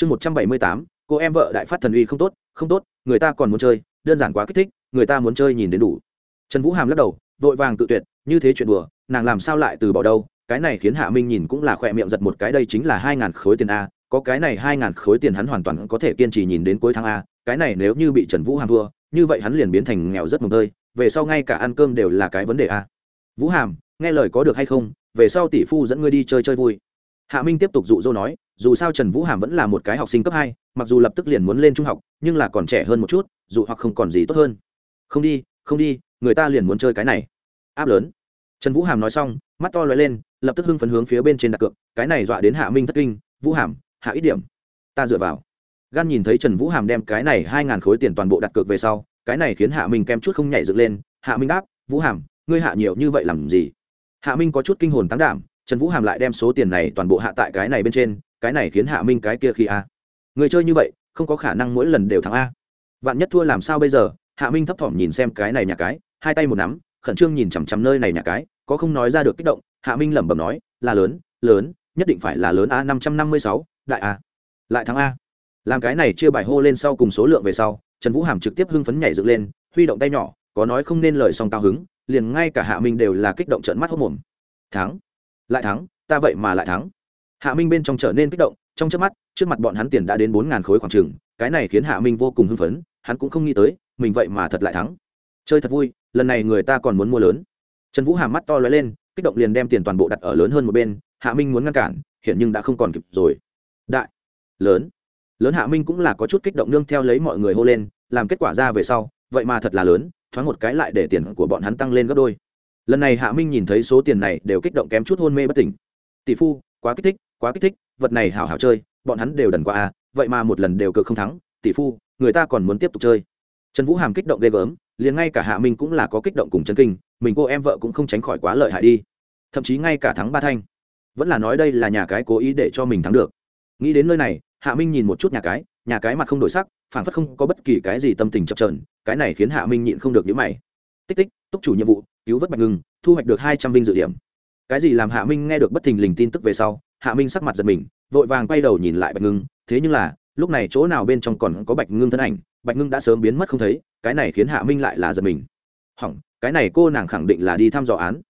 chương một trăm bảy mươi tám, cô em vợ đại phát thần uy không tốt không tốt, người ta còn muốn chơi, đơn giản quá kích thích, người ta muốn chơi nhìn đến đủ. Trần vũ hàm lắc đầu, vội vàng tự tuyệt, như thế chuyện đùa, nàng làm sao lại từ bỏ đâu, cái này khiến hạ minh nhìn cũng là khỏe miệng giật một cái, đây chính là hai ngàn khối tiền a, có cái này hai ngàn khối tiền hắn hoàn toàn có thể kiên trì nhìn đến cuối tháng a, cái này nếu như bị trần vũ hàm thua, như vậy hắn liền biến thành nghèo rất mồm tơi, về sau ngay cả ăn cơm đều là cái vấn đề a. Vũ hàm, nghe lời có được hay không, về sau tỷ phu dẫn ngươi đi chơi chơi vui. Hạ minh tiếp tục dụ dỗ nói dù sao trần vũ hàm vẫn là một cái học sinh cấp hai, mặc dù lập tức liền muốn lên trung học, nhưng là còn trẻ hơn một chút, dù hoặc không còn gì tốt hơn. Không đi không đi, người ta liền muốn chơi cái này. Áp lớn. Trần vũ hàm nói xong, mắt to lóe lên, lập tức hưng phấn hướng phía bên trên đặt cược, cái này dọa đến hạ minh thất kinh, vũ hàm, hạ ít điểm. Ta dựa vào. Gan nhìn thấy trần vũ hàm đem cái này hai ngàn khối tiền toàn bộ đặt cược về sau, cái này khiến hạ minh kem chút không nhảy dựng lên, hạ minh đáp, vũ hàm, ngươi hạ nhiều như vậy làm gì? Hạ minh có chút kinh hồn tán đảm, trần vũ hàm lại đem số tiền này toàn bộ hạ tại cái này bên trên cái này khiến hạ minh cái kia khi a. Người chơi như vậy, không có khả năng mỗi lần đều thắng a. Vạn nhất thua làm sao bây giờ? Hạ minh thấp thỏm nhìn xem cái này nhà cái, hai tay một nắm, khẩn trương nhìn chằm chằm nơi này nhà cái, có không nói ra được kích động, hạ minh lẩm bẩm nói, là lớn lớn, nhất định phải là lớn a, năm trăm năm mươi sáu, đại a. Lại thắng a. Làm cái này chia bài hô lên sau cùng số lượng về sau, trần vũ hàm trực tiếp hưng phấn nhảy dựng lên, huy động tay nhỏ, có nói không nên lời song cao hứng, liền ngay cả hạ minh đều là kích động trợn mắt hốc mồm. Thắng, lại thắng, ta vậy mà lại thắng hạ minh bên trong trở nên kích động, trong trước mắt, trước mặt bọn hắn tiền đã đến bốn ngàn khối khoảng trừng cái này khiến hạ minh vô cùng hưng phấn, hắn cũng không nghĩ tới, mình vậy mà thật lại thắng. Chơi thật vui, lần này người ta còn muốn mua lớn. Trần vũ hàm mắt to lóe lên, kích động liền đem tiền toàn bộ đặt ở lớn hơn một bên, hạ minh muốn ngăn cản, hiện nhưng đã không còn kịp rồi. Đại, lớn lớn hạ minh cũng là có chút kích động nương theo lấy mọi người hô lên, làm kết quả ra về sau, vậy mà thật là lớn, thoáng một cái lại để tiền của bọn hắn tăng lên gấp đôi. Lần này hạ minh nhìn thấy số tiền này đều kích động kém chút hôn mê bất tỉnh. Tỷ phu, quá kích thích quá kích thích, vật này hảo hảo chơi, bọn hắn đều đần qua à vậy mà một lần đều cực không thắng, tỷ phu, người ta còn muốn tiếp tục chơi. Trần vũ hàm kích động ghê gớm, liền ngay cả hạ minh cũng là có kích động cùng chân kinh, mình cô em vợ cũng không tránh khỏi quá lợi hại đi. Thậm chí ngay cả thắng ba thanh, vẫn là nói đây là nhà cái cố ý để cho mình thắng được. Nghĩ đến nơi này, hạ minh nhìn một chút nhà cái nhà cái mặt không đổi sắc phản phất không có bất kỳ cái gì tâm tình chập trờn cái này khiến hạ minh nhịn không được nhữ mày. Tích tích, túc chủ nhiệm vụ, cứu vớt bạch ngưng, thu hoạch được hai trăm vinh dự điểm. Cái gì làm hạ minh nghe được bất thình lình tin tức về sau hạ minh sắc mặt giật mình, vội vàng quay đầu nhìn lại bạch ngưng, thế nhưng là, lúc này chỗ nào bên trong còn có bạch ngưng thân ảnh, bạch ngưng đã sớm biến mất không thấy, cái này khiến hạ minh lại là giật mình. Hỏng, cái này cô nàng khẳng định là đi thăm dò án.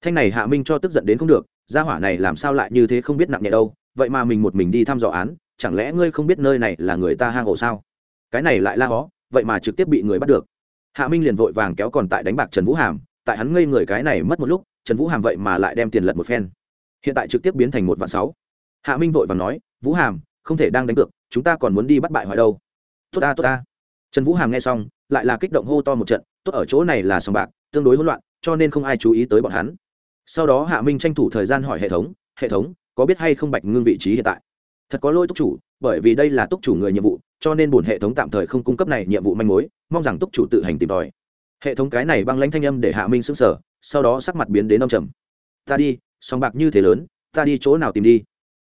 Thanh này hạ minh cho tức giận đến không được, gia hỏa này làm sao lại như thế không biết nặng nhẹ đâu, vậy mà mình một mình đi thăm dò án, chẳng lẽ ngươi không biết nơi này là người ta hang ổ sao? Cái này lại la hó, vậy mà trực tiếp bị người bắt được. Hạ minh liền vội vàng kéo còn tại đánh bạc trần vũ hàm, tại hắn ngây người cái này mất một lúc, trần vũ hàm vậy mà lại đem tiền lật một phen hiện tại trực tiếp biến thành một vạn sáu. Hạ minh vội vàng nói vũ hàm không thể đang đánh cược chúng ta còn muốn đi bắt bại hoại đâu. Tốt ta tốt ta. Trần vũ hàm nghe xong lại là kích động hô to một trận tốt ở chỗ này là sòng bạc tương đối hỗn loạn cho nên không ai chú ý tới bọn hắn. Sau đó hạ minh tranh thủ thời gian hỏi hệ thống hệ thống có biết hay không bạch ngưng vị trí hiện tại? Thật có lôi túc chủ bởi vì đây là túc chủ người nhiệm vụ cho nên bổn hệ thống tạm thời không cung cấp này nhiệm vụ manh mối mong rằng túc chủ tự hành tìm tòi. Hệ thống cái này băng lãnh thanh âm để hạ minh sướng sở, sau đó sắc mặt biến đến ông trầm. Ta đi sòng bạc như thế lớn, ta đi chỗ nào tìm đi?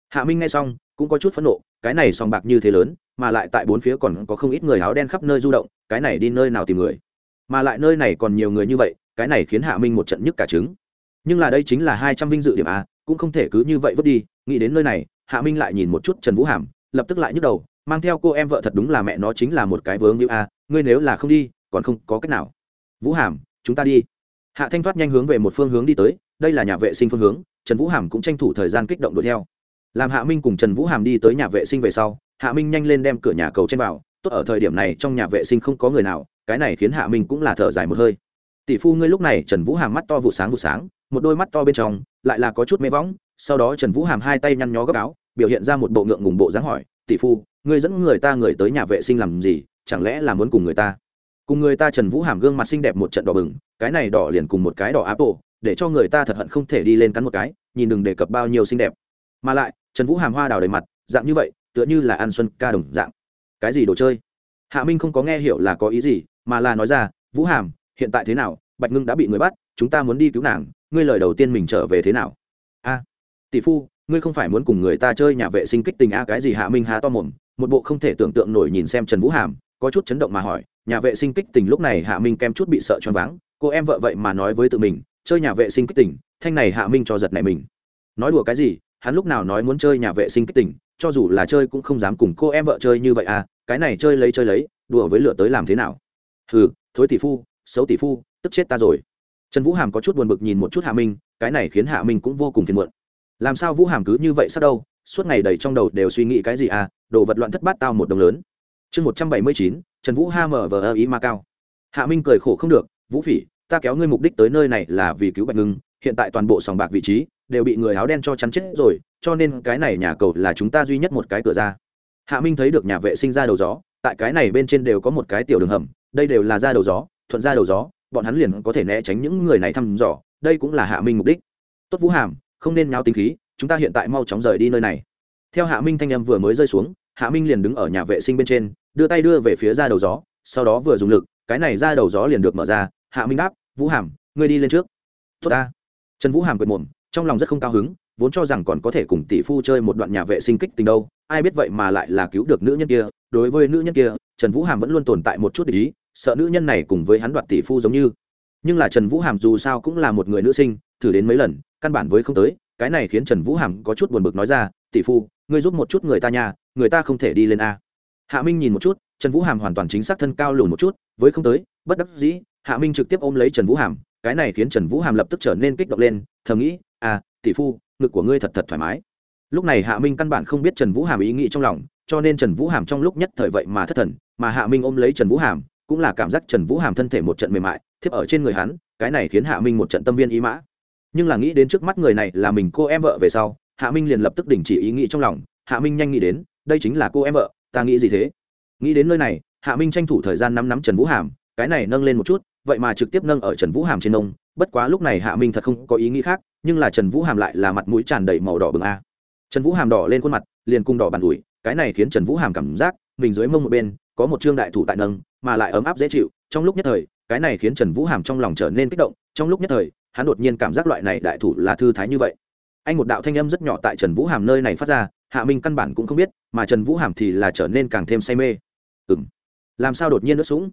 Hạ minh nghe xong, cũng có chút phẫn nộ, cái này sòng bạc như thế lớn, mà lại tại bốn phía còn có không ít người áo đen khắp nơi du động, cái này đi nơi nào tìm người? Mà lại nơi này còn nhiều người như vậy, cái này khiến hạ minh một trận nhức cả trứng. Nhưng là đây chính là hai trăm vinh dự điểm a, cũng không thể cứ như vậy vứt đi, nghĩ đến nơi này, hạ minh lại nhìn một chút trần vũ hàm, lập tức lại nhức đầu, mang theo cô em vợ thật đúng là mẹ nó chính là một cái vướng như a, ngươi nếu là không đi, còn không có cách nào. Vũ hàm, chúng ta đi. Hạ thanh thoát nhanh hướng về một phương hướng đi tới, đây là nhà vệ sinh phương hướng trần vũ hàm cũng tranh thủ thời gian kích động đuổi theo. Làm hạ minh cùng trần vũ hàm đi tới nhà vệ sinh về sau, hạ minh nhanh lên đem cửa nhà cầu trên vào. Tốt ở thời điểm này trong nhà vệ sinh không có người nào, cái này khiến hạ minh cũng là thở dài một hơi. Tỷ phu ngươi lúc này, trần vũ hàm mắt to vụ sáng vụ sáng, một đôi mắt to bên trong, lại là có chút mê võng. Sau đó trần vũ hàm hai tay nhăn nhó gấp áo, biểu hiện ra một bộ ngượng ngùng bộ dáng hỏi, tỷ phu, ngươi dẫn người ta người tới nhà vệ sinh làm gì? Chẳng lẽ là muốn cùng người ta? Cùng người ta trần vũ hàm gương mặt xinh đẹp một trận đỏ bừng, cái này đỏ liền cùng một cái đỏ apple để cho người ta thật hận không thể đi lên cắn một cái, nhìn đừng đề cập bao nhiêu xinh đẹp. Mà lại, trần vũ hàm hoa đào đầy mặt, dạng như vậy, tựa như là ăn xuân ca đồng dạng. Cái gì đồ chơi? Hạ minh không có nghe hiểu là có ý gì, mà là nói ra, vũ hàm, hiện tại thế nào? Bạch ngưng đã bị người bắt, chúng ta muốn đi cứu nàng, ngươi lời đầu tiên mình trở về thế nào? A, tỷ phu, ngươi không phải muốn cùng người ta chơi nhà vệ sinh kích tình a, cái gì hạ minh há to mồm. Một bộ không thể tưởng tượng nổi nhìn xem trần vũ hàm, có chút chấn động mà hỏi, nhà vệ sinh kích tình lúc này hạ minh kem chút bị sợ choáng váng, cô em vợ vậy mà nói với tự mình chơi nhà vệ sinh kích tỉnh, thanh này hạ minh cho giật này mình. Nói đùa cái gì, hắn lúc nào nói muốn chơi nhà vệ sinh kích tỉnh, cho dù là chơi cũng không dám cùng cô em vợ chơi như vậy à cái này chơi lấy chơi lấy, đùa với lửa tới làm thế nào? Hừ, thối tỷ phu, xấu tỷ phu, tức chết ta rồi. Trần vũ hàm có chút buồn bực nhìn một chút hạ minh, cái này khiến hạ minh cũng vô cùng phiền muộn. Làm sao vũ hàm cứ như vậy sao đâu, suốt ngày đầy trong đầu đều suy nghĩ cái gì à đồ vật loạn thất bát tao một đồng lớn. Chương một trăm bảy mươi chín, trần vũ ha mở vờ ơ ý ma cao. Hạ minh cười khổ không được, vũ phỉ ta kéo ngươi mục đích tới nơi này là vì cứu bạch ngưng, hiện tại toàn bộ sòng bạc vị trí đều bị người áo đen cho chắn chết rồi, cho nên cái này nhà cầu là chúng ta duy nhất một cái cửa ra. Hạ minh thấy được nhà vệ sinh ra đầu gió, tại cái này bên trên đều có một cái tiểu đường hầm, đây đều là ra đầu gió, thuận ra đầu gió, bọn hắn liền có thể né tránh những người này thăm dò, đây cũng là hạ minh mục đích. Tốt vũ hàm, không nên nháo tính khí, chúng ta hiện tại mau chóng rời đi nơi này. Theo hạ minh thanh em vừa mới rơi xuống, hạ minh liền đứng ở nhà vệ sinh bên trên, đưa tay đưa về phía ra đầu gió, sau đó vừa dùng lực, cái này ra đầu gió liền được mở ra, hạ minh đáp vũ hàm, ngươi đi lên trước. Tốt ta. Trần vũ hàm quệt mồm, trong lòng rất không cao hứng, vốn cho rằng còn có thể cùng tỷ phu chơi một đoạn nhà vệ sinh kích tình đâu, ai biết vậy mà lại là cứu được nữ nhân kia. Đối với nữ nhân kia, trần vũ hàm vẫn luôn tồn tại một chút để ý, sợ nữ nhân này cùng với hắn đoạt tỷ phu giống như. Nhưng là trần vũ hàm dù sao cũng là một người nữ sinh, thử đến mấy lần, căn bản với không tới, cái này khiến trần vũ hàm có chút buồn bực nói ra, tỷ phu, ngươi giúp một chút người ta nhà, người ta không thể đi lên a. Hạ minh nhìn một chút, trần vũ hàm hoàn toàn chính xác thân cao lùn một chút, với không tới, bất đắc dĩ hạ minh trực tiếp ôm lấy trần vũ hàm, cái này khiến trần vũ hàm lập tức trở nên kích động lên, thầm nghĩ à tỷ phu, ngực của ngươi thật thật thoải mái. Lúc này hạ minh căn bản không biết trần vũ hàm ý nghĩ trong lòng, cho nên trần vũ hàm trong lúc nhất thời vậy mà thất thần, mà hạ minh ôm lấy trần vũ hàm, cũng là cảm giác trần vũ hàm thân thể một trận mềm mại, thiếp ở trên người hắn, cái này khiến hạ minh một trận tâm viên ý mã. Nhưng là nghĩ đến trước mắt người này là mình cô em vợ về sau, hạ minh liền lập tức đình chỉ ý nghĩ trong lòng. Hạ minh nhanh nghĩ đến, đây chính là cô em vợ, ta nghĩ gì thế? Nghĩ đến nơi này, hạ minh tranh thủ thời gian nắm nắm trần vũ hàm, cái này nâng lên một chút vậy mà trực tiếp nâng ở trần vũ hàm trên nông bất quá lúc này hạ minh thật không có ý nghĩ khác nhưng là trần vũ hàm lại là mặt mũi tràn đầy màu đỏ bừng a. Trần vũ hàm đỏ lên khuôn mặt liền cung đỏ bàn đùi, cái này khiến trần vũ hàm cảm giác mình dưới mông một bên có một trương đại thủ tại nâng mà lại ấm áp dễ chịu trong lúc nhất thời cái này khiến trần vũ hàm trong lòng trở nên kích động trong lúc nhất thời hắn đột nhiên cảm giác loại này đại thủ là thư thái như vậy. Anh một đạo thanh âm rất nhỏ tại trần vũ hàm nơi này phát ra hạ minh căn bản cũng không biết mà trần vũ hàm thì là trở nên càng thêm say mê. Ừ m làm sao đột nhiên ướt sũng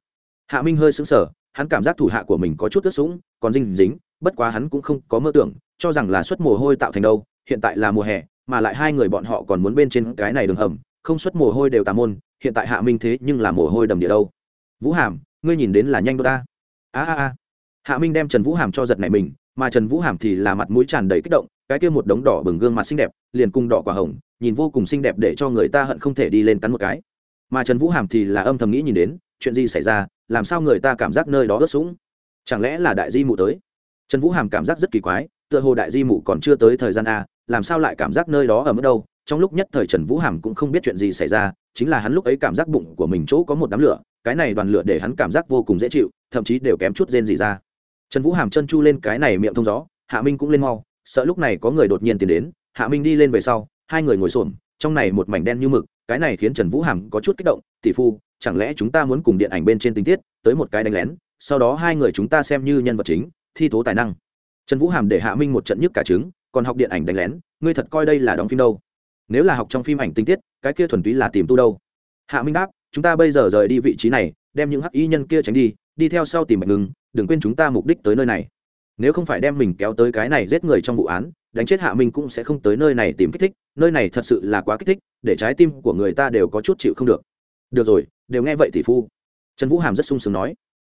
hạ minh hơi sững sờ hắn cảm giác thủ hạ của mình có chút ướt sũng, còn dinh dính, bất quá hắn cũng không có mơ tưởng, cho rằng là suất mồ hôi tạo thành đâu, hiện tại là mùa hè, mà lại hai người bọn họ còn muốn bên trên cái này đường hầm, không xuất mồ hôi đều tà môn, hiện tại hạ minh thế nhưng là mồ hôi đầm địa đâu. Vũ hàm, ngươi nhìn đến là nhanh đô ta. A a a. Hạ minh đem trần vũ hàm cho giật này mình, mà trần vũ hàm thì là mặt mũi tràn đầy kích động, cái kia một đống đỏ bừng gương mặt xinh đẹp, liền cung đỏ quả hồng, nhìn vô cùng xinh đẹp để cho người ta hận không thể đi lên cắn một cái. Mà trần vũ hàm thì là âm thầm nghĩ nhìn đến, chuyện gì xảy ra làm sao người ta cảm giác nơi đó ướt sũng? Chẳng lẽ là đại di mụ tới? Trần vũ hàm cảm giác rất kỳ quái, tựa hồ đại di mụ còn chưa tới thời gian a, làm sao lại cảm giác nơi đó ở mức đâu? Trong lúc nhất thời trần vũ hàm cũng không biết chuyện gì xảy ra, chính là hắn lúc ấy cảm giác bụng của mình chỗ có một đám lửa, cái này đoàn lửa để hắn cảm giác vô cùng dễ chịu, thậm chí đều kém chút rên gì ra. Trần vũ hàm chân chu lên cái này miệng thông gió, hạ minh cũng lên mau, sợ lúc này có người đột nhiên tiến đến, hạ minh đi lên về sau, hai người ngồi xổm, trong này một mảnh đen như mực, cái này khiến trần vũ hàm có chút kích động, tỷ phu chẳng lẽ chúng ta muốn cùng điện ảnh bên trên tình tiết, tới một cái đánh lén, sau đó hai người chúng ta xem như nhân vật chính, thi thố tài năng. Trần vũ hàm để hạ minh một trận nhức cả trứng, còn học điện ảnh đánh lén, ngươi thật coi đây là đóng phim đâu? Nếu là học trong phim ảnh tinh tiết, cái kia thuần túy là tìm tu đâu? Hạ minh đáp, chúng ta bây giờ rời đi vị trí này, đem những hắc y nhân kia tránh đi đi theo sau tìm mạch ngừng đừng quên chúng ta mục đích tới nơi này. Nếu không phải đem mình kéo tới cái này giết người trong vụ án, đánh chết hạ minh cũng sẽ không tới nơi này tìm kích thích, nơi này thật sự là quá kích thích, để trái tim của người ta đều có chút chịu không được được rồi, đều nghe vậy tỷ phu. Trần vũ hàm rất sung sướng nói.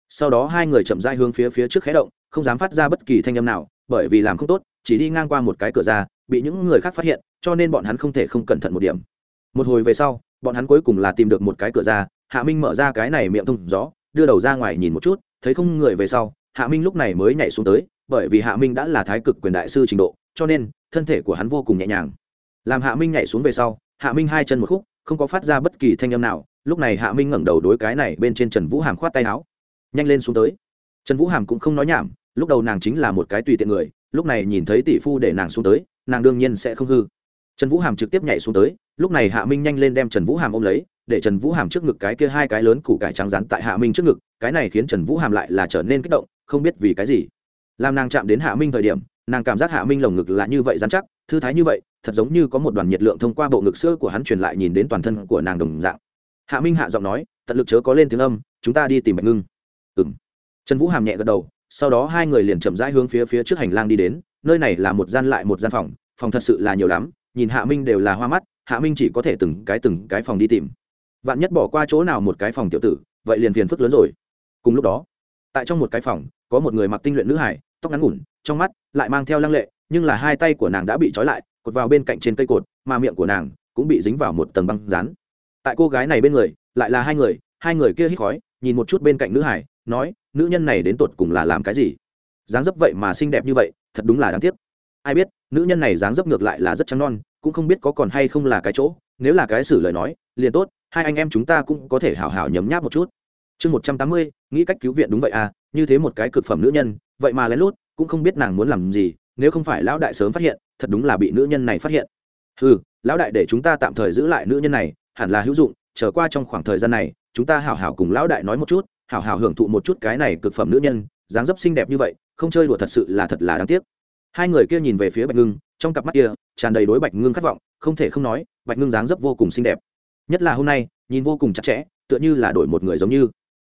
Sau đó hai người chậm dai hướng phía phía trước khé động, không dám phát ra bất kỳ thanh âm nào, bởi vì làm không tốt, chỉ đi ngang qua một cái cửa ra, bị những người khác phát hiện, cho nên bọn hắn không thể không cẩn thận một điểm. Một hồi về sau, bọn hắn cuối cùng là tìm được một cái cửa ra, hạ minh mở ra cái này miệng thông gió, đưa đầu ra ngoài nhìn một chút, thấy không người về sau, hạ minh lúc này mới nhảy xuống tới, bởi vì hạ minh đã là thái cực quyền đại sư trình độ, cho nên, thân thể của hắn vô cùng nhẹ nhàng. Làm hạ minh nhảy xuống về sau, hạ minh hai chân một khúc, không có phát ra bất kỳ thanh âm nào lúc này hạ minh ngẩng đầu đối cái này bên trên trần vũ hàm khoát tay áo. Nhanh lên xuống tới. Trần vũ hàm cũng không nói nhảm, lúc đầu nàng chính là một cái tùy tiện người, lúc này nhìn thấy tỷ phu để nàng xuống tới, nàng đương nhiên sẽ không hư. Trần vũ hàm trực tiếp nhảy xuống tới, lúc này hạ minh nhanh lên đem trần vũ hàm ôm lấy, để trần vũ hàm trước ngực cái kia hai cái lớn củ cải trắng rắn tại hạ minh trước ngực, cái này khiến trần vũ hàm lại là trở nên kích động, không biết vì cái gì. Làm nàng chạm đến hạ minh thời điểm, nàng cảm giác hạ minh lồng ngực là như vậy dán chắc, thư thái như vậy, thật giống như có một đoàn nhiệt lượng thông qua bộ ngực sữa của hắn truyền lại nhìn đến toàn thân của nàng đồng dạng hạ minh hạ giọng nói, tận lực chớ có lên tiếng âm, chúng ta đi tìm bạch ngưng. Ừng trần vũ hàm nhẹ gật đầu, sau đó hai người liền chậm rãi hướng phía phía trước hành lang đi đến, nơi này là một gian lại một gian phòng phòng thật sự là nhiều lắm, nhìn hạ minh đều là hoa mắt, hạ minh chỉ có thể từng cái từng cái phòng đi tìm. Vạn nhất bỏ qua chỗ nào một cái phòng tiểu tử, vậy liền phiền phức lớn rồi. Cùng lúc đó, tại trong một cái phòng, có một người mặc tinh luyện nữ hải, tóc ngắn ngủn, trong mắt lại mang theo lăng lệ, nhưng là hai tay của nàng đã bị trói lại, cột vào bên cạnh trên cây cột, mà miệng của nàng cũng bị dính vào một tầng băng rán tại cô gái này bên người, lại là hai người hai người kia hít khói, nhìn một chút bên cạnh nữ hải, nói, nữ nhân này đến tột cùng là làm cái gì? Dáng dấp vậy mà xinh đẹp như vậy, thật đúng là đáng tiếc. Ai biết, nữ nhân này dáng dấp ngược lại là rất trắng non, cũng không biết có còn hay không là cái chỗ, nếu là cái xử lời nói, liền tốt, hai anh em chúng ta cũng có thể hào hào nhấm nháp một chút. Chương một trăm tám mươi, nghĩ cách cứu viện đúng vậy à như thế một cái cực phẩm nữ nhân, vậy mà lén lút, cũng không biết nàng muốn làm gì, nếu không phải lão đại sớm phát hiện, thật đúng là bị nữ nhân này phát hiện. Ừ lão đại để chúng ta tạm thời giữ lại nữ nhân này hẳn là hữu dụng trở qua trong khoảng thời gian này, chúng ta hảo hảo cùng lão đại nói một chút, hảo hảo hưởng thụ một chút cái này cực phẩm nữ nhân, dáng dấp xinh đẹp như vậy, không chơi đùa thật sự là thật là đáng tiếc. Hai người kia nhìn về phía bạch ngưng, trong cặp mắt kia tràn đầy đối bạch ngưng khát vọng, không thể không nói, bạch ngưng dáng dấp vô cùng xinh đẹp. Nhất là hôm nay, nhìn vô cùng chặt chẽ, tựa như là đổi một người giống như.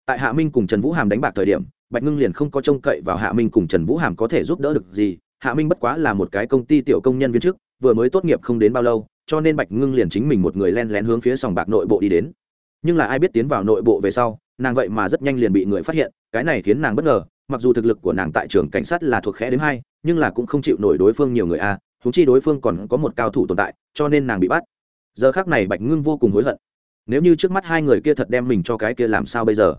Tại hạ minh cùng trần vũ hàm đánh bạc thời điểm, bạch ngưng liền không có trông cậy vào hạ minh cùng trần vũ hàm có thể giúp đỡ được gì. Hạ minh bất quá là một cái công ty tiểu công nhân viên chức vừa mới tốt nghiệp không đến bao lâu, cho nên bạch ngưng liền chính mình một người len lén hướng phía sòng bạc nội bộ đi đến. Nhưng là ai biết tiến vào nội bộ về sau, nàng vậy mà rất nhanh liền bị người phát hiện, cái này khiến nàng bất ngờ, mặc dù thực lực của nàng tại trường cảnh sát là thuộc khẽ đến hai, nhưng là cũng không chịu nổi đối phương nhiều người a thúng chi đối phương còn có một cao thủ tồn tại, cho nên nàng bị bắt. Giờ khác này bạch ngưng vô cùng hối hận. Nếu như trước mắt hai người kia thật đem mình cho cái kia làm sao bây giờ?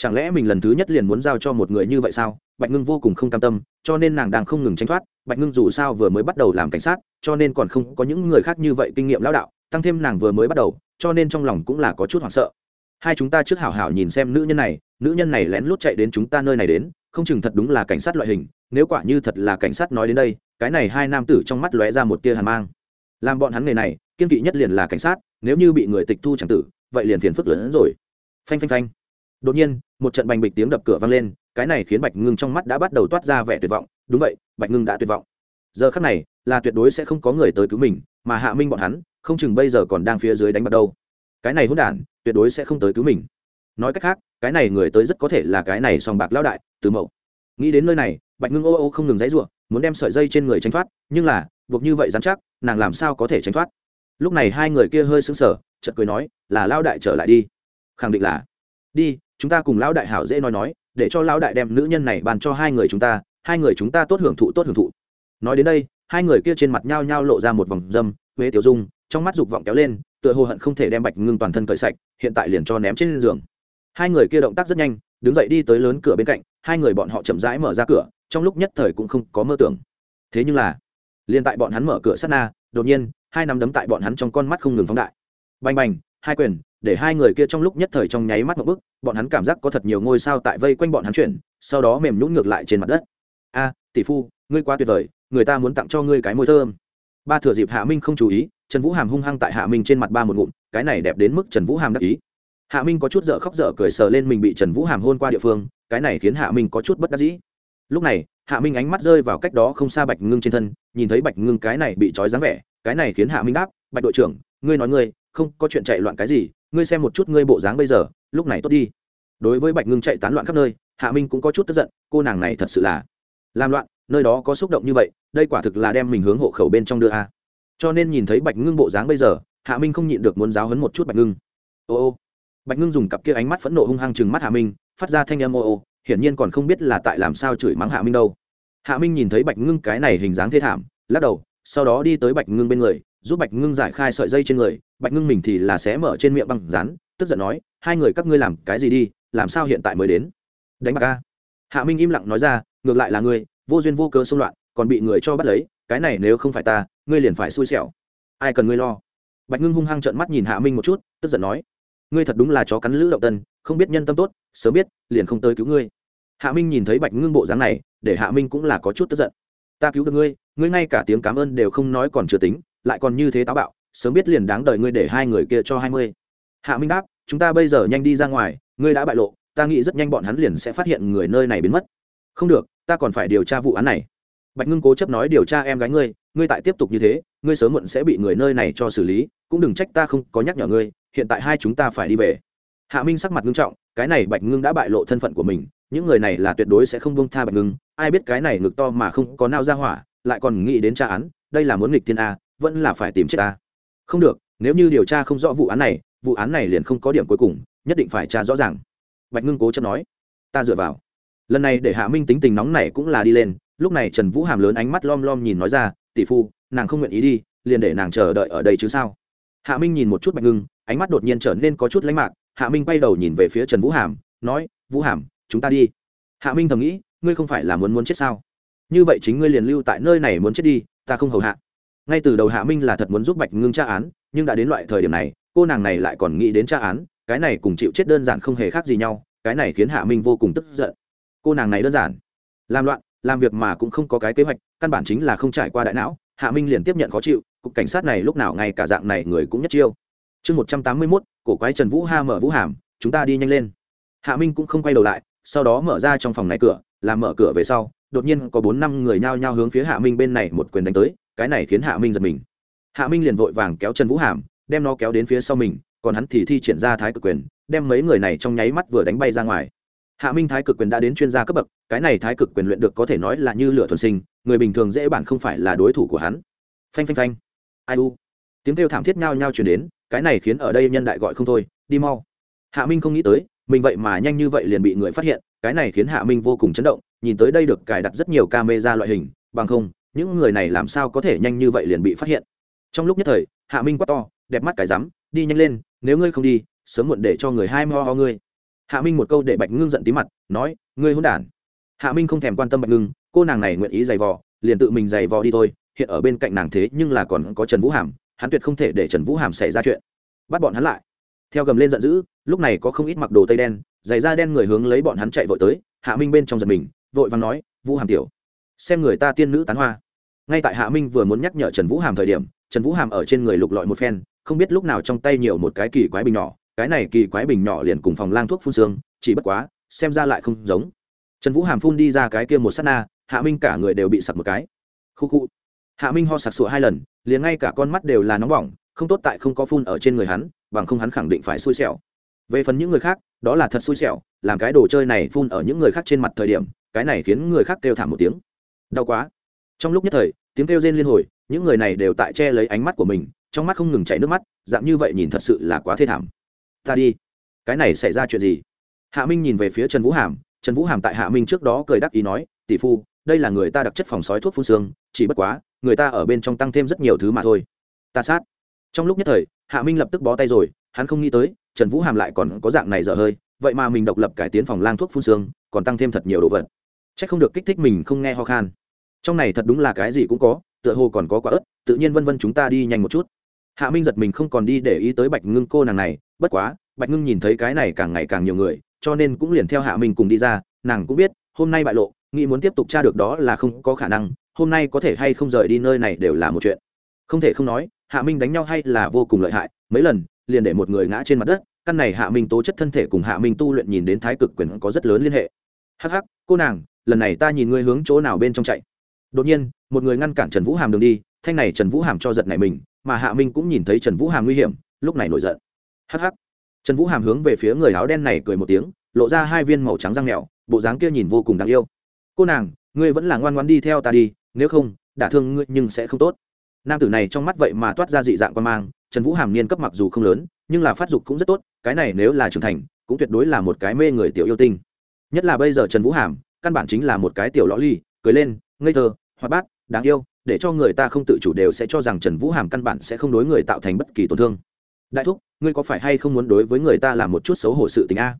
Chẳng lẽ mình lần thứ nhất liền muốn giao cho một người như vậy sao? Bạch ngưng vô cùng không cam tâm, cho nên nàng đang không ngừng tranh thoát. Bạch ngưng dù sao vừa mới bắt đầu làm cảnh sát, cho nên còn không có những người khác như vậy kinh nghiệm lão đạo, tăng thêm nàng vừa mới bắt đầu, cho nên trong lòng cũng là có chút hoảng sợ. Hai chúng ta trước hảo hảo nhìn xem nữ nhân này, nữ nhân này lén lút chạy đến chúng ta nơi này đến, không chừng thật đúng là cảnh sát loại hình, nếu quả như thật là cảnh sát nói đến đây, cái này hai nam tử trong mắt lóe ra một tia hàn mang. Làm bọn hắn nghề này, kiên kỵ nhất liền là cảnh sát, nếu như bị người tịch thu chẳng tử, vậy liền phiền phức lớn hơn rồi. Phanh phanh phanh đột nhiên, một trận bành bịch tiếng đập cửa vang lên, cái này khiến bạch ngưng trong mắt đã bắt đầu toát ra vẻ tuyệt vọng. Đúng vậy, bạch ngưng đã tuyệt vọng. Giờ khắc này, là tuyệt đối sẽ không có người tới cứu mình, mà hạ minh bọn hắn, không chừng bây giờ còn đang phía dưới đánh bắt đâu. Cái này hỗn đản, tuyệt đối sẽ không tới cứu mình. Nói cách khác, cái này người tới rất có thể là cái này sòng bạc lao đại, từ mậu. Nghĩ đến nơi này, bạch ngưng ô ô không ngừng dãy ruộng muốn đem sợi dây trên người tránh thoát, nhưng là, buộc như vậy dám chắc, nàng làm sao có thể tránh thoát? Lúc này hai người kia hơi sững sờ, chợt cười nói, là lao đại trở lại đi. Khẳng định là, đi chúng ta cùng lão đại hảo dễ nói nói, để cho lão đại đem nữ nhân này bàn cho hai người chúng ta, hai người chúng ta tốt hưởng thụ, tốt hưởng thụ. Nói đến đây, hai người kia trên mặt nhao nhao lộ ra một vòng dâm, huế tiểu dung, trong mắt dục vọng kéo lên, tựa hồ hận không thể đem bạch ngưng toàn thân cởi sạch, hiện tại liền cho ném trên giường. Hai người kia động tác rất nhanh, đứng dậy đi tới lớn cửa bên cạnh, hai người bọn họ chậm rãi mở ra cửa, trong lúc nhất thời cũng không có mơ tưởng. Thế nhưng là, liền tại bọn hắn mở cửa sát na, đột nhiên, hai nắm đấm tại bọn hắn trong con mắt không ngừng phóng đại. Bành bành, hai quyền để hai người kia trong lúc nhất thời trong nháy mắt một bức, bọn hắn cảm giác có thật nhiều ngôi sao tại vây quanh bọn hắn chuyển, sau đó mềm nhũn ngược lại trên mặt đất. A, tỷ phu, ngươi quá tuyệt vời, người ta muốn tặng cho ngươi cái môi thơm. Ba thừa dịp hạ minh không chú ý, trần vũ hàm hung hăng tại hạ minh trên mặt ba một ngụm, cái này đẹp đến mức trần vũ hàm đắc ý. Hạ minh có chút dở khóc dở cười sờ lên mình bị trần vũ hàm hôn qua địa phương, cái này khiến hạ minh có chút bất đắc dĩ. Lúc này, hạ minh ánh mắt rơi vào cách đó không xa bạch ngưng trên thân, nhìn thấy bạch ngưng cái này bị trói dáng vẻ, cái này khiến hạ minh đáp, bạch đội trưởng, ngươi nói ngươi không có chuyện chạy loạn cái gì, ngươi xem một chút ngươi bộ dáng bây giờ, lúc này tốt đi. Đối với bạch ngưng chạy tán loạn khắp nơi, hạ minh cũng có chút tức giận, cô nàng này thật sự là làm loạn, nơi đó có xúc động như vậy, đây quả thực là đem mình hướng hộ khẩu bên trong đưa a. Cho nên nhìn thấy bạch ngưng bộ dáng bây giờ, hạ minh không nhịn được muốn giáo hấn một chút bạch ngưng. Ô ô. Bạch ngưng dùng cặp kia ánh mắt phẫn nộ hung hăng chừng mắt hạ minh, phát ra thanh âm ô ô, hiển nhiên còn không biết là tại làm sao chửi mắng hạ minh đâu. Hạ minh nhìn thấy bạch ngưng cái này hình dáng thê thảm, lắc đầu, sau đó đi tới bạch ngưng bên người giúp bạch ngưng giải khai sợi dây trên người, bạch ngưng mình thì là sẽ mở trên miệng băng rán, tức giận nói, hai người các ngươi làm cái gì đi, làm sao hiện tại mới đến? Đánh bạc ca hạ minh im lặng nói ra, ngược lại là ngươi, vô duyên vô cớ xung loạn, còn bị người cho bắt lấy, cái này nếu không phải ta, ngươi liền phải xui xẻo. Ai cần ngươi lo? Bạch ngưng hung hăng trợn mắt nhìn hạ minh một chút, tức giận nói, ngươi thật đúng là chó cắn lữ động tân, không biết nhân tâm tốt, sớm biết, liền không tới cứu ngươi. Hạ minh nhìn thấy bạch ngưng bộ dáng này, để hạ minh cũng là có chút tức giận. Ta cứu được ngươi ngươi ngay cả tiếng cảm ơn đều không nói còn chưa tính lại còn như thế táo bạo, sớm biết liền đáng đợi ngươi để hai người kia cho hai mươi. Hạ minh đáp, chúng ta bây giờ nhanh đi ra ngoài, ngươi đã bại lộ, ta nghĩ rất nhanh bọn hắn liền sẽ phát hiện người nơi này biến mất. Không được, ta còn phải điều tra vụ án này. Bạch ngưng cố chấp nói, điều tra em gái ngươi ngươi tại tiếp tục như thế, ngươi sớm muộn sẽ bị người nơi này cho xử lý, cũng đừng trách ta không có nhắc nhở ngươi, hiện tại hai chúng ta phải đi về. Hạ minh sắc mặt ngưng trọng, cái này bạch ngưng đã bại lộ thân phận của mình, những người này là tuyệt đối sẽ không bông tha bạch ngưng, ai biết cái này ngực to mà không có nao ra hỏa, lại còn nghĩ đến tra án, đây là muốn nghịch thiên a vẫn là phải tìm chết ta. Không được, nếu như điều tra không rõ vụ án này, vụ án này liền không có điểm cuối cùng, nhất định phải tra rõ ràng. Bạch ngưng cố chấp nói. Ta dựa vào. Lần này để hạ minh tính tình nóng này cũng là đi lên, lúc này trần vũ hàm lớn ánh mắt lom lom nhìn nói ra, tỷ phu, nàng không nguyện ý đi, liền để nàng chờ đợi ở đây chứ sao? Hạ minh nhìn một chút bạch ngưng, ánh mắt đột nhiên trở nên có chút lánh mạc, hạ minh quay đầu nhìn về phía trần vũ hàm, nói, vũ hàm, chúng ta đi. Hạ minh thầm nghĩ, ngươi không phải là muốn muốn chết sao? Như vậy chính ngươi liền lưu tại nơi này muốn chết đi, ta không hầu hạ ngay từ đầu hạ minh là thật muốn giúp bạch ngưng tra án, nhưng đã đến loại thời điểm này, cô nàng này lại còn nghĩ đến tra án, cái này cùng chịu chết đơn giản không hề khác gì nhau, cái này khiến hạ minh vô cùng tức giận. Cô nàng này đơn giản. Làm loạn, làm việc mà cũng không có cái kế hoạch, căn bản chính là không trải qua đại não, hạ minh liền tiếp nhận khó chịu, cục cảnh sát này lúc nào ngay cả dạng này người cũng nhất chiêu. Chương một trăm tám mươi mốt, cổ quái trần vũ ha mở vũ hàm, chúng ta đi nhanh lên. Hạ minh cũng không quay đầu lại, sau đó mở ra trong phòng này cửa, làm mở cửa về sau, đột nhiên có bốn năm người nhao nhao hướng phía hạ minh bên này một quyền đánh tới cái này khiến hạ minh giật mình. Hạ minh liền vội vàng kéo trần vũ hàm, đem nó kéo đến phía sau mình, còn hắn thì thi triển ra thái cực quyền, đem mấy người này trong nháy mắt vừa đánh bay ra ngoài. Hạ minh thái cực quyền đã đến chuyên gia cấp bậc, cái này thái cực quyền luyện được có thể nói là như lửa thuần sinh, người bình thường dễ bản không phải là đối thủ của hắn. Phanh phanh phanh. Ai u. Tiếng kêu thảm thiết nhao nhao chuyển đến, cái này khiến ở đây nhân đại gọi không thôi, đi mau. Hạ minh không nghĩ tới, mình vậy mà nhanh như vậy liền bị người phát hiện, cái này khiến hạ minh vô cùng chấn động, nhìn tới đây được cài đặt rất nhiều camera loại hình, bằng không những người này làm sao có thể nhanh như vậy liền bị phát hiện? Trong lúc nhất thời, hạ minh quát to, đẹp mắt cái rắm, đi nhanh lên, nếu ngươi không đi, sớm muộn để cho người hai mo ho ngươi. Hạ minh một câu để bạch ngưng giận tí mặt, nói, ngươi hôn đản. Hạ minh không thèm quan tâm bạch ngưng, cô nàng này nguyện ý giày vò, liền tự mình giày vò đi thôi, hiện ở bên cạnh nàng thế nhưng là còn có trần vũ hàm, hắn tuyệt không thể để trần vũ hàm xảy ra chuyện. Bắt bọn hắn lại. Theo gầm lên giận dữ, lúc này có không ít mặc đồ tây đen, giày da đen người hướng lấy bọn hắn chạy vội tới, hạ minh bên trong giật mình, vội vàng nói, vũ hàm tiểu xem người ta tiên nữ tán hoa. Ngay tại hạ minh vừa muốn nhắc nhở trần vũ hàm thời điểm, trần vũ hàm ở trên người lục lọi một phen, không biết lúc nào trong tay nhiều một cái kỳ quái bình nhỏ, cái này kỳ quái bình nhỏ liền cùng phòng lang thuốc phun xương, chỉ bất quá, xem ra lại không giống. Trần vũ hàm phun đi ra cái kia một s á t na, hạ minh cả người đều bị sặc một cái. Khu khu. Hạ minh ho sặc sụa hai lần, liền ngay cả con mắt đều là nóng bỏng, không tốt tại không có phun ở trên người hắn, bằng không hắn khẳng định phải xui xẻo. Về phần những người khác, đó là thật xui xẻo, làm cái đồ chơi này phun ở những người khác trên mặt thời điểm, cái này khiến người khác kêu thảm một tiếng đau quá. Trong lúc nhất thời, tiếng kêu rên liên hồi, những người này đều tại che lấy ánh mắt của mình, trong mắt không ngừng chảy nước mắt, dạng như vậy nhìn thật sự là quá thê thảm. Ta đi. Cái này xảy ra chuyện gì? Hạ minh nhìn về phía trần vũ hàm, trần vũ hàm tại hạ minh trước đó cười đắc ý nói, tỷ phu, đây là người ta đặc chất phòng sói thuốc phun xương, chỉ bất quá, người ta ở bên trong tăng thêm rất nhiều thứ mà thôi. Ta sát. Trong lúc nhất thời, hạ minh lập tức bó tay rồi, hắn không nghĩ tới, trần vũ hàm lại còn có dạng này dở hơi, vậy mà mình độc lập cải tiến phòng lang thuốc phun xương, còn tăng thêm thật nhiều đồ vật. C h ắ c không được kích thích mình không nghe ho khan trong này thật đúng là cái gì cũng có, tựa hồ còn có quả ớt, tự nhiên vân vân chúng ta đi nhanh một chút. Hạ minh giật mình không còn đi để ý tới bạch ngưng cô nàng này, bất quá, bạch ngưng nhìn thấy cái này càng ngày càng nhiều người, cho nên cũng liền theo hạ minh cùng đi ra, nàng cũng biết, hôm nay bại lộ, nghĩ muốn tiếp tục tra được đó là không có khả năng, hôm nay có thể hay không rời đi nơi này đều là một chuyện. Không thể không nói, hạ minh đánh nhau hay là vô cùng lợi hại, mấy lần, liền để một người ngã trên mặt đất, căn này hạ minh tố chất thân thể cùng hạ minh tu luyện nhìn đến thái cực quyền có rất lớn liên hệ. Hắc hắc, cô nàng, lần này ta nhìn ngươi hướng chỗ nào bên trong chạy? Đột nhiên, một người ngăn cản trần vũ hàm đường đi, thanh này trần vũ hàm cho giật này mình, mà hạ minh cũng nhìn thấy trần vũ hàm nguy hiểm, lúc này nổi giận. Hắc hắc. Trần vũ hàm hướng về phía người áo đen này cười một tiếng, lộ ra hai viên màu trắng răng mèo, bộ dáng kia nhìn vô cùng đáng yêu. Cô nàng, ngươi vẫn là ngoan ngoan đi theo ta đi, nếu không, đả thương ngươi nhưng sẽ không tốt. Nam tử này trong mắt vậy mà toát ra dị dạng quan mang, trần vũ hàm niên cấp mặc dù không lớn, nhưng là phát dục cũng rất tốt, cái này nếu là trưởng thành, cũng tuyệt đối là một cái mê người tiểu yêu tinh. Nhất là bây giờ trần vũ hàm, căn bản chính là một cái tiểu lõ ly, cười lên, ngây thơ hoạt bát, đáng yêu, để cho người ta không tự chủ đều sẽ cho rằng trần vũ hàm căn bản sẽ không đối người tạo thành bất kỳ tổn thương. Đại thúc, ngươi có phải hay không muốn đối với người ta làm một chút xấu hổ sự tình a?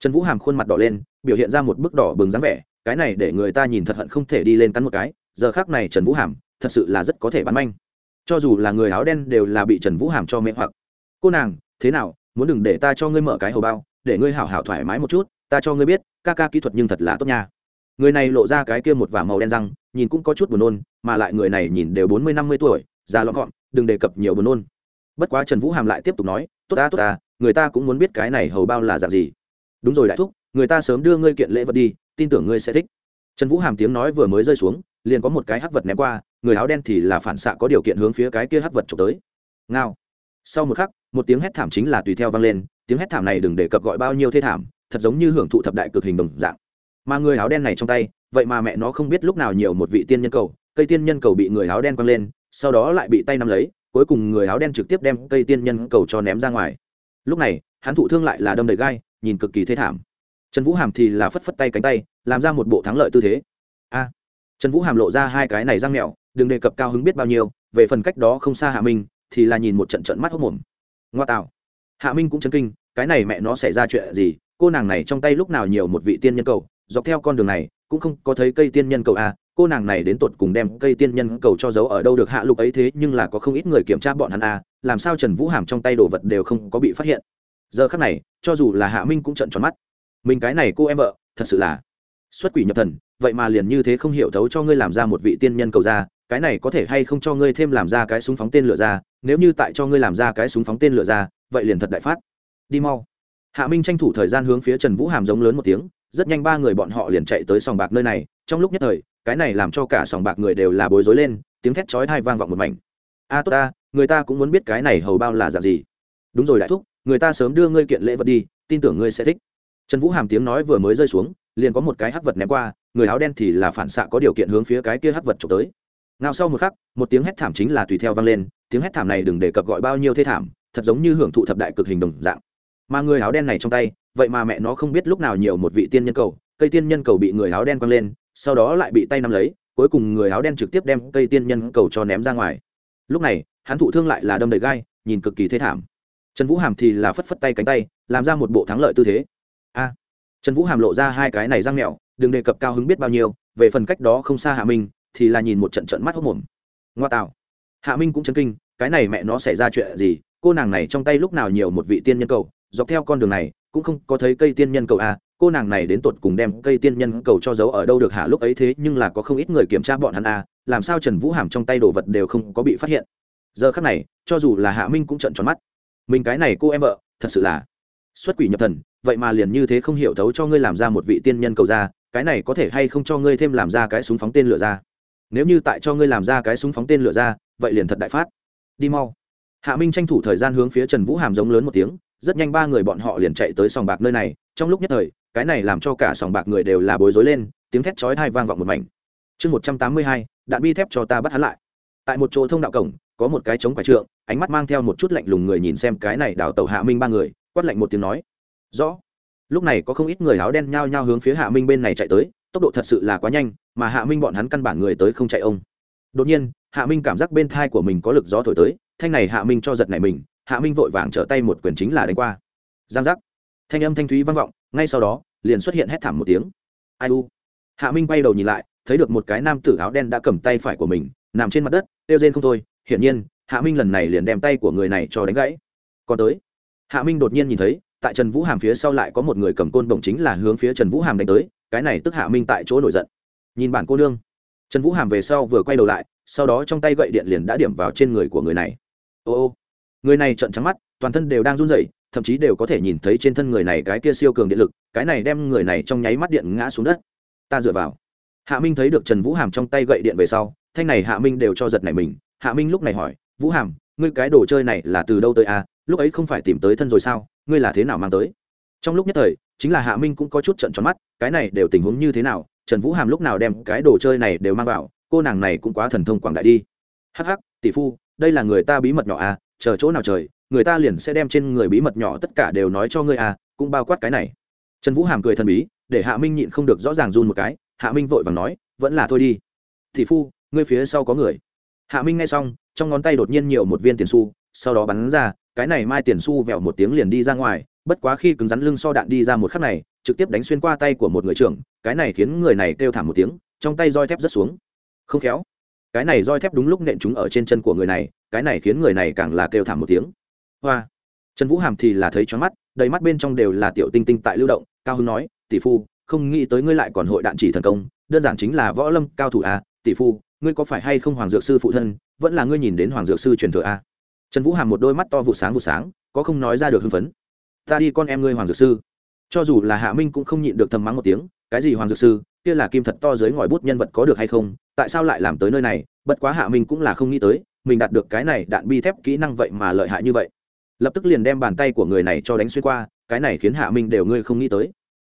Trần vũ hàm khuôn mặt đỏ lên, biểu hiện ra một bức đỏ bừng dáng vẻ, cái này để người ta nhìn thật hận không thể đi lên cắn một cái, giờ khác này trần vũ hàm, thật sự là rất có thể bắn manh. Cho dù là người áo đen đều là bị trần vũ hàm cho mê hoặc. Cô nàng, thế nào, muốn đừng để ta cho ngươi mở cái hầu bao, để ngươi hảo hảo thoải mái một chút, ta cho ngươi biết, ca ca kỹ thuật nhưng thật là tốt nha. Người này lộ ra cái kia một vả màu đen răng nhìn cũng có chút buồn nôn, mà lại người này nhìn đều bốn mươi, năm mươi tuổi, già lọn gọn, đừng đề cập nhiều buồn nôn. Bất quá trần vũ hàm lại tiếp tục nói, tốt ta tốt ta, người ta cũng muốn biết cái này hầu bao là dạng gì. Đúng rồi đại thúc, người ta sớm đưa ngươi kiện lễ vật đi, tin tưởng ngươi sẽ thích. Trần vũ hàm tiếng nói vừa mới rơi xuống, liền có một cái hắc vật ném qua, người áo đen thì là phản xạ có điều kiện hướng phía cái kia hắc vật trộm tới. Ngao. Sau một khắc, một tiếng hét thảm chính là tùy theo vang lên, tiếng hét thảm này đừng đề cập gọi bao nhiêu thê thảm, thật giống như hưởng thụ thập đại cực hình đồng dạng. Mà người áo đen này trong tay vậy mà mẹ nó không biết lúc nào nhiều một vị tiên nhân cầu, cây tiên nhân cầu bị người áo đen quăng lên, sau đó lại bị tay nắm lấy, cuối cùng người áo đen trực tiếp đem cây tiên nhân cầu cho ném ra ngoài. Lúc này, hắn thụ thương lại là đâm đầy gai, nhìn cực kỳ thê thảm. Trần vũ hàm thì là phất phất tay cánh tay, làm ra một bộ thắng lợi tư thế. A! Trần vũ hàm lộ ra hai cái này răng mẹo đừng đề cập cao hứng biết bao nhiêu, về phần cách đó không xa hạ minh, thì là nhìn một trận trận mắt hốc mồm ngoa tạo. Hạ minh cũng chấn kinh, cái này mẹ nó xảy ra chuyện gì, cô nàng này trong tay lúc nào nhiều một vị tiên nhân cầu, dọc theo con đường này cũng không có thấy cây tiên nhân cầu à? cô nàng này đến tột cùng đem cây tiên nhân cầu cho giấu ở đâu được hạ lục ấy thế, nhưng là có không ít người kiểm tra bọn hắn à? làm sao trần vũ hàm trong tay đồ vật đều không có bị phát hiện giờ khắc này, cho dù là hạ minh cũng trận tròn mắt mình cái này cô em vợ, thật sự là xuất quỷ nhập thần, vậy mà liền như thế không hiểu thấu cho ngươi làm ra một vị tiên nhân cầu ra, cái này có thể hay không cho ngươi thêm làm ra cái súng phóng tên lửa ra, nếu như tại cho ngươi làm ra cái súng phóng tên lửa ra, vậy liền thật đại phát đi mau hạ minh tranh thủ thời gian hướng phía trần vũ hàm giống lớn một tiếng rất nhanh ba người bọn họ liền chạy tới sòng bạc nơi này. Trong lúc nhất thời, cái này làm cho cả sòng bạc người đều là bối rối lên, tiếng thét chói thai vang vọng một mảnh. A, tốt ta, người ta cũng muốn biết cái này hầu bao là dạng gì. Đúng rồi đại thúc, người ta sớm đưa ngươi kiện lễ vật đi, tin tưởng ngươi sẽ thích. Trần vũ hàm tiếng nói vừa mới rơi xuống, liền có một cái hắc vật ném qua, người áo đen thì là phản xạ có điều kiện hướng phía cái kia hắc vật trộm tới. Ngao sau một khắc, một tiếng hét thảm chính là tùy theo vang lên, tiếng hét thảm này đừng đề cập gọi bao nhiêu thê thảm, thật giống như hưởng thụ thập đại cực hình đồng dạng. Mà người áo đen này trong tay vậy mà mẹ nó không biết lúc nào nhiều một vị tiên nhân cầu, cây tiên nhân cầu bị người áo đen quăng lên, sau đó lại bị tay nắm lấy, cuối cùng người áo đen trực tiếp đem cây tiên nhân cầu cho ném ra ngoài. Lúc này, hắn thụ thương lại là đâm đầy gai, nhìn cực kỳ thê thảm. Trần vũ hàm thì là phất phất tay cánh tay, làm ra một bộ thắng lợi tư thế. A! Trần vũ hàm lộ ra hai cái này răng mẹo, đừng đề cập cao hứng biết bao nhiêu, về phần cách đó không xa hạ minh, thì là nhìn một trận trận mắt hốc mồm. Ngoa tạo. Hạ minh cũng chấn kinh, cái này mẹ nó xảy ra chuyện gì, cô nàng này trong tay lúc nào nhiều một vị tiên nhân cầu, dọc theo con đường này cũng không có thấy cây tiên nhân cầu a cô nàng này đến tột cùng đem cây tiên nhân cầu cho giấu ở đâu được hả? lúc ấy thế nhưng là có không ít người kiểm tra bọn hắn a làm sao trần vũ hàm trong tay đồ vật đều không có bị phát hiện? Giờ khắc này, cho dù là hạ minh cũng trận tròn mắt. Mình cái này cô em vợ, thật sự là xuất quỷ nhập thần, vậy mà liền như thế không hiểu thấu cho ngươi làm ra một vị tiên nhân cầu ra, cái này có thể hay không cho ngươi thêm làm ra cái súng phóng tên lửa ra? Nếu như tại cho ngươi làm ra cái súng phóng tên lửa ra, vậy liền thật đại phát. Đi mau. Hạ minh tranh thủ thời gian hướng phía trần vũ hàm giống lớn một tiếng rất nhanh ba người bọn họ liền chạy tới sòng bạc nơi này. Trong lúc nhất thời, cái này làm cho cả sòng bạc người đều là bối rối lên, tiếng thét chói thai vang vọng một mảnh. Chương một trăm tám mươi hai, đạn bi thép cho ta bắt hắn lại. Tại một chỗ thông đạo cổng, có một cái trống quải trượng, ánh mắt mang theo một chút lạnh lùng người nhìn xem cái này đào tàu hạ minh ba người, quát lạnh một tiếng nói, rõ. Lúc này có không ít người áo đen nhao nhao hướng phía hạ minh bên này chạy tới, tốc độ thật sự là quá nhanh, mà hạ minh bọn hắn căn bản người tới không chạy ông. Đột nhiên, hạ minh cảm giác bên thai của mình có lực gió thổi tới, thanh này hạ minh cho giật này mình hạ minh vội vàng trở tay một quyền chính là đánh qua. Giang giác. Thanh âm thanh thúy vang vọng, ngay sau đó, liền xuất hiện hét thảm một tiếng. Ai u? Hạ minh bay đầu nhìn lại, thấy được một cái nam tử áo đen đã cầm tay phải của mình, nằm trên mặt đất tiêu rên không thôi. Hiển nhiên, hạ minh lần này liền đem tay của người này cho đánh gãy. Còn tới. Hạ minh đột nhiên nhìn thấy, tại trần vũ hàm phía sau lại có một người cầm côn bổng chính là hướng phía trần vũ hàm đánh tới, cái này tức hạ minh tại chỗ nổi giận. Nhìn bản cô nương. Trần vũ hàm về sau vừa quay đầu lại, sau đó trong tay gậy điện liền đã điểm vào trên người của người này. Ô ô người này trợn trắng mắt, toàn thân đều đang run rẩy, thậm chí đều có thể nhìn thấy trên thân người này cái kia siêu cường điện lực, cái này đem người này trong nháy mắt điện ngã xuống đất. Ta dựa vào. Hạ minh thấy được trần vũ hàm trong tay gậy điện về sau, thanh này hạ minh đều cho giật này mình. Hạ minh lúc này hỏi, vũ hàm, ngươi cái đồ chơi này là từ đâu tới à? Lúc ấy không phải tìm tới thân rồi sao? Ngươi là thế nào mang tới? Trong lúc nhất thời, chính là hạ minh cũng có chút trận tròn mắt, cái này đều tình huống như thế nào? Trần vũ hàm lúc nào đem cái đồ chơi này đều mang vào? Cô nàng này cũng quá thần thông quảng đại đi. Hắc hắc, tỷ phu, đây là người ta bí mật nhỏ à? Chờ chỗ nào trời, người ta liền sẽ đem trên người bí mật nhỏ tất cả đều nói cho ngươi à cũng bao quát cái này. Trần vũ hàm cười thần bí, để hạ minh nhịn không được rõ ràng run một cái, hạ minh vội vàng nói, vẫn là thôi đi. Thị phu, ngươi phía sau có người. Hạ minh nghe xong, trong ngón tay đột nhiên nhiều một viên tiền xu, sau đó bắn ra, cái này mai tiền xu vẹo một tiếng liền đi ra ngoài, bất quá khi cứng rắn lưng so đạn đi ra một khắc này, trực tiếp đánh xuyên qua tay của một người trưởng, cái này khiến người này kêu thảm một tiếng, trong tay roi thép rất xuống. Không khéo, cái này roi thép đúng lúc nện chúng ở trên chân của người này cái này khiến người này càng là kêu thảm một tiếng. Hoa. Trần vũ hàm thì là thấy choáng mắt, đầy mắt bên trong đều là tiểu tinh tinh tại lưu động, cao hưng nói, tỷ phu, không nghĩ tới ngươi lại còn hội đạn chỉ thần công, đơn giản chính là võ lâm cao thủ à tỷ phu, ngươi có phải hay không hoàng dược sư phụ thân, vẫn là ngươi nhìn đến hoàng dược sư truyền thừa a trần vũ hàm một đôi mắt to vụ sáng vụ sáng, có không nói ra được hưng phấn. Ta đi con em ngươi hoàng dược sư. Cho dù là hạ minh cũng không nhịn được thầm mắng một tiếng, cái gì hoàng dược sư, kia là kim thật to dưới ngòi bút nhân vật có được hay không, tại sao lại làm tới nơi này? Bất quá hạ minh cũng là không nghĩ tới mình đạt được cái này đạn bi thép kỹ năng vậy mà lợi hại như vậy. Lập tức liền đem bàn tay của người này cho đánh xuyên qua, cái này khiến hạ minh đều ngươi không nghĩ tới.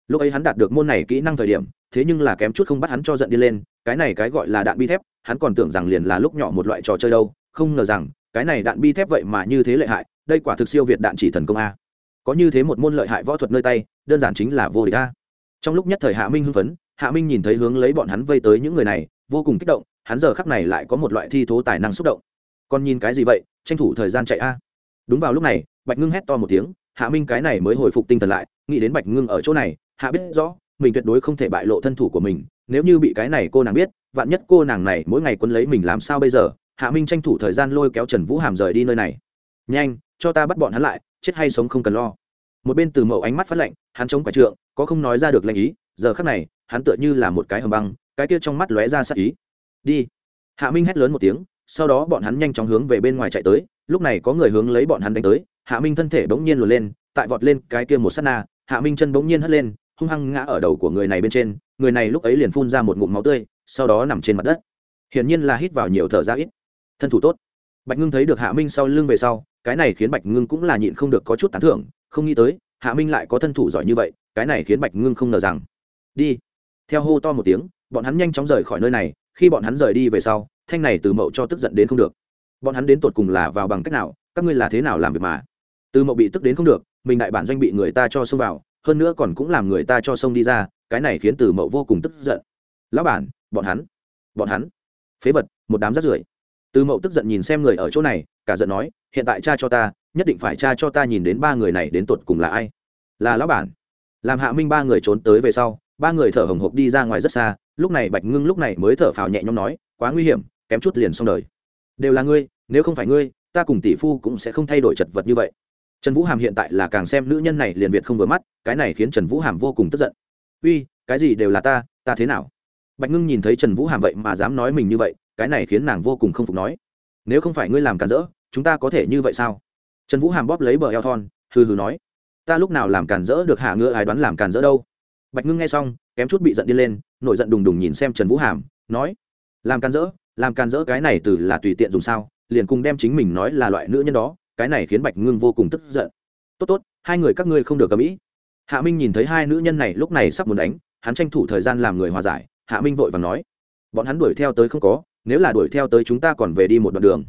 Lúc ấy hắn đạt được môn này kỹ năng thời điểm, thế nhưng là kém chút không bắt hắn cho giận đi lên, cái này cái gọi là đạn bi thép, hắn còn tưởng rằng liền là lúc nhỏ một loại trò chơi đâu, không ngờ rằng, cái này đạn bi thép vậy mà như thế lợi hại, đây quả thực siêu việt đạn chỉ thần công a. Có như thế một môn lợi hại võ thuật nơi tay, đơn giản chính là vô địch a. Trong lúc nhất thời hạ minh hưng phấn, hạ minh nhìn thấy hướng lấy bọn hắn vây tới những người này, vô cùng kích động, hắn giờ khắc này lại có một loại thi thố tài năng xúc động còn nhìn cái gì vậy, tranh thủ thời gian chạy a. Đúng vào lúc này, bạch ngưng hét to một tiếng, hạ minh cái này mới hồi phục tinh thần lại, nghĩ đến bạch ngưng ở chỗ này, hạ biết rõ, mình tuyệt đối không thể bại lộ thân thủ của mình, nếu như bị cái này cô nàng biết, vạn nhất cô nàng này mỗi ngày quấn lấy mình làm sao bây giờ, hạ minh tranh thủ thời gian lôi kéo trần vũ hàm rời đi nơi này. Nhanh, cho ta bắt bọn hắn lại, chết hay sống không cần lo. Một bên từ mẫu ánh mắt phát lạnh, hắn chống quả trượng, có không nói ra được lệnh ý, giờ khắc này, hắn tựa như là một cái hầm băng, cái kia trong mắt lóe ra sắc ý. Đi. Hạ minh hét lớn một tiếng sau đó bọn hắn nhanh chóng hướng về bên ngoài chạy tới, lúc này có người hướng lấy bọn hắn đánh tới, hạ minh thân thể bỗng nhiên lùi lên, tại vọt lên cái kia một s á t na, hạ minh chân bỗng nhiên hất lên, hung hăng ngã ở đầu của người này bên trên, người này lúc ấy liền phun ra một ngụm máu tươi, sau đó nằm trên mặt đất. Hiển nhiên là hít vào nhiều thở ra ít. Thân thủ tốt. Bạch ngưng thấy được hạ minh sau lưng về sau, cái này khiến bạch ngưng cũng là nhịn không được có chút tán thưởng, không nghĩ tới, hạ minh lại có thân thủ giỏi như vậy, cái này khiến bạch ngưng không ngờ rằng. Đi. Theo hô to một tiếng, bọn hắn nhanh chóng rời khỏi nơi này, khi bọn hắn rời đi về sau thanh này từ mậu cho tức giận đến không được. Bọn hắn đến tột cùng là vào bằng cách nào, các ngươi là thế nào làm việc mà? Từ mậu bị tức đến không được, mình đại bản doanh bị người ta cho xông vào, hơn nữa còn cũng làm người ta cho xông đi ra, cái này khiến từ mậu vô cùng tức giận. Lão bản, bọn hắn bọn hắn. Phế vật, một đám rắt rưởi. Từ mậu tức giận nhìn xem người ở chỗ này, cả giận nói, hiện tại cha cho ta, nhất định phải cha cho ta nhìn đến ba người này đến tột cùng là ai? Là lão bản. Làm hạ minh ba người trốn tới về sau, ba người thở hồng hộc đi ra ngoài rất xa lúc này bạch ngưng lúc này mới thở phào nhẹ nhõm nói, quá nguy hiểm, kém chút liền xong đời. Đều là ngươi, nếu không phải ngươi, ta cùng tỷ phu cũng sẽ không thay đổi chật vật như vậy. Trần vũ hàm hiện tại là càng xem nữ nhân này liền việt không vừa mắt, cái này khiến trần vũ hàm vô cùng tức giận. Uy, cái gì đều là ta ta thế nào? Bạch ngưng nhìn thấy trần vũ hàm vậy mà dám nói mình như vậy, cái này khiến nàng vô cùng không phục nói, nếu không phải ngươi làm cản rỡ, chúng ta có thể như vậy sao? Trần vũ hàm bóp lấy bờ eo thon, hừ hừ nói, ta lúc nào làm cản rỡ được hạ ngựa ai đoán làm cản rỡ đâu? Bạch ngưng nghe xong, kém chút bị giận đi lên nổi giận đùng đùng nhìn xem trần vũ hàm, nói, làm can dỡ, làm can dỡ cái này từ là tùy tiện dùng sao, liền cùng đem chính mình nói là loại nữ nhân đó, cái này khiến bạch ngưng vô cùng tức giận. Tốt tốt, hai người các ngươi không được cầm ĩ hạ minh nhìn thấy hai nữ nhân này lúc này sắp muốn đánh, hắn tranh thủ thời gian làm người hòa giải, hạ minh vội và nói, bọn hắn đuổi theo tới không có, nếu là đuổi theo tới chúng ta còn về đi một đoạn đường.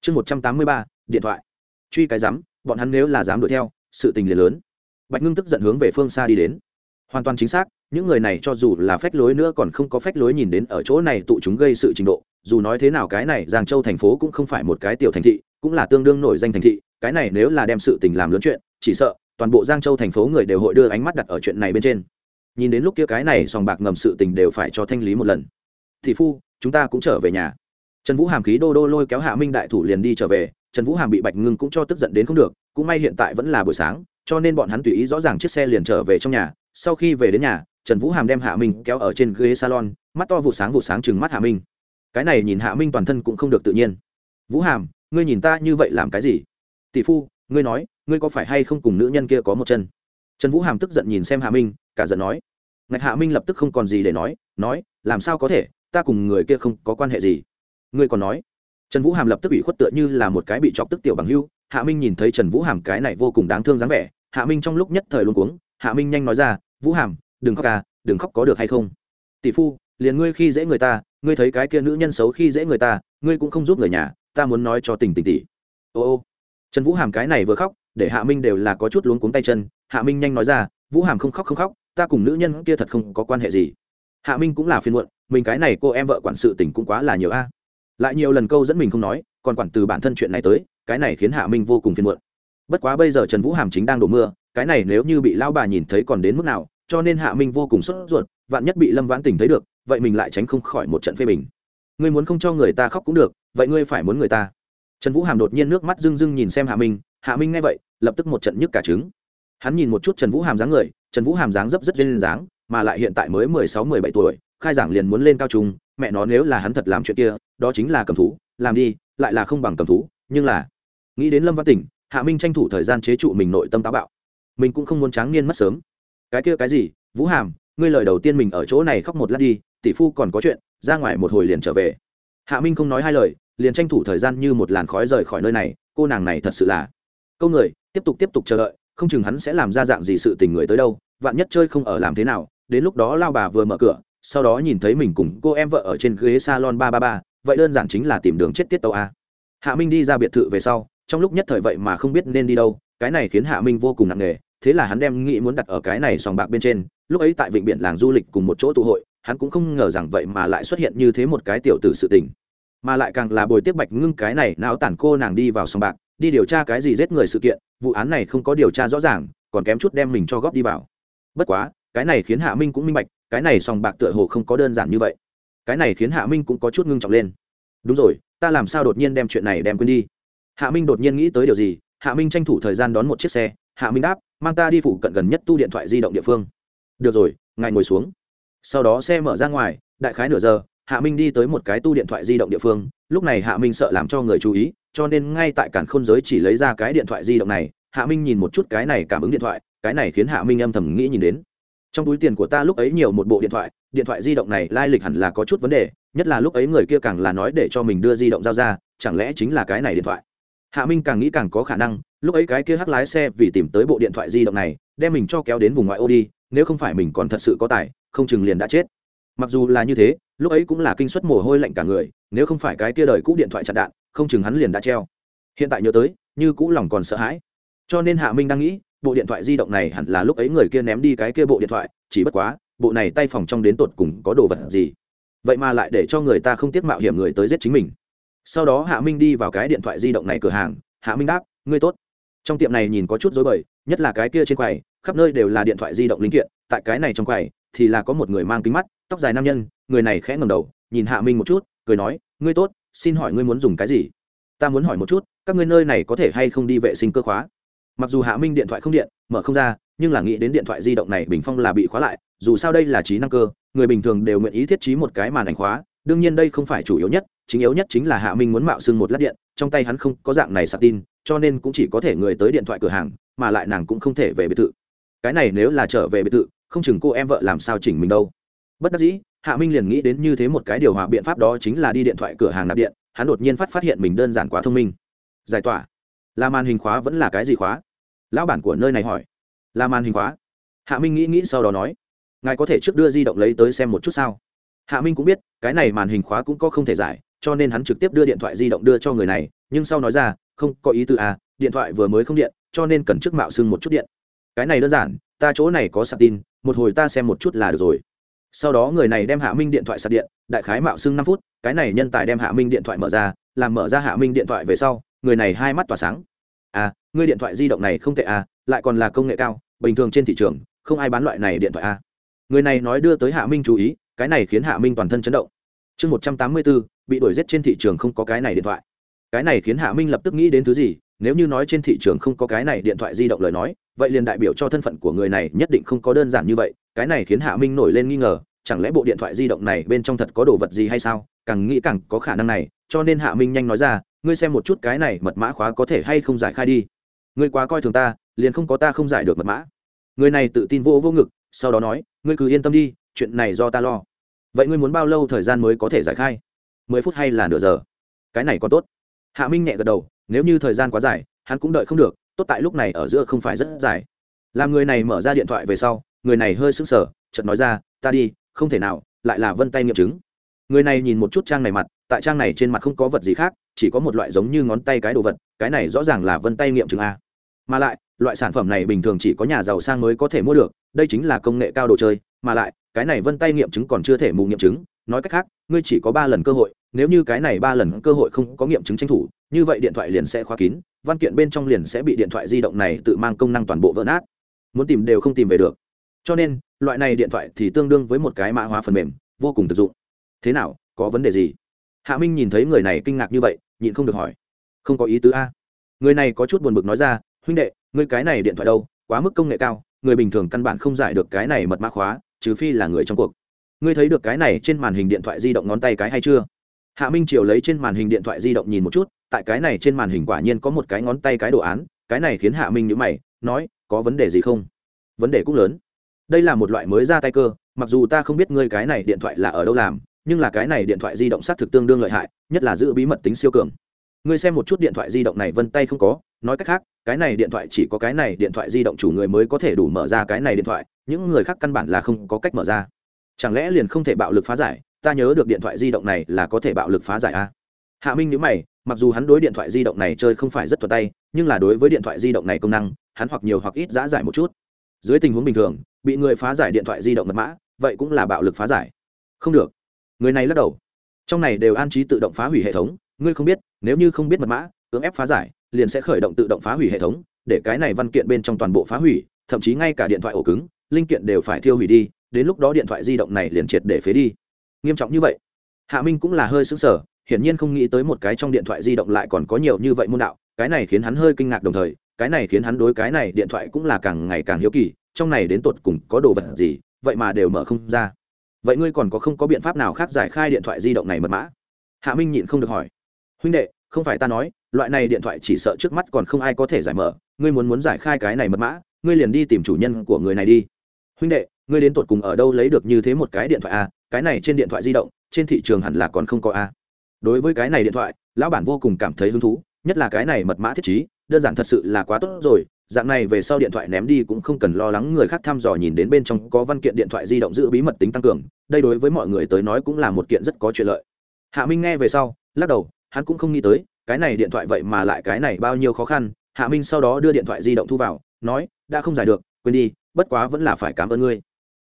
Chương một trăm tám mươi ba, điện thoại. Truy cái dám bọn hắn nếu là dám đuổi theo, sự tình liền lớn. Bạch ngưng tức giận hướng về phương xa đi đến hoàn toàn chính xác, những người này cho dù là phách lối nữa còn không có phách lối nhìn đến ở chỗ này tụ chúng gây sự trình độ, dù nói thế nào cái này giang châu thành phố cũng không phải một cái tiểu thành thị, cũng là tương đương nổi danh thành thị, cái này nếu là đem sự tình làm lớn chuyện, chỉ sợ toàn bộ giang châu thành phố người đều hội đưa ánh mắt đặt ở chuyện này bên trên. Nhìn đến lúc kia cái này sòng bạc ngầm sự tình đều phải cho thanh lý một lần. Thị phu, chúng ta cũng trở về nhà. Trần vũ hàm khí đô đô lôi kéo hạ minh đại thủ liền đi trở về, trần vũ hàm bị bạch ngưng cũng cho tức giận đến không được, cũng may hiện tại vẫn là buổi sáng, cho nên bọn hắn tùy ý rõ ràng chiếc xe liền trở về trong nhà sau khi về đến nhà, trần vũ hàm đem hạ minh kéo ở trên ghế salon, mắt to vụ sáng vụ sáng chừng mắt hạ minh. Cái này nhìn hạ minh toàn thân cũng không được tự nhiên. Vũ hàm, ngươi nhìn ta như vậy làm cái gì? Tỷ phu, ngươi nói, ngươi có phải hay không cùng nữ nhân kia có một chân? Trần vũ hàm tức giận nhìn xem hạ minh, cả giận nói. Ngạch hạ minh lập tức không còn gì để nói nói, làm sao có thể, ta cùng người kia không có quan hệ gì. Ngươi còn nói? Trần vũ hàm lập tức bị khuất tựa như là một cái bị chọc tức tiểu bằng hưu. Hạ minh nhìn thấy trần vũ hàm cái này vô cùng đáng thương dáng vẻ, hạ minh trong lúc nhất thời luôn cuống, hạ minh nhanh nói ra vũ hàm, đừng khóc à đừng khóc có được hay không? Tỷ phu, liền ngươi khi dễ người ta, ngươi thấy cái kia nữ nhân xấu khi dễ người ta, ngươi cũng không giúp người nhà, ta muốn nói cho tình tình tỷ. Ô ô. Trần vũ hàm cái này vừa khóc, để hạ minh đều là có chút luống cuống tay chân. Hạ minh nhanh nói ra, vũ hàm không khóc không khóc, ta cùng nữ nhân kia thật không có quan hệ gì. Hạ minh cũng là phiền muộn, mình cái này cô em vợ quản sự tình cũng quá là nhiều a. Lại nhiều lần câu dẫn mình không nói, còn quản từ bản thân chuyện này tới, cái này khiến hạ minh vô cùng phiền muộn. Bất quá bây giờ trần vũ hàm chính đang đổ mưa cái này nếu như bị lão bà nhìn thấy còn đến mức nào, cho nên hạ minh vô cùng sốt ruột, vạn nhất bị lâm vãn tình thấy được, vậy mình lại tránh không khỏi một trận phê bình. Ngươi muốn không cho người ta khóc cũng được, vậy ngươi phải muốn người ta. Trần vũ hàm đột nhiên nước mắt rưng rưng nhìn xem hạ minh hạ minh nghe vậy, lập tức một trận nhức cả trứng. Hắn nhìn một chút trần vũ hàm dáng người, trần vũ hàm dáng dấp rất duyên dáng, mà lại hiện tại mới mười sáu, mười bảy tuổi, khai giảng liền muốn lên cao trung, mẹ nó nếu là hắn thật làm chuyện kia, đó chính là cầm thú, làm đi, lại là không bằng cầm thú, nhưng là, nghĩ đến lâm văn tỉnh hạ minh tranh thủ thời gian chế trụ mình nội tâm táo bạo mình cũng không muốn tráng niên mất sớm. Cái kia cái gì? Vũ hàm, ngươi lời đầu tiên mình ở chỗ này khóc một lát đi, tỷ phu còn có chuyện, ra ngoài một hồi liền trở về. Hạ minh không nói hai lời, liền tranh thủ thời gian như một làn khói rời khỏi nơi này, cô nàng này thật sự là. Câu người, tiếp tục tiếp tục chờ đợi, không chừng hắn sẽ làm ra dạng gì sự tình người tới đâu, vạn nhất chơi không ở làm thế nào, đến lúc đó lao bà vừa mở cửa, sau đó nhìn thấy mình cùng cô em vợ ở trên ghế salon ba ba ba, vậy đơn giản chính là tìm đường chết tiết tàu a. Hạ minh đi ra biệt thự về sau trong lúc nhất thời vậy mà không biết nên đi đâu, cái này khiến hạ minh vô cùng nặng nề, thế là hắn đem nghĩ muốn đặt ở cái này sòng bạc bên trên, lúc ấy tại vịnh biển làng du lịch cùng một chỗ tụ hội, hắn cũng không ngờ rằng vậy mà lại xuất hiện như thế một cái tiểu tử sự tình. Mà lại càng là bồi tiếp bạch ngưng cái này não tản cô nàng đi vào sòng bạc, đi điều tra cái gì giết người sự kiện, vụ án này không có điều tra rõ ràng, còn kém chút đem mình cho góp đi vào. Bất quá, cái này khiến hạ minh cũng minh bạch, cái này sòng bạc tựa hồ không có đơn giản như vậy. Cái này khiến hạ minh cũng có chút ngưng trọng lên. Đúng rồi, ta làm sao đột nhiên đem chuyện này đem quên đi? Hạ minh đột nhiên nghĩ tới điều gì, hạ minh tranh thủ thời gian đón một chiếc xe, hạ minh đáp, mang ta đi phụ cận gần nhất tu điện thoại di động địa phương. Được rồi, ngài ngồi xuống. Sau đó xe mở ra ngoài, đại khái nửa giờ, hạ minh đi tới một cái tu điện thoại di động địa phương, lúc này hạ minh sợ làm cho người chú ý, cho nên ngay tại cản khôn giới chỉ lấy ra cái điện thoại di động này, hạ minh nhìn một chút cái này cảm ứng điện thoại, cái này khiến hạ minh âm thầm nghĩ nhìn đến. Trong túi tiền của ta lúc ấy nhiều một bộ điện thoại điện thoại di động này lai lịch hẳn là có chút vấn đề, nhất là lúc ấy người kia càng là nói để cho mình đưa di động giao ra, chẳng lẽ chính là cái này điện thoại? Hạ minh càng nghĩ càng có khả năng, lúc ấy cái kia hắc lái xe vì tìm tới bộ điện thoại di động này, đem mình cho kéo đến vùng ngoại ô đi, nếu không phải mình còn thật sự có tài, không chừng liền đã chết. Mặc dù là như thế, lúc ấy cũng là kinh suất mồ hôi lạnh cả người, nếu không phải cái kia đời cũ điện thoại chặn đạn, không chừng hắn liền đã treo. Hiện tại nhớ tới, như cũ lòng còn sợ hãi. Cho nên hạ minh đang nghĩ, bộ điện thoại di động này hẳn là lúc ấy người kia ném đi cái kia bộ điện thoại, chỉ bất quá, bộ này tay phòng trong đến tột cùng có đồ vật gì? Vậy mà lại để cho người ta không tiếc mạo hiểm người tới giết chính mình sau đó hạ minh đi vào cái điện thoại di động này cửa hàng. Hạ minh đáp, ngươi tốt. Trong tiệm này nhìn có chút dối bời, nhất là cái kia trên quầy, khắp nơi đều là điện thoại di động linh kiện, tại cái này trong quầy thì là có một người mang kính mắt, tóc dài nam nhân, người này khẽ ngầm đầu, nhìn hạ minh một chút, cười nói, ngươi tốt, xin hỏi ngươi muốn dùng cái gì? Ta muốn hỏi một chút, các ngươi nơi này có thể hay không đi vệ sinh cơ khóa? Mặc dù hạ minh điện thoại không điện, mở không ra, nhưng là nghĩ đến điện thoại di động này bình phong là bị khóa lại, dù sao đây là trí năng cơ, người bình thường đều nguyện ý thiết trí một cái màn ảnh khóa đương nhiên đây không phải chủ yếu nhất, chính yếu nhất chính là hạ minh muốn mạo xưng một lát điện, trong tay hắn không có dạng này sạc tin, cho nên cũng chỉ có thể người tới điện thoại cửa hàng, mà lại nàng cũng không thể về biệt thự. Cái này nếu là trở về biệt thự, không chừng cô em vợ làm sao chỉnh mình đâu. Bất đắc dĩ, hạ minh liền nghĩ đến như thế một cái điều hòa biện pháp đó chính là đi điện thoại cửa hàng nạp điện, hắn đột nhiên phát phát hiện mình đơn giản quá thông minh. Giải tỏa. Là màn hình khóa vẫn là cái gì khóa? Lão bản của nơi này hỏi. Là màn hình khóa. Hạ minh nghĩ nghĩ sau đó nói. Ngài có thể trước đưa di động lấy tới xem một chút sao? Hạ minh cũng biết, cái này màn hình khóa cũng có không thể giải, cho nên hắn trực tiếp đưa điện thoại di động đưa cho người này, nhưng sau nói ra, không, có ý tư à điện thoại vừa mới không điện, cho nên cần trước mạo xưng một chút điện. Cái này đơn giản, ta chỗ này có sạc tin, một hồi ta xem một chút là được rồi. Sau đó người này đem hạ minh điện thoại sạc điện, đại khái mạo xưng năm phút, cái này nhân tài đem hạ minh điện thoại mở ra, làm mở ra hạ minh điện thoại về sau, người này hai mắt tỏa sáng. À ngươi điện thoại di động này không tệ à lại còn là công nghệ cao, bình thường trên thị trường, không ai bán loại này điện thoại à. Người này nói đưa tới hạ minh chú ý cái này khiến hạ minh toàn thân chấn động. Chương một trăm tám mươi bốn, bị đuổi giết trên thị trường không có cái này điện thoại. Cái này khiến hạ minh lập tức nghĩ đến thứ gì, nếu như nói trên thị trường không có cái này điện thoại di động lời nói, vậy liền đại biểu cho thân phận của người này nhất định không có đơn giản như vậy, cái này khiến hạ minh nổi lên nghi ngờ, chẳng lẽ bộ điện thoại di động này bên trong thật có đồ vật gì hay sao? Càng nghĩ càng có khả năng này, cho nên hạ minh nhanh nói ra, ngươi xem một chút cái này mật mã khóa có thể hay không giải khai đi. Ngươi quá coi thường ta, liền không có ta không giải được mật mã. Người này tự tin vô vô ngực, sau đó nói, ngươi cứ yên tâm đi chuyện này do ta lo. Vậy ngươi muốn bao lâu thời gian mới có thể giải khai? Mười phút hay là nửa giờ? Cái này còn tốt. Hạ minh nhẹ gật đầu, nếu như thời gian quá dài, hắn cũng đợi không được, tốt tại lúc này ở giữa không phải rất dài. Làm người này mở ra điện thoại về sau, người này hơi sững sờ, chợt nói ra, ta đi, không thể nào, lại là vân tay nghiệm chứng. Người này nhìn một chút trang này mặt, tại trang này trên mặt không có vật gì khác, chỉ có một loại giống như ngón tay cái đồ vật, cái này rõ ràng là vân tay nghiệm chứng a. Mà lại, loại sản phẩm này bình thường chỉ có nhà giàu sang mới có thể mua được, đây chính là công nghệ cao đồ chơi mà lại, cái này vân tay nghiệm chứng còn chưa thể mù nghiệm chứng, nói cách khác, ngươi chỉ có ba lần cơ hội, nếu như cái này ba lần cơ hội không có nghiệm chứng tranh thủ, như vậy điện thoại liền sẽ khóa kín, văn kiện bên trong liền sẽ bị điện thoại di động này tự mang công năng toàn bộ vỡ nát. Muốn tìm đều không tìm về được. Cho nên, loại này điện thoại thì tương đương với một cái mã hóa phần mềm, vô cùng thực dụng. Thế nào, có vấn đề gì? Hạ minh nhìn thấy người này kinh ngạc như vậy, nhịn không được hỏi. Không có ý tứ a. Người này có chút buồn bực nói ra, huynh đệ, ngươi cái này điện thoại đâu, quá mức công nghệ cao, người bình thường căn bản không giải được cái này mật mã khóa trừ phi là người trong cuộc. Ngươi thấy được cái này trên màn hình điện thoại di động ngón tay cái hay chưa? Hạ minh triều lấy trên màn hình điện thoại di động nhìn một chút, tại cái này trên màn hình quả nhiên có một cái ngón tay cái đồ án, cái này khiến hạ minh nhữ mày, nói, có vấn đề gì không? Vấn đề cũng lớn. Đây là một loại mới ra tay cơ, mặc dù ta không biết ngươi cái này điện thoại là ở đâu làm, nhưng là cái này điện thoại di động xác thực tương đương lợi hại, nhất là giữ bí mật tính siêu cường. Ngươi xem một chút điện thoại di động này vân tay không có, nói cách khác, cái này điện thoại chỉ có cái này điện thoại di động chủ người mới có thể đủ mở ra cái này điện thoại những người khác căn bản là không có cách mở ra. Chẳng lẽ liền không thể bạo lực phá giải? Ta nhớ được điện thoại di động này là có thể bạo lực phá giải a. Hạ minh nhớ mày, mặc dù hắn đối điện thoại di động này chơi không phải rất thuật tay, nhưng là đối với điện thoại di động này công năng, hắn hoặc nhiều hoặc ít giã giải một chút. Dưới tình huống bình thường, bị người phá giải điện thoại di động mật mã, vậy cũng là bạo lực phá giải. Không được. Người này lắc đầu. Trong này đều an trí tự động phá hủy hệ thống, ngươi không biết, nếu như không biết mật mã, cưỡng ép phá giải, liền sẽ khởi động tự động phá hủy hệ thống, để cái này văn kiện bên trong toàn bộ phá hủy, thậm chí ngay cả điện thoại ổ cứng linh kiện đều phải thiêu hủy đi, đến lúc đó điện thoại di động này liền triệt để phế đi. Nghiêm trọng như vậy. Hạ minh cũng là hơi xứng sở hiển nhiên không nghĩ tới một cái trong điện thoại di động lại còn có nhiều như vậy môn đạo, cái này khiến hắn hơi kinh ngạc đồng thời, cái này khiến hắn đối cái này điện thoại cũng là càng ngày càng hiếu kỳ, trong này đến tột cùng có đồ vật gì, vậy mà đều mở không ra. Vậy ngươi còn có không có biện pháp nào khác giải khai điện thoại di động này mật mã? Hạ minh nhịn không được hỏi. Huynh đệ, không phải ta nói, loại này điện thoại chỉ sợ trước mắt còn không ai có thể giải mở, ngươi muốn muốn giải khai cái này mật mã, ngươi liền đi tìm chủ nhân của người này đi huynh đệ, ngươi đến tột cùng ở đâu lấy được như thế một cái điện thoại a cái này trên điện thoại di động, trên thị trường hẳn là còn không có a đối với cái này điện thoại, lão bản vô cùng cảm thấy hứng thú, nhất là cái này mật mã thiết trí, đơn giản thật sự là quá tốt rồi. Dạng này về sau điện thoại ném đi cũng không cần lo lắng người khác thăm dò nhìn đến bên trong có văn kiện điện thoại di động giữ bí mật tính tăng cường. Đây đối với mọi người tới nói cũng là một kiện rất có chuyện lợi. Hạ minh nghe về sau, lắc đầu, hắn cũng không nghĩ tới, cái này điện thoại vậy mà lại cái này bao nhiêu khó khăn. Hạ minh sau đó đưa điện thoại di động thu vào, nói, đã không giải được, quên đi bất quá vẫn là phải cảm ơn ngươi.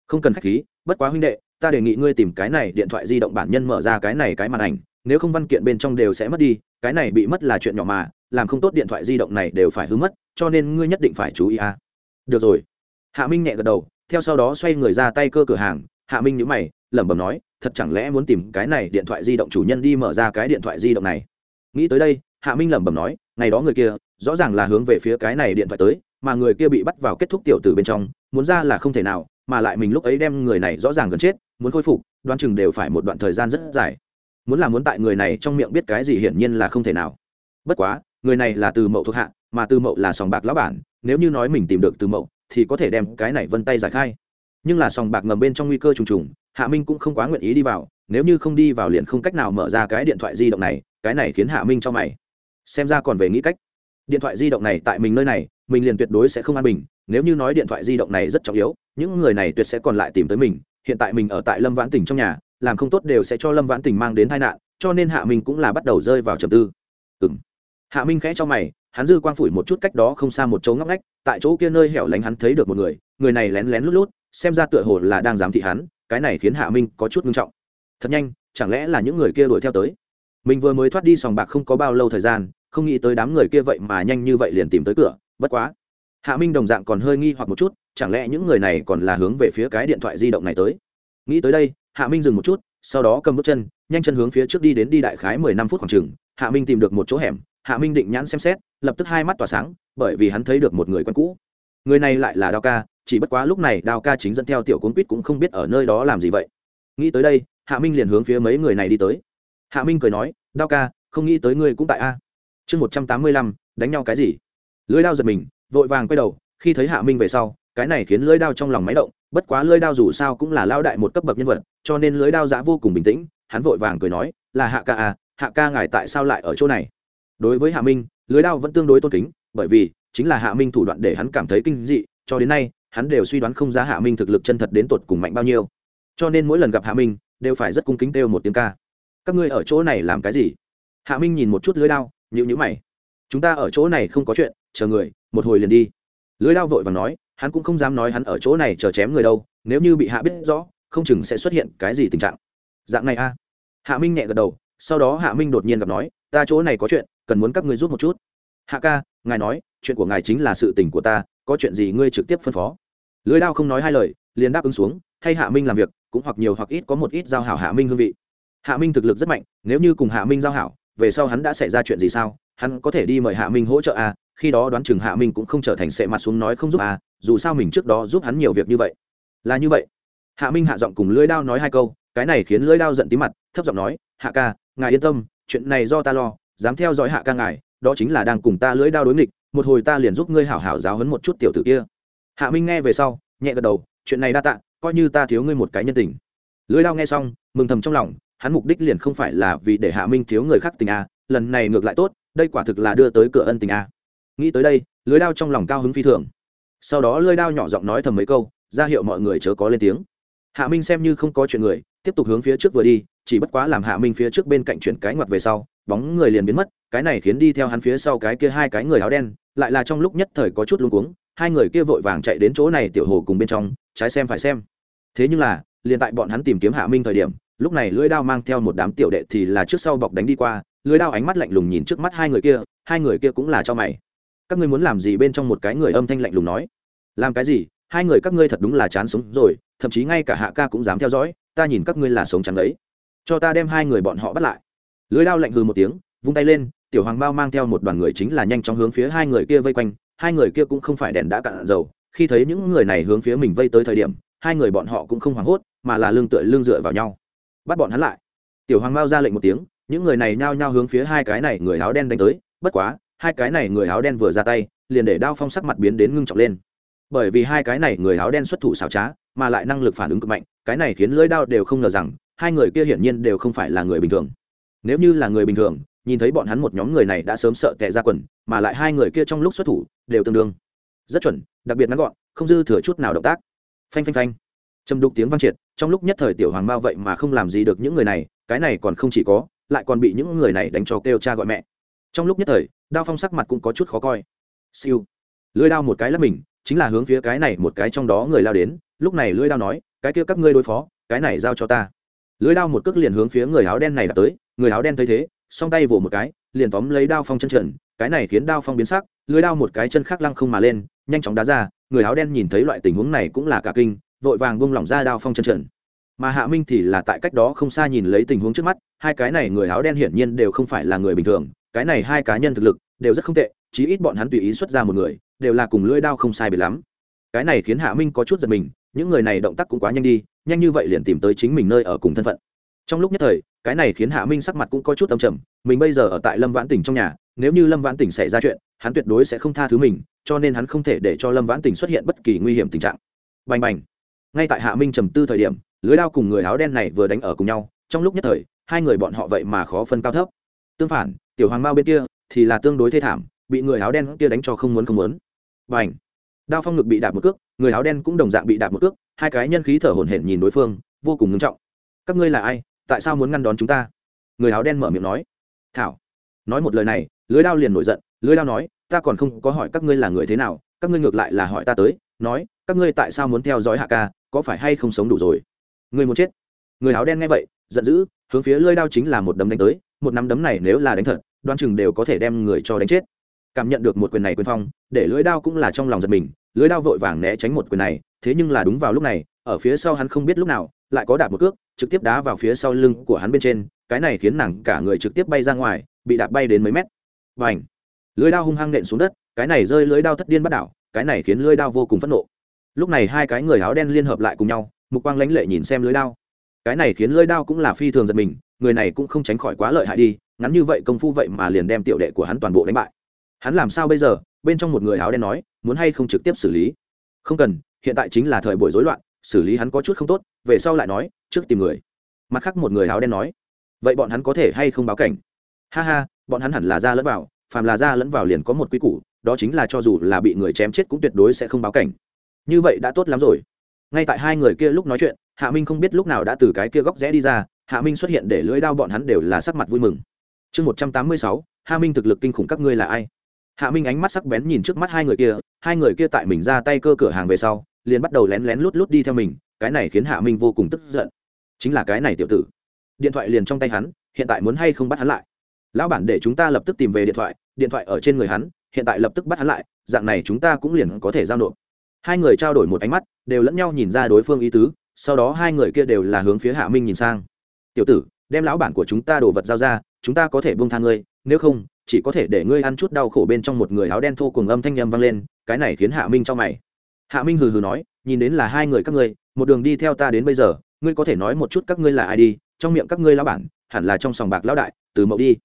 Không cần khách khí, bất quá huynh đệ, ta đề nghị ngươi tìm cái này điện thoại di động bản nhân mở ra cái này cái màn ảnh, nếu không văn kiện bên trong đều sẽ mất đi, cái này bị mất là chuyện nhỏ mà, làm không tốt điện thoại di động này đều phải hư mất, cho nên ngươi nhất định phải chú ý à. được rồi. Hạ minh nhẹ gật đầu, theo sau đó xoay người ra tay cơ cửa hàng, hạ minh nhữ mày, lẩm bẩm nói, thật chẳng lẽ muốn tìm cái này điện thoại di động chủ nhân đi mở ra cái điện thoại di động này? Nghĩ tới đây, hạ minh lẩm bẩm nói, ngày đó người kia rõ ràng là hướng về phía cái này điện thoại tới, mà người kia bị bắt vào kết thúc tiểu tử bên trong, muốn ra là không thể nào, mà lại mình lúc ấy đem người này rõ ràng gần chết, muốn khôi phục, đoán chừng đều phải một đoạn thời gian rất dài. Muốn là muốn tại người này trong miệng biết cái gì hiển nhiên là không thể nào. Bất quá, người này là từ mậu thuộc hạ, mà từ mậu là sòng bạc lão bản, nếu như nói mình tìm được từ mậu, thì có thể đem cái này vân tay giải khai. Nhưng là sòng bạc ngầm bên trong nguy cơ trùng trùng, hạ minh cũng không quá nguyện ý đi vào, nếu như không đi vào liền không cách nào mở ra cái điện thoại di động này, cái này khiến hạ minh cho mày. Xem ra còn về nghĩ cách điện thoại di động này tại mình nơi này, mình liền tuyệt đối sẽ không an bình. Nếu như nói điện thoại di động này rất trọng yếu, những người này tuyệt sẽ còn lại tìm tới mình. Hiện tại mình ở tại lâm vãn tỉnh trong nhà, làm không tốt đều sẽ cho lâm vãn tỉnh mang đến tai nạn, cho nên hạ minh cũng là bắt đầu rơi vào trầm tư. Ừ m hạ minh khẽ cho mày, hắn dư quang phủi một chút cách đó không xa một chỗ ngóc ngách, tại chỗ kia nơi hẻo lánh hắn thấy được một người người này lén lén lút lút, xem ra tựa hồ là đang giám thị hắn, cái này khiến hạ minh có chút ngưng trọng. Thật nhanh, chẳng lẽ là những người kia đuổi theo tới? Mình vừa mới thoát đi sòng bạc không có bao lâu thời gian không nghĩ tới đám người kia vậy mà nhanh như vậy liền tìm tới cửa, bất quá. Hạ minh đồng dạng còn hơi nghi hoặc một chút, chẳng lẽ những người này còn là hướng về phía cái điện thoại di động này tới? Nghĩ tới đây, hạ minh dừng một chút, sau đó cầm bước chân, nhanh chân hướng phía trước đi đến đi đại khái mười năm phút khoảng chừng. Hạ minh tìm được một chỗ hẻm, hạ minh định nhãn xem xét, lập tức hai mắt tỏa sáng, bởi vì hắn thấy được một người quen cũ. Người này lại là đao ca, chỉ bất quá lúc này đao ca chính dẫn theo tiểu cuốn quýt cũng không biết ở nơi đó làm gì vậy. Nghĩ tới đây, hạ minh liền hướng phía mấy người này đi tới. Hạ minh cười nói, đao ca, không nghĩ tới ngươi cũng tại a chương một trăm tám mươi lăm, đánh nhau cái gì? Lưới đao giật mình, vội vàng quay đầu, khi thấy hạ minh về sau, cái này khiến lưới đao trong lòng máy động, bất quá lưới đao dù sao cũng là lao đại một cấp bậc nhân vật, cho nên lưới đao giã vô cùng bình tĩnh, hắn vội vàng cười nói, là hạ ca à hạ ca ngài tại sao lại ở chỗ này? Đối với hạ minh, lưới đao vẫn tương đối tôn kính, bởi vì chính là hạ minh thủ đoạn để hắn cảm thấy kinh dị, cho đến nay, hắn đều suy đoán không ra hạ minh thực lực chân thật đến tột cùng mạnh bao nhiêu. Cho nên mỗi lần gặp hạ minh, đều phải rất cung kính kêu một tiếng ca. Các ngươi ở chỗ này làm cái gì? Hạ minh nhìn một chút lưới đao nhữ nhữ mày. Chúng ta ở chỗ này không có chuyện, chờ người, một hồi liền đi. Lưới đao vội và nói, hắn cũng không dám nói hắn ở chỗ này chờ chém người đâu, nếu như bị hạ biết rõ, không chừng sẽ xuất hiện cái gì tình trạng. Dạng này a. Hạ minh nhẹ gật đầu, sau đó hạ minh đột nhiên gặp nói, ta chỗ này có chuyện, cần muốn các ngươi giúp một chút. Hạ ca, ngài nói, chuyện của ngài chính là sự tình của ta, có chuyện gì ngươi trực tiếp phân phó. Lưới đao không nói hai lời, liền đáp ứng xuống, thay hạ minh làm việc, cũng hoặc nhiều hoặc ít có một ít giao hảo hạ minh hương vị. Hạ minh thực lực rất mạnh, nếu như cùng hạ minh giao hảo về sau hắn đã xảy ra chuyện gì sao? Hắn có thể đi mời hạ minh hỗ trợ à? Khi đó đoán chừng hạ minh cũng không trở thành sệ mặt xuống nói không giúp à? Dù sao mình trước đó giúp hắn nhiều việc như vậy. Là như vậy. Hạ minh hạ giọng cùng lưỡi đao nói hai câu, cái này khiến lưỡi đao giận tí mặt, thấp giọng nói, hạ ca, ngài yên tâm, chuyện này do ta lo, dám theo dõi hạ ca ngài, đó chính là đang cùng ta lưỡi đao đối nghịch, một hồi ta liền giúp ngươi hảo hảo giáo hấn một chút tiểu tử kia. Hạ minh nghe về sau, nhẹ gật đầu, chuyện này đa tạ, coi như ta thiếu ngươi một cái nhân tình. Lưỡi đao nghe xong, mừng thầm trong lòng hắn mục đích liền không phải là vì để hạ minh thiếu người khác tình a, lần này ngược lại tốt, đây quả thực là đưa tới cửa ân tình a. Nghĩ tới đây, lưới đao trong lòng cao hứng phi thường. Sau đó lưới đao nhỏ giọng nói thầm mấy câu, ra hiệu mọi người chớ có lên tiếng. Hạ minh xem như không có chuyện người, tiếp tục hướng phía trước vừa đi, chỉ bất quá làm hạ minh phía trước bên cạnh chuyển cái ngoặt về sau, bóng người liền biến mất, cái này khiến đi theo hắn phía sau cái kia hai cái người áo đen, lại là trong lúc nhất thời có chút luống cuống, hai người kia vội vàng chạy đến chỗ này tiểu hồ cùng bên trong, trái xem phải xem. Thế nhưng là, liền tại bọn hắn tìm kiếm hạ minh thời điểm lúc này lưỡi đao mang theo một đám tiểu đệ thì là trước sau bọc đánh đi qua, lưỡi đao ánh mắt lạnh lùng nhìn trước mắt hai người kia, hai người kia cũng là cho mày. Các ngươi muốn làm gì bên trong một cái người âm thanh lạnh lùng nói? Làm cái gì? Hai người các ngươi thật đúng là chán sống rồi, thậm chí ngay cả hạ ca cũng dám theo dõi, ta nhìn các ngươi là sống trắng đấy. Cho ta đem hai người bọn họ bắt lại. Lưới đao lạnh hừ một tiếng, vung tay lên, tiểu hoàng bao mang theo một đoàn người chính là nhanh chóng hướng phía hai người kia vây quanh, hai người kia cũng không phải đèn đã cạn dầu, khi thấy những người này hướng phía mình vây tới thời điểm, hai người bọn họ cũng không hoảng hốt, mà là lương tựa lương dựa vào nhau bắt bọn hắn lại. Tiểu hoàng bao ra lệnh một tiếng, những người này nhao nhao hướng phía hai cái này người áo đen đánh tới, bất quá, hai cái này người áo đen vừa ra tay, liền để đao phong sắc mặt biến đến ngưng trọng lên. Bởi vì hai cái này người áo đen xuất thủ xảo trá, mà lại năng lực phản ứng cực mạnh, cái này khiến lưỡi đao đều không ngờ rằng, hai người kia hiển nhiên đều không phải là người bình thường. Nếu như là người bình thường, nhìn thấy bọn hắn một nhóm người này đã sớm sợ tệ ra quần, mà lại hai người kia trong lúc xuất thủ, đều tương đương. Rất chuẩn, đặc biệt ngắn gọn, không dư thừa chút nào động tác. Phanh phanh phanh châm đục tiếng vang triệt, trong lúc nhất thời tiểu hoàng mao vậy mà không làm gì được những người này, cái này còn không chỉ có, lại còn bị những người này đánh cho kêu cha gọi mẹ. Trong lúc nhất thời, đao phong sắc mặt cũng có chút khó coi. Siêu. Lưỡi đao một cái lắp mình, chính là hướng phía cái này một cái trong đó người lao đến, lúc này lưỡi đao nói, cái kia các ngươi đối phó, cái này giao cho ta. Lưỡi đao một cước liền hướng phía người áo đen này đã tới, người áo đen thấy thế, song tay vỗ một cái, liền tóm lấy đao phong chân trần, cái này khiến đao phong biến sắc, lưỡi đao một cái chân khác lăng không mà lên, nhanh chóng đá ra, người áo đen nhìn thấy loại tình huống này cũng là cả kinh vội vàng bung lỏng ra đao phong chân trần. Mà hạ minh thì là tại cách đó không xa nhìn lấy tình huống trước mắt, hai cái này người áo đen hiển nhiên đều không phải là người bình thường, cái này hai cá nhân thực lực đều rất không tệ, chí ít bọn hắn tùy ý xuất ra một người, đều là cùng lưỡi đao không sai biệt lắm. Cái này khiến hạ minh có chút giật mình, những người này động tác cũng quá nhanh đi, nhanh như vậy liền tìm tới chính mình nơi ở cùng thân phận. Trong lúc nhất thời, cái này khiến hạ minh sắc mặt cũng có chút âm trầm, mình bây giờ ở tại lâm vãn tỉnh trong nhà, nếu như lâm vãn tỉnh xảy ra chuyện, hắn tuyệt đối sẽ không tha thứ mình, cho nên hắn không thể để cho lâm vãn tỉnh xuất hiện bất kỳ nguy hiểm tình trạng. Bành bành ngay tại hạ minh trầm tư thời điểm, lưới đao cùng người áo đen này vừa đánh ở cùng nhau, trong lúc nhất thời, hai người bọn họ vậy mà khó phân cao thấp. Tương phản, tiểu hoàng mao bên kia thì là tương đối thê thảm, bị người áo đen kia đánh cho không muốn không muốn. Và ảnh đao phong ngực bị đạp một cước, người áo đen cũng đồng dạng bị đạp một cước, hai cái nhân khí thở hổn hển nhìn đối phương, vô cùng ngưng trọng. Các ngươi là ai? Tại sao muốn ngăn đón chúng ta? Người áo đen mở miệng nói. Thảo! Nói một lời này, lưới đao liền nổi giận, lưới đao nói, ta còn không có hỏi các ngươi là người thế nào, các ngươi ngược lại là hỏi ta tới, nói, các ngươi tại sao muốn theo dõi hạ ca có phải hay không sống đủ rồi? Người muốn chết. Người áo đen nghe vậy, giận dữ, hướng phía lơi đao chính là một đấm đánh tới, một nắm đấm này nếu là đánh thật đoan chừng đều có thể đem người cho đánh chết. Cảm nhận được một quyền này quyền phong, để lưỡi đao cũng là trong lòng giật mình, lưỡi đao vội vàng né tránh một quyền này, thế nhưng là đúng vào lúc này, ở phía sau hắn không biết lúc nào, lại có đạp một cước, trực tiếp đá vào phía sau lưng của hắn bên trên, cái này khiến nàng cả người trực tiếp bay ra ngoài, bị đạp bay đến mấy mét. Và ảnh đao hung hăng nện xuống đất, cái này rơi lưỡi đao thất điên bắt đảo, cái này khiến lưỡi đao vô cùng phẫn nộ lúc này hai cái người áo đen liên hợp lại cùng nhau, mục quang lãnh lệ nhìn xem lưới đao. Cái này khiến lưới đao cũng là phi thường giật mình, người này cũng không tránh khỏi quá lợi hại đi, ngắn như vậy công phu vậy mà liền đem tiểu đệ của hắn toàn bộ đánh bại. Hắn làm sao bây giờ? Bên trong một người áo đen nói, muốn hay không trực tiếp xử lý? Không cần, hiện tại chính là thời buổi rối loạn, xử lý hắn có chút không tốt, về sau lại nói, trước tìm người. Mặt khác một người áo đen nói, vậy bọn hắn có thể hay không báo cảnh? Ha ha, bọn hắn hẳn là ra lẫn vào, phàm là ra lẫn vào liền có một quy củ, đó chính là cho dù là bị người chém chết cũng tuyệt đối sẽ không báo cảnh như vậy đã tốt lắm rồi. Ngay tại hai người kia lúc nói chuyện, hạ minh không biết lúc nào đã từ cái kia góc rẽ đi ra, hạ minh xuất hiện để lưỡi đao bọn hắn đều là sắc mặt vui mừng. Chương một trăm tám mươi sáu, hạ minh thực lực kinh khủng các ngươi là ai? Hạ minh ánh mắt sắc bén nhìn trước mắt hai người kia, hai người kia tại mình ra tay cơ cửa hàng về sau, liền bắt đầu lén lén lút lút đi theo mình, cái này khiến hạ minh vô cùng tức giận. Chính là cái này tiểu tử. Điện thoại liền trong tay hắn, hiện tại muốn hay không bắt hắn lại? Lão bản để chúng ta lập tức tìm về điện thoại điện thoại ở trên người hắn, hiện tại lập tức bắt hắn lại, dạng này chúng ta cũng liền có thể giao nộp hai người trao đổi một ánh mắt, đều lẫn nhau nhìn ra đối phương ý tứ, sau đó hai người kia đều là hướng phía hạ minh nhìn sang. Tiểu tử, đem lão bản của chúng ta đồ vật giao ra, chúng ta có thể bông tha ngươi, nếu không, chỉ có thể để ngươi ăn chút đau khổ bên trong một người áo đen thô cùng âm thanh nhầm vang lên, cái này khiến hạ minh cho mày. Hạ minh hừ hừ nói, nhìn đến là hai người các ngươi, một đường đi theo ta đến bây giờ, ngươi có thể nói một chút các ngươi là ai đi, trong miệng các ngươi lão bản, hẳn là trong sòng bạc lão đại, từ mậu đi.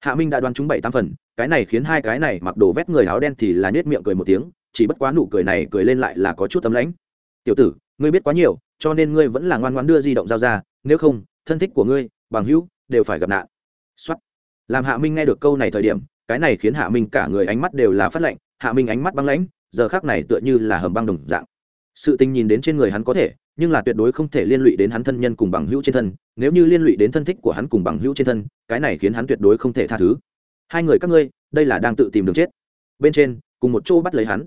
Hạ minh đã đoán chúng bảy tám phần, cái này khiến hai cái này mặc đồ vét người áo đen thì là nhếch miệng cười một tiếng chỉ bất quá nụ cười này cười lên lại là có chút tấm lãnh. Tiểu tử, ngươi biết quá nhiều, cho nên ngươi vẫn là ngoan ngoãn đưa di động giao ra, nếu không, thân thích của ngươi, bằng hữu, đều phải gặp nạn. Xuất làm hạ minh nghe được câu này thời điểm, cái này khiến hạ minh cả người ánh mắt đều là phát lạnh, hạ minh ánh mắt băng lãnh, giờ khác này tựa như là hầm băng đồng dạng. Sự tình nhìn đến trên người hắn có thể, nhưng là tuyệt đối không thể liên lụy đến hắn thân nhân cùng bằng hữu trên thân, nếu như liên lụy đến thân thích của hắn cùng bằng hữu trên thân, cái này khiến hắn tuyệt đối không thể tha thứ. Hai người các ngươi, đây là đang tự tìm đường chết. Bên trên, cùng một chỗ bắt lấy hắn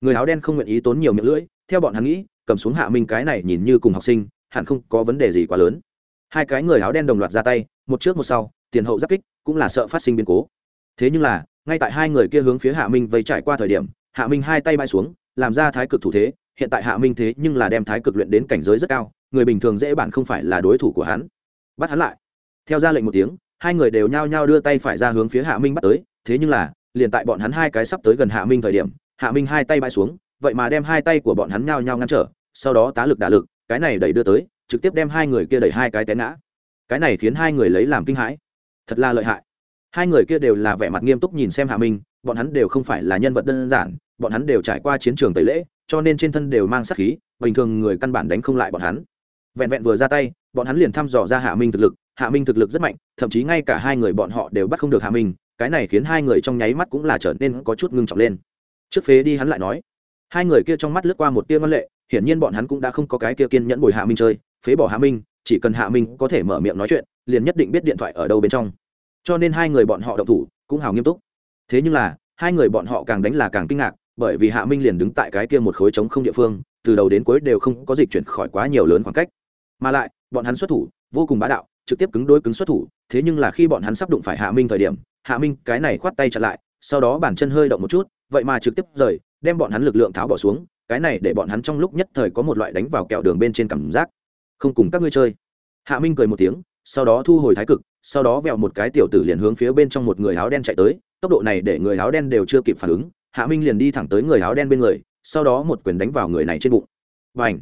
người áo đen không nguyện ý tốn nhiều miệng lưỡi, theo bọn hắn nghĩ, cầm xuống hạ minh cái này nhìn như cùng học sinh, hẳn không có vấn đề gì quá lớn. Hai cái người áo đen đồng loạt ra tay, một trước một sau, tiền hậu giáp kích, cũng là sợ phát sinh biến cố. Thế nhưng là, ngay tại hai người kia hướng phía hạ minh vây trải qua thời điểm, hạ minh hai tay bay xuống, làm ra thái cực thủ thế, hiện tại hạ minh thế nhưng là đem thái cực luyện đến cảnh giới rất cao, người bình thường dễ bản không phải là đối thủ của hắn. Bắt hắn lại. Theo ra lệnh một tiếng, hai người đều nhao nhao đưa tay phải ra hướng phía hạ minh bắt tới, thế nhưng là, liền tại bọn hắn hai cái sắp tới gần hạ minh thời điểm hạ minh hai tay bay xuống, vậy mà đem hai tay của bọn hắn nhao nhao ngăn trở, sau đó tá lực đả lực, cái này đẩy đưa tới, trực tiếp đem hai người kia đẩy hai cái té ngã. Cái này khiến hai người lấy làm kinh hãi. Thật là lợi hại. Hai người kia đều là vẻ mặt nghiêm túc nhìn xem hạ minh, bọn hắn đều không phải là nhân vật đơn giản, bọn hắn đều trải qua chiến trường tẩy lễ, cho nên trên thân đều mang sát khí, bình thường người căn bản đánh không lại bọn hắn. Vẹn vẹn vừa ra tay, bọn hắn liền thăm dò ra hạ minh thực lực, hạ minh thực lực rất mạnh, thậm chí ngay cả hai người bọn họ đều bắt không được hạ minh, cái này khiến hai người trong nháy mắt cũng là trở nên có chút ngưng trọng lên trước phế đi hắn lại nói. Hai người kia trong mắt lướt qua một tia ngân lệ, hiển nhiên bọn hắn cũng đã không có cái kia kiên nhẫn bồi hạ minh chơi, phế bỏ hạ minh, chỉ cần hạ minh có thể mở miệng nói chuyện, liền nhất định biết điện thoại ở đâu bên trong. Cho nên hai người bọn họ đậu thủ, cũng hào nghiêm túc. Thế nhưng là, hai người bọn họ càng đánh là càng kinh ngạc, bởi vì hạ minh liền đứng tại cái kia một khối trống không địa phương, từ đầu đến cuối đều không có dịch chuyển khỏi quá nhiều lớn khoảng cách. Mà lại, bọn hắn xuất thủ, vô cùng bá đạo, trực tiếp cứng đối cứng xuất thủ, thế nhưng là khi bọn hắn sắp đụng phải hạ minh thời điểm, hạ minh cái này khoát tay chặn lại, sau đó bàn chân hơi động một chút vậy mà trực tiếp rời, đem bọn hắn lực lượng tháo bỏ xuống, cái này để bọn hắn trong lúc nhất thời có một loại đánh vào kẹo đường bên trên cảm giác. Không cùng các ngươi chơi. Hạ minh cười một tiếng, sau đó thu hồi thái cực, sau đó vẹo một cái tiểu tử liền hướng phía bên trong một người áo đen chạy tới, tốc độ này để người áo đen đều chưa kịp phản ứng, hạ minh liền đi thẳng tới người áo đen bên người, sau đó một quyền đánh vào người này trên bụng. Và ảnh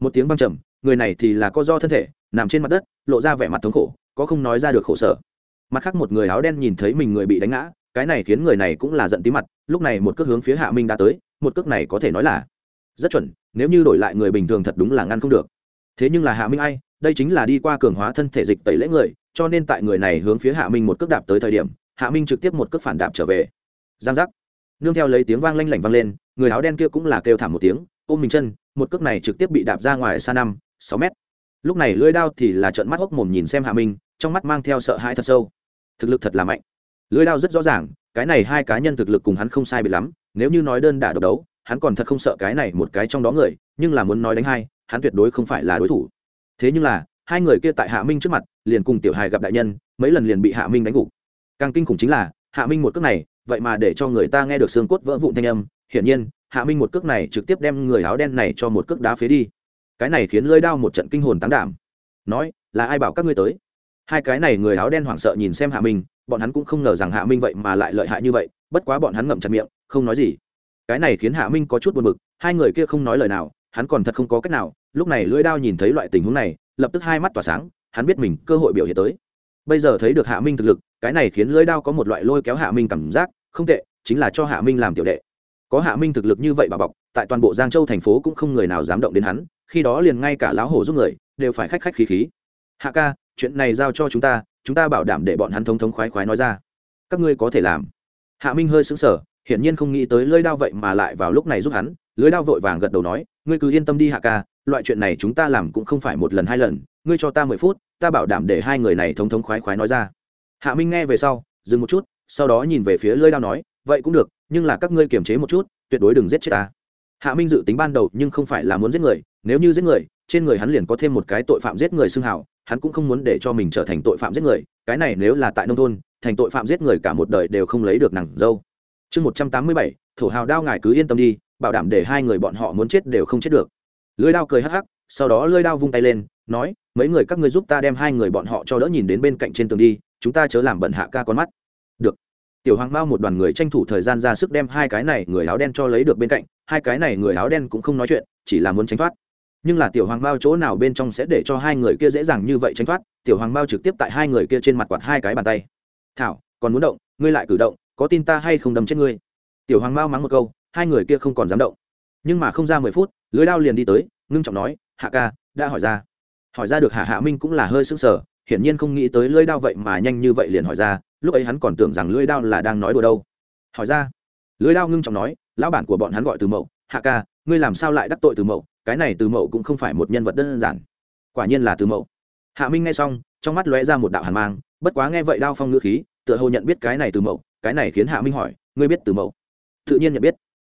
một tiếng văng trầm, người này thì là có do thân thể, nằm trên mặt đất, lộ ra vẻ mặt thống khổ, có không nói ra được khổ sở. Mặt khác một người áo đen nhìn thấy mình người bị đánh ngã cái này khiến người này cũng là giận tí mặt, lúc này một cước hướng phía hạ minh đã tới, một cước này có thể nói là rất chuẩn, nếu như đổi lại người bình thường thật đúng là ngăn không được. Thế nhưng là hạ minh ai, đây chính là đi qua cường hóa thân thể dịch tẩy lễ người, cho nên tại người này hướng phía hạ minh một cước đạp tới thời điểm, hạ minh trực tiếp một cước phản đạp trở về. Giang giác. Nương theo lấy tiếng vang lanh lảnh vang lên, người áo đen kia cũng là kêu thảm một tiếng, ôm mình chân, một cước này trực tiếp bị đạp ra ngoài xa năm, sáu mét. Lúc này lưỡi đao thì là trận mắt hốc mồm nhìn xem hạ minh, trong mắt mang theo sợ hãi thật sâu. Thực lực thật là mạnh lưỡi lao rất rõ ràng, cái này hai cá nhân thực lực cùng hắn không sai bị lắm, nếu như nói đơn đả độc đấu, hắn còn thật không sợ cái này một cái trong đó người, nhưng là muốn nói đánh hai, hắn tuyệt đối không phải là đối thủ. Thế nhưng là, hai người kia tại hạ minh trước mặt, liền cùng tiểu hài gặp đại nhân, mấy lần liền bị hạ minh đánh gục. Càng kinh khủng chính là, hạ minh một cước này, vậy mà để cho người ta nghe được xương cốt vỡ vụn thanh âm, hiển nhiên, hạ minh một cước này trực tiếp đem người áo đen này cho một cước đá phế đi. Cái này khiến lơi đao một trận kinh hồn tán đảm. Nói, là ai bảo các ngươi tới? Hai cái này người áo đen hoảng sợ nhìn xem hạ minh, bọn hắn cũng không ngờ rằng hạ minh vậy mà lại lợi hại như vậy, bất quá bọn hắn ngậm chặt miệng, không nói gì. Cái này khiến hạ minh có chút buồn bực, hai người kia không nói lời nào, hắn còn thật không có cách nào, lúc này lưỡi đao nhìn thấy loại tình huống này, lập tức hai mắt tỏa sáng, hắn biết mình cơ hội biểu hiện tới. Bây giờ thấy được hạ minh thực lực, cái này khiến lưỡi đao có một loại lôi kéo hạ minh cảm giác, không tệ, chính là cho hạ minh làm tiểu đệ. Có hạ minh thực lực như vậy bà bọc, tại toàn bộ giang châu thành phố cũng không người nào dám động đến hắn, khi đó liền ngay cả lão hổ giúp người, đều phải khách khách khí khí. Hạ ca chuyện này giao cho chúng ta chúng ta bảo đảm để bọn hắn thống thống khoái khoái nói ra. Các ngươi có thể làm. Hạ minh hơi sững sờ, hiển nhiên không nghĩ tới lưỡi đao vậy mà lại vào lúc này giúp hắn. Lưỡi đao vội vàng gật đầu nói, ngươi cứ yên tâm đi hạ ca, loại chuyện này chúng ta làm cũng không phải một lần hai lần. Ngươi cho ta mười phút, ta bảo đảm để hai người này thống thống khoái khoái nói ra. Hạ minh nghe về sau, dừng một chút, sau đó nhìn về phía lưỡi đao nói, vậy cũng được, nhưng là các ngươi kiềm chế một chút, tuyệt đối đừng giết chết ta. Hạ minh dự tính ban đầu nhưng không phải là muốn giết người, nếu như giết người, trên người hắn liền có thêm một cái tội phạm giết người xưng hảo hắn cũng không muốn để cho mình trở thành tội phạm giết người, cái này nếu là tại nông thôn, thành tội phạm giết người cả một đời đều không lấy được nàng dâu. Chương một trăm tám mươi bảy, thổ hào đao ngài cứ yên tâm đi, bảo đảm để hai người bọn họ muốn chết đều không chết được. Lưới đao cười hắc hắc, sau đó lưới đao vung tay lên, nói, mấy người các ngươi giúp ta đem hai người bọn họ cho đỡ nhìn đến bên cạnh trên tường đi, chúng ta chớ làm bận hạ ca con mắt. Được. Tiểu hoàng mao một đoàn người tranh thủ thời gian ra sức đem hai cái này người áo đen cho lấy được bên cạnh, hai cái này người áo đen cũng không nói chuyện, chỉ là muốn tránh thoát nhưng là tiểu hoàng mao chỗ nào bên trong sẽ để cho hai người kia dễ dàng như vậy tránh thoát? Tiểu hoàng mao trực tiếp tại hai người kia trên mặt quạt hai cái bàn tay. Thảo, còn muốn động, ngươi lại cử động, có tin ta hay không đâm chết ngươi? Tiểu hoàng mao mắng một câu, hai người kia không còn dám động. Nhưng mà không ra mười phút, lưới đao liền đi tới, ngưng trọng nói, hạ ca, đã hỏi ra. Hỏi ra được hạ hạ minh cũng là hơi sững sờ, hiển nhiên không nghĩ tới lưỡi đao vậy mà nhanh như vậy liền hỏi ra, lúc ấy hắn còn tưởng rằng lưỡi đao là đang nói đùa đâu. Hỏi ra lưỡi đao ngưng trọng nói, lão bản của bọn hắn gọi từ mậu, hạ ca, ngươi làm sao lại đắc tội từ mậu? Cái này từ mậu cũng không phải một nhân vật đơn giản. Quả nhiên là từ mậu. Hạ minh nghe xong, trong mắt lóe ra một đạo hàn mang, bất quá nghe vậy đao phong ngữ khí, tựa hồ nhận biết cái này từ mậu, cái này khiến hạ minh hỏi, ngươi biết từ mậu? Tự nhiên nhận biết.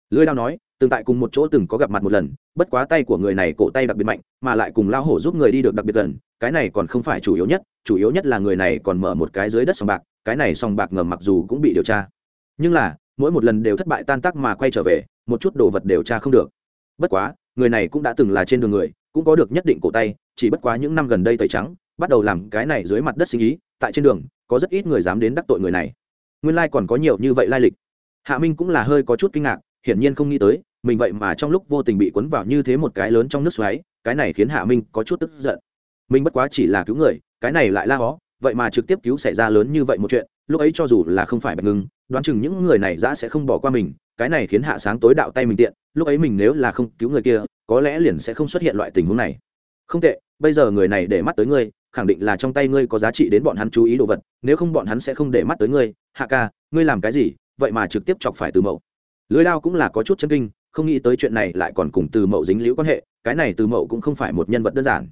Lưới đao nói, từng tại cùng một chỗ từng có gặp mặt một lần, bất quá tay của người này cổ tay đặc biệt mạnh, mà lại cùng lao hổ giúp người đi được đặc biệt gần, cái này còn không phải chủ yếu nhất, chủ yếu nhất là người này còn mở một cái dưới đất sòng bạc, cái này sòng bạc ngầm mặc dù cũng bị điều tra. Nhưng là, mỗi một lần đều thất bại tan tác mà quay trở về, một chút đồ vật điều tra không được. Bất quá người này cũng đã từng là trên đường người, cũng có được nhất định cổ tay, chỉ bất quá những năm gần đây tẩy trắng, bắt đầu làm cái này dưới mặt đất sinh ý, tại trên đường, có rất ít người dám đến đắc tội người này. Nguyên lai、like、còn có nhiều như vậy lai lịch. Hạ minh cũng là hơi có chút kinh ngạc, hiển nhiên không nghĩ tới, mình vậy mà trong lúc vô tình bị cuốn vào như thế một cái lớn trong nước xoáy, cái này khiến hạ minh có chút tức giận. Mình bất quá chỉ là cứu người, cái này lại la hó, vậy mà trực tiếp cứu xảy ra lớn như vậy một chuyện, lúc ấy cho dù là không phải bạch ngưng, đoán chừng những người này dã sẽ không bỏ qua mình cái này khiến hạ sáng tối đạo tay mình tiện, lúc ấy mình nếu là không cứu người kia, có lẽ liền sẽ không xuất hiện loại tình huống này. Không tệ, bây giờ người này để mắt tới ngươi, khẳng định là trong tay ngươi có giá trị đến bọn hắn chú ý đồ vật, nếu không bọn hắn sẽ không để mắt tới ngươi. Hạ ca, ngươi làm cái gì? Vậy mà trực tiếp chọc phải từ mậu. Lưới lao cũng là có chút chân kinh, không nghĩ tới chuyện này lại còn cùng từ mậu dính liễu quan hệ, cái này từ mậu cũng không phải một nhân vật đơn giản.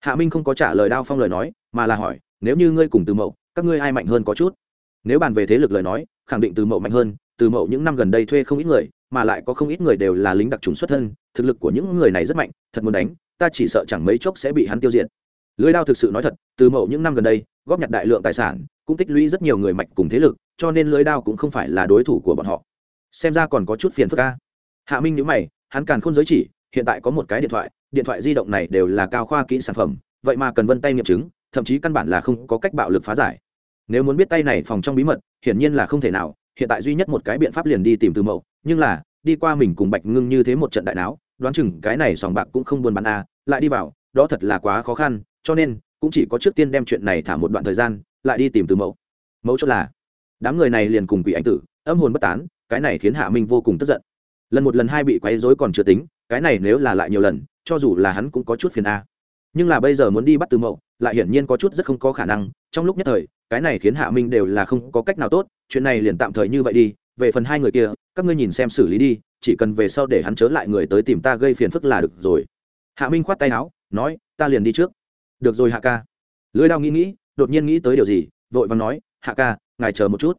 Hạ minh không có trả lời đao phong lời nói, mà là hỏi, nếu như ngươi cùng từ mậu, các ngươi ai mạnh hơn có chút? Nếu bàn về thế lực lời nói, khẳng định từ mậu mạnh hơn từ mậu những năm gần đây thuê không ít người, mà lại có không ít người đều là lính đặc trùng xuất thân, thực lực của những người này rất mạnh, thật muốn đánh, ta chỉ sợ chẳng mấy chốc sẽ bị hắn tiêu diệt. Lưới đao thực sự nói thật, từ mậu những năm gần đây, góp nhặt đại lượng tài sản, cũng tích lũy rất nhiều người mạnh cùng thế lực, cho nên lưới đao cũng không phải là đối thủ của bọn họ. Xem ra còn có chút phiền phức ca hạ minh nhữ mày, hắn càn không giới chỉ, hiện tại có một cái điện thoại điện thoại di động này đều là cao khoa kỹ sản phẩm, vậy mà cần vân tay nghiệm chứng, thậm chí căn bản là không có cách bạo lực phá giải. Nếu muốn biết tay này phòng trong bí mật, hiển nhiên là không thể nào hiện tại duy nhất một cái biện pháp liền đi tìm từ mậu nhưng là, đi qua mình cùng bạch ngưng như thế một trận đại não đoán chừng cái này sòng bạc cũng không buôn bán a lại đi vào, đó thật là quá khó khăn, cho nên, cũng chỉ có trước tiên đem chuyện này thả một đoạn thời gian, lại đi tìm từ mẫu. Mẫu chốt là, đám người này liền cùng quỷ anh tử, âm hồn bất tán, cái này khiến hạ minh vô cùng tức giận. Lần một lần hai bị quấy rối còn chưa tính, cái này nếu là lại nhiều lần, cho dù là hắn cũng có chút phiền a nhưng là bây giờ muốn đi bắt từ mậu, lại hiển nhiên có chút rất không có khả năng. Trong lúc nhất thời, cái này khiến hạ minh đều là không có cách nào tốt. Chuyện này liền tạm thời như vậy đi. Về phần hai người kia, các ngươi nhìn xem xử lý đi. Chỉ cần về sau để hắn chớ lại người tới tìm ta gây phiền phức là được rồi. Hạ minh khoát tay áo, nói, ta liền đi trước. Được rồi, hạ ca. Lưới đao nghĩ nghĩ, đột nhiên nghĩ tới điều gì, vội vàng nói, hạ ca, ngài chờ một chút.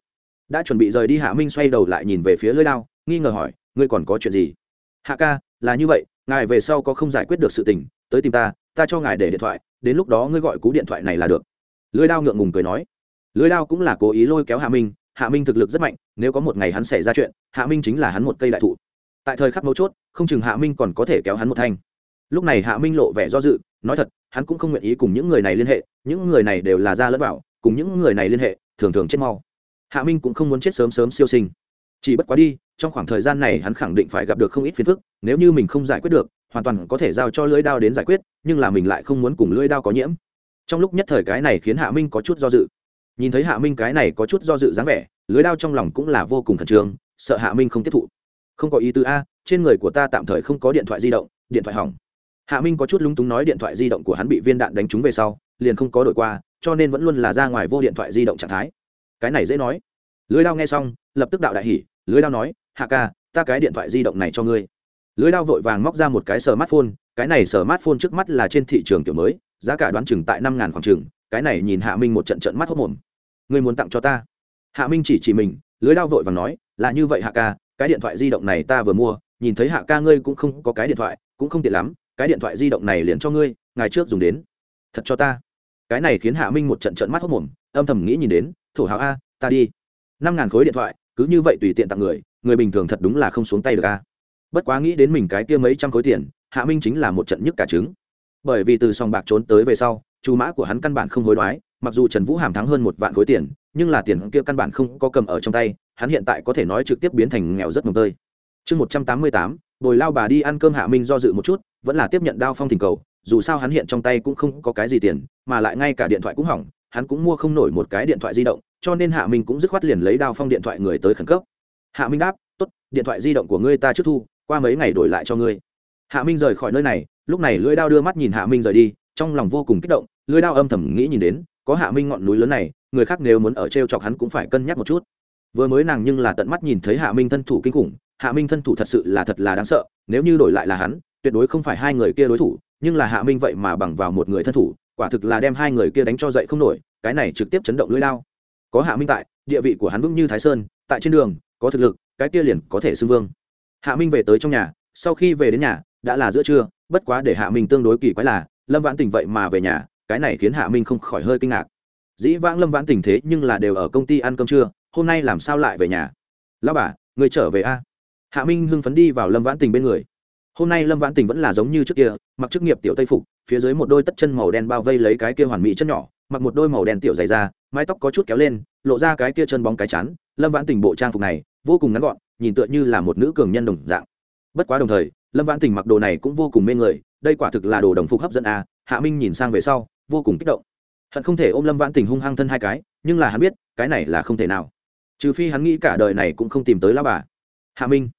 Đã chuẩn bị rời đi, hạ minh xoay đầu lại nhìn về phía lưới đao, nghi ngờ hỏi, ngươi còn có chuyện gì? Hạ ca, là như vậy, ngài về sau có không giải quyết được sự tình, tới tìm ta ta cho ngài để điện thoại, đến lúc đó ngươi gọi cú điện thoại này là được. Lưới đao ngượng ngùng cười nói. Lưới đao cũng là cố ý lôi kéo hạ minh hạ minh thực lực rất mạnh, nếu có một ngày hắn xảy ra chuyện, hạ minh chính là hắn một cây đại thụ. Tại thời khắc mấu chốt, không chừng hạ minh còn có thể kéo hắn một thanh. Lúc này hạ minh lộ vẻ do dự, nói thật, hắn cũng không nguyện ý cùng những người này liên hệ, những người này đều là ra lẫn vào, cùng những người này liên hệ, thường thường chết mau. Hạ minh cũng không muốn chết sớm sớm siêu sinh. Chỉ bất quá đi, trong khoảng thời gian này hắn khẳng định phải gặp được không ít phiền phức, nếu như mình không giải quyết được hoàn toàn có thể giao cho lưỡi đao đến giải quyết, nhưng là mình lại không muốn cùng lưỡi đao có nhiễm. Trong lúc nhất thời cái này khiến hạ minh có chút do dự. Nhìn thấy hạ minh cái này có chút do dự dáng vẻ lưới đao trong lòng cũng là vô cùng khẩn trương, sợ hạ minh không tiếp thụ. Không có ý tứ a, trên người của ta tạm thời không có điện thoại di động, điện thoại hỏng. Hạ minh có chút lúng túng nói điện thoại di động của hắn bị viên đạn đánh trúng về sau, liền không có đổi qua, cho nên vẫn luôn là ra ngoài vô điện thoại di động trạng thái. Cái này dễ nói. Lưới đao nghe xong, lập tức đạo đại hỉ lưới đao nói, hạ ca, ta cái điện thoại di động này cho ngươi lưới đao vội vàng móc ra một cái smartphone, cái này smartphone trước mắt là trên thị trường kiểu mới, giá cả đoán chừng tại năm ngàn khoảng chừng, cái này nhìn hạ minh một trận trận mắt hốc mồm. Người muốn tặng cho ta? Hạ minh chỉ chỉ mình, lưới đao vội vàng nói, là như vậy hạ ca, cái điện thoại di động này ta vừa mua, nhìn thấy hạ ca ngươi cũng không có cái điện thoại, cũng không tiện lắm, cái điện thoại di động này liền cho ngươi ngày trước dùng đến. Thật cho ta. Cái này khiến hạ minh một trận trận mắt hốc mồm, âm thầm nghĩ nhìn đến, thổ hào a, ta đi. Năm ngàn khối điện thoại, cứ như vậy tùy tiện tặng người người bình thường thật đúng là không xuống tay được a bất quá nghĩ đến mình cái kia mấy trăm khối tiền, hạ minh chính là một trận nhức cả trứng. Bởi vì từ sòng bạc trốn tới về sau, chú mã của hắn căn bản không hối đoái, mặc dù trần vũ hàm thắng hơn một vạn khối tiền, nhưng là tiền kia căn bản không có cầm ở trong tay, hắn hiện tại có thể nói trực tiếp biến thành nghèo rất mồm tơi. Chương một trăm tám mươi tám, bồi lao bà đi ăn cơm hạ minh do dự một chút, vẫn là tiếp nhận đao phong thỉnh cầu, dù sao hắn hiện trong tay cũng không có cái gì tiền, mà lại ngay cả điện thoại cũng hỏng, hắn cũng mua không nổi một cái điện thoại di động, cho nên hạ minh cũng dứt khoát liền lấy đao phong điện thoại người tới khẩn cấp. Hạ minh đáp t ố t điện thoại di động của ngươi ta trước thu qua mấy ngày đổi lại cho ngươi. Hạ minh rời khỏi nơi này, lúc này lưỡi đao đưa mắt nhìn hạ minh rời đi, trong lòng vô cùng kích động, lưỡi đao âm thầm nghĩ nhìn đến, có hạ minh ngọn núi lớn này, người khác nếu muốn ở t r e o chọc hắn cũng phải cân nhắc một chút. Vừa mới nàng nhưng là tận mắt nhìn thấy hạ minh thân thủ kinh khủng, hạ minh thân thủ thật sự là thật là đáng sợ, nếu như đổi lại là hắn, tuyệt đối không phải hai người kia đối thủ, nhưng là hạ minh vậy mà bằng vào một người thân thủ, quả thực là đem hai người kia đánh cho dậy không nổi, cái này trực tiếp chấn động lưỡi lao có hạ minh tại, địa vị của hắn vững như thái sơn, tại trên đường, có thực lực, cái kia liền có thể xưng vương hạ minh về tới trong nhà, sau khi về đến nhà, đã là giữa trưa, bất quá để hạ minh tương đối kỳ quái là, lâm vãn tình vậy mà về nhà, cái này khiến hạ minh không khỏi hơi kinh ngạc. Dĩ vãng lâm vãn tình thế nhưng là đều ở công ty ăn cơm trưa, hôm nay làm sao lại về nhà? Lao bà, người trở về a? Hạ minh hưng phấn đi vào lâm vãn tình bên người. Hôm nay lâm vãn tình vẫn là giống như trước kia, mặc chức nghiệp tiểu tây phục, phía dưới một đôi tất chân màu đen bao vây lấy cái kia hoàn mỹ chân nhỏ, mặc một đôi màu đen tiểu dày da, mái tóc có chút kéo lên, lộ ra cái kia chân bóng cái chắn lâm vãn tình bộ trang phục này, vô cùng ngắn gọn nhìn tựa như là một nữ cường nhân đồng dạng. Bất quá đồng thời, lâm vãn tình mặc đồ này cũng vô cùng mê người, đây quả thực là đồ đồng phục hấp dẫn à hạ minh nhìn sang về sau, vô cùng kích động. Hận không thể ôm lâm vãn tình hung hăng thân hai cái, nhưng là hắn biết, cái này là không thể nào. Trừ phi hắn nghĩ cả đời này cũng không tìm tới lao bà. Hạ minh.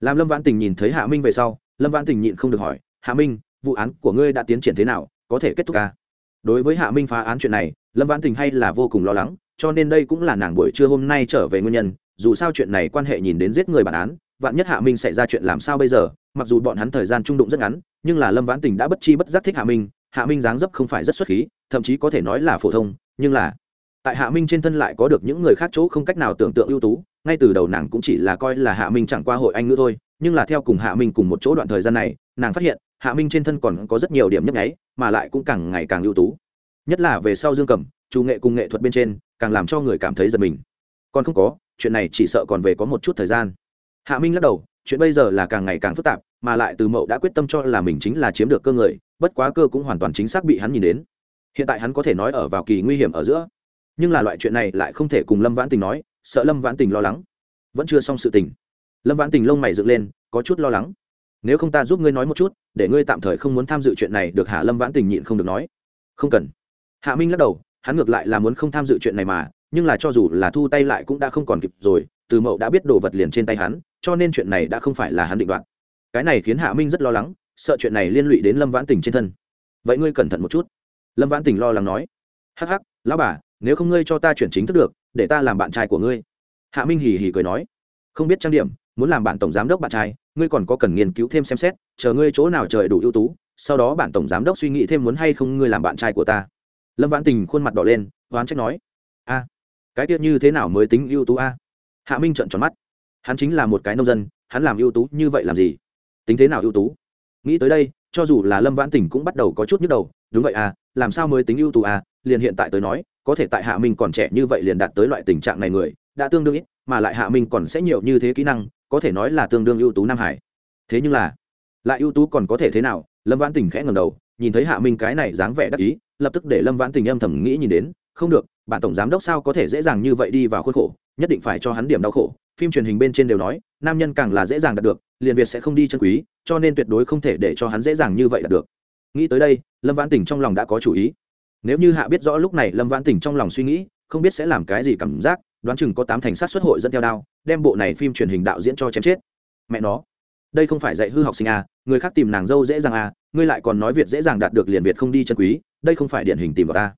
Làm lâm vãn tình nhìn thấy hạ minh về sau, lâm vãn tình nhịn không được hỏi, hạ minh, vụ án của ngươi đã tiến triển thế nào, có thể kết thúc à? đối với hạ minh phá án chuyện này, lâm vãn tình hay là vô cùng lo lắng, cho nên đây cũng là nàng buổi trưa hôm nay trở về nguyên nhân dù sao chuyện này quan hệ nhìn đến giết người bản án, vạn nhất hạ minh xảy ra chuyện làm sao bây giờ, mặc dù bọn hắn thời gian trung đụng rất ngắn, nhưng là lâm vãn tình đã bất chi bất giác thích hạ minh hạ minh dáng dấp không phải rất xuất khí, thậm chí có thể nói là phổ thông, nhưng là tại hạ minh trên thân lại có được những người khác chỗ không cách nào tưởng tượng ưu tú, ngay từ đầu nàng cũng chỉ là coi là hạ minh chẳng qua hội anh ngữ thôi, nhưng là theo cùng hạ minh cùng một chỗ đoạn thời gian này, nàng phát hiện, hạ minh trên thân còn có rất nhiều điểm nhấp nháy, mà lại cũng càng ngày càng ưu tú. Nhất là về sau dương cầm chủ nghệ cùng nghệ thuật bên trên, càng làm cho người cảm thấy giật mình. Còn không có chuyện này chỉ sợ còn về có một chút thời gian. Hạ minh lắc đầu, chuyện bây giờ là càng ngày càng phức tạp, mà lại từ mậu đã quyết tâm cho là mình chính là chiếm được cơ người, bất quá cơ cũng hoàn toàn chính xác bị hắn nhìn đến. Hiện tại hắn có thể nói ở vào kỳ nguy hiểm ở giữa. Nhưng là loại chuyện này lại không thể cùng lâm vãn tình nói, sợ lâm vãn tình lo lắng. Vẫn chưa xong sự tình. Lâm vãn tình lông mày dựng lên, có chút lo lắng. Nếu không ta giúp ngươi nói một chút, để ngươi tạm thời không muốn tham dự chuyện này được hạ lâm vãn tình nhịn không được nói. Không cần. Hạ minh lắc đầu, hắn ngược lại là muốn không tham dự chuyện này mà nhưng là cho dù là thu tay lại cũng đã không còn kịp rồi, từ mậu đã biết đồ vật liền trên tay hắn, cho nên chuyện này đã không phải là hắn định đoạt. Cái này khiến hạ minh rất lo lắng, sợ chuyện này liên lụy đến lâm vãn tình trên thân. Vậy ngươi cẩn thận một chút. Lâm vãn tình lo lắng nói. Hắc hắc, lão bà, nếu không ngươi cho ta chuyển chính thức được, để ta làm bạn trai của ngươi. Hạ minh hì hì cười nói. Không biết trang điểm, muốn làm bạn tổng giám đốc bạn trai, ngươi còn có cần nghiên cứu thêm xem xét, chờ ngươi chỗ nào trời đủ ưu tú, sau đó bạn tổng giám đốc suy nghĩ thêm muốn hay không ngươi làm bạn trai của ta. Lâm vãn tình khuôn mặt đỏ lên, oán trách nói. A cái tiết như thế nào mới tính ưu tú a? Hạ minh trợn tròn mắt. Hắn chính là một cái nông dân, hắn làm ưu tú như vậy làm gì? Tính thế nào ưu tú? Nghĩ tới đây, cho dù là lâm vãn Tỉnh cũng bắt đầu có chút nhức đầu. Đúng vậy à làm sao mới tính ưu tú à? Liền hiện tại tới nói, có thể tại hạ minh còn trẻ như vậy liền đạt tới loại tình trạng này người, đã tương đương ít, mà lại hạ minh còn sẽ nhiều như thế kỹ năng, có thể nói là tương đương ưu tú nam hải. Thế nhưng là, lại ưu tú còn có thể thế nào? Lâm vãn tình khẽ ngầm đầu, nhìn thấy hạ minh cái này dáng vẻ đắc ý, lập tức để lâm vãn tình âm thầm nghĩ nhìn đến, không được bạn tổng giám đốc sao có thể dễ dàng như vậy đi vào khuôn khổ, nhất định phải cho hắn điểm đau khổ. Phim truyền hình bên trên đều nói, nam nhân càng là dễ dàng đạt được, liền việt sẽ không đi chân quý, cho nên tuyệt đối không thể để cho hắn dễ dàng như vậy đạt được. Nghĩ tới đây, lâm vãn tình trong lòng đã có chủ ý. Nếu như hạ biết rõ lúc này lâm vãn tình trong lòng suy nghĩ, không biết sẽ làm cái gì cảm giác, đoán chừng có tám thành sát xuất hội dẫn theo đao, đem bộ này phim truyền hình đạo diễn cho chém chết. Mẹ nó, đây không phải dạy hư học sinh à người khác tìm nàng dâu dễ dàng à ngươi lại còn nói việt dễ dàng đạt được liền việt không đi chân quý, đây không phải điển hình tìm vào ta.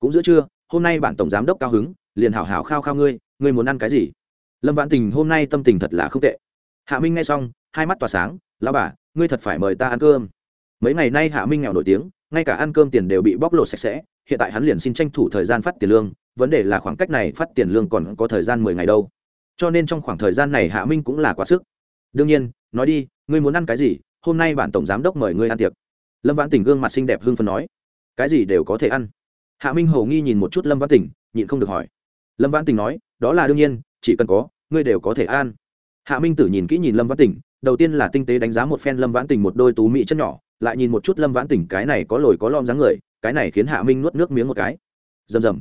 Cũng giữa trưa hôm nay bản tổng giám đốc cao hứng, liền hảo hảo khao khao ngươi ngươi muốn ăn cái gì? Lâm vãn tình hôm nay tâm tình thật là không tệ. Hạ minh nghe xong, hai mắt tỏa sáng lao bà, ngươi thật phải mời ta ăn cơm. Mấy ngày nay hạ minh nghèo nổi tiếng, ngay cả ăn cơm tiền đều bị bóc lột sạch sẽ, hiện tại hắn liền xin tranh thủ thời gian phát tiền lương, vấn đề là khoảng cách này phát tiền lương còn có thời gian mười ngày đâu. Cho nên trong khoảng thời gian này hạ minh cũng là quá sức. Đương nhiên, nói đi, ngươi muốn ăn cái gì, hôm nay bản tổng giám đốc mời ngươi ăn tiệc. Lâm vãn Tình gương mặt xinh đẹp hưng phấn nói, cái gì đều có thể ăn hạ minh hầu nghi nhìn một chút lâm vãn tỉnh nhịn không được hỏi. Lâm vãn tỉnh nói, đó là đương nhiên, chỉ cần có, ngươi đều có thể an. hạ minh tử nhìn kỹ nhìn lâm vãn tỉnh đầu tiên là tinh tế đánh giá một phen lâm vãn tỉnh một đôi tú mỹ chân nhỏ, lại nhìn một chút lâm vãn tỉnh cái này có lồi có lom dáng người, cái này khiến hạ minh nuốt nước miếng một cái. Rầm rầm.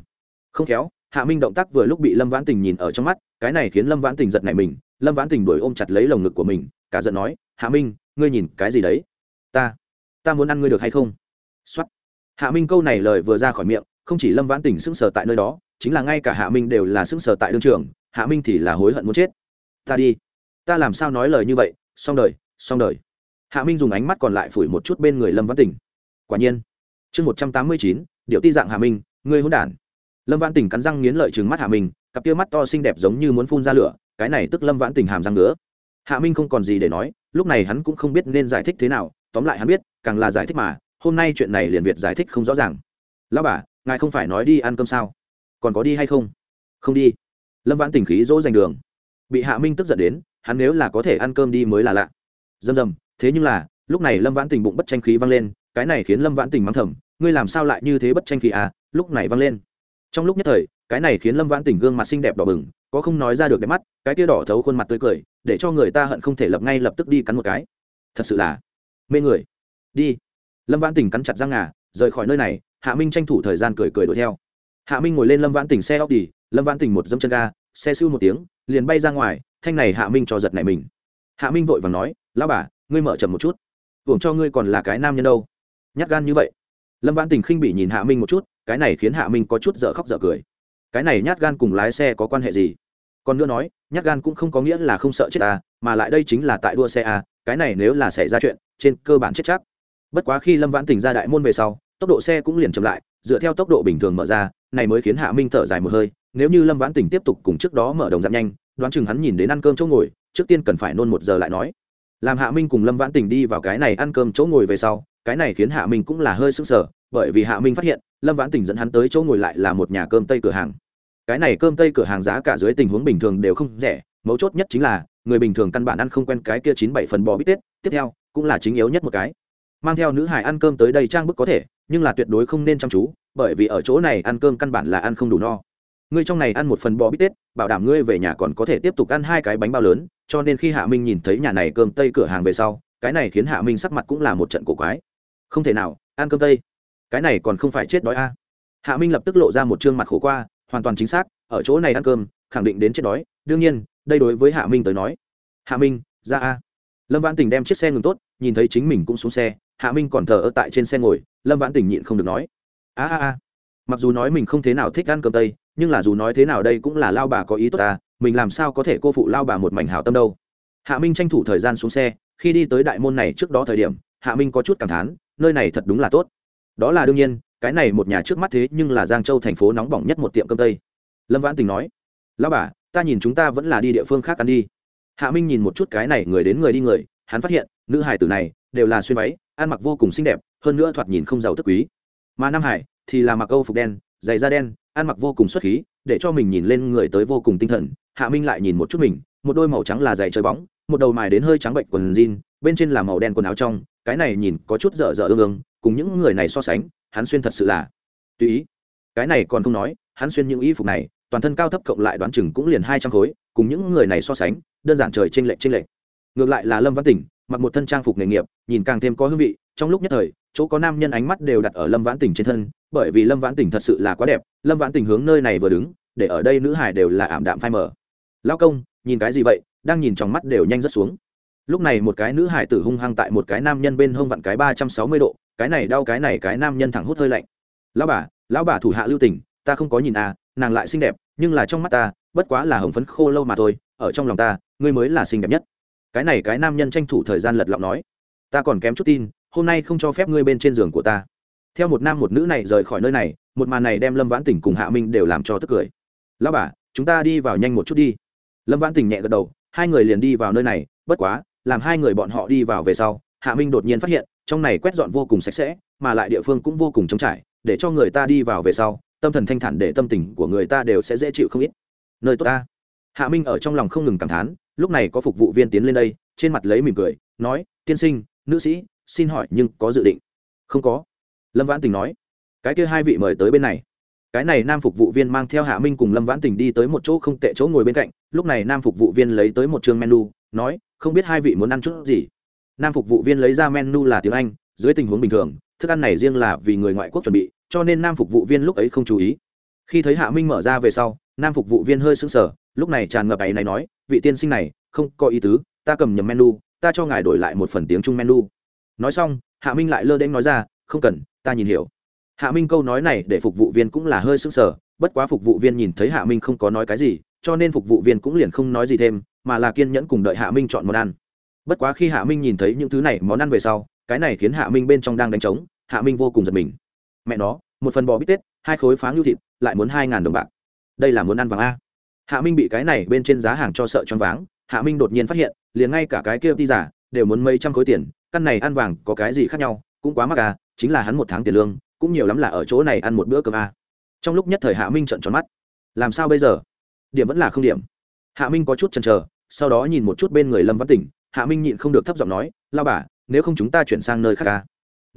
Không khéo, hạ minh động tác vừa lúc bị lâm vãn tình nhìn ở trong mắt, cái này khiến lâm vãn tình giật nảy mình, lâm vãn tình đuổi ôm chặt lấy lồng ngực của mình, cả giận nói, hạ minh, ngươi nhìn cái gì đấy? Ta ta muốn ăn ngươi được hay không? X hạ minh câu này lời vừa ra khỏi miệng, không chỉ lâm vãn tình sững sờ tại nơi đó, chính là ngay cả hạ minh đều là sững sờ tại đương trường, hạ minh thì là hối hận muốn chết. Ta đi, ta làm sao nói lời như vậy, xong đời xong đời. Hạ minh dùng ánh mắt còn lại phủi một chút bên người lâm vãn tình quả nhiên. Chương một trăm tám mươi chín, điệu ti dạng hạ minh, ngươi hôn đản. Lâm vãn tình cắn răng nghiến lợi chừng mắt hạ minh, cặp kia mắt to xinh đẹp giống như muốn phun ra lửa, cái này tức lâm vãn tình hàm răng nữa hạ minh không còn gì để nói, lúc này hắn cũng không biết nên giải thích thế nào, tóm lại hắn biết, càng là giải thích mà hôm nay chuyện này liền việt giải thích không rõ ràng. Lão bà, ngài không phải nói đi ăn cơm sao? Còn có đi hay không? Không đi. Lâm vãn tình khí dỗ dành đường. Bị hạ minh tức giận đến, hắn nếu là có thể ăn cơm đi mới là lạ. Dầm dầm thế nhưng là, lúc này lâm vãn tình bụng bất tranh khí văng lên, cái này khiến lâm vãn tình mắng thầm, ngươi làm sao lại như thế bất tranh khí à? Lúc này văng lên. Trong lúc nhất thời, cái này khiến lâm vãn tình gương mặt xinh đẹp đỏ bừng, có không nói ra được đẹp mắt, cái tia đỏ thấu khuôn mặt tươi cười, để cho người ta hận không thể lập ngay lập tức đi cắn một cái. Thật sự là mê người. Đi lâm vãn tình cắn chặt răng ngà, rời khỏi nơi này, hạ minh tranh thủ thời gian cười cười đuổi theo. Hạ minh ngồi lên lâm vãn tình xe óc đi, lâm vãn tình một dâm chân ga, xe siêu một tiếng, liền bay ra ngoài, thanh này hạ minh cho giật này mình. Hạ minh vội và nói lao bà, ngươi mở chậm một chút. Hưởng cho ngươi còn là cái nam nhân đâu. Nhát gan như vậy. Lâm vãn tình khinh bị nhìn hạ minh một chút, cái này khiến hạ minh có chút dở khóc dở cười. Cái này nhát gan cùng lái xe có quan hệ gì? Còn nữa nói, nhát gan cũng không có nghĩa là không sợ chết à mà lại đây chính là tại đua xe à cái này nếu là xảy ra chuyện, trên cơ bản chết chắc bất quá khi lâm vãn tình ra đại môn về sau, tốc độ xe cũng liền chậm lại, dựa theo tốc độ bình thường mở ra, này mới khiến hạ minh thở dài một hơi, nếu như lâm vãn tình tiếp tục cùng trước đó mở đồng giảm nhanh, đoán chừng hắn nhìn đến ăn cơm chỗ ngồi, trước tiên cần phải nôn một giờ lại nói. Làm hạ minh cùng lâm vãn tình đi vào cái này ăn cơm chỗ ngồi về sau, cái này khiến hạ minh cũng là hơi sững sờ, bởi vì hạ minh phát hiện, lâm vãn tình dẫn hắn tới chỗ ngồi lại là một nhà cơm tây cửa hàng. Cái này cơm tây cửa hàng giá cả dưới tình huống bình thường đều không rẻ, mấu chốt nhất chính là, người bình thường căn bản ăn không quen cái kia chín bảy phần bò bít tết, tiếp theo, cũng là chính yếu nhất một cái mang theo nữ hải ăn cơm tới đây trang bức có thể, nhưng là tuyệt đối không nên chăm chú, bởi vì ở chỗ này ăn cơm căn bản là ăn không đủ no. Ngươi trong này ăn một phần bò bít tết, bảo đảm ngươi về nhà còn có thể tiếp tục ăn hai cái bánh bao lớn, cho nên khi hạ minh nhìn thấy nhà này cơm tây cửa hàng về sau, cái này khiến hạ minh sắc mặt cũng là một trận cổ quái. Không thể nào, ăn cơm tây. Cái này còn không phải chết đói a. À. hạ minh lập tức lộ ra một chương mặt khổ qua, hoàn toàn chính xác, ở chỗ này ăn cơm, khẳng định đến chết đói. Đương nhiên, đây đối với hạ minh tới nói, hạ minh, ra a. Lâm vãn tình đem chiếc xe ngừng tốt, nhìn thấy chính mình cũng xuống xe hạ minh còn thờ ơ tại trên xe ngồi, lâm vãn tình nhịn không được nói. A a a. Mặc dù nói mình không thế nào thích ăn cơm tây, nhưng là dù nói thế nào đây cũng là lao bà có ý tốt ta, mình làm sao có thể cô phụ lao bà một mảnh hảo tâm đâu. Hạ minh tranh thủ thời gian xuống xe, khi đi tới đại môn này trước đó thời điểm, hạ minh có chút cảm thán, nơi này thật đúng là tốt. Đó là đương nhiên, cái này một nhà trước mắt thế nhưng là giang châu thành phố nóng bỏng nhất một tiệm cơm tây. Lâm vãn tình nói lao bà, ta nhìn chúng ta vẫn là đi địa phương khác ăn đi. Hạ minh nhìn một chút cái này người đến người đi người, hắn phát hiện, nữ hải tử này đều là xuyên váy ăn mặc vô cùng xinh đẹp, hơn nữa thoạt nhìn không giàu tức quý. Mà nam hải thì là mặc âu phục đen, giày da đen, ăn mặc vô cùng xuất khí, để cho mình nhìn lên người tới vô cùng tinh thần. Hạ minh lại nhìn một chút mình, một đôi màu trắng là giày chơi bóng, một đầu mài đến hơi trắng bệnh quần jean, bên trên là màu đen quần áo trong, cái này nhìn có chút dở dở ương ương, cùng những người này so sánh, hắn xuyên thật sự là tùy ý. Cái này còn không nói, hắn xuyên những y phục này, toàn thân cao thấp cộng lại đoán chừng cũng liền hai trăm khối, cùng những người này so sánh, đơn giản trời t r ê n lệch t r ê n lệch. Ngược lại là lâm văn tỉnh mặc một thân trang phục nghề nghiệp, nhìn càng thêm có hương vị, trong lúc nhất thời, chỗ có nam nhân ánh mắt đều đặt ở lâm vãn tỉnh trên thân, bởi vì lâm vãn tỉnh thật sự là quá đẹp, lâm vãn tỉnh hướng nơi này vừa đứng, để ở đây nữ hải đều là ảm đạm phai mờ. Lao công, nhìn cái gì vậy? đang nhìn trong mắt đều nhanh rất xuống. Lúc này một cái nữ hải tử hung hăng tại một cái nam nhân bên hông vặn cái ba trăm sáu mươi độ, cái này đau, cái này, cái nam nhân thẳng hút hơi lạnh. Lão bà lão bà thủ hạ lưu tỉnh ta không có nhìn à nàng lại xinh đẹp, nhưng là trong mắt ta, bất quá là hồng phấn khô lâu mà thôi, ở trong lòng ta, ngươi mới là xinh đẹp nhất cái này cái nam nhân tranh thủ thời gian lật lọng nói, ta còn kém chút tin, hôm nay không cho phép ngươi bên trên giường của ta. Theo một nam một nữ này rời khỏi nơi này, một màn này đem lâm vãn tỉnh cùng hạ minh đều làm cho tức cười. Lao bà, chúng ta đi vào nhanh một chút đi. Lâm vãn tỉnh nhẹ gật đầu, hai người liền đi vào nơi này, bất quá, làm hai người bọn họ đi vào về sau, hạ minh đột nhiên phát hiện, trong này quét dọn vô cùng sạch sẽ, mà lại địa phương cũng vô cùng trống trải, để cho người ta đi vào về sau, tâm thần thanh thản để tâm tình của người ta đều sẽ dễ chịu không ít. Nơi tốt ta. Hạ minh ở trong lòng không ngừng cảm thán lúc này có phục vụ viên tiến lên đây, trên mặt lấy mỉm cười, nói, tiên sinh, nữ sĩ, xin hỏi nhưng có dự định? Không có. Lâm vãn tình nói, cái kia hai vị mời tới bên này. Cái này nam phục vụ viên mang theo hạ minh cùng lâm vãn tình đi tới một chỗ không tệ chỗ ngồi bên cạnh, lúc này nam phục vụ viên lấy tới một chương menu, nói, không biết hai vị muốn ăn chút gì? Nam phục vụ viên lấy ra menu là tiếng anh, dưới tình huống bình thường, thức ăn này riêng là vì người ngoại quốc chuẩn bị, cho nên nam phục vụ viên lúc ấy không chú ý. Khi thấy hạ minh mở ra về sau, nam phục vụ viên hơi sững sờ lúc này tràn ngập ấy này nói, vị tiên sinh này, không có ý tứ, ta cầm nhầm menu, ta cho ngài đổi lại một phần tiếng trung menu. Nói xong, hạ minh lại lơ đễnh nói ra, không cần, ta nhìn hiểu. Hạ minh câu nói này để phục vụ viên cũng là hơi sững sờ, bất quá phục vụ viên nhìn thấy hạ minh không có nói cái gì, cho nên phục vụ viên cũng liền không nói gì thêm, mà là kiên nhẫn cùng đợi hạ minh chọn món ăn. Bất quá khi hạ minh nhìn thấy những thứ này món ăn về sau, cái này khiến hạ minh bên trong đang đánh trống, hạ minh vô cùng giật mình. Mẹ nó, một phần bò bít tết, hai khối phá ngưu thịt, lại muốn hai ngàn đồng bạc. Đây là muốn ăn vàng a hạ minh bị cái này bên trên giá hàng cho sợ choáng váng, hạ minh đột nhiên phát hiện, liền ngay cả cái kia đi giả đều muốn mấy trăm khối tiền, căn này ăn vàng có cái gì khác nhau, cũng quá mắc à chính là hắn một tháng tiền lương, cũng nhiều lắm là ở chỗ này ăn một bữa cơm a trong lúc nhất thời hạ minh trận tròn mắt. Làm sao bây giờ? Điểm vẫn là không điểm. Hạ minh có chút chần chờ, sau đó nhìn một chút bên người lâm văn tỉnh, hạ minh nhịn không được thấp giọng nói, lao bà, nếu không chúng ta chuyển sang nơi khác ca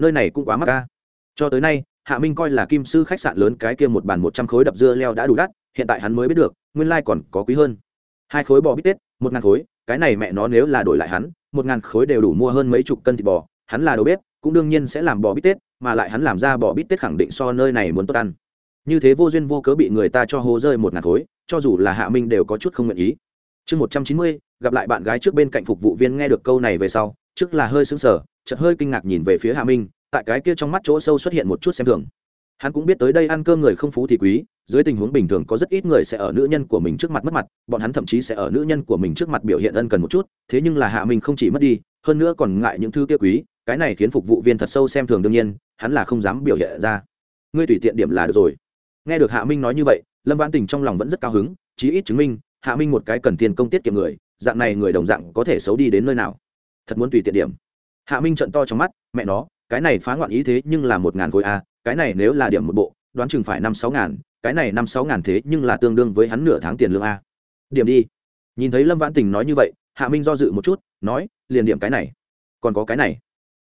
nơi này cũng quá mắc ca cho tới nay hạ minh coi là kim sư khách sạn lớn, cái kia một bàn một trăm khối đập dưa leo đã đủ đắt, hiện tại hắn mới biết được, nguyên lai、like、còn có quý hơn. Hai khối bò bít tết, một ngàn khối, cái này mẹ nó nếu là đổi lại hắn, một ngàn khối đều đủ mua hơn mấy chục cân thịt bò, hắn là đầu bếp, cũng đương nhiên sẽ làm bò bít tết, mà lại hắn làm ra bò bít tết khẳng định so nơi này muốn tốt ăn. Như thế vô duyên vô cớ bị người ta cho hố rơi một ngàn khối, cho dù là hạ minh đều có chút không nguyện ý. Chương một trăm chín mươi, gặp lại bạn gái trước bên cạnh phục vụ viên nghe được câu này về sau, trước là hơi sững sờ, chợt hơi kinh ngạc nhìn về phía hạ minh tại cái kia trong mắt chỗ sâu xuất hiện một chút xem thường. Hắn cũng biết tới đây ăn cơm người không phú thì quý, dưới tình huống bình thường có rất ít người sẽ ở nữ nhân của mình trước mặt mất mặt, bọn hắn thậm chí sẽ ở nữ nhân của mình trước mặt biểu hiện ân cần một chút, thế nhưng là hạ minh không chỉ mất đi, hơn nữa còn ngại những thứ kia quý, cái này khiến phục vụ viên thật sâu xem thường đương nhiên, hắn là không dám biểu hiện ra. Ngươi tùy tiện điểm là được rồi. Nghe được hạ minh nói như vậy, lâm vãn tình trong lòng vẫn rất cao hứng, chí ít chứng minh, hạ minh một cái cần tiền công tiết kiệm người, dạng này người đồng dạng có thể xấu đi đến nơi nào. Thật muốn tùy tiện điểm. Hạ minh trận to trong mắt, mẹ nó cái này phá ngoạn ý thế nhưng là một ngàn khối a, cái này nếu là điểm một bộ, đoán chừng phải năm sáu ngàn, cái này năm sáu ngàn thế nhưng là tương đương với hắn nửa tháng tiền lương a. Điểm đi. Nhìn thấy lâm vãn tình nói như vậy, hạ minh do dự một chút, nói, liền điểm cái này. Còn có cái này.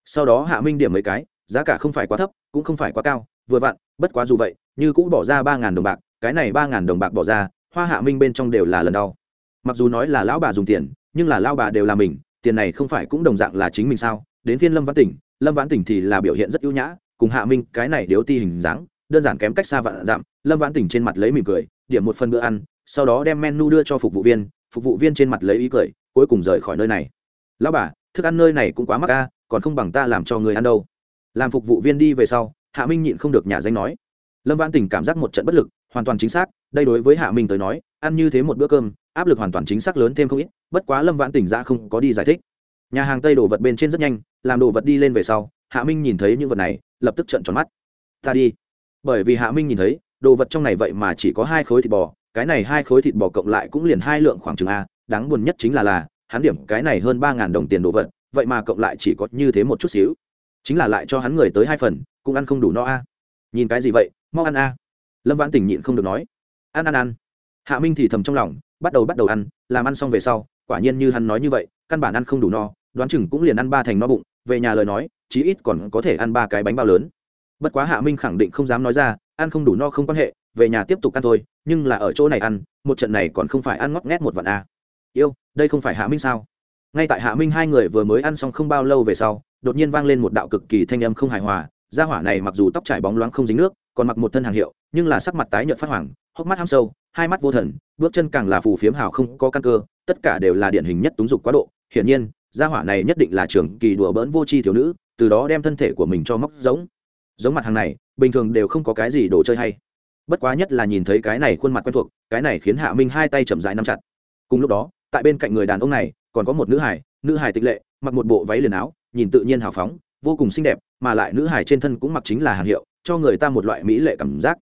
Sau đó hạ minh điểm mấy cái, giá cả không phải quá thấp, cũng không phải quá cao, vừa vặn, bất quá dù vậy, như cũng bỏ ra ba ngàn đồng bạc, cái này ba ngàn đồng bạc bỏ ra, hoa hạ minh bên trong đều là lần đau. Mặc dù nói là lão bà dùng tiền, nhưng là lao bà đều là mình, tiền này không phải cũng đồng dạng là chính mình sao? Đến phiên lâm văn tỉnh lâm vãn tỉnh thì là biểu hiện rất ưu nhã, cùng hạ minh, cái này điếu ti hình dáng, đơn giản kém cách xa vạn dặm. Lâm vãn tỉnh trên mặt lấy mỉm cười, điểm một phần bữa ăn, sau đó đem menu đưa cho phục vụ viên, phục vụ viên trên mặt lấy ý cười, cuối cùng rời khỏi nơi này. Lão bà, thức ăn nơi này cũng quá mắc ca còn không bằng ta làm cho người ăn đâu. Làm phục vụ viên đi về sau, hạ minh nhịn không được nhà danh nói. Lâm vãn tỉnh cảm giác một trận bất lực, hoàn toàn chính xác, đây đối với hạ minh tới nói, ăn như thế một bữa cơm, áp lực hoàn toàn chính xác lớn thêm không ít, bất quá lâm vãn tỉnh ra không có đi giải thích nhà hàng tây đồ vật bên trên rất nhanh, làm đồ vật đi lên về sau, hạ minh nhìn thấy những vật này, lập tức trận tròn mắt. Ta đi. Bởi vì hạ minh nhìn thấy, đồ vật trong này vậy mà chỉ có hai khối thịt bò, cái này hai khối thịt bò cộng lại cũng liền hai lượng khoảng chừng a, đáng buồn nhất chính là là, hắn điểm cái này hơn ba ngàn đồng tiền đồ vật, vậy mà cộng lại chỉ có như thế một chút xíu. Chính là lại cho hắn người tới hai phần, cũng ăn không đủ no a. Nhìn cái gì vậy? Mau ăn a. Lâm vãn tỉnh nhịn không được nói. Ăn ăn ăn. Hạ minh thì thầm trong lòng, bắt đầu bắt đầu ăn, làm ăn xong về sau quả nhiên như hắn nói như vậy, căn bản ăn không đủ no, đoán chừng cũng liền ăn ba thành no bụng, về nhà lời nói, chí ít còn có thể ăn ba cái bánh bao lớn. Bất quá hạ minh khẳng định không dám nói ra, ăn không đủ no không quan hệ, về nhà tiếp tục ăn thôi, nhưng là ở chỗ này ăn, một trận này còn không phải ăn ngót ngét một vạn a yêu, đây không phải hạ minh sao? Ngay tại hạ minh hai người vừa mới ăn xong không bao lâu về sau, đột nhiên vang lên một đạo cực kỳ thanh âm không hài hòa, gia hỏa này mặc dù tóc trải bóng loáng không dính nước, còn mặc một thân hàng hiệu, nhưng là sắc mặt tái nhợt phát hoàng hốc mắt ham sâu, hai mắt vô thần, bước chân càng là phù phiếm hào không có căn cơ tất cả đều là điển hình nhất túng dục quá độ. Hiển nhiên, gia hỏa này nhất định là trường kỳ đùa bỡn vô tri thiếu nữ, từ đó đem thân thể của mình cho móc giống. Giống mặt hàng này, bình thường đều không có cái gì đồ chơi hay. Bất quá nhất là nhìn thấy cái này khuôn mặt quen thuộc, cái này khiến hạ minh hai tay chậm dại nắm chặt. Cùng lúc đó, tại bên cạnh người đàn ông này, còn có một nữ hải nữ hải tịch lệ, mặc một bộ váy liền áo, nhìn tự nhiên hào phóng, vô cùng xinh đẹp, mà lại nữ hải trên thân cũng mặc chính là hàng hiệu, cho người ta một loại mỹ lệ cảm giác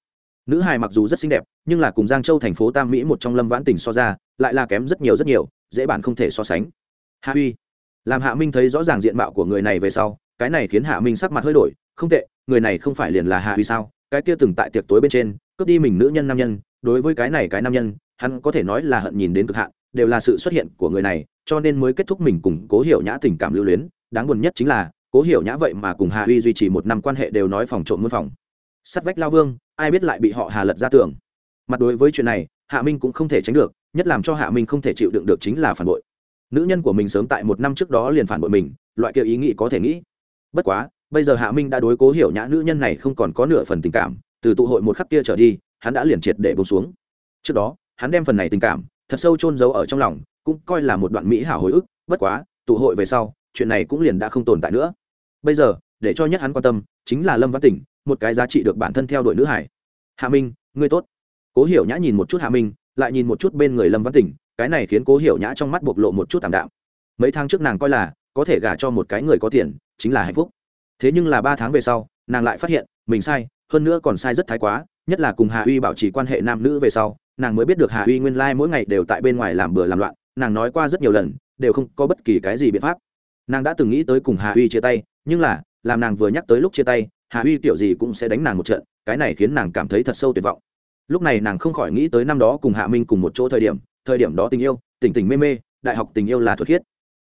nữ hài mặc dù rất xinh đẹp, nhưng là cùng giang châu thành phố tam mỹ một trong lâm vãn tình so ra, lại là kém rất nhiều rất nhiều, dễ bản không thể so sánh. Hạ uy làm hạ minh thấy rõ ràng diện mạo của người này về sau, cái này khiến hạ minh sắc mặt hơi đổi, không tệ, người này không phải liền là hạ uy sao? Cái kia từng tại tiệc tối bên trên, cướp đi mình nữ nhân nam nhân, đối với cái này cái nam nhân, hắn có thể nói là hận nhìn đến cực hạn, đều là sự xuất hiện của người này, cho nên mới kết thúc mình cùng cố hiểu nhã tình cảm lưu luyến. Đáng buồn nhất chính là, cố hiểu nhã vậy mà cùng hạ uy duy trì một năm quan hệ đều nói phòng trộm môn phòng. Sắt vách lao vương ai biết lại bị họ hà lật ra tường. Mặt đối với chuyện này, hạ minh cũng không thể tránh được, nhất làm cho hạ minh không thể chịu đựng được chính là phản bội. Nữ nhân của mình sớm tại một năm trước đó liền phản bội mình, loại kia ý nghĩ có thể nghĩ. Bất quá, bây giờ hạ minh đã đối cố hiểu nhã nữ nhân này không còn có nửa phần tình cảm, từ tụ hội một khắc kia trở đi, hắn đã liền triệt để bông xuống. Trước đó, hắn đem phần này tình cảm, thật sâu chôn giấu ở trong lòng, cũng coi là một đoạn mỹ hảo hồi ức, bất quá, tụ hội về sau, chuyện này cũng liền đã không tồn tại nữa. Bây giờ, để cho nhất hắn quan tâm, chính là lâm văn tỉnh một cái giá trị được bản thân theo đuổi nữ hải. Hạ minh, ngươi tốt. Cố hiểu nhã nhìn một chút hạ minh, lại nhìn một chút bên người lâm văn tỉnh, cái này khiến cố hiểu nhã trong mắt bộc lộ một chút tạm đạm. Mấy tháng trước nàng coi là, có thể gả cho một cái người có tiền, chính là hạnh phúc. Thế nhưng là ba tháng về sau, nàng lại phát hiện, mình sai, hơn nữa còn sai rất thái quá, nhất là cùng hà uy bảo trì quan hệ nam nữ về sau, nàng mới biết được hà uy nguyên lai、like、mỗi ngày đều tại bên ngoài làm bừa làm loạn, nàng nói qua rất nhiều lần, đều không có bất kỳ cái gì biện pháp. Nàng đã từng nghĩ tới cùng hà uy chia tay, nhưng là làm nàng vừa nhắc tới lúc chia tay, hà Huy kiểu gì cũng sẽ đánh nàng một trận, cái này khiến nàng cảm thấy thật sâu tuyệt vọng. Lúc này nàng không khỏi nghĩ tới năm đó cùng hạ minh cùng một chỗ thời điểm thời điểm đó tình yêu tình tình mê mê, đại học tình yêu là thuật khiết.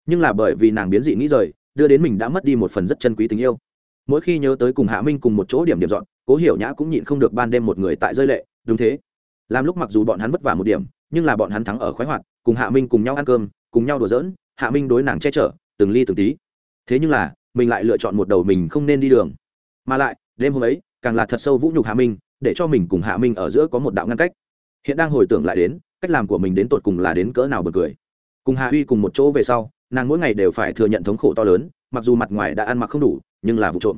Nhưng là bởi vì nàng biến dị nghĩ rời, đưa đến mình đã mất đi một phần rất chân quý tình yêu. Mỗi khi nhớ tới cùng hạ minh cùng một chỗ điểm điểm dọn, cố hiểu nhã cũng nhịn không được ban đêm một người tại rơi lệ, đúng thế. Làm lúc mặc dù bọn hắn vất vả một điểm, nhưng là bọn hắn thắng ở khoái hoạt, cùng hạ minh cùng nhau ăn cơm, cùng nhau đùa giỡn, hạ minh đối nàng che chở, từng ly từng tí. Thế nhưng là mình lại lựa chọn một đầu mình không nên đi đường. Mà lại, đêm hôm ấy, càng là thật sâu vũ nhục hạ minh, để cho mình cùng hạ minh ở giữa có một đạo ngăn cách. Hiện đang hồi tưởng lại đến, cách làm của mình đến tột cùng là đến cỡ nào bật cười. Cùng hạ huy cùng một chỗ về sau, nàng mỗi ngày đều phải thừa nhận thống khổ to lớn, mặc dù mặt ngoài đã ăn mặc không đủ, nhưng là vụ trộm.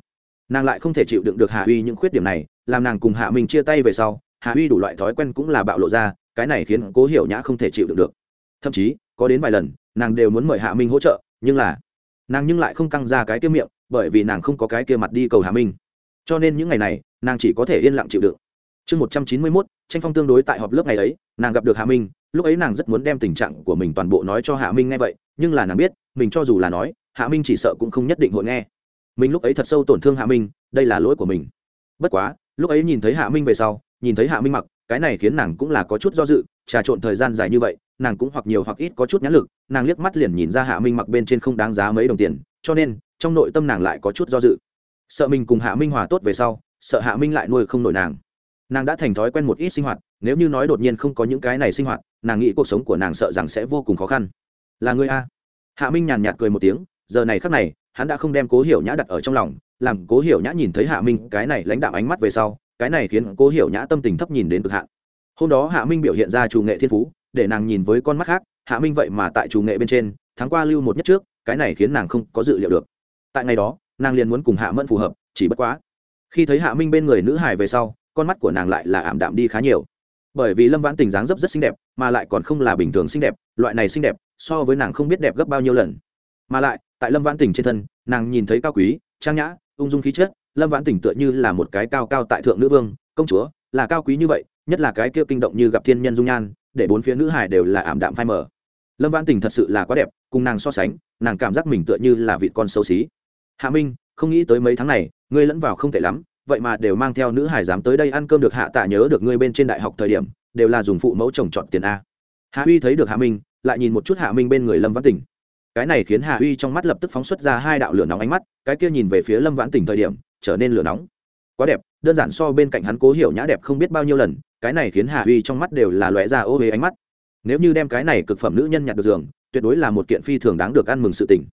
Nàng lại không thể chịu đựng được hạ huy những khuyết điểm này, làm nàng cùng hạ minh chia tay về sau, hạ huy đủ loại thói quen cũng là bạo lộ ra, cái này khiến cố hiểu nhã không thể chịu đựng được. Thậm chí, có đến vài lần, nàng đều muốn mời hạ minh hỗ trợ, nhưng là nàng nhưng lại không căng ra cái kia miệng, bởi vì nàng không có cái kia mặt đi cầu hà minh. Cho nên những ngày này, nàng chỉ có thể yên lặng chịu đựng. Chương một trăm chín mươi mốt, tranh phong tương đối tại họp lớp ngày ấy, nàng gặp được hà minh, lúc ấy nàng rất muốn đem tình trạng của mình toàn bộ nói cho hạ minh nghe vậy, nhưng là nàng biết, mình cho dù là nói hạ minh chỉ sợ cũng không nhất định hội nghe. Mình lúc ấy thật sâu tổn thương hạ minh, đây là lỗi của mình. Bất quá, lúc ấy nhìn thấy hạ minh về sau, nhìn thấy hạ minh mặc cái này khiến nàng cũng là có chút do dự, trà trộn thời gian dài như vậy, nàng cũng hoặc nhiều hoặc ít có chút nhãn lực, nàng liếc mắt liền nhìn ra hạ minh mặc bên trên không đáng giá mấy đồng tiền, cho nên, trong nội tâm nàng lại có chút do dự. Sợ mình cùng hạ minh hòa tốt về sau, sợ hạ minh lại nuôi không nổi nàng. Nàng đã thành thói quen một ít sinh hoạt, nếu như nói đột nhiên không có những cái này sinh hoạt, nàng nghĩ cuộc sống của nàng sợ rằng sẽ vô cùng khó khăn. Là người a? Hạ minh nhàn nhạt cười một tiếng, giờ này khắc này, hắn đã không đem cố hiểu nhã đặt ở trong lòng, làm cố hiểu nhã nhìn thấy hạ minh cái này lãnh đạo ánh mắt về sau cái này khiến cố hiểu nhã tâm tình thấp nhìn đến cực hạn. Hôm đó hạ minh biểu hiện ra chủ nghệ thiên phú, để nàng nhìn với con mắt khác, hạ minh vậy mà tại chủ nghệ bên trên tháng qua lưu một nhất trước, cái này khiến nàng không có dự liệu được. Tại ngày đó, nàng liền muốn cùng hạ mẫn phù hợp, chỉ bất quá, khi thấy hạ minh bên người nữ hải về sau, con mắt của nàng lại là ảm đạm đi khá nhiều. Bởi vì lâm vãn tình dáng dấp rất xinh đẹp, mà lại còn không là bình thường xinh đẹp, loại này xinh đẹp, so với nàng không biết đẹp gấp bao nhiêu lần. Mà lại, tại lâm vãn tình trên thân, nàng nhìn thấy cao quý, trang nhã, ung dung khí chất lâm vãn Tỉnh tựa như là một cái cao cao tại thượng nữ vương, công chúa, là cao quý như vậy, nhất là cái kia kinh động như gặp thiên nhân dung nhan, để bốn phía nữ hải đều là ảm đạm phai mờ. Lâm vãn tình thật sự là quá đẹp, cùng nàng so sánh, nàng cảm giác mình tựa như là vị con xấu xí. Hạ minh, không nghĩ tới mấy tháng này, ngươi lẫn vào không tệ lắm, vậy mà đều mang theo nữ hải dám tới đây ăn cơm được hạ tạ nhớ được ngươi bên trên đại học thời điểm, đều là dùng phụ mẫu chồng chọn tiền a. Hạ uy thấy được hạ minh, lại nhìn một chút hạ minh bên người lâm vãn tỉnh. Cái này khiến hạ uy trong mắt lập tức phóng xuất ra hai đạo lửa nóng ánh mắt, cái kia nhìn về phía lâm vãn tỉnh thời điểm trở nên lửa nóng. Quá đẹp, đơn giản so bên cạnh hắn cố hiểu nhã đẹp không biết bao nhiêu lần, cái này khiến Hà uy trong mắt đều là lóe ra ô huế ánh mắt. Nếu như đem cái này cực phẩm nữ nhân nhặt được giường, tuyệt đối là một kiện phi thường đáng được ăn mừng sự tình.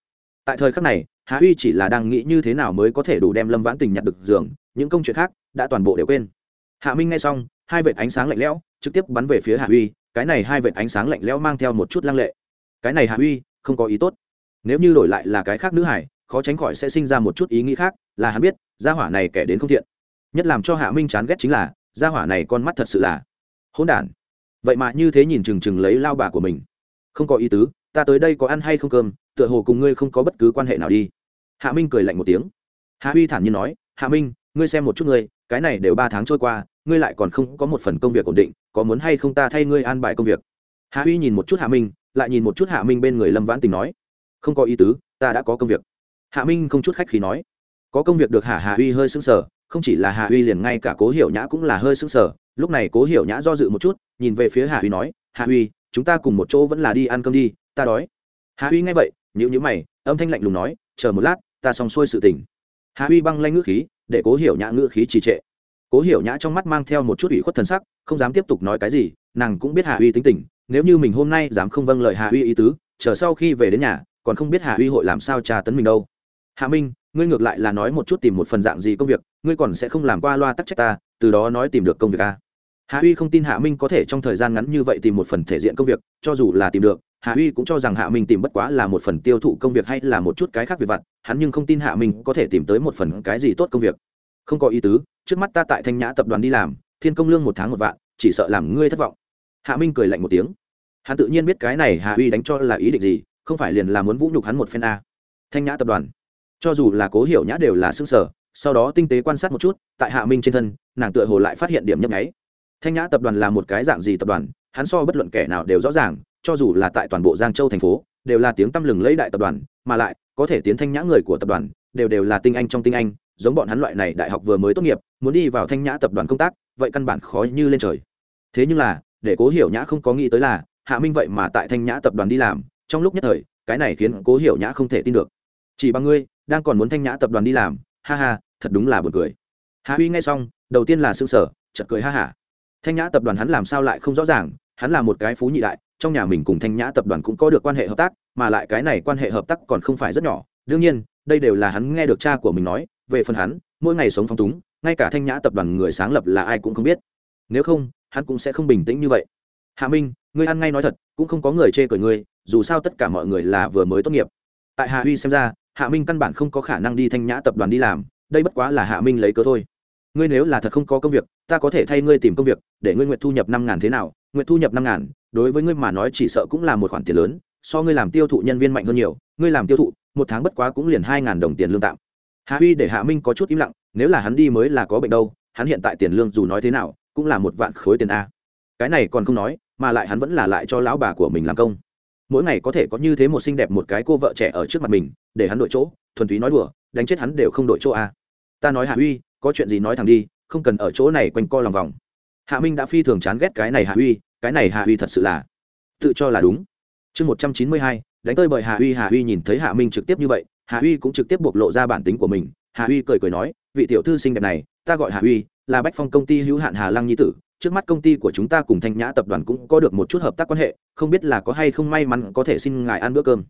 Tại thời khắc này, Hà uy chỉ là đang nghĩ như thế nào mới có thể đủ đem lâm vãn tình nhặt được giường, những công chuyện khác đã toàn bộ đều quên. Hạ minh nghe xong, hai vệt ánh sáng lạnh lẽo, trực tiếp bắn về phía hạ uy cái này hai vệt ánh sáng lạnh lẽo mang theo một chút lăng lệ. Cái này hạ uy không có ý tốt. Nếu như đổi lại là cái khác nữ hải, khó tránh khỏi sẽ sinh ra một chút ý nghĩ khác, là hắn biết gia hỏa này kẻ đến không thiện. Nhất làm cho hạ minh chán ghét chính là, gia hỏa này con mắt thật sự là hỗn đản. Vậy mà như thế nhìn chừng chừng lấy lao bà của mình. Không có ý tứ, ta tới đây có ăn hay không cơm, tựa hồ cùng ngươi không có bất cứ quan hệ nào đi. Hạ minh cười lạnh một tiếng. Hạ huy thản nhiên nói, hạ minh, ngươi xem một chút ngươi, cái này đều ba tháng trôi qua, ngươi lại còn không có một phần công việc ổn định, có muốn hay không ta thay ngươi an bài công việc? Hạ huy nhìn một chút hạ minh, lại nhìn một chút hạ minh bên người lâm vãn tình nói, không có ý tứ, ta đã có công việc. Hạ minh không chút khách khí nói có công việc được hạ hà uy hơi sững sờ, không chỉ là hạ uy liền ngay cả cố hiểu nhã cũng là hơi sững sờ. Lúc này cố hiểu nhã do dự một chút, nhìn về phía hạ uy nói hạ uy chúng ta cùng một chỗ vẫn là đi ăn cơm đi, ta đói. Hạ uy nghe vậy nhữ nhữ mày, âm thanh lạnh lùng nói, chờ một lát, ta xong xuôi sự tình. Hạ uy băng lanh ngữ khí, để cố hiểu nhã ngữ khí trì trệ. Cố hiểu nhã trong mắt mang theo một chút ủy khuất thần sắc, không dám tiếp tục nói cái gì, nàng cũng biết hạ uy tính tình, nếu như mình hôm nay dám không vâng lời hạ uy ý tứ, chờ sau khi về đến nhà, còn không biết hạ uy hội làm sao tra tấn mình đâu. Hạ minh ngươi ngược lại là nói một chút tìm một phần dạng gì công việc, ngươi còn sẽ không làm qua loa tắc trách ta, từ đó nói tìm được công việc a. Hạ uy không tin hạ minh có thể trong thời gian ngắn như vậy tìm một phần thể diện công việc, cho dù là tìm được, hạ uy cũng cho rằng hạ minh tìm bất quá là một phần tiêu thụ công việc hay là một chút cái khác việc vặt, hắn nhưng không tin hạ minh có thể tìm tới một phần cái gì tốt công việc. Không có ý tứ, trước mắt ta tại thanh nhã tập đoàn đi làm, thiên công lương một tháng một vạn, chỉ sợ làm ngươi thất vọng. Hạ minh cười lạnh một tiếng. Hắn tự nhiên biết cái này hạ uy đánh cho là ý định gì, không phải liền là muốn vũ nhục hắn một phen a. Thanh nhã tập đoàn cho dù là cố hiểu nhã đều là xương sở sau đó tinh tế quan sát một chút, tại hạ minh trên thân, nàng tựa hồ lại phát hiện điểm nhấp nháy. Thanh nhã tập đoàn là một cái dạng gì tập đoàn, hắn so bất luận kẻ nào đều rõ ràng, cho dù là tại toàn bộ giang châu thành phố, đều là tiếng tăm lừng lấy đại tập đoàn, mà lại, có thể tiến thanh nhã người của tập đoàn, đều đều là tinh anh trong tinh anh, giống bọn hắn loại này đại học vừa mới tốt nghiệp, muốn đi vào thanh nhã tập đoàn công tác, vậy căn bản khó như lên trời. Thế nhưng là, để cố hiểu nhã không có nghĩ tới là, hạ minh vậy mà tại thanh nhã tập đoàn đi làm, trong lúc nhất thời, cái này khiến cố hiểu nhã không thể tin được. Chỉ bằng ngươi đang còn muốn thanh nhã tập đoàn đi làm, ha ha, thật đúng là buồn cười. Hà huy nghe xong, đầu tiên là xương sở chợt cười ha hả. Thanh nhã tập đoàn hắn làm sao lại không rõ ràng, hắn là một cái phú nhị đại, trong nhà mình cùng thanh nhã tập đoàn cũng có được quan hệ hợp tác, mà lại cái này quan hệ hợp tác còn không phải rất nhỏ. Đương nhiên, đây đều là hắn nghe được cha của mình nói, về phần hắn, mỗi ngày sống phong túng, ngay cả thanh nhã tập đoàn người sáng lập là ai cũng không biết. Nếu không, hắn cũng sẽ không bình tĩnh như vậy. Hạ minh, ngươi ăn ngay nói thật, cũng không có người chê cười ngươi, dù sao tất cả mọi người là vừa mới tốt nghiệp. Tại hạ huy xem ra hạ minh căn bản không có khả năng đi thanh nhã tập đoàn đi làm, đây bất quá là hạ minh lấy cớ thôi. Ngươi nếu là thật không có công việc, ta có thể thay ngươi tìm công việc, để ngươi nguyện thu nhập năm ngàn thế nào, nguyện thu nhập năm ngàn, đối với ngươi mà nói chỉ sợ cũng là một khoản tiền lớn, so ngươi làm tiêu thụ nhân viên mạnh hơn nhiều, ngươi làm tiêu thụ, một tháng bất quá cũng liền hai ngàn đồng tiền lương tạm. Hạ huy để hạ minh có chút im lặng, nếu là hắn đi mới là có bệnh đâu, hắn hiện tại tiền lương dù nói thế nào, cũng là một vạn khối tiền a. Cái này còn không nói, mà lại hắn vẫn là lại cho lão bà của mình làm công mỗi ngày có thể có như thế một xinh đẹp một cái cô vợ trẻ ở trước mặt mình, để hắn đổi chỗ, thuần túy nói đùa, đánh chết hắn đều không đổi chỗ a ta nói hạ huy, có chuyện gì nói thẳng đi, không cần ở chỗ này quanh co lòng vòng. Hạ minh đã phi thường chán ghét cái này hạ huy, cái này hạ huy thật sự là tự cho là đúng. Chương một trăm chín mươi hai, đánh tơi bởi hạ huy hạ huy nhìn thấy hạ minh trực tiếp như vậy hạ huy cũng trực tiếp bộc lộ ra bản tính của mình. Hạ huy cười cười nói, vị tiểu thư xinh đẹp này, ta gọi hạ huy, là bách phong công ty hữu hạn hà lăng nhi tử trước mắt công ty của chúng ta cùng thanh nhã tập đoàn cũng có được một chút hợp tác quan hệ, không biết là có hay không may mắn có thể xin ngài ăn bữa cơm.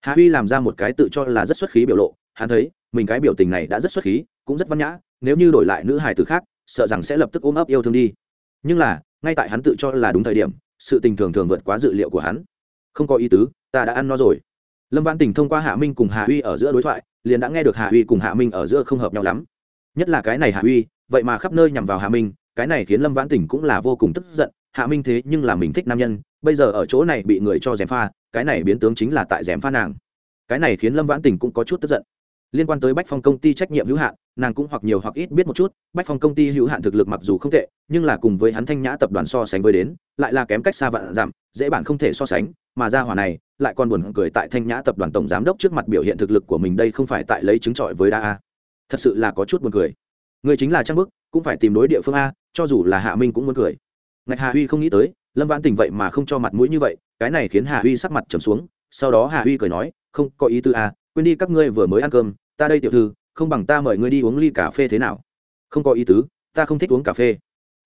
Hà huy làm ra một cái tự cho là rất xuất khí biểu lộ, hắn thấy, mình cái biểu tình này đã rất xuất khí, cũng rất văn nhã, nếu như đổi lại nữ hài tử khác, sợ rằng sẽ lập tức ôm ấp yêu thương đi. Nhưng là, ngay tại hắn tự cho là đúng thời điểm, sự tình thường thường vượt quá dự liệu của hắn. Không có ý tứ, ta đã ăn no rồi. Lâm văn tình thông qua hạ minh cùng Hà huy ở giữa đối thoại, liền đã nghe được Hà huy cùng hạ minh ở giữa không hợp nhau lắm. Nhất là cái này Hà huy, vậy mà khắp nơi nhằm vào hạ minh cái này khiến lâm vãn tình cũng là vô cùng tức giận, hạ minh thế nhưng là mình thích nam nhân, bây giờ ở chỗ này bị người cho dèm pha, cái này biến tướng chính là tại dèm pha nàng. Cái này khiến lâm vãn tình cũng có chút tức giận. Liên quan tới bách phong công ty trách nhiệm hữu hạn, nàng cũng hoặc nhiều hoặc ít biết một chút, bách phong công ty hữu hạn thực lực mặc dù không tệ, nhưng là cùng với hắn thanh nhã tập đoàn so sánh với đến, lại là kém cách xa vạn giảm, dễ bản không thể so sánh, mà ra hỏa này, lại còn buồn cười tại thanh nhã tập đoàn tổng giám đốc trước mặt biểu hiện thực lực của mình đây không phải tại lấy chứng trọi với đa a. Thật sự là có chút buồn cười. Người chính là trang bức, cũng phải tìm đối địa phương a cho dù là hạ minh cũng muốn cười. Ngạch hà huy không nghĩ tới, lâm vãn tình vậy mà không cho mặt mũi như vậy, cái này khiến hà huy sắc mặt trầm xuống, sau đó hà huy cười nói, không, có ý tư à? quên đi các ngươi vừa mới ăn cơm, ta đây tiểu thư, không bằng ta mời ngươi đi uống ly cà phê thế nào. Không có ý tứ, ta không thích uống cà phê.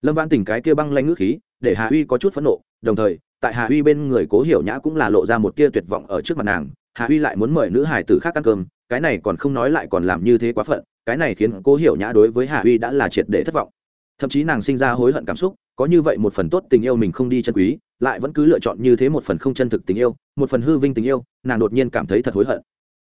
Lâm vãn tình cái kia băng lanh ngữ khí, để hà huy có chút phẫn nộ, đồng thời, tại hà huy bên người cố hiểu nhã cũng là lộ ra một tia tuyệt vọng ở trước mặt nàng. Hà huy lại muốn mời nữ hải tử khác ăn cơm, cái này còn không nói lại còn làm như thế quá phận, cái này khiến cố hiểu nhã đối với hà huy đã là triệt để thất vọng thậm chí nàng sinh ra hối hận cảm xúc, có như vậy một phần tốt tình yêu mình không đi chân quý, lại vẫn cứ lựa chọn như thế một phần không chân thực tình yêu, một phần hư vinh tình yêu, nàng đột nhiên cảm thấy thật hối hận.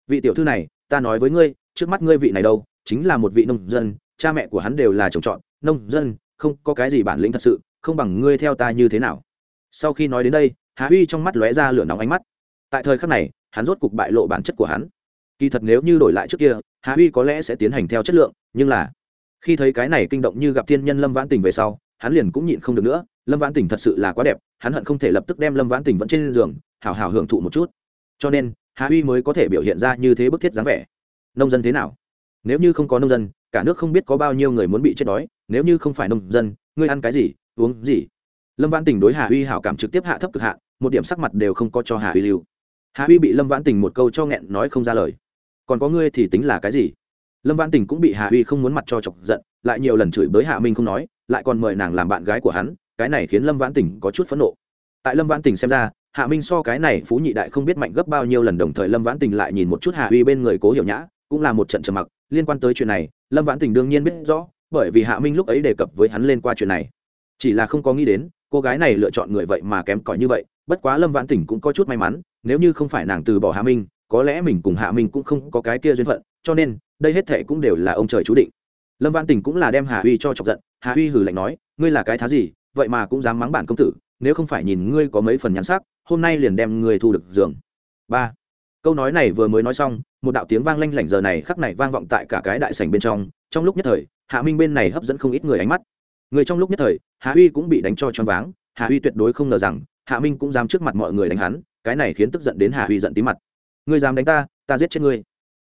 Vị tiểu thư này, ta nói với ngươi, trước mắt ngươi vị này đâu, chính là một vị nông dân, cha mẹ của hắn đều là trồng trọt nông dân, không có cái gì bản lĩnh thật sự, không bằng ngươi theo ta như thế nào. Sau khi nói đến đây, hà huy trong mắt lóe ra lửa nóng ánh mắt. Tại thời khắc này, hắn rốt cục bại lộ bản chất của hắn. Kỳ thật nếu như đổi lại trước kia, hà huy có lẽ sẽ tiến hành theo chất lượng, nhưng là khi thấy cái này kinh động như gặp thiên nhân lâm vãn tình về sau, hắn liền cũng nhịn không được nữa. Lâm vãn tình thật sự là quá đẹp, hắn hận không thể lập tức đem lâm vãn tình vẫn trên giường, hào hào hưởng thụ một chút. Cho nên, hà huy mới có thể biểu hiện ra như thế bức thiết dáng vẻ. Nông dân thế nào? Nếu như không có nông dân, cả nước không biết có bao nhiêu người muốn bị chết đói. Nếu như không phải nông dân, ngươi ăn cái gì, uống gì? Lâm vãn tình đối hà huy hảo cảm trực tiếp hạ thấp cực hạ một điểm sắc mặt đều không có cho hà huy lưu. Hà huy bị lâm vãn tình một câu cho nghẹn nói không ra lời. Còn có ngươi thì tính là cái gì? Lâm vãn tình cũng bị hà Uy không muốn mặt cho chọc giận, lại nhiều lần chửi bới hạ minh không nói, lại còn mời nàng làm bạn gái của hắn, cái này khiến lâm vãn tình có chút phẫn nộ. Tại lâm vãn tình xem ra, hạ minh so cái này phú nhị đại không biết mạnh gấp bao nhiêu lần đồng thời lâm vãn tình lại nhìn một chút hạ uy bên người cố hiểu nhã, cũng là một trận trầm mặc. Liên quan tới chuyện này, lâm vãn tình đương nhiên biết rõ, bởi vì hạ minh lúc ấy đề cập với hắn lên qua chuyện này. Chỉ là không có nghĩ đến, cô gái này lựa chọn người vậy mà kém cỏi như vậy, bất quá lâm vãn tình cũng có chút may mắn, nếu như không phải nàng từ bỏ hạ minh, có lẽ mình cùng hạ minh cũng không có cái kia duyên phận, cho nên đây hết thệ cũng đều là ông trời chú định. Lâm văn tình cũng là đem hà huy cho chọc giận. Hà huy hử lạnh nói, ngươi là cái thá gì, vậy mà cũng dám mắng bản công tử, nếu không phải nhìn ngươi có mấy phần nhắn sắc, hôm nay liền đem ngươi thu được giường. Ba. Câu nói này vừa mới nói xong, một đạo tiếng vang lanh lảnh giờ này khắc này vang vọng tại cả cái đại sảnh bên trong. Trong lúc nhất thời, hạ minh bên này hấp dẫn không ít người ánh mắt. Người trong lúc nhất thời, hạ huy cũng bị đánh cho choáng váng. Hạ huy tuyệt đối không ngờ rằng, hạ minh cũng dám trước mặt mọi người đánh hắn, cái này khiến tức giận đến hạ huy giận tí mặt. Ngươi dám đánh ta ta giết chết ngươi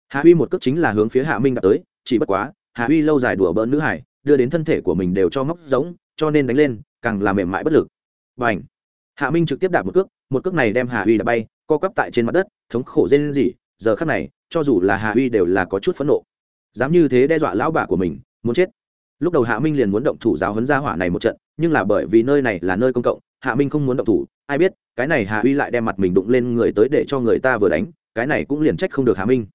hạ huy một cước chính là hướng phía hạ minh đã tới, chỉ bất quá hạ huy lâu dài đùa bỡn nữ hải, đưa đến thân thể của mình đều cho móc giống cho nên đánh lên, càng làm mềm mại bất lực. Và hạ minh trực tiếp đạp một cước một cước này đem hà huy đã bay, co quắp tại trên mặt đất, thống khổ dên gì giờ khắc này, cho dù là hà huy đều là có chút phẫn nộ. Dám như thế đe dọa lão bà của mình, muốn chết. Lúc đầu hạ minh liền muốn động thủ giáo hấn gia hỏa này một trận, nhưng là bởi vì nơi này là nơi công cộng, hạ minh không muốn động thủ, ai biết, cái này hạ huy lại đem mặt mình đụng lên người tới để cho người ta vừa đánh, cái này cũng liền trách không được hạ minh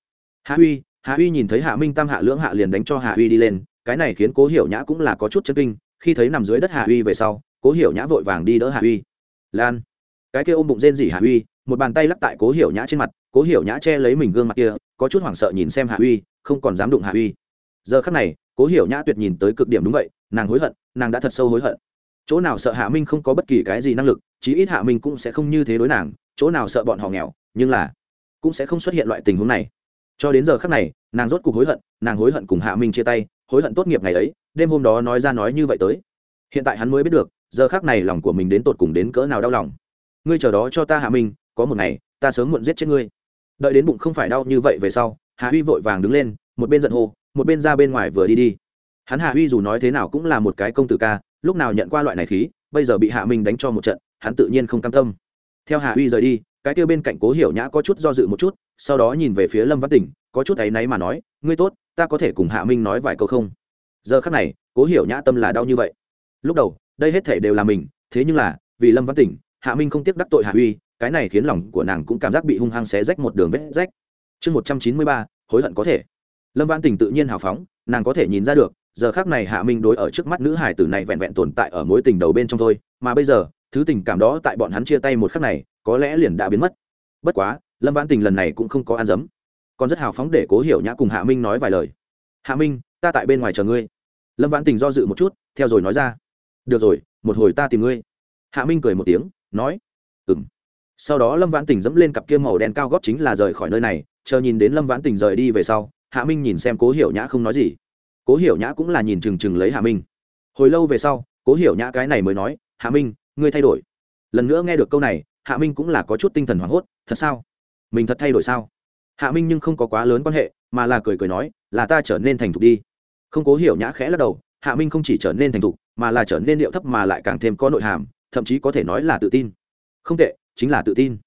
hạ huy hạ huy nhìn thấy hạ minh tam, hạ lưỡng, hạ liền đánh cho hạ huy đi lên, cái này khiến cố hiểu nhã cũng là có chút chân kinh, khi thấy nằm dưới đất hạ huy về sau, cố hiểu nhã vội vàng đi đỡ hạ huy lan, cái kia ôm bụng rên rỉ hạ huy một bàn tay lắc tại cố hiểu nhã trên mặt, cố hiểu nhã che lấy mình gương mặt kia, có chút hoảng sợ nhìn xem hạ huy không còn dám đụng hạ huy giờ khắc này, cố hiểu nhã tuyệt nhìn tới cực điểm đúng vậy, nàng hối hận, nàng đã thật sâu hối hận. Chỗ nào sợ hạ minh không có bất kỳ cái gì năng lực, chí ít hạ minh cũng sẽ không như thế đối nàng, chỗ nào sợ bọn họ nghèo, nhưng là cũng sẽ không xuất hiện loại tình huống này cho đến giờ khắc này, nàng rốt cuộc hối hận, nàng hối hận cùng hạ minh chia tay, hối hận tốt nghiệp ngày ấy, đêm hôm đó nói ra nói như vậy tới. Hiện tại hắn mới biết được, giờ khắc này lòng của mình đến tột cùng đến cỡ nào đau lòng. Ngươi chờ đó cho ta hạ minh, có một ngày, ta sớm muộn giết chết ngươi. Đợi đến bụng không phải đau như vậy về sau, hạ huy vội vàng đứng lên, một bên giận hô, một bên ra bên ngoài vừa đi đi. Hắn hạ huy dù nói thế nào cũng là một cái công tử ca, lúc nào nhận qua loại này khí, bây giờ bị hạ minh đánh cho một trận, hắn tự nhiên không cam tâm. Theo hạ huy rời đi, cái kia bên cạnh cố hiểu nhã có chút do dự một chút sau đó nhìn về phía lâm văn tỉnh, có chút áy náy mà nói, ngươi tốt, ta có thể cùng hạ minh nói vài câu không? Giờ khắc này, cố hiểu nhã tâm là đau như vậy. Lúc đầu, đây hết thể đều là mình, thế nhưng là, vì lâm văn tỉnh, hạ minh không tiếc đắc tội hạ huy, cái này khiến lòng của nàng cũng cảm giác bị hung hăng xé rách một đường vết rách. Chương một trăm chín mươi ba, hối hận có thể. Lâm văn tỉnh tự nhiên hào phóng, nàng có thể nhìn ra được, giờ khác này hạ minh đối ở trước mắt nữ hải tử này vẹn vẹn tồn tại ở mối tình đầu bên trong thôi, mà bây giờ, thứ tình cảm đó tại bọn hắn chia tay một khắc này, có lẽ liền đã biến mất. Bất quá lâm vãn tình lần này cũng không có ăn dấm còn rất hào phóng để cố hiểu nhã cùng hạ minh nói vài lời hạ minh ta tại bên ngoài chờ ngươi lâm vãn tình do dự một chút theo rồi nói ra được rồi một hồi ta tìm ngươi hạ minh cười một tiếng nói ừ m sau đó lâm vãn tình dẫm lên cặp kia màu đen cao góp chính là rời khỏi nơi này chờ nhìn đến lâm vãn tình rời đi về sau hạ minh nhìn xem cố hiểu nhã không nói gì cố hiểu nhã cũng là nhìn chừng chừng lấy hạ minh hồi lâu về sau cố hiểu nhã cái này mới nói hạ minh ngươi thay đổi lần nữa nghe được câu này hạ minh cũng là có chút tinh thần hoảng hốt thật sao mình thật thay đổi sao? Hạ minh nhưng không có quá lớn quan hệ, mà là cười cười nói, là ta trở nên thành thục đi. Không cố hiểu nhã khẽ lắc đầu, hạ minh không chỉ trở nên thành thục, mà là trở nên điệu thấp mà lại càng thêm có nội hàm, thậm chí có thể nói là tự tin. Không tệ, chính là tự tin.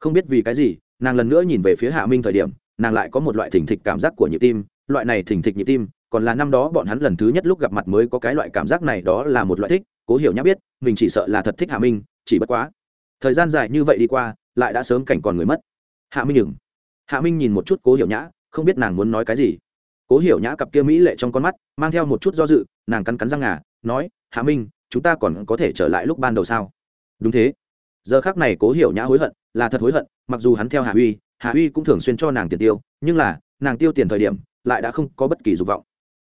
Không biết vì cái gì, nàng lần nữa nhìn về phía hạ minh thời điểm, nàng lại có một loại thỉnh thịch cảm giác của nhịp tim, loại này thỉnh thịch nhịp tim, còn là năm đó bọn hắn lần thứ nhất lúc gặp mặt mới có cái loại cảm giác này, đó là một loại thích, cố hiểu nhã biết, mình chỉ sợ là thật thích hạ minh, chỉ bất quá. Thời gian dài như vậy đi qua, lại đã sớm cảnh còn người mất hạ minh đừng hạ minh nhìn một chút cố hiểu nhã, không biết nàng muốn nói cái gì. Cố hiểu nhã cặp kia mỹ lệ trong con mắt, mang theo một chút do dự, nàng cắn cắn răng ngà, nói, hạ minh, chúng ta còn có thể trở lại lúc ban đầu sao? Đúng thế. Giờ khác này cố hiểu nhã hối hận, là thật hối hận, mặc dù hắn theo hạ huy hạ huy cũng thường xuyên cho nàng tiền tiêu, nhưng là, nàng tiêu tiền thời điểm, lại đã không có bất kỳ dục vọng.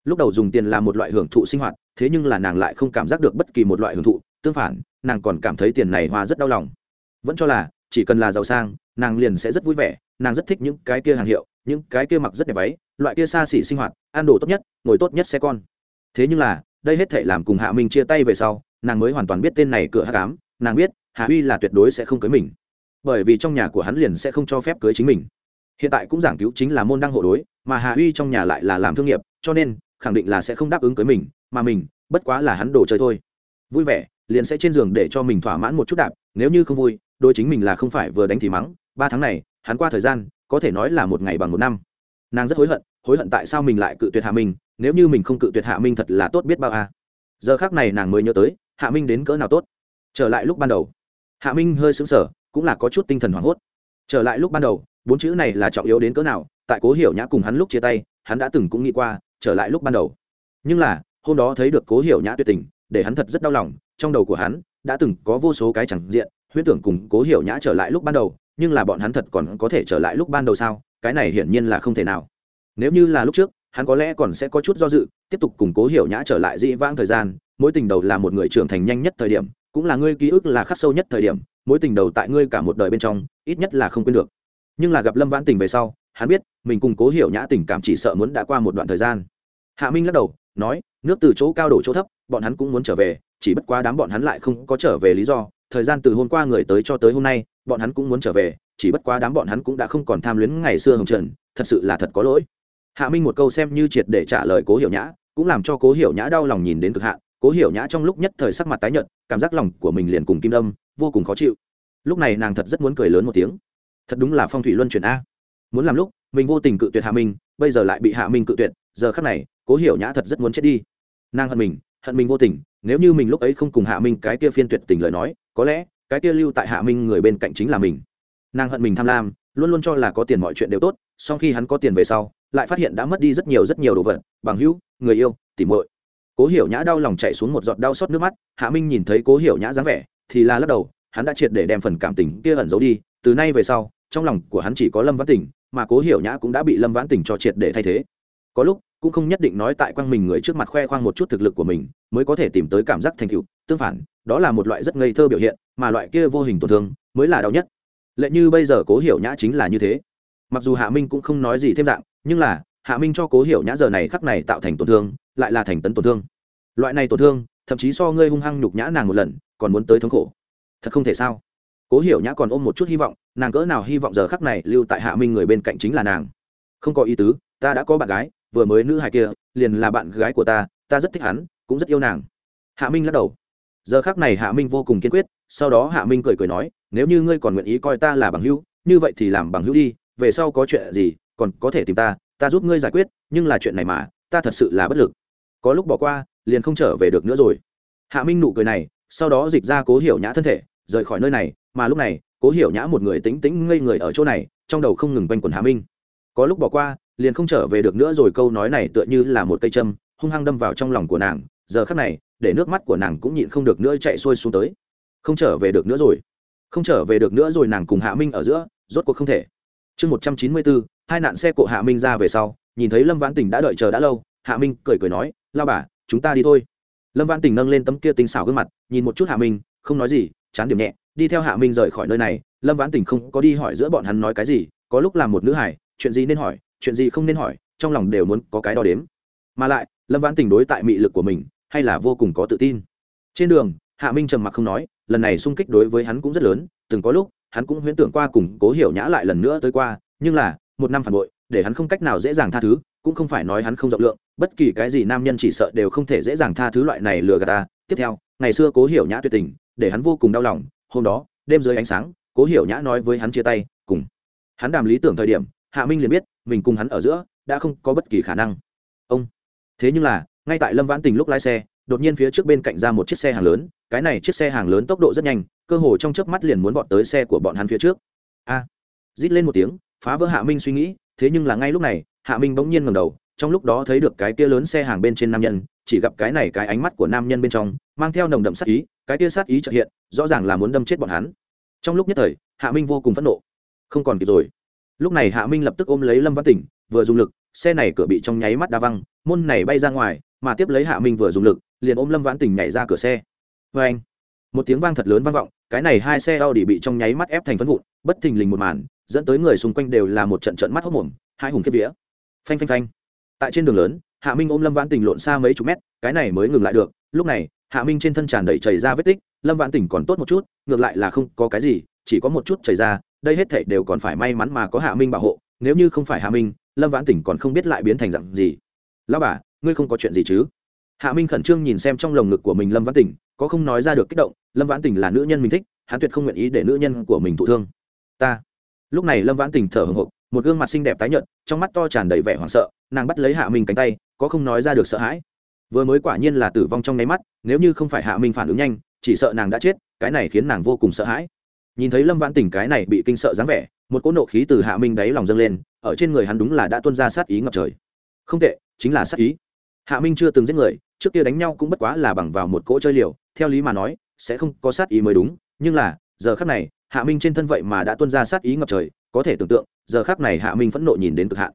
Lúc đầu dùng tiền làm một loại hưởng thụ sinh hoạt, thế nhưng là nàng lại không cảm giác được bất kỳ một loại hưởng thụ, tương phản, nàng còn cảm thấy tiền này hoa rất đau lòng. Vẫn cho là chỉ cần là giàu sang, nàng liền sẽ rất vui vẻ, nàng rất thích những cái kia hàng hiệu, những cái kia mặc rất đẹp váy, loại kia xa xỉ sinh hoạt, ăn đồ tốt nhất, ngồi tốt nhất xe con. Thế nhưng là, đây hết thể làm cùng hạ minh chia tay về sau, nàng mới hoàn toàn biết tên này cửa hát cám, nàng biết hạ huy là tuyệt đối sẽ không cưới mình. Bởi vì trong nhà của hắn liền sẽ không cho phép cưới chính mình. Hiện tại cũng giảng cứu chính là môn đăng hộ đối, mà hạ huy trong nhà lại là làm thương nghiệp, cho nên, khẳng định là sẽ không đáp ứng cưới mình, mà mình, bất quá là hắn đồ chơi thôi. Vui vẻ, liền sẽ trên giường để cho mình thỏa mãn một chút đạp, nếu như không vui đôi chính mình là không phải vừa đánh thì mắng, ba tháng này, hắn qua thời gian, có thể nói là một ngày bằng một năm. Nàng rất hối hận hối hận tại sao mình lại cự tuyệt hạ minh, nếu như mình không cự tuyệt hạ minh thật là tốt biết bao à. giờ khác này nàng mới nhớ tới, hạ minh đến cỡ nào tốt. Trở lại lúc ban đầu, hạ minh hơi xứng sở cũng là có chút tinh thần hoảng hốt. Trở lại lúc ban đầu, bốn chữ này là trọng yếu đến cỡ nào, tại cố hiểu nhã cùng hắn lúc chia tay, hắn đã từng cũng nghĩ qua, trở lại lúc ban đầu. Nhưng là, hôm đó thấy được cố hiểu nhã tuyệt tình, để hắn thật rất đau lòng, trong đầu của hắn, đã từng có vô số cái chẳng diện huyễn tưởng cùng cố hiểu nhã trở lại lúc ban đầu, nhưng là bọn hắn thật còn có thể trở lại lúc ban đầu sao? Cái này hiển nhiên là không thể nào. Nếu như là lúc trước, hắn có lẽ còn sẽ có chút do dự, tiếp tục củng cố hiểu nhã trở lại dĩ vãng thời gian, mối tình đầu là một người trưởng thành nhanh nhất thời điểm, cũng là ngươi ký ức là khắc sâu nhất thời điểm, mối tình đầu tại ngươi cả một đời bên trong, ít nhất là không quên được. Nhưng là gặp lâm vãn tình về sau, hắn biết, mình cùng cố hiểu nhã tình cảm chỉ sợ muốn đã qua một đoạn thời gian. Hạ minh lắc đầu, nói, nước từ chỗ cao đổ chỗ thấp, bọn hắn cũng muốn trở về, chỉ bất quá đám bọn hắn lại không có trở về lý do thời gian từ hôm qua người tới cho tới hôm nay, bọn hắn cũng muốn trở về, chỉ bất quá đám bọn hắn cũng đã không còn tham luyến ngày xưa hồng trần, thật sự là thật có lỗi. Hạ minh một câu xem như triệt để trả lời cố hiểu nhã, cũng làm cho cố hiểu nhã đau lòng nhìn đến cực hạn. Cố hiểu nhã trong lúc nhất thời sắc mặt tái nhợt, cảm giác lòng của mình liền cùng kim đâm, vô cùng khó chịu. Lúc này nàng thật rất muốn cười lớn một tiếng. Thật đúng là phong thủy luân chuyển a. Muốn làm lúc, mình vô tình cự tuyệt hạ minh, bây giờ lại bị hạ minh cự tuyệt, giờ khắc này, cố hiểu nhã thật rất muốn chết đi. Nàng hận mình hận mình vô tình, nếu như mình lúc ấy không cùng hạ minh cái kia phiên tuyệt tình lời nói có lẽ, cái kia lưu tại hạ minh người bên cạnh chính là mình. Nàng hận mình tham lam, luôn luôn cho là có tiền mọi chuyện đều tốt, song khi hắn có tiền về sau, lại phát hiện đã mất đi rất nhiều rất nhiều đồ vật, bằng hữu, người yêu, tỉ muội. Cố hiểu nhã đau lòng chạy xuống một giọt đau xót nước mắt, hạ minh nhìn thấy cố hiểu nhã dáng vẻ, thì là lắc đầu, hắn đã triệt để đem phần cảm tình kia ẩn giấu đi, từ nay về sau, trong lòng của hắn chỉ có lâm vãn tình, mà cố hiểu nhã cũng đã bị lâm vãn tình cho triệt để thay thế. Có lúc, cũng không nhất định nói tại quang mình người trước mặt khoe khoang một chút thực lực của mình, mới có thể tìm tới cảm giác thành tựu, tương phản đó là một loại rất ngây thơ biểu hiện, mà loại kia vô hình tổn thương mới là đau nhất. Lệ như bây giờ cố hiểu nhã chính là như thế. Mặc dù hạ minh cũng không nói gì thêm dạng, nhưng là hạ minh cho cố hiểu nhã giờ này khắc này tạo thành tổn thương, lại là thành tấn tổn thương. Loại này tổn thương, thậm chí so ngươi hung hăng nhục nhã nàng một lần, còn muốn tới thống khổ. Thật không thể sao? Cố hiểu nhã còn ôm một chút hy vọng, nàng cỡ nào hy vọng giờ khắc này lưu tại hạ minh người bên cạnh chính là nàng. Không có ý tứ, ta đã có bạn gái, vừa mới nữ hài kia, liền là bạn gái của ta ta rất thích hắn, cũng rất yêu nàng. Hạ minh lắc đầu giờ khắc này hạ minh vô cùng kiên quyết, sau đó hạ minh cười cười nói, nếu như ngươi còn nguyện ý coi ta là bằng hữu, như vậy thì làm bằng hữu đi, về sau có chuyện gì, còn có thể tìm ta ta giúp ngươi giải quyết, nhưng là chuyện này mà, ta thật sự là bất lực. Có lúc bỏ qua, liền không trở về được nữa rồi. Hạ minh nụ cười này, sau đó dịch ra cố hiểu nhã thân thể, rời khỏi nơi này, mà lúc này, cố hiểu nhã một người tính tính ngây người ở chỗ này, trong đầu không ngừng quanh quần hạ minh. Có lúc bỏ qua, liền không trở về được nữa rồi, câu nói này tựa như là một cây châm, hung hăng đâm vào trong lòng của nàng. Giờ khắc này để nước mắt của nàng cũng nhịn không được nữa chạy xuôi xuống tới. Không trở về được nữa rồi. Không trở về được nữa rồi nàng cùng hạ minh ở giữa, rốt cuộc không thể. Chương một trăm chín mươi bốn, hai nạn xe cộ hạ minh ra về sau, nhìn thấy lâm vãn tình đã đợi chờ đã lâu, hạ minh cười cười nói, lao bà, chúng ta đi thôi. Lâm vãn tình nâng lên tấm kia tinh xảo gương mặt, nhìn một chút hạ minh, không nói gì, chán điểm nhẹ, đi theo hạ minh rời khỏi nơi này. Lâm vãn tình không có đi hỏi giữa bọn hắn nói cái gì, có lúc làm một nữ hải, chuyện gì nên hỏi, chuyện gì không nên hỏi, trong lòng đều muốn có cái đo đếm. Mà lại, lâm vãn tình đối tại mị lực của mình hay là vô cùng có tự tin. Trên đường, hạ minh trầm mặc không nói, lần này sung kích đối với hắn cũng rất lớn, từng có lúc, hắn cũng huyễn tưởng qua cùng cố hiểu nhã lại lần nữa tới qua, nhưng là, một năm phản bội, để hắn không cách nào dễ dàng tha thứ, cũng không phải nói hắn không rộng lượng, bất kỳ cái gì nam nhân chỉ sợ đều không thể dễ dàng tha thứ loại này lừa gạt ta. Tiếp theo, ngày xưa cố hiểu nhã tuyệt tình, để hắn vô cùng đau lòng, hôm đó, đêm dưới ánh sáng, cố hiểu nhã nói với hắn chia tay, cùng hắn đàm lý tưởng thời điểm, hạ minh liền biết, mình cùng hắn ở giữa, đã không có bất kỳ khả năng. Ông, thế nhưng là ngay tại lâm vãn tình lúc lái xe, đột nhiên phía trước bên cạnh ra một chiếc xe hàng lớn, cái này chiếc xe hàng lớn tốc độ rất nhanh, cơ hồ trong chớp mắt liền muốn vọt tới xe của bọn hắn phía trước. A! Rít lên một tiếng, phá vỡ hạ minh suy nghĩ, thế nhưng là ngay lúc này, hạ minh bỗng nhiên ngầm đầu, trong lúc đó thấy được cái kia lớn xe hàng bên trên nam nhân, chỉ gặp cái này cái ánh mắt của nam nhân bên trong, mang theo nồng đậm sát ý, cái kia sát ý trợ hiện, rõ ràng là muốn đâm chết bọn hắn. Trong lúc nhất thời, hạ minh vô cùng phẫn nộ. Không còn kịp rồi. Lúc này hạ minh lập tức ôm lấy lâm văn tỉnh vừa dùng lực, xe này cửa bị trong nháy mắt đa văng, môn này bay ra ngoài mà tiếp lấy hạ minh vừa dùng lực, liền ôm lâm vãn tình nhảy ra cửa xe. Vê anh, một tiếng vang thật lớn vang vọng, cái này hai xe đau đỉ bị trong nháy mắt ép thành phân vụn, bất thình lình một màn, dẫn tới người xung quanh đều là một trận trận mắt hốc mồm hai hùng kiếp vía. Phanh phanh phanh. Tại trên đường lớn, hạ minh ôm lâm vãn tình lộn xa mấy chục mét, cái này mới ngừng lại được. Lúc này, hạ minh trên thân tràn đầy chảy ra vết tích, lâm vãn tình còn tốt một chút, ngược lại là không có cái gì, chỉ có một chút chảy ra, đây hết thảy đều còn phải may mắn mà có hạ minh bảo hộ, nếu như không phải hạ minh, lâm vãn tỉnh còn không biết lại biến thành dặn gì. Lao bà ngươi không có chuyện gì chứ? Hạ minh khẩn trương nhìn xem trong lồng ngực của mình lâm vãn tỉnh có không nói ra được kích động, lâm vãn tỉnh là nữ nhân mình thích, hắn tuyệt không nguyện ý để nữ nhân của mình thụ thương. Ta. Lúc này lâm vãn tỉnh thở hồng hộc một gương mặt xinh đẹp tái nhợt, trong mắt to tràn đầy vẻ hoảng sợ, nàng bắt lấy hạ minh cánh tay, có không nói ra được sợ hãi. Vừa mới quả nhiên là tử vong trong nháy mắt, nếu như không phải hạ minh phản ứng nhanh, chỉ sợ nàng đã chết, cái này khiến nàng vô cùng sợ hãi. Nhìn thấy lâm vãn tỉnh cái này bị kinh sợ dáng vẻ, một cỗ nộ khí từ hạ minh đáy lòng dâng lên, ở trên người hắn đúng là đã tuân ra sát ý ngập trời. Không tệ, chính là sát ý hạ minh chưa từng giết người, trước kia đánh nhau cũng bất quá là bằng vào một cỗ chơi liều, theo lý mà nói, sẽ không có sát ý mới đúng. Nhưng là, giờ khác này, hạ minh trên thân vậy mà đã tuân ra sát ý ngập trời, có thể tưởng tượng, giờ khác này hạ minh phẫn nộ nhìn đến cực hạn.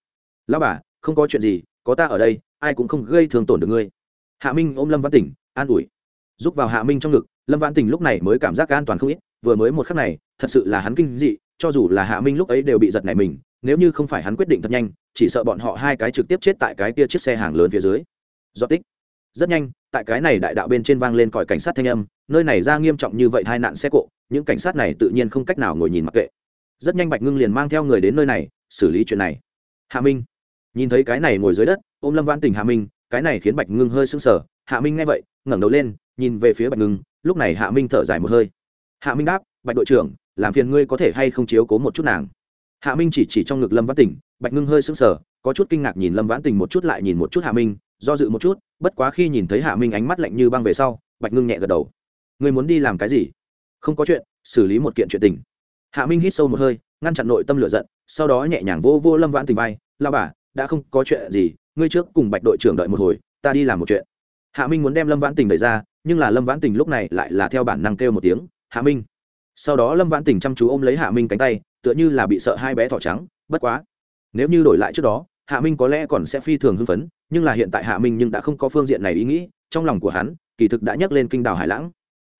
Lao bà, không có chuyện gì, có ta ở đây, ai cũng không gây thương tổn được ngươi. Hạ minh ôm lâm văn tỉnh, an ủi. Giúp vào hạ minh trong ngực, lâm văn tỉnh lúc này mới cảm giác an toàn không ít, vừa mới một khắc này, thật sự là hắn kinh dị, cho dù là hạ minh lúc ấy đều bị giật nảy mình, nếu như không phải hắn quyết định thật nhanh, chỉ sợ bọn họ hai cái trực tiếp chết tại cái kia chiếc xe hàng lớn phía dưới do tích. Rất nhanh, tại cái này đại đạo bên trên vang lên còi cảnh sát thanh âm, nơi này ra nghiêm trọng như vậy hai nạn xe cộ, những cảnh sát này tự nhiên không cách nào ngồi nhìn mặc kệ. Rất nhanh bạch ngưng liền mang theo người đến nơi này, xử lý chuyện này. Hạ minh. Nhìn thấy cái này ngồi dưới đất, ôm lâm vãn tình hạ minh, cái này khiến bạch ngưng hơi sưng sờ. Hạ minh nghe vậy, ngẩng đầu lên, nhìn về phía bạch ngưng, lúc này hạ minh thở dài một hơi. Hạ minh đáp, bạch đội trưởng, làm phiền ngươi có thể hay không chiếu cố một chút nàng? Hạ minh chỉ chỉ trong ngực lâm vãn tỉnh bạch ngưng hơi sững sờ, có chút kinh ngạc nhìn lâm vãn tình một chút lại nhìn một chút hạ minh do dự một chút, bất quá khi nhìn thấy hạ minh ánh mắt lạnh như băng về sau, bạch ngưng nhẹ gật đầu. Ngươi muốn đi làm cái gì? Không có chuyện, xử lý một kiện chuyện tình. Hạ minh hít sâu một hơi, ngăn chặn nội tâm lửa giận, sau đó nhẹ nhàng vô vô lâm vãn tình vai. Lao bà, đã không có chuyện gì, ngươi trước cùng bạch đội trưởng đợi một hồi, ta đi làm một chuyện. Hạ minh muốn đem lâm vãn tình đẩy ra, nhưng là lâm vãn tình lúc này lại là theo bản năng kêu một tiếng, hạ minh. Sau đó lâm vãn tình chăm chú ôm lấy hạ minh cánh tay, tựa như là bị sợ hai bé thỏ trắng, bất quá, nếu như đổi lại trước đó, hạ minh có lẽ còn sẽ phi thường hưng phấn nhưng là hiện tại hạ minh nhưng đã không có phương diện này ý nghĩ, trong lòng của hắn, kỳ thực đã nhắc lên kinh đảo hải lãng.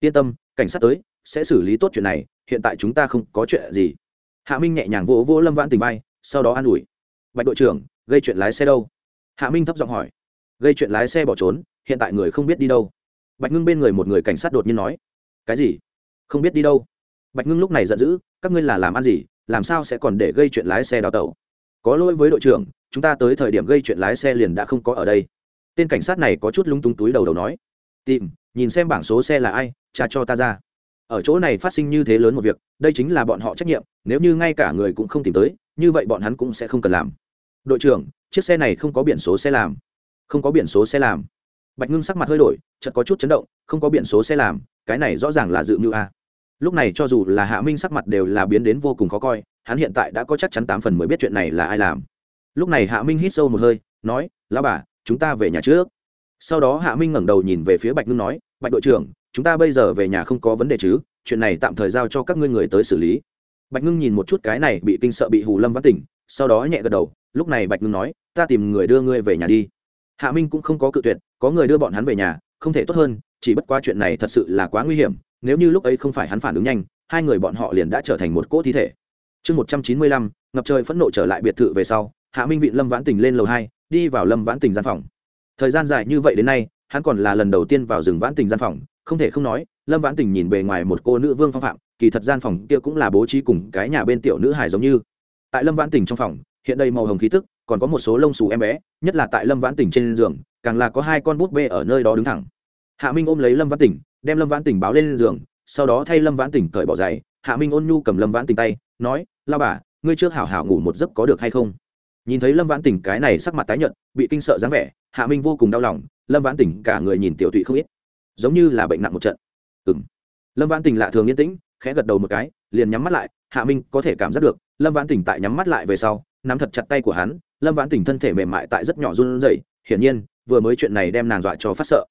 Yên tâm, cảnh sát tới, sẽ xử lý tốt chuyện này, hiện tại chúng ta không có chuyện gì. Hạ minh nhẹ nhàng vỗ vỗ lâm vãn tình bay sau đó an ủi. Bạch đội trưởng, gây chuyện lái xe đâu? Hạ minh thấp giọng hỏi. Gây chuyện lái xe bỏ trốn, hiện tại người không biết đi đâu. Bạch ngưng bên người một người cảnh sát đột nhiên nói. Cái gì? Không biết đi đâu? Bạch ngưng lúc này giận dữ, các ngươi là làm ăn gì, làm sao sẽ còn để gây chuyện lái xe đào tẩu? Có lỗi với đội trưởng, chúng ta tới thời điểm gây chuyện lái xe liền đã không có ở đây. Tên cảnh sát này có chút lung túng túi đầu đầu nói. Tìm, nhìn xem bảng số xe là ai trả cho ta ra. Ở chỗ này phát sinh như thế lớn một việc, đây chính là bọn họ trách nhiệm, nếu như ngay cả người cũng không tìm tới, như vậy bọn hắn cũng sẽ không cần làm. Đội trưởng, chiếc xe này không có biển số xe làm. Không có biển số xe làm. Bạch ngưng sắc mặt hơi đổi, chợt có chút chấn động, không có biển số xe làm, cái này rõ ràng là dự mưu a. Lúc này cho dù là hạ minh sắc mặt đều là biến đến vô cùng khó coi hắn hiện tại đã có chắc chắn tám phần mới biết chuyện này là ai làm. Lúc này hạ minh hít sâu một hơi, nói, lão bà, chúng ta về nhà trước. Sau đó hạ minh ngẩng đầu nhìn về phía bạch ngưng nói, bạch đội trưởng, chúng ta bây giờ về nhà không có vấn đề chứ? Chuyện này tạm thời giao cho các ngươi người tới xử lý. Bạch ngưng nhìn một chút cái này bị kinh sợ bị hù lâm văn tỉnh, sau đó nhẹ gật đầu, lúc này bạch ngưng nói, ta tìm người đưa ngươi về nhà đi. Hạ minh cũng không có cự tuyệt, có người đưa bọn hắn về nhà, không thể tốt hơn, chỉ bất qua chuyện này thật sự là quá nguy hiểm, nếu như lúc ấy không phải hắn phản ứng nhanh, hai người bọn họ liền đã trở thành một cỗ thi thể chương một trăm chín mươi lăm, ngập trời phẫn nộ trở lại biệt thự về sau, hạ minh vị lâm vãn tình lên lầu hai, đi vào lâm vãn tình gian phòng. Thời gian dài như vậy đến nay, hắn còn là lần đầu tiên vào rừng vãn tình gian phòng, không thể không nói, lâm vãn tình nhìn bề ngoài một cô nữ vương phong phạm, kỳ thật gian phòng kia cũng là bố trí cùng cái nhà bên tiểu nữ hài giống như. Tại lâm vãn tình trong phòng, hiện đây màu hồng khí tức, còn có một số lông xù em bé, nhất là tại lâm vãn tình trên giường, càng là có hai con bút bê ở nơi đó đứng thẳng. Hạ minh ôm lấy lâm vãn tình đem lâm vãn tình báo lên giường, sau đó thay lâm vãn tình cởi bỏ giày, hạ minh ôn nhu cầm lâm vãn tình tay, nói lao bà, ngươi trước hảo hảo ngủ một giấc có được hay không? Nhìn thấy lâm vãn tình cái này sắc mặt tái nhợt, bị kinh sợ dáng vẻ, hạ minh vô cùng đau lòng, lâm vãn tình cả người nhìn tiểu tụy không ít. Giống như là bệnh nặng một trận. Ừ m lâm vãn tình lạ thường yên tĩnh, khẽ gật đầu một cái, liền nhắm mắt lại, hạ minh có thể cảm giác được, lâm vãn tình tại nhắm mắt lại về sau, nắm thật chặt tay của hắn, lâm vãn tình thân thể mềm mại tại rất nhỏ run rẩy, hiển nhiên, vừa mới chuyện này đem nàng dọa cho phát sợ.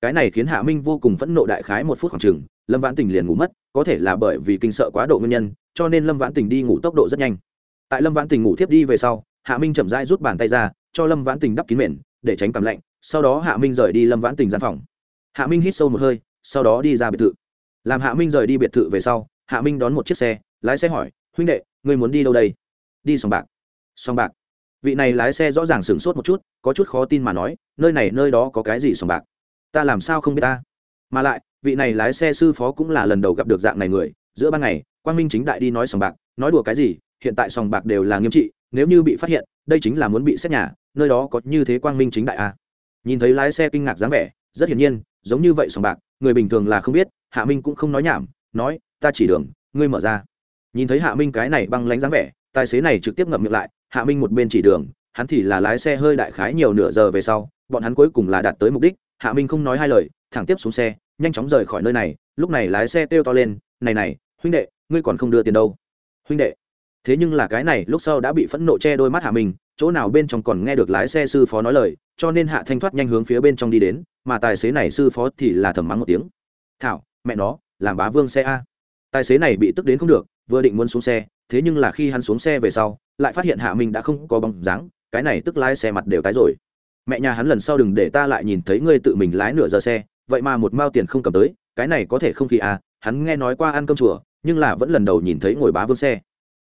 Cái này khiến hạ minh vô cùng phẫn nộ đại khái một phút khoảng chừng, lâm vãn tình liền ngủ mất, có thể là bởi vì kinh sợ quá độ nguyên nhân cho nên lâm vãn tình đi ngủ tốc độ rất nhanh. Tại lâm vãn tình ngủ thiếp đi về sau, hạ minh chậm rãi rút bàn tay ra, cho lâm vãn tình đắp kín mền, để tránh cảm lạnh, sau đó hạ minh rời đi lâm vãn tình gian phòng. Hạ minh hít sâu một hơi, sau đó đi ra biệt thự. Làm hạ minh rời đi biệt thự về sau, hạ minh đón một chiếc xe, lái xe hỏi, huynh đệ, ngươi muốn đi đâu đây? Đi sòng bạc. Sòng bạc? Vị này lái xe rõ ràng sửng sốt một chút, có chút khó tin mà nói, nơi này, nơi đó có cái gì sòng bạc? Ta làm sao không biết ta? Mà lại, vị này lái xe sư phó cũng là lần đầu gặp được dạng này người, giữa ban ngày quang minh chính đại đi nói sòng bạc, nói đùa cái gì, hiện tại sòng bạc đều là nghiêm trị, nếu như bị phát hiện, đây chính là muốn bị xét nhà, nơi đó có như thế quang minh chính đại a à. nhìn thấy lái xe kinh ngạc dáng vẻ, rất hiển nhiên, giống như vậy sòng bạc, người bình thường là không biết, hạ minh cũng không nói nhảm, nói, ta chỉ đường, ngươi mở ra nhìn thấy hạ minh cái này băng lánh dáng vẻ, tài xế này trực tiếp ngậm miệng lại, hạ minh một bên chỉ đường, hắn thì là lái xe hơi đại khái nhiều nửa giờ về sau, bọn hắn cuối cùng là đạt tới mục đích, hạ minh không nói hai lời, thẳng tiếp xuống xe, nhanh chóng rời khỏi nơi này, lúc này lái xe kêu to lên, này này, huynh đệ ngươi còn không đưa tiền đâu. Huynh đệ. Thế nhưng là cái này lúc sau đã bị phẫn nộ che đôi mắt hạ mình, chỗ nào bên trong còn nghe được lái xe sư phó nói lời cho nên hạ thanh thoát nhanh hướng phía bên trong đi đến mà tài xế này sư phó thì là thầm mắng một tiếng. Thảo mẹ nó làm bá vương xe a. Tài xế này bị tức đến không được vừa định muốn xuống xe thế nhưng là khi hắn xuống xe về sau lại phát hiện hạ minh đã không có bóng dáng cái này tức lái xe mặt đều tái rồi. Mẹ nhà hắn lần sau đừng để ta lại nhìn thấy ngươi tự mình lái nửa giờ xe vậy mà một mao tiền không cầm tới cái này có thể không khi à hắn nghe nói qua ăn cơm chùa nhưng là vẫn lần đầu nhìn thấy ngồi bá vương xe.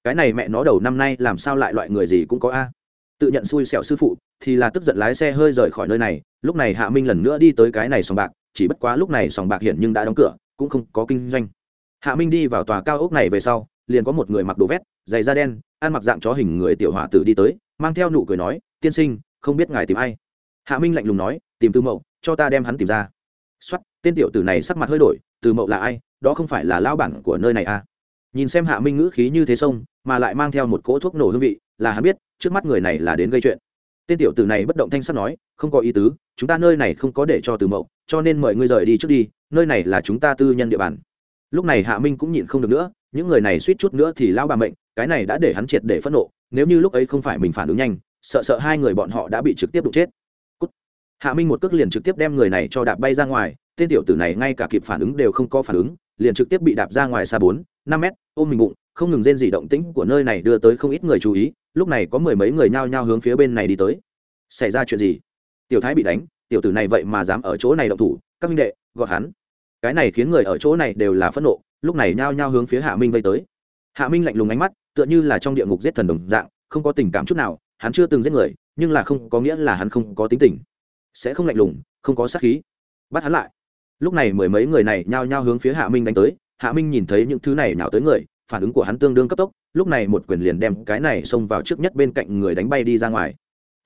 Cái này mẹ nó đầu năm nay làm sao lại loại người gì cũng có a? Tự nhận xui xẻo sư phụ, thì là tức giận lái xe hơi rời khỏi nơi này, lúc này hạ minh lần nữa đi tới cái này sòng bạc, chỉ bất quá lúc này sòng bạc hiện nhưng đã đóng cửa, cũng không có kinh doanh. Hạ minh đi vào tòa cao ốc này về sau, liền có một người mặc đồ vét, giày da đen, ăn mặc dạng chó hình người tiểu hỏa tử đi tới, mang theo nụ cười nói, tiên sinh, không biết ngài tìm ai? Hạ minh lạnh lùng nói, tìm tư mậu, cho ta đem hắn tìm ra. Xuất tên tiểu tử này sắc mặt hơi đổi từ mậu là ai, đó không phải là lao bản của nơi này à? Nhìn xem hạ minh ngữ khí như thế sông, mà lại mang theo một cỗ thuốc nổ hương vị, là hắn biết, trước mắt người này là đến gây chuyện. Tên tiểu tử này bất động thanh sắt nói, không có ý tứ, chúng ta nơi này không có để cho từ mậu, cho nên mời ngươi rời đi trước đi, nơi này là chúng ta tư nhân địa bàn. Lúc này hạ minh cũng nhịn không được nữa, những người này suýt chút nữa thì lao bà mệnh, cái này đã để hắn triệt để phẫn nộ, nếu như lúc ấy không phải mình phản ứng nhanh, sợ sợ hai người bọn họ đã bị trực tiếp đụng chết. Cút. hạ minh một cước liền trực tiếp đem người này cho đạp bay ra ngoài tên tiểu tử này ngay cả kịp phản ứng đều không có phản ứng, liền trực tiếp bị đạp ra ngoài xa bốn, năm mét, ôm mình bụng, không ngừng rên dị động tĩnh của nơi này đưa tới không ít người chú ý, lúc này có mười mấy người nhao nhao hướng phía bên này đi tới. Xảy ra chuyện gì? Tiểu thái bị đánh, tiểu tử này vậy mà dám ở chỗ này động thủ, các minh đệ, gọi hắn. Cái này khiến người ở chỗ này đều là phẫn nộ, lúc này nhao nhao hướng phía hạ minh vây tới. Hạ minh lạnh lùng ánh mắt, tựa như là trong địa ngục giết thần đồng dạng, không có tình cảm chút nào, hắn chưa từng giết người, nhưng là không có nghĩa là hắn không có tính tình. Sẽ không lạnh lùng, không có sát khí. Bắt hắn lại lúc này mười mấy người này nhao nhao hướng phía hạ minh đánh tới, hạ minh nhìn thấy những thứ này nào tới người, phản ứng của hắn tương đương cấp tốc, lúc này một quyền liền đem cái này xông vào trước nhất bên cạnh người đánh bay đi ra ngoài.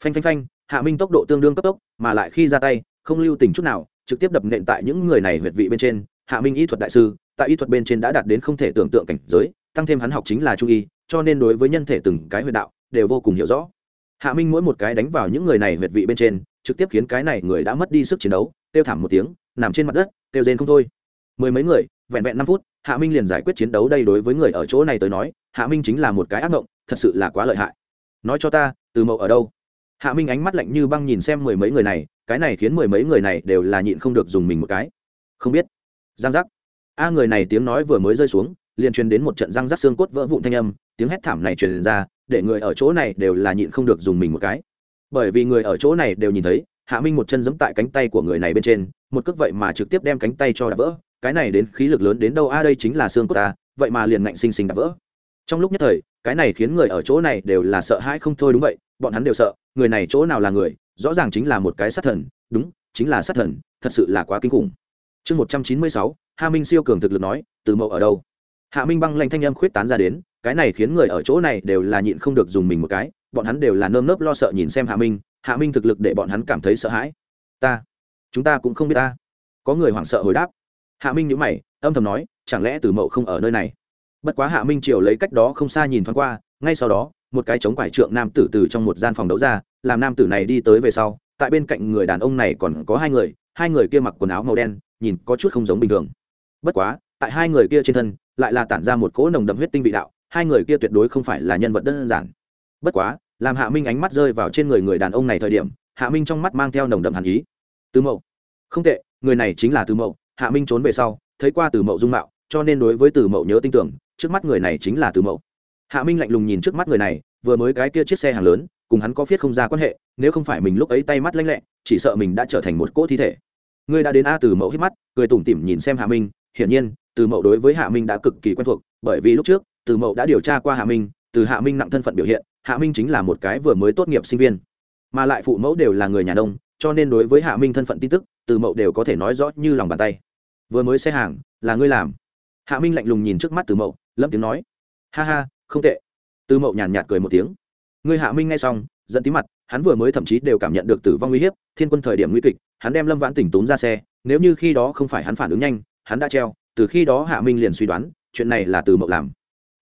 Phanh phanh phanh, hạ minh tốc độ tương đương cấp tốc, mà lại khi ra tay, không lưu tình chút nào, trực tiếp đập nện tại những người này huyệt vị bên trên. Hạ minh y thuật đại sư, tại y thuật bên trên đã đạt đến không thể tưởng tượng cảnh giới, tăng thêm hắn học chính là trung y, cho nên đối với nhân thể từng cái huyệt đạo đều vô cùng hiểu rõ. Hạ minh mỗi một cái đánh vào những người này huyệt vị bên trên, trực tiếp khiến cái này người đã mất đi sức chiến đấu, kêu thảm một tiếng nằm trên mặt đất, kêu rên không thôi. Mười mấy người, vẹn vẹn năm phút, hạ minh liền giải quyết chiến đấu đây đối với người ở chỗ này tới nói, hạ minh chính là một cái ác mộng thật sự là quá lợi hại. Nói cho ta, từ mậu ở đâu? Hạ minh ánh mắt lạnh như băng nhìn xem mười mấy người này, cái này khiến mười mấy người này đều là nhịn không được dùng mình một cái. Không biết. Giang giác a người này tiếng nói vừa mới rơi xuống, liền truyền đến một trận răng rắc xương cốt vỡ vụn thanh âm, tiếng hét thảm này truyền ra, để người ở chỗ này đều là nhịn không được dùng mình một cái. Bởi vì người ở chỗ này đều nhìn thấy hạ minh một chân giẫm tại cánh tay của người này bên trên, một cước vậy mà trực tiếp đem cánh tay cho đập vỡ. Cái này đến khí lực lớn đến đâu? A đây chính là xương của ta, vậy mà liền ngạnh sinh sinh đập vỡ. Trong lúc nhất thời, cái này khiến người ở chỗ này đều là sợ hãi không thôi, đúng vậy, bọn hắn đều sợ, người này chỗ nào là người? Rõ ràng chính là một cái sát thần, đúng, chính là sát thần, thật sự là quá kinh khủng. Chương một trăm chín mươi sáu, hạ minh siêu cường thực lực nói, từ mậu ở đâu? Hạ minh băng lanh thanh âm khuyết tán ra đến, cái này khiến người ở chỗ này đều là nhịn không được dùng mình một cái, bọn hắn đều là nơm nớp lo sợ nhìn xem hạ minh hạ minh thực lực để bọn hắn cảm thấy sợ hãi. Ta, chúng ta cũng không biết ta. Có người hoảng sợ hồi đáp. Hạ minh nhữ mày, âm thầm nói, chẳng lẽ từ mậu không ở nơi này? Bất quá hạ minh triều lấy cách đó không xa nhìn thoáng qua, ngay sau đó, một cái chống quải trượng nam tử từ trong một gian phòng đấu ra, làm nam tử này đi tới về sau, tại bên cạnh người đàn ông này còn có hai người hai người kia mặc quần áo màu đen, nhìn có chút không giống bình thường. Bất quá, tại hai người kia trên thân, lại là tản ra một cỗ nồng đậm huyết tinh vị đạo, hai người kia tuyệt đối không phải là nhân vật đơn giản. Bất quá làm hạ minh ánh mắt rơi vào trên người người đàn ông này thời điểm, hạ minh trong mắt mang theo nồng đậm hàn ý. Từ mậu. Không tệ, người này chính là từ mậu. Hạ minh trốn về sau, thấy qua từ mậu dung mạo, cho nên đối với từ mậu nhớ tin tưởng, trước mắt người này chính là từ mậu. Hạ minh lạnh lùng nhìn trước mắt người này, vừa mới cái kia chiếc xe hàng lớn, cùng hắn có viết không ra quan hệ, nếu không phải mình lúc ấy tay mắt lanh lẹ, chỉ sợ mình đã trở thành một cỗ thi thể. Ngươi đã đến a từ mậu hít mắt, cười tủm tỉm nhìn xem hạ minh, hiển nhiên từ mậu đối với hạ minh đã cực kỳ quen thuộc, bởi vì lúc trước từ mậu đã điều tra qua hạ minh, từ hạ minh nặng thân phận biểu hiện hạ minh chính là một cái vừa mới tốt nghiệp sinh viên, mà lại phụ mẫu đều là người nhà nông, cho nên đối với hạ minh thân phận tin tức, từ mậu đều có thể nói rõ như lòng bàn tay. Vừa mới xe hàng, là ngươi làm. Hạ minh lạnh lùng nhìn trước mắt từ mậu lâm tiếng nói. Ha ha, không tệ. Từ mậu nhàn nhạt cười một tiếng. Ngươi hạ minh nghe xong dẫn tí mặt, hắn vừa mới thậm chí đều cảm nhận được tử vong nguy hiếp, thiên quân thời điểm nguy kịch, hắn đem lâm vãn tỉnh tốn ra xe, nếu như khi đó không phải hắn phản ứng nhanh, hắn đã treo, từ khi đó hạ minh liền suy đoán, chuyện này là từ mậu làm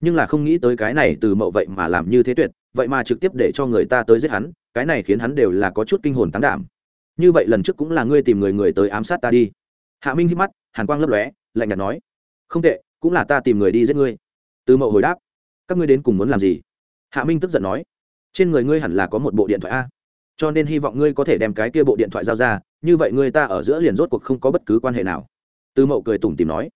nhưng là không nghĩ tới cái này từ mậu vậy mà làm như thế tuyệt, vậy mà trực tiếp để cho người ta tới giết hắn, cái này khiến hắn đều là có chút kinh hồn tán đảm. Như vậy lần trước cũng là ngươi tìm người người tới ám sát ta đi. Hạ minh hít mắt, hàn quang lấp lóe, lạnh nhạt nói, không tệ, cũng là ta tìm người đi giết ngươi. Từ mậu hồi đáp, các ngươi đến cùng muốn làm gì? Hạ minh tức giận nói, trên người ngươi hẳn là có một bộ điện thoại a, cho nên hy vọng ngươi có thể đem cái kia bộ điện thoại giao ra, như vậy ngươi ta ở giữa liền rốt cuộc không có bất cứ quan hệ nào. Từ mậu cười tủm tìm nói,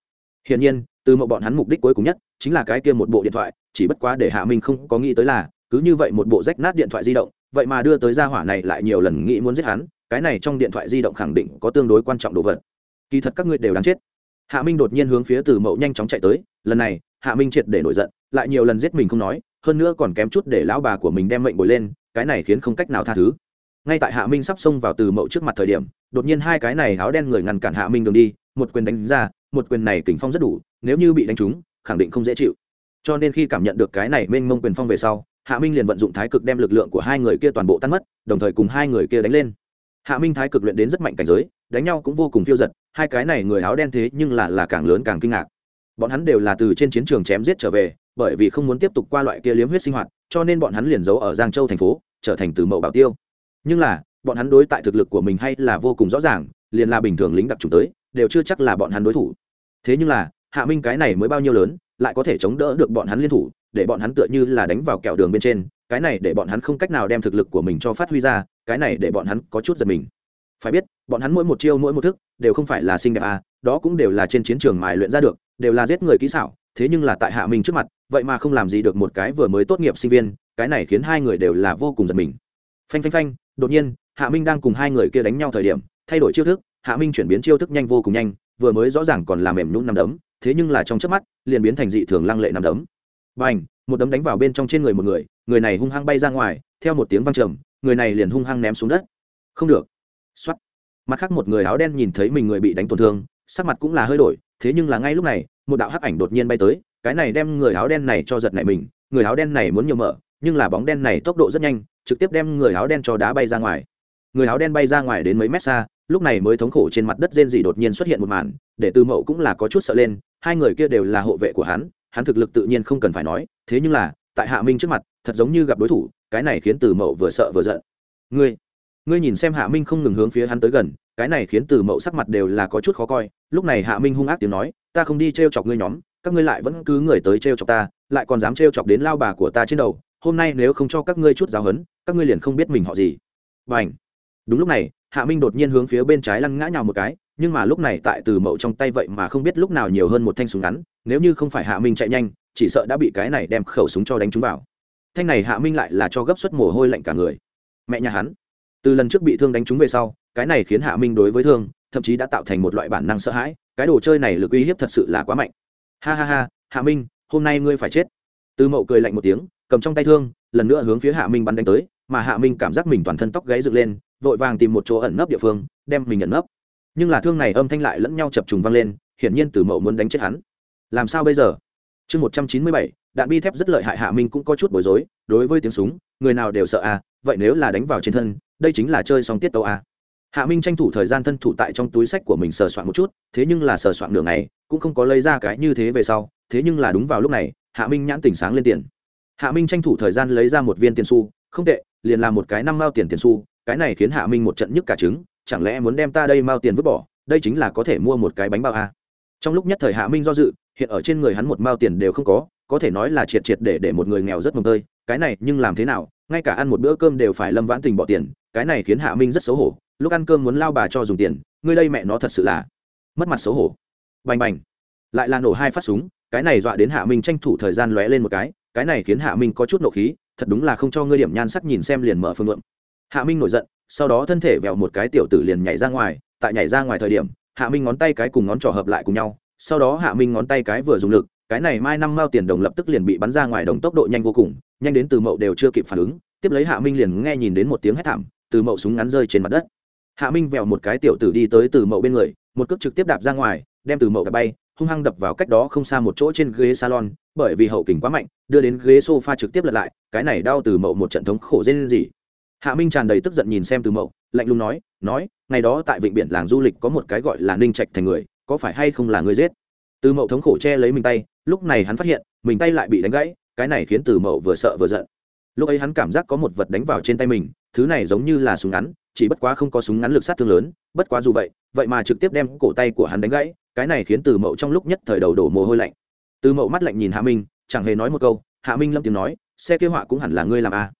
hiển nhiên từ mộ bọn hắn mục đích cuối cùng nhất chính là cái kia một bộ điện thoại, chỉ bất quá để hạ minh không có nghĩ tới là, cứ như vậy một bộ rách nát điện thoại di động, vậy mà đưa tới gia hỏa này lại nhiều lần nghĩ muốn giết hắn, cái này trong điện thoại di động khẳng định có tương đối quan trọng đồ vật. Kỳ thật các ngươi đều đáng chết. Hạ minh đột nhiên hướng phía từ mậu nhanh chóng chạy tới, lần này, hạ minh triệt để nổi giận, lại nhiều lần giết mình không nói, hơn nữa còn kém chút để lão bà của mình đem mệnh bồi lên, cái này khiến không cách nào tha thứ. Ngay tại hạ minh sắp xông vào từ mậu trước mặt thời điểm, đột nhiên hai cái này áo đen người ngăn cản hạ minh đường đi một quyền đánh ra, một quyền này kình phong rất đủ, nếu như bị đánh trúng, khẳng định không dễ chịu. Cho nên khi cảm nhận được cái này mênh mông quyền phong về sau, hạ minh liền vận dụng thái cực đem lực lượng của hai người kia toàn bộ tan mất, đồng thời cùng hai người kia đánh lên. Hạ minh thái cực luyện đến rất mạnh cảnh giới, đánh nhau cũng vô cùng phiêu giật, hai cái này người áo đen thế nhưng là là càng lớn càng kinh ngạc. Bọn hắn đều là từ trên chiến trường chém giết trở về, bởi vì không muốn tiếp tục qua loại kia liếm huyết sinh hoạt, cho nên bọn hắn liền giấu ở giang châu thành phố, trở thành từ mậu bảo tiêu. Nhưng là, bọn hắn đối tại thực lực của mình hay là vô cùng rõ ràng liền là bình thường lính đặc trùng tới, đều chưa chắc là bọn hắn đối thủ. Thế nhưng là, hạ minh cái này mới bao nhiêu lớn, lại có thể chống đỡ được bọn hắn liên thủ, để bọn hắn tựa như là đánh vào kẹo đường bên trên, cái này để bọn hắn không cách nào đem thực lực của mình cho phát huy ra, cái này để bọn hắn có chút giật mình. Phải biết, bọn hắn mỗi một chiêu mỗi một thức, đều không phải là xinh đẹp à đó cũng đều là trên chiến trường mài luyện ra được, đều là giết người kỹ xảo, thế nhưng là tại hạ minh trước mặt, vậy mà không làm gì được một cái vừa mới tốt nghiệp sinh viên, cái này khiến hai người đều là vô cùng giật mình. Phanh phanh phanh, đột nhiên, hạ minh đang cùng hai người kia đánh nhau thời điểm thay đổi chiêu thức, hạ minh chuyển biến chiêu thức nhanh vô cùng nhanh, vừa mới rõ ràng còn làm mềm nhún nằm đấm, thế nhưng là trong chớp mắt, liền biến thành dị thường lăng lệ nằm đấm. B à n h một đấm đánh vào bên trong trên người một người người này hung hăng bay ra ngoài, theo một tiếng văng trầm, người này liền hung hăng ném xuống đất. Không được. X o á t mặt khác một người áo đen nhìn thấy mình người bị đánh tổn thương, sắc mặt cũng là hơi đổi, thế nhưng là ngay lúc này, một đạo hắc ảnh đột nhiên bay tới, cái này đem người áo đen này cho giật này mình, người áo đen này muốn nhiều mở, nhưng là bóng đen này tốc độ rất nhanh, trực tiếp đem người áo đen cho đá bay ra ngoài. Người áo đen bay ra ngoài đến mấy mét xa lúc này mới thống khổ trên mặt đất rên rỉ đột nhiên xuất hiện một màn, để từ mậu cũng là có chút sợ lên, hai người kia đều là hộ vệ của hắn hắn thực lực tự nhiên không cần phải nói, thế nhưng là, tại hạ minh trước mặt, thật giống như gặp đối thủ, cái này khiến từ mậu vừa sợ vừa giận. Ngươi ngươi nhìn xem hạ minh không ngừng hướng phía hắn tới gần, cái này khiến từ mậu sắc mặt đều là có chút khó coi, lúc này hạ minh hung ác tiếng nói, ta không đi t r e o chọc ngươi nhóm, các ngươi lại vẫn cứ người tới t r e o chọc ta, lại còn dám t r e o chọc đến lao bà của ta trên đầu, hôm nay nếu không cho các ngươi chút giáo hấn các ngươi liền không biết mình họ gì. B à đúng lúc này hạ minh đột nhiên hướng phía bên trái lăn ngã nhào một cái, nhưng mà lúc này tại từ mậu trong tay vậy mà không biết lúc nào nhiều hơn một thanh súng ngắn, nếu như không phải hạ minh chạy nhanh, chỉ sợ đã bị cái này đem khẩu súng cho đánh trúng vào. Thanh này hạ minh lại là cho gấp suất mồ hôi lạnh cả người. Mẹ nhà hắn, từ lần trước bị thương đánh trúng về sau, cái này khiến hạ minh đối với thương, thậm chí đã tạo thành một loại bản năng sợ hãi, cái đồ chơi này lực uy hiếp thật sự là quá mạnh. Ha ha ha, hạ minh, hôm nay ngươi phải chết. Từ mậu cười lạnh một tiếng, cầm trong tay thương, lần nữa hướng phía hạ minh bắn đánh tới, mà hạ minh cảm giác mình toàn thân tóc gáy dựng lên vội vàng tìm một chỗ ẩn nấp địa phương, đem mình ẩn nấp. Nhưng là thương này âm thanh lại lẫn nhau chập trùng vang lên, hiển nhiên từ mậu muốn đánh chết hắn. Làm sao bây giờ? Chương một trăm chín mươi bảy, đạn bi thép rất lợi hại hạ minh cũng có chút bối rối, đối với tiếng súng, người nào đều sợ à vậy nếu là đánh vào trên thân, đây chính là chơi xong tiết tấu à hạ minh tranh thủ thời gian thân thủ tại trong túi sách của mình sờ soạn một chút, thế nhưng là sờ soạn đường này cũng không có lấy ra cái như thế về sau, thế nhưng là đúng vào lúc này, hạ minh nhãn tỉnh sáng lên tiền. Hạ minh tranh thủ thời gian lấy ra một viên tiền xu, không tệ, liền làm một cái năm mao tiền tiền xu cái này khiến hạ minh một trận nhức cả trứng, chẳng lẽ muốn đem ta đây mao tiền vứt bỏ, đây chính là có thể mua một cái bánh bao a trong lúc nhất thời hạ minh do dự, hiện ở trên người hắn một mao tiền đều không có có thể nói là triệt triệt để để một người nghèo rất mồm tơi, cái này nhưng làm thế nào, ngay cả ăn một bữa cơm đều phải lâm vãn tình bỏ tiền, cái này khiến hạ minh rất xấu hổ, lúc ăn cơm muốn lao bà cho dùng tiền, ngươi đây mẹ nó thật sự là mất mặt xấu hổ. Bành bành, lại là nổ hai phát súng, cái này dọa đến hạ minh tranh thủ thời gian lóe lên một cái cái này khiến hạ minh có chút nộ khí, thật đúng là không cho ngươi điểm nhan sắc nhìn xem liền mở phương lượng hạ minh nổi giận, sau đó thân thể vẹo một cái tiểu tử liền nhảy ra ngoài, tại nhảy ra ngoài thời điểm, hạ minh ngón tay cái cùng ngón trỏ hợp lại cùng nhau, sau đó hạ minh ngón tay cái vừa dùng lực, cái này mai năm mao tiền đồng lập tức liền bị bắn ra ngoài đồng tốc độ nhanh vô cùng, nhanh đến từ mậu đều chưa kịp phản ứng, tiếp lấy hạ minh liền nghe nhìn đến một tiếng hét thảm, từ mậu súng ngắn rơi trên mặt đất. Hạ minh vẹo một cái tiểu tử đi tới từ mậu bên người, một cước trực tiếp đạp ra ngoài, đem từ mậu đạp bay, hung hăng đập vào cách đó không xa một chỗ trên ghế salon, bởi vì hậu kình quá mạnh, đưa đến ghế sofa trực tiếp lật lại, cái này đau từ mậu một trận thống khổ dê lên gì hạ minh tràn đầy tức giận nhìn xem từ mậu, lạnh lùng nói nói, ngày đó tại vịnh biển làng du lịch có một cái gọi là ninh trạch thành người, có phải hay không là người giết? Từ mậu thống khổ che lấy mình tay, lúc này hắn phát hiện, mình tay lại bị đánh gãy, cái này khiến từ mậu vừa sợ vừa giận. Lúc ấy hắn cảm giác có một vật đánh vào trên tay mình, thứ này giống như là súng ngắn, chỉ bất quá không có súng ngắn lực sát thương lớn, bất quá dù vậy vậy mà trực tiếp đem cổ tay của hắn đánh gãy, cái này khiến từ mậu trong lúc nhất thời đầu đổ mồ hôi lạnh. Từ mậu mắt lạnh nhìn hạ minh, chẳng hề nói một câu, hạ minh lâm tiếng nói, xe kế họa cũng hẳn là ngươi làm a à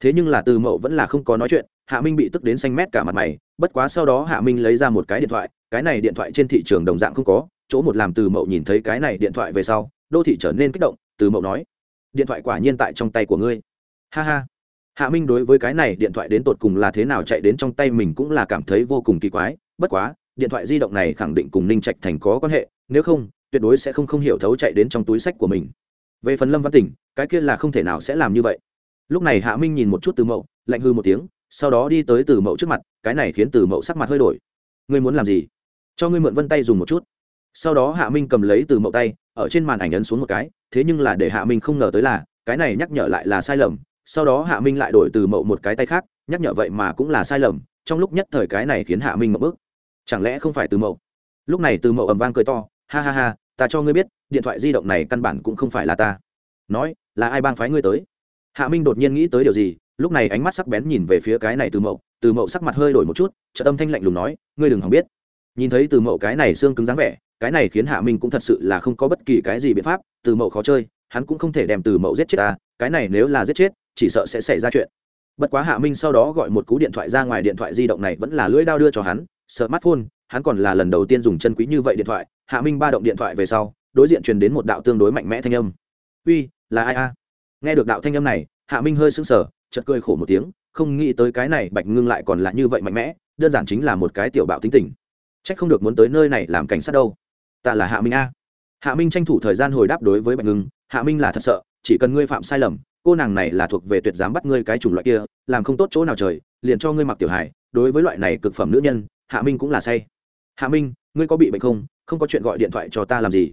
thế nhưng là từ mậu vẫn là không có nói chuyện, hạ minh bị tức đến xanh mét cả mặt mày, bất quá sau đó hạ minh lấy ra một cái điện thoại, cái này điện thoại trên thị trường đồng dạng không có, chỗ một làm từ mậu nhìn thấy cái này điện thoại về sau, đô thị trở nên kích động, từ mậu nói, điện thoại quả nhiên tại trong tay của ngươi. Ha ha. Hạ minh đối với cái này điện thoại đến tột cùng là thế nào chạy đến trong tay mình cũng là cảm thấy vô cùng kỳ quái, bất quá, điện thoại di động này khẳng định cùng ninh trạch thành có quan hệ, nếu không, tuyệt đối sẽ không không hiểu thấu chạy đến trong túi sách của mình. Về phần lâm văn tỉnh, cái kia là không thể nào sẽ làm như vậy lúc này hạ minh nhìn một chút từ mậu, lạnh hư một tiếng, sau đó đi tới từ mậu trước mặt, cái này khiến từ mậu sắc mặt hơi đổi. Ngươi muốn làm gì? Cho ngươi mượn vân tay dùng một chút. Sau đó hạ minh cầm lấy từ mậu tay, ở trên màn ảnh ấn xuống một cái, thế nhưng là để hạ minh không ngờ tới là, cái này nhắc nhở lại là sai lầm. Sau đó hạ minh lại đổi từ mậu một cái tay khác, nhắc nhở vậy mà cũng là sai lầm, trong lúc nhất thời cái này khiến hạ minh mậu bức chẳng lẽ không phải từ mậu? Lúc này từ mậu ầm vang cười to, ha ha ha, ta cho ngươi biết, điện thoại di động này căn bản cũng không phải là ta. Nói, là ai bang phái ngươi tới? Hạ minh đột nhiên nghĩ tới điều gì, lúc này ánh mắt sắc bén nhìn về phía cái này từ mậu từ mậu sắc mặt hơi đổi một chút trợ tâm thanh lạnh lùng nói, ngươi đừng hòng biết. Nhìn thấy từ mậu cái này xương cứng dáng vẻ, cái này khiến hạ minh cũng thật sự là không có bất kỳ cái gì biện pháp, từ mậu khó chơi, hắn cũng không thể đem từ mậu giết chết ta, cái này nếu là giết chết, chỉ sợ sẽ xảy ra chuyện. Bất quá hạ minh sau đó gọi một cú điện thoại ra ngoài điện thoại di động này vẫn là lưỡi đao đưa cho hắn, smartphone, hắn còn là lần đầu tiên dùng chân quý như vậy điện thoại, hạ minh ba động điện thoại về sau, đối diện truyền đến một đạo tương đối mạnh mẽ thanh âm. Uy, là ai a? Nghe được đạo thanh âm này, hạ minh hơi sững sờ, chợt cười khổ một tiếng, không nghĩ tới cái này bạch ngưng lại còn là như vậy mạnh mẽ, đơn giản chính là một cái tiểu bạo tính tình. Trách không được muốn tới nơi này làm cảnh sát đâu. Ta là hạ minh a. Hạ minh tranh thủ thời gian hồi đáp đối với bạch ngưng, hạ minh là thật sợ, chỉ cần ngươi phạm sai lầm, cô nàng này là thuộc về tuyệt dám bắt ngươi cái chủng loại kia, làm không tốt chỗ nào trời, liền cho ngươi mặc tiểu hài. Đối với loại này cực phẩm nữ nhân, hạ minh cũng là say. Hạ minh, ngươi có bị bệnh không? Không có chuyện gọi điện thoại cho ta làm gì?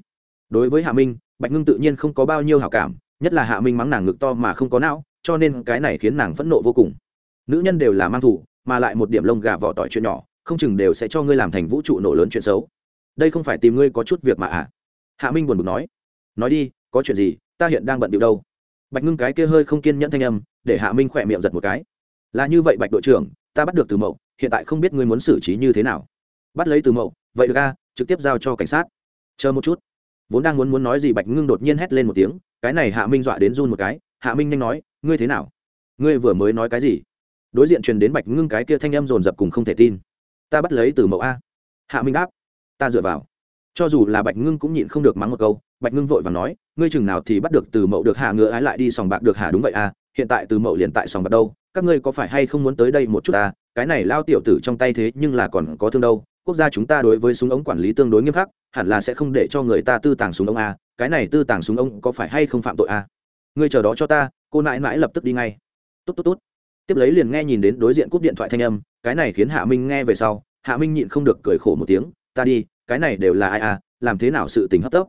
Đối với hạ minh, bạch ngưng tự nhiên không có bao nhiêu hảo cảm nhất là hạ minh mắng nàng ngực to mà không có não, cho nên cái này khiến nàng phẫn nộ vô cùng. Nữ nhân đều là mang thủ, mà lại một điểm lông gà vỏ tỏi chuyện nhỏ, không chừng đều sẽ cho ngươi làm thành vũ trụ nổ lớn chuyện xấu. Đây không phải tìm ngươi có chút việc mà à? Hạ minh buồn bực nói. Nói đi, có chuyện gì, ta hiện đang bận điệu đâu. Bạch ngưng cái kia hơi không kiên nhẫn thanh âm, để hạ minh khỏe miệng giật một cái. Là như vậy bạch đội trưởng, ta bắt được từ mậu, hiện tại không biết ngươi muốn xử trí như thế nào. Bắt lấy từ mậu, vậy được ra trực tiếp giao cho cảnh sát. Chờ một chút. Vốn đang muốn muốn nói gì bạch ngưng đột nhiên hét lên một tiếng cái này hạ minh dọa đến run một cái, hạ minh nhanh nói, ngươi thế nào? Ngươi vừa mới nói cái gì? Đối diện truyền đến bạch ngưng cái kia thanh âm dồn dập cùng không thể tin. Ta bắt lấy từ mẫu a. Hạ minh đáp, ta dựa vào. Cho dù là bạch ngưng cũng nhịn không được mắng một câu, bạch ngưng vội và nói, ngươi chừng nào thì bắt được từ mẫu được hạ ngựa ái lại đi sòng bạc được hạ đúng vậy à hiện tại từ mẫu liền tại sòng bạc đâu, các ngươi có phải hay không muốn tới đây một chút à cái này lao tiểu tử trong tay thế nhưng là còn có thương đâu, quốc gia chúng ta đối với súng ống quản lý tương đối nghiêm khắc, hẳn là sẽ không để cho người ta tư tàng súng ống à cái này tư tàng súng ông có phải hay không phạm tội à? Ngươi chờ đó cho ta, cô nãi nãi lập tức đi ngay. Tốt tốt tốt tiếp lấy liền nghe nhìn đến đối diện cúp điện thoại thanh âm, cái này khiến hạ minh nghe về sau, hạ minh nhịn không được cười khổ một tiếng, ta đi, cái này đều là ai à làm thế nào sự tình hấp tấp?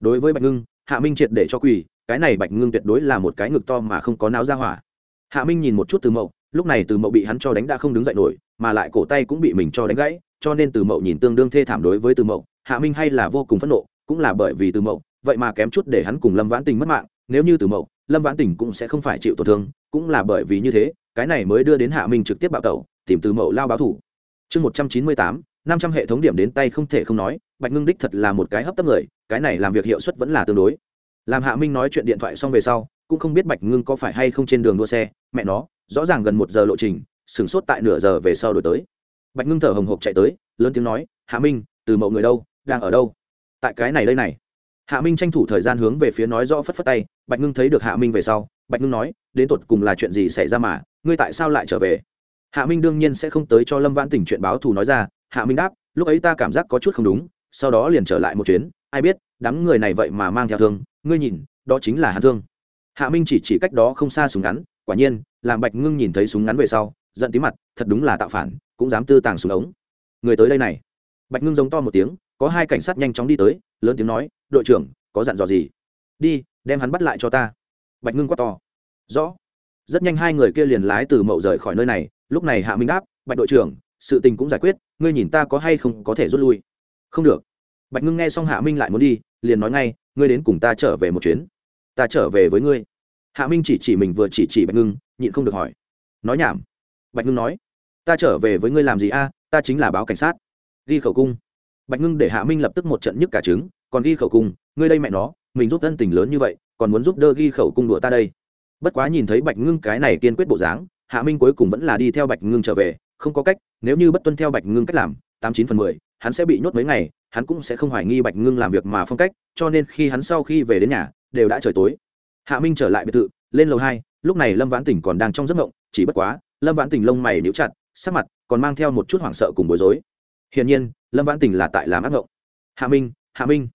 Đối với bạch ngưng, hạ minh triệt để cho quỳ, cái này bạch ngưng tuyệt đối là một cái ngực to mà không có não ra hỏa. Hạ minh nhìn một chút từ mậu, lúc này từ mậu bị hắn cho đánh đã không đứng dậy nổi, mà lại cổ tay cũng bị mình cho đánh gãy, cho nên từ mậu nhìn tương đương thê thảm đối với từ mậu, hạ minh hay là vô cùng phẫn nộ, cũng là bởi vì từ mậu vậy mà kém chút để hắn cùng lâm vãn tình mất mạng, nếu như từ mậu, lâm vãn tình cũng sẽ không phải chịu tổn thương, cũng là bởi vì như thế, cái này mới đưa đến hạ minh trực tiếp bạo tẩu, tìm từ mậu lao báo thủ. Chương một trăm chín mươi tám, năm trăm hệ thống điểm đến tay không thể không nói, bạch ngưng đích thật là một cái hấp tấp người, cái này làm việc hiệu suất vẫn là tương đối. Làm hạ minh nói chuyện điện thoại xong về sau, cũng không biết bạch ngưng có phải hay không trên đường đua xe, mẹ nó, rõ ràng gần một giờ lộ trình, sửng sốt tại nửa giờ về sau đổi tới. Bạch ngưng thở hồng hộc chạy tới, lớn tiếng nói, hạ minh từ mậu người đâu, đang ở đâu? Tại cái này đây này hạ minh tranh thủ thời gian hướng về phía nói rõ phất phất tay, bạch ngưng thấy được hạ minh về sau, bạch ngưng nói, đến tột cùng là chuyện gì xảy ra mà, ngươi tại sao lại trở về? Hạ minh đương nhiên sẽ không tới cho lâm vãn tỉnh chuyện báo thù nói ra, hạ minh đáp, lúc ấy ta cảm giác có chút không đúng, sau đó liền trở lại một chuyến, ai biết, đám người này vậy mà mang theo thương, ngươi nhìn, đó chính là hàn thương. Hạ minh chỉ chỉ cách đó không xa súng ngắn, quả nhiên, làm bạch ngưng nhìn thấy súng ngắn về sau, giận tí mặt, thật đúng là tạo phản, cũng dám tư tàng súng ống. Người tới đây này. Bạch ngưng giống to một tiếng có hai cảnh sát nhanh chóng đi tới, lớn tiếng nói, đội trưởng, có dặn dò gì? Đi, đem hắn bắt lại cho ta. Bạch ngưng quát to. Rõ. Rất nhanh hai người kia liền lái từ mậu rời khỏi nơi này, lúc này hạ minh đáp, bạch đội trưởng, sự tình cũng giải quyết, ngươi nhìn ta có hay không có thể rút lui. Không được. Bạch ngưng nghe xong hạ minh lại muốn đi, liền nói ngay, ngươi đến cùng ta trở về một chuyến. Ta trở về với ngươi. Hạ minh chỉ chỉ mình vừa chỉ chỉ bạch ngưng, nhịn không được hỏi. Nói nhảm. Bạch ngưng nói, ta trở về với ngươi làm gì a? Ta chính là báo cảnh sát. Ghi khẩu cung bạch ngưng để hạ minh lập tức một trận nhức cả trứng, còn ghi khẩu cung, ngươi đây mẹ nó, mình giúp thân tình lớn như vậy, còn muốn giúp đỡ ghi khẩu cung đùa ta đây. Bất quá nhìn thấy bạch ngưng cái này kiên quyết bộ dáng, hạ minh cuối cùng vẫn là đi theo bạch ngưng trở về, không có cách, nếu như bất tuân theo bạch ngưng cách làm, tám chín phần mười, hắn sẽ bị nhốt mấy ngày, hắn cũng sẽ không hoài nghi bạch ngưng làm việc mà phong cách, cho nên khi hắn sau khi về đến nhà, đều đã trời tối. Hạ minh trở lại biệt thự, lên lầu hai, lúc này lâm vãn tỉnh còn đang trong giấc mộng chỉ bất quá, lâm vãn tỉnh lông mày níu chặt, sắc mặt còn mang theo một chút hoảng sợ cùng bối rối hiển nhiên, lâm vãn tỉnh là tại làm ác ngộng. Hạ minh hạ minh.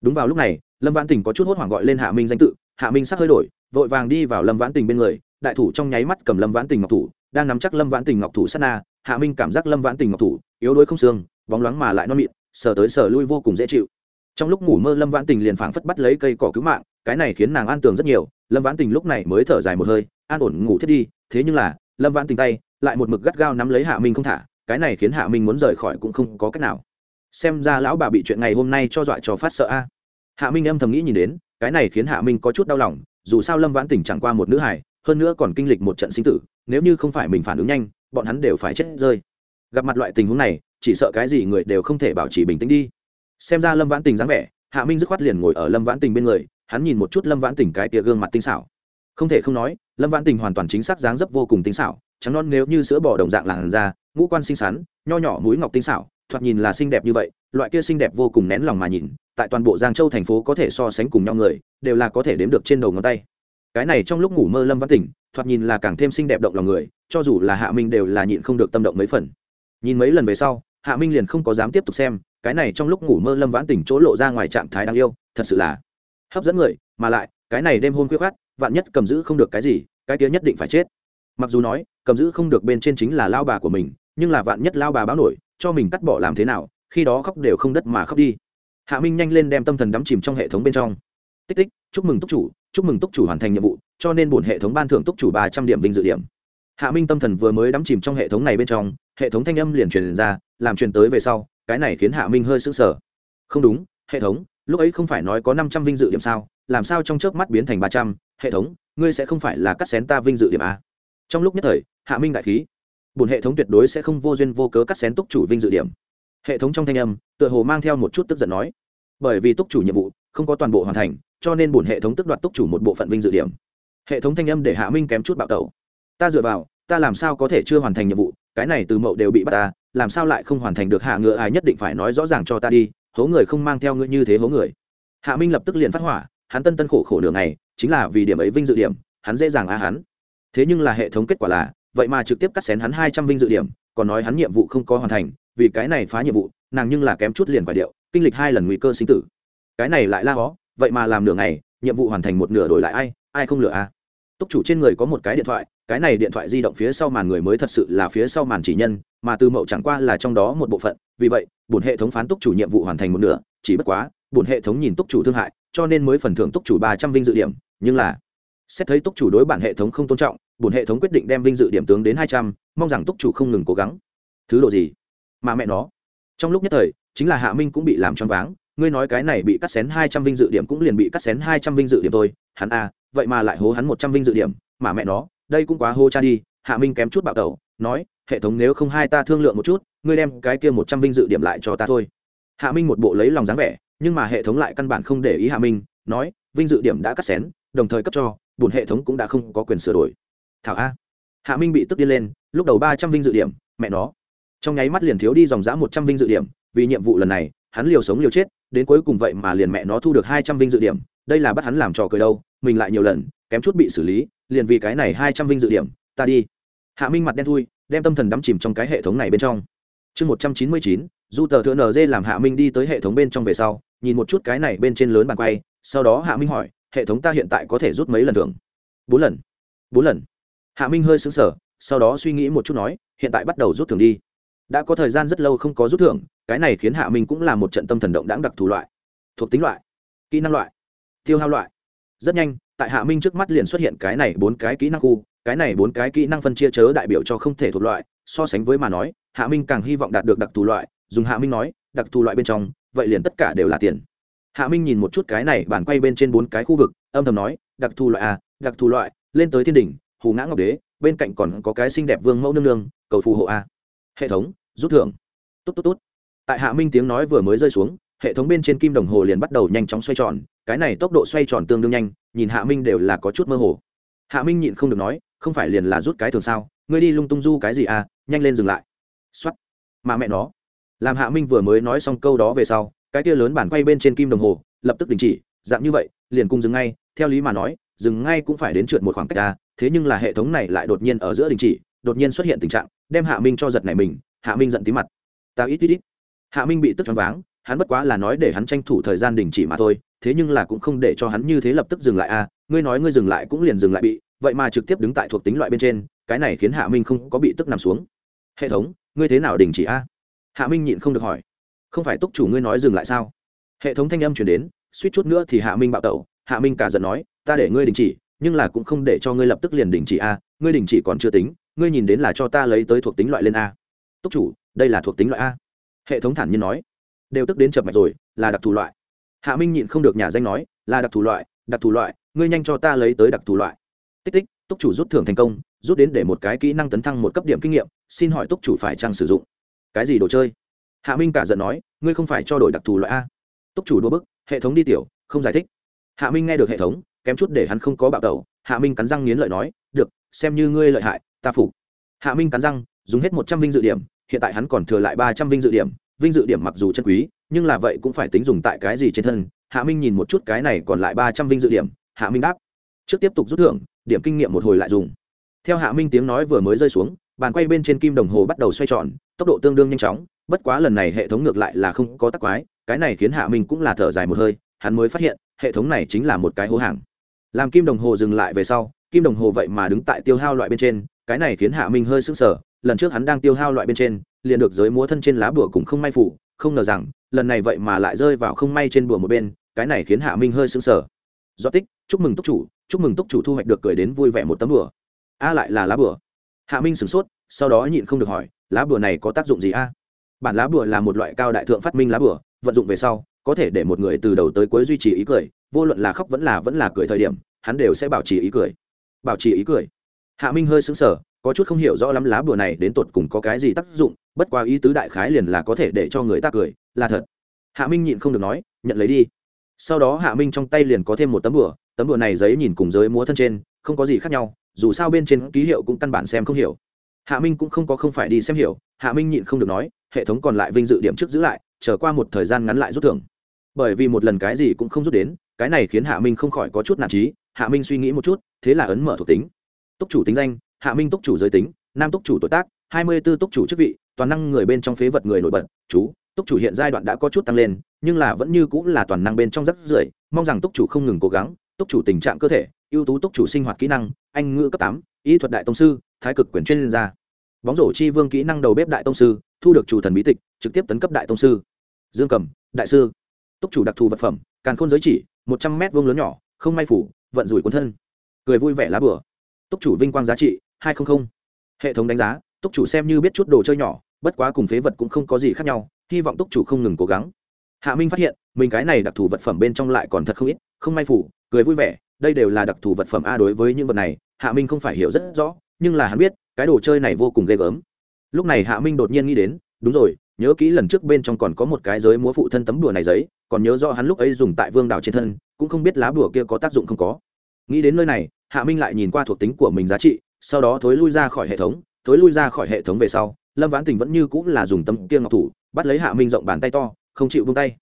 Đúng vào lúc này, lâm vãn tỉnh có chút hốt hoảng gọi lên hạ minh danh tự. Hạ minh sắc hơi đổi, vội vàng đi vào lâm vãn tỉnh bên người. Đại thủ trong nháy mắt cầm lâm vãn tỉnh ngọc thủ, đang nắm chắc lâm vãn tỉnh ngọc thủ sát na, hạ minh cảm giác lâm vãn tỉnh ngọc thủ, yếu đuối không xương, bóng loáng mà lại non mịn, sờ tới sờ lui vô cùng dễ chịu. Trong lúc ngủ mơ lâm vãn tình liền phảng phất bắt lấy cây cỏ cứu mạng, cái này khiến nàng an tường rất nhiều. Lâm vãn tình lúc này mới thở dài một hơi, an ổn ngủ thiết đi, thế nhưng là, lâm vãn tình tay lại một mực gắt gao nắm lấy hạ minh không thả cái này khiến hạ minh muốn rời khỏi cũng không có cách nào. Xem ra lão bà bị chuyện ngày hôm nay cho dọa cho phát sợ a. Hạ minh âm thầm nghĩ nhìn đến, cái này khiến hạ minh có chút đau lòng, dù sao lâm vãn tình chẳng qua một nữ hải hơn nữa còn kinh lịch một trận sinh tử, nếu như không phải mình phản ứng nhanh, bọn hắn đều phải chết rơi. Gặp mặt loại tình huống này, chỉ sợ cái gì người đều không thể bảo trì bình tĩnh đi. Xem ra lâm vãn tình dáng vẻ, hạ minh dứt khoát liền ngồi ở lâm vãn tình bên người, hắn nhìn một chút lâm vãn tình cái tia gương mặt tinh xảo. Không thể không nói, lâm vãn tình hoàn toàn chính xác dáng dấp vô cùng tinh xảo, trắng non nếu như sữa bỏ đồng dạng làn da ngũ quan xinh xắn, nho nhỏ mũi ngọc tinh xảo, thoạt nhìn là xinh đẹp như vậy, loại kia xinh đẹp vô cùng nén lòng mà nhìn, tại toàn bộ giang châu thành phố có thể so sánh cùng nhau người, đều là có thể đếm được trên đầu ngón tay. Cái này trong lúc ngủ mơ lâm văn tỉnh, thoạt nhìn là càng thêm xinh đẹp động lòng người, cho dù là hạ minh đều là nhịn không được tâm động mấy phần. Nhìn mấy lần về sau, hạ minh liền không có dám tiếp tục xem, cái này trong lúc ngủ mơ lâm vãn tỉnh chỗ lộ ra ngoài trạng thái đáng yêu, thật sự là hấp dẫn người, mà lại, cái này đêm hôn khuya khát vạn nhất cầm giữ không được cái gì, cái kia nhất định phải chết. Mặc dù nói, cầm giữ không được bên trên chính là lao bà của mình nhưng là vạn nhất lao bà báo nổi, cho mình cắt bỏ làm thế nào, khi đó khóc đều không đất mà khóc đi. Hạ minh nhanh lên đem tâm thần đắm chìm trong hệ thống bên trong. Tích tích, chúc mừng túc chủ, chúc mừng túc chủ hoàn thành nhiệm vụ, cho nên bổn hệ thống ban thưởng túc chủ ba trăm điểm vinh dự điểm. Hạ minh tâm thần vừa mới đắm chìm trong hệ thống này bên trong, hệ thống thanh âm liền truyền ra, làm truyền tới về sau, cái này khiến hạ minh hơi sững sờ. Không đúng, hệ thống, lúc ấy không phải nói có năm trăm vinh dự điểm sao, làm sao trong chớp mắt biến thành ba trăm, hệ thống, ngươi sẽ không phải là cắt xén ta vinh dự điểm a trong lúc nhất thời, hạ minh đại khí bổn hệ thống tuyệt đối sẽ không vô duyên vô cớ cắt xén túc chủ vinh dự điểm. Hệ thống trong thanh âm, tựa hồ mang theo một chút tức giận nói. Bởi vì túc chủ nhiệm vụ không có toàn bộ hoàn thành, cho nên bổn hệ thống tức đoạt túc chủ một bộ phận vinh dự điểm. Hệ thống thanh âm để hạ minh kém chút bạo tẩu. Ta dựa vào, ta làm sao có thể chưa hoàn thành nhiệm vụ, cái này từ mậu đều bị bắt ta, làm sao lại không hoàn thành được hạ ngựa ai nhất định phải nói rõ ràng cho ta đi, hố người không mang theo ngươi như thế hố người. Hạ minh lập tức liền phát hỏa, hắn tân tân khổ khổ đường này chính là vì điểm ấy vinh dự điểm, hắn dễ dàng á hắn. Thế nhưng là hệ thống kết quả là vậy mà trực tiếp cắt xén hắn hai trăm vinh dự điểm, còn nói hắn nhiệm vụ không có hoàn thành, vì cái này phá nhiệm vụ, nàng nhưng là kém chút liền quả điệu, kinh lịch hai lần nguy cơ sinh tử. Cái này lại la hó, vậy mà làm nửa ngày, nhiệm vụ hoàn thành một nửa đổi lại ai ai không lựa à? Túc chủ trên người có một cái điện thoại, cái này điện thoại di động phía sau màn người mới thật sự là phía sau màn chỉ nhân, mà từ mậu chẳng qua là trong đó một bộ phận, vì vậy, bổn hệ thống phán túc chủ nhiệm vụ hoàn thành một nửa, chỉ bất quá, bổn hệ thống nhìn túc chủ thương hại, cho nên mới phần thưởng túc chủ ba trăm vinh dự điểm, nhưng là, xét thấy túc chủ đối bản hệ thống không tôn trọng bổn hệ thống quyết định đem vinh dự điểm tướng đến hai trăm, mong rằng túc chủ không ngừng cố gắng. Thứ độ gì? Mà mẹ nó. Trong lúc nhất thời, chính là hạ minh cũng bị làm choáng váng, ngươi nói cái này bị cắt xén hai trăm vinh dự điểm cũng liền bị cắt xén hai trăm vinh dự điểm thôi, hắn a vậy mà lại hố hắn một trăm vinh dự điểm, mà mẹ nó, đây cũng quá hô cha đi, hạ minh kém chút bạo tẩu, nói, hệ thống nếu không hai ta thương lượng một chút, ngươi đem cái kia một trăm vinh dự điểm lại cho ta thôi. Hạ minh một bộ lấy lòng dáng vẻ, nhưng mà hệ thống lại căn bản không để ý hạ minh, nói, vinh dự điểm đã cắt xén, đồng thời cấp cho bùn hệ thống cũng đã không có quyền sửa đổi thảo a. Hạ minh bị tức điên lên, lúc đầu ba trăm vinh dự điểm, mẹ nó. Trong nháy mắt liền thiếu đi dòng giã một trăm vinh dự điểm, vì nhiệm vụ lần này, hắn liều sống liều chết, đến cuối cùng vậy mà liền mẹ nó thu được hai trăm vinh dự điểm, đây là bắt hắn làm trò cười đâu, mình lại nhiều lần, kém chút bị xử lý, liền vì cái này hai trăm vinh dự điểm, ta đi. Hạ minh mặt đen thui, đem tâm thần đắm chìm trong cái hệ thống này bên trong. Chương một trăm chín mươi chín, du tờ thượng nd làm hạ minh đi tới hệ thống bên trong về sau, nhìn một chút cái này bên trên lớn bàn quay, sau đó hạ minh hỏi, hệ thống ta hiện tại có thể rút mấy lần thưởng? Bốn lần. Bốn lần hạ minh hơi xứng sở sau đó suy nghĩ một chút nói hiện tại bắt đầu rút thưởng đi. Đã có thời gian rất lâu không có rút thưởng cái này khiến hạ minh cũng là một trận tâm thần động đáng đặc thù loại. Thuộc tính loại kỹ năng loại tiêu hao loại. Rất nhanh tại hạ minh trước mắt liền xuất hiện cái này bốn cái kỹ năng khu cái này bốn cái kỹ năng phân chia chớ đại biểu cho không thể thuộc loại. So sánh với mà nói hạ minh càng hy vọng đạt được đặc thù loại dùng hạ minh nói đặc thù loại bên trong vậy liền tất cả đều là tiền. Hạ minh nhìn một chút cái này bản quay bên trên bốn cái khu vực âm thầm nói đặc thù loại à, đặc thù loại lên tới thiên đỉnh hù ngã ngọc đế, bên cạnh còn có cái xinh đẹp vương mẫu nương nương, cầu phù hộ a. Hệ thống, rút thưởng. Tốt tốt tốt tại hạ minh tiếng nói vừa mới rơi xuống, hệ thống bên trên kim đồng hồ liền bắt đầu nhanh chóng xoay tròn, cái này tốc độ xoay tròn tương đương nhanh, nhìn hạ minh đều là có chút mơ hồ. Hạ minh nhịn không được nói, không phải liền là rút cái thường sao, ngươi đi lung tung du cái gì à nhanh lên dừng lại. X mà mẹ nó. Làm hạ minh vừa mới nói xong câu đó về sau, cái kia lớn bản quay bên trên kim đồng hồ, lập tức đình chỉ, dạng như vậy, liền cung dừng ngay, theo lý mà nói dừng ngay cũng phải đến trượt một khoảng cách ra thế nhưng là hệ thống này lại đột nhiên ở giữa đình chỉ đột nhiên xuất hiện tình trạng đem hạ minh cho giật này mình hạ minh giận tí mặt. Ta ít ít ít. Hạ minh bị tức choáng váng hắn bất quá là nói để hắn tranh thủ thời gian đình chỉ mà thôi thế nhưng là cũng không để cho hắn như thế lập tức dừng lại a à, ngươi nói ngươi dừng lại cũng liền dừng lại bị vậy mà trực tiếp đứng tại thuộc tính loại bên trên cái này khiến hạ minh không có bị tức nằm xuống. Hệ thống ngươi thế nào đình chỉ a? Hạ minh nhịn không được hỏi. Không phải túc chủ ngươi nói dừng lại sao? Hệ thống thanh âm chuyển đến suýt chút nữa thì hạ minh bạo tẩu hạ minh cả giận nói, ta để ngươi đình chỉ, nhưng là cũng không để cho ngươi lập tức liền đình chỉ a, ngươi đình chỉ còn chưa tính, ngươi nhìn đến là cho ta lấy tới thuộc tính loại lên a. Túc chủ, đây là thuộc tính loại a. Hệ thống thản nhiên nói, đều tức đến chập mạch rồi, là đặc thù loại. Hạ minh nhịn không được nhà danh nói, là đặc thù loại, đặc thù loại, ngươi nhanh cho ta lấy tới đặc thù loại. Tích tích, túc chủ rút thưởng thành công, rút đến để một cái kỹ năng tấn thăng một cấp điểm kinh nghiệm, xin hỏi túc chủ phải chăng sử dụng? Cái gì đồ chơi? Hạ minh cả giận nói, ngươi không phải cho đổi đặc thù loại a. Túc chủ đua bức, hệ thống đi tiểu, không giải thích hạ minh nghe được hệ thống, kém chút để hắn không có bạo tẩu. Hạ minh cắn răng nghiến lợi nói, được, xem như ngươi lợi hại, ta phục. Hạ minh cắn răng, dùng hết một trăm vinh dự điểm, hiện tại hắn còn thừa lại ba trăm vinh dự điểm. Vinh dự điểm mặc dù chân quý, nhưng là vậy cũng phải tính dùng tại cái gì trên thân. Hạ minh nhìn một chút cái này còn lại ba trăm vinh dự điểm, hạ minh đáp, trước tiếp tục rút thưởng, điểm kinh nghiệm một hồi lại dùng. Theo hạ minh tiếng nói vừa mới rơi xuống, bàn quay bên trên kim đồng hồ bắt đầu xoay tròn, tốc độ tương đương nhanh chóng, bất quá lần này hệ thống ngược lại là không có tắc quái, cái này khiến hạ minh cũng là thở dài một hơi, hắn mới phát hiện hệ thống này chính là một cái hố hàng. Làm kim đồng hồ dừng lại về sau, kim đồng hồ vậy mà đứng tại tiêu hao loại bên trên, cái này khiến hạ minh hơi sững sờ, lần trước hắn đang tiêu hao loại bên trên, liền được giới múa thân trên lá bùa cùng không may phủ, không ngờ rằng, lần này vậy mà lại rơi vào không may trên bùa một bên, cái này khiến hạ minh hơi sững sờ. Do tích, chúc mừng túc chủ, chúc mừng túc chủ thu hoạch được cười đến vui vẻ một tấm bùa. A à, lại là lá bùa. Hạ minh sửng sốt, sau đó nhịn không được hỏi, lá bùa này có tác dụng gì a? Bản lá bùa là một loại cao đại thượng phát minh lá bùa, vận dụng về sau có thể để một người từ đầu tới cuối duy trì ý cười, vô luận là khóc vẫn là vẫn là cười thời điểm, hắn đều sẽ bảo trì ý cười. Bảo trì ý cười. Hạ minh hơi sững sờ, có chút không hiểu rõ lắm lá bùa này đến tột cùng có cái gì tác dụng, bất qua ý tứ đại khái liền là có thể để cho người ta cười, là thật. Hạ minh nhịn không được nói, nhận lấy đi. Sau đó hạ minh trong tay liền có thêm một tấm bùa tấm bùa này giấy nhìn cùng giới múa thân trên, không có gì khác nhau, dù sao bên trên ký hiệu cũng căn bản xem không hiểu. Hạ minh cũng không có không phải đi xem hiểu, hạ minh nhịn không được nói, hệ thống còn lại vinh dự điểm trước giữ lại trở qua một thời gian ngắn lại rút thưởng bởi vì một lần cái gì cũng không rút đến, cái này khiến hạ minh không khỏi có chút nản trí, hạ minh suy nghĩ một chút, thế là ấn mở thuộc tính. Túc chủ tính danh, hạ minh túc chủ giới tính, nam túc chủ tuổi tác, hai mươi b ố túc chủ chức vị, toàn năng người bên trong phế vật người nổi bật, chú, túc chủ hiện giai đoạn đã có chút tăng lên, nhưng là vẫn như cũng là toàn năng bên trong rất rưỡi mong rằng túc chủ không ngừng cố gắng, túc chủ tình trạng cơ thể, ưu tú túc chủ sinh hoạt kỹ năng, anh ngữ cấp tám ý thuật đại tông sư, thái cực quyền chuyên gia. Bóng rổ chi vương kỹ năng đầu bếp đại tông sư, thu được chủ thần bí tịch, trực tiếp tấn cấp đại tông sư. Dương cầm, đại sư túc chủ đặc thù vật phẩm, càn khôn giới chỉ, một trăm mét vuông lớn nhỏ, không may phủ, vận rủi cuốn thân. Cười vui vẻ lá bửa túc chủ vinh quang giá trị, hai trăm linh hệ thống đánh giá, túc chủ xem như biết chút đồ chơi nhỏ, bất quá cùng phế vật cũng không có gì khác nhau, hy vọng túc chủ không ngừng cố gắng. Hạ minh phát hiện, mình cái này đặc thù vật phẩm bên trong lại còn thật không ít, không may phủ, cười vui vẻ, đây đều là đặc thù vật phẩm a đối với những vật này, hạ minh không phải hiểu rất rõ, nhưng là hắn biết, cái đồ chơi này vô cùng ghê gớm. Lúc này hạ minh đột nhiên nghĩ đến, đúng rồi, nhớ kỹ lần trước bên trong còn có một cái giới múa phụ thân tấm đùa này giấy còn nhớ rõ hắn lúc ấy dùng tại vương đảo trên thân, cũng không biết lá bùa kia có tác dụng không có. Nghĩ đến nơi này, hạ minh lại nhìn qua thuộc tính của mình giá trị, sau đó thối lui ra khỏi hệ thống, thối lui ra khỏi hệ thống về sau, lâm vãn tình vẫn như cũng là dùng tấm kia ngọc thủ, bắt lấy hạ minh rộng bàn tay to, không chịu vung tay.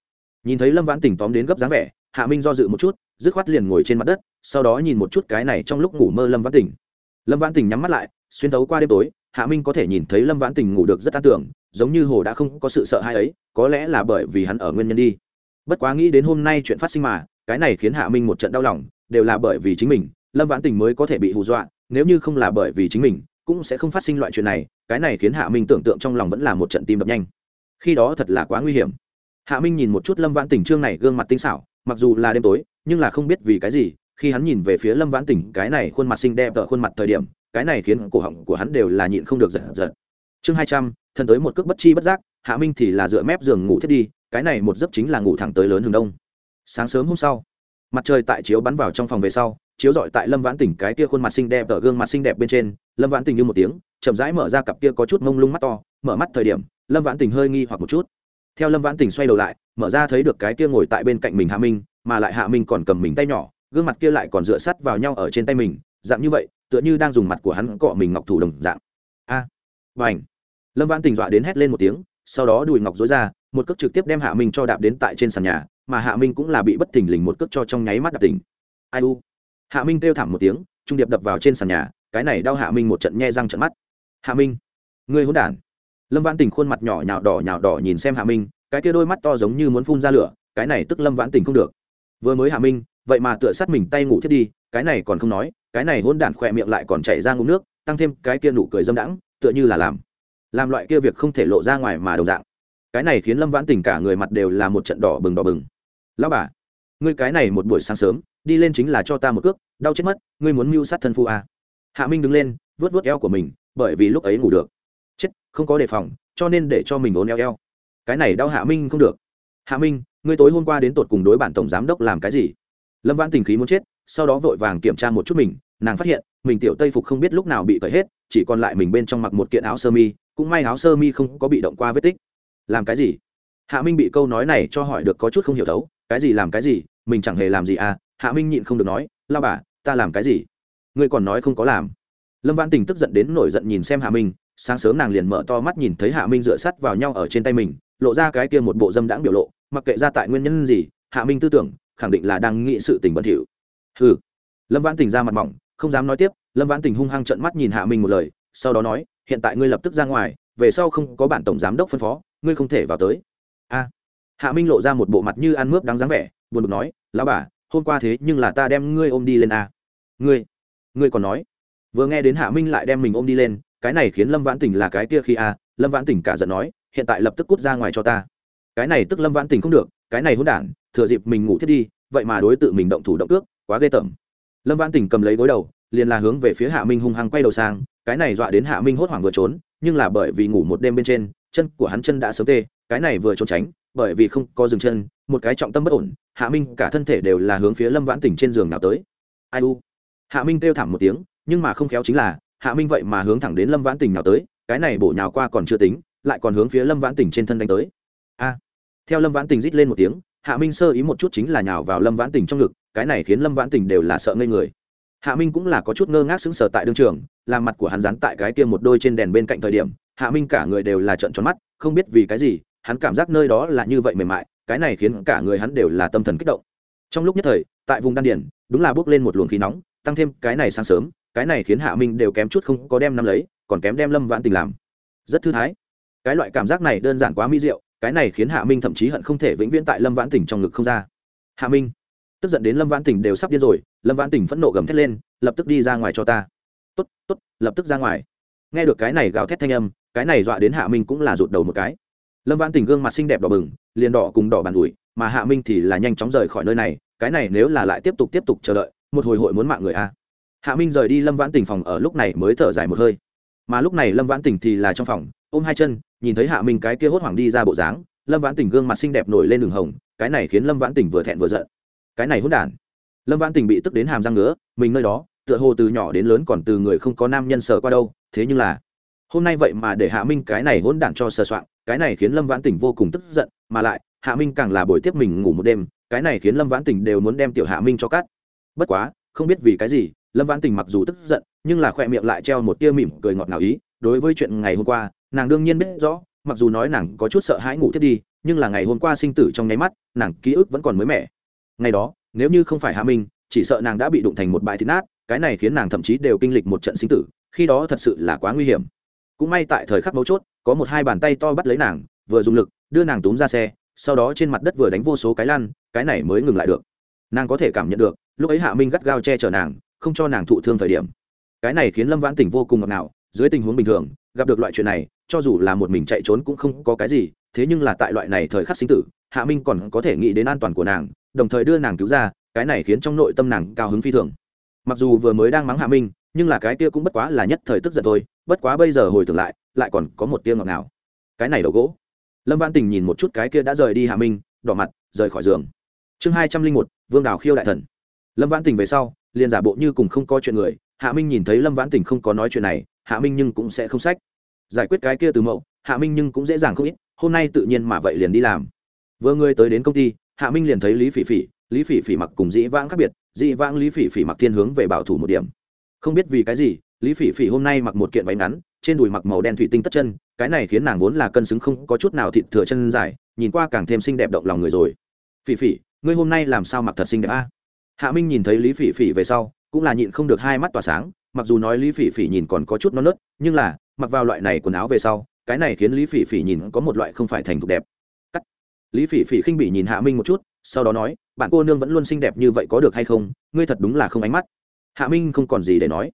Nhìn thấy lâm vãn tình tóm đến gấp dáng vẻ, hạ minh do dự một chút, dứt khoát liền ngồi trên mặt đất, sau đó nhìn một chút cái này trong lúc ngủ mơ lâm vãn tình. Lâm vãn tình nhắm mắt lại, xuyên thấu qua đêm tối, hạ minh có thể nhìn thấy lâm vãn tình ngủ được rất an tưởng giống như hồ đã không có sự sợ hãi ấy, có lẽ là bởi vì hắn ở nguyên nhân đi bất quá nghĩ đến hôm nay chuyện phát sinh mà, cái này khiến hạ minh một trận đau lòng, đều là bởi vì chính mình, lâm vãn tình mới có thể bị hù dọa, nếu như không là bởi vì chính mình, cũng sẽ không phát sinh loại chuyện này, cái này khiến hạ minh tưởng tượng trong lòng vẫn là một trận tim đập nhanh. Khi đó thật là quá nguy hiểm. Hạ minh nhìn một chút lâm vãn tình trương này gương mặt tinh xảo, mặc dù là đêm tối, nhưng là không biết vì cái gì, khi hắn nhìn về phía lâm vãn tình, cái này khuôn mặt xinh đẹp ở khuôn mặt thời điểm, cái này khiến cổ họng của hắn đều là nhịn không được giật giật. Chương hai trăm thân tới một cước bất chi bất giác, hạ minh thì là dựa mép giường ngủ thiết đi cái này một giấc chính là ngủ thẳng tới lớn hướng đông. Sáng sớm hôm sau mặt trời tại chiếu bắn vào trong phòng về sau chiếu dọi tại lâm vãn tỉnh cái kia khuôn mặt xinh đẹp ở gương mặt xinh đẹp bên trên lâm vãn tỉnh như một tiếng chậm rãi mở ra cặp kia có chút mông lung mắt to mở mắt thời điểm lâm vãn tỉnh hơi nghi hoặc một chút. Theo lâm vãn tỉnh xoay đầu lại mở ra thấy được cái kia ngồi tại bên cạnh mình hạ minh mà lại hạ minh còn cầm mình tay nhỏ gương mặt kia lại còn dựa sắt vào nhau ở trên tay mình dạng như vậy tựa như đang dùng mặt của hắn cọ mình ngọc thủ đồng dạng. A à, và ảnh lâm vãn tình dọa đến hét lên một tiếng sau đó đùi ngọc dối ra một cước trực tiếp đem hạ minh cho đạp đến tại trên sàn nhà, mà hạ minh cũng là bị bất thình lình một cước cho trong nháy mắt đạp tỉnh. Ai u? Hạ minh kêu thảm một tiếng, trung điệp đập vào trên sàn nhà, cái này đau hạ minh một trận nhe răng trận mắt. Hạ minh người hôn đản. Lâm vãn tình khuôn mặt nhỏ nhào đỏ nhào đỏ nhìn xem hạ minh, cái kia đôi mắt to giống như muốn phun ra lửa, cái này tức lâm vãn tình không được. Vừa mới hạ minh, vậy mà tựa sát mình tay ngủ thiết đi, cái này còn không nói, cái này hôn đản khỏe miệng lại còn chảy ra ngụm nước, tăng thêm cái kia nụ cười dâm đãng, tựa như là làm làm loại kia việc không thể lộ ra ngoài mà đồng dạng cái này khiến lâm vãn tình cả người mặt đều là một trận đỏ bừng đỏ bừng. Lão bà, ngươi cái này một buổi sáng sớm, đi lên chính là cho ta một cước, đau chết mất, ngươi muốn mưu sát thân phu à. hạ minh đứng lên vớt vớt eo của mình, bởi vì lúc ấy ngủ được. Chết, không có đề phòng, cho nên để cho mình ốn eo eo. Cái này đau hạ minh không được. Hạ minh, ngươi tối hôm qua đến tột cùng đối bản tổng giám đốc làm cái gì? Lâm vãn tình khí muốn chết, sau đó vội vàng kiểm tra một chút mình, nàng phát hiện, mình tiểu tây phục không biết lúc nào bị cởi hết, chỉ còn lại mình bên trong mặc một kiện áo sơ mi, cũng may áo sơ mi không có bị động qua vết tích làm cái gì? Hạ minh bị câu nói này cho hỏi được có chút không hiểu thấu, cái gì làm cái gì, mình chẳng hề làm gì à? Hạ minh nhịn không được nói, lao bà, ta làm cái gì? Ngươi còn nói không có làm. Lâm văn tình tức giận đến nổi giận nhìn xem hạ minh, sáng sớm nàng liền mở to mắt nhìn thấy hạ minh dựa sắt vào nhau ở trên tay mình, lộ ra cái kia một bộ dâm đãng biểu lộ, mặc kệ ra tại nguyên nhân gì, hạ minh tư tưởng, khẳng định là đang nghĩ sự tình bẩn thỉu. Hừ. Lâm văn tình ra mặt mỏng, không dám nói tiếp, lâm văn tình hung hăng trận mắt nhìn hạ minh một lời, sau đó nói, hiện tại ngươi lập tức ra ngoài, về sau không có bản tổng giám đốc phân phó ngươi không thể vào tới. A. Hạ minh lộ ra một bộ mặt như ăn mướp đáng dáng vẻ, buồn bực nói, lão bà, hôm qua thế nhưng là ta đem ngươi ôm đi lên a ngươi ngươi còn nói? Vừa nghe đến hạ minh lại đem mình ôm đi lên, cái này khiến lâm vãn tỉnh là cái kia khi a lâm vãn tỉnh cả giận nói, hiện tại lập tức cút ra ngoài cho ta. Cái này tức lâm vãn tỉnh không được, cái này hôn đản, thừa dịp mình ngủ thiết đi, vậy mà đối tự mình động thủ động cước, quá ghê tởm. Lâm vãn tỉnh cầm lấy gối đầu, liền là hướng về phía hạ minh hung hăng quay đầu sang, cái này dọa đến hạ minh hốt hoảng vừa trốn nhưng là bởi vì ngủ một đêm bên trên, chân của hắn chân đã sớm tê, cái này vừa trốn tránh, bởi vì không có dừng chân, một cái trọng tâm bất ổn, hạ minh cả thân thể đều là hướng phía lâm vãn tỉnh trên giường nào tới. Ai u? Hạ minh kêu thảm một tiếng, nhưng mà không khéo chính là, hạ minh vậy mà hướng thẳng đến lâm vãn tỉnh nào tới, cái này bổ nhào qua còn chưa tính, lại còn hướng phía lâm vãn tỉnh trên thân đánh tới. A! Theo lâm vãn tỉnh rít lên một tiếng, hạ minh sơ ý một chút chính là nhào vào lâm vãn tỉnh trong ngực, cái này khiến lâm vãn tỉnh đều là sợ ngây người hạ minh cũng là có chút ngơ ngác sững sờ tại đương trường, làm mặt của hắn dán tại cái kia một đôi trên đèn bên cạnh thời điểm, hạ minh cả người đều là trợn tròn mắt, không biết vì cái gì, hắn cảm giác nơi đó là như vậy mềm mại, cái này khiến cả người hắn đều là tâm thần kích động. Trong lúc nhất thời, tại vùng đan điển đúng là bước lên một luồng khí nóng, tăng thêm cái này sáng sớm, cái này khiến hạ minh đều kém chút không có đem năm lấy, còn kém đem lâm vãn tình làm. Rất thư thái. Cái loại cảm giác này đơn giản quá mỹ diệu, cái này khiến hạ minh thậm chí hận không thể vĩnh viễn tại lâm vãn tình trong ngực không ra. Hạ minh tức giận đến lâm vãn Tỉnh đều sắp điên rồi, lâm vãn Tỉnh phẫn nộ gầm thét lên, lập tức đi ra ngoài cho ta. T ố t t ố t lập tức ra ngoài. Nghe được cái này gào thét thanh âm, cái này dọa đến hạ minh cũng là rụt đầu một cái. Lâm vãn Tỉnh gương mặt xinh đẹp đỏ bừng, liền đỏ cùng đỏ bàn ủi, mà hạ minh thì là nhanh chóng rời khỏi nơi này, cái này nếu là lại tiếp tục tiếp tục chờ đợi, một hồi hội muốn mạng người a. Hạ minh rời đi lâm vãn Tỉnh phòng ở lúc này mới thở dài một hơi. Mà lúc này lâm vãn Tỉnh thì là trong phòng, ôm hai chân, nhìn thấy hạ minh cái kia hốt hoảng đi ra bộ dáng, lâm vãn Tỉnh gương mặt xinh đẹp nổi lên đường hồng, cái này khiến lâm vãn Tỉnh vừa thẹn vừa giận cái này hỗn đản. Lâm vãn tình bị tức đến hàm răng ngứa, mình nơi đó, tựa hồ từ nhỏ đến lớn còn từ người không có nam nhân sờ qua đâu, thế nhưng là, hôm nay vậy mà để hạ minh cái này hỗn đản cho sờ soạn, cái này khiến lâm vãn tình vô cùng tức giận, mà lại, hạ minh càng là buổi tiếp mình ngủ một đêm, cái này khiến lâm vãn tình đều muốn đem tiểu hạ minh cho cắt. Bất quá, không biết vì cái gì, lâm vãn tình mặc dù tức giận, nhưng là khoe miệng lại treo một tia mỉm cười ngọt ngào ý, đối với chuyện ngày hôm qua, nàng đương nhiên biết rõ, mặc dù nói nàng có chút sợ hãi ngủ thiết đi, nhưng là ngày hôm qua sinh tử trong nháy mắt, nàng ký ức vẫn còn mới mẻ ngày đó, nếu như không phải hạ minh, chỉ sợ nàng đã bị đụng thành một bãi thịt nát, cái này khiến nàng thậm chí đều kinh lịch một trận sinh tử, khi đó thật sự là quá nguy hiểm. Cũng may tại thời khắc mấu chốt, có một hai bàn tay to bắt lấy nàng, vừa dùng lực, đưa nàng túm ra xe, sau đó trên mặt đất vừa đánh vô số cái lăn, cái này mới ngừng lại được. Nàng có thể cảm nhận được, lúc ấy hạ minh gắt gao che chở nàng, không cho nàng thụ thương thời điểm. Cái này khiến lâm vãn tỉnh vô cùng ngọt ngào, dưới tình huống bình thường, gặp được loại chuyện này, cho dù là một mình chạy trốn cũng không có cái gì, thế nhưng là tại loại này thời khắc sinh tử, hạ minh còn có thể nghĩ đến an toàn của nàng đồng thời đưa nàng cứu ra cái này khiến trong nội tâm nàng cao hứng phi thường. Mặc dù vừa mới đang mắng hạ minh nhưng là cái kia cũng bất quá là nhất thời tức giận thôi bất quá bây giờ hồi tưởng lại lại còn có một tia ngọt ngào. Cái này đầu gỗ. Lâm văn tình nhìn một chút cái kia đã rời đi hạ minh đỏ mặt rời khỏi giường. Chương hai trăm linh một vương đào khiêu đại thần. Lâm văn tình về sau liền giả bộ như cùng không có chuyện người hạ minh nhìn thấy lâm vãn tình không có nói chuyện này hạ minh nhưng cũng sẽ không sách. Giải quyết cái kia từ mẫu, hạ minh nhưng cũng dễ dàng không ít hôm nay tự nhiên mà vậy liền đi làm. Vừa người tới đến công ty hạ minh liền thấy lý phỉ phỉ, lý phỉ phỉ mặc cùng dĩ vãng khác biệt, dĩ vãng lý phỉ phỉ mặc thiên hướng về bảo thủ một điểm. Không biết vì cái gì, lý phỉ phỉ hôm nay mặc một kiện váy ngắn, trên đùi mặc màu đen thủy tinh tất chân, cái này khiến nàng vốn là cân xứng không có chút nào thịt thừa chân dài, nhìn qua càng thêm xinh đẹp động lòng người rồi. Phỉ phỉ, ngươi hôm nay làm sao mặc thật xinh đẹp a? Hạ minh nhìn thấy lý phỉ phỉ về sau, cũng là nhịn không được hai mắt tỏa sáng, mặc dù nói lý phỉ phỉ nhìn còn có chút non nớt, nhưng là, mặc vào loại này quần áo về sau, cái này khiến lý phỉ phỉ nhìn có một loại không phải thành thục đẹp lý phỉ phỉ khinh bỉ nhìn hạ minh một chút, sau đó nói, bạn cô nương vẫn luôn xinh đẹp như vậy có được hay không? Ngươi thật đúng là không ánh mắt. Hạ minh không còn gì để nói.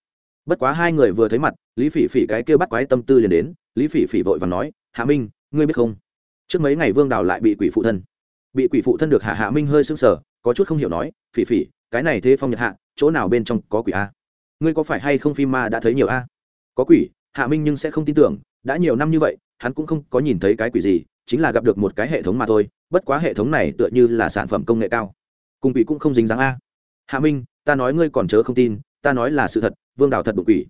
Bất quá hai người vừa thấy mặt, lý phỉ phỉ cái kêu bắt quái tâm tư liền đến. Lý phỉ phỉ vội và nói, hạ minh, ngươi biết không? Trước mấy ngày vương đào lại bị quỷ phụ thân. Bị quỷ phụ thân được hạ hạ minh hơi sưng sờ, có chút không hiểu nói, phỉ phỉ, cái này thế phong nhật hạ, chỗ nào bên trong có quỷ a? Ngươi có phải hay không phim ma đã thấy nhiều a? Có quỷ, hạ minh nhưng sẽ không tin tưởng, đã nhiều năm như vậy, hắn cũng không có nhìn thấy cái quỷ gì chính là gặp được một cái hệ thống mà thôi, bất quá hệ thống này tựa như là sản phẩm công nghệ cao. Cùng quỷ cũng không dính dáng a. Hạ minh, ta nói ngươi còn chớ không tin, ta nói là sự thật, vương đào thật đụng quỷ.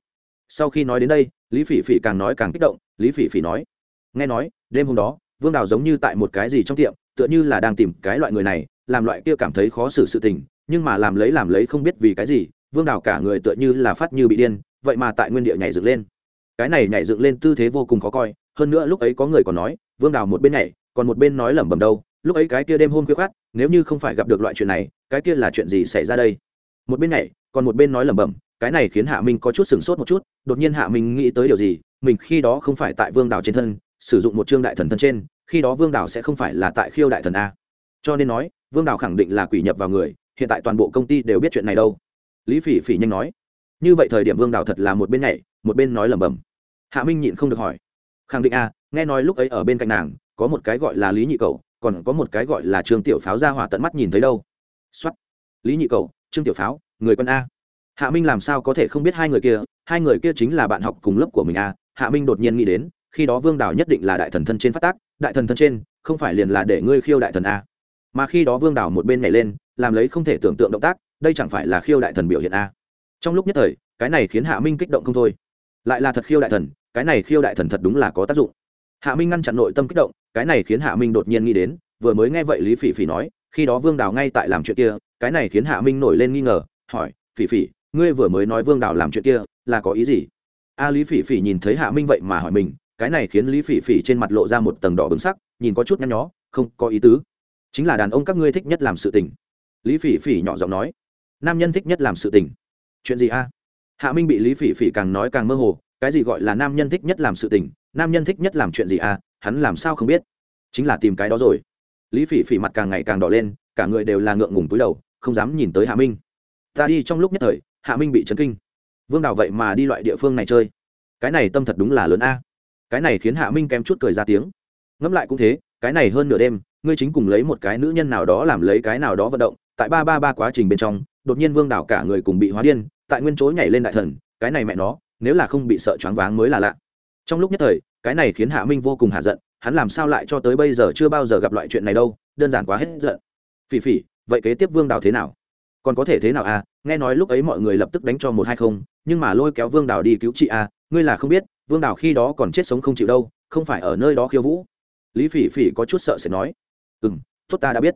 Sau khi nói đến đây, lý phỉ phỉ càng nói càng kích động, lý phỉ phỉ nói, nghe nói, đêm hôm đó, vương đào giống như tại một cái gì trong tiệm, tựa như là đang tìm cái loại người này, làm loại kia cảm thấy khó xử sự tình, nhưng mà làm lấy làm lấy không biết vì cái gì, vương đào cả người tựa như là phát như bị điên, vậy mà tại nguyên địa nhảy dựng lên. Cái này nhảy dựng lên tư thế vô cùng khó coi hơn nữa lúc ấy có người còn nói, vương đào một bên này còn một bên nói lẩm bẩm đâu, lúc ấy cái kia đêm hôm khuya khoát, nếu như không phải gặp được loại chuyện này, cái kia là chuyện gì xảy ra đây? Một bên này còn một bên nói lẩm bẩm, cái này khiến hạ minh có chút sửng sốt một chút, đột nhiên hạ minh nghĩ tới điều gì, mình khi đó không phải tại vương đảo trên thân, sử dụng một chương đại thần thân trên, khi đó vương đảo sẽ không phải là tại khiêu đại thần a. Cho nên nói, vương đảo khẳng định là quỷ nhập vào người, hiện tại toàn bộ công ty đều biết chuyện này đâu. Lý phỉ phỉ nhanh nói, như vậy thời điểm vương đảo thật là một bên nhảy, một bên nói lẩm bẩm. Hạ minh nhịn không được hỏi khẳng định a, nghe nói lúc ấy ở bên cạnh nàng, có một cái gọi là lý nhị cầu còn có một cái gọi là trương tiểu pháo ra hỏa tận mắt nhìn thấy đâu. Xuất lý nhị cầu trương tiểu pháo, người quân a. Hạ minh làm sao có thể không biết hai người kia, hai người kia chính là bạn học cùng lớp của mình a. Hạ minh đột nhiên nghĩ đến, khi đó vương đào nhất định là đại thần thân trên phát tác, đại thần thân trên, không phải liền là để ngươi khiêu đại thần a. Mà khi đó vương đào một bên nhảy lên, làm lấy không thể tưởng tượng động tác, đây chẳng phải là khiêu đại thần biểu hiện a. Trong lúc nhất thời, cái này khiến hạ minh kích động không thôi lại là thật khiêu đại thần, cái này khiêu đại thần thật đúng là có tác dụng. Hạ minh ngăn chặn nội tâm kích động, cái này khiến hạ minh đột nhiên nghĩ đến, vừa mới nghe vậy lý phỉ phỉ nói, khi đó vương đào ngay tại làm chuyện kia, cái này khiến hạ minh nổi lên nghi ngờ, hỏi, phỉ phỉ, ngươi vừa mới nói vương đào làm chuyện kia, là có ý gì? A lý phỉ phỉ nhìn thấy hạ minh vậy mà hỏi mình, cái này khiến lý phỉ phỉ trên mặt lộ ra một tầng đỏ bừng sắc, nhìn có chút nhăn nhó, không, có ý tứ. Chính là đàn ông các ngươi thích nhất làm sự tình. Lý phỉ phỉ nhỏ giọng nói, nam nhân thích nhất làm sự tình. Chuyện gì a? Hạ minh bị lý phỉ phỉ càng nói càng mơ hồ, cái gì gọi là nam nhân thích nhất làm sự tình, nam nhân thích nhất làm chuyện gì à? hắn làm sao không biết. Chính là tìm cái đó rồi. Lý phỉ phỉ mặt càng ngày càng đỏ lên, cả người đều là ngượng ngùng túi đầu, không dám nhìn tới hạ minh. Ta đi trong lúc nhất thời, hạ minh bị chấn kinh. Vương đào vậy mà đi loại địa phương này chơi. Cái này tâm thật đúng là lớn a. Cái này khiến hạ minh kém chút cười ra tiếng. Ngẫm lại cũng thế, cái này hơn nửa đêm, ngươi chính cùng lấy một cái nữ nhân nào đó làm lấy cái nào đó vận động, tại ba ba ba quá trình bên trong, đột nhiên vương đảo cả người cùng bị hóa điên tại nguyên chối nhảy lên đại thần, cái này mẹ nó, nếu là không bị sợ choáng váng mới là lạ. Trong lúc nhất thời, cái này khiến hạ minh vô cùng hạ giận, hắn làm sao lại cho tới bây giờ chưa bao giờ gặp loại chuyện này đâu, đơn giản quá hết giận. Phỉ phỉ, vậy kế tiếp vương đào thế nào? Còn có thể thế nào à? Nghe nói lúc ấy mọi người lập tức đánh cho một hai không, nhưng mà lôi kéo vương đào đi cứu chị à ngươi là không biết, vương đào khi đó còn chết sống không chịu đâu, không phải ở nơi đó khiêu vũ. Lý phỉ phỉ có chút sợ sẽ nói. Ừ m tốt ta đã biết.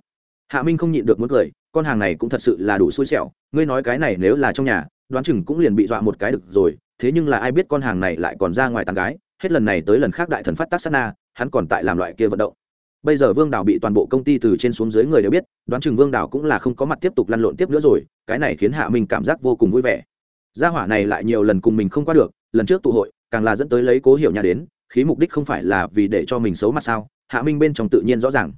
Hạ minh không nhịn được muốn cười, con hàng này cũng thật sự là đủ xui xẻo, ngươi nói cái này nếu là trong nhà đoán chừng cũng liền bị dọa một cái được rồi, thế nhưng là ai biết con hàng này lại còn ra ngoài tàn gái, hết lần này tới lần khác đại thần phát tác sát na, hắn còn tại làm loại kia vận động. Bây giờ vương đào bị toàn bộ công ty từ trên xuống dưới người đều biết, đoán chừng vương đào cũng là không có mặt tiếp tục lăn lộn tiếp nữa rồi, cái này khiến hạ minh cảm giác vô cùng vui vẻ. Gia hỏa này lại nhiều lần cùng mình không qua được, lần trước tụ hội, càng là dẫn tới lấy cố hiểu nhà đến, khí mục đích không phải là vì để cho mình xấu mặt sao, hạ minh bên trong tự nhiên rõ ràng.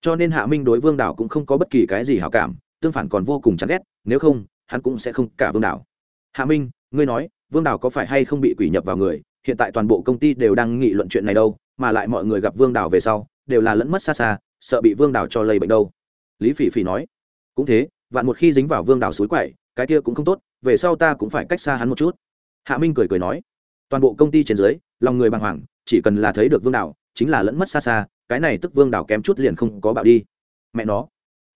Cho nên hạ minh đối vương đảo cũng không có bất kỳ cái gì hảo cảm, tương phản còn vô cùng chán ghét, nếu không, hắn cũng sẽ không cả vương đảo hạ minh ngươi nói vương Đào có phải hay không bị quỷ nhập vào người? Hiện tại toàn bộ công ty đều đang nghị luận chuyện này đâu mà lại mọi người gặp vương Đào về sau đều là lẫn mất xa xa sợ bị vương Đào cho lây bệnh đâu. Lý phỉ phỉ nói cũng thế vạn một khi dính vào vương Đào suối quậy cái kia cũng không tốt về sau ta cũng phải cách xa hắn một chút. Hạ minh cười cười nói toàn bộ công ty trên dưới lòng người bàng hoàng chỉ cần là thấy được vương Đào, chính là lẫn mất xa xa cái này tức vương Đào kém chút liền không có bạo đi. Mẹ nó.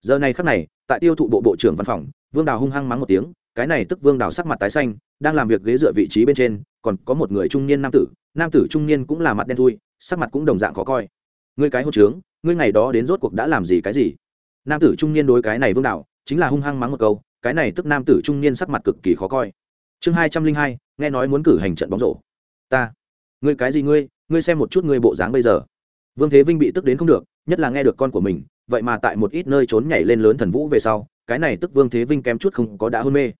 Giờ này khắc này tại tiêu thụ bộ bộ trưởng văn phòng vương Đào hung hăng mắng một tiếng cái này tức vương đảo sắc mặt tái xanh, đang làm việc ghế dựa vị trí bên trên, còn có một người trung niên nam tử nam tử trung niên cũng là mặt đen thui, sắc mặt cũng đồng dạng khó coi. Ngươi cái hô trướng, ngươi ngày đó đến rốt cuộc đã làm gì cái gì? Nam tử trung niên đối cái này vương đảo chính là hung hăng mắng một câu, cái này tức nam tử trung niên sắc mặt cực kỳ khó coi. Chương hai trăm linh hai, nghe nói muốn cử hành trận bóng rổ. Ta, ngươi cái gì ngươi ngươi xem một chút ngươi bộ dáng bây giờ. Vương thế vinh bị tức đến không được, nhất là nghe được con của mình, vậy mà tại một ít nơi trốn nhảy lên lớn thần vũ về sau, cái này tức vương thế vinh kém chút không có đã hôn mê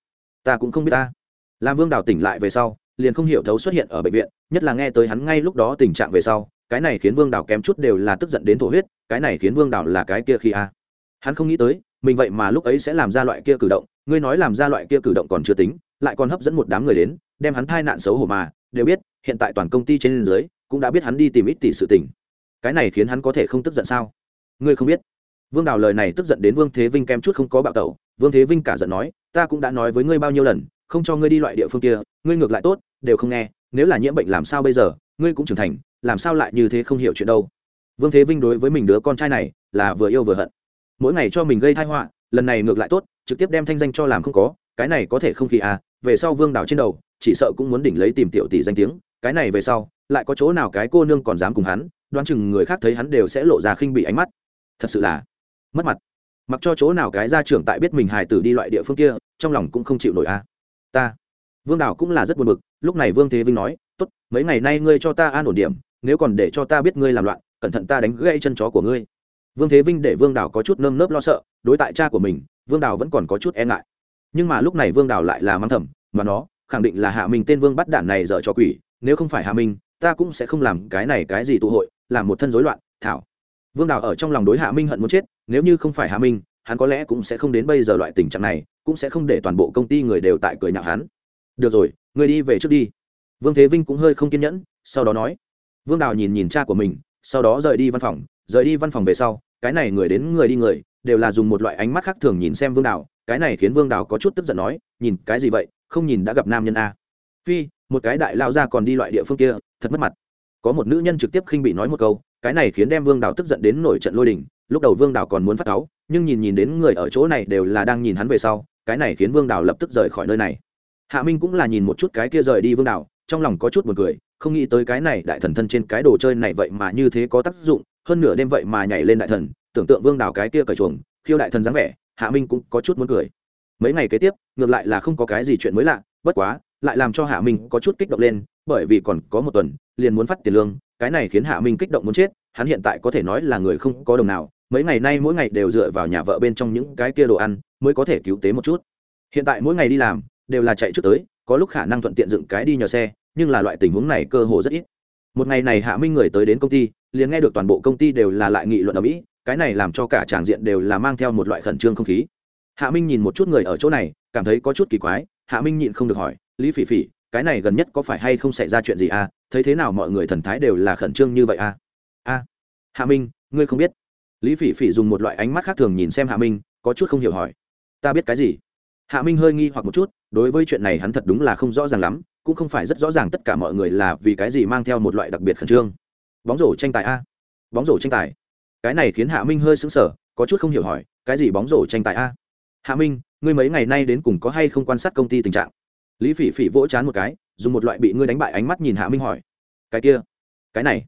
ta cũng không biết ta. Làm vương đào tỉnh lại về sau, liền không hiểu thấu xuất hiện ở bệnh viện, nhất là nghe tới hắn ngay lúc đó tình trạng về sau, cái này khiến vương đào kém chút đều là tức giận đến thổ huyết, cái này khiến vương đào là cái kia khi a. Hắn không nghĩ tới, mình vậy mà lúc ấy sẽ làm ra loại kia cử động, ngươi nói làm ra loại kia cử động còn chưa tính, lại còn hấp dẫn một đám người đến, đem hắn thai nạn xấu hổ mà, đều biết, hiện tại toàn công ty trên dưới, cũng đã biết hắn đi tìm ít tỷ sự tình. Cái này khiến hắn có thể không tức giận sao? Ngươi không biết vương đào lời này tức giận đến vương thế vinh kem chút không có bạo tẩu. Vương thế vinh cả giận nói, ta cũng đã nói với ngươi bao nhiêu lần, không cho ngươi đi loại địa phương kia, ngươi ngược lại tốt, đều không nghe, nếu là nhiễm bệnh làm sao bây giờ, ngươi cũng trưởng thành, làm sao lại như thế không hiểu chuyện đâu? Vương thế vinh đối với mình đứa con trai này là vừa yêu vừa hận. Mỗi ngày cho mình gây thai họa, lần này ngược lại tốt, trực tiếp đem thanh danh cho làm không có, cái này có thể không khí à về sau vương Đào trên đầu, chỉ sợ cũng muốn đỉnh lấy tìm tiểu tỷ danh tiếng, cái này về sau, lại có chỗ nào cái cô nương còn dám cùng hắn, đoán chừng người khác thấy hắn đều sẽ lộ ra khinh bị ánh mắt. Thật sự là mất mặt. Mặc cho chỗ nào cái gia trưởng tại biết mình hài tử đi loại địa phương kia, trong lòng cũng không chịu nổi a. À. ta. Vương Đào cũng là rất buồn bực, lúc này vương thế vinh nói, tốt, mấy ngày nay ngươi cho ta an ổn điểm, nếu còn để cho ta biết ngươi làm loạn, cẩn thận ta đánh gãy chân chó của ngươi. Vương thế vinh để vương Đào có chút nơm nớp lo sợ, đối tại cha của mình, vương Đào vẫn còn có chút e ngại. Nhưng mà lúc này vương Đào lại là mang thầm, mà nó, khẳng định là hạ minh tên vương bắt Đản này dở cho quỷ, nếu không phải hạ minh, ta cũng sẽ không làm cái này cái gì tụ hội, làm một thân rối loạn, thảo vương đào ở trong lòng đối hạ minh hận muốn chết, nếu như không phải hạ minh, hắn có lẽ cũng sẽ không đến bây giờ loại tình trạng này, cũng sẽ không để toàn bộ công ty người đều tại cười nhạo hắn. Được rồi người đi về trước đi. Vương thế vinh cũng hơi không kiên nhẫn, sau đó nói. Vương đào nhìn nhìn cha của mình, sau đó rời đi văn phòng, rời đi văn phòng về sau, cái này người đến người đi người, đều là dùng một loại ánh mắt khác thường nhìn xem vương đào, cái này khiến vương đào có chút tức giận nói, nhìn cái gì vậy? Không nhìn đã gặp nam nhân a. Phi, một cái đại lao ra còn đi loại địa phương kia, thật mất mặt. Có một nữ nhân trực tiếp khinh bị nói một câu cái này khiến đem vương đào tức giận đến nổi trận lôi đình, lúc đầu vương đào còn muốn phát cáu, nhưng nhìn nhìn đến người ở chỗ này đều là đang nhìn hắn về sau, cái này khiến vương đào lập tức rời khỏi nơi này. Hạ minh cũng là nhìn một chút cái kia rời đi vương đào, trong lòng có chút b u ồ n cười, không nghĩ tới cái này đại thần thân trên cái đồ chơi này vậy mà như thế có tác dụng, hơn nửa đêm vậy mà nhảy lên đại thần, tưởng tượng vương đào cái kia cởi chuồng, khiêu đại thần dáng vẻ, hạ minh cũng có chút muốn cười. Mấy ngày kế tiếp, ngược lại là không có cái gì chuyện mới lạ, bất quá, lại làm cho hạ minh có chút kích động lên, bởi vì còn có một tuần, liền muốn phát tiền lương cái này khiến hạ minh kích động muốn chết, hắn hiện tại có thể nói là người không có đồng nào, mấy ngày nay mỗi ngày đều dựa vào nhà vợ bên trong những cái kia đồ ăn mới có thể cứu tế một chút. Hiện tại mỗi ngày đi làm, đều là chạy trước tới, có lúc khả năng thuận tiện dựng cái đi nhờ xe, nhưng là loại tình huống này cơ hồ rất ít. Một ngày này hạ minh người tới đến công ty, liền nghe được toàn bộ công ty đều là lại nghị luận ở mỹ, cái này làm cho cả tràng diện đều là mang theo một loại khẩn trương không khí. Hạ minh nhìn một chút người ở chỗ này, cảm thấy có chút kỳ quái, hạ minh nhịn không được hỏi, lý phỉ phỉ cái này gần nhất có phải hay không xảy ra chuyện gì à? Thấy thế nào mọi người thần thái đều là khẩn trương như vậy à? A hạ minh, ngươi không biết. Lý phỉ phỉ dùng một loại ánh mắt khác thường nhìn xem hạ minh, có chút không hiểu hỏi. Ta biết cái gì? Hạ minh hơi nghi hoặc một chút, đối với chuyện này hắn thật đúng là không rõ ràng lắm, cũng không phải rất rõ ràng tất cả mọi người là vì cái gì mang theo một loại đặc biệt khẩn trương. Bóng rổ tranh tài a. Bóng rổ tranh tài. Cái này khiến hạ minh hơi sững sờ, có chút không hiểu hỏi, cái gì bóng rổ tranh tài a? Hạ minh, ngươi mấy ngày nay đến cùng có hay không quan sát công ty tình trạng? Lý phỉ phỉ vỗ chán một cái, dùng một loại bị ngươi đánh bại ánh mắt nhìn hạ minh hỏi, cái kia, cái này?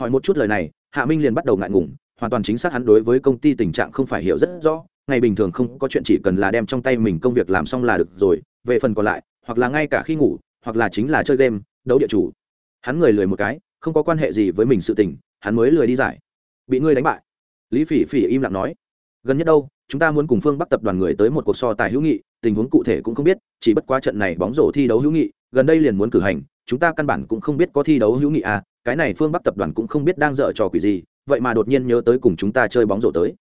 Hỏi một chút lời này, hạ minh liền bắt đầu ngại ngùng, hoàn toàn chính xác hắn đối với công ty tình trạng không phải hiểu rất rõ, ngày bình thường không có chuyện chỉ cần là đem trong tay mình công việc làm xong là được rồi, về phần còn lại, hoặc là ngay cả khi ngủ, hoặc là chính là chơi game, đấu địa chủ. Hắn người lười một cái, không có quan hệ gì với mình sự tình, hắn mới lười đi giải. Bị ngươi đánh bại. Lý phỉ phỉ im lặng nói, gần nhất đâu, chúng ta muốn cùng phương bắc tập đoàn người tới một cuộc so tài hữu nghị tình huống cụ thể cũng không biết, chỉ bất quá trận này bóng rổ thi đấu hữu nghị, gần đây liền muốn cử hành, chúng ta căn bản cũng không biết có thi đấu hữu nghị à cái này phương bắc tập đoàn cũng không biết đang dở trò quỷ gì, vậy mà đột nhiên nhớ tới cùng chúng ta chơi bóng rổ tới.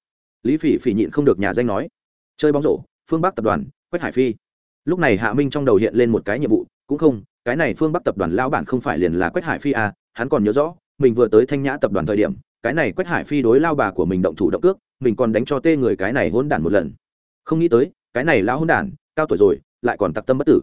Lý phỉ phỉ nhịn không được nhà danh nói, chơi bóng rổ, phương bắc tập đoàn, quách hải phi. Lúc này hạ minh trong đầu hiện lên một cái nhiệm vụ, cũng không, cái này phương bắc tập đoàn lao bản không phải liền là quách hải phi à hắn còn nhớ rõ, mình vừa tới thanh nhã tập đoàn thời điểm, cái này quách hải phi đối lao bà của mình động thủ động cước, mình còn đánh cho tê người cái này hôn đản một lần. Không nghĩ tới cái này lão hôn đản, cao tuổi rồi, lại còn tặc tâm bất tử.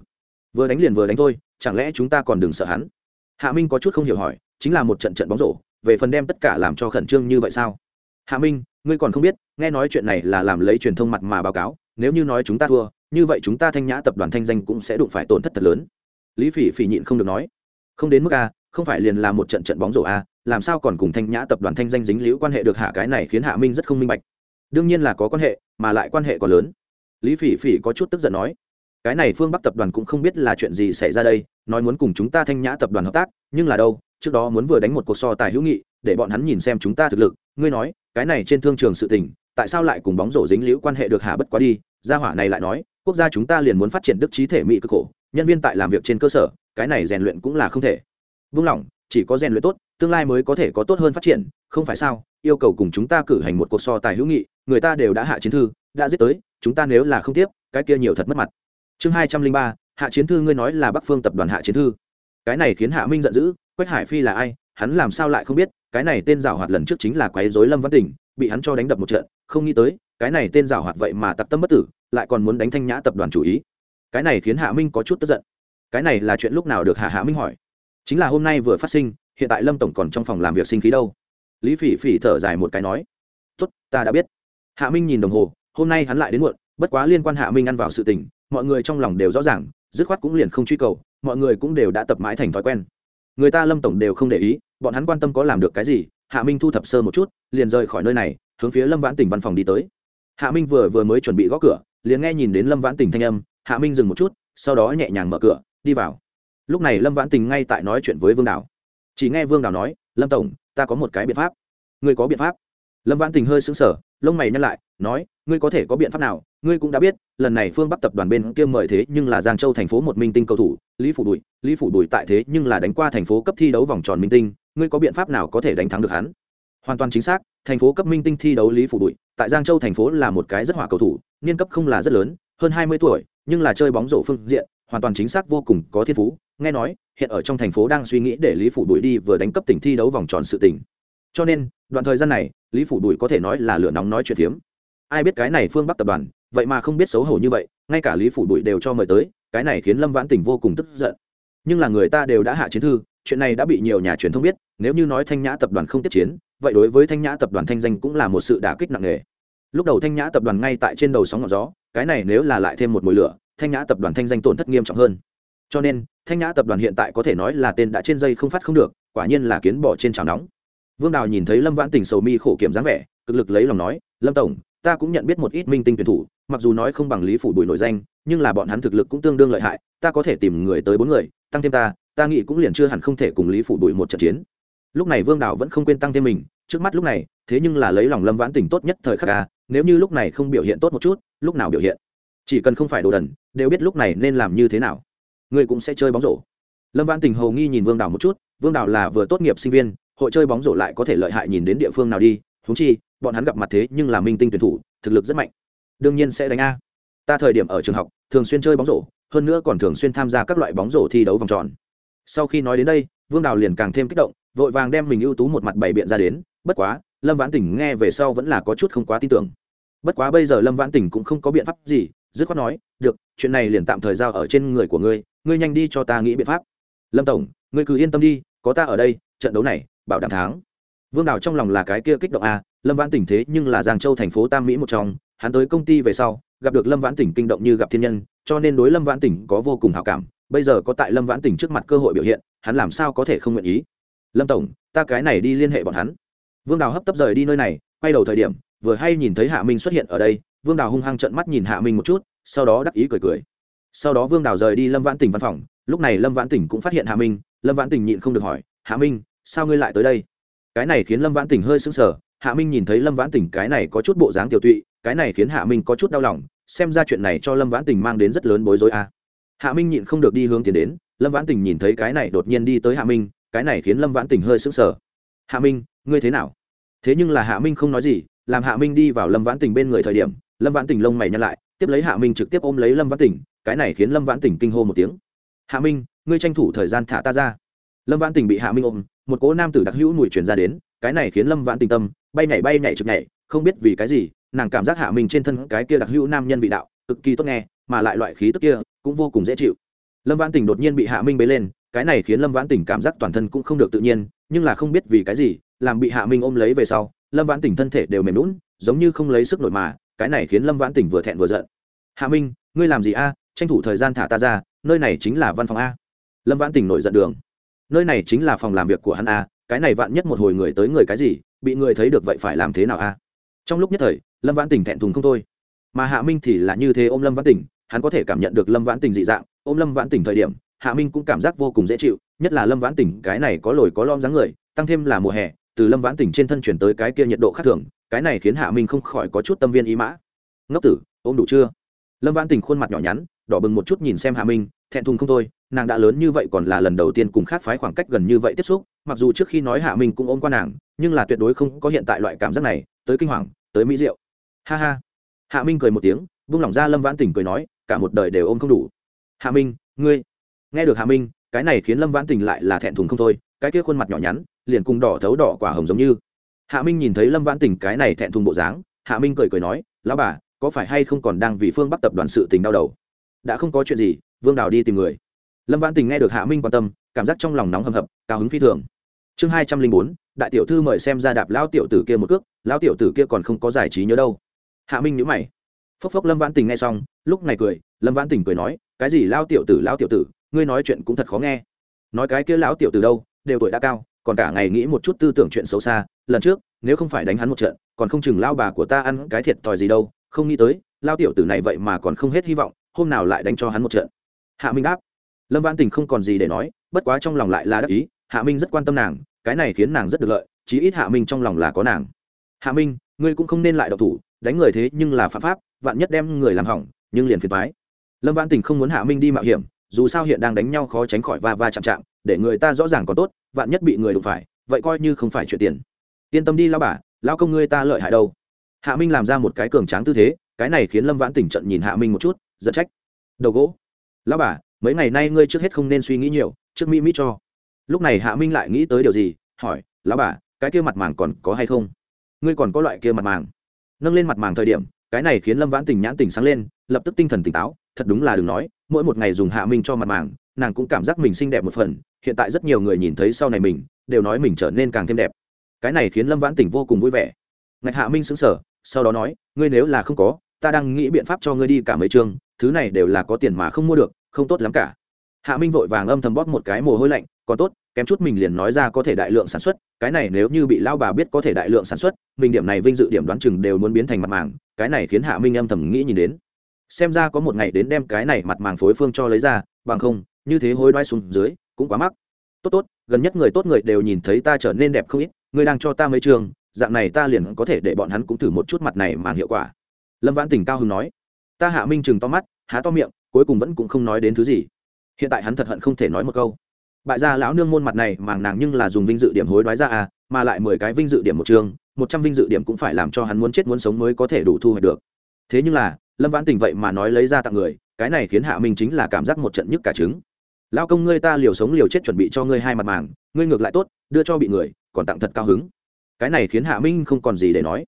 Vừa đánh liền vừa đánh thôi, chẳng lẽ chúng ta còn đừng sợ hắn? Hạ minh có chút không hiểu hỏi, chính là một trận trận bóng rổ, về phần đem tất cả làm cho khẩn trương như vậy sao? Hạ minh, ngươi còn không biết, nghe nói chuyện này là làm lấy truyền thông mặt mà báo cáo, nếu như nói chúng ta thua, như vậy chúng ta thanh nhã tập đoàn thanh danh cũng sẽ đụng phải tổn thất thật lớn. Lý phỉ phỉ nhịn không được nói, không đến mức a, không phải liền là một trận trận bóng rổ a, làm sao còn cùng thanh nhã tập đoàn thanh danh dính liễu quan hệ được hạ cái này khiến hạ minh rất không minh bạch. Đương nhiên là có quan hệ, mà lại quan hệ còn lớn lý phỉ phỉ có chút tức giận nói, cái này phương bắc tập đoàn cũng không biết là chuyện gì xảy ra đây, nói muốn cùng chúng ta thanh nhã tập đoàn hợp tác, nhưng là đâu, trước đó muốn vừa đánh một cuộc so tài hữu nghị, để bọn hắn nhìn xem chúng ta thực lực, ngươi nói, cái này trên thương trường sự tình, tại sao lại cùng bóng rổ dính liễu quan hệ được hạ bất quá đi? Gia hỏa này lại nói, quốc gia chúng ta liền muốn phát triển đức trí thể mỹ cực khổ, nhân viên tại làm việc trên cơ sở, cái này rèn luyện cũng là không thể. Vung lòng, chỉ có rèn luyện tốt, tương lai mới có thể có tốt hơn phát triển, không phải sao, yêu cầu cùng chúng ta cử hành một cuộc so tài hữu nghị, người ta đều đã hạ chiến thư, đã giết tới chúng ta nếu là không tiếp, cái kia nhiều thật mất mặt. Chương hai trăm linh ba, hạ chiến thư, ngươi nói là bắc phương tập đoàn hạ chiến thư. Cái này khiến hạ minh giận dữ, quách hải phi là ai, hắn làm sao lại không biết, cái này tên giảo hoạt lần trước chính là quấy dối lâm văn tỉnh bị hắn cho đánh đập một trận, không nghĩ tới, cái này tên giảo hoạt vậy mà tặc tâm bất tử, lại còn muốn đánh thanh nhã tập đoàn chủ ý. Cái này khiến hạ minh có chút tức giận. Cái này là chuyện lúc nào được hạ hạ minh hỏi. Chính là hôm nay vừa phát sinh, hiện tại lâm tổng còn trong phòng làm việc sinh khí đâu. Lý phỉ phỉ thở dài một cái nói, tốt, ta đã biết. Hạ minh nhìn đồng hồ hôm nay hắn lại đến muộn, bất quá liên quan hạ minh ăn vào sự tình, mọi người trong lòng đều rõ ràng, dứt khoát cũng liền không truy cầu, mọi người cũng đều đã tập mãi thành thói quen. Người ta lâm tổng đều không để ý, bọn hắn quan tâm có làm được cái gì, hạ minh thu thập sơ một chút, liền rời khỏi nơi này, hướng phía lâm vãn tỉnh văn phòng đi tới. Hạ minh vừa vừa mới chuẩn bị gõ cửa, liền nghe nhìn đến lâm vãn tỉnh thanh âm, hạ minh dừng một chút, sau đó nhẹ nhàng mở cửa, đi vào. Lúc này lâm vãn tình ngay tại nói chuyện với vương đào. Chỉ nghe vương đào nói, lâm tổng, ta có một cái biện pháp. Ngươi có biện pháp? Lâm vãn tình hơi xứng sở lông mày nhăn lại, nói, ngươi có thể có biện pháp nào? Ngươi cũng đã biết, lần này phương bắc tập đoàn bên kia mời thế nhưng là giang châu thành phố một minh tinh cầu thủ, lý phủ bùi lý phủ bùi tại thế nhưng là đánh qua thành phố cấp thi đấu vòng tròn minh tinh, ngươi có biện pháp nào có thể đánh thắng được hắn? Hoàn toàn chính xác, thành phố cấp minh tinh thi đấu lý phủ bùi tại giang châu thành phố là một cái rất hỏa cầu thủ, niên cấp không là rất lớn, hơn hai mươi tuổi, nhưng là chơi bóng rổ phương diện, hoàn toàn chính xác vô cùng có thiên phú, nghe nói, hiện ở trong thành phố đang suy nghĩ để lý phủ bùi đi vừa đánh cấp tỉnh thi đấu vòng tròn sự tỉnh cho nên, đoạn thời gian này lý phủ bùi có thể nói là lửa nóng nói chuyện phiếm. Ai biết cái này phương bắc tập đoàn, vậy mà không biết xấu hổ như vậy, ngay cả lý phủ bùi đều cho mời tới, cái này khiến lâm vãn tỉnh vô cùng tức giận. Nhưng là người ta đều đã hạ chiến thư, chuyện này đã bị nhiều nhà truyền thông biết, nếu như nói thanh nhã tập đoàn không tiếp chiến, vậy đối với thanh nhã tập đoàn thanh danh cũng là một sự đả kích nặng nề. Lúc đầu thanh nhã tập đoàn ngay tại trên đầu sóng ngọn gió, cái này nếu là lại thêm một mùi lửa, thanh nhã tập đoàn thanh danh tổn thất nghiêm trọng hơn. Cho nên, thanh nhã tập đoàn hiện tại có thể nói là tên đã trên dây không phát không được, quả nhiên là kiến bỏ trên chảo nóng vương đào nhìn thấy lâm vãn tình sầu mi khổ kiểm dáng vẻ, cực lực lấy lòng nói, lâm tổng, ta cũng nhận biết một ít minh tinh tuyển thủ, mặc dù nói không bằng lý phủ bùi nổi danh, nhưng là bọn hắn thực lực cũng tương đương lợi hại, ta có thể tìm người tới bốn người, tăng thêm ta ta nghĩ cũng liền chưa hẳn không thể cùng lý phủ bùi một trận chiến. Lúc này vương đào vẫn không quên tăng thêm mình, trước mắt lúc này, thế nhưng là lấy lòng lâm vãn tình tốt nhất thời khắc ca nếu như lúc này không biểu hiện tốt một chút, lúc nào biểu hiện? Chỉ cần không phải đồ đần, đều biết lúc này nên làm như thế nào. Ngươi cũng sẽ chơi bóng rổ. Lâm vãn tình hầu nghi nhìn vương đào một chút, vương đào là vừa tốt nghiệp sinh viên hội chơi bóng rổ lại có thể lợi hại nhìn đến địa phương nào đi húng chi, bọn hắn gặp mặt thế nhưng là minh tinh tuyển thủ, thực lực rất mạnh. Đương nhiên sẽ đánh a. Ta thời điểm ở trường học, thường xuyên chơi bóng rổ, hơn nữa còn thường xuyên tham gia các loại bóng rổ thi đấu vòng tròn. Sau khi nói đến đây, vương đào liền càng thêm kích động, vội vàng đem mình ưu tú một mặt bày biện ra đến, bất quá, lâm vãn tỉnh nghe về sau vẫn là có chút không quá tin tưởng. Bất quá bây giờ lâm vãn tỉnh cũng không có biện pháp gì, dứt khoát nói, được, chuyện này liền tạm thời giao ở trên người của ngươi ngươi nhanh đi cho ta nghĩ biện pháp. Lâm tổng, ngươi cứ yên tâm đi, có ta ở đây, trận đấu này bảo đảm tháng, vương đào trong lòng là cái kia kích động a lâm vãn tỉnh thế nhưng là giang châu thành phố tam mỹ một trong hắn tới công ty về sau gặp được lâm vãn tỉnh kinh động như gặp thiên nhân cho nên đối lâm vãn tỉnh có vô cùng hào cảm bây giờ có tại lâm vãn tỉnh trước mặt cơ hội biểu hiện hắn làm sao có thể không nguyện ý? Lâm tổng ta cái này đi liên hệ bọn hắn. Vương đào hấp tấp rời đi nơi này quay đầu thời điểm vừa hay nhìn thấy hạ minh xuất hiện ở đây vương đào hung hăng trận mắt nhìn hạ minh một chút sau đó đắc ý cười cười. Sau đó vương đào rời đi lâm vãn tỉnh văn phòng lúc này lâm vãn tỉnh cũng phát hiện hạ minh lâm vãn tỉnh nhịn không được hỏi hạ minh sao ngươi lại tới đây? Cái này khiến lâm vãn tỉnh hơi sững sờ, hạ minh nhìn thấy lâm vãn tỉnh cái này có chút bộ dáng tiểu tụy, cái này khiến hạ minh có chút đau lòng, xem ra chuyện này cho lâm vãn tỉnh mang đến rất lớn bối rối a hạ minh nhịn không được đi hướng tiến đến, lâm vãn tỉnh nhìn thấy cái này đột nhiên đi tới hạ minh, cái này khiến lâm vãn tỉnh hơi sững sờ. Hạ minh, ngươi thế nào? Thế nhưng là hạ minh không nói gì, làm hạ minh đi vào lâm vãn tỉnh bên người thời điểm, lâm vãn tỉnh lông mày nhăn lại, tiếp lấy hạ minh trực tiếp ôm lấy lâm vãn tỉnh cái này khiến lâm vãn tỉnh kinh hô một tiếng. Hạ minh, ngươi tranh thủ thời gian thả ta ra lâm vãn tình bị hạ minh ôm, một cỗ nam tử đặc hữu mùi truyền ra đến, cái này khiến lâm vãn tình tâm, bay nhảy bay nhảy trực nhảy, không biết vì cái gì, nàng cảm giác hạ minh trên thân cái kia đặc hữu nam nhân vị đạo, cực kỳ tốt nghe, mà lại loại khí tức kia cũng vô cùng dễ chịu. Lâm vãn tình đột nhiên bị hạ minh bế lên, cái này khiến lâm vãn tình cảm giác toàn thân cũng không được tự nhiên, nhưng là không biết vì cái gì, làm bị hạ minh ôm lấy về sau, lâm vãn tình thân thể đều mềm lún giống như không lấy sức nổi mà, cái này khiến lâm vãn tình vừa thẹn vừa giận. Hạ minh, ngươi làm gì a? Tranh thủ thời gian thả ta ra, nơi này chính là văn phòng a. Lâm vãn tình nổi giận đường nơi này chính là phòng làm việc của hắn a, cái này vạn nhất một hồi người tới người cái gì, bị người thấy được vậy phải làm thế nào a? Trong lúc nhất thời, lâm vãn tỉnh thẹn thùng không thôi. Mà hạ minh thì là như thế ôm lâm vãn tỉnh hắn có thể cảm nhận được lâm vãn tỉnh dị dạng, ôm lâm vãn tỉnh thời điểm, hạ minh cũng cảm giác vô cùng dễ chịu, nhất là lâm vãn tỉnh cái này có lồi có lom dáng người, tăng thêm là mùa hè, từ lâm vãn tỉnh trên thân chuyển tới cái kia nhiệt độ khác thường, cái này khiến hạ minh không khỏi có chút tâm viên ý mã. Ngốc tử, ôm đủ chưa? Lâm vãn tỉnh khuôn mặt nhỏ nhắn, đỏ bừng một chút nhìn xem hạ minh thẹn thùng không thôi, nàng đã lớn như vậy còn là lần đầu tiên cùng khác phái khoảng cách gần như vậy tiếp xúc, mặc dù trước khi nói hạ minh cũng ôm qua nàng, nhưng là tuyệt đối không có hiện tại loại cảm giác này, tới kinh hoàng, tới mỹ diệu. Ha ha. Hạ minh cười một tiếng, vung lòng ra lâm vãn tỉnh cười nói, cả một đời đều ôm không đủ. Hạ minh, ngươi. Nghe được hạ minh, cái này khiến lâm vãn tỉnh lại là thẹn thùng không thôi, cái kia khuôn mặt nhỏ nhắn, liền cùng đỏ thấu đỏ quả hồng giống như. Hạ minh nhìn thấy lâm vãn tỉnh cái này thẹn thùng bộ dáng, hạ minh cười cười nói, lão bà, có phải hay không còn đang vì phương bắc tập đoàn sự tình đau đầu? Đã không có chuyện gì vương đào đi tìm người. Lâm vãn tình nghe được hạ minh quan tâm, cảm giác trong lòng nóng hầm hập, cao hứng phi thường. Chương hai trăm linh bốn, đại tiểu thư mời xem ra đạp lao tiểu tử kia một cước lao tiểu tử kia còn không có giải trí nhớ đâu. Hạ minh nhữ mày. Phốc phốc lâm vãn tình nghe xong, lúc này cười, lâm vãn tình cười nói, cái gì lao tiểu tử lao tiểu tử, ngươi nói chuyện cũng thật khó nghe. Nói cái kia lão tiểu tử đâu, đều tuổi đã cao, còn cả ngày nghĩ một chút tư tưởng chuyện xấu xa, lần trước, nếu không phải đánh hắn một trận, còn không chừng lao bà của ta ăn cái thiệt thòi gì đâu, không nghĩ tới lao tiểu tử này vậy mà còn không hết hy vọng, hôm nào lại đánh cho hắn một trận hạ minh đáp. Lâm vãn tình không còn gì để nói, bất quá trong lòng lại là đắc ý, hạ minh rất quan tâm nàng, cái này khiến nàng rất được lợi, chí ít hạ minh trong lòng là có nàng. Hạ minh, ngươi cũng không nên lại độc thủ, đánh người thế nhưng là phạm pháp, vạn nhất đem người làm hỏng, nhưng liền phiền thoái lâm vãn tình không muốn hạ minh đi mạo hiểm, dù sao hiện đang đánh nhau khó tránh khỏi va va chạm chạm, để người ta rõ ràng có tốt, vạn nhất bị người đụng phải, vậy coi như không phải chuyện tiền. Yên tâm đi lao bà lao công ngươi ta lợi hại đâu. Hạ minh làm ra một cái cường tráng tư thế, cái này khiến lâm vãn tỉnh trận nhìn hạ minh một chút, giận trách. Đầu gỗ lão bà, mấy ngày nay ngươi trước hết không nên suy nghĩ nhiều, trước mỹ mỹ cho. Lúc này hạ minh lại nghĩ tới điều gì, hỏi, lão bà, cái kia mặt màng còn có hay không? Ngươi còn có loại kia mặt màng? Nâng lên mặt màng thời điểm, cái này khiến lâm vãn tình nhãn tình sáng lên, lập tức tinh thần tỉnh táo, thật đúng là đừng nói, mỗi một ngày dùng hạ minh cho mặt màng, nàng cũng cảm giác mình xinh đẹp một phần, hiện tại rất nhiều người nhìn thấy sau này mình, đều nói mình trở nên càng thêm đẹp. Cái này khiến lâm vãn tình vô cùng vui vẻ. Ngạch hạ minh xứng sở sau đó nói, ngươi nếu là không có, ta đang nghĩ biện pháp cho ngươi đi cả mấy chương thứ này đều là có tiền mà không mua được, không tốt lắm cả. Hạ minh vội vàng âm thầm bóp một cái mồ hôi lạnh, còn tốt, kém chút mình liền nói ra có thể đại lượng sản xuất, cái này nếu như bị lao bà biết có thể đại lượng sản xuất, mình điểm này vinh dự điểm đoán chừng đều muốn biến thành mặt màng, cái này khiến hạ minh âm thầm nghĩ nhìn đến. Xem ra có một ngày đến đem cái này mặt màng phối phương cho lấy ra, bằng không, như thế hối đoái xuống dưới, cũng quá mắc. Tốt tốt, gần nhất người tốt người đều nhìn thấy ta trở nên đẹp không ít, ngươi đang cho ta mấy trường, dạng này ta liền có thể để bọn hắn cũng thử một chút mặt này màng hiệu quả. Lâm vãn tỉnh cao hưng nói ta hạ minh chừng to mắt, há to miệng, cuối cùng vẫn cũng không nói đến thứ gì. Hiện tại hắn thật hận không thể nói một câu. Bại gia lão nương môn mặt này màng nàng nhưng là dùng vinh dự điểm hối đoái ra à mà lại mười cái vinh dự điểm một trường, một trăm vinh dự điểm cũng phải làm cho hắn muốn chết muốn sống mới có thể đủ thu hoạch được. Thế nhưng là, lâm vãn tình vậy mà nói lấy ra tặng người, cái này khiến hạ minh chính là cảm giác một trận nhức cả trứng. Lao công ngươi ta liều sống liều chết chuẩn bị cho ngươi hai mặt màng, ngươi ngược lại tốt, đưa cho bị người, còn tặng thật cao hứng. Cái này khiến hạ minh không còn gì để nói.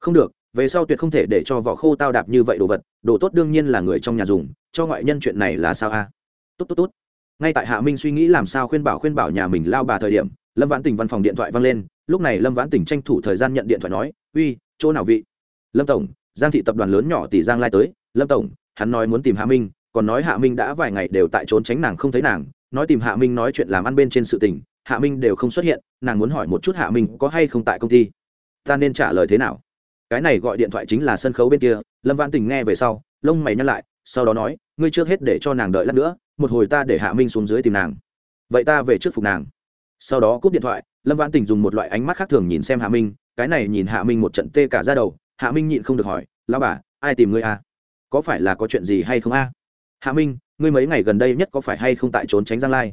Không được về sau tuyệt không thể để cho vỏ khô tao đạp như vậy đồ vật, đồ tốt đương nhiên là người trong nhà dùng, cho ngoại nhân chuyện này là sao a? À? tốt tốt tốt. Ngay tại hạ minh suy nghĩ làm sao khuyên bảo khuyên bảo nhà mình lao bà thời điểm, lâm vãn tình văn phòng điện thoại văng lên, lúc này lâm vãn tình tranh thủ thời gian nhận điện thoại nói, uy, chỗ nào vị? Lâm tổng, giang thị tập đoàn lớn nhỏ tỷ giang lai tới. Lâm tổng, hắn nói muốn tìm hạ minh, còn nói hạ minh đã vài ngày đều tại trốn tránh nàng không thấy nàng, nói tìm hạ minh nói chuyện làm ăn bên trên sự tình, hạ minh đều không xuất hiện, nàng muốn hỏi một chút hạ minh có hay không tại công ty. Ta nên trả lời thế nào? Cái này gọi điện thoại chính là sân khấu bên kia, lâm văn tình nghe về sau, lông mày nhăn lại, sau đó nói, ngươi trước hết để cho nàng đợi lát nữa, một hồi ta để hạ minh xuống dưới tìm nàng. Vậy ta về trước phục nàng. Sau đó cúp điện thoại, lâm văn tình dùng một loại ánh mắt khác thường nhìn xem hạ minh, cái này nhìn hạ minh một trận tê cả ra đầu, hạ minh nhịn không được hỏi lao bà, ai tìm ngươi à? có phải là có chuyện gì hay không a? Hạ minh, ngươi mấy ngày gần đây nhất có phải hay không tại trốn tránh giang lai?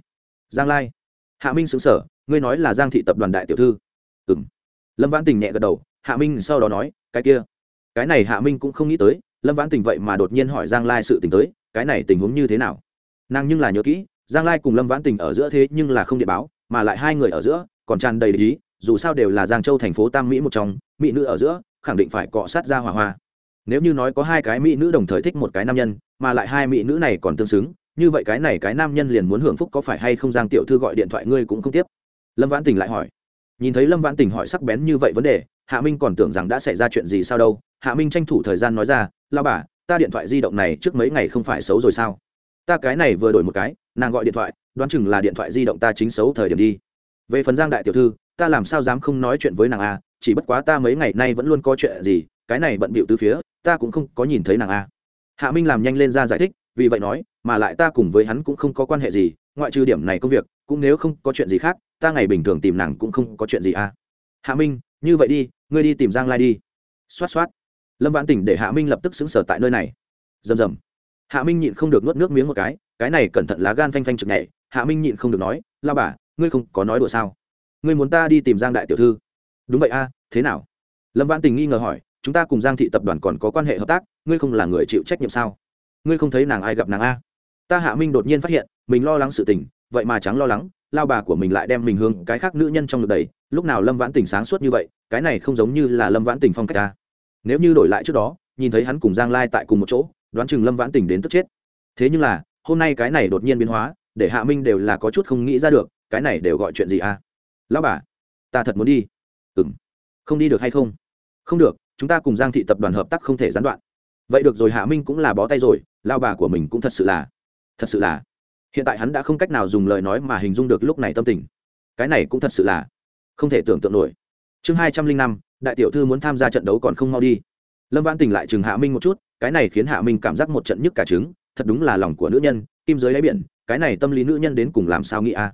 Giang lai? Hạ minh xứng sở ngươi nói là giang thị tập đoàn đại tiểu thư. Ừ m lâm vãn tình nhẹ gật đầu, hạ minh sau đó nói cái kia. Cái này hạ minh cũng không nghĩ tới, lâm vãn tình vậy mà đột nhiên hỏi giang lai sự tình tới, cái này tình huống như thế nào? Nàng nhưng là nhớ kỹ, giang lai cùng lâm vãn tình ở giữa thế nhưng là không điện báo, mà lại hai người ở giữa còn tràn đầy lý dù sao đều là giang châu thành phố tam mỹ một trong, mỹ nữ ở giữa khẳng định phải cọ sát ra hỏa hoa. Nếu như nói có hai cái mỹ nữ đồng thời thích một cái nam nhân, mà lại hai mỹ nữ này còn tương xứng, như vậy cái này cái nam nhân liền muốn hưởng phúc có phải hay không giang tiểu thư gọi điện thoại ngươi cũng không tiếp? Lâm vãn tình lại hỏi. Nhìn thấy lâm vãn tình hỏi sắc bén như vậy vấn đề hạ minh còn tưởng rằng đã xảy ra chuyện gì sao đâu. Hạ minh tranh thủ thời gian nói ra lao bà, ta điện thoại di động này trước mấy ngày không phải xấu rồi sao? Ta cái này vừa đổi một cái, nàng gọi điện thoại, đoán chừng là điện thoại di động ta chính xấu thời điểm đi. Về phần giang đại tiểu thư, ta làm sao dám không nói chuyện với nàng a? Chỉ bất quá ta mấy ngày nay vẫn luôn có chuyện gì, cái này bận bịu từ phía, ta cũng không có nhìn thấy nàng a. Hạ minh làm nhanh lên ra giải thích, vì vậy nói, mà lại ta cùng với hắn cũng không có quan hệ gì, ngoại trừ điểm này công việc, cũng nếu không có chuyện gì khác, ta ngày bình thường tìm nàng cũng không có chuyện gì a. Hạ minh như vậy đi, ngươi đi tìm giang lai đi. Xoát xoát. Lâm vãn tỉnh để hạ minh lập tức xứng sở tại nơi này. Rầm rầm. Hạ minh nhịn không được nuốt nước miếng một cái cái này cẩn thận lá gan phanh phanh chực nhảy. Hạ minh nhịn không được nói la bà, ngươi không có nói đùa sao? Ngươi muốn ta đi tìm giang đại tiểu thư? Đúng vậy a, thế nào? Lâm vãn tình nghi ngờ hỏi, chúng ta cùng giang thị tập đoàn còn có quan hệ hợp tác, ngươi không là người chịu trách nhiệm sao? Ngươi không thấy nàng ai gặp nàng a? Ta hạ minh đột nhiên phát hiện, mình lo lắng sự tình, vậy mà trắng lo lắng lao bà của mình lại đem mình hướng cái khác nữ nhân trong ngực đầy lúc nào lâm vãn tình sáng suốt như vậy, cái này không giống như là lâm vãn tình phong cách ta. Nếu như đổi lại trước đó, nhìn thấy hắn cùng giang lai tại cùng một chỗ, đoán chừng lâm vãn tình đến tức chết. Thế nhưng là, hôm nay cái này đột nhiên biến hóa, để hạ minh đều là có chút không nghĩ ra được, cái này đều gọi chuyện gì a lão bà, ta thật muốn đi. Ừ m không đi được hay không? Không được, chúng ta cùng giang thị tập đoàn hợp tác không thể gián đoạn. Vậy được rồi, hạ minh cũng là bó tay rồi lao bà của mình cũng thật sự là, thật sự là hiện tại hắn đã không cách nào dùng lời nói mà hình dung được lúc này tâm tình. Cái này cũng thật sự là không thể tưởng tượng nổi. Chương hai trăm linh năm đại tiểu thư muốn tham gia trận đấu còn không mau đi. Lâm văn tình lại chừng hạ minh một chút cái này khiến hạ minh cảm giác một trận nhức cả trứng thật đúng là lòng của nữ nhân kim giới đáy biển cái này tâm lý nữ nhân đến cùng làm sao nghĩ à?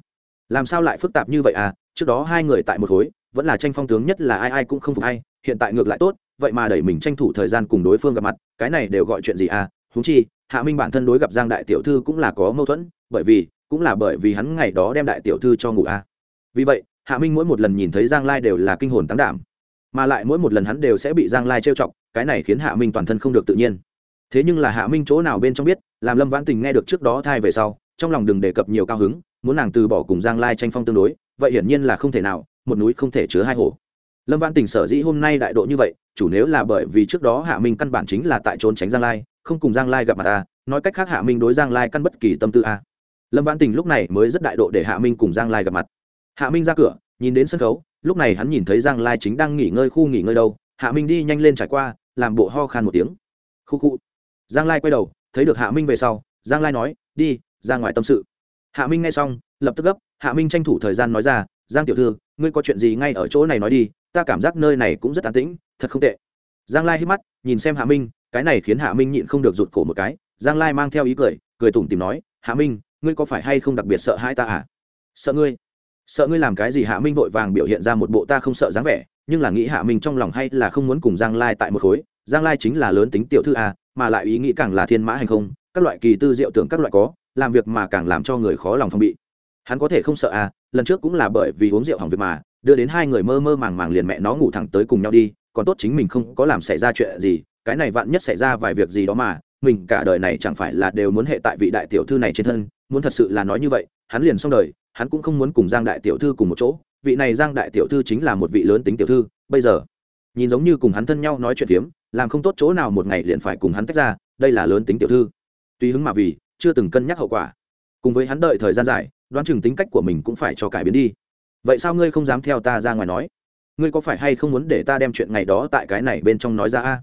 làm sao lại phức tạp như vậy à? Trước đó hai người tại một khối vẫn là tranh phong tướng nhất là ai ai cũng không phục ai, hiện tại ngược lại tốt vậy mà đẩy mình tranh thủ thời gian cùng đối phương gặp mặt cái này đều gọi chuyện gì à? Húng chi hạ minh bản thân đối gặp giang đại tiểu thư cũng là có mâu thuẫn bởi vì, cũng là bởi vì hắn ngày đó đem đại tiểu thư cho ngủ à. Vì vậy, hạ minh mỗi một lần nhìn thấy giang lai đều là kinh hồn tán đảm. Mà lại mỗi một lần hắn đều sẽ bị giang lai trêu chọc, cái này khiến hạ minh toàn thân không được tự nhiên. Thế nhưng là hạ minh chỗ nào bên trong biết, làm lâm vãn tình nghe được trước đó thai về sau, trong lòng đừng đề cập nhiều cao hứng, muốn nàng từ bỏ cùng giang lai tranh phong tương đối, vậy hiển nhiên là không thể nào, một núi không thể chứa hai hồ lâm vãn tình sở dĩ hôm nay đại độ như vậy, chủ nếu là bởi vì trước đó hạ minh căn bản chính là tại trốn tránh giang lai, không cùng giang lai gặp mặt ta nói cách khác hạ minh đối giang lai căn bất kỳ tâm tư a lâm vãn tình lúc này mới rất đại độ để hạ minh cùng giang lai gặp mặt. Hạ minh ra cửa, nhìn đến sân khấu, lúc này hắn nhìn thấy giang lai chính đang nghỉ ngơi khu nghỉ ngơi đâu. Hạ minh đi nhanh lên trải qua, làm bộ ho khan một tiếng. Khu khu. Giang lai quay đầu, thấy được hạ minh về sau, giang lai nói, đi, ra ngoài tâm sự. Hạ minh nghe xong, lập tức gấp, hạ minh tranh thủ thời gian nói ra, giang tiểu thư, ngươi có chuyện gì ngay ở chỗ này nói đi, ta cảm giác nơi này cũng rất an tĩnh, thật không tệ. Giang lai hít mắt, nhìn xem hạ minh, cái này khiến hạ minh nhịn không được rụt cổ một cái. Giang lai mang theo ý cười cười tủm tìm nói, hạ minh ngươi có phải hay không đặc biệt sợ hai ta à? Sợ ngươi? Sợ ngươi làm cái gì hạ minh vội vàng biểu hiện ra một bộ ta không sợ dáng vẻ, nhưng là nghĩ hạ minh trong lòng hay là không muốn cùng giang lai tại một khối. Giang lai chính là lớn tính tiểu thư a mà lại ý nghĩ càng là thiên mã hành không, các loại kỳ tư diệu tưởng các loại có, làm việc mà càng làm cho người khó lòng phong bị. Hắn có thể không sợ à? lần trước cũng là bởi vì uống rượu hỏng việc mà, đưa đến hai người mơ mơ màng màng liền mẹ nó ngủ thẳng tới cùng nhau đi, còn tốt chính mình không có làm xảy ra chuyện gì, cái này vạn nhất xảy ra vài việc gì đó mà, mình cả đời này chẳng phải là đều muốn hệ tại vị đại tiểu thư này trên thân muốn thật sự là nói như vậy, hắn liền xong đời, hắn cũng không muốn cùng giang đại tiểu thư cùng một chỗ, vị này giang đại tiểu thư chính là một vị lớn tính tiểu thư, bây giờ, nhìn giống như cùng hắn thân nhau nói chuyện phiếm, làm không tốt chỗ nào một ngày liền phải cùng hắn tách ra, đây là lớn tính tiểu thư. Tuy hứng mà vì, chưa từng cân nhắc hậu quả. Cùng với hắn đợi thời gian dài, đoán chừng tính cách của mình cũng phải cho cải biến đi. Vậy sao ngươi không dám theo ta ra ngoài nói? Ngươi có phải hay không muốn để ta đem chuyện ngày đó tại cái này bên trong nói ra a?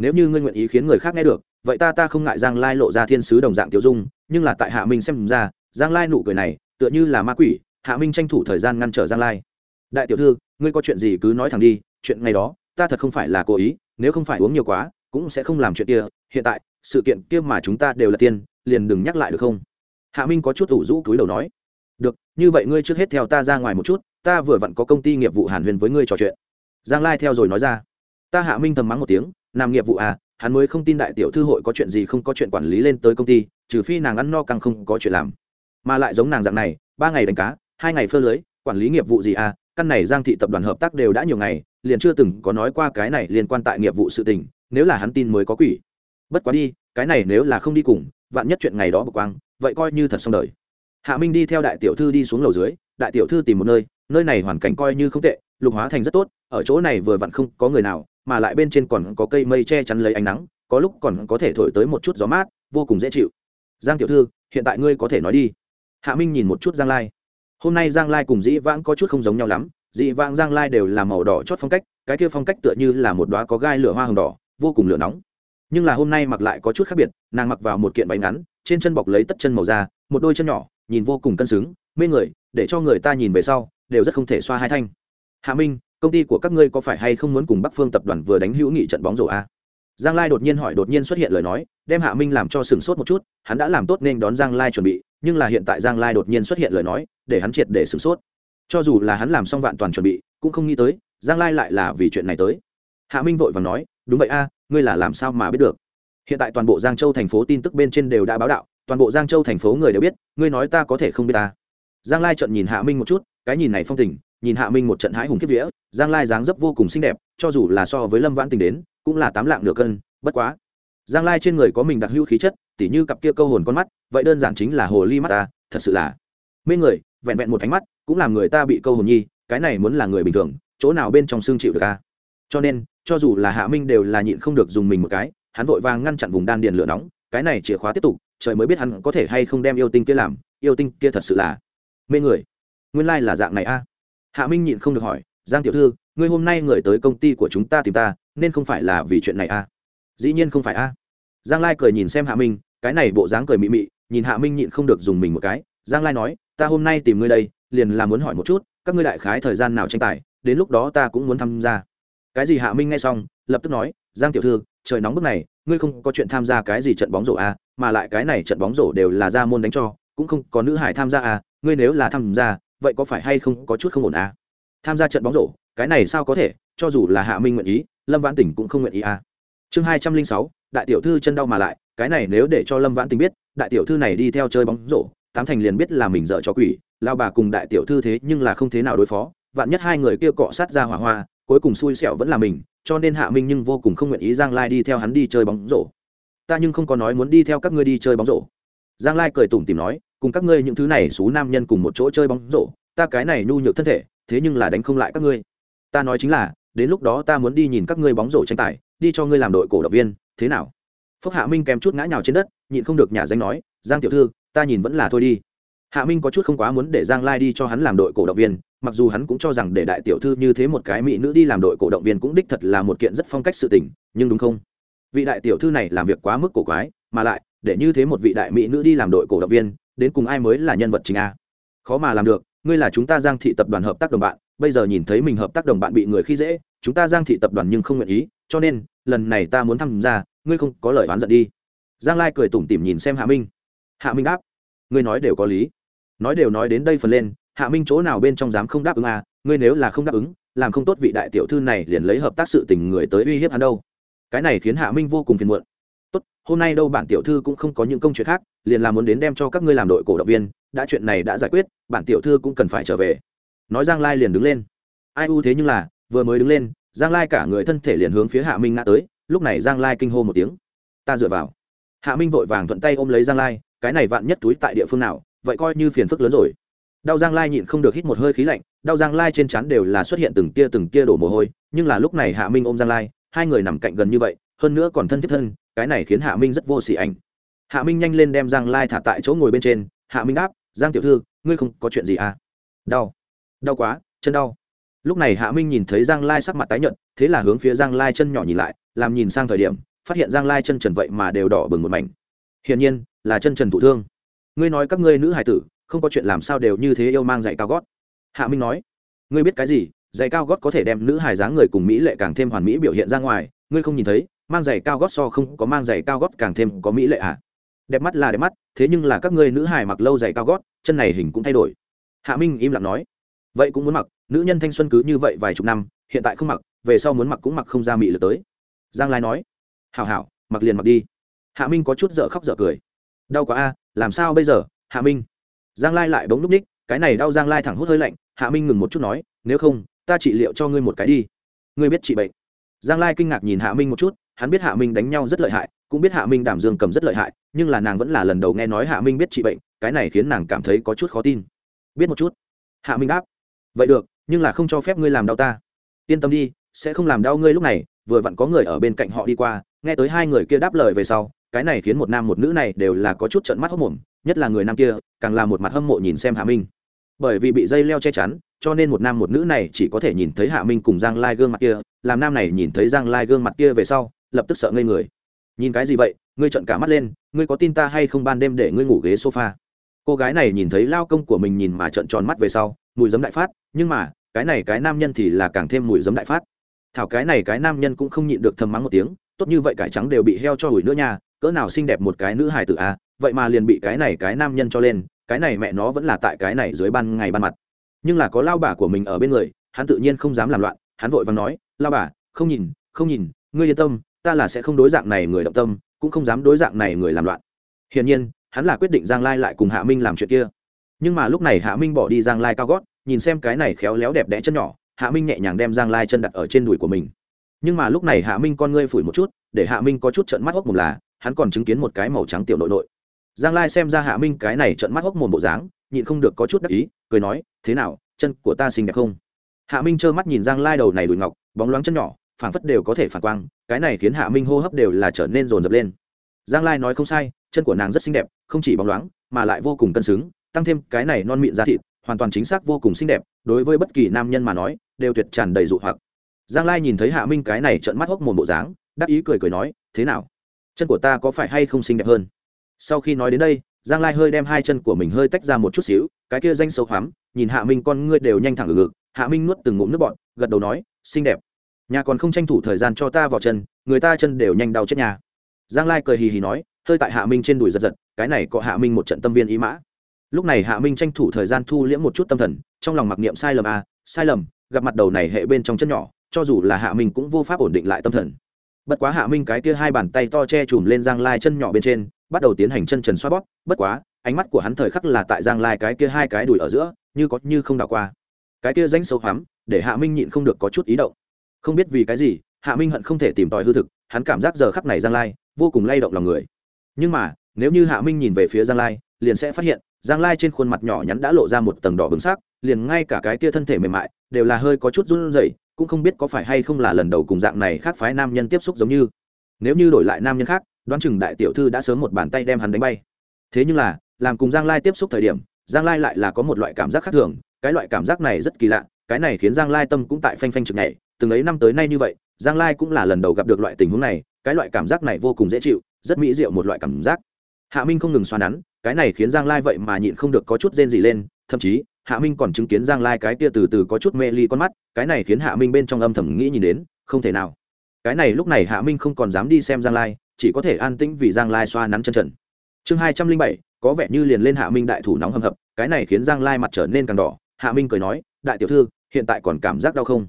Nếu như ngươi nguyện ý khiến người khác nghe được, vậy ta ta không ngại giang lai lộ ra thiên sứ đồng dạng tiểu dung, nhưng là tại hạ minh xem ra, giang lai nụ cười này, tựa như là ma quỷ, hạ minh tranh thủ thời gian ngăn trở giang lai. Đại tiểu thư, ngươi có chuyện gì cứ nói thẳng đi, chuyện ngày đó, ta thật không phải là cố ý, nếu không phải uống nhiều quá, cũng sẽ không làm chuyện kia, hiện tại, sự kiện kia mà chúng ta đều là tiên, liền đừng nhắc lại được không? Hạ minh có chút ủ rũ cúi đầu nói. Được, như vậy ngươi trước hết theo ta ra ngoài một chút, ta vừa vặn có công ty nghiệp vụ hàn huyền với ngươi trò chuyện. Giang lai theo rồi nói ra. Ta hạ minh thầm mắng một tiếng nam nghiệp vụ à hắn mới không tin đại tiểu thư hội có chuyện gì không có chuyện quản lý lên tới công ty, trừ phi nàng ăn no càng không có chuyện làm. Mà lại giống nàng dạng này, ba ngày đánh cá, hai ngày phơ lưới, quản lý nghiệp vụ gì à căn này giang thị tập đoàn hợp tác đều đã nhiều ngày, liền chưa từng có nói qua cái này liên quan tại nghiệp vụ sự tình, nếu là hắn tin mới có quỷ. Bất quá đi, cái này nếu là không đi cùng, vạn nhất chuyện ngày đó bực quang, vậy coi như thật xong đời. Hạ minh đi theo đại tiểu thư đi xuống lầu dưới, đại tiểu thư tìm một nơi nơi này hoàn cảnh coi như không tệ, lục hóa thành rất tốt, ở chỗ này vừa vặn không có người nào mà lại bên trên còn có cây mây che chắn lấy ánh nắng, có lúc còn có thể thổi tới một chút gió mát, vô cùng dễ chịu. Giang tiểu thư, hiện tại ngươi có thể nói đi. Hạ minh nhìn một chút giang lai. Hôm nay giang lai cùng dĩ vãng có chút không giống nhau lắm. Dĩ vãng, giang lai đều là màu đỏ chót phong cách, cái kia phong cách tựa như là một đoá có gai lửa hoa hồng đỏ, vô cùng lửa nóng. Nhưng là hôm nay mặc lại có chút khác biệt, nàng mặc vào một kiện váy ngắn, trên chân bọc lấy tất chân màu da, một đôi chân nhỏ, nhìn vô cùng cân xứng, mê người, để cho người ta nhìn về sau, đều rất không thể xoa hai thanh. Hạ minh công ty của các ngươi có phải hay không muốn cùng bắc phương tập đoàn vừa đánh hữu nghị trận bóng rổ a? Giang lai đột nhiên hỏi, đột nhiên xuất hiện lời nói, đem hạ minh làm cho sừng sốt một chút, hắn đã làm tốt nên đón giang lai chuẩn bị, nhưng là hiện tại giang lai đột nhiên xuất hiện lời nói, để hắn triệt để sửng sốt. Cho dù là hắn làm xong vạn toàn chuẩn bị, cũng không nghĩ tới, giang lai lại là vì chuyện này tới. Hạ minh vội và nói, đúng vậy a, ngươi là làm sao mà biết được? Hiện tại toàn bộ giang châu thành phố tin tức bên trên đều đã báo đạo, toàn bộ giang châu thành phố người đều biết, ngươi nói ta có thể không biết ta. Giang lai trợn nhìn hạ minh một chút, cái nhìn này phong tình nhìn hạ minh một trận hãi hùng kiếp vía, giang lai dáng dấp vô cùng xinh đẹp, cho dù là so với lâm vãn tình đến, cũng là tám lạng nửa cân, bất quá. Giang lai trên người có mình đặc hữu khí chất, tỉ như cặp kia câu hồn con mắt, vậy đơn giản chính là hồ ly mắt ta, thật sự là mê người, vẹn vẹn một ánh mắt, cũng làm người ta bị câu hồn nhi, cái này muốn là người bình thường, chỗ nào bên trong xương chịu được ca cho nên, cho dù là hạ minh đều là nhịn không được dùng mình một cái, hắn vội vàng ngăn chặn vùng đan điền lửa nóng, cái này chìa khóa tiếp tục, trời mới biết hắn có thể hay không đem yêu tinh kia làm, yêu tinh kia thật sự là mê người. Nguyên lai là dạng này a hạ minh nhịn không được hỏi giang tiểu thư ngươi hôm nay người tới công ty của chúng ta tìm ta nên không phải là vì chuyện này à? Dĩ nhiên không phải à giang lai cười nhìn xem hạ minh cái này bộ dáng cười mị mị nhìn hạ minh nhịn không được dùng mình một cái. Giang lai nói ta hôm nay tìm ngươi đây liền là muốn hỏi một chút các ngươi đại khái thời gian nào tranh tài đến lúc đó ta cũng muốn tham gia. Cái gì hạ minh nghe xong lập tức nói giang tiểu thư trời nóng bức này ngươi không có chuyện tham gia cái gì trận bóng rổ à, mà lại cái này trận bóng rổ đều là ra môn đánh cho cũng không có nữ hải tham gia à ngươi nếu là tham gia vậy có phải hay không có chút không ổn à? Tham gia trận bóng rổ, cái này sao có thể, cho dù là hạ minh nguyện ý, lâm vãn tỉnh cũng không nguyện ý à? Chương hai trăm linh sáu, đại tiểu thư chân đau mà lại, cái này nếu để cho lâm vãn tỉnh biết, đại tiểu thư này đi theo chơi bóng rổ, tám thành liền biết là mình dợ cho quỷ lao bà cùng đại tiểu thư thế nhưng là không thế nào đối phó, vạn nhất hai người kia cọ sát ra hỏa hoa, cuối cùng xui xẻo vẫn là mình, cho nên hạ minh nhưng vô cùng không nguyện ý giang lai đi theo hắn đi chơi bóng rổ. Ta nhưng không có nói muốn đi theo các ngươi đi chơi bóng rổ. Giang lai cười tủm tìm nói cùng các ngươi những thứ này xú nam nhân cùng một chỗ chơi bóng rổ, ta cái này nhu nhược thân thể, thế nhưng là đánh không lại các ngươi. Ta nói chính là, đến lúc đó ta muốn đi nhìn các ngươi bóng rổ tranh tài, đi cho ngươi làm đội cổ động viên, thế nào? Phúc hạ minh kèm chút ngã nhào trên đất, nhịn không được nhà danh nói, giang tiểu thư, ta nhìn vẫn là thôi đi. Hạ minh có chút không quá muốn để giang lai đi cho hắn làm đội cổ động viên, mặc dù hắn cũng cho rằng để đại tiểu thư như thế một cái mỹ nữ đi làm đội cổ động viên cũng đích thật là một kiện rất phong cách sự tình, nhưng đúng không? Vị đại tiểu thư này làm việc quá mức cổ quái, mà lại, để như thế một vị đại mỹ nữ đi làm đội cổ động viên đến cùng ai mới là nhân vật chính a? Khó mà làm được, ngươi là chúng ta giang thị tập đoàn hợp tác đồng bạn, bây giờ nhìn thấy mình hợp tác đồng bạn bị người khi dễ, chúng ta giang thị tập đoàn nhưng không nguyện ý, cho nên, lần này ta muốn tham gia, ngươi không có lời oán giận đi. Giang lai cười tủm tỉm nhìn xem hạ minh. Hạ minh đáp, ngươi nói đều có lý. Nói đều nói đến đây phần lên, hạ minh chỗ nào bên trong dám không đáp ứng à ngươi nếu là không đáp ứng, làm không tốt vị đại tiểu thư này liền lấy hợp tác sự tình người tới uy hiếp hắn đâu. Cái này khiến hạ minh vô cùng phiền muộn tốt, hôm nay đâu bản tiểu thư cũng không có những công chuyện khác, liền là muốn đến đem cho các ngươi làm đội cổ động viên, đã chuyện này đã giải quyết, bản tiểu thư cũng cần phải trở về. Nói giang lai liền đứng lên. Ai u thế nhưng là, vừa mới đứng lên, giang lai cả người thân thể liền hướng phía hạ minh ngã tới, lúc này giang lai kinh hô một tiếng. Ta dựa vào. Hạ minh vội vàng thuận tay ôm lấy giang lai, cái này vạn nhất túi tại địa phương nào, vậy coi như phiền phức lớn rồi. Đau giang lai nhịn không được hít một hơi khí lạnh, đau giang lai trên trán đều là xuất hiện từng tia từng tia đổ mồ hôi, nhưng là lúc này hạ minh ôm giang lai, hai người nằm cạnh gần như vậy, hơn nữa còn thân thiết thân cái này khiến hạ minh rất vô xỉ ảnh. Hạ minh nhanh lên đem giang lai thả tại chỗ ngồi bên trên. Hạ minh đáp, giang tiểu thư, ngươi không có chuyện gì à? Đau đau quá, chân đau. Lúc này hạ minh nhìn thấy giang lai sắc mặt tái nhợt, thế là hướng phía giang lai chân nhỏ nhìn lại, làm nhìn sang thời điểm, phát hiện giang lai chân trần vậy mà đều đỏ bừng một mảnh. Hiển nhiên, là chân trần thụ thương. Ngươi nói các ngươi nữ hải tử, không có chuyện làm sao đều như thế yêu mang giày cao gót. Hạ minh nói, ngươi biết cái gì giày cao gót có thể đem nữ hải dáng người cùng mỹ lệ càng thêm hoàn mỹ biểu hiện ra ngoài, ngươi không nhìn thấy mang giày cao gót so không có mang giày cao gót càng thêm có mỹ lệ à? Đẹp mắt là đẹp mắt, thế nhưng là các ngươi nữ hải mặc lâu giày cao gót, chân này hình cũng thay đổi. Hạ minh im lặng nói. Vậy cũng muốn mặc, nữ nhân thanh xuân cứ như vậy vài chục năm, hiện tại không mặc, về sau muốn mặc cũng mặc không ra mị lực tới. Giang lai nói. Hảo hảo, mặc liền mặc đi. Hạ minh có chút dở khóc dở cười. Đau quá a, làm sao bây giờ, hạ minh? Giang lai lại bỗng núp ních, cái này đau giang lai thẳng hút hơi lạnh, hạ minh ngừng một chút nói, nếu không, ta trị liệu cho ngươi một cái đi. Ngươi biết trị bệnh. Giang lai kinh ngạc nhìn hạ minh một chút hắn biết hạ minh đánh nhau rất lợi hại, cũng biết hạ minh đảm dương cầm rất lợi hại, nhưng là nàng vẫn là lần đầu nghe nói hạ minh biết trị bệnh, cái này khiến nàng cảm thấy có chút khó tin. Biết một chút. Hạ minh đáp. Vậy được, nhưng là không cho phép ngươi làm đau ta. Yên tâm đi, sẽ không làm đau ngươi lúc này, vừa vặn có người ở bên cạnh họ đi qua, nghe tới hai người kia đáp lời về sau, cái này khiến một nam một nữ này đều là có chút trận mắt hốc mồm, nhất là người nam kia, càng là một mặt hâm mộ nhìn xem hạ minh. Bởi vì bị dây leo che chắn, cho nên một nam một nữ này chỉ có thể nhìn thấy hạ minh cùng giang lai gương mặt kia, làm nam này nhìn thấy giang lai gương mặt kia về sau lập tức sợ ngây người. Nhìn cái gì vậy? Ngươi trợn cả mắt lên ngươi có tin ta hay không ban đêm để ngươi ngủ ghế sofa? Cô gái này nhìn thấy lao công của mình nhìn mà trợn tròn mắt về sau mùi giấm đại phát nhưng mà cái này cái nam nhân thì là càng thêm mùi giấm đại phát. Thảo cái này cái nam nhân cũng không nhịn được thầm mắng một tiếng tốt như vậy cải trắng đều bị heo cho hủi nữa nha cỡ nào xinh đẹp một cái nữ hài tử a à, vậy mà liền bị cái này cái nam nhân cho lên cái này mẹ nó vẫn là tại cái này dưới ban ngày ban mặt. Nhưng là có lao bà của mình ở bên người hắn tự nhiên không dám làm loạn hắn vội vàng nói lao bà không nhìn không nhìn ngươi yên tâm ta là sẽ không đối dạng này người động tâm, cũng không dám đối dạng này người làm loạn. Hiển nhiên, hắn là quyết định giang lai lại cùng hạ minh làm chuyện kia. Nhưng mà lúc này hạ minh bỏ đi giang lai cao gót, nhìn xem cái này khéo léo đẹp đẽ chân nhỏ, hạ minh nhẹ nhàng đem giang lai chân đặt ở trên đùi của mình. Nhưng mà lúc này hạ minh con ngươi phủi một chút, để hạ minh có chút trận mắt hốc mồm là, hắn còn chứng kiến một cái màu trắng tiểu nội nội. Giang lai xem ra hạ minh cái này trận mắt hốc mồm bộ dáng, nhịn không được có chút đắc ý, cười nói, thế nào, chân của ta xinh đẹp không? Hạ minh trơ mắt nhìn giang lai đầu này đùi ngọc, bóng loáng chân nhỏ, phảng phất đều có thể phản quang cái này khiến hạ minh hô hấp đều là trở nên rồn rập lên giang lai nói không sai chân của nàng rất xinh đẹp không chỉ bóng loáng mà lại vô cùng cân xứng tăng thêm cái này non mịn da thịt hoàn toàn chính xác vô cùng xinh đẹp đối với bất kỳ nam nhân mà nói đều tuyệt tràn đầy dụ hoặc giang lai nhìn thấy hạ minh cái này trợn mắt hốc mồm bộ dáng đắc ý cười cười nói thế nào chân của ta có phải hay không xinh đẹp hơn sau khi nói đến đây giang lai hơi đem hai chân của mình hơi tách ra một chút xíu cái kia danh sâu hoắm nhìn hạ minh con ngươi đều nhanh thẳng ở ngực hạ minh nuốt từng ngụm nước bọn gật đầu nói xinh đẹp nhà còn không tranh thủ thời gian cho ta vào chân, người ta chân đều nhanh đau chết nhà. Giang lai cười hì hì nói, hơi tại hạ minh trên đùi giật giật, cái này có hạ minh một trận tâm viên ý mã. Lúc này hạ minh tranh thủ thời gian thu liễm một chút tâm thần, trong lòng mặc niệm sai lầm à sai lầm, gặp mặt đầu này hệ bên trong chân nhỏ, cho dù là hạ minh cũng vô pháp ổn định lại tâm thần. Bất quá hạ minh cái kia hai bàn tay to che chùm lên giang lai chân nhỏ bên trên, bắt đầu tiến hành chân trần xoa bóp, bất quá, ánh mắt của hắn thời khắc là tại giang lai cái kia hai cái đùi ở giữa, như có như không đảo qua. Cái kia danh sâu hoắm, để hạ minh nhịn không được có chút ý động không biết vì cái gì, hạ minh hận không thể tìm tòi hư thực, hắn cảm giác giờ khắc này giang lai vô cùng lay động lòng người. Nhưng mà, nếu như hạ minh nhìn về phía giang lai, liền sẽ phát hiện, giang lai trên khuôn mặt nhỏ nhắn đã lộ ra một tầng đỏ bừng sắc, liền ngay cả cái kia thân thể mềm mại, đều là hơi có chút run rẩy, cũng không biết có phải hay không là lần đầu cùng dạng này khác phái nam nhân tiếp xúc giống như. Nếu như đổi lại nam nhân khác, đoán chừng đại tiểu thư đã sớm một bàn tay đem hắn đánh bay. Thế nhưng là, làm cùng giang lai tiếp xúc thời điểm, giang lai lại là có một loại cảm giác khác thường, cái loại cảm giác này rất kỳ lạ, cái này khiến giang lai tâm cũng tại phanh phanh trực nhảy từng ấy năm tới nay như vậy, giang lai cũng là lần đầu gặp được loại tình huống này, cái loại cảm giác này vô cùng dễ chịu, rất mỹ diệu một loại cảm giác. Hạ minh không ngừng xoa nắn, cái này khiến giang lai vậy mà nhịn không được có chút rên gì lên, thậm chí, hạ minh còn chứng kiến giang lai cái tia từ từ có chút mê ly con mắt, cái này khiến hạ minh bên trong âm thầm nghĩ nhìn đến, không thể nào. Cái này lúc này hạ minh không còn dám đi xem giang lai, chỉ có thể an tĩnh vì giang lai xoa nắn chân trần. Chương hai trăm linh bảy, có vẻ như liền lên hạ minh đại thủ nóng hầm hập, cái này khiến giang lai mặt trở nên càng đỏ, hạ minh cười nói, đại tiểu thư, hiện tại còn cảm giác đau không?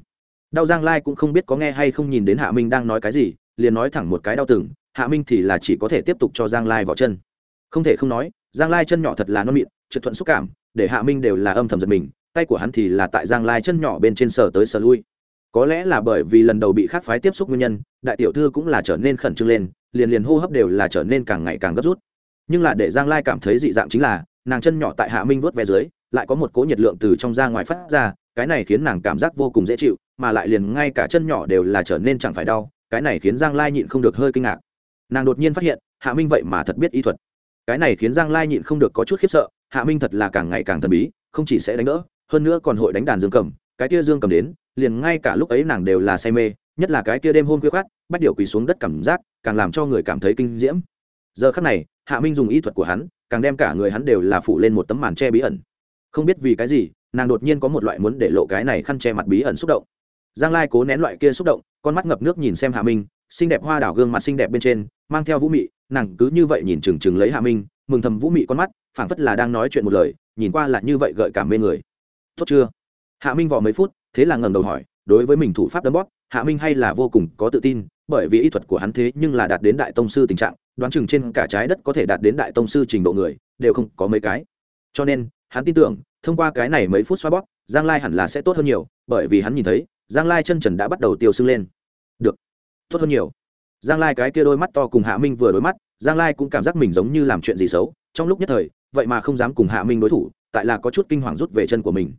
Đau giang lai cũng không biết có nghe hay không nhìn đến hạ minh đang nói cái gì, liền nói thẳng một cái đau từng, hạ minh thì là chỉ có thể tiếp tục cho giang lai vào chân. Không thể không nói, giang lai chân nhỏ thật là non mịn, trượt thuận xúc cảm, để hạ minh đều là âm thầm giật mình, tay của hắn thì là tại giang lai chân nhỏ bên trên sở tới sở lui. Có lẽ là bởi vì lần đầu bị khác phái tiếp xúc nguyên nhân, đại tiểu thư cũng là trở nên khẩn trương lên, liền liền hô hấp đều là trở nên càng ngày càng gấp rút. Nhưng là để giang lai cảm thấy dị dạng chính là, nàng chân nhỏ tại hạ minh vớt ve dưới, lại có một cỗ nhiệt lượng từ trong ra ngoài phát ra, cái này khiến nàng cảm giác vô cùng dễ chịu mà lại liền ngay cả chân nhỏ đều là trở nên chẳng phải đau, cái này khiến giang lai nhịn không được hơi kinh ngạc. Nàng đột nhiên phát hiện, hạ minh vậy mà thật biết y thuật. Cái này khiến giang lai nhịn không được có chút khiếp sợ, hạ minh thật là càng ngày càng thần bí, không chỉ sẽ đánh đỡ, hơn nữa còn hội đánh đàn dương cầm, cái kia dương cầm đến, liền ngay cả lúc ấy nàng đều là say mê, nhất là cái kia đêm hôm khuya khoát bắt điều quỳ xuống đất cảm giác, càng làm cho người cảm thấy kinh diễm. Giờ khắc này, hạ minh dùng y thuật của hắn, càng đem cả người hắn đều là phủ lên một tấm màn che bí ẩn. Không biết vì cái gì, nàng đột nhiên có một loại muốn để lộ cái này khăn che mặt bí ẩn xúc động giang lai cố nén loại kia xúc động, con mắt ngập nước nhìn xem hạ minh, xinh đẹp hoa đảo gương mặt xinh đẹp bên trên, mang theo vũ mị, nàng cứ như vậy nhìn chừng chừng lấy hạ minh, mừng thầm vũ mị con mắt, phảng phất là đang nói chuyện một lời, nhìn qua là như vậy gợi cảm mê người. Tốt chưa? Hạ minh vò mấy phút, thế là ngẩng đầu hỏi, đối với mình thủ pháp đấm bóp, hạ minh hay là vô cùng có tự tin, bởi vì ý thuật của hắn thế nhưng là đạt đến đại tông sư tình trạng, đoán chừng trên cả trái đất có thể đạt đến đại tông sư trình độ người, đều không có mấy cái. Cho nên, hắn tin tưởng, thông qua cái này mấy phút xoa bóp, giang lai hẳn là sẽ tốt hơn nhiều, bởi vì hắn nhìn thấy giang lai chân trần đã bắt đầu tiêu sưng lên. Được. Tốt hơn nhiều. Giang lai cái kia đôi mắt to cùng hạ minh vừa đối mắt, giang lai cũng cảm giác mình giống như làm chuyện gì xấu, trong lúc nhất thời, vậy mà không dám cùng hạ minh đối thủ, tại là có chút kinh hoàng rút về chân của mình.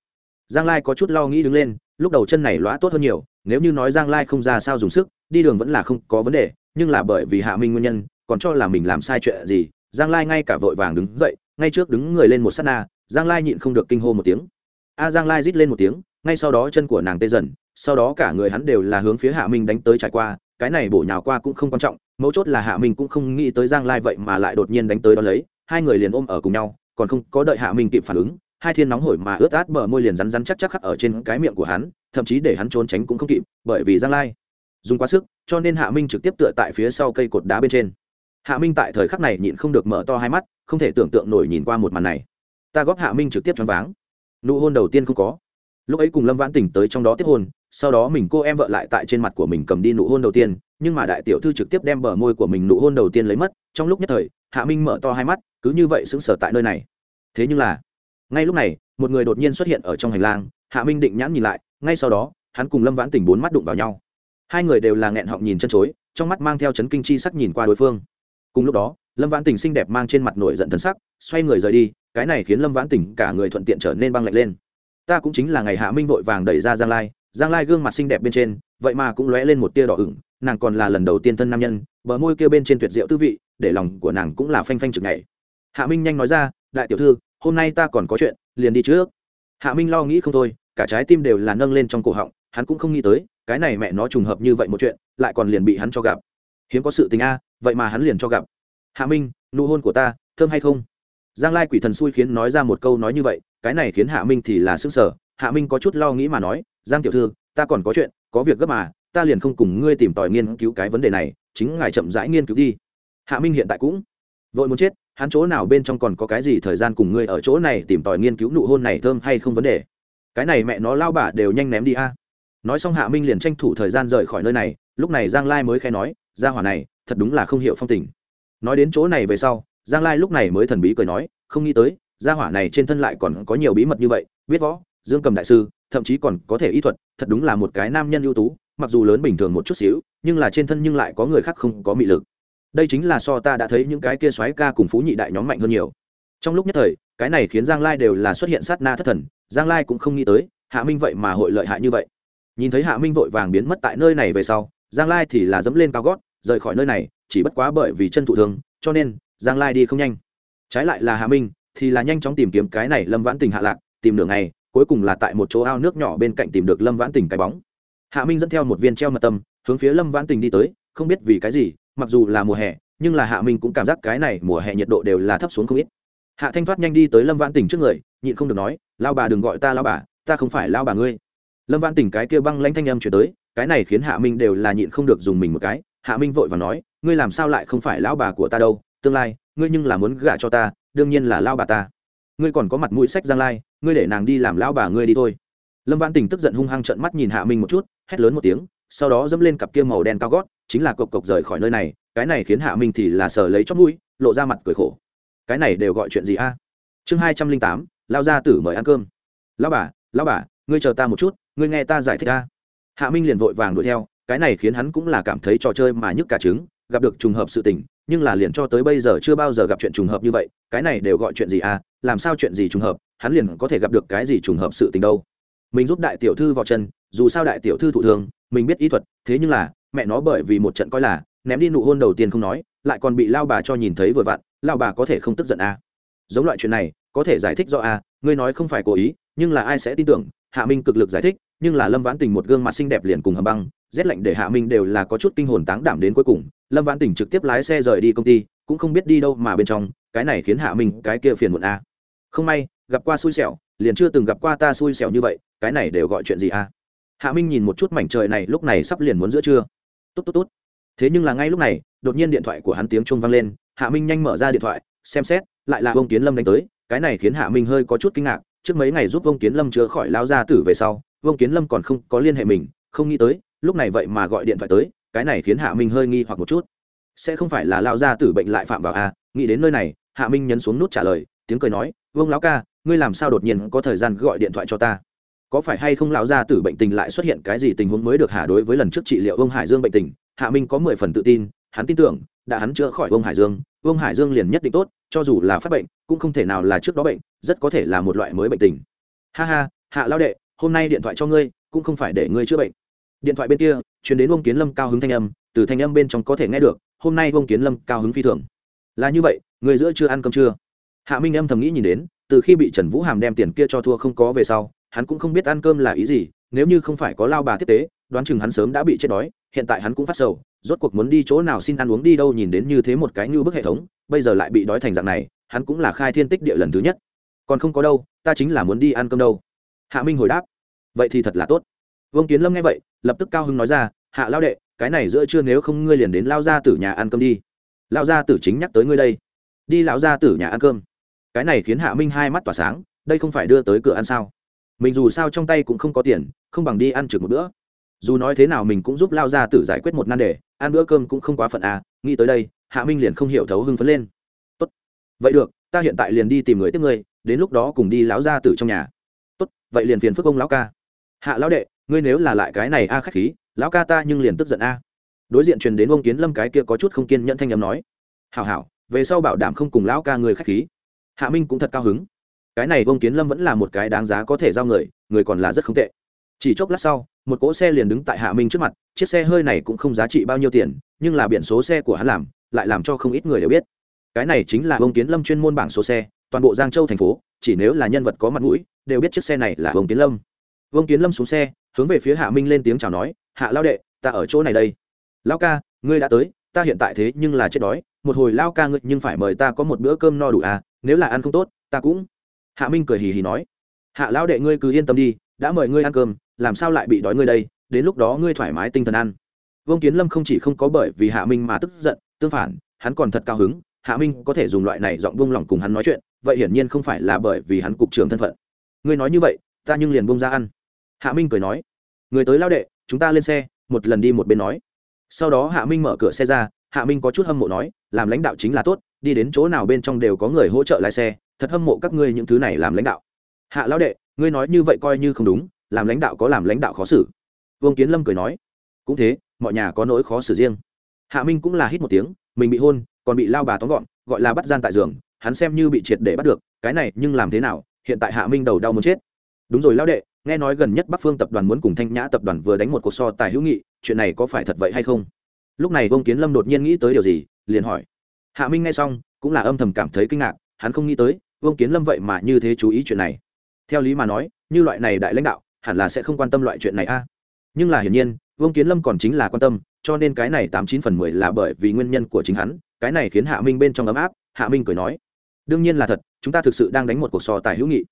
Giang lai có chút lo nghĩ đứng lên, lúc đầu chân này lõa tốt hơn nhiều, nếu như nói giang lai không ra sao dùng sức, đi đường vẫn là không có vấn đề, nhưng là bởi vì hạ minh nguyên nhân, còn cho là mình làm sai chuyện gì, giang lai ngay cả vội vàng đứng dậy, ngay trước đứng người lên một s á t na, giang lai nhịn không được kinh hô một tiếng. A giang lai rít lên một tiếng, ngay sau đó chân của nàng tê dần sau đó cả người hắn đều là hướng phía hạ minh đánh tới trải qua, cái này bổ nhào qua cũng không quan trọng, mấu chốt là hạ minh cũng không nghĩ tới giang lai vậy mà lại đột nhiên đánh tới đó lấy, hai người liền ôm ở cùng nhau, còn không có đợi hạ minh kịp phản ứng, hai thiên nóng hổi mà ướt át bờ môi liền rắn rắn chắc chắc khắc ở trên cái miệng của hắn, thậm chí để hắn trốn tránh cũng không kịp, bởi vì giang lai dùng quá sức, cho nên hạ minh trực tiếp tựa tại phía sau cây cột đá bên trên. Hạ minh tại thời khắc này nhịn không được mở to hai mắt, không thể tưởng tượng nổi nhìn qua một màn này. Ta góp hạ minh trực tiếp choáng váng. Nụ hôn đầu tiên không có lúc ấy cùng lâm vãn tỉnh tới trong đó tiếp hôn, sau đó mình cô em vợ lại tại trên mặt của mình cầm đi nụ hôn đầu tiên, nhưng mà đại tiểu thư trực tiếp đem bờ môi của mình nụ hôn đầu tiên lấy mất, trong lúc nhất thời, hạ minh mở to hai mắt, cứ như vậy sững sờ tại nơi này. Thế nhưng là, ngay lúc này, một người đột nhiên xuất hiện ở trong hành lang, hạ minh định nhãn nhìn lại, ngay sau đó, hắn cùng lâm vãn tỉnh bốn mắt đụng vào nhau. Hai người đều là nghẹn họng nhìn chân chối, trong mắt mang theo chấn kinh chi sắc nhìn qua đối phương. Cùng lúc đó, lâm vãn tỉnh xinh đẹp mang trên mặt nổi giận thân sắc, xoay người rời đi, cái này khiến lâm vãn tỉnh cả người thuận tiện trở nên băng lạnh lên ta cũng chính là ngày hạ minh vội vàng đẩy ra giang lai giang lai gương mặt xinh đẹp bên trên, vậy mà cũng lóe lên một tia đỏ ửng, nàng còn là lần đầu tiên thân nam nhân, bờ môi kia bên trên tuyệt diệu tư vị, để lòng của nàng cũng là phanh phanh chực nhảy. Hạ minh nhanh nói ra, đại tiểu thư, hôm nay ta còn có chuyện, liền đi trước. Hạ minh lo nghĩ không thôi, cả trái tim đều là nâng lên trong cổ họng, hắn cũng không nghĩ tới, cái này mẹ nó trùng hợp như vậy một chuyện, lại còn liền bị hắn cho gặp. Hiếm có sự tình a, vậy mà hắn liền cho gặp. Hạ minh, nụ hôn của ta, thơm hay không? Giang lai quỷ thần xui khiến nói ra một câu nói như vậy, cái này khiến hạ minh thì là xương sở hạ minh có chút lo nghĩ mà nói, giang tiểu thư, ta còn có chuyện, có việc gấp mà, ta liền không cùng ngươi tìm tòi nghiên cứu cái vấn đề này, chính ngài chậm rãi nghiên cứu đi. Hạ minh hiện tại cũng vội muốn chết, hắn chỗ nào bên trong còn có cái gì thời gian cùng ngươi ở chỗ này tìm tòi nghiên cứu nụ hôn này thơm hay không vấn đề? Cái này mẹ nó lao bả đều nhanh ném đi a. Nói xong hạ minh liền tranh thủ thời gian rời khỏi nơi này, lúc này giang lai mới khai nói ra hỏa này, thật đúng là không hiểu phong tình. Nói đến chỗ này về sau giang lai lúc này mới thần bí cười nói, không nghĩ tới, gia hỏa này trên thân lại còn có nhiều bí mật như vậy, biết võ, dương cầm đại sư, thậm chí còn có thể y thuật, thật đúng là một cái nam nhân ưu tú, mặc dù lớn bình thường một chút xíu, nhưng là trên thân nhưng lại có người khác không có mị lực. Đây chính là so ta đã thấy những cái kia soái ca cùng phú nhị đại nhóm mạnh hơn nhiều. Trong lúc nhất thời, cái này khiến giang lai đều là xuất hiện sát na thất thần, giang lai cũng không nghĩ tới, hạ minh vậy mà hội lợi hại như vậy. Nhìn thấy hạ minh vội vàng biến mất tại nơi này về sau, giang lai thì là dẫm lên cao gót, rời khỏi nơi này, chỉ bất quá bởi vì chân thụ thương, cho nên giang lai đi không nhanh. Trái lại là hạ minh, thì là nhanh chóng tìm kiếm cái này lâm vãn tình hạ lạc, tìm nửa ngày, cuối cùng là tại một chỗ ao nước nhỏ bên cạnh tìm được lâm vãn tình cái bóng. Hạ minh dẫn theo một viên treo mật tâm, hướng phía lâm vãn tình đi tới, không biết vì cái gì, mặc dù là mùa hè, nhưng là hạ minh cũng cảm giác cái này mùa hè nhiệt độ đều là thấp xuống không ít. Hạ thanh thoát nhanh đi tới lâm vãn tình trước người, nhịn không được nói lao bà đừng gọi ta lao bà, ta không phải lao bà ngươi. Lâm vãn tình cái kia băng lanh thanh âm chuyển tới, cái này khiến hạ minh đều là nhịn không được dùng mình một cái. Hạ minh vội và nói, ngươi làm sao lại không phải lão bà của ta đâu? Tương lai, ngươi nhưng là muốn gả cho ta, đương nhiên là lao bà ta. Ngươi còn có mặt mũi sách giang lai, ngươi để nàng đi làm lao bà ngươi đi thôi. Lâm văn tình tức giận hung hăng trận mắt nhìn hạ minh một chút, hét lớn một tiếng, sau đó dẫm lên cặp kia màu đen cao gót, chính là cộc cộc rời khỏi nơi này, cái này khiến hạ minh thì là sờ lấy chót mũi, lộ ra mặt cười khổ. Cái này đều gọi chuyện gì a? Chương hai trăm linh tám, lao ra tử mời ăn cơm. Lao bà lao bà, ngươi chờ ta một chút, ngươi nghe ta giải thích a. Hạ minh liền vội vàng đuổi theo, cái này khiến hắn cũng là cảm thấy trò chơi mà nhức cả trứng, gặp được trùng hợp sự tình nhưng là liền cho tới bây giờ chưa bao giờ gặp chuyện trùng hợp như vậy cái này đều gọi chuyện gì à làm sao chuyện gì trùng hợp hắn liền có thể gặp được cái gì trùng hợp sự tình đâu mình giúp đại tiểu thư vào chân dù sao đại tiểu thư thụ thường mình biết ý thuật thế nhưng là mẹ nó bởi vì một trận coi là ném đi nụ hôn đầu tiên không nói lại còn bị lao bà cho nhìn thấy vừa vặn lao bà có thể không tức giận à. giống loại chuyện này có thể giải thích do à, ngươi nói không phải cố ý nhưng là ai sẽ tin tưởng hạ minh cực lực giải thích nhưng là lâm vãn tình một gương mặt xinh đẹp liền cùng hầm băng rét lạnh để hạ minh đều là có chút kinh hồn táng đảm đến cuối cùng, lâm vãn Tỉnh trực tiếp lái xe rời đi công ty, cũng không biết đi đâu mà bên trong, cái này khiến hạ minh cái kia phiền muộn a à. không may, gặp qua xui xẻo, liền chưa từng gặp qua ta xui xẻo như vậy, cái này đều gọi chuyện gì a à? hạ minh nhìn một chút mảnh trời này, lúc này sắp liền muốn giữa trưa tốt tốt tốt thế nhưng là ngay lúc này, đột nhiên điện thoại của hắn tiếng chuông vang lên, hạ minh nhanh mở ra điện thoại, xem xét, lại là ông kiến lâm đánh tới, cái này khiến hạ minh hơi có chút kinh ngạc, trước mấy ngày giúp ông kiến lâm chữa khỏi lao ra tử về sau ông kiến lâm còn không có liên hệ mình, không nghĩ tới lúc này vậy mà gọi điện thoại tới, cái này khiến hạ minh hơi nghi hoặc một chút. Sẽ không phải là lao ra tử bệnh lại phạm vào à? nghĩ đến nơi này, hạ minh nhấn xuống nút trả lời, tiếng cười nói, vương lão ca, ngươi làm sao đột nhiên có thời gian gọi điện thoại cho ta? Có phải hay không lão gia tử bệnh tình lại xuất hiện cái gì tình huống mới được hạ đối với lần trước trị liệu ông hải dương bệnh tình? Hạ minh có mười phần tự tin, hắn tin tưởng, đã hắn chữa khỏi ông hải dương ông hải dương liền nhất định tốt, cho dù là phát bệnh, cũng không thể nào là trước đó bệnh, rất có thể là một loại mới bệnh tình. Ha ha, hạ lao đệ, hôm nay điện thoại cho ngươi, cũng không phải để ngươi chữa bệnh điện thoại bên kia chuyển đến ông kiến lâm cao hứng thanh âm, từ thanh âm bên trong có thể nghe được, hôm nay ông kiến lâm cao hứng phi thường. Là như vậy, người giữa chưa ăn cơm chưa hạ minh âm thầm nghĩ nhìn đến, từ khi bị trần vũ hàm đem tiền kia cho thua không có về sau, hắn cũng không biết ăn cơm là ý gì, nếu như không phải có lao bà tiếp tế, đoán chừng hắn sớm đã bị chết đói, hiện tại hắn cũng phát sầu, rốt cuộc muốn đi chỗ nào xin ăn uống đi đâu nhìn đến như thế một cái như bức hệ thống, bây giờ lại bị đói thành dạng này, hắn cũng là khai thiên tích địa lần thứ nhất. Còn không có đâu, ta chính là muốn đi ăn cơm đâu. Hạ minh hồi đáp, vậy thì thật là tốt vương kiến lâm nghe vậy, lập tức cao hưng nói ra, hạ lao đệ, cái này giữa trưa nếu không ngươi liền đến lao gia tử nhà ăn cơm đi. Lao gia tử chính nhắc tới ngươi đây. Đi lão gia tử nhà ăn cơm. Cái này khiến hạ minh hai mắt tỏa sáng, đây không phải đưa tới cửa ăn sao? Mình dù sao trong tay cũng không có tiền, không bằng đi ăn trực một bữa. Dù nói thế nào mình cũng giúp lao gia tử giải quyết một nan đề, ăn bữa cơm cũng không quá phận à nghĩ tới đây, hạ minh liền không hiểu thấu hưng phấn lên. Tốt. Vậy được, ta hiện tại liền đi tìm người tiếp ngươi, đến lúc đó cùng đi lão gia tử trong nhà. Tốt, vậy liền phiền phức ông lão ca. Hạ lão đệ ngươi nếu là lại cái này a à khách khí, lão ca ta nhưng liền tức giận a. Đối diện truyền đến ông kiến lâm cái kia có chút không kiên nhẫn thanh âm nói. Hảo hảo, về sau bảo đảm không cùng lão ca người khách khí. Hạ minh cũng thật cao hứng. Cái này ông kiến lâm vẫn là một cái đáng giá có thể giao người người còn là rất không tệ. Chỉ chốc lát sau, một cỗ xe liền đứng tại hạ minh trước mặt, chiếc xe hơi này cũng không giá trị bao nhiêu tiền, nhưng là biển số xe của hắn làm, lại làm cho không ít người đều biết. Cái này chính là ông kiến lâm chuyên môn bảng số xe, toàn bộ giang châu thành phố, chỉ nếu là nhân vật có mặt mũi, đều biết chiếc xe này là ông kiến lâm. Ông kiến lâm xuống xe hướng về phía hạ minh lên tiếng chào nói, hạ lao đệ, ta ở chỗ này đây. Lao ca, ngươi đã tới, ta hiện tại thế nhưng là chết đói, một hồi lao ca ngươi nhưng phải mời ta có một bữa cơm no đủ à nếu là ăn không tốt, ta cũng hạ minh cười hì hì nói, hạ lão đệ ngươi cứ yên tâm đi, đã mời ngươi ăn cơm, làm sao lại bị đói ngươi đây, đến lúc đó ngươi thoải mái tinh thần ăn. Vương kiến lâm không chỉ không có bởi vì hạ minh mà tức giận, tương phản, hắn còn thật cao hứng, hạ minh có thể dùng loại này giọng buông lỏng cùng hắn nói chuyện, vậy hiển nhiên không phải là bởi vì hắn cục trưởng thân phận. Ngươi nói như vậy, ta nhưng liền buông ra ăn hạ minh cười nói, người tới lao đệ, chúng ta lên xe, một lần đi một bên nói. Sau đó hạ minh mở cửa xe ra, hạ minh có chút hâm mộ nói, làm lãnh đạo chính là tốt, đi đến chỗ nào bên trong đều có người hỗ trợ lái xe, thật hâm mộ các ngươi những thứ này làm lãnh đạo. Hạ lão đệ, ngươi nói như vậy coi như không đúng, làm lãnh đạo có làm lãnh đạo khó xử. Vương kiến lâm cười nói, cũng thế, mọi nhà có nỗi khó xử riêng. Hạ minh cũng là hít một tiếng, mình bị hôn, còn bị lao bà tóm gọn, gọi là bắt gian tại giường, hắn xem như bị triệt để bắt được, cái này nhưng làm thế nào, hiện tại hạ minh đầu đau muốn chết. Đúng rồi lao đệ nghe nói gần nhất bắc phương tập đoàn muốn cùng thanh nhã tập đoàn vừa đánh một cuộc so tài hữu nghị, chuyện này có phải thật vậy hay không? Lúc này vương kiến lâm đột nhiên nghĩ tới điều gì, liền hỏi. Hạ minh nghe xong, cũng là âm thầm cảm thấy kinh ngạc, hắn không nghĩ tới, vương kiến lâm vậy mà như thế chú ý chuyện này. Theo lý mà nói, như loại này đại lãnh đạo, hẳn là sẽ không quan tâm loại chuyện này a. Nhưng là hiển nhiên, vương kiến lâm còn chính là quan tâm, cho nên cái này tám chín phần mười là bởi vì nguyên nhân của chính hắn, cái này khiến hạ minh bên trong ấm áp, hạ minh cười nói. Đương nhiên là thật, chúng ta thực sự đang đánh một cuộc so tài hữu nghị.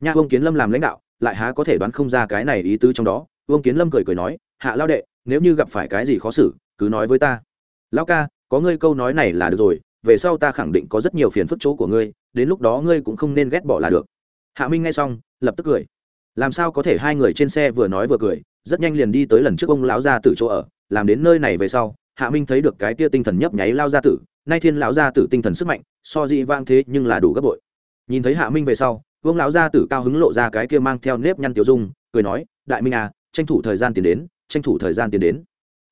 Nha vương kiến lâm làm lãnh đạo lại há có thể đoán không ra cái này ý tứ trong đó, vương kiến lâm cười cười nói, hạ lao đệ, nếu như gặp phải cái gì khó xử, cứ nói với ta. Lão ca, có ngươi câu nói này là được rồi, về sau ta khẳng định có rất nhiều phiền phức chỗ của ngươi, đến lúc đó ngươi cũng không nên ghét bỏ là được. Hạ minh nghe xong, lập tức cười. Làm sao có thể hai người trên xe vừa nói vừa cười, rất nhanh liền đi tới lần trước ông lão gia tử chỗ ở, làm đến nơi này về sau, hạ minh thấy được cái tia tinh thần nhấp nháy lao gia tử, nay thiên lão gia tử tinh thần sức mạnh, so dị vang thế nhưng là đủ gấp bội. Nhìn thấy hạ minh về sau vương lão gia tử cao hứng lộ ra cái kia mang theo nếp nhăn tiểu dung, cười nói, đại minh à tranh thủ thời gian tiến đến, tranh thủ thời gian tiến đến.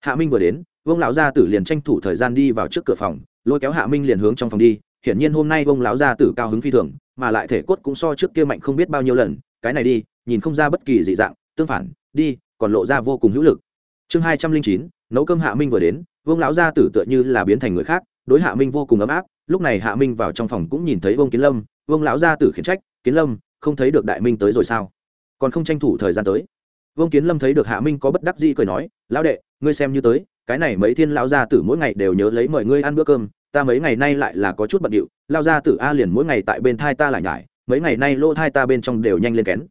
Hạ minh vừa đến, vương lão gia tử liền tranh thủ thời gian đi vào trước cửa phòng, lôi kéo hạ minh liền hướng trong phòng đi. Hiển nhiên hôm nay vương lão gia tử cao hứng phi thường, mà lại thể cốt cũng so trước kia mạnh không biết bao nhiêu lần. Cái này đi, nhìn không ra bất kỳ dị dạng, tương phản, đi, còn lộ ra vô cùng hữu lực. Chương hai trăm linh chín, nấu cơm hạ minh vừa đến, vương lão gia tử tựa như là biến thành người khác, đối hạ minh vô cùng ấm áp. Lúc này hạ minh vào trong phòng cũng nhìn thấy vương kiến lâm, vương lão gia tử khiển trách kiến lâm, không thấy được đại minh tới rồi sao? Còn không tranh thủ thời gian tới. Vương kiến lâm thấy được hạ minh có bất đắc dĩ cười nói, lão đệ, ngươi xem như tới, cái này mấy thiên lão gia tử mỗi ngày đều nhớ lấy mời ngươi ăn bữa cơm, ta mấy ngày nay lại là có chút bận điệu lao gia tử a liền mỗi ngày tại bên thai ta lại nhải, mấy ngày nay lỗ thai ta bên trong đều nhanh lên kén.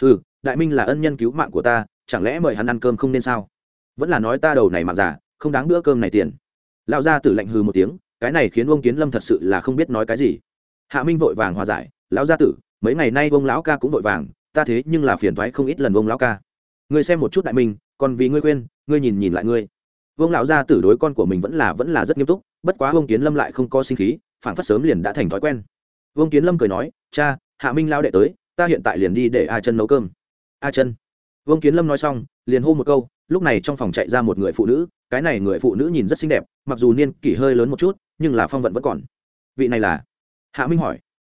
Ừ đại minh là ân nhân cứu mạng của ta, chẳng lẽ mời hắn ăn cơm không nên sao? Vẫn là nói ta đầu này mạng giả không đáng bữa cơm này tiền. Lão gia tử lạnh hừ một tiếng, cái này khiến ông kiến lâm thật sự là không biết nói cái gì. Hạ minh vội vàng hòa giải, lão gia tử mấy ngày nay ông lão ca cũng vội vàng, ta thế nhưng là phiền thoái không ít lần ông lão ca. Ngươi xem một chút đại minh, còn vì ngươi quên ngươi nhìn nhìn lại ngươi. Vương lão gia tử đối con của mình vẫn là vẫn là rất nghiêm túc, bất quá vương kiến lâm lại không có sinh khí phản phất sớm liền đã thành thói quen. Vương kiến lâm cười nói, cha, hạ minh lao đệ tới, ta hiện tại liền đi để a chân nấu cơm. A chân? Vương kiến lâm nói xong, liền hô một câu, lúc này trong phòng chạy ra một người phụ nữ, cái này người phụ nữ nhìn rất xinh đẹp, mặc dù niên kỷ hơi lớn một chút, nhưng là phong vận vẫn còn. Vị này là? Hạ minh hỏi.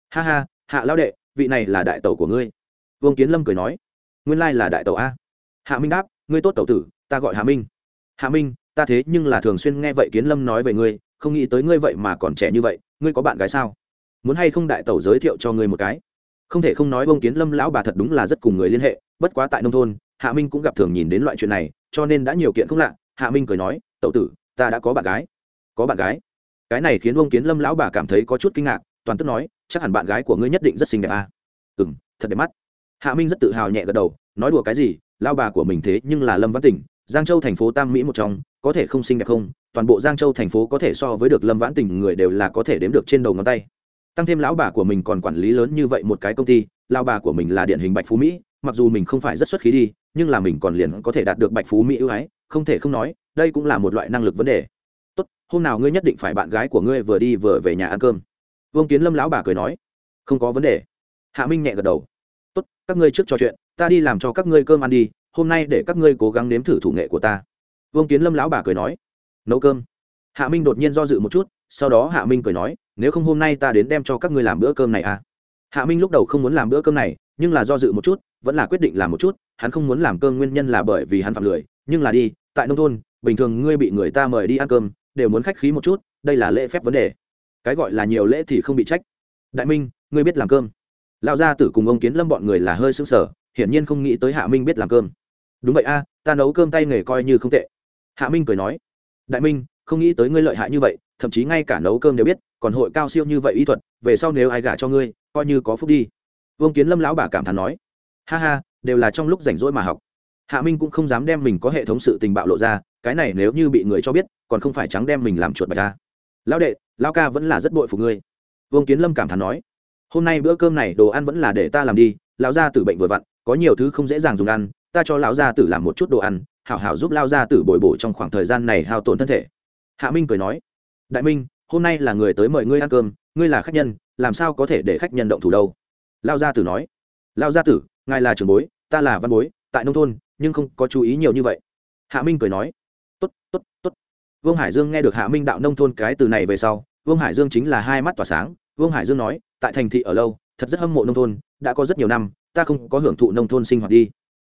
Ha ha, hạ lao đệ vị này là đại tẩu của ngươi. Vương kiến lâm cười nói, nguyên lai là đại tẩu a. Hạ minh đáp, ngươi tốt tẩu tử, ta gọi hạ minh. Hạ minh, ta thế nhưng là thường xuyên nghe vậy kiến lâm nói về ngươi, không nghĩ tới ngươi vậy mà còn trẻ như vậy, ngươi có bạn gái sao? Muốn hay không đại tẩu giới thiệu cho ngươi một cái? Không thể không nói bông kiến lâm lão bà thật đúng là rất cùng người liên hệ, bất quá tại nông thôn, hạ minh cũng gặp thường nhìn đến loại chuyện này, cho nên đã nhiều kiện không lạ. Hạ minh cười nói, tẩu tử, ta đã có bạn gái. Có bạn gái. Cái này khiến ông kiến lâm lão bà cảm thấy có chút kinh ngạc, toàn tức nói chắc hẳn bạn gái của ngươi nhất định rất xinh đẹp à. ừ m thật đẹp mắt. Hạ minh rất tự hào nhẹ gật đầu, nói đùa cái gì, lao bà của mình thế nhưng là lâm văn tỉnh, giang châu thành phố tam mỹ một trong, có thể không xinh đẹp không? Toàn bộ giang châu thành phố có thể so với được lâm vãn tình người đều là có thể đếm được trên đầu ngón tay. Tăng thêm lão bà của mình còn quản lý lớn như vậy một cái công ty, lao bà của mình là điển hình bạch phú mỹ, mặc dù mình không phải rất xuất khí đi, nhưng là mình còn liền có thể đạt được bạch phú mỹ ưu ái, không thể không nói, đây cũng là một loại năng lực vấn đề. Tốt, hôm nào ngươi nhất định phải bạn gái của ngươi vừa đi vừa về nhà ăn cơm vương kiến lâm lão bà cười nói, không có vấn đề. Hạ minh nhẹ gật đầu, tốt, các ngươi trước trò chuyện, ta đi làm cho các ngươi cơm ăn đi, hôm nay để các ngươi cố gắng nếm thử thủ nghệ của ta. Vương kiến lâm lão bà cười nói, nấu cơm. Hạ minh đột nhiên do dự một chút, sau đó hạ minh cười nói, nếu không hôm nay ta đến đem cho các ngươi làm bữa cơm này à? Hạ minh lúc đầu không muốn làm bữa cơm này, nhưng là do dự một chút, vẫn là quyết định làm một chút, hắn không muốn làm cơm nguyên nhân là bởi vì hắn phạm lười, nhưng là đi, tại nông thôn, bình thường ngươi bị người ta mời đi ăn cơm, đều muốn khách khí một chút, đây là lễ phép vấn đề cái gọi là nhiều lễ thì không bị trách. Đại minh, ngươi biết làm cơm. Lão gia tử cùng ông kiến lâm bọn người là hơi sững sờ, hiển nhiên không nghĩ tới hạ minh biết làm cơm. Đúng vậy a, ta nấu cơm tay nghề coi như không tệ. Hạ minh cười nói, đại minh, không nghĩ tới ngươi lợi hại như vậy, thậm chí ngay cả nấu cơm đều biết, còn hội cao siêu như vậy y thuật, về sau nếu ai gả cho ngươi, coi như có phúc đi. Vương kiến lâm lão bà cảm thán nói, ha ha, đều là trong lúc rảnh rỗi mà học. Hạ minh cũng không dám đem mình có hệ thống sự tình bạo lộ ra, cái này nếu như bị người cho biết, còn không phải trắng đem mình làm chuột bạch ra lão đệ, lão ca vẫn là rất bội phục ngươi. Vương kiến lâm cảm thán nói, hôm nay bữa cơm này đồ ăn vẫn là để ta làm đi, lão gia tử bệnh vừa vặn, có nhiều thứ không dễ dàng dùng ăn, ta cho lão gia tử làm một chút đồ ăn, hảo hảo giúp lão gia tử bồi bổ trong khoảng thời gian này hao tổn thân thể. Hạ minh cười nói, đại minh, hôm nay là người tới mời ngươi ăn cơm, ngươi là khách nhân, làm sao có thể để khách nhân động thủ đâu? Lão gia tử nói, lão gia tử, ngài là trưởng bối, ta là văn bối, tại nông thôn, nhưng không có chú ý nhiều như vậy. Hạ minh cười nói vương hải dương nghe được hạ minh đạo nông thôn cái từ này về sau, vương hải dương chính là hai mắt tỏa sáng. Vương hải dương nói, tại thành thị ở lâu, thật rất hâm mộ nông thôn, đã có rất nhiều năm, ta không có hưởng thụ nông thôn sinh hoạt đi.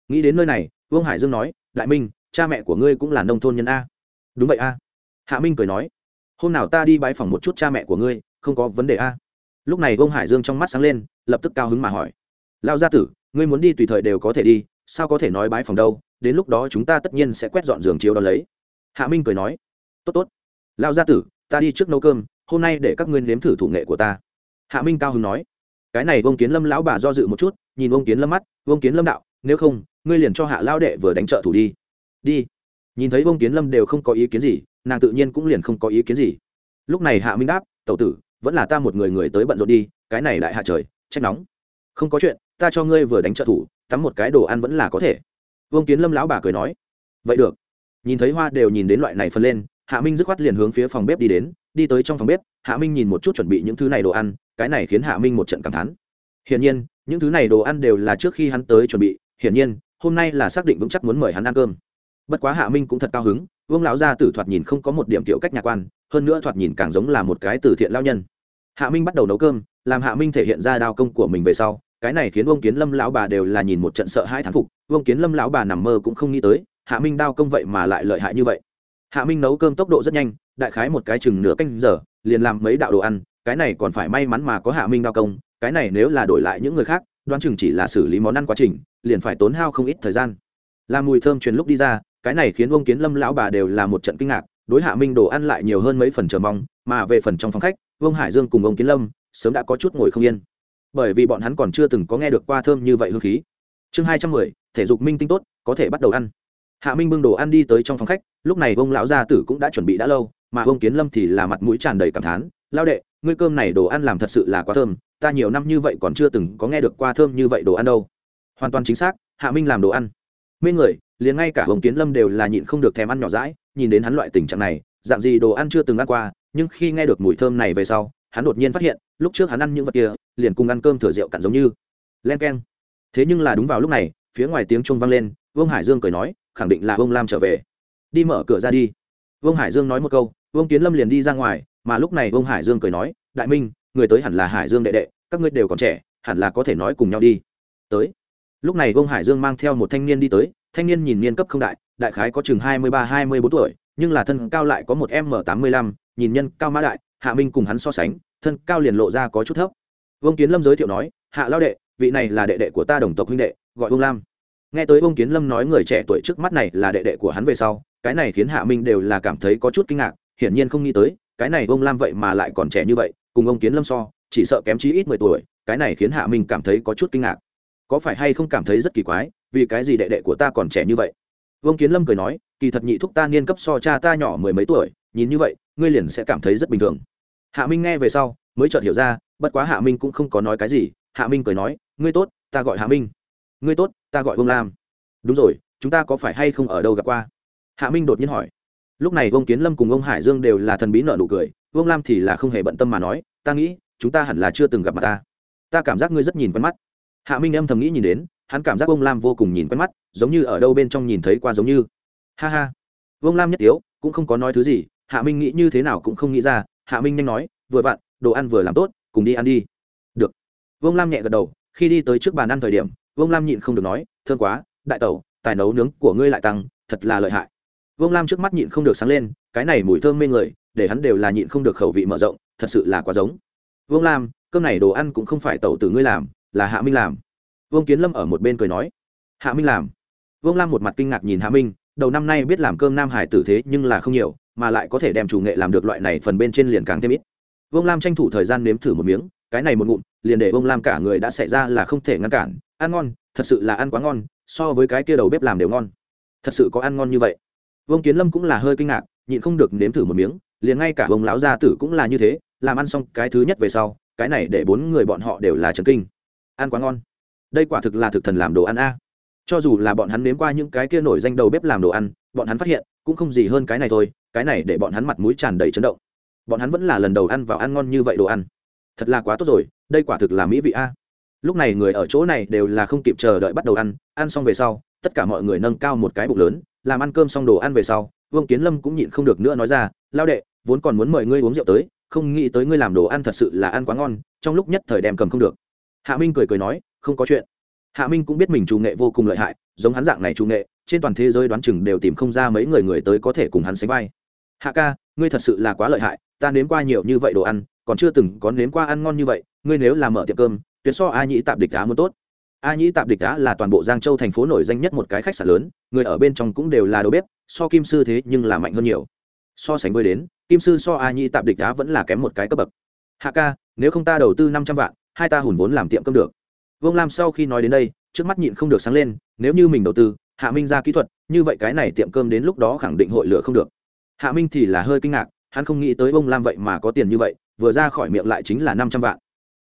Nghĩ đến nơi này, vương hải dương nói, đại minh, cha mẹ của ngươi cũng là nông thôn nhân a. Đúng vậy a. Hạ minh cười nói, hôm nào ta đi bãi phòng một chút cha mẹ của ngươi, không có vấn đề a. Lúc này vương hải dương trong mắt sáng lên, lập tức cao hứng mà hỏi lao gia tử, ngươi muốn đi tùy thời đều có thể đi, sao có thể nói bãi phòng đâu, đến lúc đó chúng ta tất nhiên sẽ quét dọn giường chiếu đó lấy. Hạ minh cười nói tốt tốt. Lao gia tử, ta đi trước nấu cơm, hôm nay để các ngươi nếm thử thủ nghệ của ta. Hạ minh cao hứng nói. Cái này vông kiến lâm lão bà do dự một chút, nhìn vông kiến lâm mắt vông kiến lâm đạo, nếu không, ngươi liền cho hạ lao đệ vừa đánh trợ thủ đi. Đi. Nhìn thấy vông kiến lâm đều không có ý kiến gì, nàng tự nhiên cũng liền không có ý kiến gì. Lúc này hạ minh đáp, tẩu tử, vẫn là ta một người người tới bận rộn đi, cái này đại hạ trời, trách nóng. Không có chuyện, ta cho ngươi vừa đánh trợ thủ, tắm một cái đồ ăn vẫn là có thể. Vương kiến lâm lão bà cười nói. Vậy được. Nhìn thấy hoa đều nhìn đến loại này phân lên hạ minh dứt khoát liền hướng phía phòng bếp đi đến, đi tới trong phòng bếp, hạ minh nhìn một chút chuẩn bị những thứ này đồ ăn, cái này khiến hạ minh một trận cảm thán. Hiển nhiên, những thứ này đồ ăn đều là trước khi hắn tới chuẩn bị, hiển nhiên, hôm nay là xác định vững chắc muốn mời hắn ăn cơm. Bất quá hạ minh cũng thật cao hứng, vương lão gia tử thoạt nhìn không có một điểm kiểu cách nhà quan, hơn nữa thoạt nhìn càng giống là một cái từ thiện lao nhân. Hạ minh bắt đầu nấu cơm, làm hạ minh thể hiện ra đao công của mình về sau, cái này khiến ông kiến lâm lão bà đều là nhìn một trận sợ hai thán phục. Ông kiến lâm lão bà nằm mơ cũng không nghĩ tới, hạ minh đao công vậy mà lại lợi hại như vậy hạ minh nấu cơm tốc độ rất nhanh, đại khái một cái chừng nửa canh giờ, liền làm mấy đạo đồ ăn, cái này còn phải may mắn mà có hạ minh đao công, cái này nếu là đổi lại những người khác, đoán chừng chỉ là xử lý món ăn quá trình, liền phải tốn hao không ít thời gian. Làm mùi thơm truyền lúc đi ra, cái này khiến ông kiến lâm lão bà đều là một trận kinh ngạc, đối hạ minh đồ ăn lại nhiều hơn mấy phần chờ mong, mà về phần trong phòng khách, vương hải dương cùng ông kiến lâm sớm đã có chút ngồi không yên. Bởi vì bọn hắn còn chưa từng có nghe được qua thơm như vậy hương khí. Chương hai trăm mười, thể dục minh tinh tốt, có thể bắt đầu ăn hạ minh bưng đồ ăn đi tới trong phòng khách, lúc này ông lão gia tử cũng đã chuẩn bị đã lâu, mà ông kiến lâm thì là mặt mũi tràn đầy cảm thán lao đệ, ngươi cơm này đồ ăn làm thật sự là quá thơm, ta nhiều năm như vậy còn chưa từng có nghe được qua thơm như vậy đồ ăn đâu. Hoàn toàn chính xác, hạ minh làm đồ ăn. Mê người, liền ngay cả ông kiến lâm đều là nhịn không được thèm ăn nhỏ rãi nhìn đến hắn loại tình trạng này, dạng gì đồ ăn chưa từng ăn qua, nhưng khi nghe được mùi thơm này về sau, hắn đột nhiên phát hiện, lúc trước hắn ăn những vật kia, liền cùng ăn cơm thừa rượu cặn giống như. Len k e n thế nhưng là đúng vào lúc này, phía ngoài tiếng trung vang lên vương hải dương cười nói khẳng định là vương lam trở về. Đi mở cửa ra đi. Vương hải dương nói một câu, vương kiến lâm liền đi ra ngoài, mà lúc này vương hải dương cười nói, đại minh, người tới hẳn là hải dương đệ đệ, các ngươi đều còn trẻ, hẳn là có thể nói cùng nhau đi. Tới. Lúc này vương hải dương mang theo một thanh niên đi tới, thanh niên nhìn niên cấp không đại đại khái có chừng hai mươi ba, hai mươi bốn tuổi, nhưng là thân cao lại có một m tám mươi lăm, nhìn nhân cao mã đại, hạ minh cùng hắn so sánh, thân cao liền lộ ra có chút thấp. Vương kiến lâm giới thiệu nói, hạ lao đệ, vị này là đệ đệ của ta đồng tộc huynh đệ, gọi vương lam nghe tới ông kiến lâm nói người trẻ tuổi trước mắt này là đệ đệ của hắn về sau, cái này khiến hạ minh đều là cảm thấy có chút kinh ngạc, hiển nhiên không nghĩ tới, cái này ông lam vậy mà lại còn trẻ như vậy, cùng ông kiến lâm so, chỉ sợ kém chí ít mười tuổi, cái này khiến hạ minh cảm thấy có chút kinh ngạc. Có phải hay không cảm thấy rất kỳ quái, vì cái gì đệ đệ của ta còn trẻ như vậy? Ông kiến lâm cười nói, kỳ thật nhị thúc ta niên cấp so cha ta nhỏ mười mấy tuổi, nhìn như vậy, ngươi liền sẽ cảm thấy rất bình thường. Hạ minh nghe về sau, mới chợt hiểu ra, bất quá hạ minh cũng không có nói cái gì, hạ minh cười nói, ngươi tốt, ta gọi hạ minh. Ngươi tốt ta gọi vương lam đúng rồi chúng ta có phải hay không ở đâu gặp qua hạ minh đột nhiên hỏi lúc này vương kiến lâm cùng ông hải dương đều là thần bí nợ nụ cười vương lam thì là không hề bận tâm mà nói ta nghĩ chúng ta hẳn là chưa từng gặp mặt ta ta cảm giác ngươi rất nhìn quen mắt hạ minh âm thầm nghĩ nhìn đến hắn cảm giác ông lam vô cùng nhìn quen mắt giống như ở đâu bên trong nhìn thấy qua giống như ha ha vương lam nhất tiếu cũng không có nói thứ gì hạ minh nghĩ như thế nào cũng không nghĩ ra hạ minh nhanh nói vừa vặn đồ ăn vừa làm tốt cùng đi ăn đi được vương lam nhẹ gật đầu khi đi tới trước bàn ăn thời điểm vương lam nhịn không được nói thương quá, đại tẩu, tài nấu nướng của ngươi lại tăng, thật là lợi hại. Vương lam trước mắt nhịn không được sáng lên, cái này mùi thơm mê người, để hắn đều là nhịn không được khẩu vị mở rộng, thật sự là quá giống. Vương lam, cơm này đồ ăn cũng không phải tẩu từ ngươi làm, là hạ minh làm. Vương kiến lâm ở một bên cười nói. Hạ minh làm? Vương lam một mặt kinh ngạc nhìn hạ minh, đầu năm nay biết làm cơm nam hải tử thế nhưng là không nhiều, mà lại có thể đem chủ nghệ làm được loại này phần bên trên liền càng thêm ít. Vương lam tranh thủ thời gian nếm thử một miếng cái này một ngụm, liền để bông lam cả người đã xảy ra là không thể ngăn cản. Ăn ngon, thật sự là ăn quá ngon, so với cái kia đầu bếp làm đều ngon. Thật sự có ăn ngon như vậy. Vương kiến lâm cũng là hơi kinh ngạc, nhịn không được nếm thử một miếng, liền ngay cả bông lão gia tử cũng là như thế, làm ăn xong cái thứ nhất về sau, cái này để bốn người bọn họ đều là trần kinh. Ăn quá ngon. Đây quả thực là thực thần làm đồ ăn a. Cho dù là bọn hắn nếm qua những cái kia nổi danh đầu bếp làm đồ ăn, bọn hắn phát hiện, cũng không gì hơn cái này thôi, cái này để bọn hắn mặt mũi tràn đầy chấn động. Bọn hắn vẫn là lần đầu ăn vào ăn ngon như vậy đồ ăn thật là quá tốt rồi, đây quả thực là mỹ vị a. Lúc này người ở chỗ này đều là không kịp chờ đợi bắt đầu ăn ăn xong về sau, tất cả mọi người nâng cao một cái bụng lớn, làm ăn cơm xong đồ ăn về sau, vương kiến lâm cũng nhịn không được nữa nói ra, lao đệ, vốn còn muốn mời ngươi uống rượu tới, không nghĩ tới ngươi làm đồ ăn thật sự là ăn quá ngon, trong lúc nhất thời đem cầm không được. Hạ minh cười cười nói, không có chuyện. Hạ minh cũng biết mình chủ nghệ vô cùng lợi hại, giống hắn dạng này chủ nghệ, trên toàn thế giới đoán chừng đều tìm không ra mấy người người tới có thể cùng hắn sánh vai. Hạ ca, ngươi thật sự là quá lợi hại, ta nếm qua nhiều như vậy đồ ăn còn chưa từng có nếm qua ăn ngon như vậy, ngươi nếu làm mở tiệm cơm, tuyệt so a nhĩ tạp địch đá muốn tốt. A nhĩ tạp địch đá là toàn bộ giang châu thành phố nổi danh nhất một cái khách sạn lớn, người ở bên trong cũng đều là đầu bếp, so kim sư thế nhưng là mạnh hơn nhiều. So sánh với đến, kim sư so a nhĩ tạp địch đá vẫn là kém một cái cấp bậc. Hạ ca, nếu không ta đầu tư năm trăm vạn, hai ta hùn vốn làm tiệm cơm được. Vương lam sau khi nói đến đây, trước mắt nhịn không được sáng lên, nếu như mình đầu tư, hạ minh ra kỹ thuật, như vậy cái này tiệm cơm đến lúc đó khẳng định hội lửa không được. Hạ minh thì là hơi kinh ngạc, hắn không nghĩ tới ông lam vậy mà có tiền như vậy vừa ra khỏi miệng lại chính là năm trăm vạn.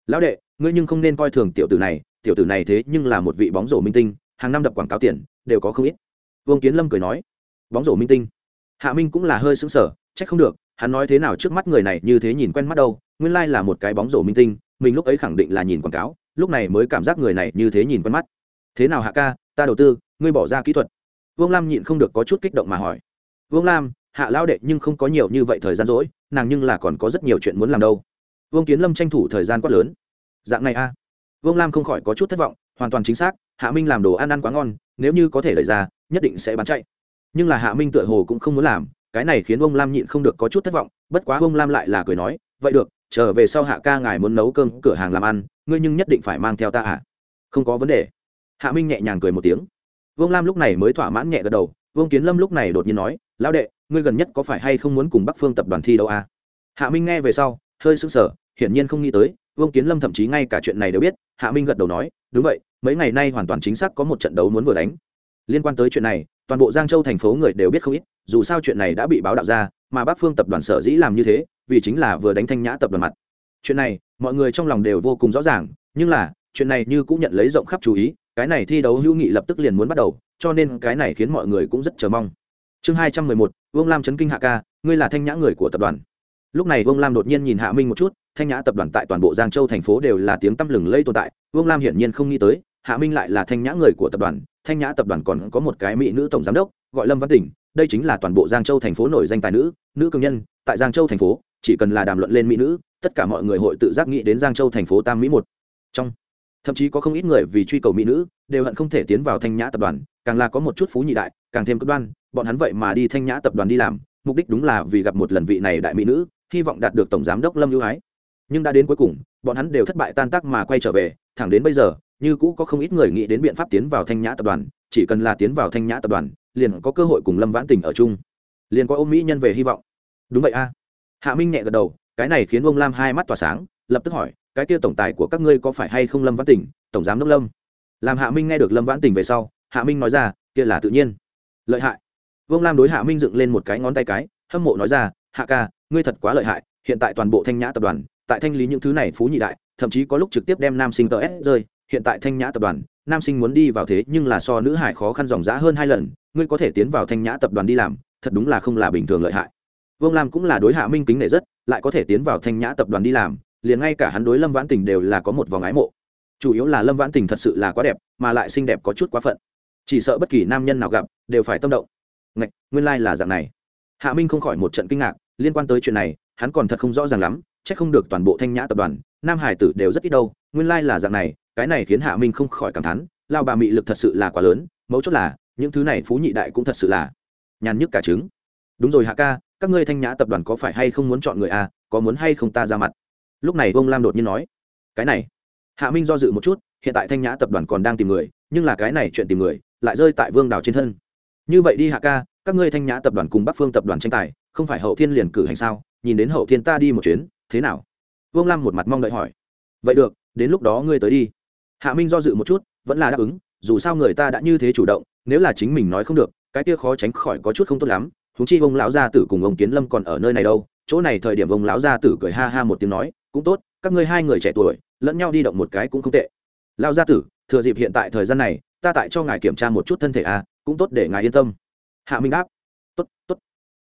Lão đệ, ngươi nhưng không nên coi thường tiểu tử này, tiểu tử này thế nhưng là một vị bóng rổ minh tinh, hàng năm đập quảng cáo tiền, đều có không ít. Vương kiến lâm cười nói, bóng rổ minh tinh? Hạ minh cũng là hơi sững sờ, trách không được, hắn nói thế nào trước mắt người này như thế nhìn quen mắt đâu, nguyên lai là một cái bóng rổ minh tinh, mình lúc ấy khẳng định là nhìn quảng cáo, lúc này mới cảm giác người này như thế nhìn quen mắt. Thế nào hạ ca, ta đầu tư, ngươi bỏ ra kỹ thuật. Vương lam nhịn không được có chút kích động mà hỏi. Vương lam hạ lao đệ nhưng không có nhiều như vậy thời gian rỗi, nàng nhưng là còn có rất nhiều chuyện muốn làm đâu. Vương kiến lâm tranh thủ thời gian quát lớn. Dạng này a. Vương lam không khỏi có chút thất vọng, hoàn toàn chính xác, hạ minh làm đồ ăn ăn quá ngon, nếu như có thể lời ra, nhất định sẽ bán chạy. Nhưng là hạ minh tựa hồ cũng không muốn làm, cái này khiến ông lam nhịn không được có chút thất vọng, bất quá ông lam lại là cười nói, vậy được, trở về sau hạ ca ngài muốn nấu cơm cửa hàng làm ăn, ngươi nhưng nhất định phải mang theo ta à không có vấn đề. Hạ minh nhẹ nhàng cười một tiếng. Vương lam lúc này mới thỏa mãn nhẹ gật đầu vương kiến lâm lúc này đột nhiên nói, lão đệ, ngươi gần nhất có phải hay không muốn cùng bắc phương tập đoàn thi đâu à? Hạ minh nghe về sau, hơi sững sờ, hiển nhiên không nghĩ tới, vương kiến lâm thậm chí ngay cả chuyện này đều biết. Hạ minh gật đầu nói, đúng vậy, mấy ngày nay hoàn toàn chính xác có một trận đấu muốn vừa đánh. Liên quan tới chuyện này, toàn bộ giang châu thành phố người đều biết không ít, dù sao chuyện này đã bị báo đạo ra, mà bắc phương tập đoàn sở dĩ làm như thế, vì chính là vừa đánh thanh nhã tập đoàn mặt. Chuyện này, mọi người trong lòng đều vô cùng rõ ràng, nhưng là, chuyện này như cũng nhận lấy rộng khắp chú ý cái này thi đấu hữu nghị lập tức liền muốn bắt đầu, cho nên cái này khiến mọi người cũng rất chờ mong. Chương hai trăm mười một, vương lam chấn kinh hạ ca, ngươi là thanh nhã người của tập đoàn. Lúc này vương lam đột nhiên nhìn hạ minh một chút, thanh nhã tập đoàn tại toàn bộ giang châu thành phố đều là tiếng tăm lừng lây tồn tại, vương lam hiển nhiên không nghĩ tới, hạ minh lại là thanh nhã người của tập đoàn, thanh nhã tập đoàn còn có một cái mỹ nữ tổng giám đốc, gọi lâm văn tỉnh, đây chính là toàn bộ giang châu thành phố nổi danh tài nữ nữ cường nhân, tại giang châu thành phố, chỉ cần là đàm luận lên mỹ nữ, tất cả mọi người hội tự giác nghĩ đến giang châu thành phố tam mỹ một. Trong thậm chí có không ít người vì truy cầu mỹ nữ đều hận không thể tiến vào thanh nhã tập đoàn, càng là có một chút phú nhị đại, càng thêm cực đoan, bọn hắn vậy mà đi thanh nhã tập đoàn đi làm, mục đích đúng là vì gặp một lần vị này đại mỹ nữ, hy vọng đạt được tổng giám đốc lâm ưu ái. Nhưng đã đến cuối cùng, bọn hắn đều thất bại tan tác mà quay trở về, thẳng đến bây giờ, như cũ có không ít người nghĩ đến biện pháp tiến vào thanh nhã tập đoàn, chỉ cần là tiến vào thanh nhã tập đoàn, liền có cơ hội cùng lâm vãn tình ở chung, liền có ôm mỹ nhân về hy vọng. Đúng vậy a. Hạ minh nhẹ gật đầu, cái này khiến ông lam hai mắt tỏa sáng, lập tức hỏi cái kia tổng tài của các ngươi có phải hay không lâm vãn tình, tổng giám đốc lâm? Làm hạ minh nghe được lâm vãn tình về sau, hạ minh nói ra, kia là tự nhiên. Lợi hại. Vương lam đối hạ minh dựng lên một cái ngón tay cái, hâm mộ nói ra, hạ ca, ngươi thật quá lợi hại, hiện tại toàn bộ thanh nhã tập đoàn, tại thanh lý những thứ này phú nhị đại, thậm chí có lúc trực tiếp đem nam sinh tờ s rơi, hiện tại thanh nhã tập đoàn, nam sinh muốn đi vào thế nhưng là so nữ hải khó khăn dòng dã hơn hai lần, ngươi có thể tiến vào thanh nhã tập đoàn đi làm, thật đúng là không là bình thường lợi hại. Vương lam cũng là đối hạ minh kính nể rất, lại có thể tiến vào thanh nhã tập đoàn đi làm liền ngay cả hắn đối lâm vãn tình đều là có một vòng ái mộ. Chủ yếu là lâm vãn tình thật sự là quá đẹp, mà lại xinh đẹp có chút quá phận. Chỉ sợ bất kỳ nam nhân nào gặp, đều phải tâm động. Ngạch, nguyên lai、like、là dạng này. Hạ minh không khỏi một trận kinh ngạc, liên quan tới chuyện này, hắn còn thật không rõ ràng lắm c h ắ c không được toàn bộ thanh nhã tập đoàn, nam hải tử đều rất ít đâu, nguyên lai、like、là dạng này, cái này khiến hạ minh không khỏi cảm thán, lao bà mị lực thật sự là quá lớn, mấu chốt là, những thứ này phú nhị đại cũng thật sự là nhàn nhức cả trứng. Đúng rồi hạ ca, các ngươi thanh nhã tập đoàn có phải hay không muốn chọn người a có muốn hay không ta ra mặt? Lúc này ông lam đột nhiên nói, cái này. Hạ minh do dự một chút, hiện tại thanh nhã tập đoàn còn đang tìm người, nhưng là cái này chuyện tìm người, lại rơi tại vương đào trên thân. Như vậy đi hạ ca, các ngươi thanh nhã tập đoàn cùng bắc phương tập đoàn tranh tài, không phải hậu thiên liền cử hành sao? Nhìn đến hậu thiên ta đi một chuyến, thế nào? Vương lam một mặt mong đợi hỏi. Vậy được, đến lúc đó ngươi tới đi. Hạ minh do dự một chút, vẫn là đáp ứng, dù sao người ta đã như thế chủ động, nếu là chính mình nói không được, cái kia khó tránh khỏi có chút không tốt lắm. Thúng chi ông lão gia tử cùng ông kiến lâm còn ở nơi này đâu, chỗ này thời điểm ông lão gia tử cười ha ha một tiếng nói cũng tốt, các ngươi hai người trẻ tuổi, lẫn nhau đi động một cái cũng không tệ. Lão gia tử, thừa dịp hiện tại thời gian này, ta tại cho ngài kiểm tra một chút thân thể à cũng tốt để ngài yên tâm. Hạ minh đáp. Tốt tốt.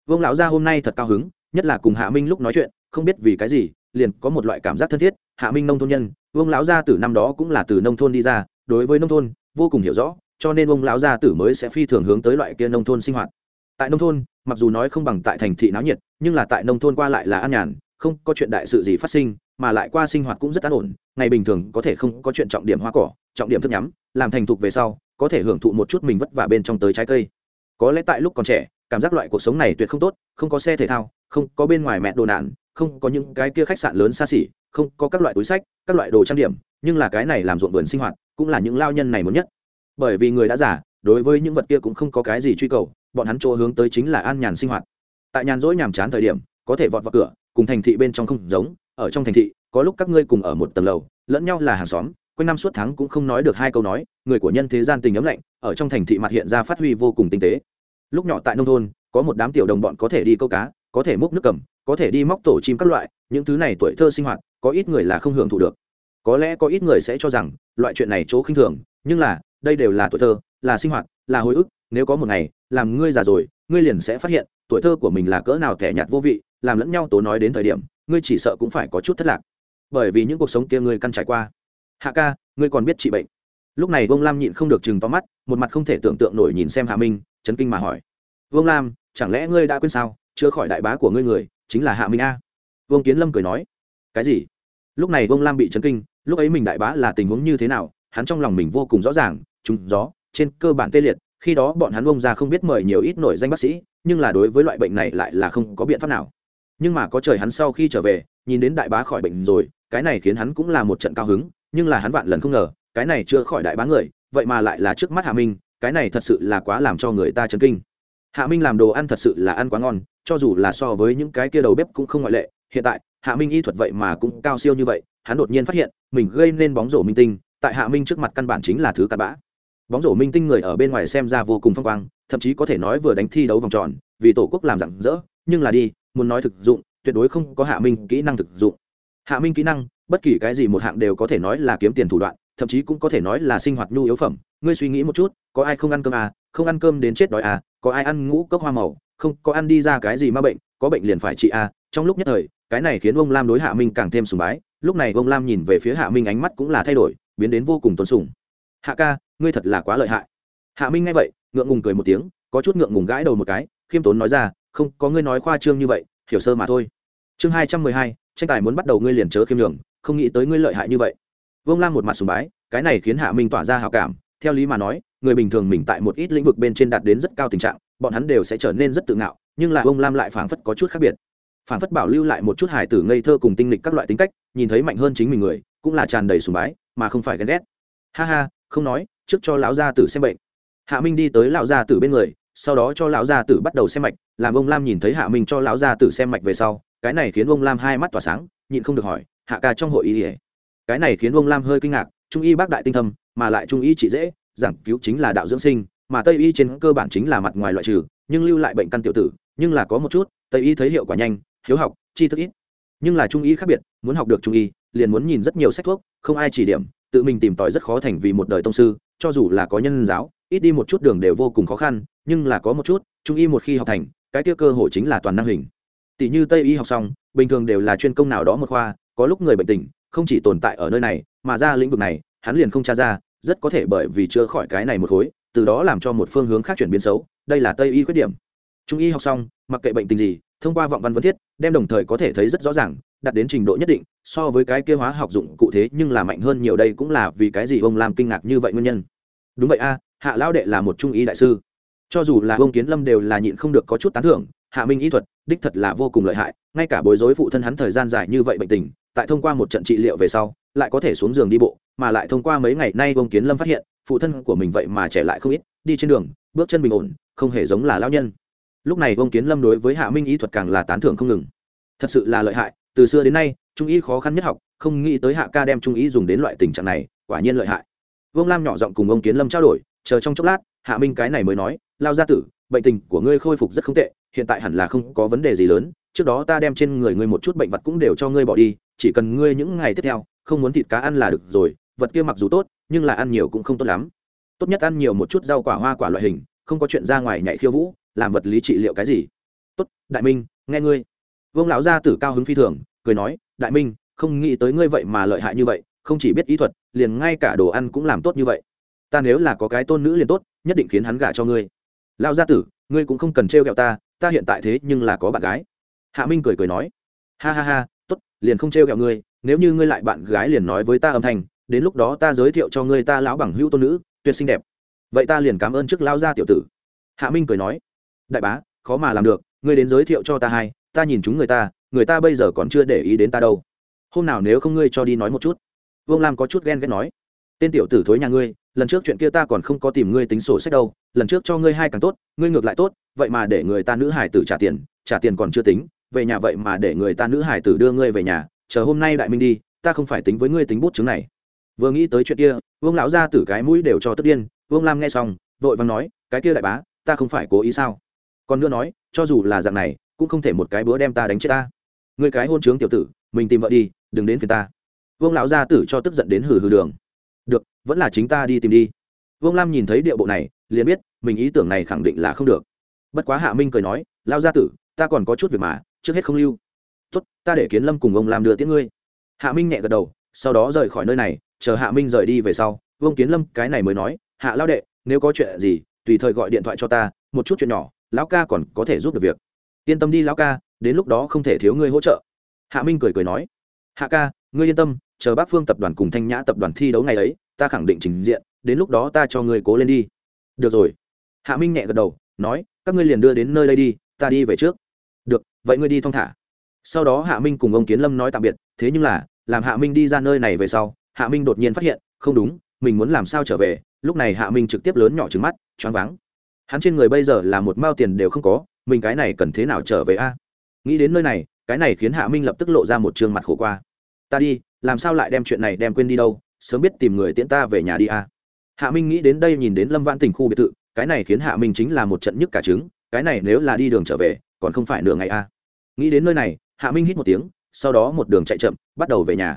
Vương lão gia hôm nay thật cao hứng, nhất là cùng hạ minh lúc nói chuyện, không biết vì cái gì, liền có một loại cảm giác thân thiết. Hạ minh nông thôn nhân, vương lão gia tử năm đó cũng là từ nông thôn đi ra, đối với nông thôn, vô cùng hiểu rõ, cho nên ông lão gia tử mới sẽ phi thường hướng tới loại kia nông thôn sinh hoạt. Tại nông thôn, mặc dù nói không bằng tại thành thị náo nhiệt, nhưng là tại nông thôn qua lại là an nhàn không có chuyện đại sự gì phát sinh, mà lại qua sinh hoạt cũng rất an ổn, ngày bình thường có thể không có chuyện trọng điểm hoa cỏ, trọng điểm thức nhắm, làm thành thục về sau, có thể hưởng thụ một chút mình vất vả bên trong tới trái cây. Có lẽ tại lúc còn trẻ, cảm giác loại cuộc sống này tuyệt không tốt, không có xe thể thao, không có bên ngoài mẹ đồ nạn, không có những cái kia khách sạn lớn xa xỉ, không có các loại túi sách, các loại đồ trang điểm, nhưng là cái này làm ruộng vườn sinh hoạt cũng là những lao nhân này muốn nhất. Bởi vì người đã giả đối với những vật kia cũng không có cái gì truy cầu, bọn hắn chỗ hướng tới chính là an nhàn sinh hoạt. Tại nhàn rỗi nhàm chán thời điểm, có thể vọt vào cửa cùng thành thị bên trong không giống, ở trong thành thị, có lúc các ngươi cùng ở một tầng lầu, lẫn nhau là hàng xóm, quanh năm suốt tháng cũng không nói được hai câu nói, người của nhân thế gian tình ấm lạnh, ở trong thành thị mặt hiện ra phát huy vô cùng tinh tế. Lúc nhỏ tại nông thôn, có một đám tiểu đồng bọn có thể đi câu cá, có thể múc nước cầm, có thể đi móc tổ chim các loại, những thứ này tuổi thơ sinh hoạt, có ít người là không hưởng thụ được. Có lẽ có ít người sẽ cho rằng, loại chuyện này chỗ khinh thường, nhưng là, đây đều là tuổi thơ, là sinh hoạt, là hồi ức, nếu có một ngày, làm ngươi già rồi, ngươi liền sẽ phát hiện, tuổi thơ của mình là cỡ nào thẻ nhạt vô vị làm lẫn nhau tố nói đến thời điểm, ngươi chỉ sợ cũng phải có chút thất lạc. Bởi vì những cuộc sống kia ngươi căn trải qua. Hạ ca, ngươi còn biết trị bệnh. Lúc này vương lam nhịn không được chừng to mắt, một mặt không thể tưởng tượng nổi nhìn xem hạ minh, chấn kinh mà hỏi. Vương lam, chẳng lẽ ngươi đã quên sao? Chữa khỏi đại bá của ngươi người, chính là hạ minh a. Vương kiến lâm cười nói. Cái gì? Lúc này vương lam bị chấn kinh, lúc ấy mình đại bá là tình huống như thế nào, hắn trong lòng mình vô cùng rõ ràng, trúng gió, trên cơ bản tê liệt, khi đó bọn hắn bông ra không biết mời nhiều ít nổi danh bác sĩ, nhưng là đối với loại bệnh này lại là không có biện pháp nào nhưng mà có trời hắn sau khi trở về, nhìn đến đại bá khỏi bệnh rồi, cái này khiến hắn cũng là một trận cao hứng, nhưng là hắn vạn lần không ngờ, cái này chưa khỏi đại bá người, vậy mà lại là trước mắt hạ minh, cái này thật sự là quá làm cho người ta chấn kinh. Hạ minh làm đồ ăn thật sự là ăn quá ngon, cho dù là so với những cái kia đầu bếp cũng không ngoại lệ, hiện tại, hạ minh y thuật vậy mà cũng cao siêu như vậy, hắn đột nhiên phát hiện, mình gây nên bóng rổ minh tinh, tại hạ minh trước mặt căn bản chính là thứ cặn bã. Bóng rổ minh tinh người ở bên ngoài xem ra vô cùng phong quang, thậm chí có thể nói vừa đánh thi đấu vòng tròn, vì tổ quốc làm rạng rỡ, nhưng là đi muốn nói thực dụng, tuyệt đối không có hạ minh kỹ năng thực dụng. Hạ minh kỹ năng, bất kỳ cái gì một hạng đều có thể nói là kiếm tiền thủ đoạn, thậm chí cũng có thể nói là sinh hoạt nhu yếu phẩm. Ngươi suy nghĩ một chút, có ai không ăn cơm à không ăn cơm đến chết đói à có ai ăn ngũ cốc hoa màu, không, có ăn đi ra cái gì ma bệnh, có bệnh liền phải trị à. Trong lúc nhất thời, cái này khiến ông lam đối hạ minh càng thêm sùng bái. Lúc này ông lam nhìn về phía hạ minh ánh mắt cũng là thay đổi, biến đến vô cùng tôn sùng. Hạ ca, ngươi thật là quá lợi hại. Hạ minh nghe vậy, ngượng ngùng cười một tiếng, có chút ngượng ngùng gãi đầu một cái, khiêm tốn nói ra không có ngươi nói khoa trương như vậy hiểu sơ mà thôi. Chương hai trăm mười hai tranh tài muốn bắt đầu ngươi liền chớ khiêm đường, không nghĩ tới ngươi lợi hại như vậy. Vương lam một mặt sùng bái cái này khiến hạ minh tỏa ra hào cảm. Theo lý mà nói người bình thường mình tại một ít lĩnh vực bên trên đạt đến rất cao tình trạng bọn hắn đều sẽ trở nên rất tự ngạo nhưng là vương lam lại phảng phất có chút khác biệt. Phảng phất bảo lưu lại một chút hài tử ngây thơ cùng tinh lịch các loại tính cách nhìn thấy mạnh hơn chính mình người cũng là tràn đầy sùng bái mà không phải ghen ghét. Ha ha không nói trước cho lão gia tử xem bệnh. Hạ minh đi tới lão gia tử bên người sau đó cho lão gia tử bắt đầu xem mạch, làm ông lam nhìn thấy hạ minh cho lão gia tử xem mạch về sau, cái này khiến ông lam hai mắt tỏa sáng, nhịn không được hỏi, hạ ca trong hội y ỉa cái này khiến ông lam hơi kinh ngạc, trung y bác đại tinh thâm, mà lại trung y chỉ dễ, giảng cứu chính là đạo dưỡng sinh, mà tây y trên cơ bản chính là mặt ngoài loại trừ, nhưng lưu lại bệnh căn tiểu tử, nhưng là có một chút, tây y thấy hiệu quả nhanh, hiếu học chi thức ít. Nhưng là trung y khác biệt, muốn học được trung y, liền muốn nhìn rất nhiều sách thuốc, không ai chỉ điểm, tự mình tìm tòi rất khó thành vì một đời tông sư cho dù là có nhân giáo, ít đi một chút đường đều vô cùng khó khăn, nhưng là có một chút, trung y một khi học thành, cái tiêu cơ hội chính là toàn năng hình. Tỷ như tây y học xong, bình thường đều là chuyên công nào đó một khoa, có lúc người bệnh tình, không chỉ tồn tại ở nơi này, mà ra lĩnh vực này, hắn liền không tra ra, rất có thể bởi vì chữa khỏi cái này một khối, từ đó làm cho một phương hướng khác chuyển biến xấu, đây là tây y khuyết điểm. Trung y học xong, mặc kệ bệnh tình gì, thông qua vọng văn vấn thiết, đem đồng thời có thể thấy rất rõ ràng, đạt đến trình độ nhất định, so với cái kia hóa học dụng cụ thế nhưng là mạnh hơn nhiều đây cũng là vì cái gì ông làm kinh ngạc như vậy nguyên nhân đúng vậy a, hạ lão đệ là một trung y đại sư. Cho dù là ông kiến lâm đều là nhịn không được có chút tán thưởng, hạ minh y thuật, đích thật là vô cùng lợi hại, ngay cả bối rối phụ thân hắn thời gian dài như vậy bệnh tình, tại thông qua một trận trị liệu về sau, lại có thể xuống giường đi bộ, mà lại thông qua mấy ngày nay ông kiến lâm phát hiện, phụ thân của mình vậy mà trẻ lại không ít, đi trên đường, bước chân bình ổn, không hề giống là lao nhân. Lúc này ông kiến lâm đối với hạ minh y thuật càng là tán thưởng không ngừng. Thật sự là lợi hại, từ xưa đến nay, trung y khó khăn nhất học, không nghĩ tới hạ ca đem trung y dùng đến loại tình trạng này, quả nhiên lợi hại vương lam nhỏ giọng cùng ông kiến lâm trao đổi, chờ trong chốc lát, hạ minh cái này mới nói, lao gia tử, bệnh tình của ngươi khôi phục rất không tệ, hiện tại hẳn là không có vấn đề gì lớn, trước đó ta đem trên người ngươi một chút bệnh vật cũng đều cho ngươi bỏ đi, chỉ cần ngươi những ngày tiếp theo, không muốn thịt cá ăn là được rồi, vật kia mặc dù tốt, nhưng là ăn nhiều cũng không tốt lắm. Tốt nhất ăn nhiều một chút rau quả hoa quả loại hình, không có chuyện ra ngoài nhảy khiêu vũ, làm vật lý trị liệu cái gì? Tốt, đại minh, nghe ngươi. Vương lão gia tử cao hứng phi thường, cười nói, đại minh, không nghĩ tới ngươi vậy mà lợi hại như vậy không chỉ biết ý thuật, liền ngay cả đồ ăn cũng làm tốt như vậy. Ta nếu là có cái tôn nữ liền tốt, nhất định khiến hắn gả cho ngươi. Lão gia tử, ngươi cũng không cần trêu ghẹo ta ta hiện tại thế nhưng là có bạn gái. Hạ minh cười cười nói. Ha ha ha, tốt, liền không trêu ghẹo ngươi, nếu như ngươi lại bạn gái liền nói với ta âm thanh, đến lúc đó ta giới thiệu cho ngươi ta lão bằng hữu tôn nữ, tuyệt xinh đẹp. Vậy ta liền cảm ơn trước lão gia tiểu tử. Hạ minh cười nói. Đại bá, khó mà làm được, ngươi đến giới thiệu cho ta hai, ta nhìn chúng người ta người ta bây giờ còn chưa để ý đến ta đâu. Hôm nào nếu không ngươi cho đi nói một chút vương lam có chút ghen ghét nói, tên tiểu tử thối nhà ngươi, lần trước chuyện kia ta còn không có tìm ngươi tính sổ sách đâu, lần trước cho ngươi hai càng tốt, ngươi ngược lại tốt, vậy mà để người ta nữ hải tử trả tiền trả tiền còn chưa tính, về nhà vậy mà để người ta nữ hải tử đưa ngươi về nhà, chờ hôm nay đại minh đi, ta không phải tính với ngươi tính bút chứng này. Vừa nghĩ tới chuyện kia, vương lão ra tử cái mũi đều cho tức điên, vương lam nghe xong, vội vàng nói, cái kia đại bá, ta không phải cố ý sao? Còn nữa nói, cho dù là dạng này, cũng không thể một cái bữa đem ta đánh chết ta. Người cái hôn trướng tiểu tử, mình tìm vợ đi, đừng đến phiền ta vương lão gia tử cho tức giận đến hử hử đường. Được, vẫn là chính ta đi tìm đi. Vương lam nhìn thấy địa bộ này, liền biết, mình ý tưởng này khẳng định là không được. Bất quá hạ minh cười nói lao gia tử, ta còn có chút việc mà, trước hết không lưu. Tốt, ta để kiến lâm cùng ông lam đưa tiễn ngươi. Hạ minh nhẹ gật đầu, sau đó rời khỏi nơi này, chờ hạ minh rời đi về sau, vương kiến lâm cái này mới nói, hạ lao đệ, nếu có chuyện gì, tùy thời gọi điện thoại cho ta, một chút chuyện nhỏ, lão ca còn có thể giúp được việc. Yên tâm đi lão ca, đến lúc đó không thể thiếu ngươi hỗ trợ. Hạ minh cười cười nói, hạ ca, ngươi yên tâm chờ bác phương tập đoàn cùng thanh nhã tập đoàn thi đấu ngày ấy, ta khẳng định trình diện, đến lúc đó ta cho ngươi cố lên đi. Được rồi. Hạ minh nhẹ gật đầu, nói, các ngươi liền đưa đến nơi đây đi, ta đi về trước. Được, vậy ngươi đi thong thả. Sau đó hạ minh cùng ông kiến lâm nói tạm biệt, thế nhưng là, làm hạ minh đi ra nơi này về sau, hạ minh đột nhiên phát hiện, không đúng, mình muốn làm sao trở về? Lúc này hạ minh trực tiếp lớn nhỏ trứng mắt, choáng váng. Hắn trên người bây giờ là một mao tiền đều không có, mình cái này cần thế nào trở về a? Nghĩ đến nơi này, cái này khiến hạ minh lập tức lộ ra một t mặt khổ qua ta đi, làm sao lại đem chuyện này đem quên đi đâu, sớm biết tìm người tiễn ta về nhà đi a hạ minh nghĩ đến đây nhìn đến lâm Vãn tỉnh khu biệt thự, cái này khiến hạ minh chính là một trận nhức cả trứng, cái này nếu là đi đường trở về, còn không phải nửa ngày a nghĩ đến nơi này, hạ minh hít một tiếng, sau đó một đường chạy chậm, bắt đầu về nhà.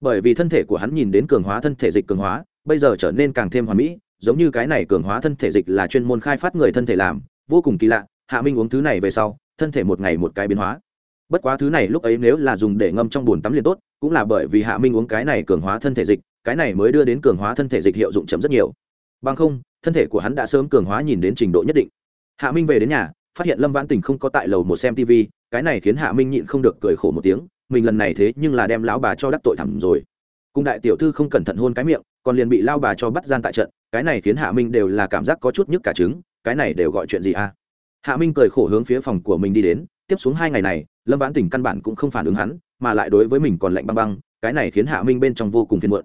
Bởi vì thân thể của hắn nhìn đến cường hóa thân thể dịch cường hóa, bây giờ trở nên càng thêm hoàn mỹ, giống như cái này cường hóa thân thể dịch là chuyên môn khai phát người thân thể làm, vô cùng kỳ lạ, hạ minh uống thứ này về sau, thân thể một ngày một cái biến hóa bất quá thứ này lúc ấy nếu là dùng để ngâm trong bồn tắm liền tốt, cũng là bởi vì hạ minh uống cái này cường hóa thân thể dịch, cái này mới đưa đến cường hóa thân thể dịch hiệu dụng chậm rất nhiều. Bằng không, thân thể của hắn đã sớm cường hóa nhìn đến trình độ nhất định. Hạ minh về đến nhà, phát hiện lâm vãn tình không có tại lầu một xem tv cái này khiến hạ minh nhịn không được cười khổ một tiếng, mình lần này thế nhưng là đem lão bà cho đắc tội thẳm rồi. Cùng đại tiểu thư không cẩn thận hôn cái miệng, còn liền bị lao bà cho bắt gian tại trận, cái này khiến hạ minh đều là cảm giác có chút nhức cả trứng, cái này đều gọi chuyện gì à? Hạ minh cười khổ hướng phía phòng của mình đi đến tiếp xuống hai ngày này, lâm vãn tình căn bản cũng không phản ứng hắn, mà lại đối với mình còn lạnh băng băng, cái này khiến hạ minh bên trong vô cùng phiền muộn.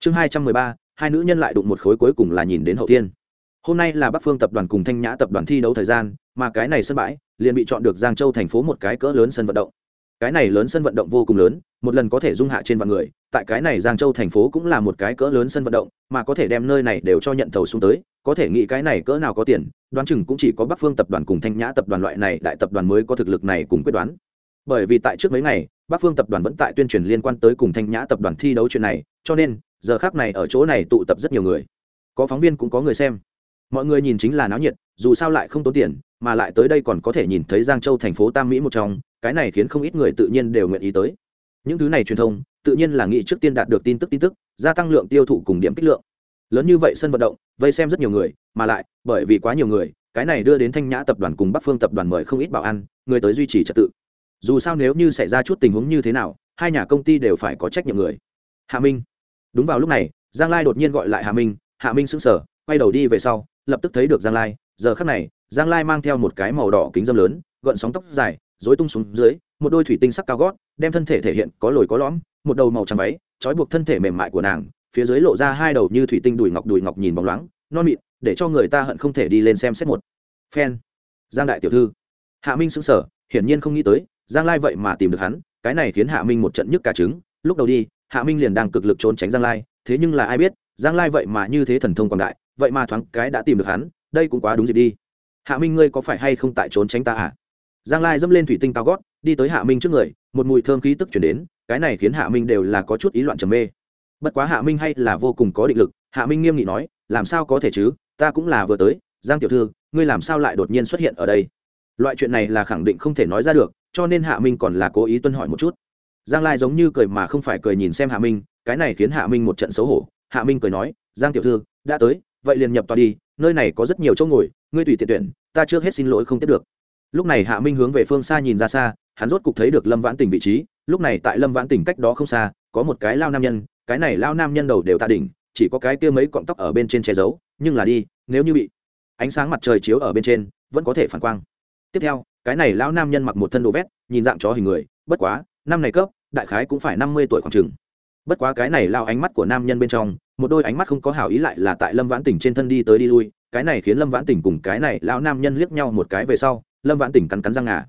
Chương hai trăm mười ba, hai nữ nhân lại đụng một khối cuối cùng là nhìn đến hậu tiên. Hôm nay là bắc phương tập đoàn cùng thanh nhã tập đoàn thi đấu thời gian, mà cái này sân bãi liền bị chọn được giang châu thành phố một cái cỡ lớn sân vận động. Cái này lớn sân vận động vô cùng lớn, một lần có thể dung hạ trên vạn người tại cái này giang châu thành phố cũng là một cái cỡ lớn sân vận động, mà có thể đem nơi này đều cho nhận thầu xuống tới, có thể nghĩ cái này cỡ nào có tiền, đoán chừng cũng chỉ có bắc phương tập đoàn cùng thanh nhã tập đoàn loại này đại tập đoàn mới có thực lực này cùng quyết đoán. Bởi vì tại trước mấy ngày, bắc phương tập đoàn vẫn tại tuyên truyền liên quan tới cùng thanh nhã tập đoàn thi đấu chuyện này, cho nên, giờ khác này ở chỗ này tụ tập rất nhiều người. Có phóng viên cũng có người xem. Mọi người nhìn chính là náo nhiệt, dù sao lại không tốn tiền, mà lại tới đây còn có thể nhìn thấy giang châu thành phố tam mỹ một trong, cái này khiến không ít người tự nhiên đều nguyện ý tới những thứ này truyền thông, tự nhiên là nghĩ trước tiên đạt được tin tức tin tức, gia tăng lượng tiêu thụ cùng điểm kích lượng. Lớn như vậy sân vận động, vây xem rất nhiều người, mà lại, bởi vì quá nhiều người, cái này đưa đến thanh nhã tập đoàn cùng bắc phương tập đoàn mời không ít bảo ăn người tới duy trì trật tự. Dù sao nếu như xảy ra chút tình huống như thế nào, hai nhà công ty đều phải có trách nhiệm người. Hạ minh. Đúng vào lúc này, giang lai đột nhiên gọi lại hạ minh hạ minh sững sờ, quay đầu đi về sau, lập tức thấy được giang lai. Giờ khắc này, giang lai mang theo một cái màu đỏ kính dâm lớn, gợn sóng tóc dài dối tung xuống dưới một đôi thủy tinh sắc cao gót, đem thân thể thể hiện có lồi có lõm, một đầu màu trắng váy, trói buộc thân thể mềm mại của nàng, phía dưới lộ ra hai đầu như thủy tinh đùi ngọc đùi ngọc nhìn bóng loáng, non mịn, để cho người ta hận không thể đi lên xem xét một. Phen. Giang đại tiểu thư. Hạ minh sững sờ, hiển nhiên không nghĩ tới, giang lai vậy mà tìm được hắn, cái này khiến hạ minh một trận nhức cả trứng. Lúc đầu đi, hạ minh liền đang cực lực trốn tránh giang lai, thế nhưng là ai biết, giang lai vậy mà như thế thần thông quảng đại, vậy mà thoáng cái đã tìm được hắn, đây cũng quá đúng dịp đi. Hạ minh ngươi có phải hay không tại trốn tránh ta à? Giang lai dâm lên thủy tinh cao gót, đi tới hạ minh trước người, một mùi thơm khí tức chuyển đến, cái này khiến hạ minh đều là có chút ý loạn trầm mê. Bất quá hạ minh hay là vô cùng có định lực, hạ minh nghiêm nghị nói, làm sao có thể chứ? Ta cũng là vừa tới, giang tiểu thư, ngươi làm sao lại đột nhiên xuất hiện ở đây? Loại chuyện này là khẳng định không thể nói ra được, cho nên hạ minh còn là cố ý tuân hỏi một chút. Giang lai giống như cười mà không phải cười nhìn xem hạ minh, cái này khiến hạ minh một trận xấu hổ. Hạ minh cười nói, giang tiểu thư, đã tới, vậy liền nhập tòa đi, nơi này có rất nhiều chỗ ngồi, ngươi tùy tiện tuyển, ta trước hết xin lỗi không tiếp được lúc này hạ minh hướng về phương xa nhìn ra xa, hắn rốt cục thấy được lâm vãn tỉnh vị trí. Lúc này tại lâm vãn tỉnh cách đó không xa, có một cái lao nam nhân, cái này lao nam nhân đầu đều tạ đỉnh, chỉ có cái kia mấy cọng tóc ở bên trên che giấu, nhưng là đi, nếu như bị ánh sáng mặt trời chiếu ở bên trên, vẫn có thể phản quang. Tiếp theo, cái này lão nam nhân mặc một thân đồ vét, nhìn dạng chó hình người, bất quá, năm này cấp, đại khái cũng phải năm mươi tuổi khoảng chừng. Bất quá cái này lao ánh mắt của nam nhân bên trong, một đôi ánh mắt không có hảo ý lại là tại lâm vãn tỉnh trên thân đi tới đi lui, cái này khiến lâm vãn tỉnh cùng cái này lão nam nhân liếc nhau một cái về sau lâm vãn tỉnh cắn cắn răng ngà.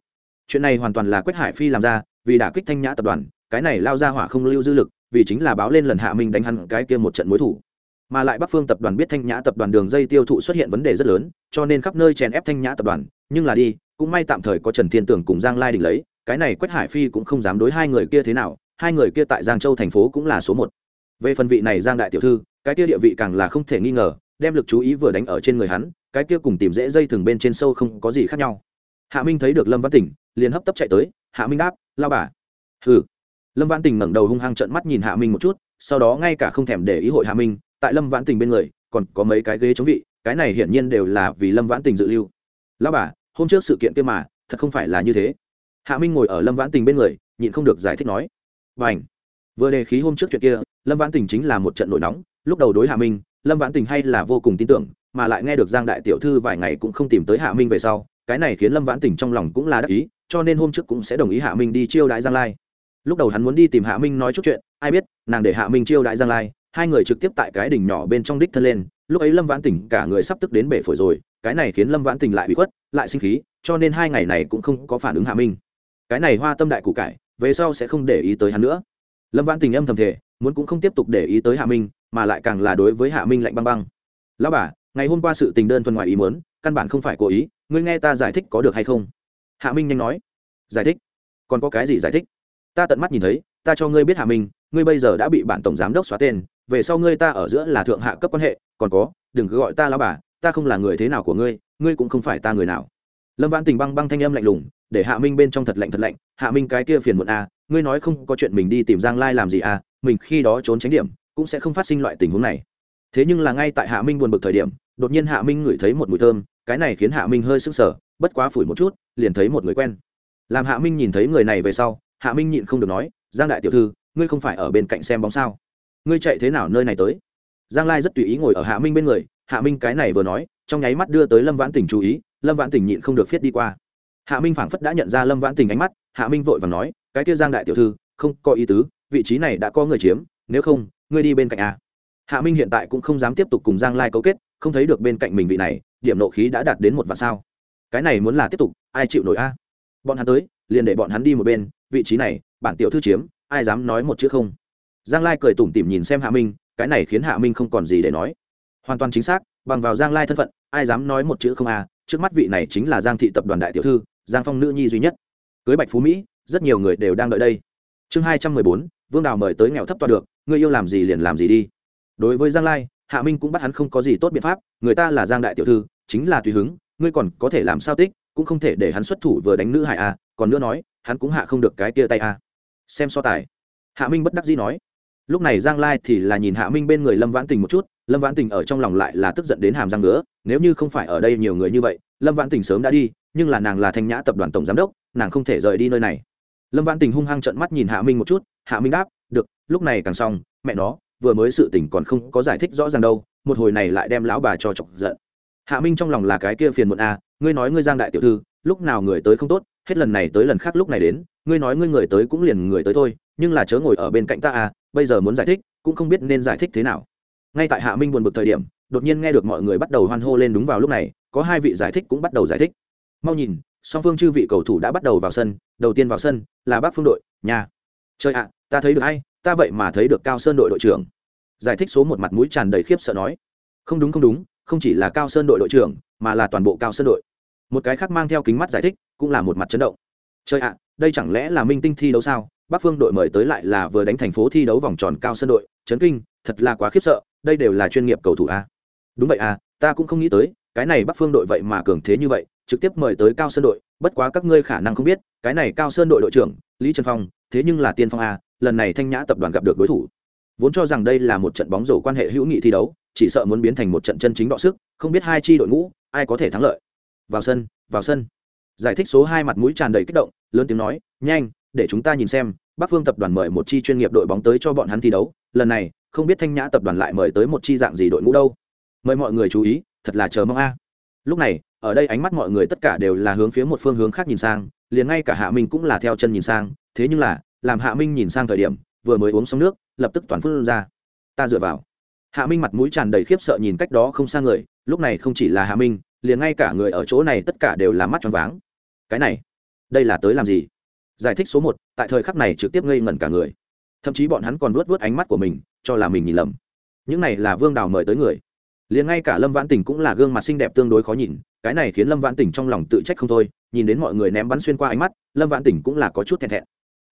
Chuyện này hoàn toàn là quách hải phi làm ra, vì đả kích thanh nhã tập đoàn, cái này lao ra hỏa không lưu dư lực, vì chính là báo lên lần hạ minh đánh hắn cái kia một trận mối thủ. Mà lại bắc phương tập đoàn biết thanh nhã tập đoàn đường dây tiêu thụ xuất hiện vấn đề rất lớn, cho nên khắp nơi chèn ép thanh nhã tập đoàn. Nhưng là đi, cũng may tạm thời có trần thiên tưởng cùng giang lai đỉnh lấy, cái này quách hải phi cũng không dám đối hai người kia thế nào, hai người kia tại giang châu thành phố cũng là số một. Về phần vị này giang đại tiểu thư, cái kia địa vị càng là không thể nghi ngờ, đem lực chú ý vừa đánh ở trên người hắn, cái kia cùng tìm dễ dây thừng bên trên sâu không có gì khác nhau hạ minh thấy được lâm văn tỉnh liền hấp tấp chạy tới, hạ minh đáp, lao bà. Hừ. Lâm văn tỉnh ngẩng đầu hung hăng trợn mắt nhìn hạ minh một chút, sau đó ngay cả không thèm để ý hội hạ minh, tại lâm vãn tình bên người, còn có mấy cái ghế chống vị, cái này hiển nhiên đều là vì lâm vãn tình dự lưu. Lao bà, hôm trước sự kiện kia mà, thật không phải là như thế. Hạ minh ngồi ở lâm vãn tình bên người, nhịn không được giải thích nói và ảnh vừa đề khí hôm trước chuyện kia, lâm vãn tình chính là một trận nổi nóng, lúc đầu đối hạ minh, lâm vãn tình hay là vô cùng tin tưởng, mà lại nghe được giang đại tiểu thư vài ngày cũng không tìm tới hạ minh về sau cái này khiến lâm vãn tình trong lòng cũng là đắc ý, cho nên hôm trước cũng sẽ đồng ý hạ minh đi chiêu đãi giang lai. Lúc đầu hắn muốn đi tìm hạ minh nói chút chuyện, ai biết, nàng để hạ minh chiêu đãi giang lai, hai người trực tiếp tại cái đỉnh nhỏ bên trong đích thân lên, lúc ấy lâm vãn tỉnh cả người sắp tức đến bể phổi rồi, cái này khiến lâm vãn tỉnh lại bị khuất, lại sinh khí, cho nên hai ngày này cũng không có phản ứng hạ minh. Cái này hoa tâm đại củ cải, về sau sẽ không để ý tới hắn nữa. Lâm vãn tình âm thầm thể muốn cũng không tiếp tục để ý tới hạ minh, mà lại càng là đối với hạ minh lạnh băng băng. Lão bà, ngày hôm qua sự tình đơn thuần ngoài ý muốn, căn bản không phải cố ý ngươi nghe ta giải thích có được hay không? Hạ minh nhanh nói. Giải thích? Còn có cái gì giải thích? Ta tận mắt nhìn thấy ta cho ngươi biết hạ minh ngươi bây giờ đã bị bản tổng giám đốc xóa tên về sau ngươi ta ở giữa là thượng hạ cấp quan hệ còn có đừng cứ gọi ta lao bà ta không là người thế nào của ngươi ngươi cũng không phải ta người nào. Lâm vãn tình băng băng thanh âm lạnh lùng để hạ minh bên trong thật lạnh thật lạnh hạ minh cái kia phiền muộn a à, ngươi nói không có chuyện mình đi tìm giang lai làm gì à mình khi đó trốn tránh điểm cũng sẽ không phát sinh loại tình huống này. Thế nhưng là ngay tại hạ minh buồn bực thời điểm đột nhiên hạ minh ngửi thấy một mùi thơm cái này khiến hạ minh hơi sững sờ, bất quá phủi một chút, liền thấy một người quen. Làm hạ minh nhìn thấy người này về sau, hạ minh nhịn không được nói, giang đại tiểu thư, ngươi không phải ở bên cạnh xem bóng sao? Ngươi chạy thế nào nơi này tới? Giang lai rất tùy ý ngồi ở hạ minh bên người, hạ minh cái này vừa nói, trong nháy mắt đưa tới lâm vãn tình chú ý, lâm vãn tình nhịn không được viết đi qua. Hạ minh phảng phất đã nhận ra lâm vãn tình ánh mắt, hạ minh vội và nói, cái kia giang đại tiểu thư, không có ý tứ, vị trí này đã có người chiếm, nếu không, ngươi đi bên cạnh a hạ minh hiện tại cũng không dám tiếp tục cùng giang lai cấu kết, không thấy được bên cạnh mình vị này điểm nộ khí đã đạt đến một vạn sao. Cái này muốn là tiếp tục, ai chịu nổi a? Bọn hắn tới, liền để bọn hắn đi một bên, vị trí này, bản tiểu thư chiếm, ai dám nói một chữ không? Giang lai cười tủm tỉm nhìn xem hạ minh, cái này khiến hạ minh không còn gì để nói. Hoàn toàn chính xác, bằng vào giang lai thân phận, ai dám nói một chữ không à trước mắt vị này chính là giang thị tập đoàn đại tiểu thư, giang phong nữ nhi duy nhất. Cưới bạch phú mỹ, rất nhiều người đều đang đợi đây. Chương hai trăm mười bốn, vương đào mời tới nghèo thấp toa được người yêu làm gì liền làm gì đi. Đối với giang lai hạ minh cũng bắt hắn không có gì tốt biện pháp, người ta là giang đại tiểu thư, chính là tùy hứng, ngươi còn có thể làm sao tích, cũng không thể để hắn xuất thủ vừa đánh nữ hải à còn nữa nói, hắn cũng hạ không được cái tia tay à. Xem so tài. Hạ minh bất đắc dĩ nói. Lúc này giang lai thì là nhìn hạ minh bên người lâm vãn tình một chút, lâm vãn tình ở trong lòng lại là tức giận đến hàm răng nữa nếu như không phải ở đây nhiều người như vậy, lâm vãn tình sớm đã đi, nhưng là nàng là thanh nhã tập đoàn tổng giám đốc, nàng không thể rời đi nơi này. Lâm vãn tình hung hăng trận mắt nhìn hạ minh một chút, hạ minh đáp, được, lúc này càng xong, mẹ nó vừa mới sự tình còn không có giải thích rõ ràng đâu một hồi này lại đem lão bà cho chọc giận. Hạ minh trong lòng là cái kia phiền muộn a à, ngươi nói ngươi giang đại tiểu thư lúc nào người tới không tốt hết lần này tới lần khác lúc này đến ngươi nói ngươi người tới cũng liền người tới thôi nhưng là chớ ngồi ở bên cạnh ta à bây giờ muốn giải thích cũng không biết nên giải thích thế nào. Ngay tại hạ minh buồn bực thời điểm đột nhiên nghe được mọi người bắt đầu hoan hô lên đúng vào lúc này có hai vị giải thích cũng bắt đầu giải thích. Mau nhìn song phương chư vị cầu thủ đã bắt đầu vào sân đầu tiên vào sân là bác phương đội nhà. Chơi ạ ta thấy được hay ta vậy mà thấy được cao sơn đội đội trưởng. Giải thích số một mặt mũi tràn đầy khiếp sợ nói. Không đúng không đúng, không chỉ là cao sơn đội đội trưởng, mà là toàn bộ cao sơn đội. Một cái khác mang theo kính mắt giải thích, cũng là một mặt chấn động. Chơi ạ, đây chẳng lẽ là minh tinh thi đấu sao? Bắc phương đội mời tới lại là vừa đánh thành phố thi đấu vòng tròn cao sơn đội. Chấn kinh, thật là quá khiếp sợ, đây đều là chuyên nghiệp cầu thủ a. Đúng vậy à ta cũng không nghĩ tới, cái này bắc phương đội vậy mà cường thế như vậy, trực tiếp mời tới cao sơn đội. Bất quá các ngươi khả năng không biết, cái này cao sơn đội đội trưởng, lý trần phong, thế nhưng là tiên phong a lần này thanh nhã tập đoàn gặp được đối thủ. Vốn cho rằng đây là một trận bóng rổ quan hệ hữu nghị thi đấu, chỉ sợ muốn biến thành một trận chân chính đọ sức, không biết hai chi đội ngũ, ai có thể thắng lợi. Vào sân vào sân. Giải thích số hai mặt mũi tràn đầy kích động, lớn tiếng nói, nhanh, để chúng ta nhìn xem, bắc phương tập đoàn mời một chi chuyên nghiệp đội bóng tới cho bọn hắn thi đấu. Lần này, không biết thanh nhã tập đoàn lại mời tới một chi dạng gì đội ngũ đâu. Mời mọi người chú ý, thật là chờ mong a. Lúc này, ở đây ánh mắt mọi người tất cả đều là hướng phía một phương hướng khác nhìn sang, liền ngay cả hạ minh cũng là theo chân nhìn sang, thế nhưng là làm hạ minh nhìn sang thời điểm, vừa mới uống xong nước, lập tức toàn phun ra. Ta dựa vào. Hạ minh mặt mũi tràn đầy khiếp sợ nhìn cách đó không xa người, lúc này không chỉ là hạ minh, liền ngay cả người ở chỗ này tất cả đều là mắt tròn váng. Cái này, đây là tới làm gì? Giải thích số một, tại thời khắc này trực tiếp ngây ngẩn cả người. Thậm chí bọn hắn còn vuốt vuốt ánh mắt của mình, cho là mình nhìn lầm. Những này là vương đào mời tới người. Liền ngay cả lâm vãn tình cũng là gương mặt xinh đẹp tương đối khó nhìn, cái này khiến lâm vãn tình trong lòng tự trách không thôi, nhìn đến mọi người ném bắn xuyên qua ánh mắt, lâm vãn tình cũng là có chút thẹn thẹn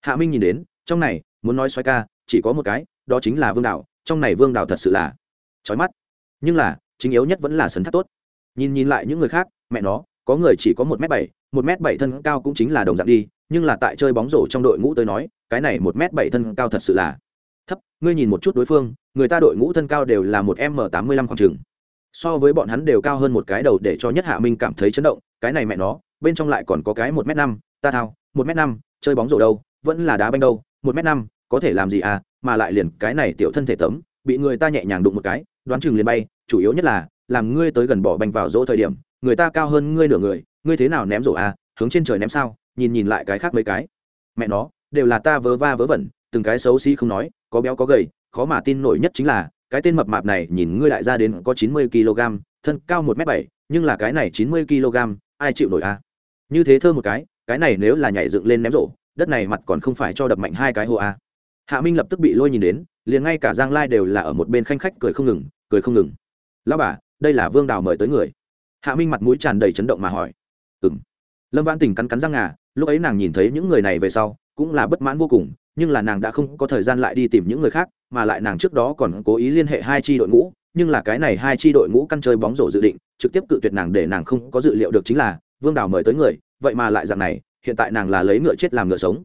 hạ minh nhìn đến, trong này, muốn nói xoay ca, chỉ có một cái, đó chính là vương đạo, trong này vương đạo thật sự là trói mắt. Nhưng là, chính yếu nhất vẫn là sấn thác tốt. Nhìn nhìn lại những người khác, mẹ nó, có người chỉ có một m bảy, một m bảy thân cao cũng chính là đồng dạng đi, nhưng là tại chơi bóng rổ trong đội ngũ tới nói, cái này một m bảy thân cao thật sự là thấp. Ngươi nhìn một chút đối phương, người ta đội ngũ thân cao đều là một m tám mươi lăm khoảng chừng. So với bọn hắn đều cao hơn một cái đầu để cho nhất hạ minh cảm thấy chấn động, cái này mẹ nó, bên trong lại còn có cái một m năm, ta thao, một m năm, chơi bóng rổ đâu vẫn là đá banh đâu, một m năm, có thể làm gì à mà lại liền cái này tiểu thân thể tấm, bị người ta nhẹ nhàng đụng một cái, đoán chừng liền bay, chủ yếu nhất là, làm ngươi tới gần bỏ banh vào dỗ thời điểm, người ta cao hơn ngươi nửa người, ngươi thế nào ném rổ à hướng trên trời ném sao, nhìn nhìn lại cái khác mấy cái. Mẹ nó, đều là ta vớ va vớ vẩn, từng cái xấu xí không nói, có béo có gầy, khó mà tin nổi nhất chính là, cái tên mập mạp này nhìn ngươi lại ra đến có chín mươi kg thân cao một m bảy, nhưng là cái này chín mươi kg ai chịu nổi à? Như thế thơ một cái cái này nếu là nhảy dựng lên ném rổ đất này mặt còn không phải cho đập mạnh hai cái hồ à hạ minh lập tức bị lôi nhìn đến, liền ngay cả giang lai đều là ở một bên khanh khách cười không ngừng, cười không ngừng. Lão bà, đây là vương đào mời tới người. Hạ minh mặt mũi tràn đầy chấn động mà hỏi. Ừ m lâm văn tình cắn cắn răng ngà, lúc ấy nàng nhìn thấy những người này về sau, cũng là bất mãn vô cùng, nhưng là nàng đã không có thời gian lại đi tìm những người khác, mà lại nàng trước đó còn cố ý liên hệ hai tri đội ngũ, nhưng là cái này hai tri đội ngũ căn chơi bóng rổ dự định, trực tiếp cự tuyệt nàng để nàng không có dự liệu được chính là vương đào mời tới người, vậy mà lại dạng này hiện tại nàng là lấy ngựa chết làm ngựa sống.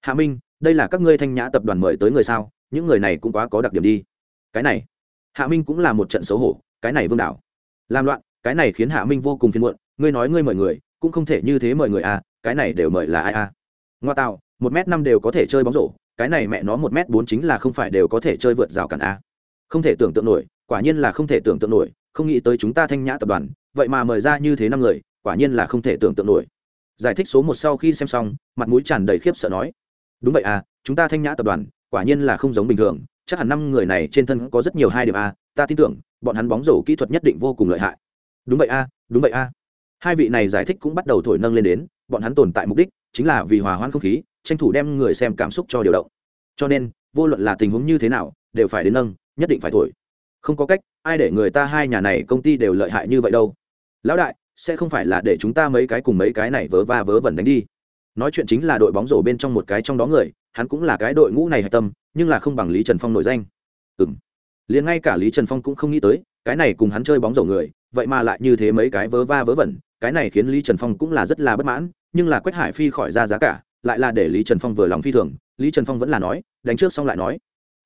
Hạ minh, đây là các ngươi thanh nhã tập đoàn mời tới người sao? Những người này cũng quá có đặc điểm đi. Cái này, hạ minh cũng là một trận xấu hổ, cái này vương đảo làm loạn, cái này khiến hạ minh vô cùng phiền muộn, ngươi nói ngươi mời người, cũng không thể như thế mời người à cái này đều mời là ai à? Ngoa tạo, một m năm đều có thể chơi bóng rổ, cái này mẹ nó một m bốn chính là không phải đều có thể chơi vượt rào cản a không thể tưởng tượng nổi, quả nhiên là không thể tưởng tượng nổi, không nghĩ tới chúng ta thanh nhã tập đoàn, vậy mà mời ra như thế năm người, quả nhiên là không thể tưởng tượng nổi giải thích số một sau khi xem xong, mặt mũi tràn đầy khiếp sợ nói, đúng vậy à chúng ta thanh nhã tập đoàn, quả nhiên là không giống bình thường, chắc hẳn năm người này trên thân có rất nhiều hai điểm a, ta tin tưởng, bọn hắn bóng rổ kỹ thuật nhất định vô cùng lợi hại. Đúng vậy a, đúng vậy a. Hai vị này giải thích cũng bắt đầu thổi nâng lên đến, bọn hắn tồn tại mục đích chính là vì hòa hoãn không khí, tranh thủ đem người xem cảm xúc cho điều động. Cho nên, vô luận là tình huống như thế nào, đều phải đến nâng, nhất định phải thổi. Không có cách, ai để người ta hai nhà này công ty đều lợi hại như vậy đâu. Lão đại sẽ không phải là để chúng ta mấy cái cùng mấy cái này vớ va vớ vẩn đánh đi. Nói chuyện chính là đội bóng rổ bên trong một cái trong đó người, hắn cũng là cái đội ngũ này hạch tâm, nhưng là không bằng lý trần phong nổi danh. Ừ m liền ngay cả lý trần phong cũng không nghĩ tới, cái này cùng hắn chơi bóng rổ người, vậy mà lại như thế mấy cái vớ va vớ vẩn, cái này khiến lý trần phong cũng là rất là bất mãn, nhưng là quách hải phi khỏi ra giá cả, lại là để lý trần phong vừa lòng phi thường, lý trần phong vẫn là nói, đánh trước xong lại nói.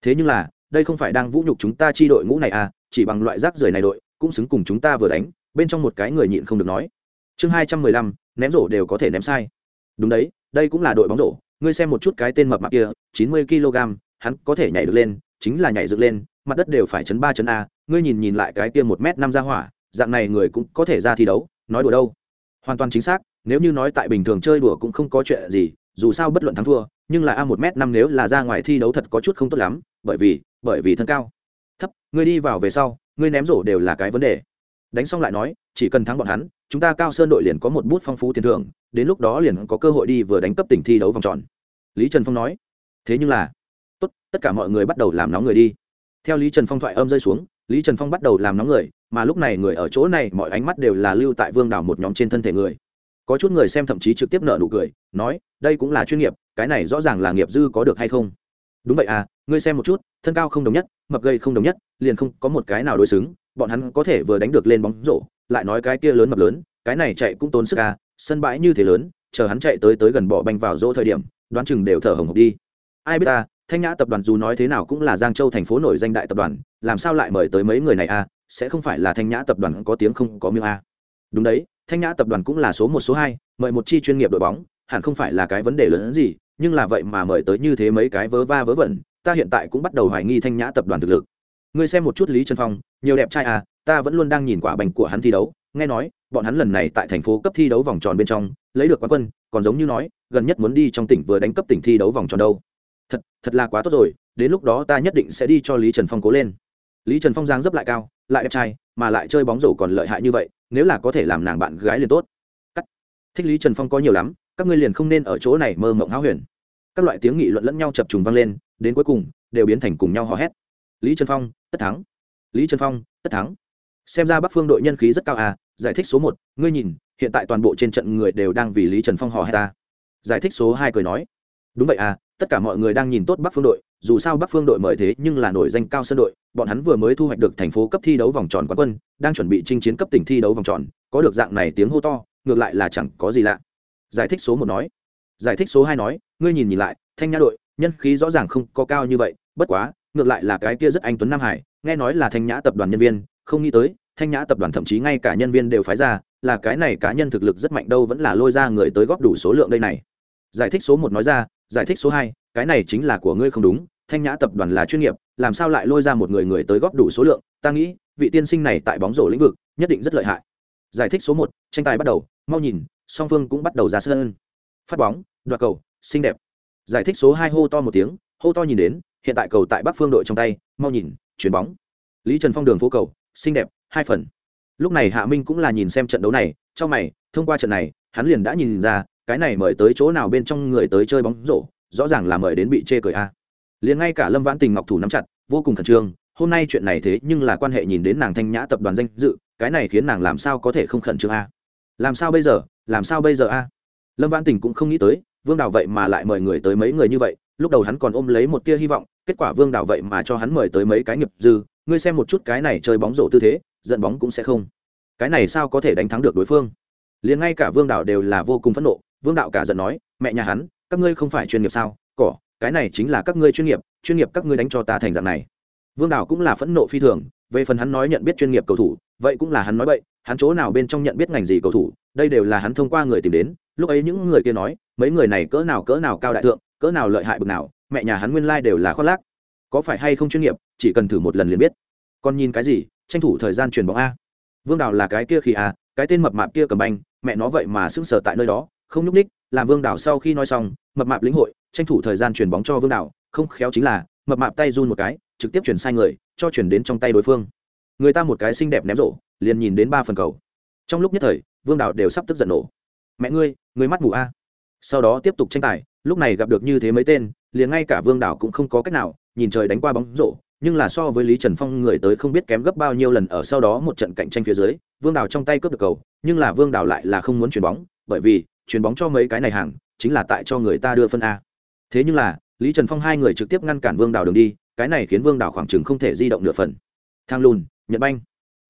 Thế nhưng là, đây không phải đang vũ nhục chúng ta chi đội ngũ này à chỉ bằng loại rác rưởi này đội, cũng xứng cùng chúng ta vừa đánh bên trong một cái người nhịn không được nói. Chương hai trăm mười lăm, ném rổ đều có thể ném sai. Đúng đấy, đây cũng là đội bóng rổ, ngươi xem một chút cái tên mập mạp kia, chín mươi kg hắn có thể nhảy được lên, chính là nhảy dựng lên, mặt đất đều phải chấn ba chấn a, ngươi nhìn nhìn lại cái kia một m năm ra hỏa, dạng này người cũng có thể ra thi đấu, nói đùa đâu. Hoàn toàn chính xác, nếu như nói tại bình thường chơi đùa cũng không có chuyện gì, dù sao bất luận thắng thua, nhưng là a một m năm nếu là ra ngoài thi đấu thật có chút không tốt lắm, bởi vì bởi vì thân cao. Thấp, ngươi đi vào về sau, ngươi ném rổ đều là cái vấn đề đánh xong lại nói, chỉ cần thắng bọn hắn, chúng ta cao sơn đội liền có một bút phong phú tiền thưởng, đến lúc đó liền có cơ hội đi vừa đánh cấp tỉnh thi đấu vòng tròn. Lý trần phong nói. Thế nhưng là, tốt, tất cả mọi người bắt đầu làm nóng người đi. Theo lý trần phong thoại âm rơi xuống, lý trần phong bắt đầu làm nóng người, mà lúc này người ở chỗ này mọi ánh mắt đều là lưu tại vương đảo một nhóm trên thân thể người. Có chút người xem thậm chí trực tiếp nợ nụ cười, nói, đây cũng là chuyên nghiệp, cái này rõ ràng là nghiệp dư có được hay không? Đúng vậy à ngươi xem một chút, thân cao không đồng nhất, mập gây không đồng nhất, liền không có một cái nào đối xứng bọn hắn có thể vừa đánh được lên bóng rổ, lại nói cái kia lớn mập lớn, cái này chạy cũng tốn sức à sân bãi như thế lớn, chờ hắn chạy tới tới gần bỏ banh vào rỗ thời điểm, đoán chừng đều thở hồng hộc đi ai biết ta, thanh nhã tập đoàn dù nói thế nào cũng là giang châu thành phố nổi danh đại tập đoàn, làm sao lại mời tới mấy người này à sẽ không phải là thanh nhã tập đoàn có tiếng không có miếng à. đúng đấy, thanh nhã tập đoàn cũng là số một, số hai, mời một chi chuyên nghiệp đội bóng, hẳn không phải là cái vấn đề lớn hơn gì, nhưng là vậy mà mời tới như thế mấy cái vớ va vớ vẩn, ta hiện tại cũng bắt đầu hoài nghi thanh nhã tập đoàn thực lực ngươi xem một chút lý trần phong, nhiều đẹp trai à ta vẫn luôn đang nhìn quả bành của hắn thi đấu. Nghe nói, bọn hắn lần này tại thành phố cấp thi đấu vòng tròn bên trong, lấy được quán quân, còn giống như nói, gần nhất muốn đi trong tỉnh vừa đánh cấp tỉnh thi đấu vòng tròn đâu. Thật thật là quá tốt rồi, đến lúc đó ta nhất định sẽ đi cho lý trần phong cố lên. Lý trần phong giang dấp lại cao, lại đẹp trai, mà lại chơi bóng rổ còn lợi hại như vậy, nếu là có thể làm nàng bạn gái liền tốt. Cắt. thích lý trần phong có nhiều lắm, các ngươi liền không nên ở chỗ này mơ mộng háo huyền. Các loại tiếng nghị luận lẫn nhau chập trùng vang lên, đến cuối cùng, đều biến thành cùng nhau hò hét lý trần phong, tất thắng. Lý trần phong, tất thắng. Xem ra bắc phương đội nhân khí rất cao à giải thích số một, ngươi nhìn, hiện tại toàn bộ trên trận người đều đang vì lý trần phong hò hét ta. Giải thích số hai cười nói. Đúng vậy à tất cả mọi người đang nhìn tốt bắc phương đội, dù sao bắc phương đội mời thế nhưng là nổi danh cao sân đội, bọn hắn vừa mới thu hoạch được thành phố cấp thi đấu vòng tròn quán quân, đang chuẩn bị chinh chiến cấp tỉnh thi đấu vòng tròn, có được dạng này tiếng hô to, ngược lại là chẳng có gì lạ. Giải thích số một nói. Giải thích số hai nói, ngươi nhìn nhìn lại, thanh nhã đội, nhân khí rõ ràng không có cao như vậy, bất quá ngược lại là cái kia rất anh tuấn nam hải, nghe nói là thanh nhã tập đoàn nhân viên, không nghĩ tới, thanh nhã tập đoàn thậm chí ngay cả nhân viên đều phái ra, là cái này cá nhân thực lực rất mạnh đâu vẫn là lôi ra người tới góp đủ số lượng đây này. Giải thích số một nói ra, giải thích số hai, cái này chính là của ngươi không đúng, thanh nhã tập đoàn là chuyên nghiệp, làm sao lại lôi ra một người người tới góp đủ số lượng, ta nghĩ, vị tiên sinh này tại bóng rổ lĩnh vực, nhất định rất lợi hại. Giải thích số một, tranh tài bắt đầu, mau nhìn, song phương cũng bắt đầu ra sân. Phát bóng, đoạt cầu, xinh đẹp. Giải thích số hai hô to một tiếng, hô to nhìn đến hiện tại cầu tại bắc phương đội trong tay, mau nhìn chuyền bóng. Lý trần phong đường phố cầu, xinh đẹp, hai phần. Lúc này hạ minh cũng là nhìn xem trận đấu này, trong mày, thông qua trận này, hắn liền đã nhìn ra, cái này mời tới chỗ nào bên trong người tới chơi bóng rổ, rõ ràng là mời đến bị chê cười a. À. liền ngay cả lâm vãn tình ngọc thủ nắm chặt, vô cùng khẩn trương, hôm nay chuyện này thế nhưng là quan hệ nhìn đến nàng thanh nhã tập đoàn danh dự, cái này khiến nàng làm sao có thể không khẩn trương a? Làm sao bây giờ, làm sao bây giờ a? Lâm vãn tình cũng không nghĩ tới, vương đào vậy mà lại mời người tới mấy người như vậy lúc đầu hắn còn ôm lấy một tia hy vọng, kết quả vương đảo vậy mà cho hắn mời tới mấy cái nghiệp dư, ngươi xem một chút cái này chơi bóng rổ tư thế, giận bóng cũng sẽ không. Cái này sao có thể đánh thắng được đối phương? Liền ngay cả vương đảo đều là vô cùng phẫn nộ, vương đạo cả giận nói, mẹ nhà hắn, các ngươi không phải chuyên nghiệp sao? Cỏ, cái này chính là các ngươi chuyên nghiệp chuyên nghiệp các ngươi đánh cho ta thành dạng này. Vương đảo cũng là phẫn nộ phi thường, về phần hắn nói nhận biết chuyên nghiệp cầu thủ, vậy cũng là hắn nói vậy hắn chỗ nào bên trong nhận biết ngành gì cầu thủ, đây đều là hắn thông qua người tìm đến, lúc ấy những người kia nói, mấy người này cỡ nào cỡ nào cao đại thượng cỡ nào lợi hại bực nào, mẹ nhà hắn nguyên lai、like、đều là khoác lác. Có phải hay không chuyên nghiệp, chỉ cần thử một lần liền biết. Còn nhìn cái gì, tranh thủ thời gian truyền bóng a. Vương đào là cái kia khi a, cái tên mập mạp kia cầm banh, mẹ nó vậy mà sững sờ tại nơi đó, không nhúc ních làm vương đào sau khi nói xong, mập mạp lĩnh hội, tranh thủ thời gian truyền bóng cho vương đào, không khéo chính là, mập mạp tay run một cái, trực tiếp chuyển sai người, cho chuyển đến trong tay đối phương. Người ta một cái xinh đẹp ném rổ, liền nhìn đến ba phần cầu. Trong lúc nhất thời, vương đào đều sắp tức giận nổ. Mẹ ngươi người mắt mù a. Sau đó tiếp tục tranh tài lúc này gặp được như thế mấy tên, liền ngay cả vương Đảo cũng không có cách nào, nhìn trời đánh qua bóng rổ, nhưng là so với lý trần phong người tới không biết kém gấp bao nhiêu lần ở sau đó một trận cạnh tranh phía dưới, vương Đảo trong tay cướp được cầu, nhưng là vương Đảo lại là không muốn chuyền bóng, bởi vì chuyền bóng cho mấy cái này hàng, chính là tại cho người ta đưa phân a. Thế nhưng là, lý trần phong hai người trực tiếp ngăn cản vương Đảo đường đi, cái này khiến vương Đảo khoảng chừng không thể di động nửa phần. Thang lùn, nhật banh.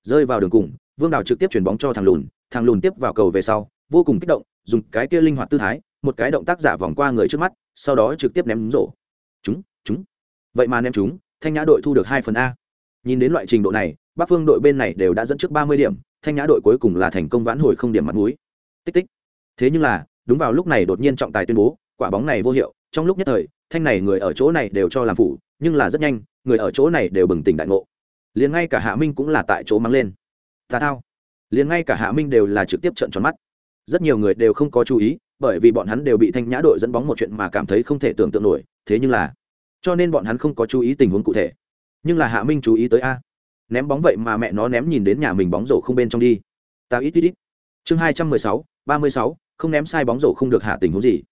Rơi vào đường cùng, vương Đảo trực tiếp chuyền bóng cho thằng lùn thằng lùn tiếp vào cầu về sau, vô cùng kích động, dùng cái kia linh hoạt tư thái một cái động tác giả vòng qua người trước mắt, sau đó trực tiếp ném rổ. Chúng chúng. Vậy mà ném chúng, thanh nhã đội thu được hai phần a. Nhìn đến loại trình độ này, bắc phương đội bên này đều đã dẫn trước ba mươi điểm, thanh nhã đội cuối cùng là thành công vãn hồi không điểm mặt mũi. Tích tích. Thế nhưng là, đúng vào lúc này đột nhiên trọng tài tuyên bố, quả bóng này vô hiệu, trong lúc nhất thời, thanh này người ở chỗ này đều cho làm phủ, nhưng là rất nhanh, người ở chỗ này đều bừng tỉnh đại ngộ. Liền ngay cả hạ minh cũng là tại chỗ mang lên. Tà thao. Liền ngay cả hạ minh đều là trực tiếp trận tròn mắt. Rất nhiều người đều không có chú ý bởi vì bọn hắn đều bị thanh nhã đội dẫn bóng một chuyện mà cảm thấy không thể tưởng tượng nổi, thế nhưng là, cho nên bọn hắn không có chú ý tình huống cụ thể. Nhưng là hạ minh chú ý tới a. Ném bóng vậy mà mẹ nó ném nhìn đến nhà mình bóng rổ không bên trong đi. Ta ít ít ít. Chương hai trăm mười sáu, ba mươi sáu, không ném sai bóng rổ không được hạ tình huống gì.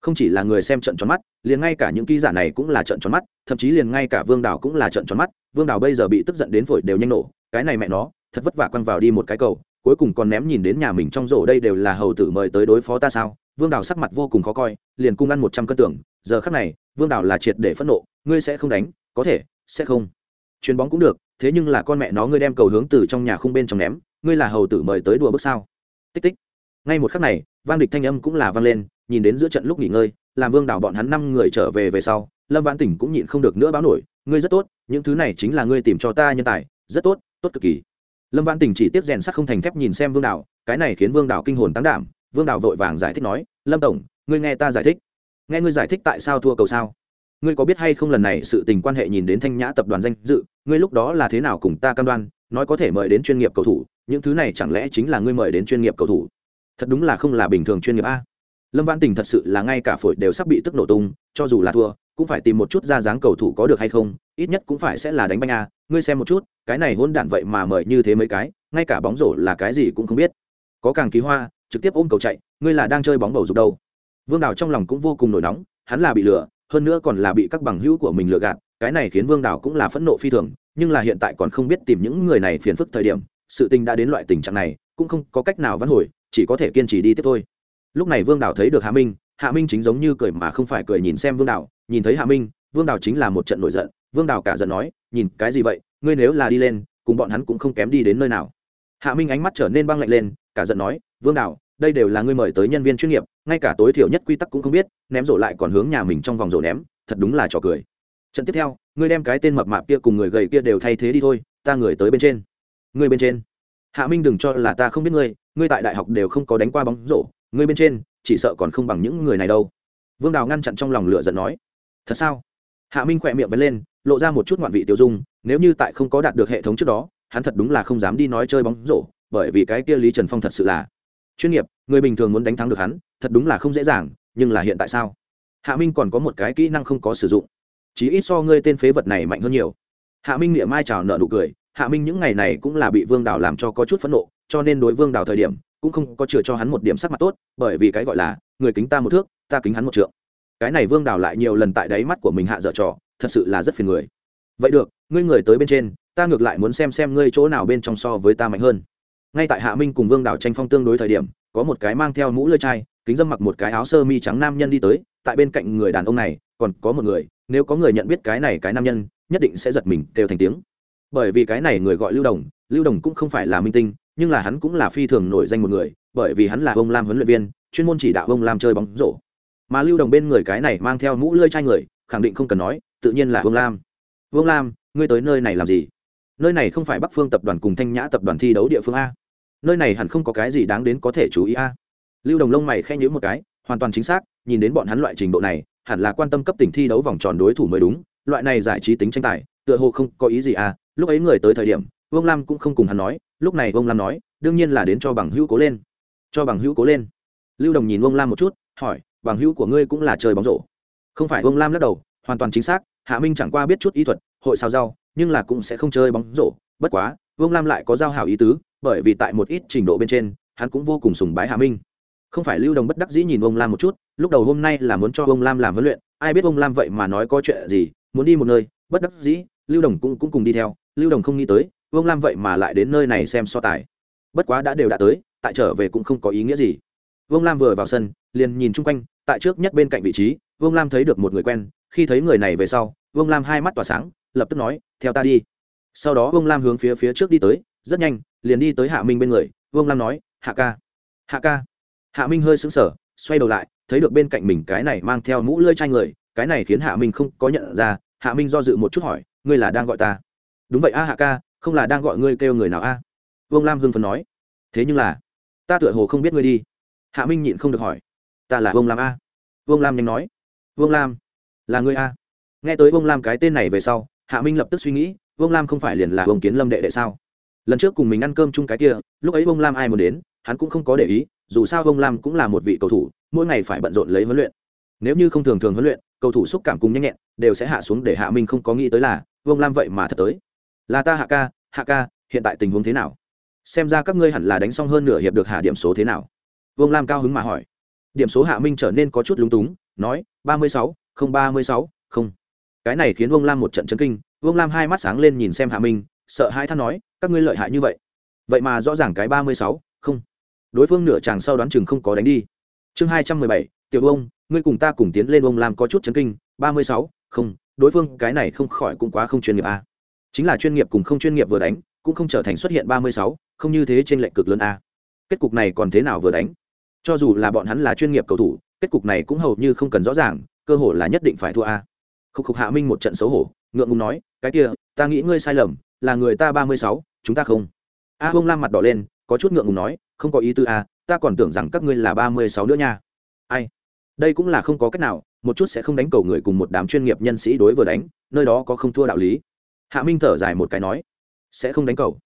Không chỉ là người xem trận tròn mắt, liền ngay cả những ký giả này cũng là trận tròn mắt, thậm chí liền ngay cả vương đảo cũng là trận tròn mắt. Vương đảo bây giờ bị tức giận đến phổi đều nhanh nổ, cái này mẹ nó, thật vất vả quăng vào đi một cái cầu, cuối cùng còn ném nhìn đến nhà mình trong rổ đây đều là hầu tử mời tới đối phó ta sao? Vương đào sắc mặt vô cùng khó coi, liền cung ăn một trăm cân tưởng giờ khắc này, vương đào là triệt để phẫn nộ, ngươi sẽ không đánh, có thể, sẽ không. Chuyền bóng cũng được, thế nhưng là con mẹ nó ngươi đem cầu hướng từ trong nhà khung bên trong ném, ngươi là hầu tử mời tới đùa bước sao? Tích tích. Ngay một khắc này, vang địch thanh âm cũng là vang lên, nhìn đến giữa trận lúc nghỉ ngơi, làm vương đào bọn hắn năm người trở về về sau, lâm vãn tỉnh cũng nhịn không được nữa báo nổi, ngươi rất tốt, những thứ này chính là ngươi tìm cho ta nhân tài, rất tốt tốt cực kỳ. Lâm vãn tỉnh chỉ tiếp rèn sắc không thành thép nhìn xem vương đào, cái này khiến vương đào kinh hồn tăng đảm vương đào vội vàng giải thích nói, lâm tổng, ngươi nghe ta giải thích. Nghe ngươi giải thích tại sao thua cầu sao? Ngươi có biết hay không lần này sự tình quan hệ nhìn đến thanh nhã tập đoàn danh dự, ngươi lúc đó là thế nào cùng ta cam đoan, nói có thể mời đến chuyên nghiệp cầu thủ, những thứ này chẳng lẽ chính là ngươi mời đến chuyên nghiệp cầu thủ? Thật đúng là không là bình thường chuyên nghiệp a. Lâm văn tình thật sự là ngay cả phổi đều sắp bị tức nổ tung, cho dù là thua, cũng phải tìm một chút ra dáng cầu thủ có được hay không, ít nhất cũng phải sẽ là đánh banh a. Ngươi xem một chút, cái này hôn đản vậy mà mời như thế mấy cái, ngay cả bóng rổ là cái gì cũng không biết. Có càng ký hoa trực tiếp ôm cầu chạy, ngươi là đang chơi bóng bầu dục đâu? Vương đào trong lòng cũng vô cùng nổi nóng, hắn là bị lừa, hơn nữa còn là bị các bằng hữu của mình lừa gạt, cái này khiến vương đào cũng là phẫn nộ phi thường, nhưng là hiện tại còn không biết tìm những người này phiền phức thời điểm, sự tình đã đến loại tình trạng này, cũng không có cách nào vãn hồi, chỉ có thể kiên trì đi tiếp thôi. Lúc này vương đào thấy được hạ minh hạ minh chính giống như cười mà không phải cười nhìn xem vương đào, nhìn thấy hạ minh, vương đào chính là một trận nổi giận, vương đào cả giận nói, nhìn, cái gì vậy? Ngươi nếu là đi lên, cùng bọn hắn cũng không kém đi đến nơi nào. Hạ minh ánh mắt trở nên băng lạnh lên, cả giận nói vương đào, đây đều là ngươi mời tới nhân viên chuyên nghiệp, ngay cả tối thiểu nhất quy tắc cũng không biết, ném rổ lại còn hướng nhà mình trong vòng rổ ném, thật đúng là trò cười. Trận tiếp theo, ngươi đem cái tên mập mạp kia cùng người gầy kia đều thay thế đi thôi, ta người tới bên trên. Ngươi bên trên. Hạ minh đừng cho là ta không biết ngươi ngươi tại đại học đều không có đánh qua bóng rổ, ngươi bên trên, chỉ sợ còn không bằng những người này đâu. Vương đào ngăn chặn trong lòng lửa giận nói. Thật sao? Hạ minh khỏe miệng vẫn lên, lộ ra một chút ngoạn vị tiêu dung, nếu như tại không có đạt được hệ thống trước đó, hắn thật đúng là không dám đi nói chơi bóng rổ, bởi vì cái kia lý trần phong thật sự là chuyên nghiệp, người bình thường muốn đánh thắng được hắn, thật đúng là không dễ dàng, nhưng là hiện tại sao? Hạ minh còn có một cái kỹ năng không có sử dụng. Chỉ ít so ngươi tên phế vật này mạnh hơn nhiều. Hạ minh niệm mai trào nợ nụ cười, hạ minh những ngày này cũng là bị vương đào làm cho có chút phẫn nộ, cho nên đối vương đào thời điểm, cũng không có chừa cho hắn một điểm sắc mặt tốt, bởi vì cái gọi là, người kính ta một thước, ta kính hắn một trượng. Cái này vương đào lại nhiều lần tại đáy mắt của mình hạ dở trò, thật sự là rất phiền người. Vậy được, ngươi người tới bên trên, ta ngược lại muốn xem xem ngươi chỗ nào bên trong so với ta mạnh hơn ngay tại hạ minh cùng vương đảo tranh phong tương đối thời điểm, có một cái mang theo mũ lơi chai, kính dâm mặc một cái áo sơ mi trắng nam nhân đi tới, tại bên cạnh người đàn ông này, còn có một người, nếu có người nhận biết cái này cái nam nhân, nhất định sẽ giật mình, kêu thành tiếng. Bởi vì cái này người gọi lưu đồng lưu đồng cũng không phải là minh tinh, nhưng là hắn cũng là phi thường nổi danh một người, bởi vì hắn là ông lam huấn luyện viên, chuyên môn chỉ đạo ông lam chơi bóng rổ. Mà lưu đồng bên người cái này mang theo mũ lơi chai người, khẳng định không cần nói, tự nhiên là ông lam. Vương lam, ngươi tới nơi này làm gì? Nơi này không phải bắc phương tập đoàn cùng thanh nhã tập đoàn thi đấu địa phương a. Nơi này hẳn không có cái gì đáng đến có thể chú ý a. Lưu đồng lông mày khen nhữ một cái, hoàn toàn chính xác, nhìn đến bọn hắn loại trình độ này, hẳn là quan tâm cấp tỉnh thi đấu vòng tròn đối thủ mới đúng, loại này giải trí tính tranh tài, tựa hồ không có ý gì à lúc ấy người tới thời điểm, vương lam cũng không cùng hắn nói, lúc này vương lam nói, đương nhiên là đến cho bằng hữu cố lên. Cho bằng hữu cố lên. Lưu đồng nhìn vương lam một chút, hỏi, bằng hữu của ngươi cũng là chơi bóng rổ. Không phải vương lam lắc đầu, hoàn toàn chính xác, hạ minh chẳng qua biết chút ý thuật, hội sao rau nhưng là cũng sẽ không chơi bóng rổ. Bất quá vương lam lại có giao hảo ý tứ bởi vì tại một ít trình độ bên trên hắn cũng vô cùng sùng bái Hà minh. Không phải lưu đồng bất đắc dĩ nhìn ông lam một chút lúc đầu hôm nay là muốn cho ông lam làm huấn luyện ai biết ông lam vậy mà nói có chuyện gì muốn đi một nơi bất đắc dĩ lưu đồng cũng, cũng cùng đi theo. Lưu đồng không nghĩ tới ông lam vậy mà lại đến nơi này xem so tài. Bất quá đã đều đã tới tại trở về cũng không có ý nghĩa gì. Vương lam vừa vào sân liền nhìn chung quanh tại trước nhất bên cạnh vị trí vương lam thấy được một người quen khi thấy người này về sau vương lam hai mắt tỏa sáng lập tức nói, theo ta đi. Sau đó vương lam hướng phía phía trước đi tới, rất nhanh, liền đi tới hạ minh bên người. Vương lam nói, hạ ca hạ ca. Hạ minh hơi sững sờ, xoay đầu lại, thấy được bên cạnh mình cái này mang theo mũ lơi chai người, cái này khiến hạ minh không có nhận ra. Hạ minh do dự một chút hỏi, ngươi là đang gọi ta? Đúng vậy a, hạ ca, không là đang gọi ngươi kêu người nào a? Vương lam hưng phấn nói, thế nhưng là, ta tựa hồ không biết ngươi đi. Hạ minh nhịn không được hỏi, ta là vương lam a? Vương lam nhanh nói, vương lam, là ngươi a? Nghe tới vương lam cái tên này về sau hạ minh lập tức suy nghĩ, vương lam không phải liền là vương kiến lâm đệ đệ sao? Lần trước cùng mình ăn cơm chung cái kia, lúc ấy vương lam ai muốn đến, hắn cũng không có để ý, dù sao vương lam cũng là một vị cầu thủ, mỗi ngày phải bận rộn lấy huấn luyện. Nếu như không thường thường huấn luyện, cầu thủ xúc cảm cùng nhanh nhẹn, đều sẽ hạ xuống để hạ minh không có nghĩ tới là, vương lam vậy mà thật tới. Là ta hạ ca hạ ca, hiện tại tình huống thế nào? Xem ra các ngươi hẳn là đánh xong hơn nửa hiệp được hạ điểm số thế nào? Vương lam cao hứng mà hỏi. Điểm số hạ minh trở nên có chút lúng túng, nói, ba mươi sáu, không ba mươi sáu, không cái này khiến vương lam một trận chấn kinh, vương lam hai mắt sáng lên nhìn xem hạ minh, sợ hai than nói, các ngươi lợi hại như vậy? Vậy mà rõ ràng cái ba mươi sáu, không. Đối phương nửa chàng sau đoán chừng không có đánh đi. Chương hai trăm mười bảy, tiểu ông ngươi cùng ta cùng tiến lên. Ông Lam có chút chấn kinh, ba mươi sáu, không, đối phương cái này không khỏi cũng quá không chuyên nghiệp a. Chính là chuyên nghiệp cùng không chuyên nghiệp vừa đánh, cũng không trở thành xuất hiện ba mươi sáu, không như thế trên lệnh cực lớn a. Kết cục này còn thế nào vừa đánh? Cho dù là bọn hắn là chuyên nghiệp cầu thủ, kết cục này cũng hầu như không cần rõ ràng, cơ hội là nhất định phải thua a khúc khúc hạ minh một trận xấu hổ, ngượng ngùng nói, cái kia, ta nghĩ ngươi sai lầm, là người ta ba mươi sáu, chúng ta không. A bông lam mặt đỏ lên, có chút ngượng ngùng nói, không có ý tư a ta còn tưởng rằng các ngươi là ba mươi sáu nữa nha. Ai? Đây cũng là không có cách nào, một chút sẽ không đánh cầu người cùng một đám chuyên nghiệp nhân sĩ đối vừa đánh, nơi đó có không thua đạo lý. Hạ minh thở dài một cái nói, sẽ không đánh cầu.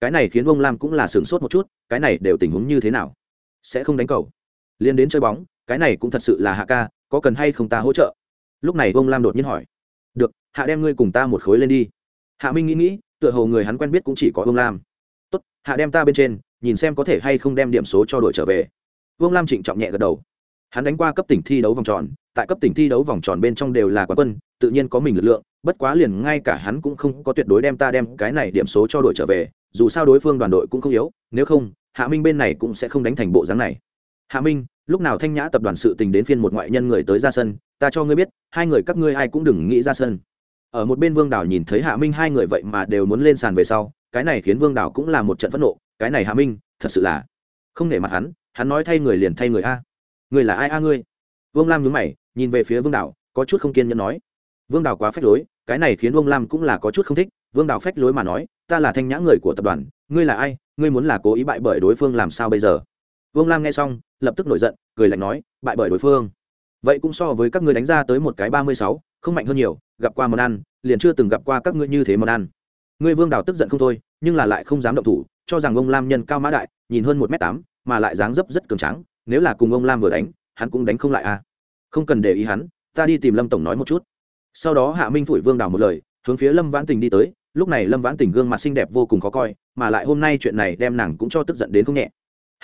Cái này khiến ông lam cũng là sửng sốt một chút, cái này đều tình huống như thế nào? Sẽ không đánh cầu. Liên đến chơi bóng, cái này cũng thật sự là hạ ca, có cần hay không ta hỗ trợ? Lúc này ông lam đột nhiên hỏi, được, hạ đem ngươi cùng ta một khối lên đi. Hạ minh nghĩ nghĩ, tựa hồ người hắn quen biết cũng chỉ có ông lam. Tốt, hạ đem ta bên trên, nhìn xem có thể hay không đem điểm số cho đội trở về. Vương lam trịnh trọng nhẹ gật đầu. Hắn đánh qua cấp tỉnh thi đấu vòng tròn, tại cấp tỉnh thi đấu vòng tròn bên trong đều là quán quân, tự nhiên có mình lực lượng, bất quá liền ngay cả hắn cũng không có tuyệt đối đem ta đem cái này điểm số cho đội trở về, dù sao đối phương đoàn đội cũng không yếu, nếu không, hạ minh bên này cũng sẽ không đánh thành bộ dáng này. Hạ minh lúc nào thanh nhã tập đoàn sự tình đến phiên một ngoại nhân người tới ra sân, ta cho ngươi biết, hai người các ngươi ai cũng đừng nghĩ ra sân. Ở một bên vương đảo nhìn thấy hạ minh hai người vậy mà đều muốn lên sàn về sau, cái này khiến vương đảo cũng là một trận phẫn nộ, cái này hạ minh, thật sự là không nể mặt hắn hắn nói thay người liền thay người a. Người là ai a ngươi? Vương lam nhướng mày, nhìn về phía vương đảo có chút không kiên nhẫn nói. Vương đảo quá phách lối, cái này khiến vương lam cũng là có chút không thích. Vương đảo phách lối mà nói, ta là thanh nhã người của tập đoàn, ngươi là ai? Ngươi muốn là cố ý bại bởi đối phương làm sao bây giờ? Vương lam nghe xong, lập tức nổi giận, cười lạnh nói, bại bởi đối phương. Vậy cũng so với các ngươi đánh ra tới một cái ba mươi sáu, không mạnh hơn nhiều, gặp qua món ăn, liền chưa từng gặp qua các ngươi như thế món ăn. Ngươi vương đào tức giận không thôi, nhưng là lại không dám động thủ, cho rằng ông lam nhân cao mã đại, nhìn hơn một m tám, mà lại dáng dấp rất cường tráng, nếu là cùng ông lam vừa đánh, hắn cũng đánh không lại à. Không cần để ý hắn, ta đi tìm lâm tổng nói một chút. Sau đó hạ minh phủi vương đào một lời, hướng phía lâm vãn tình đi tới, lúc này lâm vãn tình gương mặt xinh đẹp vô cùng khó coi, mà lại hôm nay chuyện này đem nàng cũng cho tức giận đến không nhẹ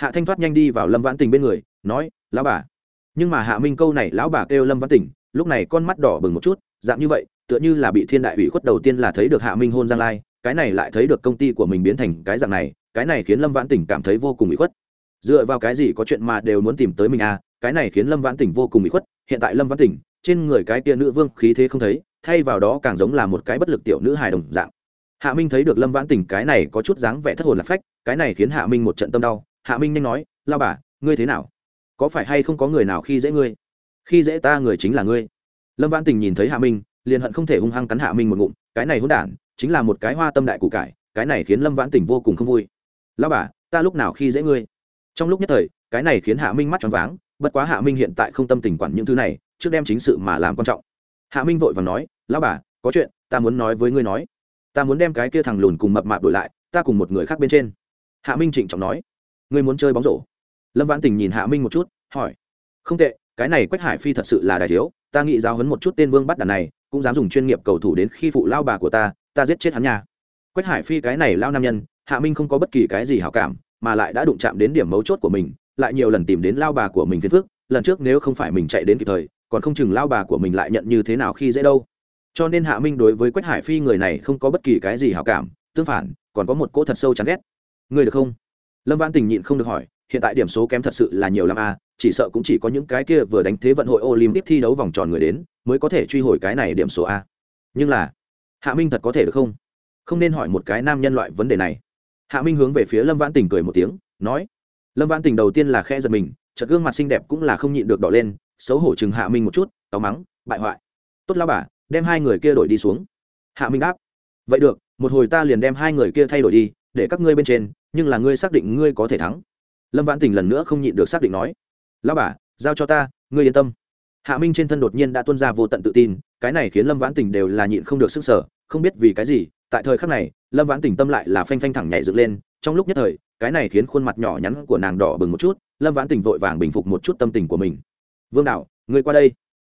hạ thanh thoát nhanh đi vào lâm vãn tình bên người, nói, lão bà. Nhưng mà hạ minh câu này, lão bà kêu lâm vãn tình, lúc này con mắt đỏ bừng một chút, dạng như vậy, tựa như là bị thiên đại ủy khuất đầu tiên là thấy được hạ minh hôn giang lai, cái này lại thấy được công ty của mình biến thành cái dạng này, cái này khiến lâm vãn tỉnh cảm thấy vô cùng ủy khuất. Dựa vào cái gì có chuyện mà đều muốn tìm tới mình à cái này khiến lâm vãn tỉnh vô cùng ủy khuất, hiện tại lâm vãn tỉnh trên người cái tia nữ vương khí thế không thấy, thay vào đó càng giống là một cái bất lực tiểu nữ hài đồng dạng. Hạ minh thấy được lâm vãn tỉnh cái này có chút dáng vẻ thất hồn lạc phách, cái này khiến hạ minh một trận tâm đau hạ minh nhanh nói, lao bà, ngươi thế nào? Có phải hay không có người nào khi dễ ngươi? Khi dễ ta người chính là ngươi. Lâm vãn tình nhìn thấy hạ minh, liền hận không thể hung hăng cắn hạ minh một ngụm, cái này hôn đản, chính là một cái hoa tâm đại củ cải, cái này khiến lâm vãn tình vô cùng không vui. Lao bà, ta lúc nào khi dễ ngươi? Trong lúc nhất thời, cái này khiến hạ minh mắt tròn váng, bất quá hạ minh hiện tại không tâm tình quản những thứ này, trước đem chính sự mà làm quan trọng. Hạ minh vội và nói lao bà, có chuyện, ta muốn nói với ngươi nói. Ta muốn đem cái kia thằng lùn cùng mập mạp đổi lại, ta cùng một người khác bên trên. Hạ minh trịnh trọng nói ngươi muốn chơi bóng rổ. Lâm vãn tình nhìn hạ minh một chút, hỏi, không tệ, cái này quách hải phi thật sự là đại thiếu, ta nghĩ giáo hấn một chút tên vương bắt đàn này, cũng dám dùng chuyên nghiệp cầu thủ đến khi phụ lao bà của ta ta giết chết hắn nha. Quách hải phi cái này lao nam nhân, hạ minh không có bất kỳ cái gì hảo cảm, mà lại đã đụng chạm đến điểm mấu chốt của mình, lại nhiều lần tìm đến lao bà của mình phiền phức, lần trước nếu không phải mình chạy đến kịp thời, còn không chừng lao bà của mình lại nhận như thế nào khi dễ đâu. Cho nên hạ minh đối với quách hải phi người này không có bất kỳ cái gì hảo cảm, tương phản, còn có một cỗ thật sâu chán ghét. Người được không? Lâm văn tình nhịn không được hỏi hiện tại điểm số kém thật sự là nhiều lắm a à, chỉ sợ cũng chỉ có những cái kia vừa đánh thế vận hội olympic thi đấu vòng tròn người đến mới có thể truy hồi cái này điểm số a. Nhưng là hạ minh thật có thể được không? Không nên hỏi một cái nam nhân loại vấn đề này. Hạ minh hướng về phía lâm vãn tình cười một tiếng nói lâm vãn tình đầu tiên là khe giật mình chật gương mặt xinh đẹp cũng là không nhịn được đỏ lên xấu hổ chừng hạ minh một chút táo mắng bại hoại. Tốt lao bà đem hai người kia đổi đi xuống. Hạ minh đáp vậy được một hồi ta liền đem hai người kia thay đổi đi để các ngươi bên trên nhưng là ngươi xác định ngươi có thể thắng. Lâm vãn tình lần nữa không nhịn được xác định nói lao bà, giao cho ta, ngươi yên tâm. Hạ minh trên thân đột nhiên đã tuân ra vô tận tự tin, cái này khiến lâm vãn tình đều là nhịn không được sức sở không biết vì cái gì, tại thời khắc này, lâm vãn tình tâm lại là phanh phanh thẳng nhảy dựng lên, trong lúc nhất thời, cái này khiến khuôn mặt nhỏ nhắn của nàng đỏ bừng một chút, lâm vãn tình vội vàng bình phục một chút tâm tình của mình. Vương đảo ngươi qua đây.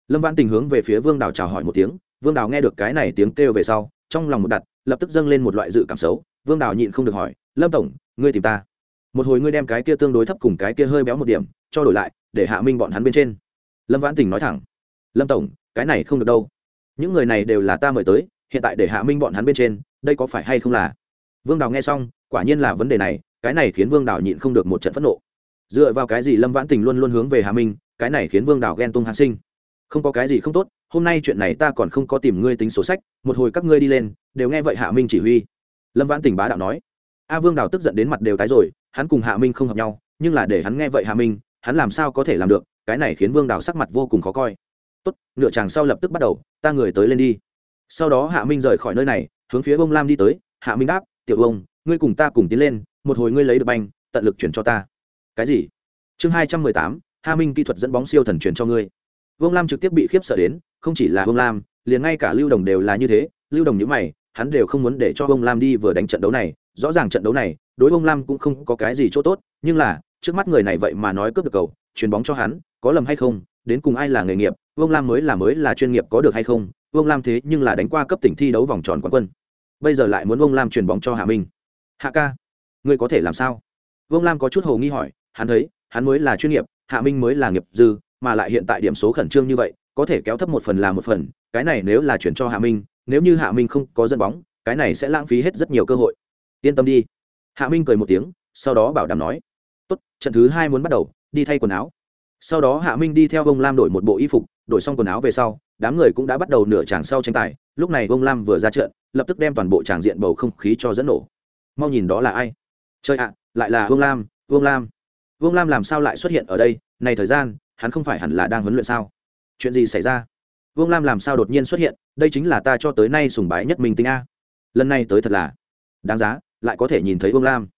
Lâm vãn tình hướng về phía vương đảo chào hỏi một tiếng, vương đảo nghe được cái này tiếng kêu về sau, trong lòng một đặt, lập tức dâng lên một loại dự cảm xấu, vương đảo nhịn không được hỏi lâm tổng, ngươi tìm ta. Một hồi ngươi đem cái kia tương đối thấp cùng cái kia hơi béo một điểm, cho đổi lại, để hạ minh bọn hắn bên trên. Lâm vãn tình nói thẳng, lâm tổng, cái này không được đâu. Những người này đều là ta mời tới, hiện tại để hạ minh bọn hắn bên trên, đây có phải hay không là? Vương đào nghe xong, quả nhiên là vấn đề này, cái này khiến vương đào nhịn không được một trận phẫn nộ. Dựa vào cái gì lâm vãn tình luôn luôn hướng về hạ minh, cái này khiến vương đào ghen tung hạ sinh. Không có cái gì không tốt, hôm nay chuyện này ta còn không có tìm ngươi tính sổ sách, một hồi các ngươi đi lên, đều nghe vậy hạ minh chỉ huy. Lâm vãn tình bá đạo nói a vương đào tức giận đến mặt đều tái rồi, hắn cùng hạ minh không hợp nhau, nhưng là để hắn nghe vậy hạ minh, hắn làm sao có thể làm được, cái này khiến vương đào sắc mặt vô cùng khó coi. Tốt, nửa chàng sau lập tức bắt đầu, ta người tới lên đi. Sau đó hạ minh rời khỏi nơi này, hướng phía bông lam đi tới, hạ minh đáp, tiểu ông ngươi cùng ta cùng tiến lên, một hồi ngươi lấy được banh, tận lực chuyển cho ta. Cái gì? Chương hai trăm mười tám, hạ minh kỹ thuật dẫn bóng siêu thần chuyển cho ngươi. Vương lam trực tiếp bị khiếp sợ đến, không chỉ là vương lam, liền ngay cả lưu đồng đều là như thế, lưu đồng nhữ mày, hắn đều không muốn để cho vương lam đi vừa đánh trận đấu này rõ ràng trận đấu này, đối vương lam cũng không có cái gì chỗ tốt, nhưng là, trước mắt người này vậy mà nói cướp được cầu, chuyền bóng cho hắn, có lầm hay không, đến cùng ai là nghề nghiệp vương lam mới là mới là chuyên nghiệp có được hay không vương lam thế nhưng là đánh qua cấp tỉnh thi đấu vòng tròn quán quân. Bây giờ lại muốn vương lam chuyền bóng cho hạ minh. Hạ ca, ngươi có thể làm sao? Vương lam có chút hồ nghi hỏi, hắn thấy, hắn mới là chuyên nghiệp, hạ minh mới là nghiệp dư, mà lại hiện tại điểm số khẩn trương như vậy, có thể kéo thấp một phần là một phần, cái này nếu là chuyển cho hạ minh, nếu như hạ minh không có dẫn bóng, cái này sẽ lãng phí hết rất nhiều cơ hội yên tâm đi. Hạ minh cười một tiếng, sau đó bảo đảm nói, tốt, trận thứ hai muốn bắt đầu, đi thay quần áo. Sau đó hạ minh đi theo ông lam đổi một bộ y phục, đổi xong quần áo về sau, đám người cũng đã bắt đầu nửa tràng sau tranh tài. Lúc này ông lam vừa ra trận, lập tức đem toàn bộ tràng diện bầu không khí cho dẫn nổ. Mau nhìn đó là ai? Chơi ạ, lại là vương lam vương lam. Vương lam làm sao lại xuất hiện ở đây? Này thời gian, hắn không phải hẳn là đang huấn luyện sao? Chuyện gì xảy ra? Vương lam làm sao đột nhiên xuất hiện? Đây chính là ta cho tới nay sùng bái nhất minh tinh a. Lần này tới thật là đáng giá lại có thể nhìn thấy vương lam.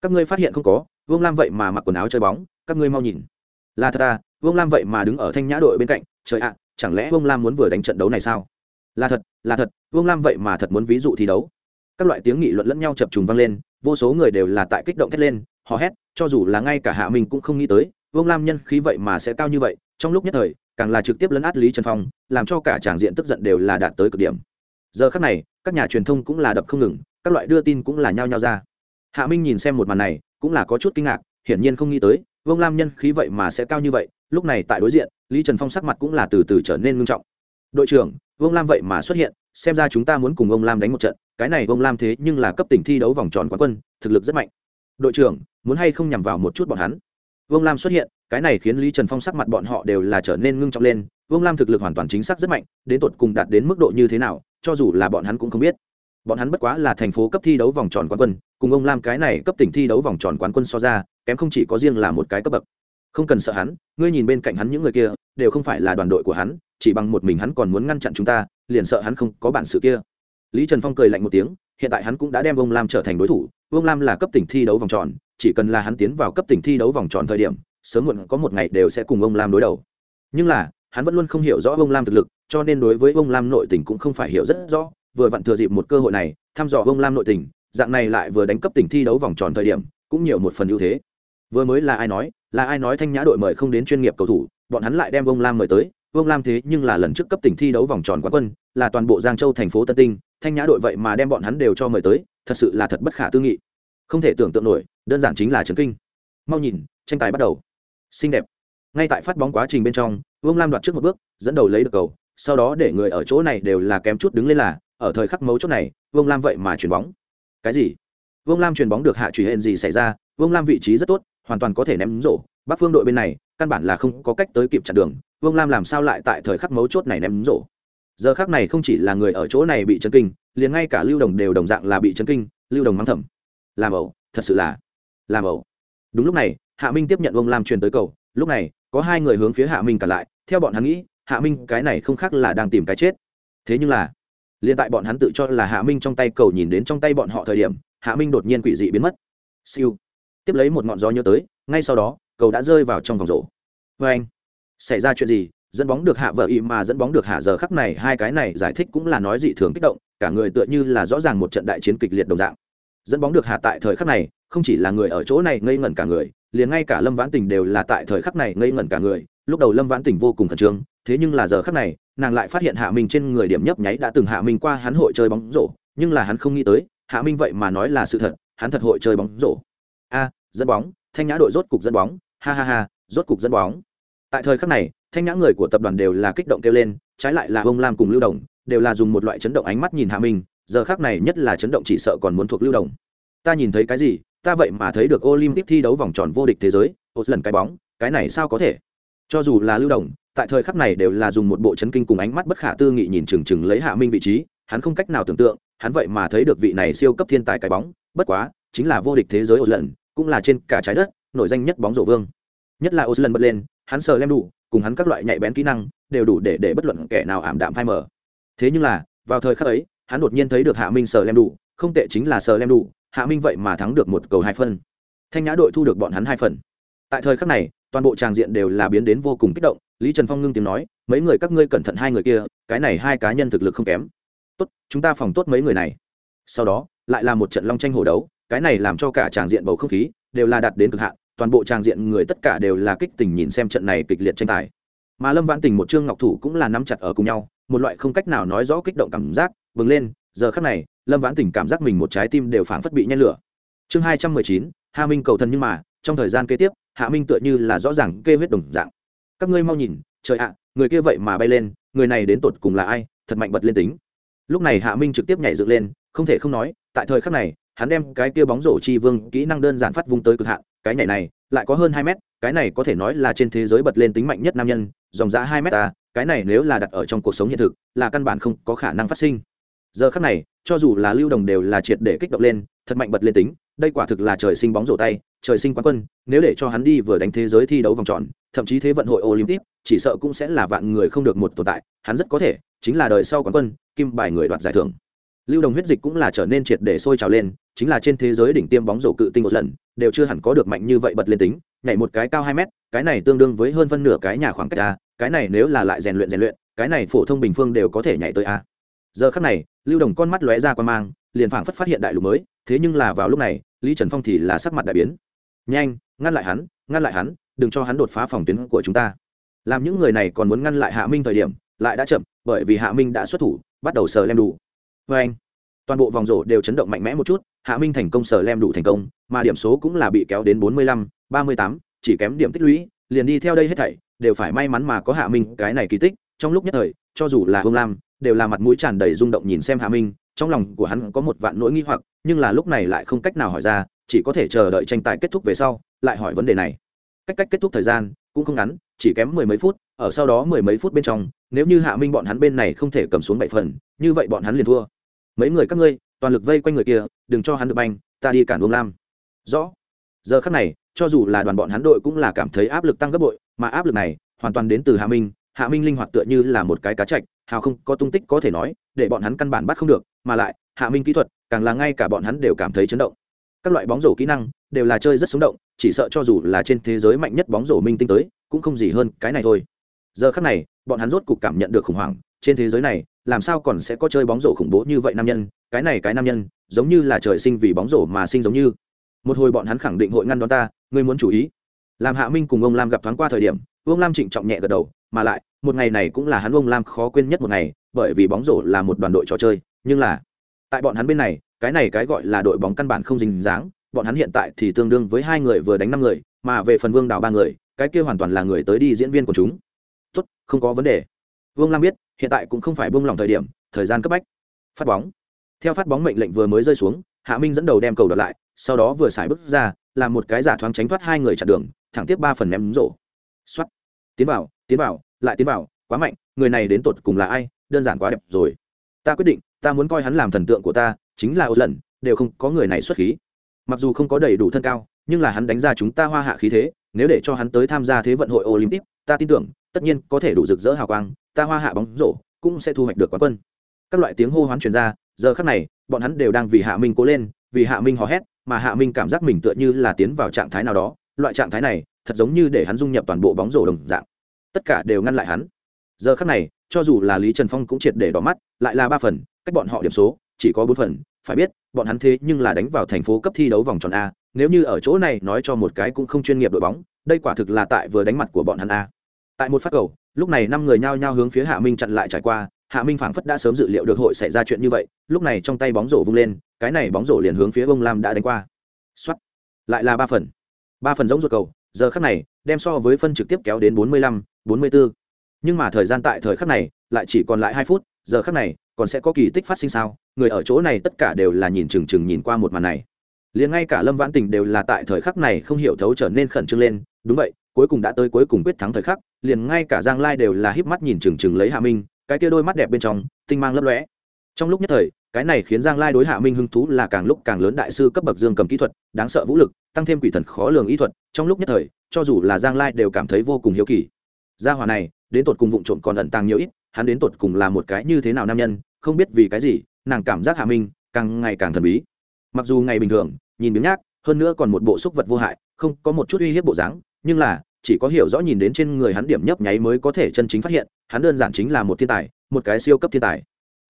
Các ngươi phát hiện không có, vương lam vậy mà mặc quần áo chơi bóng, các ngươi mau nhìn. Là thật à vương lam vậy mà đứng ở thanh nhã đội bên cạnh, trời ạ, chẳng lẽ vương lam muốn vừa đánh trận đấu này sao? Là thật là thật, vương lam vậy mà thật muốn ví dụ thi đấu. Các loại tiếng nghị luận lẫn nhau chập trùng vang lên, vô số người đều là tại kích động thét lên, hò hét, cho dù là ngay cả hạ mình cũng không nghĩ tới, vương lam nhân khí vậy mà sẽ cao như vậy, trong lúc nhất thời, càng là trực tiếp lấn át lý trần phong, làm cho cả tràng diện tức giận đều là đạt tới cực điểm. Giờ khắc này, các nhà truyền thông cũng là đập không ngừng các loại đưa tin cũng là nhao nhao ra. Hạ minh nhìn xem một màn này, cũng là có chút kinh ngạc, hiển nhiên không nghĩ tới, vương lam nhân khí vậy mà sẽ cao như vậy, lúc này tại đối diện, lý trần phong sắc mặt cũng là từ từ trở nên ngưng trọng. Đội trưởng, vương lam vậy mà xuất hiện, xem ra chúng ta muốn cùng ông lam đánh một trận, cái này vương lam thế nhưng là cấp tỉnh thi đấu vòng tròn quán quân, thực lực rất mạnh. Đội trưởng, muốn hay không nhằm vào một chút bọn hắn? Vương lam xuất hiện, cái này khiến lý trần phong sắc mặt bọn họ đều là trở nên ngưng trọng lên, vương lam thực lực hoàn toàn chính xác rất mạnh, đến tột cùng đạt đến mức độ như thế nào, cho dù là bọn hắn cũng không biết bọn hắn bất quá là thành phố cấp thi đấu vòng tròn quán quân, cùng ông lam cái này cấp tỉnh thi đấu vòng tròn quán quân so ra, kém không chỉ có riêng là một cái cấp bậc. Không cần sợ hắn, ngươi nhìn bên cạnh hắn những người kia, đều không phải là đoàn đội của hắn, chỉ bằng một mình hắn còn muốn ngăn chặn chúng ta, liền sợ hắn không có bản sự kia. Lý trần phong cười lạnh một tiếng, hiện tại hắn cũng đã đem ông lam trở thành đối thủ, ông lam là cấp tỉnh thi đấu vòng tròn, chỉ cần là hắn tiến vào cấp tỉnh thi đấu vòng tròn thời điểm, sớm muộn có một ngày đều sẽ cùng ông lam đối đầu. Nhưng là, hắn vẫn luôn không hiểu rõ ông lam thực lực, cho nên đối với ông lam nội tình cũng không phải hiểu rất rõ vừa vặn thừa dịp một cơ hội này, thăm dò Vông lam nội tình, dạng này lại vừa đánh cấp tỉnh thi đấu vòng tròn thời điểm, cũng nhiều một phần ưu thế. Vừa mới là ai nói, là ai nói thanh nhã đội mời không đến chuyên nghiệp cầu thủ, bọn hắn lại đem Vông lam mời tới. Vông lam thế nhưng là lần trước cấp tỉnh thi đấu vòng tròn quán quân, là toàn bộ giang châu thành phố tân tinh, thanh nhã đội vậy mà đem bọn hắn đều cho mời tới, thật sự là thật bất khả tư nghị. Không thể tưởng tượng nổi, đơn giản chính là trấn kinh. Mau nhìn, tranh tài bắt đầu. Xinh đẹp. Ngay tại phát bóng quá trình bên trong, vương lam đoạt trước một bước, dẫn đầu lấy được cầu, sau đó để người ở chỗ này đều là kém chút đứng lên là ở thời khắc mấu chốt này, vương lam vậy mà chuyền bóng. Cái gì? Vương lam chuyền bóng được hạ truy hên gì xảy ra, vương lam vị trí rất tốt, hoàn toàn có thể ném rổ. Bắc phương đội bên này, căn bản là không có cách tới kịp chặn đường. Vương lam làm sao lại tại thời khắc mấu chốt này ném rổ? Giờ khắc này không chỉ là người ở chỗ này bị chấn kinh, liền ngay cả lưu đồng đều đồng dạng là bị chấn kinh, lưu đồng mắng thầm. Làm ẩu, thật sự là làm ẩu. Đúng lúc này, hạ minh tiếp nhận vương lam truyền tới cầu. Lúc này, có hai người hướng phía hạ minh cả lại. Theo bọn hắn nghĩ, hạ minh cái này không khác là đang tìm cái chết. Thế nhưng là liền tại bọn hắn tự cho là hạ minh trong tay cầu nhìn đến trong tay bọn họ thời điểm, hạ minh đột nhiên quỷ dị biến mất. Siêu. Tiếp lấy một ngọn gió nhớ tới, ngay sau đó, cầu đã rơi vào trong vòng rổ. Vê anh, xảy ra chuyện gì? Dẫn bóng được hạ vợ ý mà dẫn bóng được hạ giờ khắc này, hai cái này giải thích cũng là nói dị thường kích động, cả người tựa như là rõ ràng một trận đại chiến kịch liệt đồng dạng. Dẫn bóng được hạ tại thời khắc này, không chỉ là người ở chỗ này ngây ngẩn cả người, liền ngay cả lâm vãn tình đều là tại thời khắc này ngây ngẩn cả người. Lúc đầu lâm vãn tỉnh vô cùng khẩn trương, thế nhưng là giờ khắc này nàng lại phát hiện hạ minh trên người điểm nhấp nháy đã từng hạ minh qua hắn hội chơi bóng rổ, nhưng là hắn không nghĩ tới, hạ minh vậy mà nói là sự thật, hắn thật hội chơi bóng rổ. A, dẫn bóng, thanh nhã đội rốt cục dẫn bóng, ha ha ha, rốt cục dẫn bóng. Tại thời khắc này, thanh nhã người của tập đoàn đều là kích động kêu lên, trái lại là ông lam cùng lưu đồng, đều là dùng một loại chấn động ánh mắt nhìn hạ minh, giờ khác này nhất là chấn động chỉ sợ còn muốn thuộc lưu đồng. Ta nhìn thấy cái gì, ta vậy mà thấy được olympic thi đấu vòng tròn vô địch thế giới một lần cái bóng, cái này sao có thể? Cho dù là lưu đồng tại thời khắc này đều là dùng một bộ chấn kinh cùng ánh mắt bất khả tư nghị nhìn chừng chừng lấy hạ minh vị trí, hắn không cách nào tưởng tượng, hắn vậy mà thấy được vị này siêu cấp thiên tài cái bóng, bất quá, chính là vô địch thế giới một lần cũng là trên cả trái đất, nổi danh nhất bóng rổ vương. Nhất là ô lần bật lên, hắn sờ lem đủ, cùng hắn các loại nhạy bén kỹ năng, đều đủ để để bất luận kẻ nào ảm đạm phai mờ. Thế nhưng là, vào thời khắc ấy, hắn đột nhiên thấy được hạ minh sờ lem đủ, không tệ chính là sờ lem đủ, hạ minh vậy mà thắng được một cầu hai phân. Thanh nhã đội thu được bọn hắn hai phần. Tại thời khắc này, toàn bộ tràng diện đều là biến đến vô cùng kích động lý trần phong ngưng tiếng nói, mấy người các ngươi cẩn thận hai người kia, cái này hai cá nhân thực lực không kém. Tốt, chúng ta phòng tốt mấy người này. Sau đó, lại là một trận long tranh hổ đấu, cái này làm cho cả tràng diện bầu không khí đều là đạt đến cực hạn, toàn bộ tràng diện người tất cả đều là kích tình nhìn xem trận này kịch liệt tranh tài. Mà lâm vãn tình một trương ngọc thủ cũng là nắm chặt ở cùng nhau, một loại không cách nào nói rõ kích động cảm giác bừng lên. Giờ khắc này, lâm vãn tình cảm giác mình một trái tim đều phảng phất bị nhen lửa. Chương hai trăm mười chín hà minh cầu thần nhưng mà, trong thời gian kế tiếp, hạ minh tựa như là rõ ràng kê huyết đồng dạng các ngươi mau nhìn, trời ạ, người kia vậy mà bay lên, người này đến tột cùng là ai, thật mạnh bật lên tính. Lúc này hạ minh trực tiếp nhảy dựng lên, không thể không nói, tại thời khắc này, hắn đem cái kia bóng rổ chi vương kỹ năng đơn giản phát vung tới cực hạn, cái nhảy này lại có hơn hai mét, cái này có thể nói là trên thế giới bật lên tính mạnh nhất nam nhân, dòng giá hai mét ta cái này nếu là đặt ở trong cuộc sống hiện thực, là căn bản không có khả năng phát sinh. Giờ khắc này, cho dù là lưu đồng đều là triệt để kích động lên, thật mạnh bật lên tính, đây quả thực là trời sinh bóng rổ tay, trời sinh quán quân, nếu để cho hắn đi vừa đánh thế giới thi đấu vòng tròn thậm chí thế vận hội olympic, chỉ sợ cũng sẽ là vạn người không được một tồn tại, hắn rất có thể chính là đời sau quán quân, kim bài người đoạt giải thưởng. Lưu đồng huyết dịch cũng là trở nên triệt để sôi trào lên, chính là trên thế giới đỉnh tiêm bóng rổ cự tinh một lần, đều chưa hẳn có được mạnh như vậy bật lên tính, nhảy một cái cao hai mét, cái này tương đương với hơn phân nửa cái nhà khoảng cách a, cái này nếu là lại rèn luyện rèn luyện, cái này phổ thông bình phương đều có thể nhảy tới a. Giờ khắc này, lưu đồng con mắt lóe ra qua mang, liền phảng phất phát hiện đại lục mới, thế nhưng là vào lúc này, lý trần phong thì là sắc mặt đại biến. Nhanh, ngăn lại hắn, ngăn lại hắn đừng cho hắn đột phá phòng tuyến của chúng ta. Làm những người này còn muốn ngăn lại hạ minh thời điểm, lại đã chậm, bởi vì hạ minh đã xuất thủ, bắt đầu sờ lem đủ. Vê anh, toàn bộ vòng rổ đều chấn động mạnh mẽ một chút, hạ minh thành công sờ lem đủ thành công, mà điểm số cũng là bị kéo đến bốn mươi lăm, ba mươi tám, chỉ kém điểm tích lũy, liền đi theo đây hết thảy, đều phải may mắn mà có hạ minh cái này kỳ tích. Trong lúc nhất thời, cho dù là hương lam, đều là mặt mũi tràn đầy rung động nhìn xem hạ minh, trong lòng của hắn có một vạn nỗi nghi hoặc, nhưng là lúc này lại không cách nào hỏi ra, chỉ có thể chờ đợi tranh tài kết thúc về sau, lại hỏi vấn đề này cách cách kết thúc thời gian, cũng không ngắn, chỉ kém mười mấy phút, ở sau đó mười mấy phút bên trong, nếu như hạ minh bọn hắn bên này không thể cầm xuống bảy phần, như vậy bọn hắn liền thua. Mấy người các ngươi, toàn lực vây quanh người kia, đừng cho hắn được banh, ta đi cản uông lam. Rõ. Giờ khắc này, cho dù là đoàn bọn hắn đội cũng là cảm thấy áp lực tăng gấp bội, mà áp lực này, hoàn toàn đến từ hạ minh hạ minh linh hoạt tựa như là một cái cá chạch, hào không có tung tích có thể nói, để bọn hắn căn bản bắt không được, mà lại, hạ minh kỹ thuật, càng là ngay cả bọn hắn đều cảm thấy chấn động các loại bóng rổ kỹ năng đều là chơi rất sống động, chỉ sợ cho dù là trên thế giới mạnh nhất bóng rổ minh tinh tới, cũng không gì hơn cái này thôi. Giờ khắc này, bọn hắn rốt cục cảm nhận được khủng hoảng, trên thế giới này, làm sao còn sẽ có chơi bóng rổ khủng bố như vậy nam nhân? Cái này cái nam nhân, giống như là trời sinh vì bóng rổ mà sinh giống như. Một hồi bọn hắn khẳng định hội ngăn đón ta, ngươi muốn chú ý. Làm hạ minh cùng ông lam gặp thoáng qua thời điểm ông lam trịnh trọng nhẹ gật đầu, mà lại, một ngày này cũng là hắn ông lam khó quên nhất một ngày, bởi vì bóng rổ là một đoàn đội trò chơi, nhưng là, tại bọn hắn bên này cái này cái gọi là đội bóng căn bản không dính dáng, bọn hắn hiện tại thì tương đương với hai người vừa đánh năm người, mà về phần vương đào ba người, cái kia hoàn toàn là người tới đi diễn viên của chúng. Tốt, không có vấn đề. Vương lam biết, hiện tại cũng không phải buông lỏng thời điểm, thời gian cấp bách. Phát bóng. Theo phát bóng mệnh lệnh vừa mới rơi xuống, hạ minh dẫn đầu đem cầu đợt lại, sau đó vừa xài bước ra, làm một cái giả thoáng tránh thoát hai người chặn đường, thẳng tiếp ba phần ném rổ. Xuất tiến vào tiến vào, lại tiến vào, quá mạnh, người này đến tột cùng là ai, đơn giản quá đẹp rồi. Ta quyết định, ta muốn coi hắn làm thần tượng của ta chính là ô lần, đều không có người này xuất khí. Mặc dù không có đầy đủ thân cao, nhưng là hắn đánh ra chúng ta hoa hạ khí thế, nếu để cho hắn tới tham gia thế vận hội olympic, ta tin tưởng, tất nhiên có thể đủ rực rỡ hào quang, ta hoa hạ bóng rổ cũng sẽ thu hoạch được quán quân. Các loại tiếng hô hoán truyền ra, giờ khắc này, bọn hắn đều đang vì hạ minh cố lên, vì hạ minh hò hét, mà hạ minh cảm giác mình tựa như là tiến vào trạng thái nào đó, loại trạng thái này, thật giống như để hắn dung nhập toàn bộ bóng rổ đồng dạng. Tất cả đều ngăn lại hắn. Giờ khắc này, cho dù là lý trần phong cũng triệt để đỏ mắt, lại là ba phần, cách bọn họ điểm số chỉ có bốn phần, phải biết, bọn hắn thế nhưng là đánh vào thành phố cấp thi đấu vòng tròn a, nếu như ở chỗ này nói cho một cái cũng không chuyên nghiệp đội bóng, đây quả thực là tại vừa đánh mặt của bọn hắn a. Tại một phát cầu, lúc này năm người nhao nhao hướng phía hạ minh chặn lại trải qua, hạ minh phảng phất đã sớm dự liệu được hội xảy ra chuyện như vậy, lúc này trong tay bóng rổ vung lên, cái này bóng rổ liền hướng phía bông lam đã đánh qua. X lại là ba phần. Ba phần giống ruột cầu, giờ khắc này, đem so với phân trực tiếp kéo đến bốn mươi lăm, bốn mươi bốn nhưng mà thời gian tại thời khắc này, lại chỉ còn lại hai phút, giờ khắc này còn sẽ có kỳ tích phát sinh sao? Người ở chỗ này tất cả đều là nhìn chừng chừng nhìn qua một màn này. Liền ngay cả lâm vãn tình đều là tại thời khắc này không hiểu thấu trở nên khẩn trương lên. Đúng vậy, cuối cùng đã tới cuối cùng quyết thắng thời khắc, liền ngay cả giang lai đều là híp mắt nhìn chừng chừng lấy hạ minh, cái kia đôi mắt đẹp bên trong, tinh mang lấp lóe. Trong lúc nhất thời, cái này khiến giang lai đối hạ minh hứng thú là càng lúc càng lớn đại sư cấp bậc dương cầm kỹ thuật, đáng sợ vũ lực, tăng thêm quỷ thần khó lường ý thuật. Trong lúc nhất thời, cho dù là giang lai đều cảm thấy vô cùng hiếu kỳ. Gia hòa này, đến tột cùng vụ trộm còn ẩn tàng nhiều ít hắn đến tột cùng là một cái như thế nào nam nhân, không biết vì cái gì, nàng cảm giác hạ minh càng ngày càng thần bí. Mặc dù ngày bình thường, nhìn biếng nhác, hơn nữa còn một bộ xúc vật vô hại, không có một chút uy hiếp bộ dáng, nhưng là, chỉ có hiểu rõ nhìn đến trên người hắn điểm nhấp nháy mới có thể chân chính phát hiện, hắn đơn giản chính là một thiên tài, một cái siêu cấp thiên tài.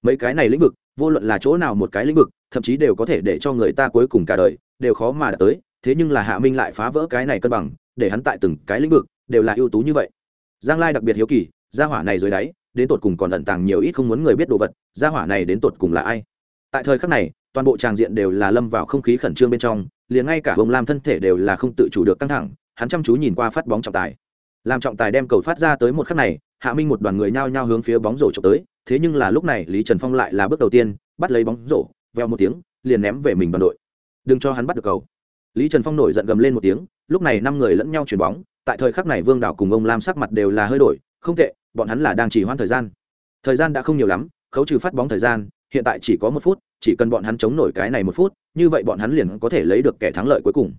Mấy cái này lĩnh vực, vô luận là chỗ nào một cái lĩnh vực, thậm chí đều có thể để cho người ta cuối cùng cả đời, đều khó mà đạt tới, thế nhưng là hạ minh lại phá vỡ cái này cân bằng, để hắn tại từng cái lĩnh vực, đều là ưu tú như vậy. Giang lai đặc biệt hiếu kỳ, gia hỏa này dưới đáy đến tột cùng còn ẩn tàng nhiều ít không muốn người biết đồ vật, gia hỏa này đến tột cùng là ai? Tại thời khắc này, toàn bộ tràng diện đều là lâm vào không khí khẩn trương bên trong, liền ngay cả bông lam thân thể đều là không tự chủ được căng thẳng, hắn chăm chú nhìn qua phát bóng trọng tài. Làm trọng tài đem cầu phát ra tới một khắc này, hạ minh một đoàn người nhao nhao hướng phía bóng rổ trộm tới, thế nhưng là lúc này lý trần phong lại là bước đầu tiên, bắt lấy bóng rổ, veo một tiếng, liền ném về mình đoàn đội. Đừng cho hắn bắt được cầu. Lý trần phong nổi giận gầm lên một tiếng, lúc này năm người lẫn nhau chuyển bóng, tại thời khắc này vương đạo cùng ông lam sắc mặt đều là hơi đổi, không tệ bọn hắn là đang chỉ hoãn thời gian. Thời gian đã không nhiều lắm, khấu trừ phát bóng thời gian, hiện tại chỉ có một phút, chỉ cần bọn hắn chống nổi cái này một phút, như vậy bọn hắn liền có thể lấy được kẻ thắng lợi cuối cùng.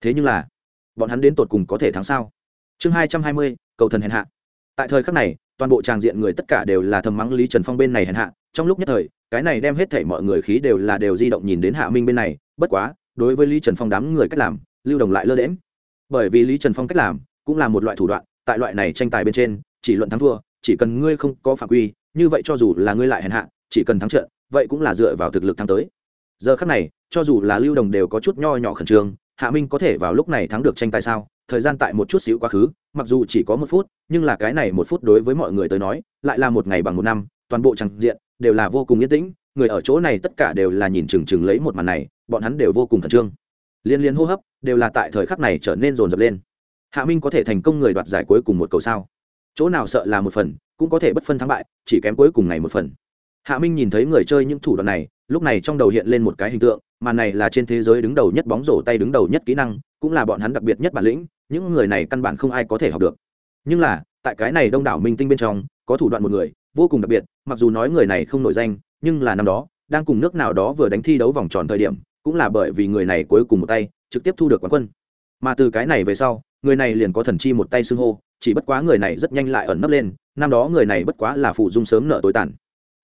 Thế nhưng là, bọn hắn đến tột cùng có thể thắng sao? Chương hai trăm hai mươi, cầu thần hèn hạ. Tại thời khắc này, toàn bộ tràng diện người tất cả đều là thầm mắng lý trần phong bên này hèn hạ, trong lúc nhất thời, cái này đem hết thảy mọi người khí đều là đều di động nhìn đến hạ minh bên này, bất quá, đối với lý trần phong đám người cách làm, lưu đồng lại lơ đễm bởi vì lý trần phong cách làm cũng là một loại thủ đoạn, tại loại này tranh tài bên trên chỉ luận thắng thua, chỉ cần ngươi không có phạm quy, như vậy cho dù là ngươi lại hèn hạ, chỉ cần thắng trận, vậy cũng là dựa vào thực lực thắng tới. Giờ khắc này, cho dù là lưu đồng đều có chút nho nhỏ khẩn trương, hạ minh có thể vào lúc này thắng được tranh tài sao? Thời gian tại một chút xíu quá khứ, mặc dù chỉ có một phút, nhưng là cái này một phút đối với mọi người tới nói, lại là một ngày bằng một năm, toàn bộ tràng diện đều là vô cùng yên tĩnh, người ở chỗ này tất cả đều là nhìn chừng chừng lấy một màn này, bọn hắn đều vô cùng khẩn trương. Liên liên hô hấp đều là tại thời khắc này trở nên rồn rập lên. Hạ minh có thể thành công người đoạt giải cuối cùng một cầu sao? Chỗ nào sợ là một phần, cũng có thể bất phân thắng bại, chỉ kém cuối cùng này một phần. Hạ minh nhìn thấy người chơi những thủ đoạn này, lúc này trong đầu hiện lên một cái hình tượng, mà này là trên thế giới đứng đầu nhất bóng rổ tay đứng đầu nhất kỹ năng, cũng là bọn hắn đặc biệt nhất bản lĩnh, những người này căn bản không ai có thể học được. Nhưng là, tại cái này đông đảo minh tinh bên trong, có thủ đoạn một người, vô cùng đặc biệt, mặc dù nói người này không nổi danh, nhưng là năm đó, đang cùng nước nào đó vừa đánh thi đấu vòng tròn thời điểm, cũng là bởi vì người này cuối cùng một tay, trực tiếp thu được quán quân. Mà từ cái này về sau, người này liền có thần chi một tay xưng hô chỉ bất quá người này rất nhanh lại ẩn nấp lên, năm đó người này bất quá là phụ dung sớm nợ tối tàn.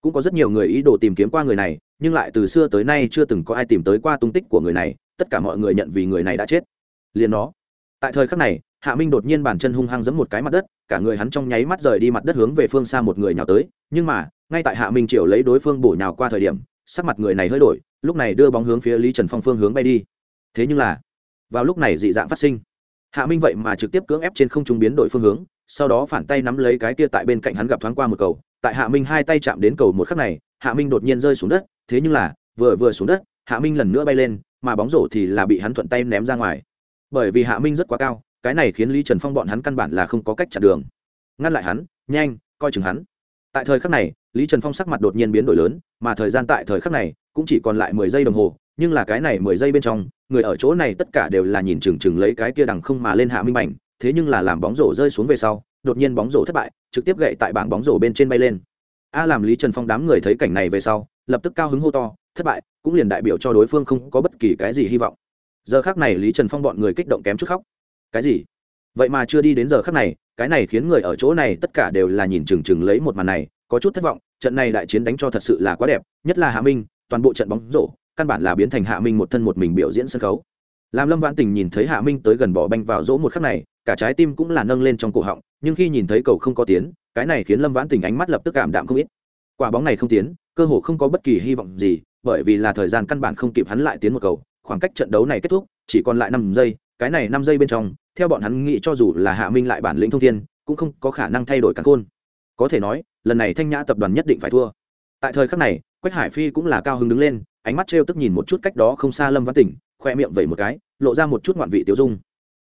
Cũng có rất nhiều người ý đồ tìm kiếm qua người này, nhưng lại từ xưa tới nay chưa từng có ai tìm tới qua tung tích của người này, tất cả mọi người nhận vì người này đã chết. Liền nó. Tại thời khắc này, hạ minh đột nhiên bàn chân hung hăng giẫm một cái mặt đất, cả người hắn trong nháy mắt rời đi mặt đất hướng về phương xa một người nhào tới, nhưng mà, ngay tại hạ minh triều lấy đối phương bổ nhào qua thời điểm, sắc mặt người này hơi đổi, lúc này đưa bóng hướng phía lý trần phong phương hướng bay đi. Thế nhưng là, vào lúc này dị dạng phát sinh hạ minh vậy mà trực tiếp cưỡng ép trên không trung biến đổi phương hướng, sau đó phản tay nắm lấy cái kia tại bên cạnh hắn gặp thoáng qua một cầu, tại hạ minh hai tay chạm đến cầu một khắc này, hạ minh đột nhiên rơi xuống đất, thế nhưng là, vừa vừa xuống đất, hạ minh lần nữa bay lên, mà bóng rổ thì là bị hắn thuận tay ném ra ngoài. Bởi vì hạ minh rất quá cao, cái này khiến lý trần phong bọn hắn căn bản là không có cách chặn đường. Ngăn lại hắn, nhanh, coi chừng hắn. Tại thời khắc này, lý trần phong sắc mặt đột nhiên biến đổi lớn, mà thời gian tại thời khắc này, cũng chỉ còn lại mười giây đồng hồ nhưng là cái này mười giây bên trong, người ở chỗ này tất cả đều là nhìn chừng chừng lấy cái kia đằng không mà lên hạ minh mảnh thế nhưng là làm bóng rổ rơi xuống về sau, đột nhiên bóng rổ thất bại, trực tiếp gậy tại bảng bóng rổ bên trên bay lên. A làm lý trần phong đám người thấy cảnh này về sau, lập tức cao hứng hô to, thất bại, cũng liền đại biểu cho đối phương không có bất kỳ cái gì hy vọng. Giờ khác này lý trần phong bọn người kích động kém chút khóc. Cái gì? Vậy mà chưa đi đến giờ khác này, cái này khiến người ở chỗ này tất cả đều là nhìn chừng chừng lấy một màn này, có chút thất vọng, trận này đại chiến đánh cho thật sự là quá đẹp, nhất là hạ minh, toàn bộ trận bóng rổ căn bản là biến thành hạ minh một thân một mình biểu diễn sân khấu. Làm lâm vãn tình nhìn thấy hạ minh tới gần bỏ banh vào rỗ một khắc này, cả trái tim cũng là nâng lên trong cổ họng, nhưng khi nhìn thấy cầu không có tiến, cái này khiến lâm vãn tình ánh mắt lập tức cảm đạm không ít. Quả bóng này không tiến, cơ hồ không có bất kỳ hy vọng gì, bởi vì là thời gian căn bản không kịp hắn lại tiến một cầu, khoảng cách trận đấu này kết thúc, chỉ còn lại năm giây, cái này năm giây bên trong, theo bọn hắn nghĩ cho dù là hạ minh lại bản lĩnh thông thiên, cũng không có khả năng thay đổi cắn khôn. Có thể nói, lần này thanh nhã tập đoàn nhất định phải thua. Tại thời khắc này, quách hải phi cũng là cao hứng đứng lên ánh mắt trêu tức nhìn một chút cách đó không xa lâm văn tỉnh, khoe miệng vẩy một cái, lộ ra một chút ngoạn vị tiêu dung.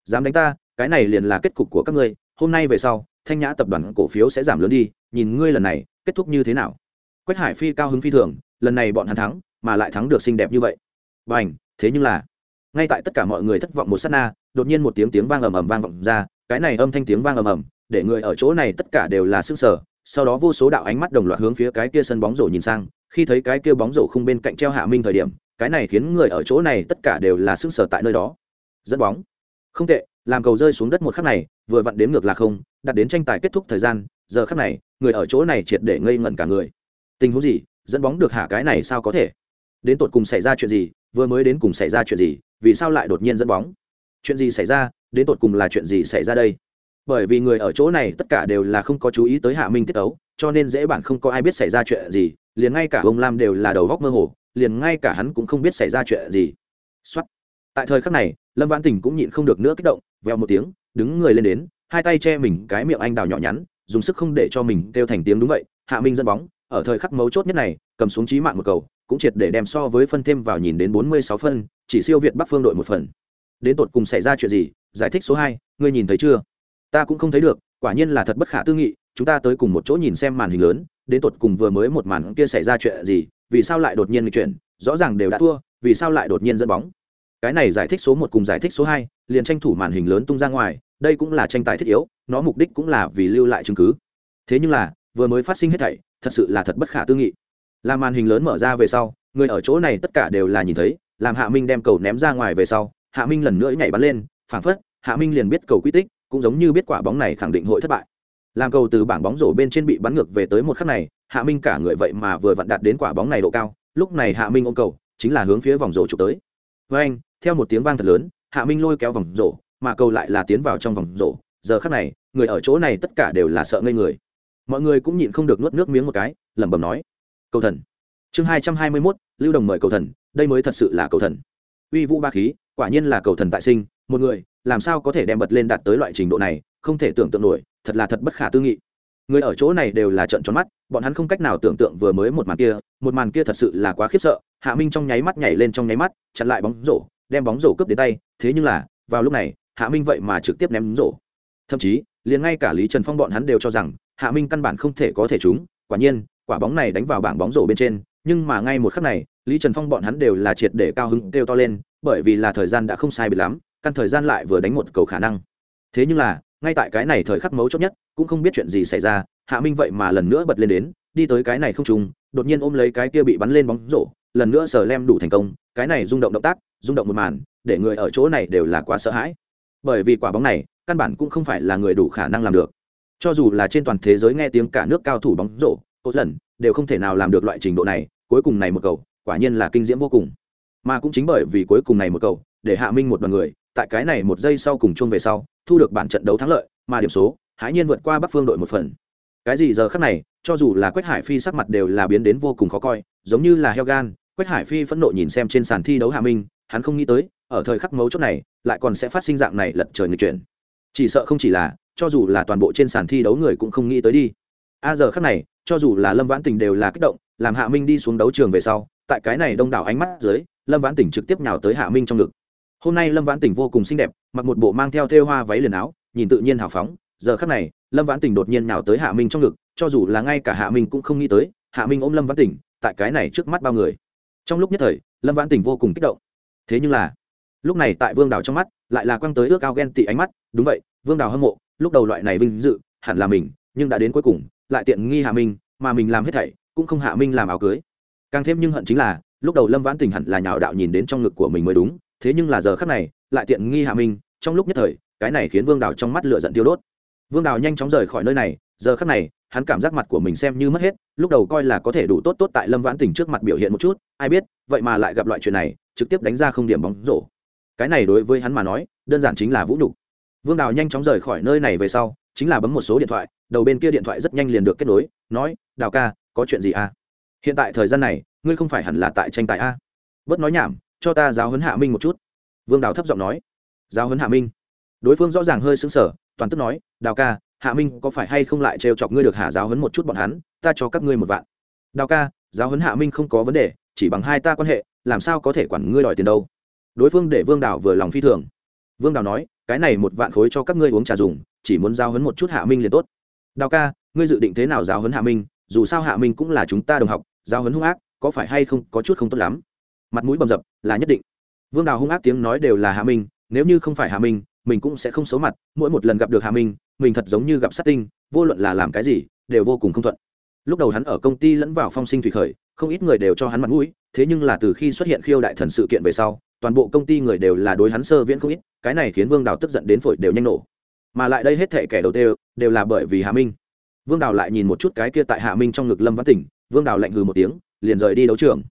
Dám đánh ta, cái này liền là kết cục của các ngươi, hôm nay về sau, thanh nhã tập đoàn cổ phiếu sẽ giảm lớn đi, nhìn ngươi lần này, kết thúc như thế nào? Quách hải phi cao hứng phi thường, lần này bọn hắn thắng, mà lại thắng được xinh đẹp như vậy. B à n h thế nhưng là, ngay tại tất cả mọi người thất vọng một s á t na, đột nhiên một tiếng tiếng vang ầm ầm vang vọng ra, cái này âm thanh tiếng vang ầm ầm, để người ở chỗ này tất cả đều là s ư ơ n g sở sau đó vô số đạo ánh mắt đồng loạt hướng phía cái kia sân bóng rổ nhìn sang khi thấy cái kia bóng rổ không bên cạnh treo hạ minh thời điểm, cái này khiến người ở chỗ này tất cả đều là sững sờ sở tại nơi đó. Dẫn bóng. Không tệ, làm cầu rơi xuống đất một khắc này, vừa vặn đếm ngược là không, đặt đến tranh tài kết thúc thời gian, giờ khắc này, người ở chỗ này triệt để ngây ngẩn cả người. Tình huống gì, dẫn bóng được hạ cái này sao có thể? Đến tột cùng xảy ra chuyện gì, vừa mới đến cùng xảy ra chuyện gì, vì sao lại đột nhiên dẫn bóng? Chuyện gì xảy ra, đến tột cùng là chuyện gì xảy ra đây? Bởi vì người ở chỗ này tất cả đều là không có chú ý tới hạ minh tiết ấu, cho nên dễ bản không có ai biết xảy ra chuyện gì liền ngay cả ông lam đều là đầu góc mơ hồ, liền ngay cả hắn cũng không biết xảy ra chuyện gì. Xuất tại thời khắc này, lâm văn tình cũng nhịn không được nữa kích động veo một tiếng, đứng người lên đến, hai tay che mình cái miệng anh đào nhỏ nhắn, dùng sức không để cho mình kêu thành tiếng đúng vậy, hạ minh dẫn bóng, ở thời khắc mấu chốt nhất này, cầm xuống trí mạng một cầu, cũng triệt để đem so với phân thêm vào nhìn đến bốn mươi sáu phân, chỉ siêu việt bắc phương đội một phần. Đến tột cùng xảy ra chuyện gì? Giải thích số hai, ngươi nhìn thấy chưa? Ta cũng không thấy được, quả nhiên là thật bất khả tư nghị, chúng ta tới cùng một chỗ nhìn xem màn hình lớn đến tột cùng vừa mới một màn kia xảy ra chuyện gì, vì sao lại đột nhiên nghịch chuyển, rõ ràng đều đã thua, vì sao lại đột nhiên dẫn bóng. Cái này giải thích số một cùng giải thích số hai, liền tranh thủ màn hình lớn tung ra ngoài, đây cũng là tranh tài thiết yếu, nó mục đích cũng là vì lưu lại chứng cứ. Thế nhưng là, vừa mới phát sinh hết thảy, thật sự là thật bất khả tư nghị. Làm màn hình lớn mở ra về sau, người ở chỗ này tất cả đều là nhìn thấy, làm hạ minh đem cầu ném ra ngoài về sau, hạ minh lần nữa nhảy bắn lên phảng phất, hạ minh liền biết cầu quy tích, cũng giống như biết quả bóng này khẳng định hội thất bại làm cầu từ bảng bóng rổ bên trên bị bắn ngược về tới một khắc này, hạ minh cả người vậy mà vừa vặn đạt đến quả bóng này độ cao, lúc này hạ minh ôm cầu, chính là hướng phía vòng rổ trục tới. Với anh, theo một tiếng vang thật lớn, hạ minh lôi kéo vòng rổ, mà cầu lại là tiến vào trong vòng rổ. Giờ khắc này, người ở chỗ này tất cả đều là sợ ngây người. Mọi người cũng nhịn không được nuốt nước miếng một cái, lẩm bẩm nói, cầu thần. Chương hai trăm hai mươi mốt, lưu đồng mời cầu thần, đây mới thật sự là cầu thần. Uy vũ ba khí, quả nhiên là cầu thần tại sinh, một người, làm sao có thể đem bật lên đạt tới loại trình độ này, không thể tưởng tượng nổi thật là thật bất khả tư nghị. Người ở chỗ này đều là trận tròn mắt, bọn hắn không cách nào tưởng tượng vừa mới một màn kia, một màn kia thật sự là quá khiếp sợ, hạ minh trong nháy mắt nhảy lên trong nháy mắt, chặn lại bóng rổ, đem bóng rổ cướp đến tay, thế nhưng là, vào lúc này, hạ minh vậy mà trực tiếp ném rổ. Thậm chí, liền ngay cả lý trần phong bọn hắn đều cho rằng, hạ minh căn bản không thể có thể trúng, quả nhiên, quả bóng này đánh vào bảng bóng rổ bên trên, nhưng mà ngay một khắc này, lý trần phong bọn hắn đều là triệt để cao hứng, kêu to lên, bởi vì là thời gian đã không sai bị lắm, căn thời gian lại vừa đánh một cầu khả năng. Thế nhưng là ngay tại cái này thời khắc mấu chốt nhất, cũng không biết chuyện gì xảy ra, hạ minh vậy mà lần nữa bật lên đến, đi tới cái này không trùng đột nhiên ôm lấy cái kia bị bắn lên bóng rổ, lần nữa sờ lem đủ thành công, cái này rung động động tác, rung động một màn, để người ở chỗ này đều là quá sợ hãi. Bởi vì quả bóng này, căn bản cũng không phải là người đủ khả năng làm được. Cho dù là trên toàn thế giới nghe tiếng cả nước cao thủ bóng rổ, tốt lần, đều không thể nào làm được loại trình độ này, cuối cùng này một cầu, quả nhiên là kinh diễm vô cùng. Mà cũng chính bởi vì cuối cùng này một cầu, để hạ minh một đoàn người, tại cái này một giây sau cùng chung về sau thu được bản trận đấu thắng lợi, mà điểm số, hãi nhiên vượt qua bắc phương đội một phần. Cái gì giờ khắc này, cho dù là quách hải phi sắc mặt đều là biến đến vô cùng khó coi, giống như là heo gan, quách hải phi phẫn nộ nhìn xem trên sàn thi đấu hạ minh, hắn không nghĩ tới, ở thời khắc mấu chốt này, lại còn sẽ phát sinh dạng này lật trời người chuyển. Chỉ sợ không chỉ là, cho dù là toàn bộ trên sàn thi đấu người cũng không nghĩ tới đi. A giờ khắc này, cho dù là lâm vãn tình đều là kích động, làm hạ minh đi xuống đấu trường về sau, tại cái này đông đảo ánh mắt dưới, lâm vãn tình trực tiếp nhào tới hạ minh trong ngực hôm nay lâm vãn tình vô cùng xinh đẹp, mặc một bộ mang theo thêu hoa váy liền áo, nhìn tự nhiên hào phóng. Giờ khắc này, lâm vãn tình đột nhiên nhào tới hạ minh trong ngực, cho dù là ngay cả hạ minh cũng không nghĩ tới, hạ minh ôm lâm vãn tình tại cái này trước mắt bao người. Trong lúc nhất thời, lâm vãn tình vô cùng kích động. Thế nhưng là, lúc này tại vương đào trong mắt, lại là quăng tới ước ao ghen tị ánh mắt. Đúng vậy, vương đào hâm mộ, lúc đầu loại này vinh dự, hẳn là mình, nhưng đã đến cuối cùng, lại tiện nghi hạ minh, mà mình làm hết thảy, cũng không hạ minh làm áo cưới. Càng thêm nhưng hận chính là, lúc đầu lâm vãn tình hẳn là nhào đạo nhìn đến trong ngực của mình mới đúng thế nhưng là giờ khắc này, lại tiện nghi hạ minh, trong lúc nhất thời, cái này khiến vương đào trong mắt lửa giận tiêu đốt. Vương đào nhanh chóng rời khỏi nơi này, giờ khắc này, hắn cảm giác mặt của mình xem như mất hết, lúc đầu coi là có thể đủ tốt tốt tại lâm vãn tình trước mặt biểu hiện một chút, ai biết, vậy mà lại gặp loại chuyện này, trực tiếp đánh ra không điểm bóng rổ. Cái này đối với hắn mà nói, đơn giản chính là vũ nhục. Vương đào nhanh chóng rời khỏi nơi này về sau, chính là bấm một số điện thoại, đầu bên kia điện thoại rất nhanh liền được kết nối, nói, đào ca, có chuyện gì à? Hiện tại thời gian này, ngươi không phải hẳn là tại tranh tài a à? bớt nói nhảm cho ta giáo huấn hạ minh một chút. Vương đào thấp giọng nói. Giáo huấn hạ minh. Đối phương rõ ràng hơi xứng sở toàn tức nói, đào ca, hạ minh có phải hay không lại trêu chọc ngươi được hạ giáo huấn một chút bọn hắn, ta cho các ngươi một vạn. Đào ca, giáo huấn hạ minh không có vấn đề, chỉ bằng hai ta quan hệ, làm sao có thể quản ngươi đòi tiền đâu. Đối phương để vương đào vừa lòng phi thường. Vương đào nói, cái này một vạn khối cho các ngươi uống trà dùng, chỉ muốn giáo huấn một chút hạ minh liền tốt. Đào ca, ngươi dự định thế nào giáo huấn hạ minh, dù sao hạ minh cũng là chúng ta đồng học, giáo huấn hung ác, có phải hay không có chút không tốt lắm. Mặt mũi bầm dập là nhất định. Vương đào hung ác tiếng nói đều là hạ minh, nếu như không phải hạ minh, mình cũng sẽ không xấu mặt, mỗi một lần gặp được hạ minh, mình thật giống như gặp sát tinh, vô luận là làm cái gì, đều vô cùng không thuận. Lúc đầu hắn ở công ty lẫn vào phong sinh thủy khởi, không ít người đều cho hắn mặt mũi, thế nhưng là từ khi xuất hiện khiêu đại thần sự kiện về sau, toàn bộ công ty người đều là đối hắn sơ viễn không ít, cái này khiến vương đào tức giận đến phổi đều nhanh nổ. Mà lại đây hết thệ kẻ đầu tiên đều là bởi vì hạ minh. Vương đào lại nhìn một chút cái kia tại hạ minh trong ngực lâm văn tỉnh, vương đào lạnh hừ một tiếng, liền rời đi đấu trường.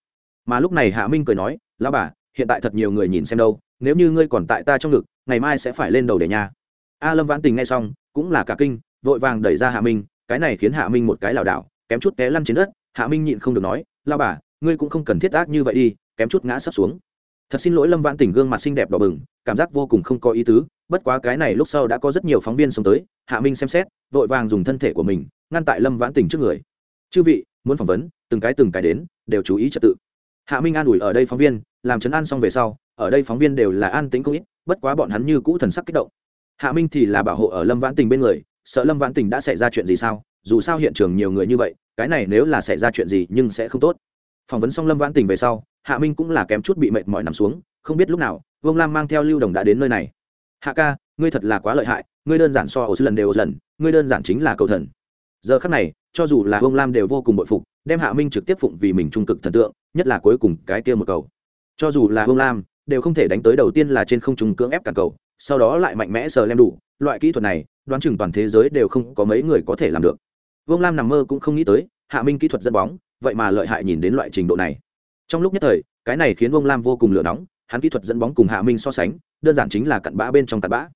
Mà lúc này hạ minh cười nói lão bà, hiện tại thật nhiều người nhìn xem đâu, nếu như ngươi còn tại ta trong ngực, ngày mai sẽ phải lên đầu để nhà. A lâm vãn tình nghe xong, cũng là cả kinh, vội vàng đẩy ra hạ minh, cái này khiến hạ minh một cái lảo đảo, kém chút té lăn trên đất. Hạ minh nhịn không được nói lao bà, ngươi cũng không cần thiết ác như vậy đi, kém chút ngã sắp xuống. Thật xin lỗi lâm vãn tình gương mặt xinh đẹp đỏ bừng, cảm giác vô cùng không có ý tứ, bất quá cái này lúc sau đã có rất nhiều phóng viên xông tới, hạ minh xem xét, vội vàng dùng thân thể của mình, ngăn tại lâm vãn tình trước người. Chư vị, muốn phỏng vấn, từng cái từng cái đến, đều chú ý trật tự hạ minh an ủi ở đây phóng viên, làm chấn an xong về sau, ở đây phóng viên đều là an tính không ít, bất quá bọn hắn như cũ thần sắc kích động. Hạ minh thì là bảo hộ ở lâm vãn tình bên người, sợ lâm vãn tình đã xảy ra chuyện gì sao? Dù sao hiện trường nhiều người như vậy, cái này nếu là xảy ra chuyện gì nhưng sẽ không tốt. Phỏng vấn xong lâm vãn tình về sau, hạ minh cũng là kém chút bị mệt mỏi nằm xuống, không biết lúc nào, vương lam mang theo lưu đồng đã đến nơi này. Hạ ca, ngươi thật là quá lợi hại, ngươi đơn giản so ở lần đều lần, ngươi đơn giản chính là cầu thần giờ khắc này, cho dù là vương lam đều vô cùng bội phục, đem hạ minh trực tiếp phụng vì mình trung cực thần tượng, nhất là cuối cùng cái kia một cầu. Cho dù là vương lam, đều không thể đánh tới đầu tiên là trên không trung cưỡng ép cả cầu, sau đó lại mạnh mẽ sờ lem đủ, loại kỹ thuật này, đoán chừng toàn thế giới đều không có mấy người có thể làm được. Vương lam nằm mơ cũng không nghĩ tới, hạ minh kỹ thuật dẫn bóng, vậy mà lợi hại nhìn đến loại trình độ này. Trong lúc nhất thời, cái này khiến vương lam vô cùng lửa nóng, hắn kỹ thuật dẫn bóng cùng hạ minh so sánh, đơn giản chính là cặn bã bên trong cặn bã.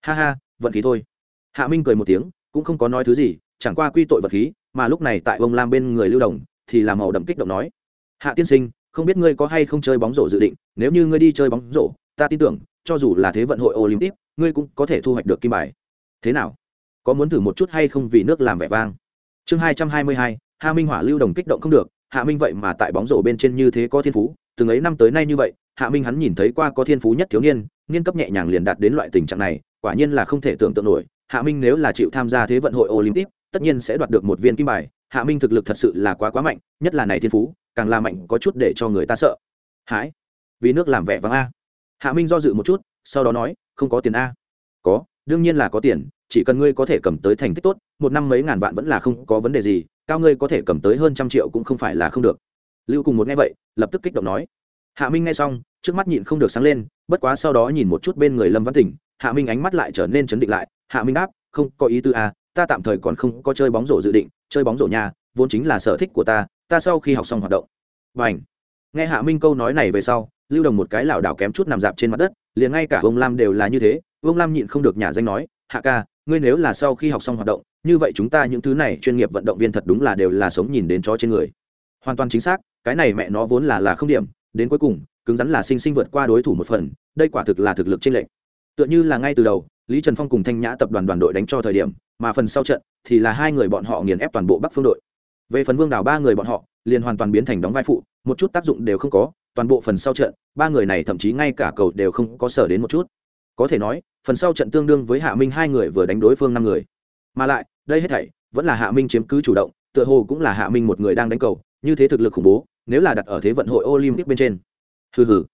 Ha ha, vận khí thôi. Hạ minh cười một tiếng, cũng không có nói thứ gì chẳng qua quy tội vật khí, mà lúc này tại vương lam bên người lưu đồng thì làm màu đậm kích động nói, hạ tiên sinh, không biết ngươi có hay không chơi bóng rổ dự định, nếu như ngươi đi chơi bóng rổ, ta tin tưởng, cho dù là thế vận hội olympic, ngươi cũng có thể thu hoạch được kim bài. Thế nào? Có muốn thử một chút hay không vì nước làm vẻ vang? Chương hai trăm hai mươi hai, hạ minh hỏa lưu đồng kích động không được, hạ minh vậy mà tại bóng rổ bên trên như thế có thiên phú, từng ấy năm tới nay như vậy, hạ minh hắn nhìn thấy qua có thiên phú nhất thiếu niên niên cấp nhẹ nhàng liền đạt đến loại tình trạng này, quả nhiên là không thể tưởng tượng nổi, hạ minh nếu là chịu tham gia thế vận hội olympic tất nhiên sẽ đoạt được một viên kim bài, hạ minh thực lực thật sự là quá quá mạnh, nhất là này thiên phú, càng là mạnh có chút để cho người ta sợ. Hãi. Vì nước làm vẻ vắng a. Hạ minh do dự một chút, sau đó nói, không có tiền a. Có, đương nhiên là có tiền, chỉ cần ngươi có thể cầm tới thành tích tốt, một năm mấy ngàn vạn vẫn là không có vấn đề gì, cao ngươi có thể cầm tới hơn trăm triệu cũng không phải là không được. Lưu cùng một nghe vậy, lập tức kích động nói. Hạ minh nghe xong, trước mắt nhịn không được sáng lên, bất quá sau đó nhìn một chút bên người lâm văn tỉnh, hạ minh ánh mắt lại trở nên chấn định lại, hạ minh đáp, không có ý tư a ta tạm thời còn không có chơi bóng rổ dự định, chơi bóng rổ nhà vốn chính là sở thích của ta ta sau khi học xong hoạt động. Và ảnh nghe hạ minh câu nói này về sau, lưu đồng một cái lảo đảo kém chút nằm dạp trên mặt đất, liền ngay cả ông lam đều là như thế ông lam nhịn không được nhà danh nói, hạ ca, ngươi nếu là sau khi học xong hoạt động, như vậy chúng ta những thứ này chuyên nghiệp vận động viên thật đúng là đều là sống nhìn đến chó trên người. Hoàn toàn chính xác, cái này mẹ nó vốn là là không điểm, đến cuối cùng, cứng rắn là sinh sinh vượt qua đối thủ một phần, đây quả thực là thực lực trên lệnh tựa như là ngay từ đầu lý trần phong cùng thanh nhã tập đoàn đoàn đội đánh cho thời điểm, mà phần sau trận thì là hai người bọn họ nghiền ép toàn bộ bắc phương đội. Về phần vương đảo ba người bọn họ, liền hoàn toàn biến thành đóng vai phụ, một chút tác dụng đều không có, toàn bộ phần sau trận, ba người này thậm chí ngay cả cầu đều không có sở đến một chút. Có thể nói, phần sau trận tương đương với hạ minh hai người vừa đánh đối phương năm người. Mà lại, đây hết thảy vẫn là hạ minh chiếm cứ chủ động, tựa hồ cũng là hạ minh một người đang đánh cầu, như thế thực lực khủng bố, nếu là đặt ở thế vận hội olympic bên trên. Hừ hừ.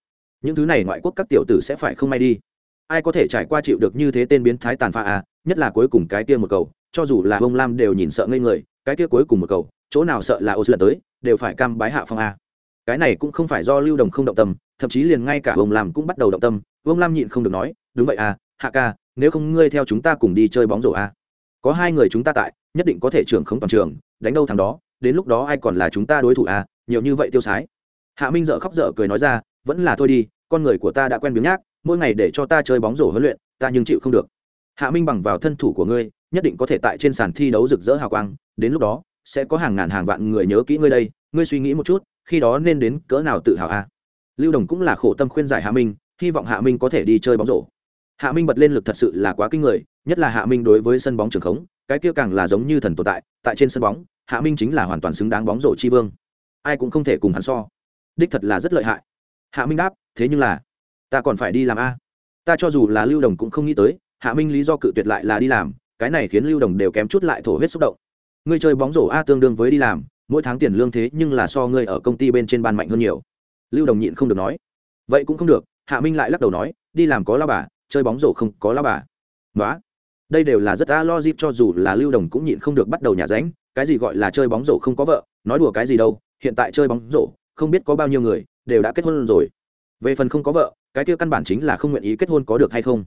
Những thứ này ngoại quốc các tiểu tử sẽ phải không may đi ai có thể trải qua chịu được như thế tên biến thái tàn pha à? Nhất là cuối cùng cái kia một cầu, cho dù là ông lam đều nhìn sợ ngây người, cái kia cuối cùng một cầu, chỗ nào sợ là ô lần tới, đều phải cam bái hạ phong a cái này cũng không phải do lưu đồng không động tâm, thậm chí liền ngay cả ông lam cũng bắt đầu động tâm ông lam nhịn không được nói, đúng vậy à hạ ca, nếu không ngươi theo chúng ta cùng đi chơi bóng rổ à. có hai người chúng ta tại, nhất định có thể trưởng không toàn trường, đánh đâu thằng đó, đến lúc đó ai còn là chúng ta đối thủ à nhiều như vậy tiêu sái. Hạ minh dợ khóc dở cười nói ra, vẫn là thôi đi, con người của ta đã quen biếng nhác mỗi ngày để cho ta chơi bóng rổ huấn luyện, ta nhưng chịu không được. Hạ minh bằng vào thân thủ của ngươi, nhất định có thể tại trên sàn thi đấu rực rỡ hào quang, đến lúc đó, sẽ có hàng ngàn hàng vạn người nhớ kỹ ngươi đây, ngươi suy nghĩ một chút, khi đó nên đến cỡ nào tự hào a? À? lưu đồng cũng là khổ tâm khuyên giải hạ minh, hy vọng hạ minh có thể đi chơi bóng rổ. Hạ minh bật lên lực thật sự là quá kinh người, nhất là hạ minh đối với sân bóng trường khống, cái kia càng là giống như thần tồn tại tại trên sân bóng, hạ minh chính là hoàn toàn xứng đáng bóng rổ tri vương. Ai cũng không thể cùng hắn so. Đích thật là rất lợi hại. Hạ minh đáp, thế nhưng là ta còn phải đi làm a. Ta cho dù là lưu đồng cũng không nghĩ tới, hạ minh lý do cự tuyệt lại là đi làm, cái này khiến lưu đồng đều kém chút lại thổ huyết xúc động. Ngươi chơi bóng rổ a tương đương với đi làm, mỗi tháng tiền lương thế nhưng là so ngươi ở công ty bên trên ban mạnh hơn nhiều. Lưu đồng nhịn không được nói. Vậy cũng không được, hạ minh lại lắc đầu nói, đi làm có lao bà, chơi bóng rổ không có lao bà. Nói đây đều là rất a lo dịp cho dù là lưu đồng cũng nhịn không được bắt đầu nhà ránh, cái gì gọi là chơi bóng rổ không có vợ, nói đùa cái gì đâu, hiện tại chơi bóng rổ, không biết có bao nhiêu người, đều đã kết hôn rồi. Về phần không có vợ cái kia căn bản chính là không nguyện ý kết hôn có được hay không?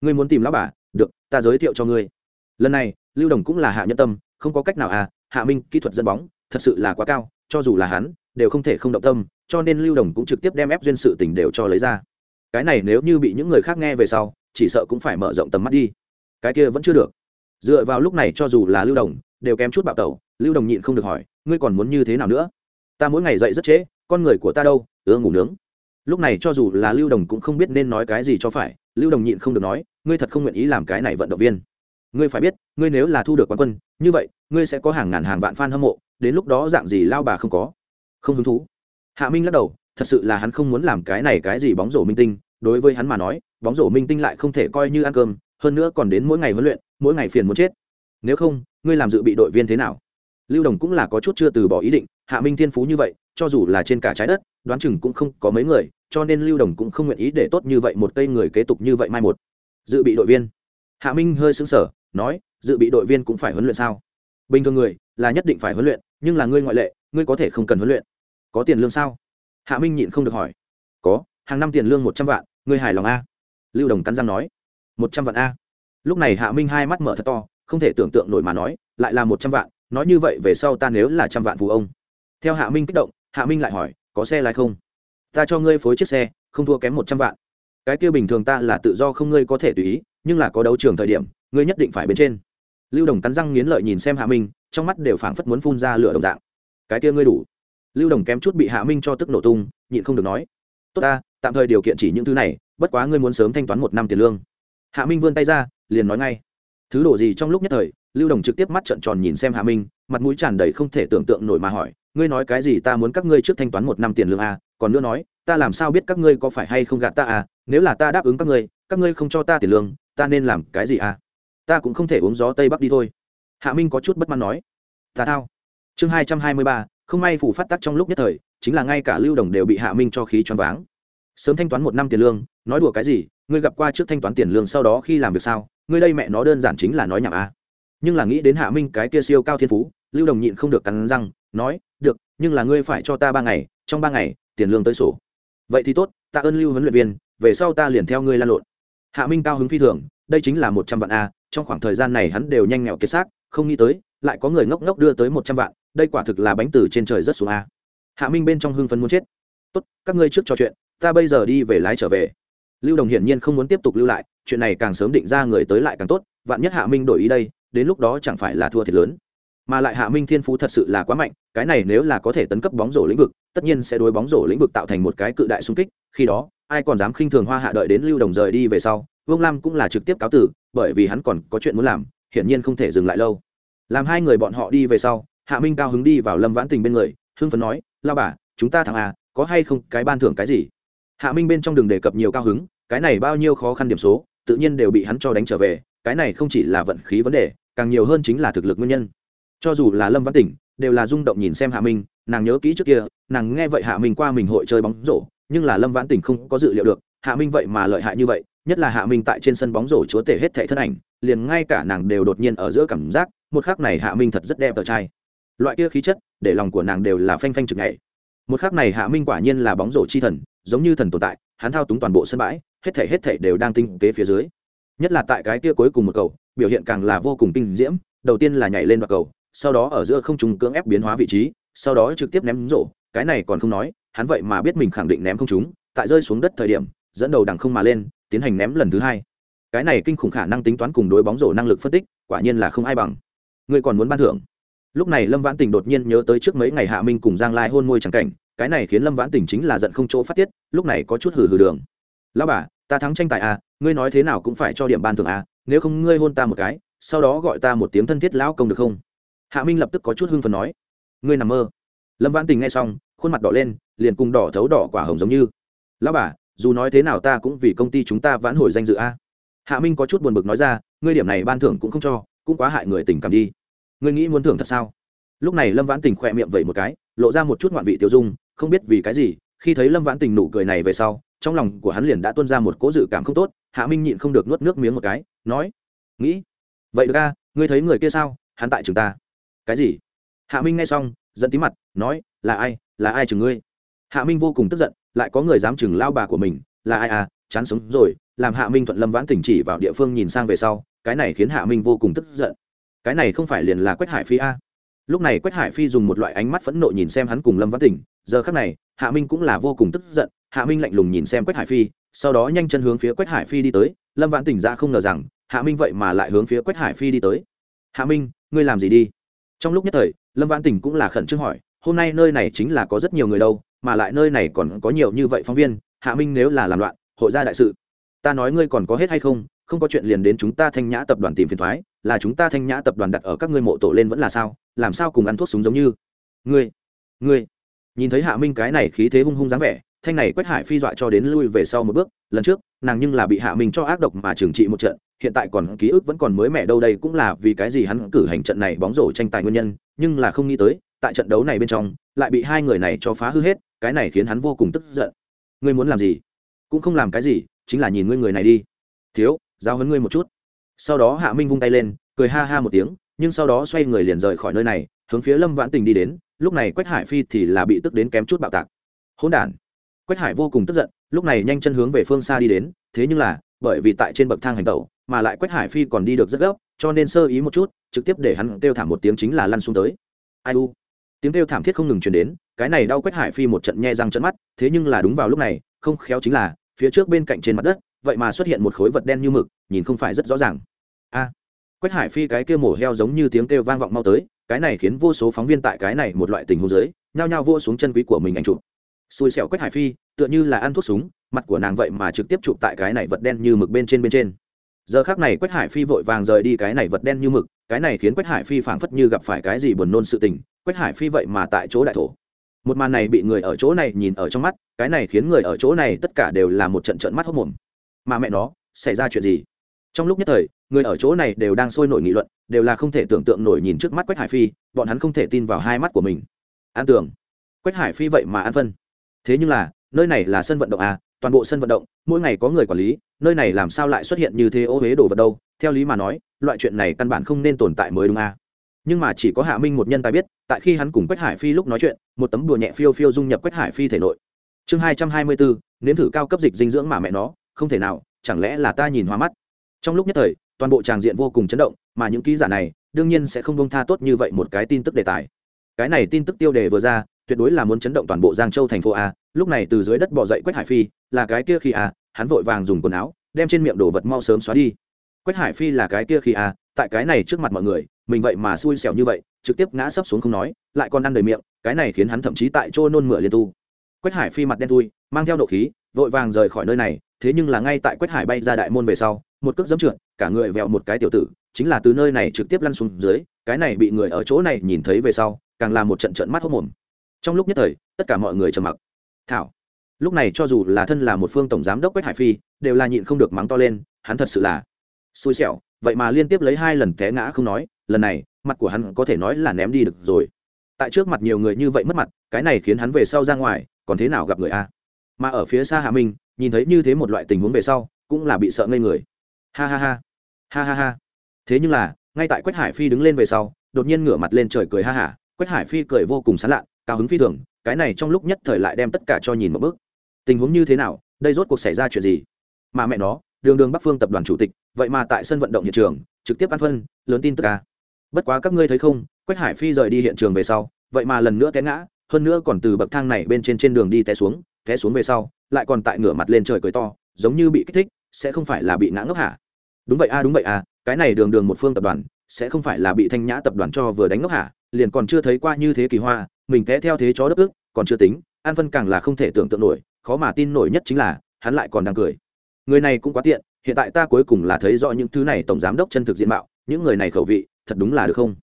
Ngươi muốn tìm lão bà, được, ta giới thiệu cho ngươi. Lần này, lưu đồng cũng là hạ nhân tâm, không có cách nào à hạ minh, kỹ thuật dẫn bóng, thật sự là quá cao, cho dù là hắn, đều không thể không động tâm, cho nên lưu đồng cũng trực tiếp đem ép duyên sự tình đều cho lấy ra. Cái này nếu như bị những người khác nghe về sau, chỉ sợ cũng phải mở rộng tầm mắt đi. Cái kia vẫn chưa được. Dựa vào lúc này cho dù là lưu đồng, đều kém chút bạo tẩu, lưu đồng nhịn không được hỏi, ngươi còn muốn như thế nào nữa? Ta mỗi ngày dậy rất trễ, con người của ta đâu? Ưa ngủ nướng lúc này cho dù là lưu đồng cũng không biết nên nói cái gì cho phải, lưu đồng nhịn không được nói, ngươi thật không nguyện ý làm cái này vận động viên. Ngươi phải biết, ngươi nếu là thu được quán quân, như vậy, ngươi sẽ có hàng ngàn hàng vạn f a n hâm mộ, đến lúc đó dạng gì lao bà không có. Không hứng thú. Hạ minh lắc đầu, thật sự là hắn không muốn làm cái này cái gì bóng rổ minh tinh. Đối với hắn mà nói, bóng rổ minh tinh lại không thể coi như ăn cơm, hơn nữa còn đến mỗi ngày huấn luyện, mỗi ngày phiền muốn chết. Nếu không, ngươi làm dự bị đội viên thế nào? Lưu đồng cũng là có chút chưa từ bỏ ý định, hạ minh thiên phú như vậy, cho dù là trên cả trái đất, đoán chừng cũng không có mấy người, cho nên lưu đồng cũng không nguyện ý để tốt như vậy một cây người kế tục như vậy mai một. Dự bị đội viên. Hạ minh hơi xứng sở nói, dự bị đội viên cũng phải huấn luyện sao? Bình thường người, là nhất định phải huấn luyện, nhưng là ngươi ngoại lệ, ngươi có thể không cần huấn luyện. Có tiền lương sao? Hạ minh nhịn không được hỏi. Có, hàng năm tiền lương một trăm vạn, ngươi hài lòng a? Lưu đồng cắn răng nói. Một trăm vạn a. Lúc này hạ minh hai mắt mở thật to, không thể tưởng tượng nổi mà nói, lại là một trăm vạn nói như vậy về sau ta nếu là trăm vạn phú ông. Theo hạ minh kích động, hạ minh lại hỏi, có xe lái không? Ta cho ngươi phối chiếc xe, không thua kém một trăm vạn. Cái kia bình thường ta là tự do không ngươi có thể tùy ý, nhưng là có đấu trường thời điểm, ngươi nhất định phải bên trên. Lưu đồng cắn răng nghiến lợi nhìn xem hạ minh, trong mắt đều phảng phất muốn phun ra lửa đồng dạng. Cái kia ngươi đủ. Lưu đồng kém chút bị hạ minh cho tức nổ tung, nhịn không được nói. Tốt ta, tạm thời điều kiện chỉ những thứ này, bất quá ngươi muốn sớm thanh toán một năm tiền lương. Hạ minh vươn tay ra, liền nói ngay. Thứ đồ gì trong lúc nhất thời lưu đồng trực tiếp mắt trợn tròn nhìn xem hạ minh mặt mũi tràn đầy không thể tưởng tượng nổi mà hỏi ngươi nói cái gì? Ta muốn các ngươi trước thanh toán một năm tiền lương à, còn nữa nói ta làm sao biết các ngươi có phải hay không gạt ta à nếu là ta đáp ứng các ngươi các ngươi không cho ta tiền lương ta nên làm cái gì à ta cũng không thể uống gió tây bắc đi thôi. Hạ minh có chút bất mãn nói. Ta thao. Chương hai trăm hai mươi ba không may phủ phát tắc trong lúc nhất thời chính là ngay cả lưu đồng đều bị hạ minh cho khí choáng váng. Sớm thanh toán một năm tiền lương nói đùa cái gì? Ngươi gặp qua trước thanh toán tiền lương sau đó khi làm việc sao? Ngươi đây mẹ nó đơn giản chính là nói nhảm a. à nhưng là nghĩ đến hạ minh cái kia siêu cao thiên phú, lưu đồng nhịn không được cắn răng, nói, được, nhưng là ngươi phải cho ta ba ngày, trong ba ngày, tiền lương tới sổ. Vậy thì tốt ta ơn lưu huấn luyện viên, về sau ta liền theo ngươi lan lộn. Hạ minh cao hứng phi thường, đây chính là một trăm vạn a, trong khoảng thời gian này hắn đều nhanh nghèo kiệt xác, không nghĩ tới, lại có người ngốc ngốc đưa tới một trăm vạn, đây quả thực là bánh từ trên trời rất xuống a. Hạ minh bên trong hưng phấn muốn chết. Tốt, các ngươi trước trò chuyện, ta bây giờ đi về lái trở về. Lưu đồng hiển nhiên không muốn tiếp tục lưu lại, chuyện này càng sớm định ra người tới lại càng tốt, vạn nhất hạ minh đổi ý đây đến lúc đó chẳng phải là thua thiệt lớn. Mà lại hạ minh thiên phú thật sự là quá mạnh, cái này nếu là có thể tấn cấp bóng rổ lĩnh vực, tất nhiên sẽ đối bóng rổ lĩnh vực tạo thành một cái cự đại xung kích, khi đó, ai còn dám khinh thường hoa hạ đợi đến lưu đồng rời đi về sau, vương lam cũng là trực tiếp cáo tử, bởi vì hắn còn có chuyện muốn làm, hiển nhiên không thể dừng lại lâu. Làm hai người bọn họ đi về sau, hạ minh cao hứng đi vào lâm vãn tình bên người, hưng phấn nói, lao bà, chúng ta thằng à có hay không cái ban thưởng cái gì? Hạ minh bên trong đường đề cập nhiều cao hứng, cái này bao nhiêu khó khăn điểm số, tự nhiên đều bị hắn cho đánh trở về cái này không chỉ là vận khí vấn đề, càng nhiều hơn chính là thực lực nguyên nhân. Cho dù là lâm văn tỉnh, đều là rung động nhìn xem hạ minh, nàng nhớ kỹ trước kia, nàng nghe vậy hạ minh qua mình hội chơi bóng rổ, nhưng là lâm vãn tỉnh không có dự liệu được, hạ minh vậy mà lợi hại như vậy, nhất là hạ minh tại trên sân bóng rổ chúa tể hết thệ thân ảnh, liền ngay cả nàng đều đột nhiên ở giữa cảm giác, một khắc này hạ minh thật rất đẹp tờ trai. Loại kia khí chất, để lòng của nàng đều là phanh phanh chực ngày một khắc này hạ minh quả nhiên là bóng rổ chi thần, giống như thần tồn tại, hắn thao túng toàn bộ sân bãi, hết thể hết thể đều đang tinh kế phía dưới nhất là tại cái kia cuối cùng một cầu, biểu hiện càng là vô cùng kinh diễm, đầu tiên là nhảy lên vào cầu, sau đó ở giữa không trùng cưỡng ép biến hóa vị trí, sau đó trực tiếp ném rổ, cái này còn không nói, hắn vậy mà biết mình khẳng định ném không trúng, tại rơi xuống đất thời điểm, dẫn đầu đằng không mà lên, tiến hành ném lần thứ hai. Cái này kinh khủng khả năng tính toán cùng đối bóng rổ năng lực phân tích, quả nhiên là không ai bằng. Ngươi còn muốn ban thưởng? Lúc này lâm vãn tình đột nhiên nhớ tới trước mấy ngày hạ minh cùng giang lai hôn môi c cảnh, cái này khiến lâm vãn tình chính là giận không chỗ phát tiết, lúc này có chút hử hử đường. Lao bà, ta thắng tranh tài à ngươi nói thế nào cũng phải cho điểm ban thưởng à nếu không ngươi hôn ta một cái, sau đó gọi ta một tiếng thân thiết lão công được không? Hạ minh lập tức có chút hưng phần nói. Ngươi nằm mơ. Lâm vãn tình nghe xong, khuôn mặt đỏ lên, liền cùng đỏ thấu đỏ quả hồng giống như. Lão bà, dù nói thế nào ta cũng vì công ty chúng ta vãn hồi danh dự a. Hạ minh có chút buồn bực nói ra, ngươi điểm này ban thưởng cũng không cho, cũng quá hại người tình cảm đi. Ngươi nghĩ muốn thưởng thật sao? Lúc này lâm vãn tình khỏe miệng vẩy một cái, lộ ra một chút ngoạn vị tiêu dung, không biết vì cái gì, khi thấy lâm vãn tình nụ cười này về sau, trong lòng của hắn liền đã tuân ra một cố dự cảm không tốt hạ minh nhịn không được nuốt nước miếng một cái, nói, nghĩ, vậy được ca ngươi thấy người kia sao? Hắn tại trường ta. Cái gì? Hạ minh nghe xong dẫn tí mặt, nói, là ai? Là ai chừng ngươi? Hạ minh vô cùng tức giận, lại có người dám chừng lao bà của mình, là ai à? Chán sống rồi. Làm hạ minh thuận lâm vãn tỉnh chỉ vào địa phương nhìn sang về sau, cái này khiến hạ minh vô cùng tức giận. Cái này không phải liền là quách hải phi a? Lúc này quách hải phi dùng một loại ánh mắt phẫn nộ nhìn xem hắn cùng lâm vãn tỉnh, giờ khắc này, hạ minh cũng là vô cùng tức giận, hạ minh lạnh lùng nhìn xem quách hải phi sau đó nhanh chân hướng phía quách hải phi đi tới, lâm vãn tỉnh ra không ngờ rằng, hạ minh vậy mà lại hướng phía quách hải phi đi tới. Hạ minh, ngươi làm gì đi? Trong lúc nhất thời, lâm vãn tỉnh cũng là khẩn trương hỏi, hôm nay nơi này chính là có rất nhiều người đâu, mà lại nơi này còn có nhiều như vậy phóng viên, hạ minh nếu là làm loạn, hội gia đại sự. Ta nói ngươi còn có hết hay không không có chuyện liền đến chúng ta thanh nhã tập đoàn tìm phiền thoái, là chúng ta thanh nhã tập đoàn đặt ở các ngươi mộ tổ lên vẫn là sao, làm sao cùng ăn thuốc súng giống như? Ngươi ngươi. Nhìn thấy hạ minh cái này khí thế hung hung dáng vẻ thanh này quách hải phi dọa cho đến lui về sau một bước, lần trước, nàng nhưng là bị hạ minh cho ác độc mà trừng trị một trận, hiện tại còn ký ức vẫn còn mới mẻ đâu đây cũng là vì cái gì hắn cử hành trận này bóng rổ tranh tài nguyên nhân, nhưng là không nghĩ tới, tại trận đấu này bên trong, lại bị hai người này cho phá hư hết, cái này khiến hắn vô cùng tức giận. Ngươi muốn làm gì? Cũng không làm cái gì, chính là nhìn ngươi người này đi. Thiếu, giao hấn ngươi một chút. Sau đó hạ minh vung tay lên, cười ha ha một tiếng, nhưng sau đó xoay người liền rời khỏi nơi này, hướng phía lâm vãn tình đi đến, lúc này quách hải phi thì là bị tức đến kém chút bạo tạc. Hỗn đản quách hải vô cùng tức giận, lúc này nhanh chân hướng về phương xa đi đến, thế nhưng là, bởi vì tại trên bậc thang hành tẩu, mà lại quách hải phi còn đi được rất gấp, cho nên sơ ý một chút, trực tiếp để hắn kêu thảm một tiếng chính là lăn xuống tới. Ai u? Tiếng kêu thảm thiết không ngừng chuyển đến, cái này đau quách hải phi một trận nhe răng trận mắt, thế nhưng là đúng vào lúc này, không khéo chính là, phía trước bên cạnh trên mặt đất, vậy mà xuất hiện một khối vật đen như mực, nhìn không phải rất rõ ràng. A! Quách hải phi cái kêu mổ heo giống như tiếng kêu vang vọng mau tới, cái này khiến vô số phóng viên tại cái này một loại tình huống dưới, nhao nhao vô xuống chân quý của mình ảnh chụp xui xẻo quách hải phi, tựa như là ăn thuốc súng, mặt của nàng vậy mà trực tiếp chụp tại cái này vật đen như mực bên trên bên trên. Giờ khác này quách hải phi vội vàng rời đi cái này vật đen như mực, cái này khiến quách hải phi phảng phất như gặp phải cái gì buồn nôn sự tình, quách hải phi vậy mà tại chỗ đại thổ. Một màn này bị người ở chỗ này nhìn ở trong mắt, cái này khiến người ở chỗ này tất cả đều là một trận trận mắt hốc mồm mà mẹ nó, xảy ra chuyện gì? Trong lúc nhất thời, người ở chỗ này đều đang sôi nổi nghị luận, đều là không thể tưởng tượng nổi nhìn trước mắt quách hải phi, bọn hắn không thể tin vào hai mắt của mình. An tưởng quách hải phi vậy mà an phân thế nhưng là, nơi này là sân vận động à toàn bộ sân vận động, mỗi ngày có người quản lý, nơi này làm sao lại xuất hiện như thế ô huế đồ vật đâu? Theo lý mà nói, loại chuyện này căn bản không nên tồn tại mới đúng à. Nhưng mà chỉ có hạ minh một nhân tài biết, tại khi hắn cùng quách hải phi lúc nói chuyện, một tấm đùa nhẹ phiêu phiêu dung nhập quách hải phi thể nội. Chương hai trăm hai mươi bốn nếm thử cao cấp dịch dinh dưỡng mà mẹ nó, không thể nào, chẳng lẽ là ta nhìn hoa mắt? Trong lúc nhất thời, toàn bộ tràng diện vô cùng chấn động, mà những ký giả này, đương nhiên sẽ không bông tha tốt như vậy một cái tin tức đề tài. Cái này tin tức tiêu đề vừa ra tuyệt đối là muốn chấn động toàn bộ giang châu thành phố a, lúc này từ dưới đất bỏ dậy quách hải phi, là cái kia khi a, hắn vội vàng dùng quần áo, đem trên miệng đồ vật mau sớm xóa đi. Quách hải phi là cái kia khi a, tại cái này trước mặt mọi người, mình vậy mà xui xẻo như vậy, trực tiếp ngã sấp xuống không nói, lại còn ăn đầy miệng, cái này khiến hắn thậm chí tại chỗ nôn mửa liên tu. Quách hải phi mặt đen thui, mang theo nộ khí, vội vàng rời khỏi nơi này, thế nhưng là ngay tại quách hải bay ra đại môn về sau, một cước dẫm trượt, cả người vẹo một cái tiểu tử, chính là từ nơi này trực tiếp lăn xuống dưới, cái này bị người ở chỗ này nhìn thấy về sau, càng là một trận trận mắt hốc mồm trong lúc nhất thời, tất cả mọi người trầm mặc. Thảo, lúc này cho dù là thân là một phương tổng giám đốc quách hải phi, đều là nhịn không được mắng to lên, hắn thật sự là xui xẻo, vậy mà liên tiếp lấy hai lần té ngã không nói, lần này, mặt của hắn có thể nói là ném đi được rồi. Tại trước mặt nhiều người như vậy mất mặt, cái này khiến hắn về sau ra ngoài, còn thế nào gặp người a? Mà ở phía xa hạ minh, nhìn thấy như thế một loại tình huống về sau, cũng là bị sợ ngây người. Ha ha ha ha ha ha. Thế nhưng là, ngay tại quách hải phi đứng lên về sau, đột nhiên ngửa mặt lên trời cười ha hả, quách hải phi cười vô cùng sán lạn cao hứng phi thường, cái này trong lúc nhất thời lại đem tất cả cho nhìn một bước. Tình huống như thế nào, đây rốt cuộc xảy ra chuyện gì? Mà mẹ nó, đường đường bắc phương tập đoàn chủ tịch, vậy mà tại sân vận động hiện trường, trực tiếp ăn phân, lớn tin tức ca bất quá các ngươi thấy không, quách hải phi rời đi hiện trường về sau, vậy mà lần nữa té ngã, hơn nữa còn từ bậc thang này bên trên trên đường đi té xuống té xuống về sau, lại còn tại ngửa mặt lên trời cười to, giống như bị kích thích, sẽ không phải là bị ngã ngốc hả? Đúng vậy a đúng vậy a cái này đường đường một phương tập đoàn, sẽ không phải là bị thanh nhã tập đoàn cho vừa đánh ngốc hả? Liền còn chưa thấy qua như thế kỳ hoa, mình té theo thế chó đất ức còn chưa tính, an phân càng là không thể tưởng tượng nổi, khó mà tin nổi nhất chính là, hắn lại còn đang cười. Người này cũng quá tiện, hiện tại ta cuối cùng là thấy rõ những thứ này tổng giám đốc chân thực diện mạo, những người này khẩu vị, thật đúng là được không?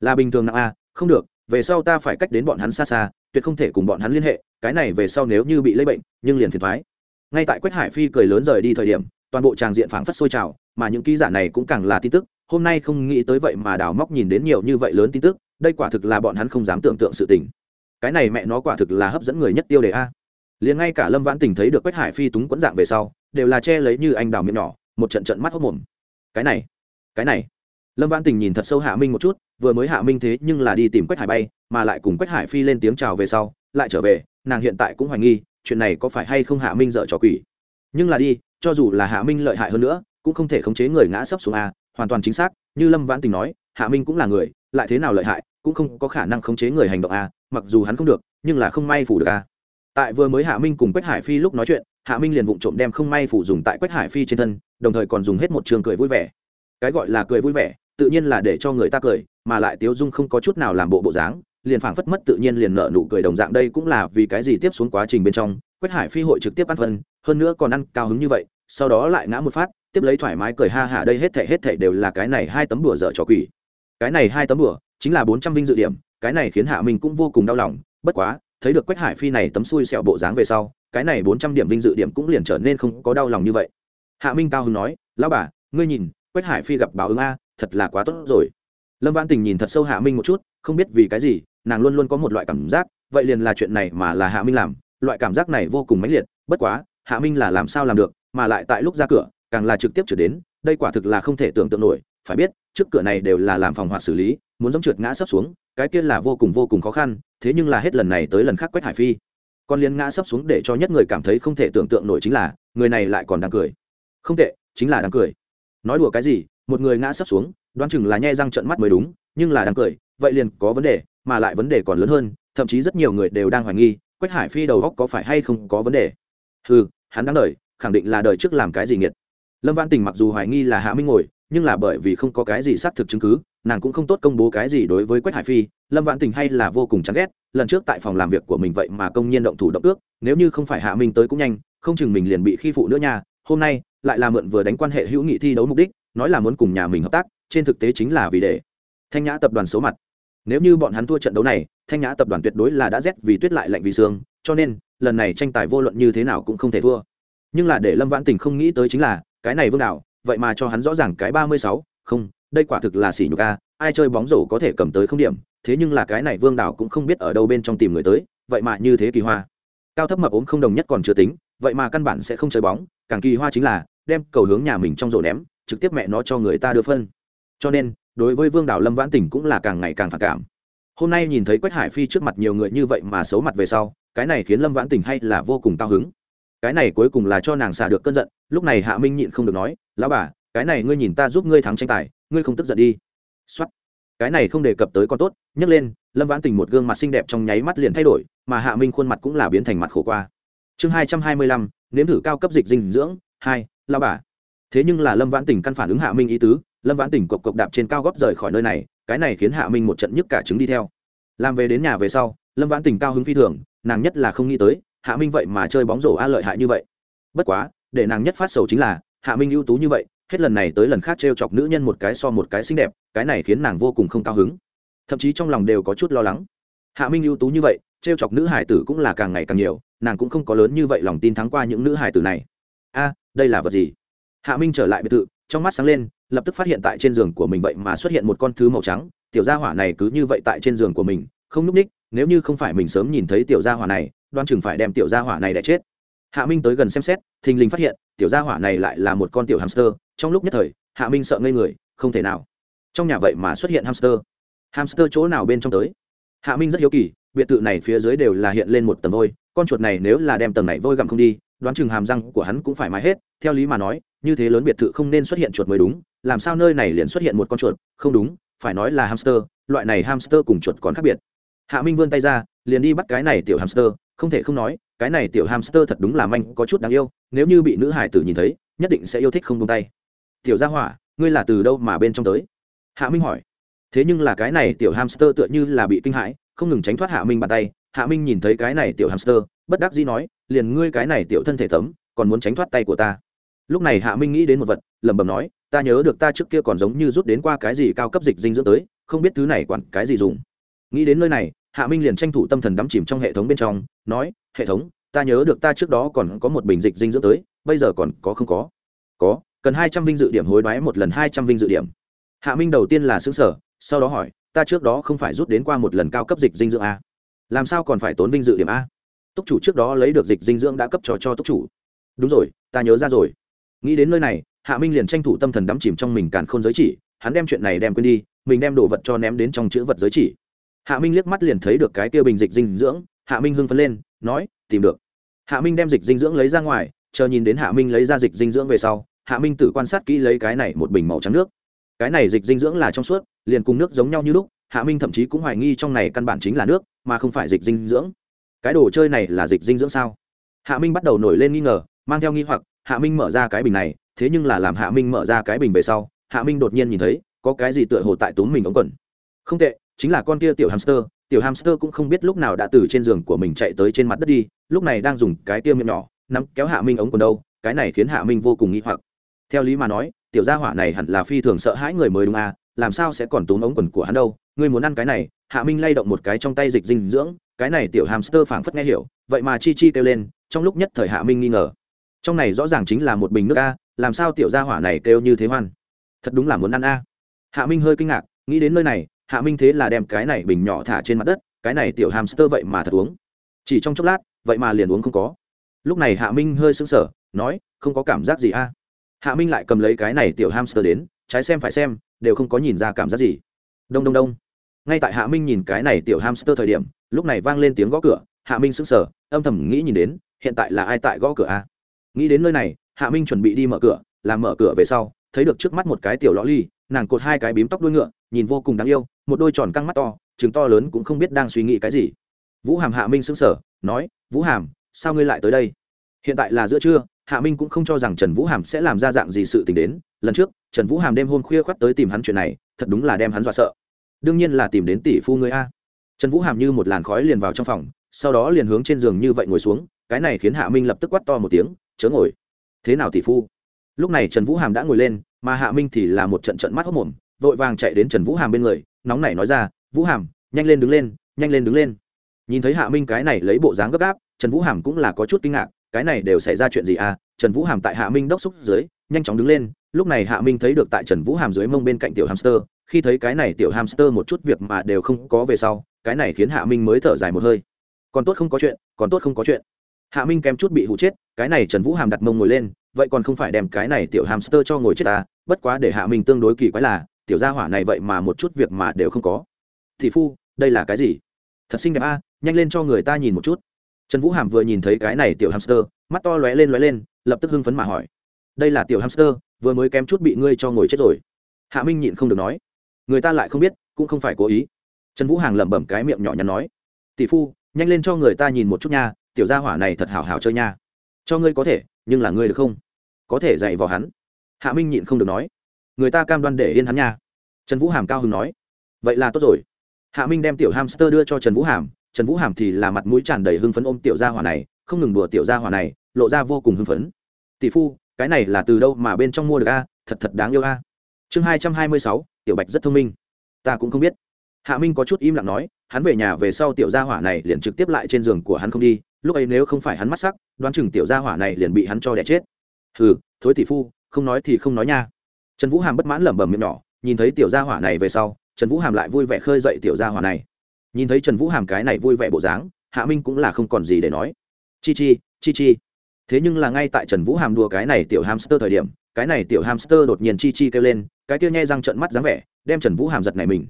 Là bình thường nặng a, không được, về sau ta phải cách đến bọn hắn xa xa, tuyệt không thể cùng bọn hắn liên hệ, cái này về sau nếu như bị lây bệnh, nhưng liền phiền thoái ngay tại quách hải phi cười lớn rời đi thời điểm, toàn bộ tràng diện phảng phất sôi trào, mà những ký giả này cũng càng là tin tức, hôm nay không nghĩ tới vậy mà đào móc nhìn đến nhiều như vậy lớn tin tức đây quả thực là bọn hắn không dám tưởng tượng sự tình. Cái này mẹ nó quả thực là hấp dẫn người nhất tiêu đề a. Liền ngay cả lâm vãn tình thấy được quách hải phi túng quẫn dạng về sau, đều là che lấy như anh đào miệng nhỏ, một trận trận mắt hốc mồm. Cái này cái này. Lâm vãn tình nhìn thật sâu hạ minh một chút, vừa mới hạ minh thế nhưng là đi tìm quách hải bay, mà lại cùng quách hải phi lên tiếng chào về sau, lại trở về, nàng hiện tại cũng hoài nghi, chuyện này có phải hay không hạ minh dợ trò quỷ. Nhưng là đi, cho dù là hạ minh lợi hại hơn nữa, cũng không thể khống chế người ngã sấp xuống a, hoàn toàn chính xác, như lâm vãn tình nói, hạ minh cũng là người, lại thế nào lợi hại cũng không có khả năng khống chế người hành động a, mặc dù hắn không được, nhưng là không may phủ được a. Tại vừa mới hạ minh cùng quách hải phi lúc nói chuyện, hạ minh liền vụng trộm đem không may phủ dùng tại quách hải phi trên thân, đồng thời còn dùng hết một trường cười vui vẻ. Cái gọi là cười vui vẻ, tự nhiên là để cho người ta cười, mà lại tiếu dung không có chút nào làm bộ bộ dáng, liền phảng phất mất tự nhiên liền nợ nụ cười đồng dạng đây cũng là vì cái gì tiếp xuống quá trình bên trong, quách hải phi hội trực tiếp ăn phân, hơn nữa còn ăn cao hứng như vậy, sau đó lại ngã một phát, tiếp lấy thoải mái cười ha hả đây hết thể hết thể đều là cái này hai tấm đùa dở trò quỷ. Cái này hai tấm đùa chính là bốn trăm vinh dự điểm, cái này khiến hạ minh cũng vô cùng đau lòng, bất quá, thấy được quách hải phi này tấm xui xẹo bộ dáng về sau, cái này bốn trăm điểm vinh dự điểm cũng liền trở nên không có đau lòng như vậy. Hạ minh cao hứng nói, lão bà, ngươi nhìn, quách hải phi gặp báo ứng a, thật là quá tốt rồi. Lâm văn tình nhìn thật sâu hạ minh một chút, không biết vì cái gì, nàng luôn luôn có một loại cảm giác, vậy liền là chuyện này mà là hạ minh làm, loại cảm giác này vô cùng mãnh liệt, bất quá, hạ minh là làm sao làm được, mà lại tại lúc ra cửa, càng là trực tiếp trở đến, đây quả thực là không thể tưởng tượng nổi, phải biết trước cửa này đều là làm phòng hoạt xử lý muốn giống trượt ngã sấp xuống cái kia là vô cùng vô cùng khó khăn thế nhưng là hết lần này tới lần khác quách hải phi. Con liên ngã sấp xuống để cho nhất người cảm thấy không thể tưởng tượng nổi chính là người này lại còn đang cười. Không tệ chính là đang cười. Nói đùa cái gì một người ngã sấp xuống đoán chừng là nhai răng trận mắt mới đúng nhưng là đang cười vậy liền có vấn đề mà lại vấn đề còn lớn hơn thậm chí rất nhiều người đều đang hoài nghi quách hải phi đầu góc có phải hay không có vấn đề? Ừ hắn đang đợi, khẳng định là đời trước làm cái gì nghiệt. Lâm văn tình mặc dù hoài nghi là hạ minh ngồi nhưng là bởi vì không có cái gì xác thực chứng cứ, nàng cũng không tốt công bố cái gì đối với quách hải phi, lâm Vạn tình hay là vô cùng chán ghét, lần trước tại phòng làm việc của mình vậy mà công nhiên động thủ động ước nếu như không phải hạ minh tới cũng nhanh, không chừng mình liền bị khi phụ nữa nha, hôm nay lại là mượn vừa đánh quan hệ hữu nghị thi đấu mục đích, nói là muốn cùng nhà mình hợp tác, trên thực tế chính là vì để thanh nhã tập đoàn xấu mặt. Nếu như bọn hắn thua trận đấu này, thanh nhã tập đoàn tuyệt đối là đã rét vì tuyết lại lạnh vì sương, cho nên, lần này tranh tài vô luận như thế nào cũng không thể thua. Nhưng là để lâm vãn tình không nghĩ tới chính là, cái này vương đạo vậy mà cho hắn rõ ràng cái ba mươi sáu, không, đây quả thực là xỉ nhục a, ai chơi bóng rổ có thể cầm tới không điểm, thế nhưng là cái này vương đảo cũng không biết ở đâu bên trong tìm người tới, vậy mà như thế kỳ hoa. Cao thấp mập ốm không đồng nhất còn chưa tính, vậy mà căn bản sẽ không chơi bóng, càng kỳ hoa chính là, đem cầu hướng nhà mình trong rổ ném, trực tiếp mẹ nó cho người ta đưa phân. Cho nên, đối với vương đảo lâm vãn tỉnh cũng là càng ngày càng phản cảm. Hôm nay nhìn thấy quách hải phi trước mặt nhiều người như vậy mà xấu mặt về sau, cái này khiến lâm vãn tỉnh hay là vô cùng cao hứng cái này cuối cùng là cho nàng xả được cơn giận, lúc này hạ minh nhịn không được nói, lão bà, cái này ngươi nhìn ta giúp ngươi thắng tranh tài, ngươi không tức giận đi. Xuất cái này không đề cập tới con tốt, nhấc lên, lâm vãn tình một gương mặt xinh đẹp trong nháy mắt liền thay đổi, mà hạ minh khuôn mặt cũng là biến thành mặt khổ qua. Chương hai trăm hai mươi lăm, nếm thử cao cấp dịch dinh dưỡng, hai lao bà. Thế nhưng là lâm vãn tình căn phản ứng hạ minh ý tứ, lâm vãn tình cộc cộc đạp trên cao góp rời khỏi nơi này, cái này khiến hạ minh một trận nhức cả trứng đi theo. Làm về đến nhà về sau, lâm vãn tình cao hứng phi thường, nàng nhất là không nghĩ tới hạ minh vậy mà chơi bóng rổ a lợi hại như vậy. Bất quá, để nàng nhất phát sầu chính là, hạ minh ưu tú như vậy, hết lần này tới lần khác t r e o chọc nữ nhân một cái so một cái xinh đẹp, cái này khiến nàng vô cùng không cao hứng. Thậm chí trong lòng đều có chút lo lắng. Hạ minh ưu tú như vậy t r e o chọc nữ hải tử cũng là càng ngày càng nhiều, nàng cũng không có lớn như vậy lòng tin thắng qua những nữ hải tử này. A, đây là vật gì? Hạ minh trở lại biệt thự, trong mắt sáng lên, lập tức phát hiện tại trên giường của mình vậy mà xuất hiện một con thứ màu trắng, tiểu gia hỏa này cứ như vậy tại trên giường của mình, không n ú c ních nếu như không phải mình sớm nhìn thấy tiểu gia hỏa này đoan chừng phải đem tiểu gia hỏa này đẻ chết. Hạ minh tới gần xem xét, thình lình phát hiện, tiểu gia hỏa này lại là một con tiểu hamster, trong lúc nhất thời, hạ minh sợ ngây người, không thể nào. Trong nhà vậy mà xuất hiện hamster. Hamster chỗ nào bên trong tới? Hạ minh rất hiếu kỳ, biệt thự này phía dưới đều là hiện lên một tầng vôi, con chuột này nếu là đem tầng này vôi gặm không đi, đoán chừng hàm răng của hắn cũng phải mái hết, theo lý mà nói, như thế lớn biệt thự không nên xuất hiện chuột mới đúng, làm sao nơi này liền xuất hiện một con chuột, không đúng, phải nói là hamster, loại này hamster cùng chuột còn khác biệt. Hạ minh vươn tay ra, liền đi bắt cái này tiểu hamster không thể không nói, cái này tiểu hamster thật đúng là manh, có chút đáng yêu, nếu như bị nữ hải tử nhìn thấy, nhất định sẽ yêu thích không tung tay. Tiểu gia hỏa, ngươi là từ đâu mà bên trong tới? Hạ minh hỏi. Thế nhưng là cái này tiểu hamster tựa như là bị kinh hãi, không ngừng tránh thoát hạ minh bàn tay. Hạ minh nhìn thấy cái này tiểu hamster, bất đắc dĩ nói, liền ngươi cái này tiểu thân thể tấm, còn muốn tránh thoát tay của ta. Lúc này hạ minh nghĩ đến một vật, lẩm bẩm nói, ta nhớ được ta trước kia còn giống như rút đến qua cái gì cao cấp dịch dinh dưỡng tới, không biết thứ này quản cái gì dùng. Nghĩ đến nơi này, hạ minh liền tranh thủ tâm thần đắm chìm trong hệ thống bên trong nói, hệ thống, ta nhớ được ta trước đó còn có một bình dịch dinh dưỡng tới, bây giờ còn có không có? Có, cần hai trăm vinh dự điểm hối đoái một lần hai trăm vinh dự điểm. Hạ minh đầu tiên là xứng sở sau đó hỏi, ta trước đó không phải rút đến qua một lần cao cấp dịch dinh dưỡng a làm sao còn phải tốn vinh dự điểm a túc chủ trước đó lấy được dịch dinh dưỡng đã cấp cho cho túc chủ. Đúng rồi, ta nhớ ra rồi. Nghĩ đến nơi này, hạ minh liền tranh thủ tâm thần đắm chìm trong mình càn khôn giới chỉ, hắn đem chuyện này đem quên đi, mình đem đồ vật cho ném đến trong chữ vật giới chỉ. Hạ minh liếc mắt liền thấy được cái kia bình dịch dinh dưỡng hạ minh hưng phấn lên, nói, tìm được. Hạ minh đem dịch dinh dưỡng lấy ra ngoài, chờ nhìn đến hạ minh lấy ra dịch dinh dưỡng về sau, hạ minh tự quan sát kỹ lấy cái này một bình màu trắng nước. Cái này dịch dinh dưỡng là trong suốt, liền cùng nước giống nhau như lúc, hạ minh thậm chí cũng hoài nghi trong này căn bản chính là nước, mà không phải dịch dinh dưỡng. Cái đồ chơi này là dịch dinh dưỡng sao? Hạ minh bắt đầu nổi lên nghi ngờ, mang theo nghi hoặc, hạ minh mở ra cái bình này, thế nhưng là làm hạ minh mở ra cái bình về sau, hạ minh đột nhiên nhìn thấy, có cái gì tựa hồ tại túm mình ống quần. Không tệ, chính là con kia tiểu hamster tiểu hamster cũng không biết lúc nào đã từ trên giường của mình chạy tới trên mặt đất đi, lúc này đang dùng cái tiêu miệng nhỏ, nắm kéo hạ minh ống còn đâu, cái này khiến hạ minh vô cùng nghi hoặc. Theo lý mà nói, tiểu gia hỏa này hẳn là phi thường sợ hãi người mới đúng à làm sao sẽ còn túm ống quần của hắn đâu, ngươi muốn ăn cái này, hạ minh lay động một cái trong tay dịch dinh dưỡng, cái này tiểu hamster phảng phất nghe hiểu, vậy mà chi chi kêu lên, trong lúc nhất thời hạ minh nghi ngờ. Trong này rõ ràng chính là một bình nước a, làm sao tiểu gia hỏa này kêu như thế hoan? Thật đúng là muốn ăn a. Hạ minh hơi kinh ngạc, nghĩ đến nơi này hạ minh thế là đem cái này bình nhỏ thả trên mặt đất, cái này tiểu hamster vậy mà thật uống. Chỉ trong chốc lát, vậy mà liền uống không có. Lúc này hạ minh hơi sững sờ, nói, không có cảm giác gì a. Hạ minh lại cầm lấy cái này tiểu hamster đến, trái xem phải xem, đều không có nhìn ra cảm giác gì. Đông đông đông. Ngay tại hạ minh nhìn cái này tiểu hamster thời điểm, lúc này vang lên tiếng gõ cửa, hạ minh sững sờ, âm thầm nghĩ nhìn đến, hiện tại là ai tại gõ cửa a? Nghĩ đến nơi này, hạ minh chuẩn bị đi mở cửa, làm mở cửa về sau, thấy được trước mắt một cái tiểu lõ ly, nàng cột hai cái bím tóc đuôi ngựa, nhìn vô cùng đáng yêu một đôi tròn căng mắt to chứng to lớn cũng không biết đang suy nghĩ cái gì. Vũ hàm hạ minh sững sờ, nói, vũ hàm, sao ngươi lại tới đây? Hiện tại là giữa trưa, hạ minh cũng không cho rằng trần vũ hàm sẽ làm ra dạng gì sự t ì n h đến. Lần trước, trần vũ hàm đêm hôm khuya khoắt tới tìm hắn chuyện này, thật đúng là đem hắn dọa sợ. Đương nhiên là tìm đến tỷ phu ngươi a. Trần vũ hàm như một làn khói liền vào trong phòng, sau đó liền hướng trên giường như vậy ngồi xuống, cái này khiến hạ minh lập tức quắt to một tiếng, chớ ngồi. Thế nào tỷ phu? Lúc này trần vũ hàm đã ngồi lên, mà hạ minh thì là một trận trận mắt hốc mồm vội vàng chạy đến trần vũ hàm bên người, nóng nảy nói ra, vũ hàm, nhanh lên đứng lên, nhanh lên đứng lên. Nhìn thấy hạ minh cái này lấy bộ dáng gấp gáp, trần vũ hàm cũng là có chút kinh ngạc, cái này đều xảy ra chuyện gì à? Trần vũ hàm tại hạ minh đốc xúc dưới, nhanh chóng đứng lên. Lúc này hạ minh thấy được tại trần vũ hàm dưới mông bên cạnh tiểu hamster, khi thấy cái này tiểu hamster một chút việc mà đều không có về sau, cái này khiến hạ minh mới thở dài một hơi. Còn tốt không có chuyện, còn tốt không có chuyện. Hạ minh kém chút bị hụ chết, cái này trần vũ hàm đặt mông ngồi lên, vậy còn không phải đem cái này tiểu hamster cho ngồi chết à? Bất quá để hạ minh tương đối kỳ quái là tiểu gia hỏa này vậy mà một chút việc mà đều không có. Thị phu đây là cái gì? Thật xinh đẹp a à, nhanh lên cho người ta nhìn một chút. Trần vũ hàm vừa nhìn thấy cái này tiểu hamster mắt to lóe lên lóe lên lập tức hưng phấn mà hỏi. Đây là tiểu hamster vừa mới kém chút bị ngươi cho ngồi chết rồi. Hạ minh nhịn không được nói. Người ta lại không biết cũng không phải cố ý. Trần vũ hàng lẩm bẩm cái miệng nhỏ nhắn nói. Tỷ phu nhanh lên cho người ta nhìn một chút nha tiểu gia hỏa này thật hảo hảo chơi nha. Cho ngươi có thể nhưng là ngươi được không? Có thể dạy vào hắn. Hạ minh nhịn không được nói người ta cam đoan để yên hắn nha. Trần vũ hàm cao hưng nói. Vậy là tốt rồi. Hạ minh đem tiểu hamster đưa cho trần vũ hàm. Trần vũ hàm thì là mặt mũi tràn đầy hưng phấn ôm tiểu gia hỏa này, không ngừng đùa tiểu gia hỏa này, lộ ra vô cùng hưng phấn. Tỷ phu, cái này là từ đâu mà bên trong mua được a? Thật thật đáng yêu a. Chương hai trăm hai mươi sáu, tiểu bạch rất thông minh. Ta cũng không biết. Hạ minh có chút im lặng nói, hắn về nhà về sau tiểu gia hỏa này liền trực tiếp lại trên giường của hắn không đi, lúc ấy nếu không phải hắn mắt sắc, đoán chừng tiểu gia hỏa này liền bị hắn cho đẻ chết. Hừ, thối tỷ phu, không nói thì không nói nha trần vũ hàm bất mãn lẩm bẩm miệng nhỏ, nhìn thấy tiểu gia hỏa này về sau, trần vũ hàm lại vui vẻ khơi dậy tiểu gia hỏa này. Nhìn thấy trần vũ hàm cái này vui vẻ bộ dáng, hạ minh cũng là không còn gì để nói. Chi chi chi chi. Thế nhưng là ngay tại trần vũ hàm đùa cái này tiểu hamster thời điểm, cái này tiểu hamster đột nhiên chi chi kêu lên, cái kia nhai răng trận mắt dáng vẻ, đem trần vũ hàm giật này mình.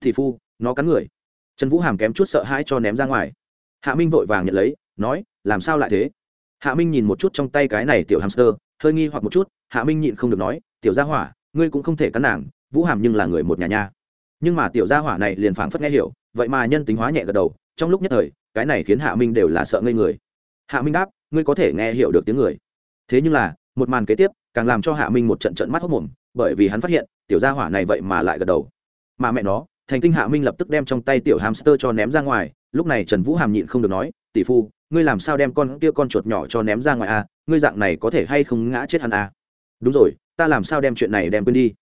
Thì phu, nó cắn người. Trần vũ hàm kém chút sợ hãi cho ném ra ngoài. Hạ minh vội vàng nhận lấy, nói, làm sao lại thế? Hạ minh nhìn một chút trong tay cái này tiểu hamster, hơi nghi hoặc một chút, hạ minh nhịn không được nói tiểu gia hỏa, ngươi cũng không thể cắn nàng, vũ hàm nhưng là người một nhà nha nhưng mà tiểu gia hỏa này liền phảng phất nghe hiểu, vậy mà nhân tính hóa nhẹ gật đầu, trong lúc nhất thời, cái này khiến hạ minh đều là sợ ngây người hạ minh đáp, ngươi có thể nghe hiểu được tiếng người thế nhưng là, một màn kế tiếp, càng làm cho hạ minh một trận trận mắt hốc mồm, bởi vì hắn phát hiện, tiểu gia hỏa này vậy mà lại gật đầu mà mẹ nó, thành tinh hạ minh lập tức đem trong tay tiểu hamster cho ném ra ngoài, lúc này trần vũ hàm nhịn không được nói, tỷ phu, ngươi làm sao đem con kia con chuột nhỏ cho ném ra ngoài a à? ngươi dạng này có thể hay không ngã chết hắn a à? Đúng rồi, ta làm sao đem chuyện này đem quên đi?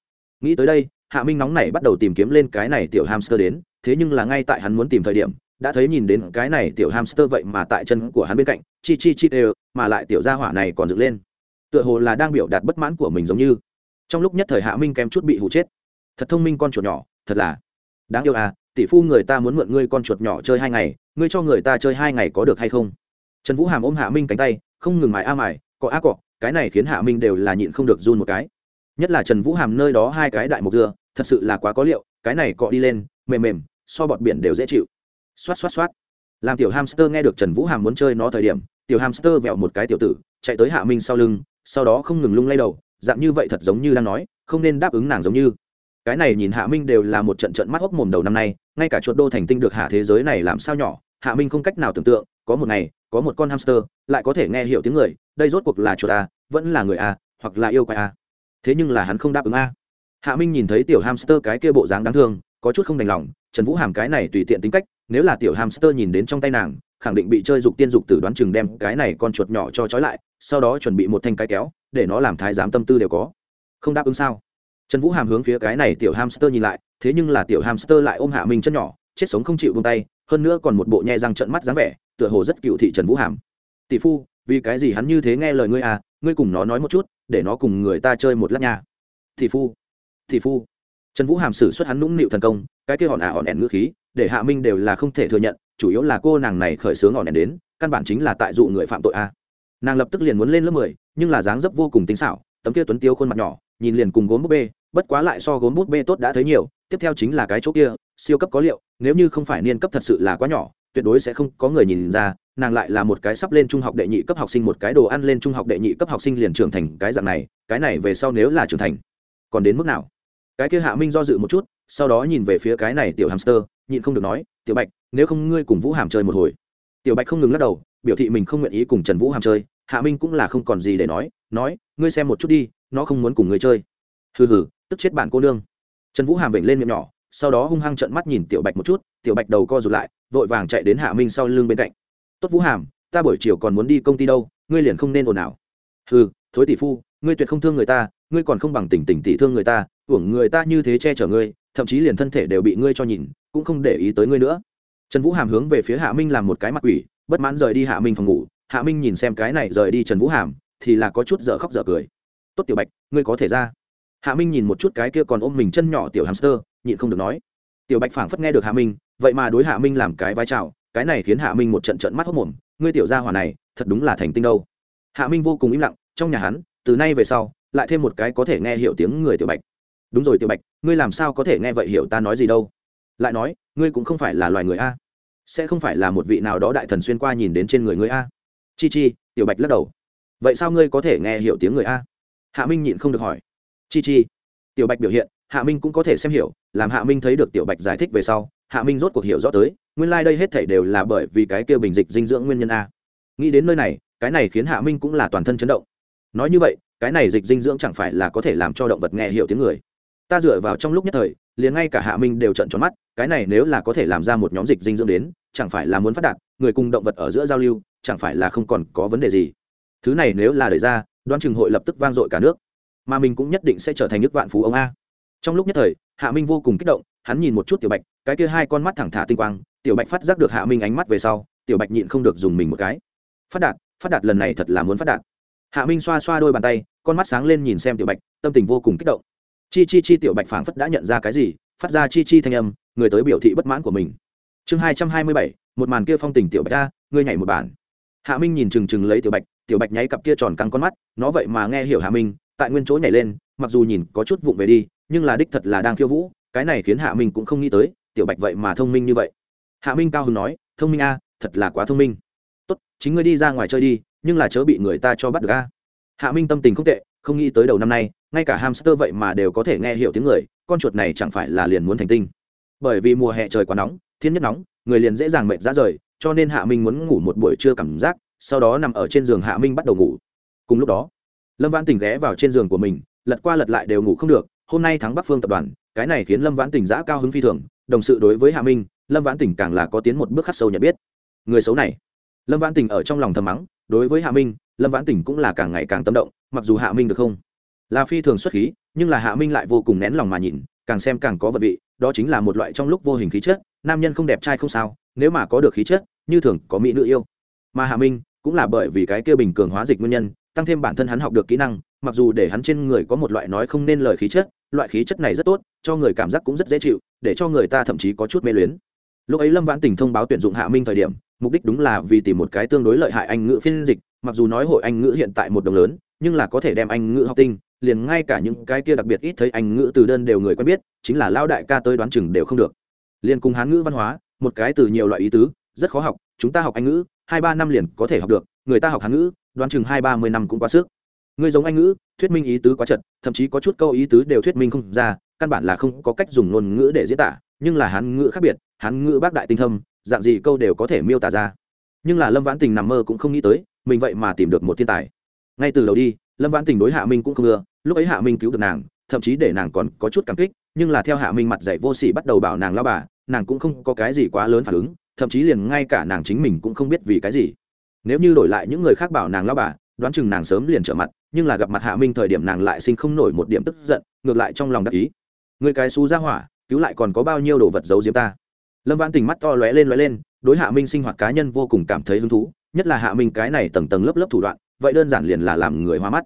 Nghĩ tới đây, hạ minh nóng này bắt đầu tìm kiếm lên cái này tiểu hamster đến, thế nhưng là ngay tại hắn muốn tìm thời điểm, đã thấy nhìn đến cái này tiểu hamster vậy mà tại chân của hắn bên cạnh, chi chi chi đều, mà lại tiểu gia hỏa này còn dựng lên. Tựa hồ là đang biểu đạt bất mãn của mình giống như. Trong lúc nhất thời hạ minh kém chút bị hụ chết. Thật thông minh con chuột nhỏ, thật là. Đáng yêu à tỷ phu người ta muốn mượn ngươi con chuột nhỏ chơi hai ngày, ngươi cho người ta chơi hai ngày có được hay không? Trần vũ hàm ôm hạ minh cánh tay, không ngừng mài a mài cọ a cọ cái này khiến hạ minh đều là nhịn không được run một cái. Nhất là trần vũ hàm nơi đó hai cái đại mộc dưa thật sự là quá có liệu, cái này cọ đi lên, mềm mềm, so bọt biển đều dễ chịu. Xoát xoát xoát. Làm tiểu hamster nghe được trần vũ hàm muốn chơi nó thời điểm, tiểu hamster vẹo một cái tiểu tử, chạy tới hạ minh sau lưng, sau đó không ngừng lung lay đầu, dạng như vậy thật giống như đang nói, không nên đáp ứng nàng giống như. Cái này nhìn hạ minh đều là một trận trận mắt hốc mồm đầu năm nay, ngay cả chuột đô thành tinh được hạ thế giới này làm sao nhỏ, hạ minh không cách nào tưởng tượng, có một ngày, có một con hamster, lại có thể nghe hiểu tiếng người, đây rốt cuộc là chuột à vẫn là người a, hoặc là yêu quái a. Thế nhưng là hắn không đáp ứng a. Hạ minh nhìn thấy tiểu hamster cái kia bộ dáng đáng thương, có chút không đành lòng, trần vũ hàm cái này tùy tiện tính cách, nếu là tiểu hamster nhìn đến trong tay nàng, khẳng định bị chơi dục tiên dục tử đoán chừng đem cái này con chuột nhỏ cho trói lại, sau đó chuẩn bị một thanh cái kéo, để nó làm thái giám tâm tư đều có. Không đáp ứng sao? Trần vũ hàm hướng phía cái này tiểu hamster nhìn lại, thế nhưng là tiểu hamster lại ôm hạ minh chân nhỏ, chết sống không chịu buông tay, hơn nữa còn một bộ nhe răng trận mắt dáng vẻ, tựa hồ rất cựu thị trần vũ hàm. Tỷ phu, vì cái gì hắn như thế nghe lời ngươi à ngươi cùng nó nói một chút, để nó cùng người ta chơi một lát nha. Thị phu thị phu. Trần vũ hàm xử xuất hắn nũng nịu thần công, cái kia hòn ả à hòn ẻn ngữ khí, để hạ minh đều là không thể thừa nhận, chủ yếu là cô nàng này khởi xướng hòn ẻn đến, căn bản chính là tại dụ người phạm tội a. Nàng lập tức liền muốn lên lớp mười, nhưng là dáng dấp vô cùng tinh xảo, tấm kia tuấn tiêu khuôn mặt nhỏ, nhìn liền cùng gốm búp bê, bất quá lại so gốm búp bê tốt đã thấy nhiều, tiếp theo chính là cái chỗ kia, siêu cấp có liệu, nếu như không phải niên cấp thật sự là quá nhỏ tuyệt đối sẽ không có người nhìn ra, nàng lại là một cái sắp lên trung học đệ nhị cấp học sinh, một cái đồ ăn lên trung học đệ nhị cấp học sinh liền trưởng thành cái dạng này, cái này về sau nếu là trưởng thành, còn đến mức nào? Cái kia hạ minh do dự một chút, sau đó nhìn về phía cái này tiểu hamster, nhịn không được nói, tiểu bạch, nếu không ngươi cùng vũ hàm chơi một hồi. Tiểu bạch không ngừng lắc đầu, biểu thị mình không nguyện ý cùng trần vũ hàm chơi, hạ minh cũng là không còn gì để nói nói, ngươi xem một chút đi, nó không muốn cùng ngươi chơi. Hừ hừ, tức chết bạn cô nương. Trần vũ hàm vểnh lên miệng nhỏ sau đó hung hăng trợn mắt nhìn tiểu bạch một chút, tiểu bạch đầu co rụt lại, vội vàng chạy đến hạ minh sau lưng bên cạnh. Tốt vũ hàm, ta buổi chiều còn muốn đi công ty đâu, ngươi liền không nên ồn ào. Hừ, thối tỷ phu, ngươi tuyệt không thương người ta, ngươi còn không bằng tỉnh tỉnh tỷ thương người ta uổng người ta như thế che chở ngươi, thậm chí liền thân thể đều bị ngươi cho nhìn, cũng không để ý tới ngươi nữa. Trần vũ hàm hướng về phía hạ minh làm một cái mặt quỷ, bất mãn rời đi hạ minh phòng ngủ. Hạ minh nhìn xem cái này rời đi trần vũ hàm, thì là có chút dở khóc dở cười. Tốt tiểu bạch, ngươi có thể ra hạ minh nhìn một chút cái kia còn ôm mình chân nhỏ tiểu hamster, nhịn không được nói. Tiểu bạch phảng phất nghe được hạ minh, vậy mà đối hạ minh làm cái vai trào, cái này khiến hạ minh một trận trận mắt hốc mồm, ngươi tiểu gia hỏa này, thật đúng là thành tinh đâu. Hạ minh vô cùng im lặng, trong nhà hắn, từ nay về sau, lại thêm một cái có thể nghe hiểu tiếng người tiểu bạch. Đúng rồi tiểu bạch, ngươi làm sao có thể nghe vậy hiểu ta nói gì đâu? Lại nói, ngươi cũng không phải là loài người a, sẽ không phải là một vị nào đó đại thần xuyên qua nhìn đến trên người ngươi a. Chi chi, tiểu bạch lắc đầu. Vậy sao ngươi có thể nghe hiểu tiếng người a? Hạ minh nhịn không được hỏi chi chi. Tiểu bạch biểu hiện, hạ minh cũng có thể xem hiểu, làm hạ minh thấy được tiểu bạch giải thích về sau, hạ minh rốt cuộc hiểu rõ tới, nguyên lai、like、đây hết thể đều là bởi vì cái kia bình dịch dinh dưỡng nguyên nhân a. Nghĩ đến nơi này, cái này khiến hạ minh cũng là toàn thân chấn động. Nói như vậy, cái này dịch dinh dưỡng chẳng phải là có thể làm cho động vật nghe hiểu tiếng người. Ta dựa vào trong lúc nhất thời, liền ngay cả hạ minh đều trận tròn mắt, cái này nếu là có thể làm ra một nhóm dịch dinh dưỡng đến, chẳng phải là muốn phát đạt, người cùng động vật ở giữa giao lưu, chẳng phải là không còn có vấn đề gì. Thứ này nếu là đẩy ra đoan chừng hội lập tức vang dội cả nước mà mình cũng nhất định sẽ trở thành nước vạn phú ông a. Trong lúc nhất thời, hạ minh vô cùng kích động, hắn nhìn một chút tiểu bạch, cái kia hai con mắt thẳng thả tinh quang, tiểu bạch phát giác được hạ minh ánh mắt về sau, tiểu bạch nhịn không được dùng mình một cái. Phát đạt phát đạt lần này thật là muốn phát đạt. Hạ minh xoa xoa đôi bàn tay, con mắt sáng lên nhìn xem tiểu bạch, tâm tình vô cùng kích động. Chi chi chi tiểu bạch phảng phất đã nhận ra cái gì, phát ra chi chi thanh âm, người tới biểu thị bất mãn của mình. Chương hai trăm hai mươi bảy, một màn kia phong tình tiểu bạch ra ngươi nhảy một bản. Hạ minh nhìn chừng chừng lấy tiểu bạch tiểu bạch nháy cặp kia tròn căng con mắt, nó vậy mà nghe hiểu hạ minh tại nguyên chỗ nhảy lên, mặc dù nhìn có chút vụng về đi, nhưng là đích thật là đang khiêu vũ, cái này khiến hạ minh cũng không nghĩ tới, tiểu bạch vậy mà thông minh như vậy. Hạ minh cao hứng nói, thông minh a, thật là quá thông minh. Tốt, chính ngươi đi ra ngoài chơi đi, nhưng là chớ bị người ta cho bắt được a. Hạ minh tâm tình không tệ, không nghĩ tới đầu năm nay, ngay cả hamster vậy mà đều có thể nghe hiểu tiếng người, con chuột này chẳng phải là liền muốn thành tinh. Bởi vì mùa hè trời quá nóng, thiên nhất nóng, người liền dễ dàng mệt ra rời, cho nên hạ minh muốn ngủ một buổi trưa cảm giác, sau đó nằm ở trên giường hạ minh bắt đầu ngủ. Cùng lúc đó lâm vãn tỉnh ghé vào trên giường của mình, lật qua lật lại đều ngủ không được, hôm nay thắng bắc phương tập đoàn, cái này khiến lâm vãn tỉnh giã cao hứng phi thường, đồng sự đối với hạ minh, lâm vãn tỉnh càng là có tiến một bước khắc sâu nhận biết. Người xấu này. Lâm vãn tỉnh ở trong lòng thầm mắng, đối với hạ minh, lâm vãn tỉnh cũng là càng ngày càng tâm động, mặc dù hạ minh được không? Là phi thường xuất khí, nhưng là hạ minh lại vô cùng nén lòng mà nhìn, càng xem càng có vật vị, đó chính là một loại trong lúc vô hình khí chất, nam nhân không đẹp trai không sao, nếu mà có được khí chất, như thường có mỹ nữ yêu. Mà hạ minh cũng là bởi vì cái kia bình cường hóa dịch nguyên nhân tăng thêm bản thân hắn học được kỹ năng, mặc dù để hắn trên người có một loại nói không nên lời khí chất, loại khí chất này rất tốt, cho người cảm giác cũng rất dễ chịu, để cho người ta thậm chí có chút mê luyến. Lúc ấy lâm vãn tình thông báo tuyển dụng hạ minh thời điểm, mục đích đúng là vì tìm một cái tương đối lợi hại anh ngữ phiên dịch, mặc dù nói hội anh ngữ hiện tại một đồng lớn, nhưng là có thể đem anh ngữ học tinh, liền ngay cả những cái kia đặc biệt ít thấy anh ngữ từ đơn đều người quen biết, chính là lao đại ca tới đoán chừng đều không được. Liền cùng hán ngữ văn hóa, một cái từ nhiều loại ý tứ, rất khó học, chúng ta học anh ngữ, hai ba năm liền có thể học được, người ta học hán ngữ đoán chừng hai ba mươi năm cũng quá sức. Người giống anh ngữ, thuyết minh ý tứ quá chật, thậm chí có chút câu ý tứ đều thuyết minh không ra, căn bản là không có cách dùng ngôn ngữ để diễn tả, nhưng là hán ngữ khác biệt, hán ngữ bác đại tinh thâm, dạng gì câu đều có thể miêu tả ra. Nhưng là lâm vãn tình nằm mơ cũng không nghĩ tới, mình vậy mà tìm được một thiên tài. Ngay từ đầu đi, lâm vãn tình đối hạ minh cũng không ưa, lúc ấy hạ minh cứu được nàng, thậm chí để nàng còn có chút cảm kích, nhưng là theo hạ minh mặt dạy vô sỉ bắt đầu bảo nàng lao bà, nàng cũng không có cái gì quá lớn phản ứng, thậm chí liền ngay cả nàng chính mình cũng không biết vì cái gì nếu như đổi lại những người khác bảo nàng lao bà, đoán chừng nàng sớm liền trở mặt, nhưng là gặp mặt hạ minh thời điểm nàng lại sinh không nổi một điểm tức giận, ngược lại trong lòng đắc ý. Người cái xú ra hỏa, cứu lại còn có bao nhiêu đồ vật giấu diếm ta? Lâm vãn tình mắt to lóe lên lóe lên, đối hạ minh sinh hoạt cá nhân vô cùng cảm thấy hứng thú, nhất là hạ minh cái này tầng tầng lớp lớp thủ đoạn, vậy đơn giản liền là làm người hoa mắt.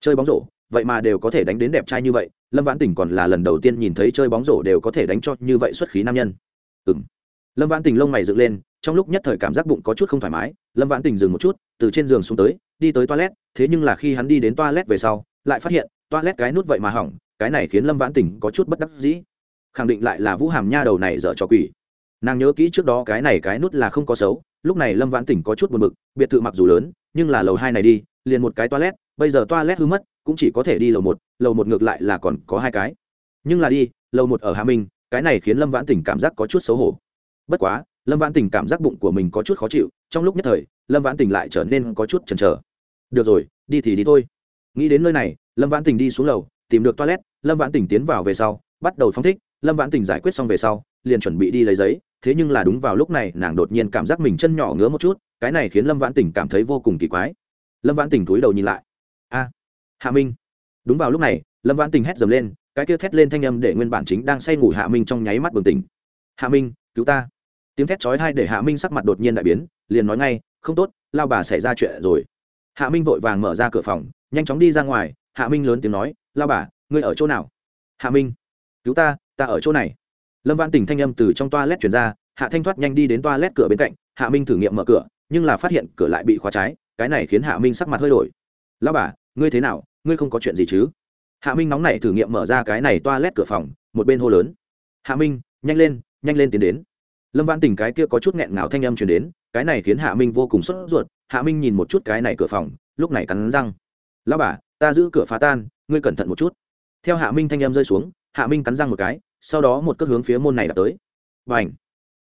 Chơi bóng rổ, vậy mà đều có thể đánh đến đẹp trai như vậy, lâm vãn tình còn là lần đầu tiên nhìn thấy chơi bóng rổ đều có thể đánh cho như vậy xuất khí nam nhân. Ừ m lâm vãn tình lông mày dựng lên trong lúc nhất thời cảm giác bụng có chút không thoải mái, lâm vãn tình dừng một chút, từ trên giường xuống tới, đi tới toilet, thế nhưng là khi hắn đi đến toilet về sau, lại phát hiện, toilet cái nút vậy mà hỏng, cái này khiến lâm vãn tình có chút bất đắc dĩ. Khẳng định lại là vũ hàm nha đầu này dở cho quỷ. Nàng nhớ kỹ trước đó cái này cái nút là không có xấu, lúc này lâm vãn tỉnh có chút buồn b ự c biệt thự mặc dù lớn, nhưng là lầu hai này đi, liền một cái toilet, bây giờ toilet hư mất, cũng chỉ có thể đi lầu một lầu một ngược lại là còn có hai cái. Nhưng là đi, lầu một ở hà minh, cái này khiến lâm vãn tỉnh cảm giác có chút xấu hổ. Bất quá lâm vãn tỉnh cảm giác bụng của mình có chút khó chịu, trong lúc nhất thời, lâm vãn tỉnh lại trở nên có chút chần chờ. Được rồi, đi thì đi thôi. Nghĩ đến nơi này, lâm vãn tỉnh đi xuống lầu, tìm được toilet, lâm vãn tỉnh tiến vào về sau, bắt đầu phong thích, lâm vãn tỉnh giải quyết xong về sau, liền chuẩn bị đi lấy giấy, thế nhưng là đúng vào lúc này, nàng đột nhiên cảm giác mình chân nhỏ ngứa một chút, cái này khiến lâm vãn tỉnh cảm thấy vô cùng kỳ quái. Lâm vãn tỉnh túi đầu nhìn lại. A, hạ minh. Đúng vào lúc này, lâm vãn tỉnh hét dầm lên, cái kia thét lên thanh âm để nguyên bản chính đang say ngủ hạ minh trong nháy mắt bừng tỉnh. Hạ minh, cứu ta tiếng thét chói tai để hạ minh sắc mặt đột nhiên đại biến, liền nói ngay, không tốt, lao bà xảy ra chuyện rồi. Hạ minh vội vàng mở ra cửa phòng, nhanh chóng đi ra ngoài. Hạ minh lớn tiếng nói, lao bà, ngươi ở chỗ nào? Hạ minh, cứu ta ta ở chỗ này. Lâm văn tỉnh thanh âm từ trong toa lét chuyển ra, hạ thanh thoát nhanh đi đến toa lét cửa bên cạnh. Hạ minh thử nghiệm mở cửa, nhưng là phát hiện cửa lại bị khóa trái, cái này khiến hạ minh sắc mặt hơi đổi. Lao bà, ngươi thế nào? Ngươi không có chuyện gì chứ? Hạ minh nóng này thử nghiệm mở ra cái này toa lét cửa phòng, một bên hô lớn. Hạ minh, nhanh lên nhanh lên tiến đến lâm văn tỉnh cái kia có chút nghẹn ngào thanh âm chuyển đến, cái này khiến hạ minh vô cùng sốt ruột, hạ minh nhìn một chút cái này cửa phòng, lúc này cắn răng. Lao bà, ta giữ cửa phá tan, ngươi cẩn thận một chút. Theo hạ minh thanh âm rơi xuống, hạ minh cắn răng một cái, sau đó một cước hướng phía môn này đã tới. Và ảnh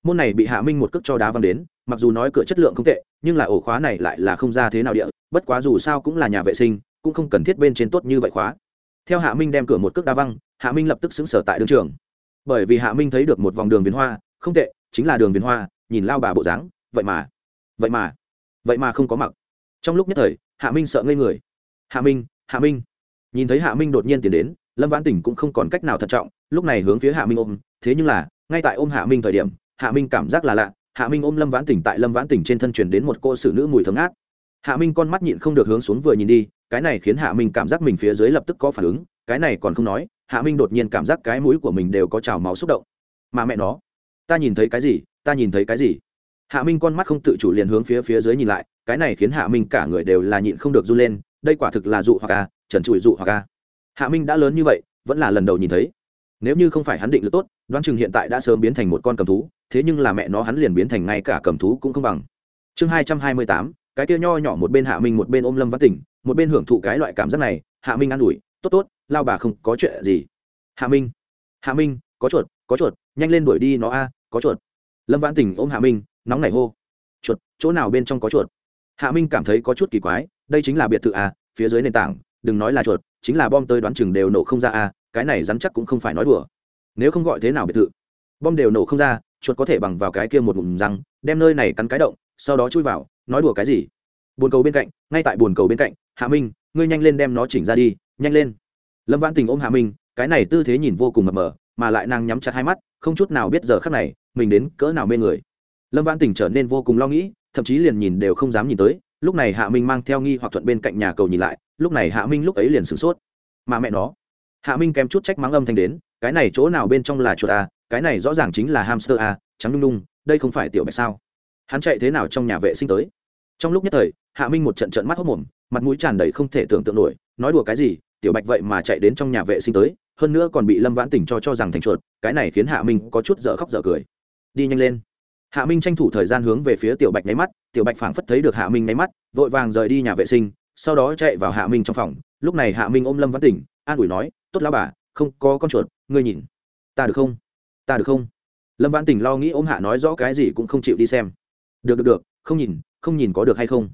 môn này bị hạ minh một cước cho đá văng đến, mặc dù nói cửa chất lượng không tệ, nhưng là ổ khóa này lại là không ra thế nào địa, bất quá dù sao cũng là nhà vệ sinh, cũng không cần thiết bên trên tốt như vậy khóa. Theo hạ minh đem cửa một cước đá văng, hạ minh lập tức xứng sở tại đường trường. Bởi vì hạ minh thấy được một vòng đường viền hoa, không tệ chính là đường viền hoa, nhìn lao bà bộ dáng, vậy mà vậy mà vậy mà không có mặc. Trong lúc nhất thời, hạ minh sợ ngây người. Hạ minh hạ minh. Nhìn thấy hạ minh đột nhiên tiến đến, lâm vãn tỉnh cũng không còn cách nào thận trọng, lúc này hướng phía hạ minh ôm, thế nhưng là, ngay tại ôm hạ minh thời điểm, hạ minh cảm giác là lạ, hạ minh ôm lâm vãn tỉnh tại lâm vãn tỉnh trên thân truyền đến một cô xử nữ mùi thấm ác hạ minh con mắt nhịn không được hướng xuống vừa nhìn đi, cái này khiến hạ minh cảm giác mình phía dưới lập tức có phản ứng, cái này còn không nói, hạ minh đột nhiên cảm giác cái mũi của mình đều có trào máu xúc động. Mà mẹ nó ta nhìn thấy cái gì, ta nhìn thấy cái gì? Hạ minh con mắt không tự chủ liền hướng phía phía dưới nhìn lại, cái này khiến hạ minh cả người đều là nhịn không được run lên, đây quả thực là dụ hoặc a trần trụi dụ hoặc a hạ minh đã lớn như vậy, vẫn là lần đầu nhìn thấy. Nếu như không phải hắn định lực tốt, đoán chừng hiện tại đã sớm biến thành một con cầm thú, thế nhưng là mẹ nó hắn liền biến thành ngay cả cầm thú cũng không bằng. Chương hai trăm hai mươi tám, cái kia nho nhỏ một bên hạ minh một bên ôm lâm văn tỉnh, một bên hưởng thụ cái loại cảm giác này, hạ minh an ủi, tốt tốt, lao bà không có chuyện gì. Hạ minh hạ minh, có chuột có chuột, nhanh lên đuổi đi nó a có chuột. Lâm Vãn tỉnh ôm hạ minh, nóng nảy hô. Chuột, chỗ nào bên trong có chuột? Hạ minh cảm thấy có chút kỳ quái, đây chính là biệt thự à? phía dưới nền tảng, đừng nói là chuột, chính là bom tới đoán chừng đều nổ không ra à? cái này rắn chắc cũng không phải nói đùa. Nếu không gọi thế nào biệt thự? Bom đều nổ không ra, chuột có thể bằng vào cái kia một ngụm răng, đem nơi này cắn cái động, sau đó chui vào, nói đùa cái gì? Bồn cầu bên cạnh, ngay tại bồn cầu bên cạnh, hạ minh, ngươi nhanh lên đem nó chỉnh ra đi, nhanh lên. Lâm vãn tình ôm hạ minh, cái này tư thế nhìn vô cùng mập mờ mà lại nàng nhắm chặt hai mắt, không chút nào biết giờ khắc này mình đến cỡ nào mê người lâm vãn tình trở nên vô cùng lo nghĩ, thậm chí liền nhìn đều không dám nhìn tới, lúc này hạ minh mang theo nghi hoặc thuận bên cạnh nhà cầu nhìn lại, lúc này hạ minh lúc ấy liền sửng sốt mà mẹ nó, hạ minh kém chút trách mắng âm thanh đến, cái này chỗ nào bên trong là chuột à? cái này rõ ràng chính là hamster à? trắng nhung nhung đây không phải tiểu bạch sao hắn chạy thế nào trong nhà vệ sinh tới trong lúc nhất thời, hạ minh một trận trận mắt hốc mồm, mặt mũi tràn đầy không thể tưởng tượng nổi, nói đùa cái gì, tiểu bạch vậy mà chạy đến trong nhà vệ sinh tới hơn nữa còn bị lâm vãn tỉnh cho cho rằng thành chuột, cái này khiến hạ minh có chút dở khóc dở cười. Đi nhanh lên. Hạ minh tranh thủ thời gian hướng về phía tiểu bạch nháy mắt, tiểu bạch phảng phất thấy được hạ minh nháy mắt, vội vàng rời đi nhà vệ sinh, sau đó chạy vào hạ minh trong phòng. Lúc này hạ minh ôm lâm vãn tỉnh an ủi nói, tốt lao bà, không có con chuột, ngươi nhìn. Ta được không? Ta được không? Lâm vãn tỉnh lo nghĩ ôm hạ nói rõ cái gì cũng không chịu đi xem. Được được được, không nhìn không nhìn có được hay không?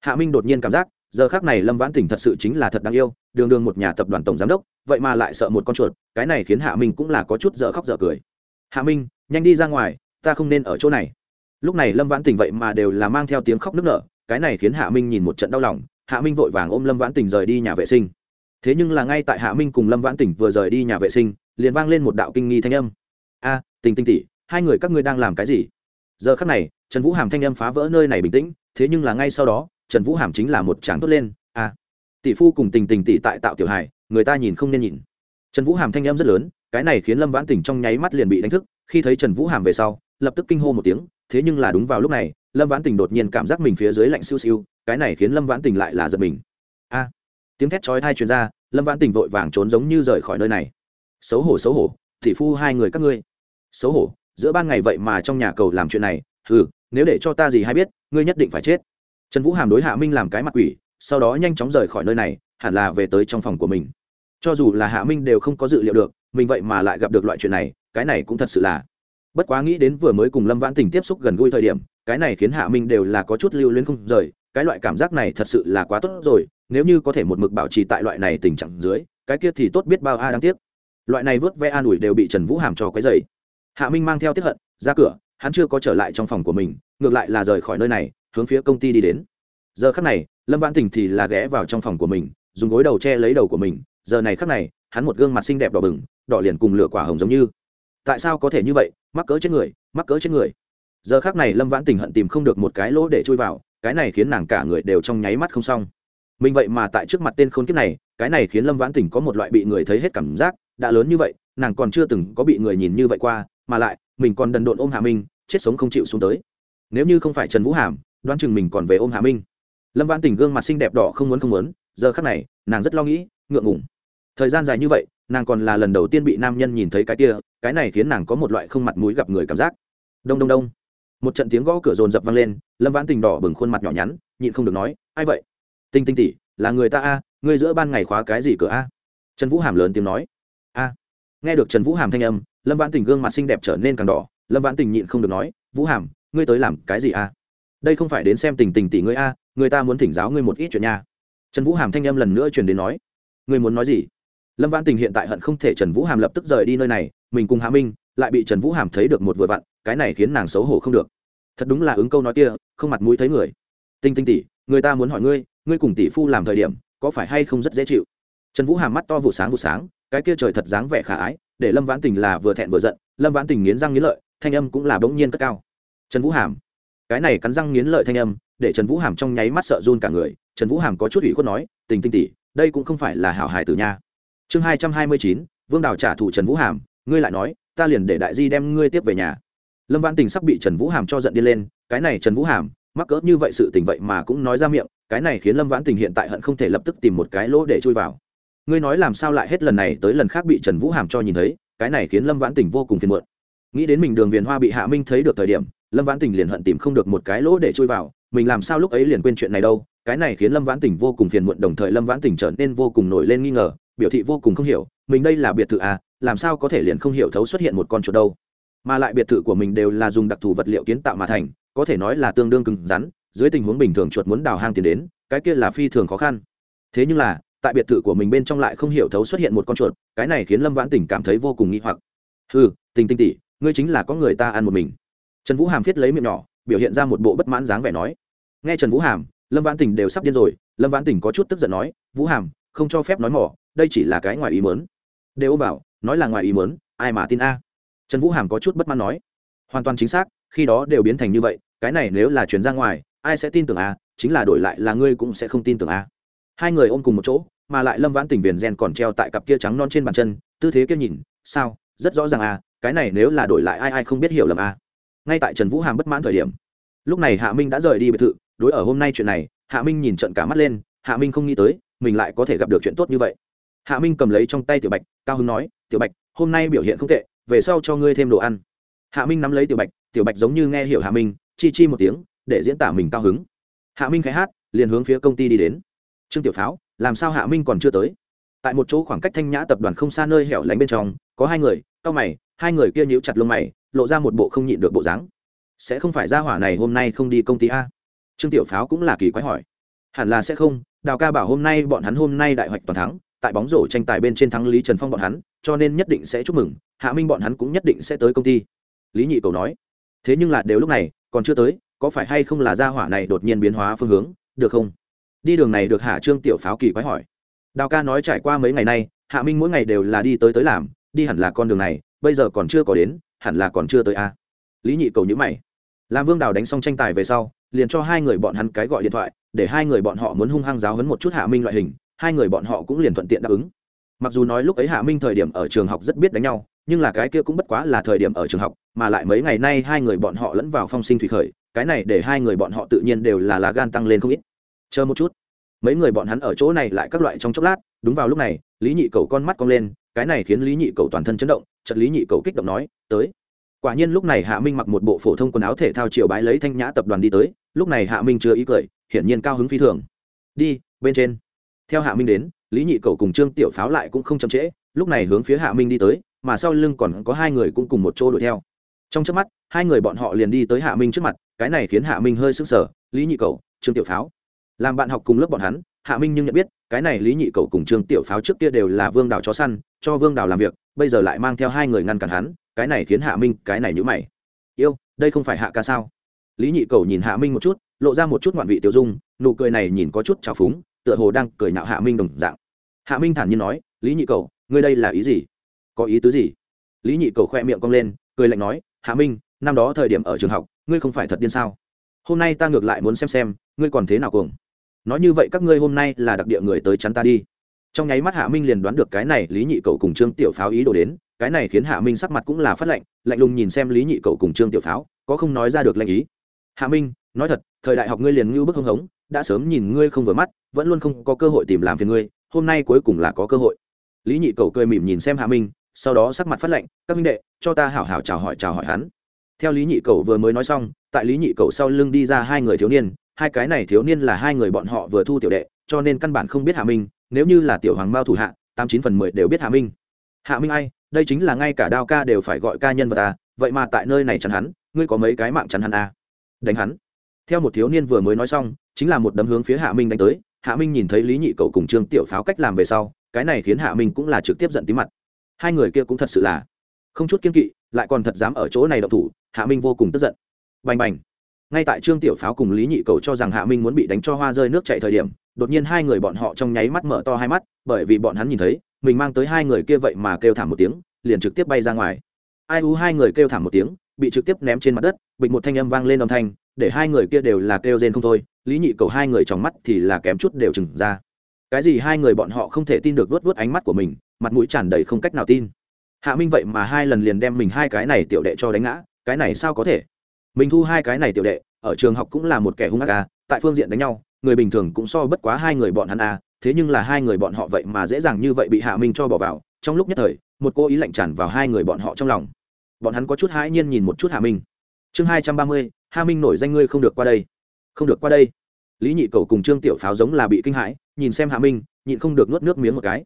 Hạ minh đột nhiên cảm giác giờ khác này lâm vãn tỉnh thật sự chính là thật đáng yêu, đường đường một nhà tập đoàn tổng giám đốc, vậy mà lại sợ một con chuột, cái này khiến hạ minh cũng là có chút dở khóc dở cười. Hạ minh, nhanh đi ra ngoài, ta không nên ở chỗ này. Lúc này lâm vãn tỉnh vậy mà đều là mang theo tiếng khóc nức nở, cái này khiến hạ minh nhìn một trận đau lòng, hạ minh vội vàng ôm lâm vãn tỉnh rời đi nhà vệ sinh. Thế nhưng là ngay tại hạ minh cùng lâm vãn tỉnh vừa rời đi nhà vệ sinh, liền vang lên một đạo kinh nghi thanh âm. A, tình tình tỉ hai người các ngươi đang làm cái gì? Giờ khắc này, trần vũ hàm thanh âm phá vỡ nơi này bình tĩnh, thế nhưng là ngay sau đó trần vũ hàm chính là một tràng tốt lên. A tỷ phu cùng tình tình tỷ tại tạo tiểu hài người ta nhìn không nên nhìn. Trần vũ hàm thanh âm rất lớn, cái này khiến lâm vãn tỉnh trong nháy mắt liền bị đánh thức. Khi thấy trần vũ hàm về sau, lập tức kinh hô một tiếng, thế nhưng là đúng vào lúc này, lâm vãn tỉnh đột nhiên cảm giác mình phía dưới lạnh siêu siêu, cái này khiến lâm vãn tỉnh lại là giật mình. A tiếng thét chói thai truyền ra, lâm vãn tỉnh vội vàng trốn giống như rời khỏi nơi này. Xấu hổ xấu hổ, tỷ phu hai người các ngươi. Xấu hổ, giữa ban ngày vậy mà trong nhà cầu làm chuyện này ừ nếu để cho ta gì hay biết, ngươi nhất định phải chết trần vũ hàm đối hạ minh làm cái mặt quỷ, sau đó nhanh chóng rời khỏi nơi này, hẳn là về tới trong phòng của mình. Cho dù là hạ minh đều không có dự liệu được, mình vậy mà lại gặp được loại chuyện này, cái này cũng thật sự là. Bất quá nghĩ đến vừa mới cùng lâm vãn tình tiếp xúc gần gũi thời điểm, cái này khiến hạ minh đều là có chút lưu luyến không rời, cái loại cảm giác này thật sự là quá tốt rồi, nếu như có thể một mực bảo trì tại loại này tình trạng dưới, cái kia thì tốt biết bao a à đáng tiếc. Loại này vớt ve an ủi đều bị trần vũ hàm cho cái dày hạ minh mang theo tiếp hận, ra cửa, hắn chưa có trở lại trong phòng của mình, ngược lại là rời khỏi nơi này hướng phía công ty đi đến. Giờ khắc này, lâm vãn tình thì là ghé vào trong phòng của mình, dùng gối đầu che lấy đầu của mình. Giờ này khắc này, hắn một gương mặt xinh đẹp đỏ bừng, đỏ liền cùng lửa quả hồng giống như. Tại sao có thể như vậy? Mắc cỡ chết người, mắc cỡ chết người. Giờ khác này lâm vãn tình hận tìm không được một cái lỗ để chui vào, cái này khiến nàng cả người đều trong nháy mắt không xong. Mình vậy mà tại trước mặt tên khốn kiếp này, cái này khiến lâm vãn tình có một loại bị người thấy hết cảm giác, đã lớn như vậy, nàng còn chưa từng có bị người nhìn như vậy qua, mà lại, mình còn đần độn ôm hạ minh, chết sống không chịu xuống tới. Nếu như không phải trần vũ hàm đoán chừng mình còn về ôm hạ minh. Lâm vãn tình gương mặt xinh đẹp đỏ không muốn không muốn, giờ khắc này, nàng rất lo nghĩ, ngượng ngùng. Thời gian dài như vậy, nàng còn là lần đầu tiên bị nam nhân nhìn thấy cái kia, cái này khiến nàng có một loại không mặt mũi gặp người cảm giác. Đông đông đông. Một trận tiếng gõ cửa rồn rập vang lên, lâm vãn tình đỏ bừng khuôn mặt nhỏ nhắn, nhịn không được nói, ai vậy? Tinh tinh tỉ là người ta a, ngươi giữa ban ngày khóa cái gì cửa a? Trần vũ hàm lớn tiếng nói. A. Nghe được trần vũ hàm thanh âm, lâm vãn tình gương mặt xinh đẹp trở nên càng đỏ, lâm vãn tình nhịn không được nói, vũ hàm, ngươi tới làm cái gì a? Đây không phải đến xem tình tình tỷ ngươi a, người ta muốn thỉnh giáo ngươi một ít chuyện nha. Trần vũ hàm thanh âm lần nữa truyền đến nói, ngươi muốn nói gì? Lâm vãn tình hiện tại hận không thể trần vũ hàm lập tức rời đi nơi này, mình cùng hạ minh lại bị trần vũ hàm thấy được một vừa vặn, cái này khiến nàng xấu hổ không được. Thật đúng là ứng câu nói kia, không mặt mũi thấy người. Tinh tinh tỷ, người ta muốn hỏi ngươi ngươi cùng tỷ phu làm thời điểm, có phải hay không rất dễ chịu? Trần vũ hàm mắt to vụ sáng vụ sáng, cái kia trời thật dáng vẻ khả ái, để lâm vãn tình là vừa thẹn vừa giận, lâm vãn tình nghiến răng nghiến lợi, thanh âm cũng là bỗng nhiên cất cao. Trần vũ hàm cái này cắn răng nghiến lợi thanh âm, để trần vũ hàm trong nháy mắt sợ run cả người. Trần vũ hàm có chút ủy khuất nói, tình tinh tỉ đây cũng không phải là hảo hải tử nha. Chương hai trăm hai mươi chín, vương đào trả thù trần vũ hàm, ngươi lại nói, ta liền để đại di đem ngươi tiếp về nhà. Lâm văn tình sắp bị trần vũ hàm cho giận đi lên, cái này trần vũ hàm, mắc cỡ như vậy sự tình vậy mà cũng nói ra miệng, cái này khiến lâm vãn tình hiện tại hận không thể lập tức tìm một cái lỗ để chui vào. Ngươi nói làm sao lại hết lần này tới lần khác bị trần vũ hàm cho nhìn thấy, cái này khiến lâm vãn tình vô cùng phiền muộn. Nghĩ đến mình đường viền hoa bị hạ minh thấy được thời điểm lâm vãn tình liền hận tìm không được một cái lỗ để chui vào, mình làm sao lúc ấy liền quên chuyện này đâu, cái này khiến lâm vãn tình vô cùng phiền muộn, đồng thời lâm vãn tình trở nên vô cùng nổi lên nghi ngờ, biểu thị vô cùng không hiểu, mình đây là biệt thự à làm sao có thể liền không hiểu thấu xuất hiện một con chuột đâu. Mà lại biệt thự của mình đều là dùng đặc thù vật liệu kiến tạo mà thành, có thể nói là tương đương cứng rắn, dưới tình huống bình thường chuột muốn đào hang tiền đến, cái kia là phi thường khó khăn. Thế nhưng là, tại biệt thự của mình bên trong lại không hiểu thấu xuất hiện một con chuột, cái này khiến lâm vãn tình cảm thấy vô cùng nghi hoặc. Ừ tình tinh tỉ ngươi chính là có người ta ăn một mình trần vũ hàm viết lấy miệng nhỏ, biểu hiện ra một bộ bất mãn dáng vẻ nói. Nghe trần vũ hàm, lâm vãn tình đều sắp điên rồi. Lâm vãn tình có chút tức giận nói, vũ hàm, không cho phép nói mỏ, đây chỉ là cái ngoài ý mớn đều bảo, nói là ngoài ý mớn ai mà tin a? Trần vũ hàm có chút bất mãn nói. Hoàn toàn chính xác, khi đó đều biến thành như vậy, cái này nếu là chuyển ra ngoài, ai sẽ tin tưởng a? Chính là đổi lại là ngươi cũng sẽ không tin tưởng a. Hai người ôm cùng một chỗ, mà lại lâm vãn tình viền gen còn treo tại cặp kia trắng non trên bàn chân, tư thế kia nhìn, sao? Rất rõ ràng a, cái này nếu là đổi lại ai ai không biết hiểu lầm a? Ngay tại trần vũ hàm bất mãn thời điểm. Lúc này hạ minh đã rời đi biệt thự, đối ở hôm nay chuyện này, hạ minh nhìn trận cả mắt lên, hạ minh không nghĩ tới, mình lại có thể gặp được chuyện tốt như vậy. Hạ minh cầm lấy trong tay tiểu bạch, cao hưng nói, tiểu bạch, hôm nay biểu hiện không tệ, về sau cho ngươi thêm đồ ăn. Hạ minh nắm lấy tiểu bạch tiểu bạch giống như nghe hiểu hạ minh, chi chi một tiếng, để diễn tả mình cao hứng. Hạ minh khai hát, liền hướng phía công ty đi đến. Trương tiểu pháo, làm sao hạ minh còn chưa tới? Tại một chỗ khoảng cách thanh nhã tập đoàn không xa nơi hẻo lánh bên trong, có hai người, cao mày hai người kia nhíu chặt lông mày, lộ ra một bộ không nhịn được bộ dáng. Sẽ không phải ra hỏa này hôm nay không đi công ty a? Trương tiểu pháo cũng là kỳ quái hỏi. Hẳn là sẽ không, đào ca bảo hôm nay bọn hắn hôm nay đại hoạch toàn thắng, tại bóng rổ tranh tài bên trên thắng lý trần phong bọn hắn, cho nên nhất định sẽ chúc mừng, hạ minh bọn hắn cũng nhất định sẽ tới công ty. Lý nhị cầu nói. Thế nhưng là đều lúc này, còn chưa tới, có phải hay không là gia hỏa này đột nhiên biến hóa phương hướng, được không? Đi đường này được hạ trương tiểu pháo kỳ quái hỏi. Đào ca nói trải qua mấy ngày nay, hạ minh mỗi ngày đều là đi tới tới làm, đi hẳn là con đường này bây giờ còn chưa có đến, hẳn là còn chưa tới a lý nhị cầu nhữ mày. Làm vương đào đánh xong tranh tài về sau, liền cho hai người bọn hắn cái gọi điện thoại, để hai người bọn họ muốn hung hăng giáo hấn một chút hạ minh loại hình, hai người bọn họ cũng liền thuận tiện đáp ứng. Mặc dù nói lúc ấy hạ minh thời điểm ở trường học rất biết đánh nhau, nhưng là cái kia cũng bất quá là thời điểm ở trường học, mà lại mấy ngày nay hai người bọn họ lẫn vào phong sinh thủy khởi, cái này để hai người bọn họ tự nhiên đều là lá gan tăng lên không ít. Chờ một chút. Mấy người bọn hắn ở chỗ này lại các loại trong chốc lát, đúng vào lúc này, lý nhị cầu con mắt cong lên cái này khiến lý nhị cầu toàn thân chấn động chật lý nhị cầu kích động nói, tới. Quả nhiên lúc này hạ minh mặc một bộ phổ thông quần áo thể thao chiều bái lấy thanh nhã tập đoàn đi tới, lúc này hạ minh chưa ý cười, hiển nhiên cao hứng phi thường. Đi, bên trên. Theo hạ minh đến, lý nhị cầu cùng trương tiểu pháo lại cũng không chậm trễ, lúc này hướng phía hạ minh đi tới, mà sau lưng còn có hai người cũng cùng một chỗ đuổi theo. Trong trước mắt, hai người bọn họ liền đi tới hạ minh trước mặt, cái này khiến hạ minh hơi sững sờ, lý nhị cầu, trương tiểu pháo, làm bạn học cùng lớp bọn hắn hạ minh nhưng nhận biết, cái này lý nhị cầu cùng trương tiểu pháo trước kia đều là vương đào chó săn, cho vương đào làm việc, bây giờ lại mang theo hai người ngăn cản hắn, cái này khiến hạ minh, cái này nhữ mày. Yêu, đây không phải hạ ca sao? Lý nhị cầu nhìn hạ minh một chút, lộ ra một chút ngoạn vị tiêu dung, nụ cười này nhìn có chút trào phúng, tựa hồ đang cười nạo hạ minh đồng dạng. Hạ minh thản nhiên nói, lý nhị cầu, ngươi đây là ý gì? Có ý tứ gì? Lý nhị cầu khoe miệng cong lên, cười lạnh nói, hạ minh, năm đó thời điểm ở trường học, ngươi không phải thật điên sao? Hôm nay ta ngược lại muốn xem xem, ngươi còn thế nào cuồng? Nói như vậy các ngươi hôm nay là đặc địa người tới chắn ta đi. Trong nháy mắt hạ minh liền đoán được cái này lý nhị cầu cùng trương tiểu pháo ý đồ đến, cái này khiến hạ minh sắc mặt cũng là phát lạnh lạnh lùng nhìn xem lý nhị cầu cùng trương tiểu pháo, có không nói ra được lệnh ý. Hạ minh, nói thật, thời đại học ngươi liền ngưu bức hưng hống, đã sớm nhìn ngươi không vừa mắt, vẫn luôn không có cơ hội tìm làm phiền ngươi, hôm nay cuối cùng là có cơ hội. Lý nhị cầu cười mỉm nhìn xem hạ minh, sau đó sắc mặt phát lạnh, các minh đệ, cho ta hảo hảo chào hỏi chào hỏi hắn. Theo lý nhị cầu vừa mới nói xong, tại lý nhị cầu sau lưng đi ra hai người thiếu niên hai cái này thiếu niên là hai người bọn họ vừa thu tiểu đệ, cho nên căn bản không biết hạ minh, nếu như là tiểu hoàng mao thủ hạ, tám chín phần mười đều biết hạ minh. Hạ minh ai? Đây chính là ngay cả đao ca đều phải gọi ca nhân vật à vậy mà tại nơi này chắn hắn, ngươi có mấy cái mạng chắn hắn à? Đánh hắn. Theo một thiếu niên vừa mới nói xong, chính là một đấm hướng phía hạ minh đánh tới, hạ minh nhìn thấy lý nhị cầu cùng trương tiểu pháo cách làm về sau, cái này khiến hạ minh cũng là trực tiếp giận tí mặt. Hai người kia cũng thật sự là không chút kiên kỵ, lại còn thật dám ở chỗ này đậu thủ, hạ minh vô cùng tức giận. Bành bành ngay tại trương tiểu pháo cùng lý nhị cầu cho rằng hạ minh muốn bị đánh cho hoa rơi nước chạy thời điểm, đột nhiên hai người bọn họ trong nháy mắt mở to hai mắt, bởi vì bọn hắn nhìn thấy, mình mang tới hai người kia vậy mà kêu thảm một tiếng, liền trực tiếp bay ra ngoài. Ai u hai người kêu thảm một tiếng, bị trực tiếp ném trên mặt đất bịch một thanh âm vang lên âm thanh, để hai người kia đều là kêu rên không thôi, lý nhị cầu hai người trong mắt thì là kém chút đều trừng ra. Cái gì hai người bọn họ không thể tin được vớt vớt ánh mắt của mình, mặt mũi tràn đầy không cách nào tin. Hạ minh vậy mà hai lần liền đem mình hai cái này tiểu đệ cho đánh ngã, cái này sao có thể? Mình thu hai cái này tiểu đệ ở trường học cũng là một kẻ hung ác à, tại phương diện đánh nhau người bình thường cũng so bất quá hai người bọn hắn à, thế nhưng là hai người bọn họ vậy mà dễ dàng như vậy bị hạ minh cho bỏ vào trong lúc nhất thời một cô ý lạnh tràn vào hai người bọn họ trong lòng. Bọn hắn có chút hãi nhiên nhìn một chút hạ minh. Chương hai trăm ba mươi hạ minh nổi danh ngươi không được qua đây. Không được qua đây. Lý nhị cầu cùng trương tiểu pháo giống là bị kinh hãi nhìn xem hạ minh nhịn không được nuốt nước miếng một cái.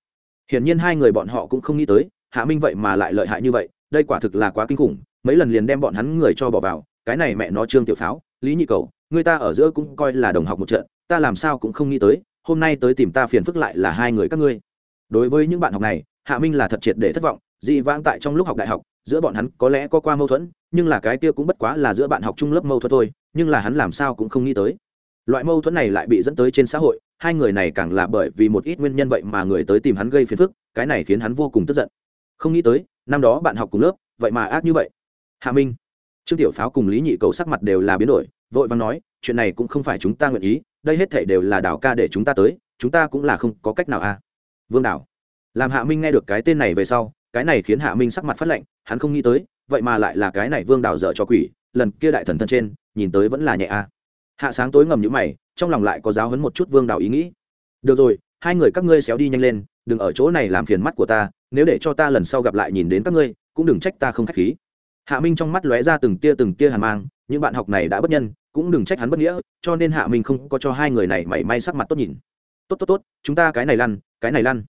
Hiển nhiên hai người bọn họ cũng không nghĩ tới hạ minh vậy mà lại lợi hại như vậy đây quả thực là quá kinh khủng mấy lần liền đem bọn hắn người cho bỏ vào cái này mẹ nó trương tiểu pháo, lý nhị cầu, người ta ở giữa cũng coi là đồng học một trận, ta làm sao cũng không nghĩ tới, hôm nay tới tìm ta phiền phức lại là hai người các ngươi. Đối với những bạn học này, hạ minh là thật triệt để thất vọng, dị vãng tại trong lúc học đại học, giữa bọn hắn có lẽ có qua mâu thuẫn, nhưng là cái kia cũng bất quá là giữa bạn học chung lớp mâu thuẫn thôi, nhưng là hắn làm sao cũng không nghĩ tới. Loại mâu thuẫn này lại bị dẫn tới trên xã hội, hai người này càng là bởi vì một ít nguyên nhân vậy mà người tới tìm hắn gây phiền phức, cái này khiến hắn vô cùng tức giận. Không nghĩ tới, năm đó bạn học cùng lớp, vậy mà ác như vậy. Hạ minh trương tiểu pháo cùng lý nhị cầu sắc mặt đều là biến đổi, vội vàng nói, chuyện này cũng không phải chúng ta nguyện ý, đây hết thể đều là đảo ca để chúng ta tới, chúng ta cũng là không có cách nào à vương đảo. Làm hạ minh nghe được cái tên này về sau, cái này khiến hạ minh sắc mặt phát lệnh hắn không nghĩ tới, vậy mà lại là cái này vương đảo dở cho quỷ, lần kia đại thần thân trên, nhìn tới vẫn là nhẹ à hạ sáng tối ngầm nhữ mày, trong lòng lại có giáo hấn một chút vương đảo ý nghĩ. Được rồi, hai người các ngươi xéo đi nhanh lên, đừng ở chỗ này làm phiền mắt của ta, nếu để cho ta lần sau gặp lại nhìn đến các ngươi, cũng đừng trách ta không k h á c h khí hạ minh trong mắt lóe ra từng tia từng tia hàn mang, những bạn học này đã bất nhân, cũng đừng trách hắn bất nghĩa, cho nên hạ minh không có cho hai người này mảy may sắc mặt tốt nhìn. Tốt tốt tốt, chúng ta cái này lăn, cái này lăn.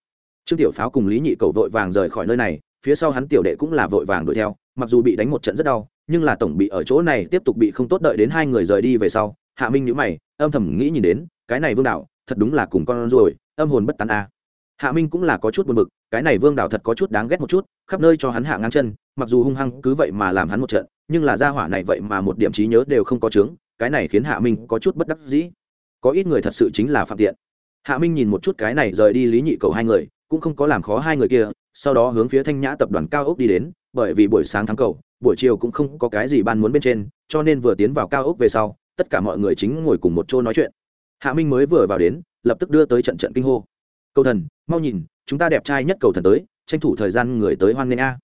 Trương tiểu pháo cùng lý nhị cầu vội vàng rời khỏi nơi này, phía sau hắn tiểu đệ cũng là vội vàng đuổi theo, mặc dù bị đánh một trận rất đau, nhưng là tổng bị ở chỗ này tiếp tục bị không tốt đợi đến hai người rời đi về sau, hạ minh nhữ mày, âm thầm nghĩ nhìn đến, cái này vương đạo, thật đúng là cùng con rồi âm hồn bất tán a hạ minh cũng là có chút buồn bực, cái này vương Đào thật có chút đáng ghét một chút, khắp nơi cho hắn hạ ngang chân, mặc dù hung hăng cứ vậy mà làm hắn một trận, nhưng là gia hỏa này vậy mà một điểm trí nhớ đều không có chứng cái này khiến hạ minh có chút bất đắc dĩ. Có ít người thật sự chính là phạm tiện. Hạ minh nhìn một chút cái này rời đi lý nhị cầu hai người, cũng không có làm khó hai người kia, sau đó hướng phía thanh nhã tập đoàn cao ốc đi đến, bởi vì buổi sáng thắng cầu, buổi chiều cũng không có cái gì ban muốn bên trên, cho nên vừa tiến vào cao ốc về sau, tất cả mọi người chính ngồi cùng một chỗ nói chuyện. Hạ minh mới vừa vào đến, lập tức đưa tới trận trận kinh hô cầu thần, mau nhìn, chúng ta đẹp trai nhất cầu thần tới, tranh thủ thời gian người tới hoan nghênh a.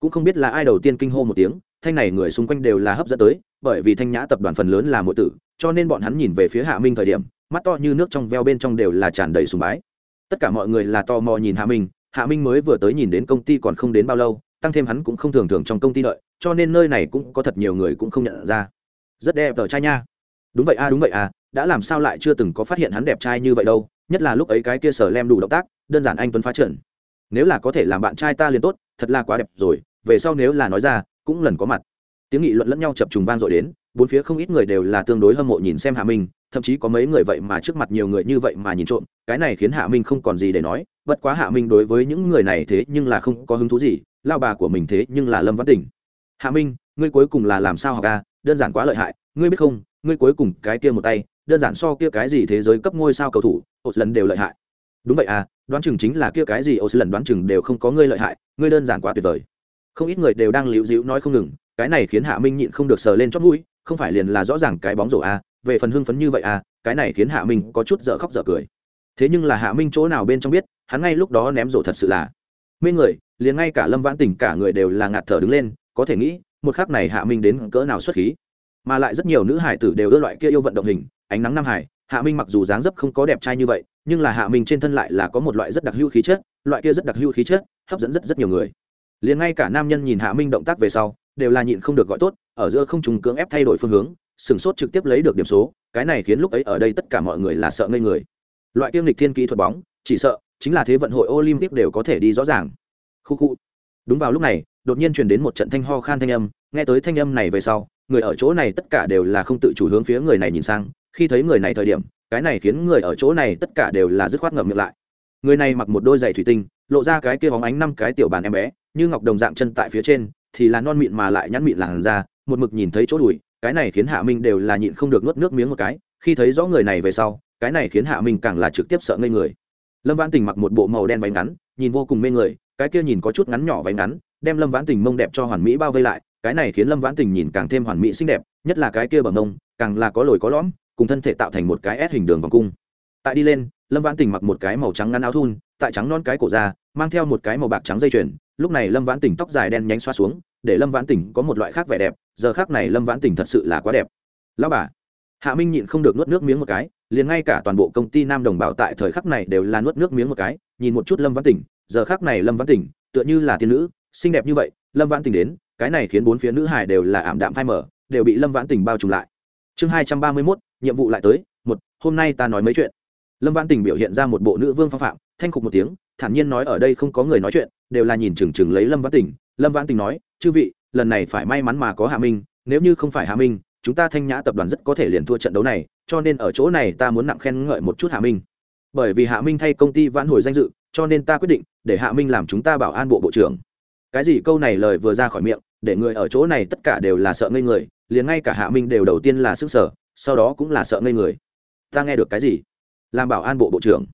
Cũng không biết là ai đầu tiên kinh hô một tiếng, thanh này người xung quanh đều là hấp dẫn tới, bởi vì thanh nhã tập đoàn phần lớn là mỗi tử, cho nên bọn hắn nhìn về phía hạ minh thời điểm, mắt to như nước trong veo bên trong đều là tràn đầy sùng bái. Tất cả mọi người là tò mò nhìn hạ minh hạ minh mới vừa tới nhìn đến công ty còn không đến bao lâu, tăng thêm hắn cũng không thường thường trong công ty đợi, cho nên nơi này cũng có thật nhiều người cũng không nhận ra. Rất đẹp tờ trai nha. Đúng vậy a, đúng vậy à đã làm sao lại chưa từng có phát hiện hắn đẹp trai như vậy đâu nhất là lúc ấy cái kia sở lem đủ động tác, đơn giản anh tuấn phá trần nếu là có thể làm bạn trai ta liền tốt, thật là quá đẹp rồi, về sau nếu là nói ra, cũng lần có mặt. Tiếng nghị luận lẫn nhau chập trùng vang dội đến, bốn phía không ít người đều là tương đối hâm mộ nhìn xem hạ minh, thậm chí có mấy người vậy mà trước mặt nhiều người như vậy mà nhìn trộm, cái này khiến hạ minh không còn gì để nói, bất quá hạ minh đối với những người này thế nhưng là không có hứng thú gì, lao bà của mình thế nhưng là lâm văn tỉnh. Hạ minh, ngươi cuối cùng là làm sao học ca đơn giản quá lợi hại, ngươi biết không, ngươi cuối cùng cái kia một tay đơn giản so kia cái gì thế giới cấp ngôi sao cầu thủ một lần đều lợi hại. Đúng vậy à đoán chừng chính là kia cái gì ô lần đoán chừng đều không có ngươi lợi hại ngươi đơn giản quá tuyệt vời. Không ít người đều đang liễu dĩu nói không ngừng cái này khiến hạ minh nhịn không được sờ lên chót mũi không phải liền là rõ ràng cái bóng rổ à? về phần hưng phấn như vậy à, cái này khiến hạ minh có chút dở khóc dở cười. Thế nhưng là hạ minh chỗ nào bên trong biết hắn ngay lúc đó ném rổ thật sự là mê người liền ngay cả lâm vãn tình cả người đều là ngạt thở đứng lên có thể nghĩ một khắc này hạ minh đến cỡ nào xuất khí. Mà lại rất nhiều nữ hải tử đều ưa loại kia yêu vận động hình ánh nắng nam hải, hạ minh mặc dù dáng dấp không có đẹp trai như vậy, nhưng là hạ minh trên thân lại là có một loại rất đặc hữu khí chất, loại kia rất đặc hữu khí chất, hấp dẫn rất rất nhiều người. Liền ngay cả nam nhân nhìn hạ minh động tác về sau, đều là nhịn không được gọi tốt, ở giữa không trùng cưỡng ép thay đổi phương hướng sửng sốt trực tiếp lấy được điểm số, cái này khiến lúc ấy ở đây tất cả mọi người là sợ ngây người. Loại kiêm lịch thiên kỹ thuật bóng, chỉ sợ chính là thế vận hội olympic đều có thể đi rõ ràng. Khu khu. Đúng vào lúc này, đột nhiên truyền đến một trận thanh ho khan thanh âm, nghe tới thanh âm này về sau, người ở chỗ này tất cả đều là không tự chủ hướng phía người này nhìn sang khi thấy người này thời điểm, cái này khiến người ở chỗ này tất cả đều là dứt khoát ngậm miệng lại. Người này mặc một đôi giày thủy tinh, lộ ra cái kia bóng ánh năm cái tiểu bàn em bé, như ngọc đồng dạng chân tại phía trên, thì là non mịn mà lại nhắn mịn làn ra một mực nhìn thấy chỗ đùi, cái này khiến hạ minh đều là nhịn không được nuốt nước miếng một cái, khi thấy rõ người này về sau, cái này khiến hạ minh càng là trực tiếp sợ ngây người. Lâm vãn tình mặc một bộ màu đen váy ngắn, nhìn vô cùng mê người, cái kia nhìn có chút ngắn nhỏ váy ngắn, đem lâm vãn tình mông đẹp cho hoàn mỹ bao vây lại, cái này khiến lâm vãn tình nhìn càng thêm hoàn mỹ xinh đẹp, nhất là cái kia bằng mông, càng là có lồi có lõm cùng thân thể tạo thành một cái s hình đường vòng cung. Tại đi lên, lâm vãn tình mặc một cái màu trắng ngắn áo thun, tại trắng non cái cổ ra, mang theo một cái màu bạc trắng dây chuyền. Lúc này lâm vãn tình tóc dài đen nhánh xoa xuống, để lâm vãn tình có một loại khác vẻ đẹp, giờ khác này lâm vãn tình thật sự là quá đẹp. Lão bà, hạ minh nhịn không được nuốt nước miếng một cái, liền ngay cả toàn bộ công ty nam đồng bảo tại thời khắc này đều là nuốt nước miếng một cái, nhìn một chút lâm vãn tình, giờ khác này lâm vãn tình tựa như là tiên nữ, xinh đẹp như vậy, lâm vãn tình đến, cái này khiến bốn phía nữ hải đều là ảm đạm phai mở đều bị lâm vãn tình bao trùm lại chương hai trăm ba mươi mốt, nhiệm vụ lại tới, một, hôm nay ta nói mấy chuyện. Lâm vãn tình biểu hiện ra một bộ nữ vương phong phạm, thanh khục một tiếng, thản nhiên nói ở đây không có người nói chuyện, đều là nhìn chừng chừng lấy lâm vãn tình. Lâm vãn tình nói, chư vị, lần này phải may mắn mà có hạ minh, nếu như không phải hạ minh, chúng ta thanh nhã tập đoàn rất có thể liền thua trận đấu này, cho nên ở chỗ này ta muốn nặng khen ngợi một chút hạ minh. Bởi vì hạ minh thay công ty vãn hồi danh dự, cho nên ta quyết định để hạ minh làm chúng ta bảo an bộ bộ trưởng. Cái gì? Câu này lời vừa ra khỏi miệng, để người ở chỗ này tất cả đều là sợ ngây người liền ngay cả hạ minh đều đầu tiên là sức sở, sau đó cũng là sợ ngây người. Ta nghe được cái gì? Làm bảo an bộ bộ trưởng.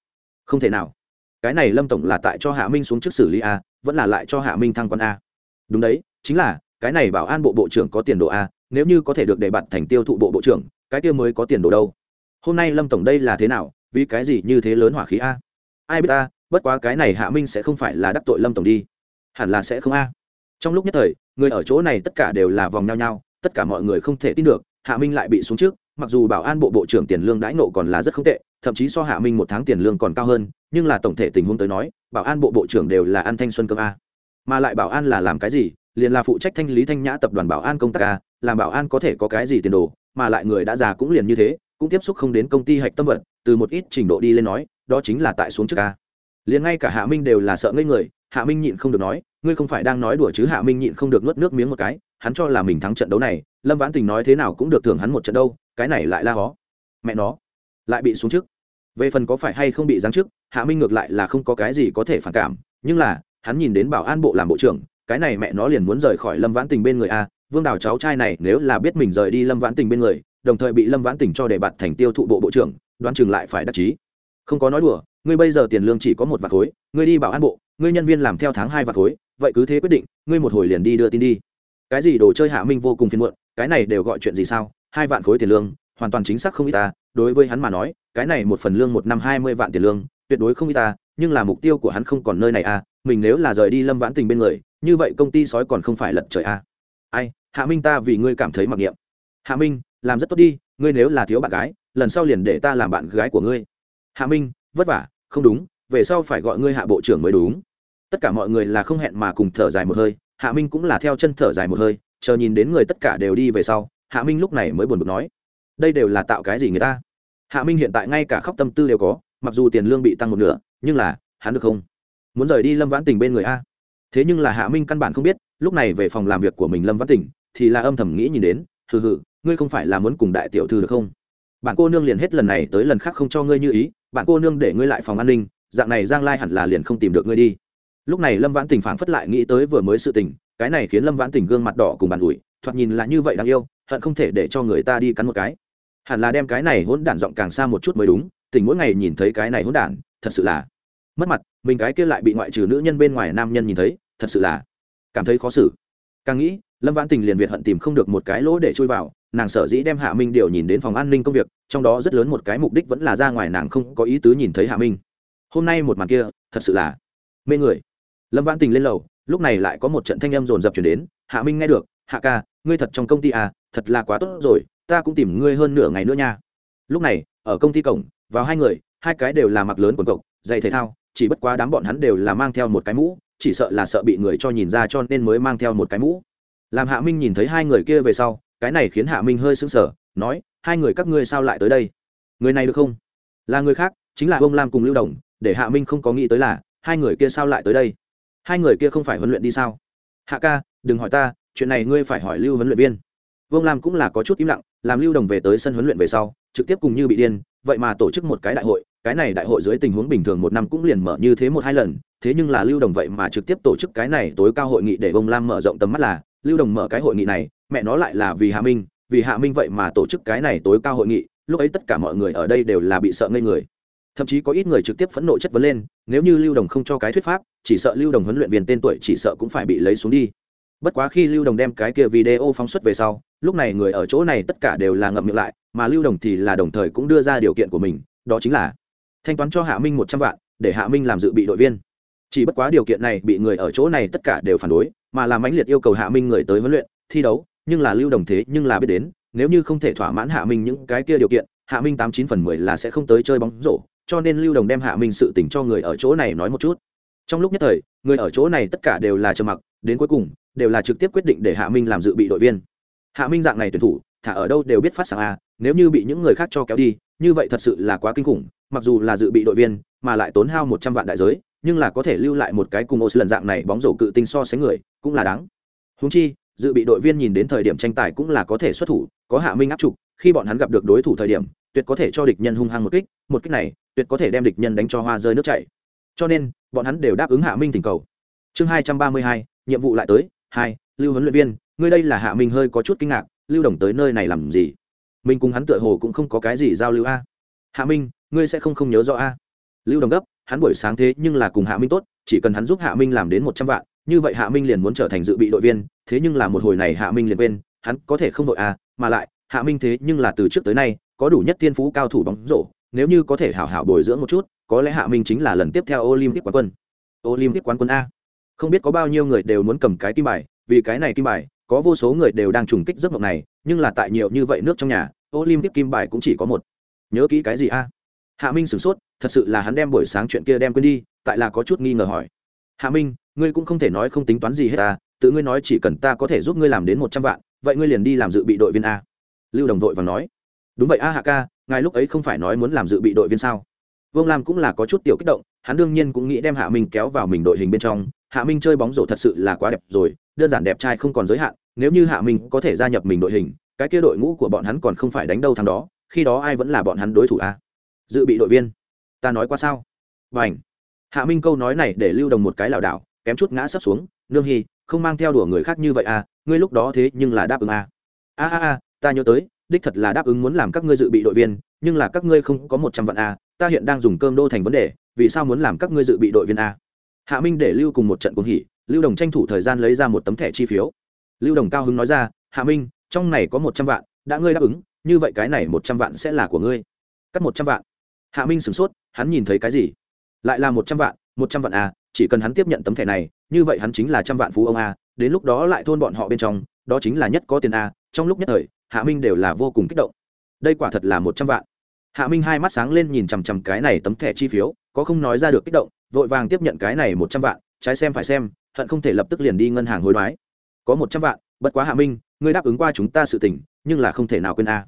Không thể nào. Cái này lâm tổng là tại cho hạ minh xuống trước xử lý a, vẫn là lại cho hạ minh thăng quan a. Đúng đấy, chính là, cái này bảo an bộ bộ trưởng có tiền đồ a, nếu như có thể được đề bạt thành tiêu thụ bộ bộ trưởng, cái kia mới có tiền đồ đâu. Hôm nay lâm tổng đây là thế nào, vì cái gì như thế lớn hỏa khí a? Ai biết ta bất quá cái này hạ minh sẽ không phải là đắc tội lâm tổng đi. Hẳn là sẽ không a. Trong lúc nhất thời, người ở chỗ này tất cả đều là vòng nhao nhau tất cả mọi người không thể tin được, hạ minh lại bị xuống trước, mặc dù bảo an bộ bộ trưởng tiền lương đãi nộ còn là rất không tệ, thậm chí so hạ minh một tháng tiền lương còn cao hơn, nhưng là tổng thể tình huống tới nói, bảo an bộ bộ trưởng đều là ăn thanh xuân cơm a. Mà lại bảo an là làm cái gì? Liền là phụ trách thanh lý thanh nhã tập đoàn bảo an công tác a, làm bảo an có thể có cái gì tiền đồ, mà lại người đã già cũng liền như thế, cũng tiếp xúc không đến công ty hạch tâm vật, từ một ít trình độ đi lên nói, đó chính là tại xuống trước a. Liền ngay cả hạ minh đều là sợ ngây người, hạ minh nhịn không được nói ngươi không phải đang nói đùa chứ hạ minh nhịn không được nuốt nước miếng một cái, hắn cho là mình thắng trận đấu này, lâm vãn tình nói thế nào cũng được thưởng hắn một trận đâu, cái này lại la hó. Mẹ nó, lại bị xuống trước. Về phần có phải hay không bị giáng chức hạ minh ngược lại là không có cái gì có thể phản cảm, nhưng là, hắn nhìn đến bảo an bộ làm bộ trưởng, cái này mẹ nó liền muốn rời khỏi lâm vãn tình bên người a, vương đào cháu trai này nếu là biết mình rời đi lâm vãn tình bên người, đồng thời bị lâm vãn tình cho đề bạt thành tiêu thụ bộ bộ trưởng, đoán chừng lại phải đắc chí. Không có nói đùa, ngươi bây giờ tiền lương chỉ có một vạt khối, ngươi đi bảo an bộ, ngươi nhân viên làm theo tháng hai vạt khối vậy cứ thế quyết định, ngươi một hồi liền đi đưa tin đi. Cái gì đồ chơi hạ minh vô cùng phiền muộn, cái này đều gọi chuyện gì sao? Hai vạn khối tiền lương, hoàn toàn chính xác không ít ta. Đối với hắn mà nói, cái này một phần lương một năm hai mươi vạn tiền lương, tuyệt đối không ít ta, nhưng là mục tiêu của hắn không còn nơi này à. Mình nếu là rời đi lâm vãn tình bên người, như vậy công ty sói còn không phải lật trời à. Ai, hạ minh ta vì ngươi cảm thấy mặc niệm. Hạ minh, làm rất tốt đi, ngươi nếu là thiếu bạn gái, lần sau liền để ta làm bạn gái của ngươi. Hạ minh, vất vả, không đúng, về sau phải gọi ngươi hạ bộ trưởng mới đúng tất cả mọi người là không hẹn mà cùng thở dài một hơi, hạ minh cũng là theo chân thở dài một hơi, chờ nhìn đến người tất cả đều đi về sau, hạ minh lúc này mới buồn bực nói, đây đều là tạo cái gì người ta? Hạ minh hiện tại ngay cả khóc tâm tư đều có, mặc dù tiền lương bị tăng một nửa, nhưng là, hắn được không? Muốn rời đi lâm vãn tình bên người a? Thế nhưng là hạ minh căn bản không biết, lúc này về phòng làm việc của mình lâm vãn tình, thì là âm thầm nghĩ nhìn đến, hừ hừ, ngươi không phải là muốn cùng đại tiểu thư được không? Bạn cô nương liền hết lần này tới lần khác không cho ngươi như ý, bạn cô nương để ngươi lại phòng an ninh, dạng này giang lai hẳn là liền không tìm được ngươi đi lúc này lâm vãn tình phảng phất lại nghĩ tới vừa mới sự tình, cái này khiến lâm vãn tình gương mặt đỏ cùng bàn ủi, thoạt nhìn là như vậy đáng yêu, hận không thể để cho người ta đi cắn một cái. Hẳn là đem cái này hỗn đản giọng càng xa một chút mới đúng, tình mỗi ngày nhìn thấy cái này hỗn đản, thật sự là mất mặt, mình cái kia lại bị ngoại trừ nữ nhân bên ngoài nam nhân nhìn thấy, thật sự là cảm thấy khó xử. Càng nghĩ, lâm vãn tình liền việt hận tìm không được một cái lỗ để chui vào, nàng sở dĩ đem hạ minh điều nhìn đến phòng an ninh công việc, trong đó rất lớn một cái mục đích vẫn là ra ngoài nàng không có ý tứ nhìn thấy hạ minh. Hôm nay một màn kia, thật sự là mê người lâm vãn tình lên lầu, lúc này lại có một trận thanh âm rồn rập chuyển đến, hạ minh nghe được, hạ ca, ngươi thật trong công ty à thật là quá tốt rồi, ta cũng tìm ngươi hơn nửa ngày nữa nha. Lúc này, ở công ty cổng, vào hai người, hai cái đều là mặc lớn quần cộc giày thể thao, chỉ bất quá đám bọn hắn đều là mang theo một cái mũ, chỉ sợ là sợ bị người cho nhìn ra cho nên mới mang theo một cái mũ. Làm hạ minh nhìn thấy hai người kia về sau, cái này khiến hạ minh hơi sững sờ, nói, hai người các ngươi sao lại tới đây? Người này được không? Là người khác, chính là ông lam cùng lưu đồng, để hạ minh không có nghĩ tới là, hai người kia sao lại tới đây? Hai người kia không phải huấn luyện đi sao? Hạ ca, đừng hỏi ta, chuyện này ngươi phải hỏi lưu huấn luyện viên. Vương lam cũng là có chút im lặng, làm lưu đồng về tới sân huấn luyện về sau, trực tiếp cùng như bị điên, vậy mà tổ chức một cái đại hội, cái này đại hội dưới tình huống bình thường một năm cũng liền mở như thế một hai lần, thế nhưng là lưu đồng vậy mà trực tiếp tổ chức cái này tối cao hội nghị để vương lam mở rộng tầm mắt là, lưu đồng mở cái hội nghị này, mẹ nó lại là vì hạ minh, vì hạ minh vậy mà tổ chức cái này tối cao hội nghị, lúc ấy tất cả mọi người ở đây đều là bị sợ ngây người thậm chí có ít người trực tiếp phẫn nộ chất vấn lên, nếu như lưu đồng không cho cái thuyết pháp, chỉ sợ lưu đồng huấn luyện viên tên tuổi chỉ sợ cũng phải bị lấy xuống đi. Bất quá khi lưu đồng đem cái kia video phóng xuất về sau, lúc này người ở chỗ này tất cả đều là ngậm miệng lại, mà lưu đồng thì là đồng thời cũng đưa ra điều kiện của mình, đó chính là thanh toán cho hạ minh một trăm vạn, để hạ minh làm dự bị đội viên. Chỉ bất quá điều kiện này bị người ở chỗ này tất cả đều phản đối, mà làm mãnh liệt yêu cầu hạ minh người tới huấn luyện, thi đấu, nhưng là lưu đồng thế nhưng là biết đến, nếu như không thể thỏa mãn hạ minh những cái kia điều kiện, hạ minh tám chín phần mười là sẽ không tới chơi bóng rổ cho nên lưu đồng đem hạ minh sự tình cho người ở chỗ này nói một chút. Trong lúc nhất thời, người ở chỗ này tất cả đều là trầm mặc, đến cuối cùng, đều là trực tiếp quyết định để hạ minh làm dự bị đội viên. Hạ minh dạng này tuyển thủ, thả ở đâu đều biết phát sáng a, nếu như bị những người khác cho kéo đi, như vậy thật sự là quá kinh khủng, mặc dù là dự bị đội viên, mà lại tốn hao một trăm vạn đại giới, nhưng là có thể lưu lại một cái cùng ô lần dạng này bóng rổ cự tinh so sánh người, cũng là đáng. Húng chi, dự bị đội viên nhìn đến thời điểm tranh tài cũng là có thể xuất thủ, có hạ minh áp trục, khi bọn hắn gặp được đối thủ thời điểm, tuyệt có thể cho địch nhân hung hăng một kích một kích này tuyệt có thể đem địch nhân đánh cho hoa rơi nước chảy. Cho nên, bọn hắn đều đáp ứng hạ minh thỉnh cầu. Chương hai trăm ba mươi hai, nhiệm vụ lại tới, hai, lưu huấn luyện viên, ngươi đây là hạ minh hơi có chút kinh ngạc, lưu đồng tới nơi này làm gì? Mình cùng hắn tựa hồ cũng không có cái gì giao lưu a. Hạ minh, ngươi sẽ không không nhớ rõ a? Lưu đồng gấp, hắn buổi sáng thế nhưng là cùng hạ minh tốt, chỉ cần hắn giúp hạ minh làm đến một trăm vạn, như vậy hạ minh liền muốn trở thành dự bị đội viên, thế nhưng là một hồi này hạ minh liền quên, hắn có thể không đội a, mà lại, hạ minh thế nhưng là từ trước tới nay, có đủ nhất thiên phú cao thủ bóng rổ nếu như có thể hảo hảo bồi dưỡng một chút, có lẽ hạ minh chính là lần tiếp theo olympic quán quân. Olympic quán quân a. Không biết có bao nhiêu người đều muốn cầm cái kim bài, vì cái này kim bài, có vô số người đều đang trùng kích giấc mộng này, nhưng là tại nhiều như vậy nước trong nhà, olympic kim bài cũng chỉ có một. Nhớ kỹ cái gì a? Hạ minh sửng sốt, thật sự là hắn đem buổi sáng chuyện kia đem quên đi, tại là có chút nghi ngờ hỏi. Hạ minh, ngươi cũng không thể nói không tính toán gì hết ta tự ngươi nói chỉ cần ta có thể giúp ngươi làm đến một trăm vạn, vậy ngươi liền đi làm dự bị đội viên a. Lưu đồng vội và nói đúng vậy, a hạ ca, ngài lúc ấy không phải nói muốn làm dự bị đội viên sao? Vương lam cũng là có chút tiểu kích động, hắn đương nhiên cũng nghĩ đem hạ minh kéo vào mình đội hình bên trong. Hạ minh chơi bóng rổ thật sự là quá đẹp rồi, đơn giản đẹp trai không còn giới hạn, nếu như hạ minh có thể gia nhập mình đội hình, cái kia đội ngũ của bọn hắn còn không phải đánh đâu thằng đó, khi đó ai vẫn là bọn hắn đối thủ a? Dự bị đội viên, ta nói qua sao? Và ảnh hạ minh câu nói này để lưu đồng một cái lảo đảo, kém chút ngã sấp xuống. Nương hy không mang theo đùa người khác như vậy à ngươi lúc đó thế nhưng là đáp ứng à. a a a, ta nhớ tới đích thật là đáp ứng muốn làm các ngươi dự bị đội viên, nhưng là các ngươi không có một trăm vạn a ta hiện đang dùng cơm đô thành vấn đề, vì sao muốn làm các ngươi dự bị đội viên a hạ minh để lưu cùng một trận cuồng hỉ, lưu đồng tranh thủ thời gian lấy ra một tấm thẻ chi phiếu. Lưu đồng cao hứng nói ra, hạ minh, trong này có một trăm vạn, đã ngươi đáp ứng, như vậy cái này một trăm vạn sẽ là của ngươi. Cắt một trăm vạn? Hạ minh sửng sốt, hắn nhìn thấy cái gì? Lại là một trăm vạn, một trăm vạn a chỉ cần hắn tiếp nhận tấm thẻ này, như vậy hắn chính là trăm vạn phú ông a đến lúc đó lại thôn bọn họ bên trong, đó chính là nhất có tiền a trong lúc nhất thời hạ minh đều là vô cùng kích động. Đây quả thật là một trăm vạn. Hạ minh hai mắt sáng lên nhìn chằm chằm cái này tấm thẻ chi phiếu, có không nói ra được kích động, vội vàng tiếp nhận cái này một trăm vạn, trái xem phải xem, hận không thể lập tức liền đi ngân hàng hối đoái. Có một trăm vạn, bất quá hạ minh, ngươi đáp ứng qua chúng ta sự tình, nhưng là không thể nào quên a.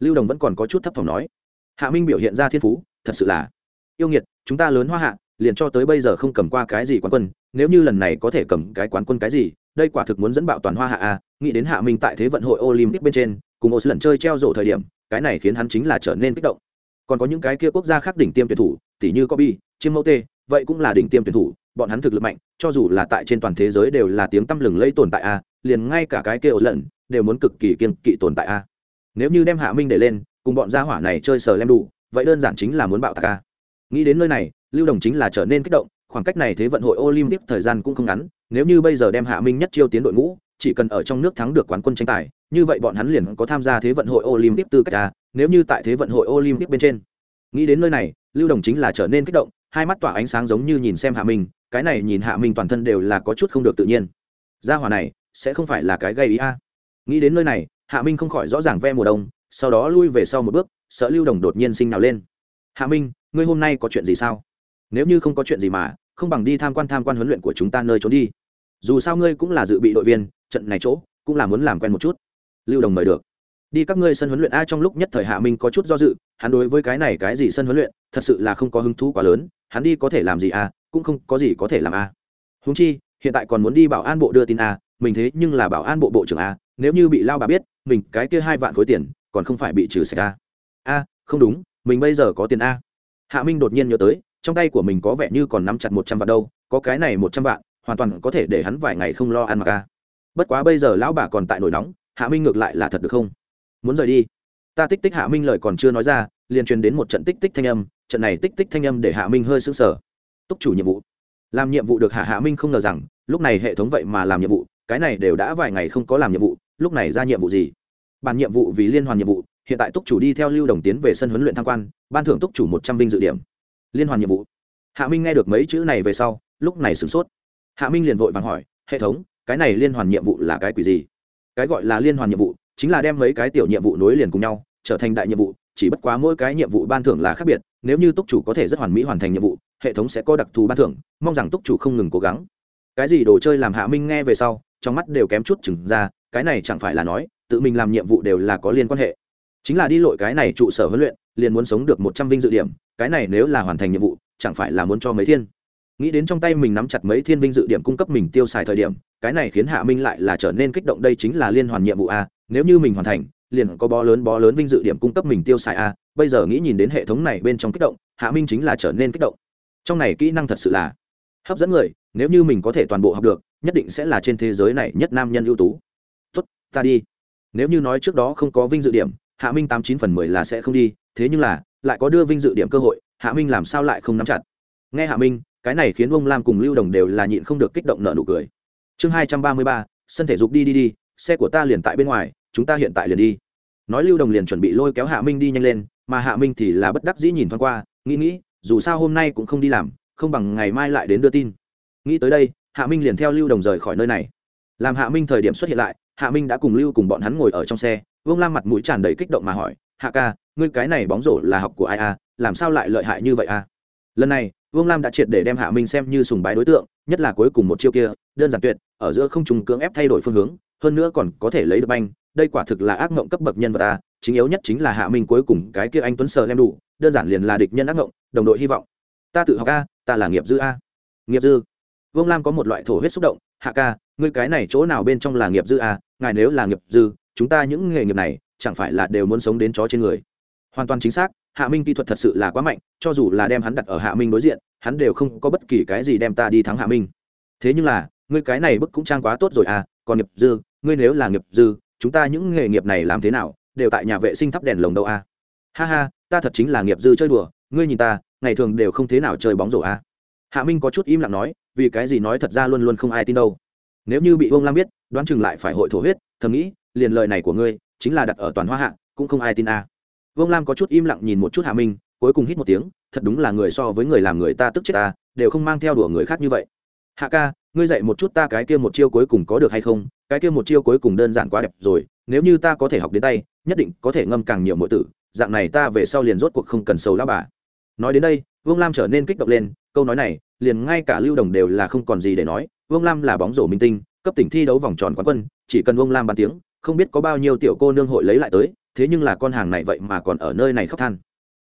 Lưu đồng vẫn còn có chút thấp thỏm nói. Hạ minh biểu hiện ra thiên phú, thật sự là yêu nghiệt, chúng ta lớn hoa hạ, liền cho tới bây giờ không cầm qua cái gì quán quân, nếu như lần này có thể cầm cái quán quân cái gì, đây quả thực muốn dẫn bạo toàn hoa hạ a, nghĩ đến hạ minh tại thế vận hội olympic bên trên cùng ô lần chơi treo rổ thời điểm cái này khiến hắn chính là trở nên kích động. Còn có những cái kia quốc gia khác đỉnh tiêm tuyển thủ tỷ như Kobe, chiêm mẫu tê vậy cũng là đỉnh tiêm tuyển thủ bọn hắn thực lực mạnh cho dù là tại trên toàn thế giới đều là tiếng tăm lừng lây tồn tại a liền ngay cả cái kia ô lần đều muốn cực kỳ kiên kỵ tồn tại a. Nếu như đem hạ minh để lên cùng bọn gia hỏa này chơi sờ lem đủ vậy đơn giản chính là muốn bạo tạc a. Nghĩ đến nơi này lưu đồng chính là trở nên kích động khoảng cách này thế vận hội olympic thời gian cũng không ngắn nếu như bây giờ đem hạ minh nhất chiêu tiến đội ngũ chỉ cần ở trong nước thắng được quán quân tranh tài, như vậy bọn hắn liền có tham gia thế vận hội olympic tư cách a nếu như tại thế vận hội olympic bên trên. Nghĩ đến nơi này, lưu đồng chính là trở nên kích động, hai mắt tỏa ánh sáng giống như nhìn xem hạ minh, cái này nhìn hạ minh toàn thân đều là có chút không được tự nhiên. Gia hỏa này, sẽ không phải là cái gây ý a nghĩ đến nơi này, hạ minh không khỏi rõ ràng ve mùa đông, sau đó lui về sau một bước, sợ lưu đồng đột nhiên sinh nào lên. Hạ minh, ngươi hôm nay có chuyện gì sao? Nếu như không có chuyện gì mà, không bằng đi tham quan tham quan huấn luyện của chúng ta nơi trốn đi. Dù sao ngươi cũng là dự bị đội viên trận này chỗ, cũng là muốn làm quen một chút. Lưu đồng mời được. Đi các ngươi sân huấn luyện a trong lúc nhất thời hạ minh có chút do dự, hắn đối với cái này cái gì sân huấn luyện, thật sự là không có hứng thú quá lớn, hắn đi có thể làm gì a, cũng không có gì có thể làm a. Húng chi, hiện tại còn muốn đi bảo an bộ đưa tin a, mình thế nhưng là bảo an bộ bộ trưởng a, nếu như bị lao bà biết, mình cái kia hai vạn khối tiền, còn không phải bị trừ sạch a. A, không đúng, mình bây giờ có tiền a. Hạ minh đột nhiên nhớ tới, trong tay của mình có vẻ như còn nắm chặt một trăm vạn đâu, có cái này một trăm vạn, hoàn toàn có thể để hắn vài ngày không lo ăn mặc a bất quá bây giờ lão bà còn tại nổi nóng, hạ minh ngược lại là thật được không? Muốn rời đi. Ta tích tích hạ minh lời còn chưa nói ra, liền truyền đến một trận tích tích thanh âm, trận này tích tích thanh âm để hạ minh hơi sững sờ. Túc chủ nhiệm vụ. Làm nhiệm vụ được hạ hạ minh không ngờ rằng, lúc này hệ thống vậy mà làm nhiệm vụ, cái này đều đã vài ngày không có làm nhiệm vụ, lúc này ra nhiệm vụ gì? Bàn nhiệm vụ vì liên hoàn nhiệm vụ, hiện tại túc chủ đi theo lưu đồng tiến về sân huấn luyện tham quan, ban thưởng túc chủ một trăm vinh dự điểm. Liên hoàn nhiệm vụ. Hạ minh nghe được mấy chữ này về sau, lúc này sửng sốt. Hạ minh liền vội vàng hỏi, hệ thống cái này liên hoàn nhiệm vụ là cái quỷ gì? Cái gọi là liên hoàn nhiệm vụ chính là đem mấy cái tiểu nhiệm vụ nối liền cùng nhau, trở thành đại nhiệm vụ, chỉ bất quá mỗi cái nhiệm vụ ban thưởng là khác biệt, nếu như túc chủ có thể rất hoàn mỹ hoàn thành nhiệm vụ, hệ thống sẽ có đặc thù ban thưởng, mong rằng túc chủ không ngừng cố gắng. Cái gì đồ chơi làm hạ minh nghe về sau, trong mắt đều kém chút chừng ra, cái này chẳng phải là nói, tự mình làm nhiệm vụ đều là có liên quan hệ. Chính là đi lội cái này trụ sở huấn luyện, liền muốn sống được một trăm vinh dự điểm, cái này nếu là hoàn thành nhiệm vụ, chẳng phải là muốn cho mấy thiên? Nghĩ đến trong tay mình nắm chặt mấy thiên vinh dự điểm cung cấp mình tiêu xài thời điểm, cái này khiến hạ minh lại là trở nên kích động đây chính là liên hoàn nhiệm vụ a, nếu như mình hoàn thành, liền có bó lớn bó lớn vinh dự điểm cung cấp mình tiêu xài a, bây giờ nghĩ nhìn đến hệ thống này bên trong kích động, hạ minh chính là trở nên kích động. Trong này kỹ năng thật sự là hấp dẫn người, nếu như mình có thể toàn bộ học được, nhất định sẽ là trên thế giới này nhất nam nhân ưu tú. Tốt, ta đi. Nếu như nói trước đó không có vinh dự điểm, hạ minh tám chín phần mười là sẽ không đi, thế nhưng là, lại có đưa vinh dự điểm cơ hội, hạ minh làm sao lại không nắm chặt? Nghe hạ minh cái này khiến ông lam cùng lưu đồng đều là nhịn không được kích động nợ nụ cười. Chương hai trăm ba mươi ba, sân thể dục đi đi đi, xe của ta liền tại bên ngoài, chúng ta hiện tại liền đi. Nói lưu đồng liền chuẩn bị lôi kéo hạ minh đi nhanh lên, mà hạ minh thì là bất đắc dĩ nhìn thoáng qua, nghĩ nghĩ, dù sao hôm nay cũng không đi làm, không bằng ngày mai lại đến đưa tin. Nghĩ tới đây, hạ minh liền theo lưu đồng rời khỏi nơi này. Làm hạ minh thời điểm xuất hiện lại, hạ minh đã cùng lưu cùng bọn hắn ngồi ở trong xe vương lam mặt mũi tràn đầy kích động mà hỏi, hạ ca, ngươi cái này bóng rổ là học của ai à? Làm sao lại lợi hại như vậy à? Lần này vương lam đã triệt để đem hạ minh xem như sùng bái đối tượng, nhất là cuối cùng một chiêu kia, đơn giản tuyệt, ở giữa không trùng cưỡng ép thay đổi phương hướng, hơn nữa còn có thể lấy được banh, đây quả thực là ác mộng cấp bậc nhân vật à chính yếu nhất chính là hạ minh cuối cùng cái kia anh tuấn sờ lem đủ, đơn giản liền là địch nhân ác mộng đồng đội hy vọng. Ta tự học a, ta là nghiệp dư a. Nghiệp dư? Vương lam có một loại thổ huyết xúc động, hạ ca, ngươi cái này chỗ nào bên trong là nghiệp dư a? Ngài nếu là nghiệp dư, chúng ta những nghề nghiệp này, chẳng phải là đều muốn sống đến chó trên người? Hoàn toàn chính xác hạ minh kỹ thuật thật sự là quá mạnh, cho dù là đem hắn đặt ở hạ minh đối diện, hắn đều không có bất kỳ cái gì đem ta đi thắng hạ minh. Thế nhưng là, ngươi cái này bức cũng trang quá tốt rồi à còn nghiệp dư, ngươi nếu là nghiệp dư, chúng ta những nghề nghiệp này làm thế nào, đều tại nhà vệ sinh thắp đèn lồng đâu à? Ha ha, ta thật chính là nghiệp dư chơi đùa, ngươi nhìn ta, ngày thường đều không thế nào chơi bóng rổ à? Hạ minh có chút im lặng nói, vì cái gì nói thật ra luôn luôn không ai tin đâu. Nếu như bị vương lam biết, đoán chừng lại phải hội thổ huyết, thầm nghĩ, liền lời này của ngươi, chính là đặt ở toàn hoa hạ, cũng không ai tin à vương lam có chút im lặng nhìn một chút hạ minh, cuối cùng hít một tiếng, thật đúng là người so với người làm người ta tức chết ta, đều không mang theo đùa người khác như vậy. Hạ ca, ngươi dạy một chút ta cái kia một chiêu cuối cùng có được hay không? Cái kia một chiêu cuối cùng đơn giản quá đẹp rồi, nếu như ta có thể học đến tay, nhất định có thể ngâm càng nhiều mọi tử, dạng này ta về sau liền rốt cuộc không cần sầu lao bà. Nói đến đây, vương lam trở nên kích động lên, câu nói này, liền ngay cả lưu đồng đều là không còn gì để nói, vương lam là bóng rổ minh tinh, cấp tỉnh thi đấu vòng tròn quán quân, chỉ cần vương lam bàn tiếng, không biết có bao nhiêu tiểu cô nương hội lấy lại tới thế nhưng là con hàng này vậy mà còn ở nơi này khóc than.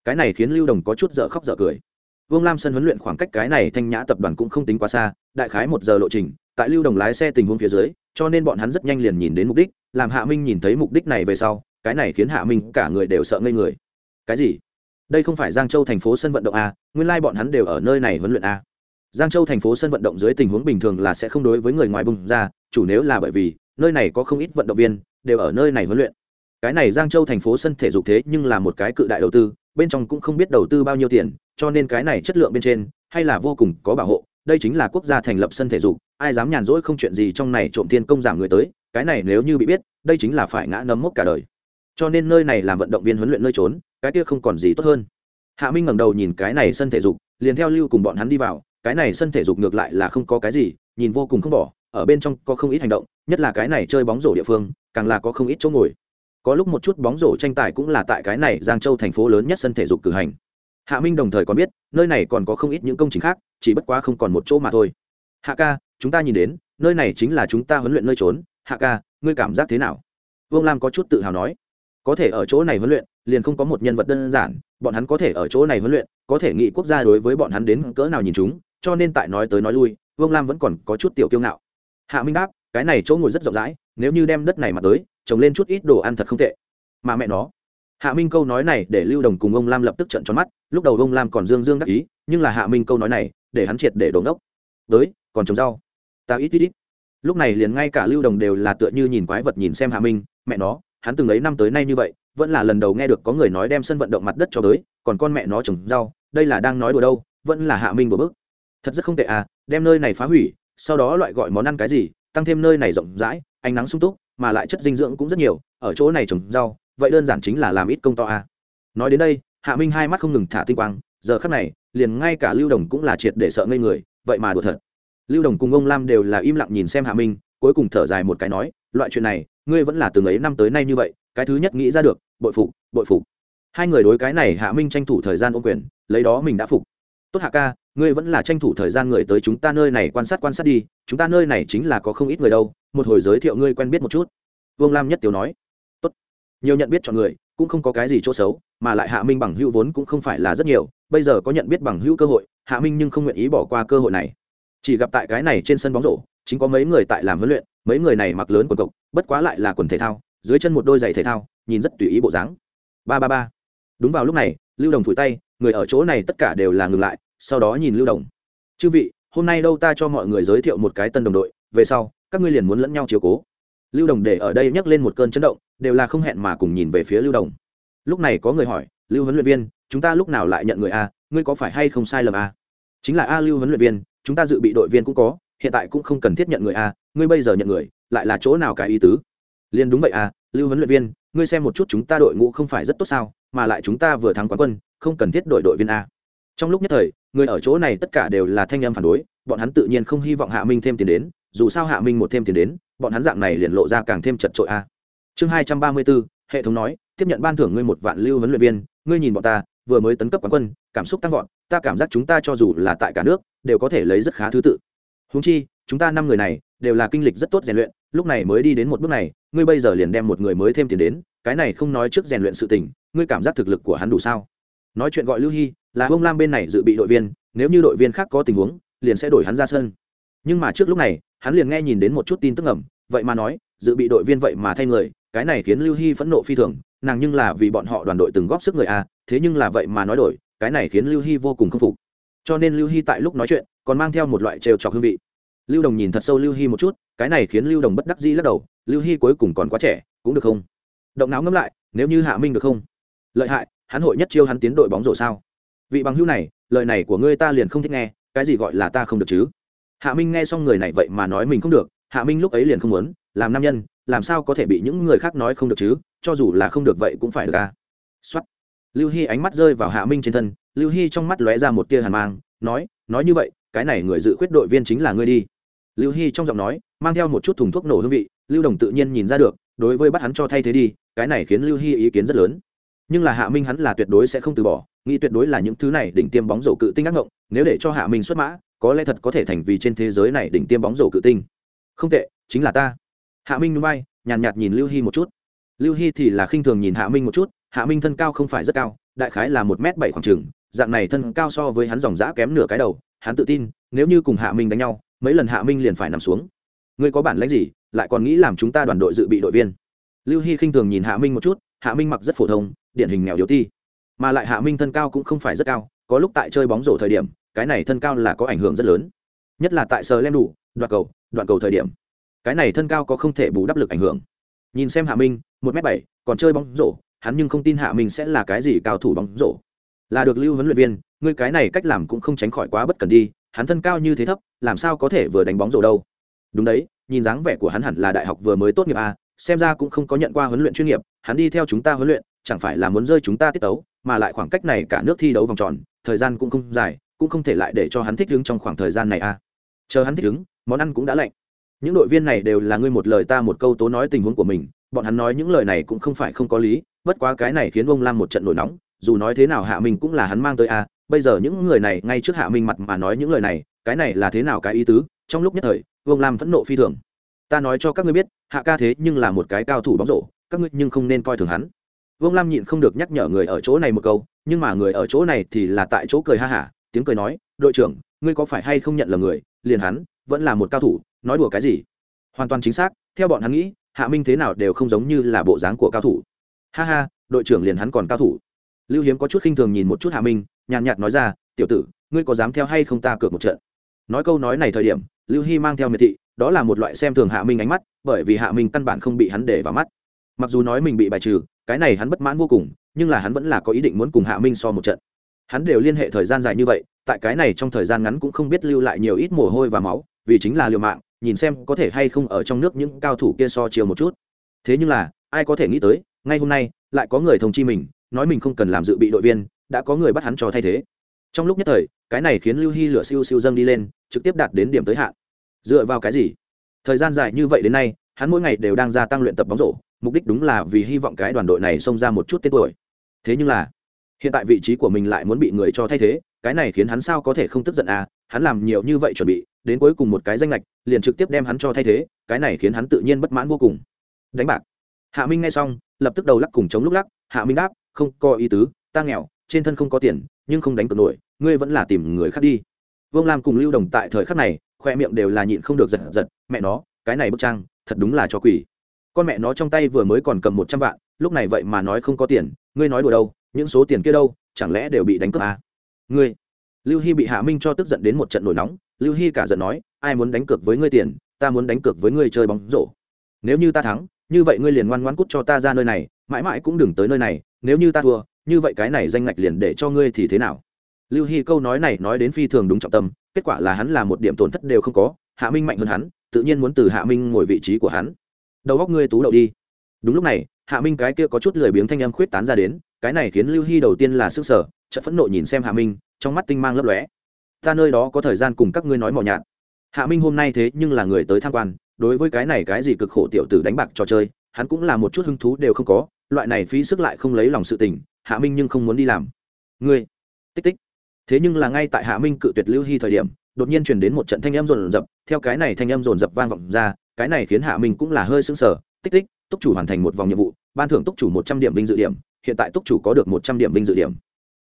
Cái này khiến lưu đồng có chút dở khóc dở cười. Vương lam sân huấn luyện khoảng cách cái này thanh nhã tập đoàn cũng không tính quá xa, đại khái một giờ lộ trình, tại lưu đồng lái xe tình huống phía dưới, cho nên bọn hắn rất nhanh liền nhìn đến mục đích, làm hạ minh nhìn thấy mục đích này về sau, cái này khiến hạ minh cả người đều sợ ngây người. Cái gì? Đây không phải giang châu thành phố sân vận động a, nguyên lai、like、bọn hắn đều ở nơi này huấn luyện a. Giang châu thành phố sân vận động dưới tình huống bình thường là sẽ không đối với người ngoài bùng ra, chủ nếu là bởi vì, nơi này có không ít vận động viên, đều ở nơi này huấn luyện cái này giang châu thành phố sân thể dục thế nhưng là một cái cự đại đầu tư, bên trong cũng không biết đầu tư bao nhiêu tiền, cho nên cái này chất lượng bên trên, hay là vô cùng có bảo hộ. Đây chính là quốc gia thành lập sân thể dục, ai dám nhàn rỗi không chuyện gì trong này trộm thiên công giảm người tới, cái này nếu như bị biết, đây chính là phải ngã nấm mốc cả đời. Cho nên nơi này làm vận động viên huấn luyện nơi trốn, cái kia không còn gì tốt hơn. Hạ minh ngẩng đầu nhìn cái này sân thể dục, liền theo lưu cùng bọn hắn đi vào, cái này sân thể dục ngược lại là không có cái gì, nhìn vô cùng không bỏ, ở bên trong có không ít hành động, nhất là cái này chơi bóng rổ địa phương, càng là có không ít chỗ ngồi có lúc một chút bóng rổ tranh tài cũng là tại cái này giang châu thành phố lớn nhất sân thể dục cử hành. Hạ minh đồng thời còn biết, nơi này còn có không ít những công trình khác, chỉ bất quá không còn một chỗ mà thôi. Hạ ca, chúng ta nhìn đến, nơi này chính là chúng ta huấn luyện nơi trốn. Hạ ca, ngươi cảm giác thế nào? Vương lam có chút tự hào nói. Có thể ở chỗ này huấn luyện, liền không có một nhân vật đơn giản, bọn hắn có thể ở chỗ này huấn luyện, có thể nghĩ quốc gia đối với bọn hắn đến cỡ nào nhìn chúng, cho nên tại nói tới nói lui, vương lam vẫn còn có chút tiểu kiêu ngạo. Hạ minh đáp, cái này chỗ ngồi rất rộng rãi nếu như đem đất này mặt tới, trồng lên chút ít đồ ăn thật không tệ. Mà mẹ nó. Hạ minh câu nói này để lưu đồng cùng ông lam lập tức trận tròn mắt, lúc đầu ông lam còn dương dương đắc ý, nhưng là hạ minh câu nói này để hắn triệt để đổ ngốc. Tới, còn trồng rau. Ta ít ít ít. Lúc này liền ngay cả lưu đồng đều là tựa như nhìn quái vật nhìn xem hạ minh, mẹ nó, hắn từng ấy năm tới nay như vậy, vẫn là lần đầu nghe được có người nói đem sân vận động mặt đất cho tới, còn con mẹ nó trồng rau, đây là đang nói đùa đâu, vẫn là hạ minh của bước. Thật rất không tệ à đem nơi này phá hủy, sau đó loại gọi món ăn cái gì, tăng thêm nơi này rộng rãi ánh nắng sung túc, mà lại chất dinh dưỡng cũng rất nhiều, ở chỗ này trồng rau, vậy đơn giản chính là làm ít công to à. nói đến đây, hạ minh hai mắt không ngừng thả tinh quang, giờ khắc này, liền ngay cả lưu đồng cũng là triệt để sợ ngây người, vậy mà đùa thật. Lưu đồng cùng ông lam đều là im lặng nhìn xem hạ minh, cuối cùng thở dài một cái nói, loại chuyện này, ngươi vẫn là từng ấy năm tới nay như vậy, cái thứ nhất nghĩ ra được, bội phục bội phục. Hai người đối cái này hạ minh tranh thủ thời gian ôm quyền, lấy đó mình đã phục. Tốt hạ ca ngươi vẫn là tranh thủ thời gian người tới chúng ta nơi này quan sát quan sát đi, chúng ta nơi này chính là có không ít người đâu, một hồi giới thiệu ngươi quen biết một chút. Vương lam nhất tiểu nói. Tốt. Nhiều nhận biết chọn người, cũng không có cái gì chỗ xấu, mà lại hạ minh bằng hữu vốn cũng không phải là rất nhiều, bây giờ có nhận biết bằng hữu cơ hội, hạ minh nhưng không nguyện ý bỏ qua cơ hội này. Chỉ gặp tại cái này trên sân bóng rổ, chính có mấy người tại làm huấn luyện, mấy người này mặc lớn quần cộc, bất quá lại là quần thể thao, dưới chân một đôi giày thể thao, nhìn rất tùy ý bộ dáng. Ba ba ba. Đúng vào lúc này, lưu đồng phủi tay, người ở chỗ này tất cả đều là ngừng lại sau đó nhìn lưu đồng. Chư vị, hôm nay đâu ta cho mọi người giới thiệu một cái tân đồng đội, về sau, các ngươi liền muốn lẫn nhau chiếu cố. Lưu đồng để ở đây nhắc lên một cơn chấn động, đều là không hẹn mà cùng nhìn về phía lưu đồng. Lúc này có người hỏi, lưu huấn luyện viên, chúng ta lúc nào lại nhận người a? Ngươi có phải hay không sai lầm a? Chính là a, lưu huấn luyện viên, chúng ta dự bị đội viên cũng có, hiện tại cũng không cần thiết nhận người a, ngươi bây giờ nhận người, lại là chỗ nào cái ý tứ? Liền đúng vậy a, lưu huấn luyện viên, ngươi xem một chút chúng ta đội ngũ không phải rất tốt sao, mà lại chúng ta vừa thắng quán quân, không cần thiết đội đội viên a trong lúc nhất thời, người ở chỗ này tất cả đều là thanh em phản đối, bọn hắn tự nhiên không hy vọng hạ minh thêm tiền đến, dù sao hạ minh một thêm tiền đến, bọn hắn dạng này liền lộ ra càng thêm chật trội a. Chương hai trăm ba mươi bốn, hệ thống nói, tiếp nhận ban thưởng ngươi một vạn lưu huấn luyện viên, ngươi nhìn bọn ta, vừa mới tấn cấp quán quân, cảm xúc tăng vọt, ta cảm giác chúng ta cho dù là tại cả nước, đều có thể lấy rất khá thứ tự. Húng chi, chúng ta năm người này, đều là kinh lịch rất tốt rèn luyện, lúc này mới đi đến một bước này, ngươi bây giờ liền đem một người mới thêm tiền đến, cái này không nói trước rèn luyện sự tình, ngươi cảm giác thực lực của hắn đủ sao? Nói chuyện gọi lưu hy là ông lam bên này dự bị đội viên nếu như đội viên khác có tình huống liền sẽ đổi hắn ra sân nhưng mà trước lúc này hắn liền nghe nhìn đến một chút tin tức ẩm vậy mà nói dự bị đội viên vậy mà thay người cái này khiến lưu hy phẫn nộ phi thường nàng nhưng là vì bọn họ đoàn đội từng góp sức người a thế nhưng là vậy mà nói đổi cái này khiến lưu hy vô cùng khâm phục cho nên lưu hy tại lúc nói chuyện còn mang theo một loại trêu trọc hương vị lưu đồng nhìn thật sâu lưu hy một chút cái này khiến lưu đồng bất đắc dĩ lắc đầu lưu hy cuối cùng còn quá trẻ cũng được không động não ngẫm lại nếu như hạ minh được không lợi hại hắn hội nhất chiêu hắn tiến đội bóng rổ sao? Vị bằng hữu này, lời này của ngươi ta liền không thích nghe, cái gì gọi là ta không được chứ? Hạ minh nghe xong người này vậy mà nói mình không được, hạ minh lúc ấy liền không muốn, làm nam nhân, làm sao có thể bị những người khác nói không được chứ? Cho dù là không được vậy cũng phải được à? Xuất lưu hy ánh mắt rơi vào hạ minh trên thân, lưu hy trong mắt lóe ra một tia hàn mang, nói nói như vậy, cái này người dự khuyết đội viên chính là ngươi đi. Lưu hy trong giọng nói, mang theo một chút thùng thuốc nổ hương vị, lưu đồng tự nhiên nhìn ra được, đối với bắt hắn cho thay thế đi, cái này khiến lưu hy ý kiến rất lớn nhưng là hạ minh hắn là tuyệt đối sẽ không từ bỏ nghĩ tuyệt đối là những thứ này đỉnh tiêm bóng rổ cự tinh ác ngộng nếu để cho hạ minh xuất mã có lẽ thật có thể thành vì trên thế giới này đỉnh tiêm bóng rổ cự tinh. Không tệ chính là ta. Hạ minh núi bay nhàn nhạt, nhạt nhìn lưu hy một chút. Lưu hy thì là khinh thường nhìn hạ minh một chút hạ minh thân cao không phải rất cao đại khái là một m bảy khoảng trừng dạng này thân cao so với hắn dòng giã kém nửa cái đầu hắn tự tin nếu như cùng hạ minh đánh nhau mấy lần hạ minh liền phải nằm xuống. Ngươi có bản lãnh gì lại còn nghĩ làm chúng ta đoàn đội dự bị đội viên? Lưu hy khinh thường nhìn hạ minh một chút hạ minh mặc rất phổ thông điển hình nghèo yếu ti. Mà lại hạ minh thân cao cũng không phải rất cao có lúc tại chơi bóng rổ thời điểm cái này thân cao là có ảnh hưởng rất lớn. Nhất là tại sờ lem đủ đoạn cầu đoạn cầu thời điểm. Cái này thân cao có không thể bù đắp lực ảnh hưởng. Nhìn xem hạ minh một m bảy còn chơi bóng rổ hắn nhưng không tin hạ minh sẽ là cái gì cao thủ bóng rổ. Là được lưu huấn luyện viên ngươi cái này cách làm cũng không tránh khỏi quá bất cần đi hắn thân cao như thế thấp làm sao có thể vừa đánh bóng rổ đâu? Đúng đấy nhìn dáng vẻ của hắn hẳn là đại học vừa mới tốt nghiệp à, xem ra cũng không có nhận qua huấn luyện chuyên nghiệp hắn đi theo chúng ta huấn luyện chẳng phải là muốn rơi chúng ta tiết tấu mà lại khoảng cách này cả nước thi đấu vòng tròn thời gian cũng không dài cũng không thể lại để cho hắn thích ứng trong khoảng thời gian này à. Chờ hắn thích ứng món ăn cũng đã lạnh. Những đội viên này đều là ngươi một lời ta một câu tố nói tình huống của mình bọn hắn nói những lời này cũng không phải không có lý bất quá cái này khiến ông lam một trận nổi nóng dù nói thế nào hạ minh cũng là hắn mang tới a à, bây giờ những người này ngay trước hạ minh mặt mà nói những lời này cái này là thế nào cái ý tứ trong lúc nhất thời vương lam phẫn nộ phi thường ta nói cho các ngươi biết, hạ ca thế nhưng là một cái cao thủ bóng rổ, các ngươi nhưng không nên coi thường hắn. Vương lam nhịn không được nhắc nhở người ở chỗ này một câu, nhưng mà người ở chỗ này thì là tại chỗ cười ha hả, tiếng cười nói, đội trưởng, ngươi có phải hay không nhận là người, liền hắn, vẫn là một cao thủ, nói đùa cái gì? Hoàn toàn chính xác, theo bọn hắn nghĩ, hạ minh thế nào đều không giống như là bộ dáng của cao thủ. Ha ha, đội trưởng liền hắn còn cao thủ. Lưu hiếm có chút khinh thường nhìn một chút hạ minh, nhàn nhạt nói ra, tiểu tử, ngươi có dám theo hay không ta cược một trận? Nói câu nói này thời điểm, lưu hy mang theo miệt thị đó là một loại xem thường hạ minh ánh mắt, bởi vì hạ minh căn bản không bị hắn để vào mắt. Mặc dù nói mình bị bài trừ, cái này hắn bất mãn vô cùng, nhưng là hắn vẫn là có ý định muốn cùng hạ minh so một trận. Hắn đều liên hệ thời gian dài như vậy, tại cái này trong thời gian ngắn cũng không biết lưu lại nhiều ít mồ hôi và máu, vì chính là liều mạng, nhìn xem có thể hay không ở trong nước những cao thủ kia so chiều một chút. Thế nhưng là, ai có thể nghĩ tới, ngay hôm nay, lại có người thông chi mình, nói mình không cần làm dự bị đội viên, đã có người bắt hắn cho thay thế. Trong lúc nhất thời, cái này khiến lưu hy lửa siêu siêu dâng đi lên, trực tiếp đạt đến điểm tới hạn dựa vào cái gì? Thời gian dài như vậy đến nay, hắn mỗi ngày đều đang gia tăng luyện tập bóng rổ, mục đích đúng là vì hy vọng cái đoàn đội này xông ra một chút tên tuổi. Thế nhưng là, hiện tại vị trí của mình lại muốn bị người cho thay thế, cái này khiến hắn sao có thể không tức giận à? Hắn làm nhiều như vậy chuẩn bị, đến cuối cùng một cái danh lệch, liền trực tiếp đem hắn cho thay thế, cái này khiến hắn tự nhiên bất mãn vô cùng. Đánh bạc. Hạ minh nghe xong, lập tức đầu lắc cùng chống lúc lắc, hạ minh đáp, không có ý tứ, ta nghèo, trên thân không có tiền, nhưng không đánh cược nổi, ngươi vẫn là tìm người khác đi. Vương lam cùng lưu đồng tại thời khắc này khoe miệng đều là nhịn không được giật giật, mẹ nó, cái này bức trang, thật đúng là cho quỷ. Con mẹ nó trong tay vừa mới còn cầm một trăm vạn, lúc này vậy mà nói không có tiền, ngươi nói đùa đâu, những số tiền kia đâu, chẳng lẽ đều bị đánh cướp à? ngươi. Lưu hy bị hạ minh cho tức giận đến một trận nổi nóng, lưu hy cả giận nói, ai muốn đánh cược với ngươi tiền, ta muốn đánh cược với ngươi chơi bóng rổ. Nếu như ta thắng, như vậy ngươi liền ngoan ngoan cút cho ta ra nơi này, mãi mãi cũng đừng tới nơi này, nếu như ta thua, như vậy cái này danh ngạch liền để cho ngươi thì thế nào? Lưu hy câu nói này nói đến phi thường đúng trọng tâm, kết quả là hắn là một điểm tổn thất đều không có, hạ minh mạnh hơn hắn, tự nhiên muốn từ hạ minh ngồi vị trí của hắn. Đầu góc ngươi tú đậu đi. Đúng lúc này, hạ minh cái kia có chút lười biếng thanh âm khuyết tán ra đến, cái này khiến lưu hy đầu tiên là sức sở chợt phẫn nộ nhìn xem hạ minh, trong mắt tinh mang lấp lóe. Ta nơi đó có thời gian cùng các ngươi nói mò nhạt. Hạ minh hôm nay thế nhưng là người tới tham quan, đối với cái này cái gì cực khổ tiểu tử đánh bạc trò chơi, hắn cũng là một chút hứng thú đều không có, loại này phí sức lại không lấy lòng sự tình, hạ minh nhưng không muốn đi làm. Ngươi, tích tích thế nhưng là ngay tại hạ minh cự tuyệt lưu hy thời điểm, đột nhiên truyền đến một trận thanh âm rồn rập, theo cái này thanh âm rồn rập vang vọng ra, cái này khiến hạ minh cũng là hơi sững sờ, tích tích, túc chủ hoàn thành một vòng nhiệm vụ, ban thưởng túc chủ một trăm điểm vinh dự điểm, hiện tại túc chủ có được một trăm điểm vinh dự điểm.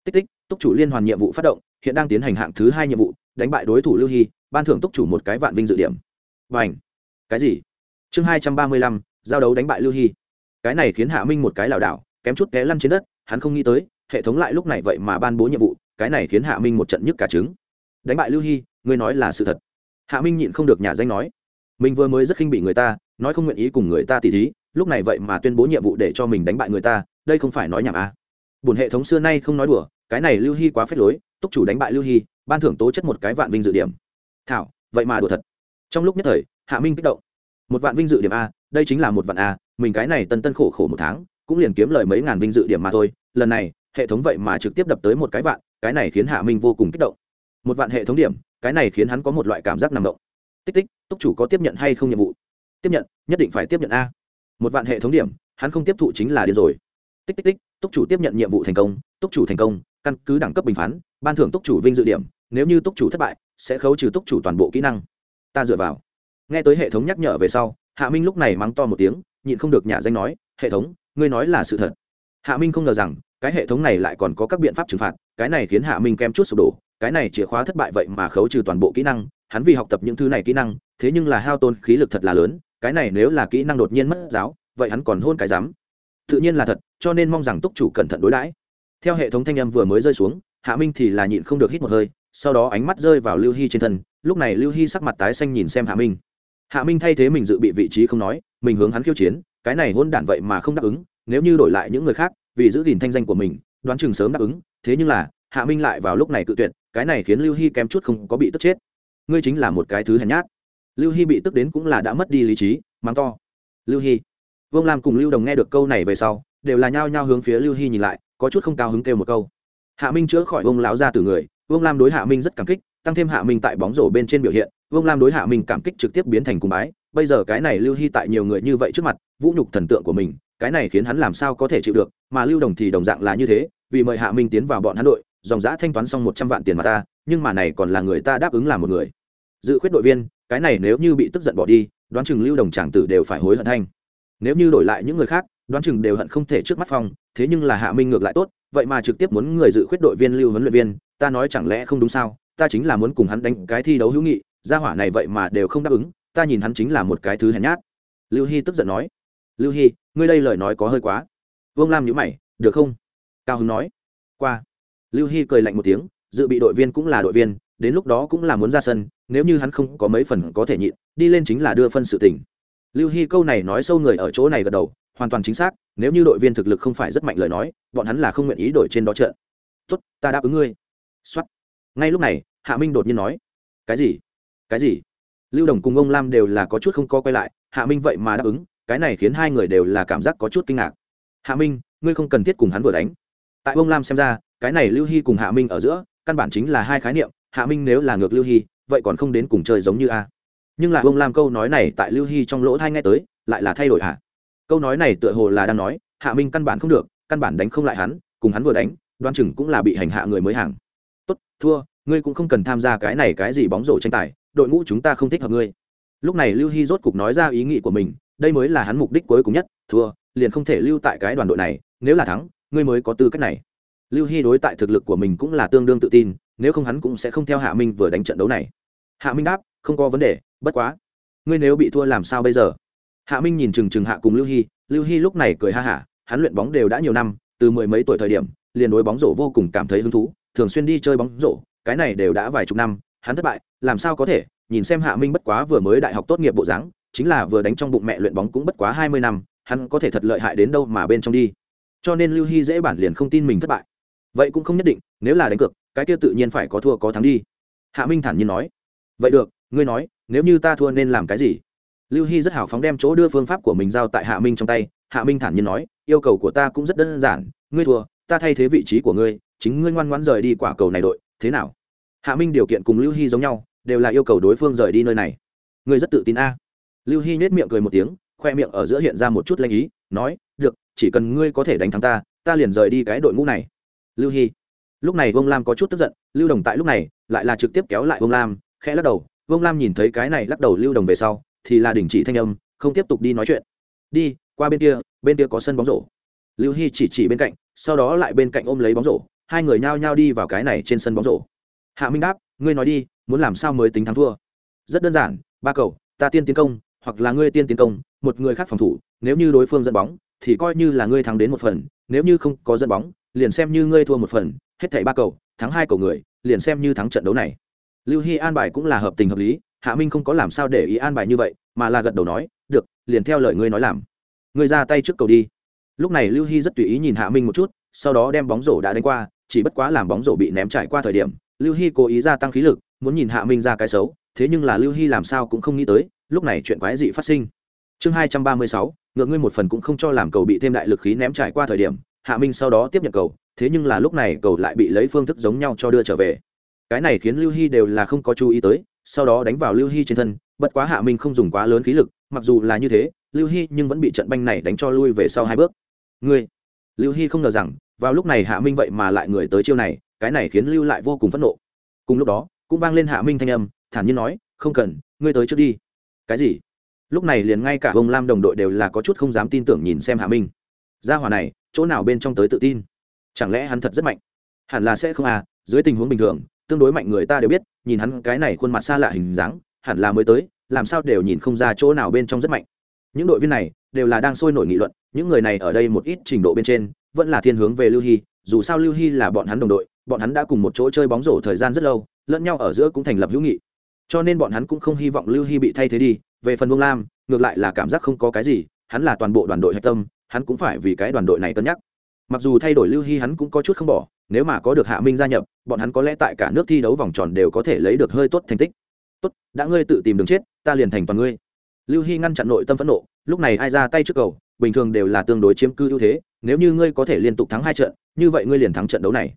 Tích tích, túc chủ liên hoàn nhiệm vụ phát động, hiện đang tiến hành hạng thứ hai nhiệm vụ, đánh bại đối thủ lưu hy, ban thưởng túc chủ một cái vạn vinh dự điểm. Và ảnh cái gì? Chương hai trăm ba mươi lăm, giao đấu đánh bại lưu hy. Cái này khiến hạ minh một cái lảo đảo, kém chút té lăn trên đất, hắn không nghĩ tới, hệ thống lại lúc này vậy mà ban bố nhiệm vụ cái này khiến hạ minh một trận nhức cả trứng. Đánh bại lưu hy, ngươi nói là sự thật. Hạ minh nhịn không được nhà danh nói, mình vừa mới rất khinh bị người ta, nói không nguyện ý cùng người ta tỉ thí, lúc này vậy mà tuyên bố nhiệm vụ để cho mình đánh bại người ta, đây không phải nói nhảm à. bùn hệ thống xưa nay không nói đùa, cái này lưu hy quá phết lối, túc chủ đánh bại lưu hy, ban thưởng tố chất một cái vạn vinh dự điểm. Thảo, vậy mà đùa thật. Trong lúc nhất thời, hạ minh kích động. Một vạn vinh dự điểm a, đây chính là một vạn a, mình cái này tân tân khổ khổ một tháng, cũng liền kiếm lời mấy ngàn vinh dự điểm mà thôi, lần này, hệ thống vậy mà trực tiếp đập tới một cái vạn cái này khiến hạ minh vô cùng kích động. Một vạn hệ thống điểm, cái này khiến hắn có một loại cảm giác nằm động. Tích tích, túc chủ có tiếp nhận hay không nhiệm vụ? Tiếp nhận, nhất định phải tiếp nhận a. Một vạn hệ thống điểm, hắn không tiếp thụ chính là điên rồi. Tích tích tích, túc chủ tiếp nhận nhiệm vụ thành công, túc chủ thành công, căn cứ đẳng cấp bình phán, ban thưởng túc chủ vinh dự điểm, nếu như túc chủ thất bại, sẽ khấu trừ túc chủ toàn bộ kỹ năng. Ta dựa vào. Nghe tới hệ thống nhắc nhở về sau, hạ minh lúc này mắng to một tiếng, nhịn không được nhà danh nói, hệ thống, ngươi nói là sự thật. Hạ minh không ngờ rằng, cái hệ thống này lại còn có các biện pháp trừng phạt cái này khiến hạ minh kem chút sụp đổ, cái này chìa khóa thất bại vậy mà khấu trừ toàn bộ kỹ năng, hắn vì học tập những thứ này kỹ năng, thế nhưng là hao tôn khí lực thật là lớn, cái này nếu là kỹ năng đột nhiên mất giáo, vậy hắn còn hôn cái dám tự nhiên là thật, cho nên mong rằng túc chủ cẩn thận đối đãi. Theo hệ thống thanh âm vừa mới rơi xuống, hạ minh thì là nhịn không được hít một hơi, sau đó ánh mắt rơi vào lưu hy trên thân, lúc này lưu hy sắc mặt tái xanh nhìn xem hạ minh. Hạ minh thay thế mình dự bị vị trí không nói, mình hướng hắn khiêu chiến, cái này hôn đản vậy mà không đáp ứng, nếu như đổi lại những người khác, vì giữ gìn thanh danh của mình đoán chừng sớm đáp ứng, thế nhưng là, hạ minh lại vào lúc này cự tuyệt, cái này khiến lưu hy kém chút không có bị tức chết. Ngươi chính là một cái thứ hèn nhát. Lưu hy bị tức đến cũng là đã mất đi lý trí, mắng to. Lưu hy. Vương lam cùng lưu đồng nghe được câu này về sau, đều là nhao nhao hướng phía lưu hy nhìn lại, có chút không cao hứng kêu một câu. Hạ minh chữa khỏi vương lão ra từ người, vương lam đối hạ minh rất cảm kích, tăng thêm hạ minh tại bóng rổ bên trên biểu hiện, vương lam đối hạ minh cảm kích trực tiếp biến thành cung bái. Bây giờ cái này lưu hy tại nhiều người như vậy trước mặt, vũ nhục thần tượng của mình cái này khiến hắn làm sao có thể chịu được, mà lưu đồng thì đồng dạng là như thế, vì mời hạ minh tiến vào bọn hắn đội, dòng giã thanh toán xong một trăm vạn tiền mà ta, nhưng mà này còn là người ta đáp ứng làm một người. Dự khuyết đội viên, cái này nếu như bị tức giận bỏ đi, đoán chừng lưu đồng tràng tử đều phải hối hận thanh. Nếu như đổi lại những người khác, đoán chừng đều hận không thể trước mắt phong, thế nhưng là hạ minh ngược lại tốt, vậy mà trực tiếp muốn người dự khuyết đội viên lưu huấn luyện viên, ta nói chẳng lẽ không đúng sao, ta chính là muốn cùng hắn đánh cái thi đấu hữu nghị, gia hỏa này vậy mà đều không đáp ứng, ta nhìn hắn chính là một cái thứ hèn nhát. Lưu hy tức giận nói lưu hy, ngươi đây lời nói có hơi quá. Vương lam nhữ mày, được không? Cao hứng nói. Qua. Lưu hy cười lạnh một tiếng, dự bị đội viên cũng là đội viên, đến lúc đó cũng là muốn ra sân, nếu như hắn không có mấy phần có thể nhịn, đi lên chính là đưa phân sự tình. Lưu hy câu này nói sâu người ở chỗ này gật đầu, hoàn toàn chính xác, nếu như đội viên thực lực không phải rất mạnh lời nói, bọn hắn là không nguyện ý đổi trên đó trận tốt, ta đáp ứng ngươi. Xuất ngay lúc này, hạ minh đột nhiên nói. Cái gì? Cái gì? Lưu đồng cùng ông lam đều là có chút không co quay lại, hạ minh vậy mà đáp ứng cái này khiến hai người đều là cảm giác có chút kinh ngạc. Hạ minh, ngươi không cần thiết cùng hắn vừa đánh. Tại ông lam xem ra, cái này lưu hy cùng hạ minh ở giữa, căn bản chính là hai khái niệm, hạ minh nếu là ngược lưu hy, vậy còn không đến cùng chơi giống như a. Nhưng là ông lam câu nói này tại lưu hy trong lỗ thai nghe tới, lại là thay đổi hạ câu nói này tựa hồ là đang nói, hạ minh căn bản không được, căn bản đánh không lại hắn, cùng hắn vừa đánh, đoan chừng cũng là bị hành hạ người mới hàng. Tốt, thua, ngươi cũng không cần tham gia cái này cái gì bóng rổ tranh tài, đội ngũ chúng ta không thích hợp ngươi. Lúc này lưu hy rốt cục nói ra ý nghĩ của mình đây mới là hắn mục đích cuối cùng nhất, thua, liền không thể lưu tại cái đoàn đội này, nếu là thắng, ngươi mới có tư cách này. Lưu hy đối tại thực lực của mình cũng là tương đương tự tin, nếu không hắn cũng sẽ không theo hạ minh vừa đánh trận đấu này. Hạ minh đáp, không có vấn đề, bất quá. Ngươi nếu bị thua làm sao bây giờ? Hạ minh nhìn chừng chừng hạ cùng lưu hy lưu hy lúc này cười ha hả, hắn luyện bóng đều đã nhiều năm, từ mười mấy tuổi thời điểm, liền đối bóng rổ vô cùng cảm thấy hứng thú, thường xuyên đi chơi bóng rổ, cái này đều đã vài chục năm, hắn thất bại, làm sao có thể, nhìn xem hạ minh bất quá vừa mới đại học tốt nghiệp bộ dáng chính là vừa đánh trong bụng mẹ luyện bóng cũng bất quá hai mươi năm, hắn có thể thật lợi hại đến đâu mà bên trong đi. Cho nên lưu hy dễ bản liền không tin mình thất bại. Vậy cũng không nhất định, nếu là đánh cược, cái kia tự nhiên phải có thua có thắng đi. Hạ minh thản nhiên nói. Vậy được, ngươi nói, nếu như ta thua nên làm cái gì? Lưu hy rất hào phóng đem chỗ đưa phương pháp của mình giao tại hạ minh trong tay. Hạ minh thản nhiên nói, yêu cầu của ta cũng rất đơn giản, ngươi thua, ta thay thế vị trí của ngươi, chính ngươi ngoan ngoãn rời đi quả cầu này đội, thế nào? Hạ minh điều kiện cùng lưu hy giống nhau, đều là yêu cầu đối phương rời đi nơi này. Ngươi rất tự tin a lưu hy nhếch miệng cười một tiếng, khoe miệng ở giữa hiện ra một chút lanh ý, nói, được, chỉ cần ngươi có thể đánh thắng ta ta liền rời đi cái đội ngũ này. Lưu hy. Lúc này vông lam có chút tức giận, lưu đồng tại lúc này lại là trực tiếp kéo lại vông lam, khẽ lắc đầu. Vông lam nhìn thấy cái này lắc đầu lưu đồng về sau, thì là đình chỉ thanh âm, không tiếp tục đi nói chuyện. Đi, qua bên kia bên kia có sân bóng rổ. Lưu hy chỉ chỉ bên cạnh, sau đó lại bên cạnh ôm lấy bóng rổ, hai người nhao nhao đi vào cái này trên sân bóng rổ. Hạ minh đáp, ngươi nói đi, muốn làm sao mới tính thắng thua? Rất đơn giản, ba cầu, ta tiên tiến công hoặc là ngươi tiên tiến công, một người khác phòng thủ, nếu như đối phương dẫn bóng, thì coi như là ngươi thắng đến một phần, nếu như không có dẫn bóng, liền xem như ngươi thua một phần, hết thảy ba cầu, thắng hai cầu người, liền xem như thắng trận đấu này. Lưu hy an bài cũng là hợp tình hợp lý, hạ minh không có làm sao để ý an bài như vậy, mà là gật đầu nói, được, liền theo lời ngươi nói làm. Ngươi ra tay trước cầu đi. Lúc này lưu hy rất tùy ý nhìn hạ minh một chút, sau đó đem bóng rổ đã đánh qua, chỉ bất quá làm bóng rổ bị ném trải qua thời điểm, lưu hy cố ý gia tăng khí lực, muốn nhìn hạ minh ra cái xấu, thế nhưng là lưu hy làm sao cũng không nghĩ tới lúc này chuyện quái dị phát sinh. Chương hai trăm ba mươi sáu, ngược ngươi một phần cũng không cho làm cầu bị thêm đại lực khí ném trải qua thời điểm, hạ minh sau đó tiếp nhận cầu, thế nhưng là lúc này cầu lại bị lấy phương thức giống nhau cho đưa trở về. Cái này khiến lưu hy đều là không có chú ý tới, sau đó đánh vào lưu hy trên thân, bất quá hạ minh không dùng quá lớn khí lực, mặc dù là như thế, lưu hy nhưng vẫn bị trận banh này đánh cho lui về sau hai bước. Ngươi, lưu hy không ngờ rằng, vào lúc này hạ minh vậy mà lại người tới chiêu này, cái này khiến lưu lại vô cùng phẫn nộ. Cùng lúc đó, cũng vang lên hạ minh thanh âm, thản nhiên nói, không cần, ngươi tới trước đi cái gì? Lúc này liền ngay cả ông lam đồng đội đều là có chút không dám tin tưởng nhìn xem hạ minh. Gia hòa này, chỗ nào bên trong tới tự tin? Chẳng lẽ hắn thật rất mạnh? Hẳn là sẽ không à dưới tình huống bình thường, tương đối mạnh người ta đều biết, nhìn hắn cái này khuôn mặt xa lạ hình dáng, hẳn là mới tới, làm sao đều nhìn không ra chỗ nào bên trong rất mạnh. Những đội viên này, đều là đang sôi nổi nghị luận, những người này ở đây một ít trình độ bên trên, vẫn là thiên hướng về lưu hy, dù sao lưu hy là bọn hắn đồng đội, bọn hắn đã cùng một chỗ chơi bóng rổ thời gian rất lâu, lẫn nhau ở giữa cũng thành lập hữu nghị cho nên bọn hắn cũng không hy vọng lưu hy bị thay thế đi, về phần vương lam, ngược lại là cảm giác không có cái gì, hắn là toàn bộ đoàn đội hạch tâm, hắn cũng phải vì cái đoàn đội này cân nhắc. Mặc dù thay đổi lưu hy hắn cũng có chút không bỏ, nếu mà có được hạ minh gia nhập, bọn hắn có lẽ tại cả nước thi đấu vòng tròn đều có thể lấy được hơi tốt thành tích. Tốt, đã ngươi tự tìm đường chết, ta liền thành toàn ngươi. Lưu hy ngăn chặn nội tâm phẫn nộ, lúc này ai ra tay trước cầu, bình thường đều là tương đối chiếm cư ưu thế, nếu như ngươi có thể liên tục thắng hai trận, như vậy ngươi liền thắng trận đấu này.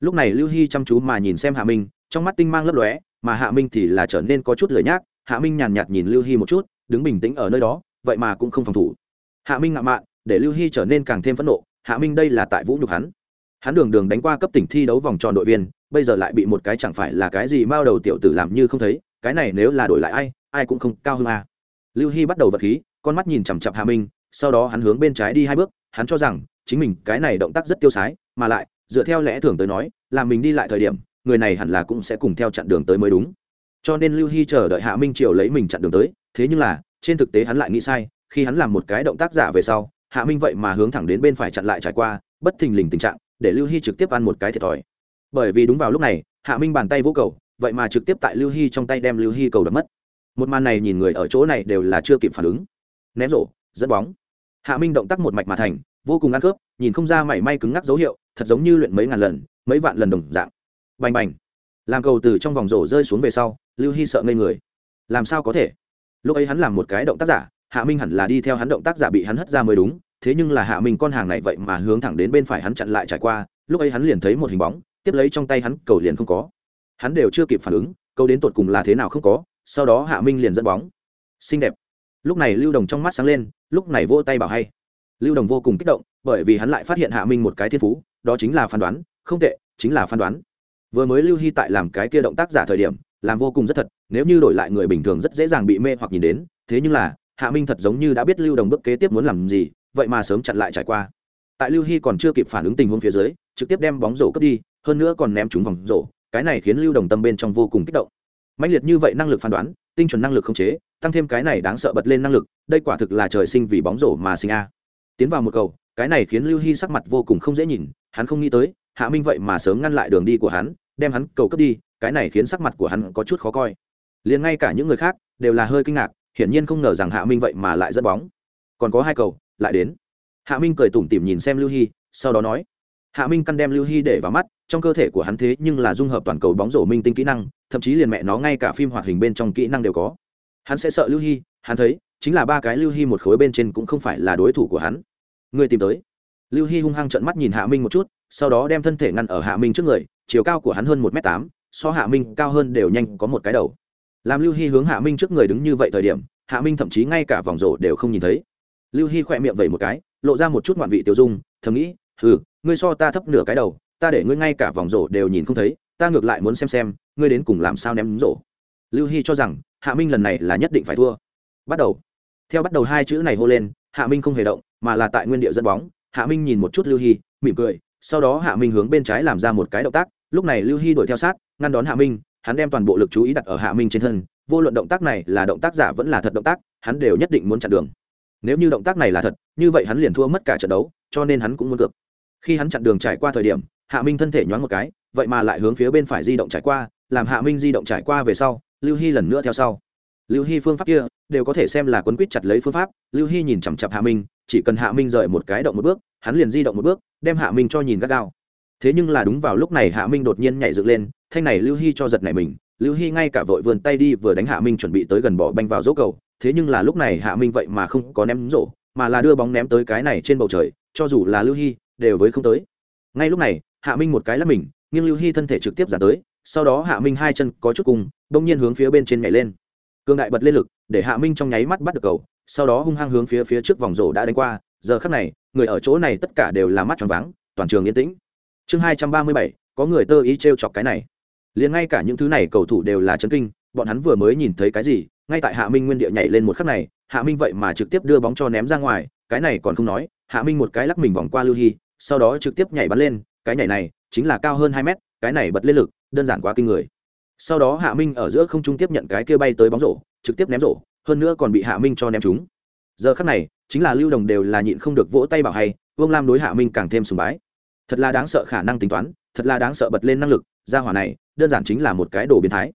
Lúc này lưu hy chăm chú mà nhìn xem hạ minh, trong mắt tinh mang lấp lóe mà hạ minh thì là trở nên có chút lười nhác, hạ minh nhàn nhạt nhìn lưu hy một chút, đứng bình tĩnh ở nơi đó, vậy mà cũng không phòng thủ. Hạ minh ngạo mạn, để lưu hy trở nên càng thêm phẫn nộ, hạ minh đây là tại vũ nhục hắn. Hắn đường đường đánh qua cấp tỉnh thi đấu vòng tròn đội viên, bây giờ lại bị một cái chẳng phải là cái gì mao đầu tiểu tử làm như không thấy, cái này nếu là đổi lại ai ai cũng không cao hơn a. Lưu hy bắt đầu vật khí, con mắt nhìn chằm chặp hạ minh, sau đó hắn hướng bên trái đi hai bước, hắn cho rằng chính mình cái này động tác rất tiêu sái, mà lại, dựa theo lẽ thường tới nói, là mình đi lại thời điểm người này hẳn là cũng sẽ cùng theo chặn đường tới mới đúng. Cho nên lưu hy chờ đợi hạ minh triều lấy mình chặn đường tới, thế nhưng là, trên thực tế hắn lại nghĩ sai, khi hắn làm một cái động tác giả về sau, hạ minh vậy mà hướng thẳng đến bên phải chặn lại trải qua, bất thình lình tình trạng, để lưu hy trực tiếp ăn một cái thiệt thòi. Bởi vì đúng vào lúc này, hạ minh bàn tay vỗ cầu, vậy mà trực tiếp tại lưu hy trong tay đem lưu hy cầu đập mất. Một màn này nhìn người ở chỗ này đều là chưa kịp phản ứng. Ném rổ, dẫn bóng. Hạ minh động tác một mạch mà thành, vô cùng ăn khớp, nhìn không ra mảy may cứng ngắc dấu hiệu, thật giống như luyện mấy ngàn lần, mấy vạn lần đồng dạng bành bành. Làm cầu từ trong vòng rổ rơi xuống về sau, lưu hy sợ ngây người. Làm sao có thể? Lúc ấy hắn làm một cái động tác giả, hạ minh hẳn là đi theo hắn động tác giả bị hắn hất ra mới đúng, thế nhưng là hạ minh con hàng này vậy mà hướng thẳng đến bên phải hắn chặn lại trải qua, lúc ấy hắn liền thấy một hình bóng, tiếp lấy trong tay hắn cầu liền không có. Hắn đều chưa kịp phản ứng câu đến tột cùng là thế nào không có, sau đó hạ minh liền dẫn bóng. Xinh đẹp. Lúc này lưu đồng trong mắt sáng lên, lúc này vỗ tay bảo hay. Lưu đồng vô cùng kích động, bởi vì hắn lại phát hiện hạ minh một cái thiên phú, đó chính là phán đoán, không tệ, chính là phán đoán vừa mới lưu hy tại làm cái kia động tác giả thời điểm, làm vô cùng rất thật, nếu như đổi lại người bình thường rất dễ dàng bị mê hoặc nhìn đến, thế nhưng là, hạ minh thật giống như đã biết lưu đồng bước kế tiếp muốn làm gì, vậy mà sớm chặn lại trải qua. Tại lưu hy còn chưa kịp phản ứng tình huống phía dưới, trực tiếp đem bóng rổ cướp đi, hơn nữa còn ném trúng vòng rổ, cái này khiến lưu đồng tâm bên trong vô cùng kích động. Mạnh liệt như vậy năng lực phán đoán, tinh chuẩn năng lực không chế, tăng thêm cái này đáng sợ bật lên năng lực, đây quả thực là trời sinh vì bóng rổ mà sinh a. Tiến vào một cầu, cái này khiến lưu hy sắc mặt vô cùng không dễ nhìn, hắn không nghĩ tới, hạ minh vậy mà sớm ngăn lại đường đi của hắn đem hắn cầu cấp đi, cái này khiến sắc mặt của hắn có chút khó coi. Liền ngay cả những người khác đều là hơi kinh ngạc, hiển nhiên không ngờ rằng hạ minh vậy mà lại dẫn bóng. Còn có hai cầu, lại đến. Hạ minh cười tủm tỉm nhìn xem lưu hy, sau đó nói, hạ minh căn đem lưu hy để vào mắt, trong cơ thể của hắn thế nhưng là dung hợp toàn cầu bóng rổ minh tinh kỹ năng, thậm chí liền mẹ nó ngay cả phim hoạt hình bên trong kỹ năng đều có. Hắn sẽ sợ lưu hy, hắn thấy, chính là ba cái lưu hy một khối bên trên cũng không phải là đối thủ của hắn. Người tìm tới. Lưu hy hung hăng trận mắt nhìn hạ minh một chút sau đó đem thân thể ngăn ở hạ minh trước người, chiều cao của hắn hơn một m tám, so hạ minh cao hơn đều nhanh có một cái đầu. Làm lưu hy hướng hạ minh trước người đứng như vậy thời điểm, hạ minh thậm chí ngay cả vòng rổ đều không nhìn thấy. Lưu hy khỏe miệng vẩy một cái, lộ ra một chút ngoạn vị tiêu dung, thầm nghĩ ừ ngươi so ta thấp nửa cái đầu, ta để ngươi ngay cả vòng rổ đều nhìn không thấy, ta ngược lại muốn xem xem, ngươi đến cùng làm sao ném rổ. Lưu hy cho rằng, hạ minh lần này là nhất định phải thua. Bắt đầu. Theo bắt đầu hai chữ này hô lên, hạ minh không hề động, mà là tại nguyên địa dẫn bóng. Hạ minh nhìn một chút lưu hy, mỉm cười sau đó hạ minh hướng bên trái làm ra một cái động tác, lúc này lưu hy đuổi theo sát, ngăn đón hạ minh, hắn đem toàn bộ lực chú ý đặt ở hạ minh trên thân, vô luận động tác này là động tác giả vẫn là thật động tác, hắn đều nhất định muốn chặn đường. Nếu như động tác này là thật, như vậy hắn liền thua mất cả trận đấu, cho nên hắn cũng muốn cược. Khi hắn chặn đường trải qua thời điểm, hạ minh thân thể nhoáng một cái, vậy mà lại hướng phía bên phải di động trải qua, làm hạ minh di động trải qua về sau, lưu hy lần nữa theo sau. Lưu hy phương pháp kia, đều có thể xem là quấn quýt chặt lấy phương pháp, lưu hy nhìn chằm chặp hạ minh, chỉ cần hạ minh rời một cái động một bước, hắn liền di động một bước đem hạ minh cho nhìn gắt gao. Thế nhưng là đúng vào lúc này hạ minh đột nhiên nhảy dựng lên, thanh này lưu hy cho giật này mình, lưu hy ngay cả vội vươn tay đi vừa đánh hạ minh chuẩn bị tới gần bỏ banh vào dỗ cầu, thế nhưng là lúc này hạ minh vậy mà không có ném rổ, mà là đưa bóng ném tới cái này trên bầu trời, cho dù là lưu hy, đều với không tới. Ngay lúc này, hạ minh một cái lắp mình nhưng lưu hy thân thể trực tiếp giả tới, sau đó hạ minh hai chân có chút cùng đông nhiên hướng phía bên trên nhảy lên. Cương đại bật lên lực, để hạ minh trong nháy mắt bắt được cầu, sau đó hung hăng hướng phía phía trước vòng rổ đã đánh qua, giờ khắc này người ở chỗ này tất cả đều là mắt tròn váng, toàn trường yên tĩnh. Chương hai trăm ba mươi bảy, có người tơ ý t r e o chọc cái này. Liền ngay cả những thứ này cầu thủ đều là chấn kinh, bọn hắn vừa mới nhìn thấy cái gì, ngay tại hạ minh nguyên địa nhảy lên một khắc này, hạ minh vậy mà trực tiếp đưa bóng cho ném ra ngoài, cái này còn không nói, hạ minh một cái lắc mình vòng qua lưu hy, sau đó trực tiếp nhảy bắn lên, cái nhảy này chính là cao hơn hai mét, cái này bật lên lực, đơn giản quá kinh người. Sau đó hạ minh ở giữa không trung tiếp nhận cái kia bay tới bóng rổ, trực tiếp ném rổ, hơn nữa còn bị hạ minh cho ném chúng giờ khắc này chính là lưu đồng đều là nhịn không được vỗ tay bảo hay, vương lam đối hạ minh càng thêm sùng bái. Thật là đáng sợ khả năng tính toán, thật là đáng sợ bật lên năng lực ra hỏa này, đơn giản chính là một cái đồ biến thái.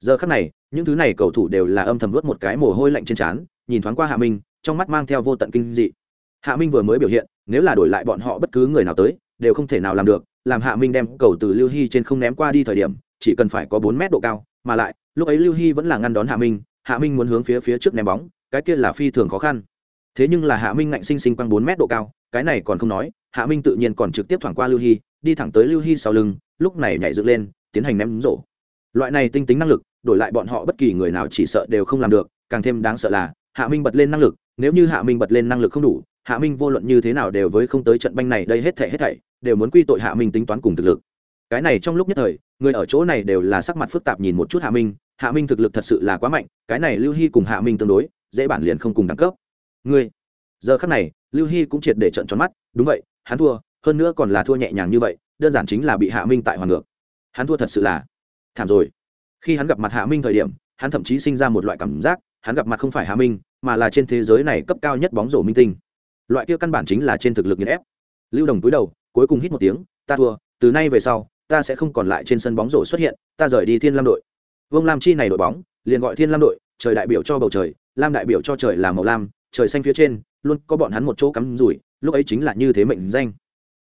Giờ khắc này, những thứ này cầu thủ đều là âm thầm vớt một cái mồ hôi lạnh trên trán, nhìn thoáng qua hạ minh, trong mắt mang theo vô tận kinh dị. Hạ minh vừa mới biểu hiện, nếu là đổi lại bọn họ bất cứ người nào tới, đều không thể nào làm được, làm hạ minh đem cầu từ lưu hy trên không ném qua đi thời điểm, chỉ cần phải có bốn mét độ cao, mà lại, lúc ấy lưu hy vẫn là ngăn đón hạ minh hạ minh muốn hướng phía phía trước ném bóng, cái kia là phi thường khó khăn thế nhưng là hạ minh ngạnh sinh sinh quăng bốn mét độ cao, cái này còn không nói, hạ minh tự nhiên còn trực tiếp thoảng qua lưu hy, đi thẳng tới lưu hy sau lưng, lúc này nhảy dựng lên, tiến hành ném rổ. Loại này tinh tính năng lực, đổi lại bọn họ bất kỳ người nào chỉ sợ đều không làm được, càng thêm đáng sợ là, hạ minh bật lên năng lực, nếu như hạ minh bật lên năng lực không đủ, hạ minh vô luận như thế nào đều với không tới trận banh này đây hết thảy hết thảy, đều muốn quy tội hạ minh tính toán cùng thực lực. Cái này trong lúc nhất thời, người ở chỗ này đều là sắc mặt phức tạp nhìn một chút hạ minh hạ minh thực lực thật sự là quá mạnh, cái này lưu hy cùng hạ minh tương đối, dễ bản liền không cùng đẳng cấp ngươi. Giờ khắc này, lưu hy cũng triệt để trận tròn mắt, đúng vậy, hắn thua, hơn nữa còn là thua nhẹ nhàng như vậy, đơn giản chính là bị hạ minh tại hoàn ngược. Hắn thua thật sự là thảm rồi. Khi hắn gặp mặt hạ minh thời điểm, hắn thậm chí sinh ra một loại cảm giác, hắn gặp mặt không phải hạ minh, mà là trên thế giới này cấp cao nhất bóng rổ minh tinh. Loại kia căn bản chính là trên thực lực nghiền ép. Lưu đồng túi đầu, cuối cùng hít một tiếng, ta thua, từ nay về sau, ta sẽ không còn lại trên sân bóng rổ xuất hiện, ta rời đi thiên lam đội. Vương lam chi này đội bóng, liền gọi thiên lam đội, trời đại biểu cho bầu trời, lam đại biểu cho trời là màu lam trời xanh phía trên, luôn có bọn hắn một chỗ cắm rủi, lúc ấy chính là như thế mệnh danh.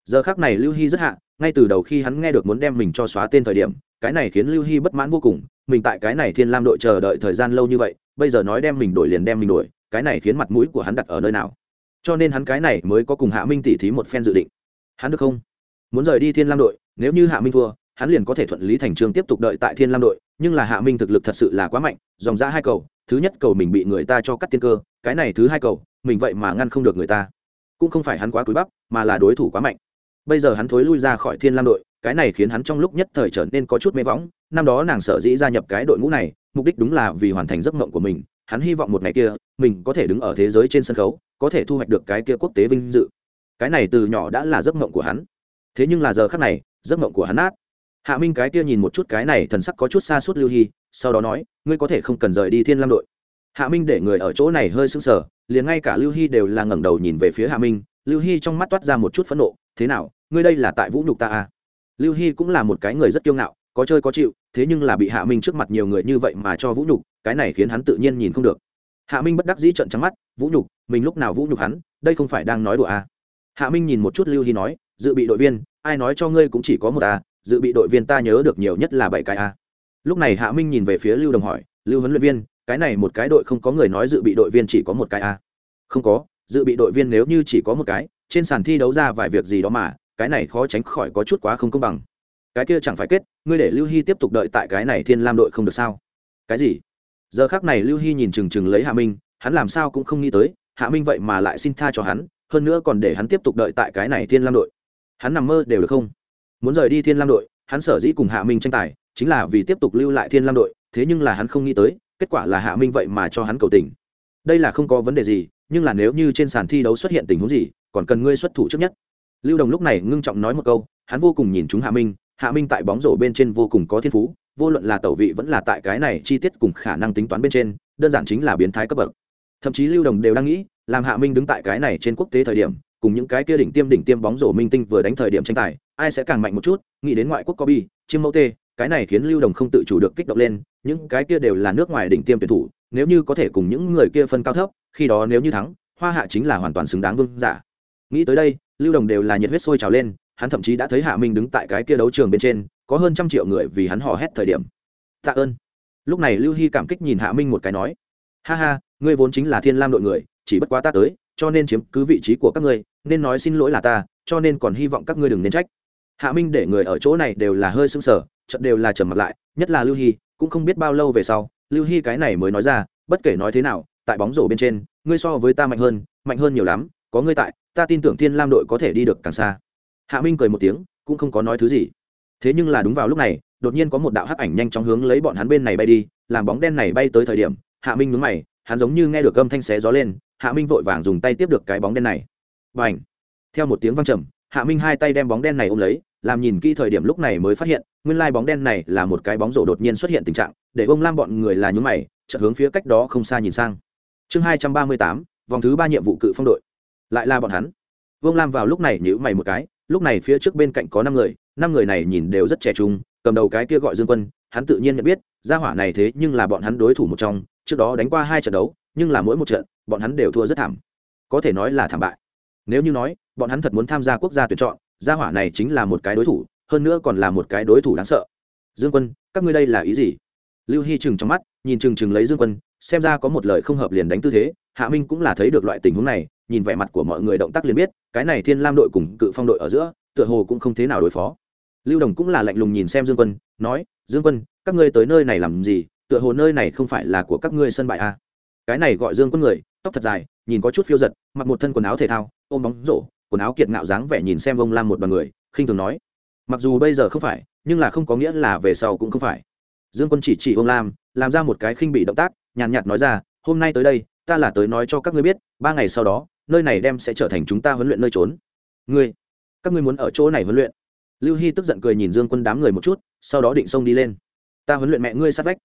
Giờ khác này lưu hy rất hạ, ngay từ đầu khi hắn nghe được muốn đem mình cho xóa tên thời điểm, cái này khiến lưu hy bất mãn vô cùng, mình tại cái này thiên lam đội chờ đợi thời gian lâu như vậy, bây giờ nói đem mình đổi liền đem mình đổi, cái này khiến mặt mũi của hắn đặt ở nơi nào? Cho nên hắn cái này mới có cùng hạ minh tỉ thí một phen dự định. Hắn được không? Muốn rời đi thiên lam đội, nếu như hạ minh thua, hắn liền có thể thuận lý thành trương tiếp tục đợi tại thiên lam đội, nhưng là hạ minh thực lực thật sự là quá mạnh, dòng ra hai cầu, thứ nhất cầu mình bị người ta cho cắt tiên cơ cái này thứ hai cầu, mình vậy mà ngăn không được người ta. Cũng không phải hắn quá cúi bắp, mà là đối thủ quá mạnh. Bây giờ hắn thối lui ra khỏi thiên lam đội, cái này khiến hắn trong lúc nhất thời trở nên có chút mê võng. Năm đó nàng sở dĩ gia nhập cái đội ngũ này, mục đích đúng là vì hoàn thành giấc mộng của mình. Hắn hy vọng một ngày kia, mình có thể đứng ở thế giới trên sân khấu, có thể thu hoạch được cái kia quốc tế vinh dự. Cái này từ nhỏ đã là giấc mộng của hắn. Thế nhưng là giờ khác này, giấc mộng của hắn nát. Hạ minh cái kia nhìn một chút cái này thần sắc có chút xa suốt lưu hy, sau đó nói, ngươi có thể không cần rời đi thiên lam đội hạ minh để người ở chỗ này hơi sững sờ, liền ngay cả lưu hy đều là ngẩng đầu nhìn về phía hạ minh. Lưu hy trong mắt toát ra một chút phẫn nộ, thế nào, ngươi đây là tại vũ nhục ta à? Lưu hy cũng là một cái người rất kiêu ngạo, có chơi có chịu, thế nhưng là bị hạ minh trước mặt nhiều người như vậy mà cho vũ nhục, cái này khiến hắn tự nhiên nhìn không được. Hạ minh bất đắc dĩ trận trắng mắt, vũ nhục, mình lúc nào vũ nhục hắn, đây không phải đang nói đùa à. hạ minh nhìn một chút lưu hy nói, dự bị đội viên, ai nói cho ngươi cũng chỉ có một a dự bị đội viên ta nhớ được nhiều nhất là bảy cái a lúc này hạ minh nhìn về phía lưu đồng hỏi, lưu huấn luyện viên cái này một cái đội không có người nói dự bị đội viên chỉ có một cái a. Không có, dự bị đội viên nếu như chỉ có một cái, trên sàn thi đấu ra vài việc gì đó mà, cái này khó tránh khỏi có chút quá không công bằng. Cái kia chẳng phải kết, ngươi để lưu hy tiếp tục đợi tại cái này thiên lam đội không được sao? Cái gì? Giờ khác này lưu hy nhìn chừng chừng lấy hạ minh, hắn làm sao cũng không nghĩ tới, hạ minh vậy mà lại xin tha cho hắn, hơn nữa còn để hắn tiếp tục đợi tại cái này thiên lam đội. Hắn nằm mơ đều được không? Muốn rời đi thiên lam đội, hắn sở dĩ cùng hạ minh tranh tài, chính là vì tiếp tục lưu lại thiên lam đội, thế nhưng là hắn không nghĩ tới kết quả là hạ minh vậy mà cho hắn cầu tình. Đây là không có vấn đề gì, nhưng là nếu như trên sàn thi đấu xuất hiện tình huống gì, còn cần ngươi xuất thủ trước nhất. Lưu đồng lúc này ngưng trọng nói một câu, hắn vô cùng nhìn chúng hạ minh hạ minh tại bóng rổ bên trên vô cùng có thiên phú, vô luận là tẩu vị vẫn là tại cái này chi tiết cùng khả năng tính toán bên trên, đơn giản chính là biến thái cấp bậc. Thậm chí lưu đồng đều đang nghĩ, làm hạ minh đứng tại cái này trên quốc tế thời điểm, cùng những cái kia đỉnh tiêm đỉnh tiêm bóng rổ minh tinh vừa đánh thời điểm tranh tài, ai sẽ càng mạnh một chút, nghĩ đến ngoại quốc có bi chiêm mẫu tê cái này khiến lưu đồng không tự chủ được kích động lên, những cái kia đều là nước ngoài đỉnh tiêm tuyển thủ, nếu như có thể cùng những người kia phân cao thấp, khi đó nếu như thắng, hoa hạ chính là hoàn toàn xứng đáng vương giả. Nghĩ tới đây, lưu đồng đều là nhiệt huyết sôi trào lên, hắn thậm chí đã thấy hạ minh đứng tại cái kia đấu trường bên trên, có hơn trăm triệu người vì hắn hò hét thời điểm. Tạ ơn. Lúc này lưu hy cảm kích nhìn hạ minh một cái nói, ha ha, ngươi vốn chính là thiên lam đội người, chỉ bất quá ta tới, cho nên chiếm cứ vị trí của các ngươi, nên nói xin lỗi là ta, cho nên còn hy vọng các ngươi đừng nên trách hạ minh để người ở chỗ này đều là hơi sưng sở trận đều là trầm mặt lại, nhất là lưu hy, cũng không biết bao lâu về sau, lưu hy cái này mới nói ra, bất kể nói thế nào, tại bóng rổ bên trên, ngươi so với ta mạnh hơn mạnh hơn nhiều lắm, có ngươi tại, ta tin tưởng thiên lam đội có thể đi được càng xa. Hạ minh cười một tiếng, cũng không có nói thứ gì. Thế nhưng là đúng vào lúc này, đột nhiên có một đạo hắc ảnh nhanh chóng hướng lấy bọn hắn bên này bay đi, làm bóng đen này bay tới thời điểm, hạ minh nhướng mày, hắn giống như nghe được âm thanh xé gió lên, hạ minh vội vàng dùng tay tiếp được cái bóng đen này. Và h theo một tiếng văng trầm hạ minh hai tay đem bóng đen này ôm lấy, làm nhìn kỹ thời điểm lúc này mới phát hiện, nguyên lai bóng đen này là một cái bóng rổ đột nhiên xuất hiện tình trạng, để ông lam bọn người là nhúng mày, chợt hướng phía cách đó không xa nhìn sang. Chương hai trăm ba mươi tám, vòng thứ ba nhiệm vụ cự phong đội. Lại là bọn hắn. Vương lam vào lúc này nhữ mày một cái, lúc này phía trước bên cạnh có năm người năm người này nhìn đều rất trẻ trung, cầm đầu cái kia gọi dương quân, hắn tự nhiên nhận biết, gia hỏa này thế nhưng là bọn hắn đối thủ một trong, trước đó đánh qua hai trận đấu, nhưng là mỗi một trận, bọn hắn đều thua rất thảm. Có thể nói là thảm bại. Nếu như nói bọn hắn thật muốn tham gia quốc gia tuyển chọn, gia hỏa này chính là một cái đối thủ, hơn nữa còn là một cái đối thủ đáng sợ. Dương quân, các ngươi đây là ý gì? Lưu hy chừng trong mắt, nhìn chừng chừng lấy dương quân, xem ra có một lời không hợp liền đánh tư thế, hạ minh cũng là thấy được loại tình huống này, nhìn vẻ mặt của mọi người động tác liền biết, cái này thiên lam đội cùng cự phong đội ở giữa, tựa hồ cũng không thế nào đối phó. Lưu đồng cũng là lạnh lùng nhìn xem dương quân, nói, dương quân, các ngươi tới nơi này làm gì? Tựa hồ nơi này không phải là của các ngươi sân bãi à. cái này gọi dương quân người, tóc thật dài, nhìn có chút phiêu giật, mặc một thân quần áo thể thao, ôm bóng rổ quần áo kiệt ngạo dáng vẻ nhìn xem ông lam một đoàn người, khinh thường nói, mặc dù bây giờ không phải, nhưng là không có nghĩa là về sau cũng không phải. Dương quân chỉ chỉ ông lam, làm ra một cái khinh bị động tác, nhàn nhạt nói ra, hôm nay tới đây, ta là tới nói cho các ngươi biết, ba ngày sau đó, nơi này đem sẽ trở thành chúng ta huấn luyện nơi trốn. Ngươi, các ngươi muốn ở chỗ này huấn luyện? Lưu hy tức giận cười nhìn dương quân đám người một chút, sau đó định xông đi lên. Ta huấn luyện mẹ ngươi sát vách.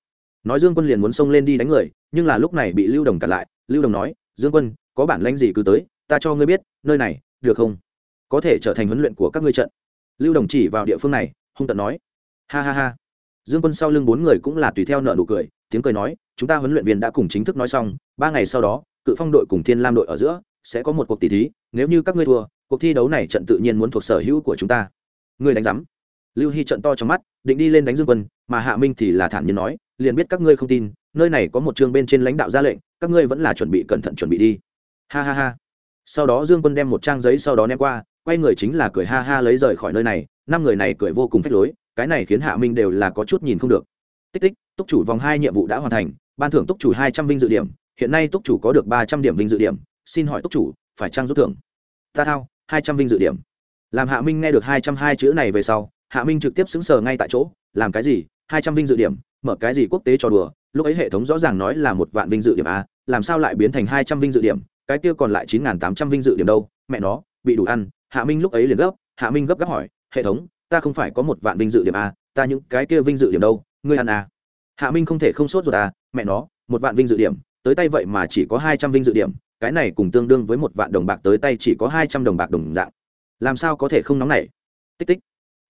Nói dương quân liền muốn xông lên đi đánh người, nhưng là lúc này bị lưu đồng cản lại, lưu đồng nói, dương quân, có bản lãnh gì cứ tới, ta cho ngươi biết, nơi này được không? Có thể trở thành huấn luyện của các ngươi trận. Lưu đồng chỉ vào địa phương này, hung tận nói. Ha ha ha. Dương quân sau lưng bốn người cũng là tùy theo nợ nụ cười, tiếng cười nói, chúng ta huấn luyện viên đã cùng chính thức nói xong, ba ngày sau đó, cự phong đội cùng thiên lam đội ở giữa sẽ có một cuộc tỷ thí, nếu như các ngươi thua, cuộc thi đấu này trận tự nhiên muốn thuộc sở hữu của chúng ta. Ngươi đánh giám. Lưu hy trận to trong mắt, định đi lên đánh dương quân, mà hạ minh thì là thản nhiên nói, liền biết các ngươi không tin, nơi này có một chương bên trên lãnh đạo ra lệnh, các ngươi vẫn là chuẩn bị cẩn thận chuẩn bị đi. Ha ha ha sau đó dương quân đem một trang giấy sau đó ném qua, quay người chính là cười ha ha lấy rời khỏi nơi này, năm người này cười vô cùng phách lối, cái này khiến hạ minh đều là có chút nhìn không được. Tích tích, túc chủ vòng hai nhiệm vụ đã hoàn thành, ban thưởng túc chủ hai trăm vinh dự điểm, hiện nay túc chủ có được ba trăm điểm vinh dự điểm, xin hỏi túc chủ, phải trang rút thưởng? Ta thao, hai trăm vinh dự điểm. Làm hạ minh nghe được hai trăm hai chữ này về sau, hạ minh trực tiếp xứng sờ ngay tại chỗ, làm cái gì? Hai trăm vinh dự điểm, mở cái gì quốc tế trò đùa? Lúc ấy hệ thống rõ ràng nói là một vạn vinh dự điểm a, làm sao lại biến thành hai trăm vinh dự điểm? Cái kia còn lại chín n tám trăm vinh dự điểm đâu, mẹ nó, bị đủ ăn, hạ minh lúc ấy liền gấp, hạ minh gấp gáp hỏi, hệ thống, ta không phải có một vạn vinh dự điểm a, ta những cái kia vinh dự điểm đâu, ngươi ăn à hạ minh không thể không sốt rồi à mẹ nó, một vạn vinh dự điểm, tới tay vậy mà chỉ có hai trăm vinh dự điểm, cái này cùng tương đương với một vạn đồng bạc tới tay chỉ có hai trăm đồng bạc đồng dạng. Làm sao có thể không nóng này tích tích.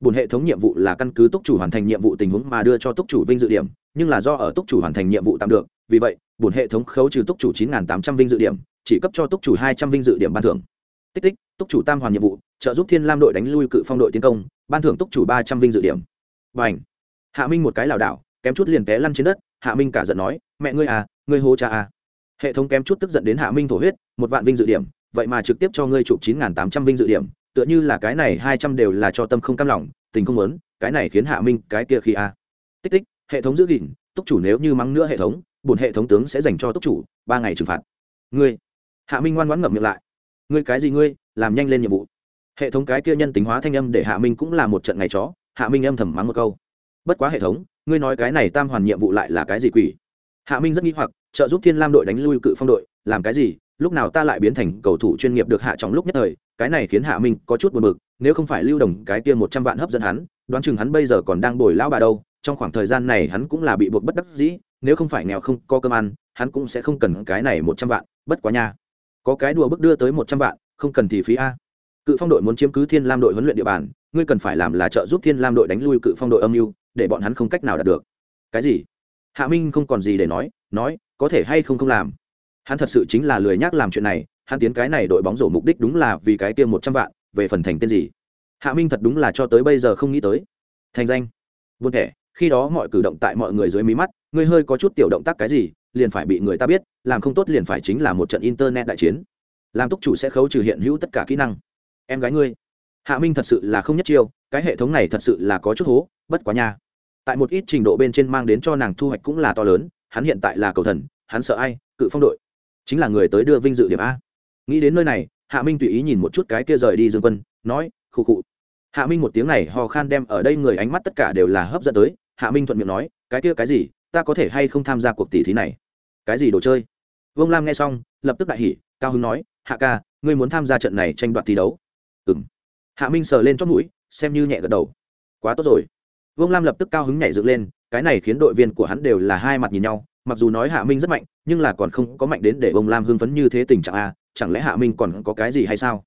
Bùn hệ thống nhiệm vụ là căn cứ túc chủ hoàn thành nhiệm vụ tình huống mà đưa cho túc chủ vinh dự điểm, nhưng là do ở túc chủ hoàn thành nhiệm vụ tạm được, vì vậy bùn hệ thống khấu trừ túc chủ chín tám trăm vinh dự điểm chỉ cấp cho túc chủ hai trăm vinh dự điểm ban thưởng. Tích tích túc chủ tam hoàn nhiệm vụ trợ giúp thiên lam đội đánh lui cự phong đội tiến công ban thưởng túc chủ ba trăm vinh dự điểm. Và ảnh hạ minh một cái lảo đảo kém chút liền té lăn trên đất hạ minh cả giận nói mẹ ngươi à ngươi hô cha à. Hệ thống kém chút tức giận đến hạ minh thổ huyết một vạn vinh dự điểm vậy mà trực tiếp cho ngươi chụp chín tám trăm vinh dự điểm tựa như là cái này hai trăm đều là cho tâm không cam lòng tình không lớn, cái này khiến hạ minh cái kia khi a tích tích hệ thống giữ gìn túc chủ nếu như mắng nữa hệ thống bổn hệ thống tướng sẽ dành cho túc chủ ba ngày trừng phạt. Ngươi hạ minh ngoan ngoãn ngậm miệng lại. Ngươi cái gì ngươi, làm nhanh lên nhiệm vụ. Hệ thống cái kia nhân tính hóa thanh âm để hạ minh cũng là một trận ngày chó, hạ minh âm thầm mắng một câu. Bất quá hệ thống, ngươi nói cái này tam hoàn nhiệm vụ lại là cái gì quỷ? Hạ minh rất nghi hoặc, trợ giúp thiên lam đội đánh lui cự phong đội, làm cái gì? Lúc nào ta lại biến thành cầu thủ chuyên nghiệp được hạ trong lúc nhất thời, cái này khiến hạ minh có chút buồn bực, nếu không phải lưu đồng cái kia một trăm vạn hấp dẫn hắn, đoán chừng hắn bây giờ còn đang bồi lão bà đâu, trong khoảng thời gian này hắn cũng là bị buộc bất đắc dĩ, nếu không phải nghèo không có cơm ăn, hắn cũng sẽ không cần cái này một trăm vạn, bất quá nha có cái đùa bức đưa tới một trăm vạn, không cần thì phí a. Cự phong đội muốn chiếm cứ thiên lam đội huấn luyện địa bàn, ngươi cần phải làm là trợ giúp thiên lam đội đánh lui cự phong đội âm mưu, để bọn hắn không cách nào đạt được. Cái gì? Hạ minh không còn gì để nói nói, có thể hay không không làm. Hắn thật sự chính là lười nhác làm chuyện này, hắn tiến cái này đội bóng rổ mục đích đúng là vì cái tiêm một trăm vạn, về phần thành tên gì? Hạ minh thật đúng là cho tới bây giờ không nghĩ tới. Thành danh. Buồn thẻ, khi đó mọi cử động tại mọi người dưới mí mắt, ngươi hơi có chút tiểu động tác cái gì liền phải bị người ta biết, làm không tốt liền phải chính là một trận internet đại chiến. Làm túc chủ sẽ khấu trừ hiện hữu tất cả kỹ năng. Em gái ngươi, hạ minh thật sự là không nhất chiêu, cái hệ thống này thật sự là có chút hố, bất quá nha. Tại một ít trình độ bên trên mang đến cho nàng thu hoạch cũng là to lớn, hắn hiện tại là cầu thần, hắn sợ ai, cự phong đội. Chính là người tới đưa vinh dự điểm a. Nghĩ đến nơi này, hạ minh tùy ý nhìn một chút cái kia rời đi dương quân, nói, khụ khụ. Hạ minh một tiếng này hò khan đem ở đây người ánh mắt tất cả đều là hấp dẫn tới. Hạ minh thuận miệng nói, cái kia cái gì? Ta có thể hay không tham gia cuộc tỷ thí này? Cái gì đồ chơi? Vương lam nghe xong, lập tức đại hỉ, cao hưng nói, hạ ca, ngươi muốn tham gia trận này tranh đoạt thi đấu? Ừ m hạ minh sờ lên chót mũi, xem như nhẹ gật đầu. Quá tốt rồi. Vương lam lập tức cao hứng nhảy dựng lên, cái này khiến đội viên của hắn đều là hai mặt nhìn nhau, mặc dù nói hạ minh rất mạnh, nhưng là còn không có mạnh đến để vương lam hưng phấn như thế tình trạng a, chẳng lẽ hạ minh còn có cái gì hay sao?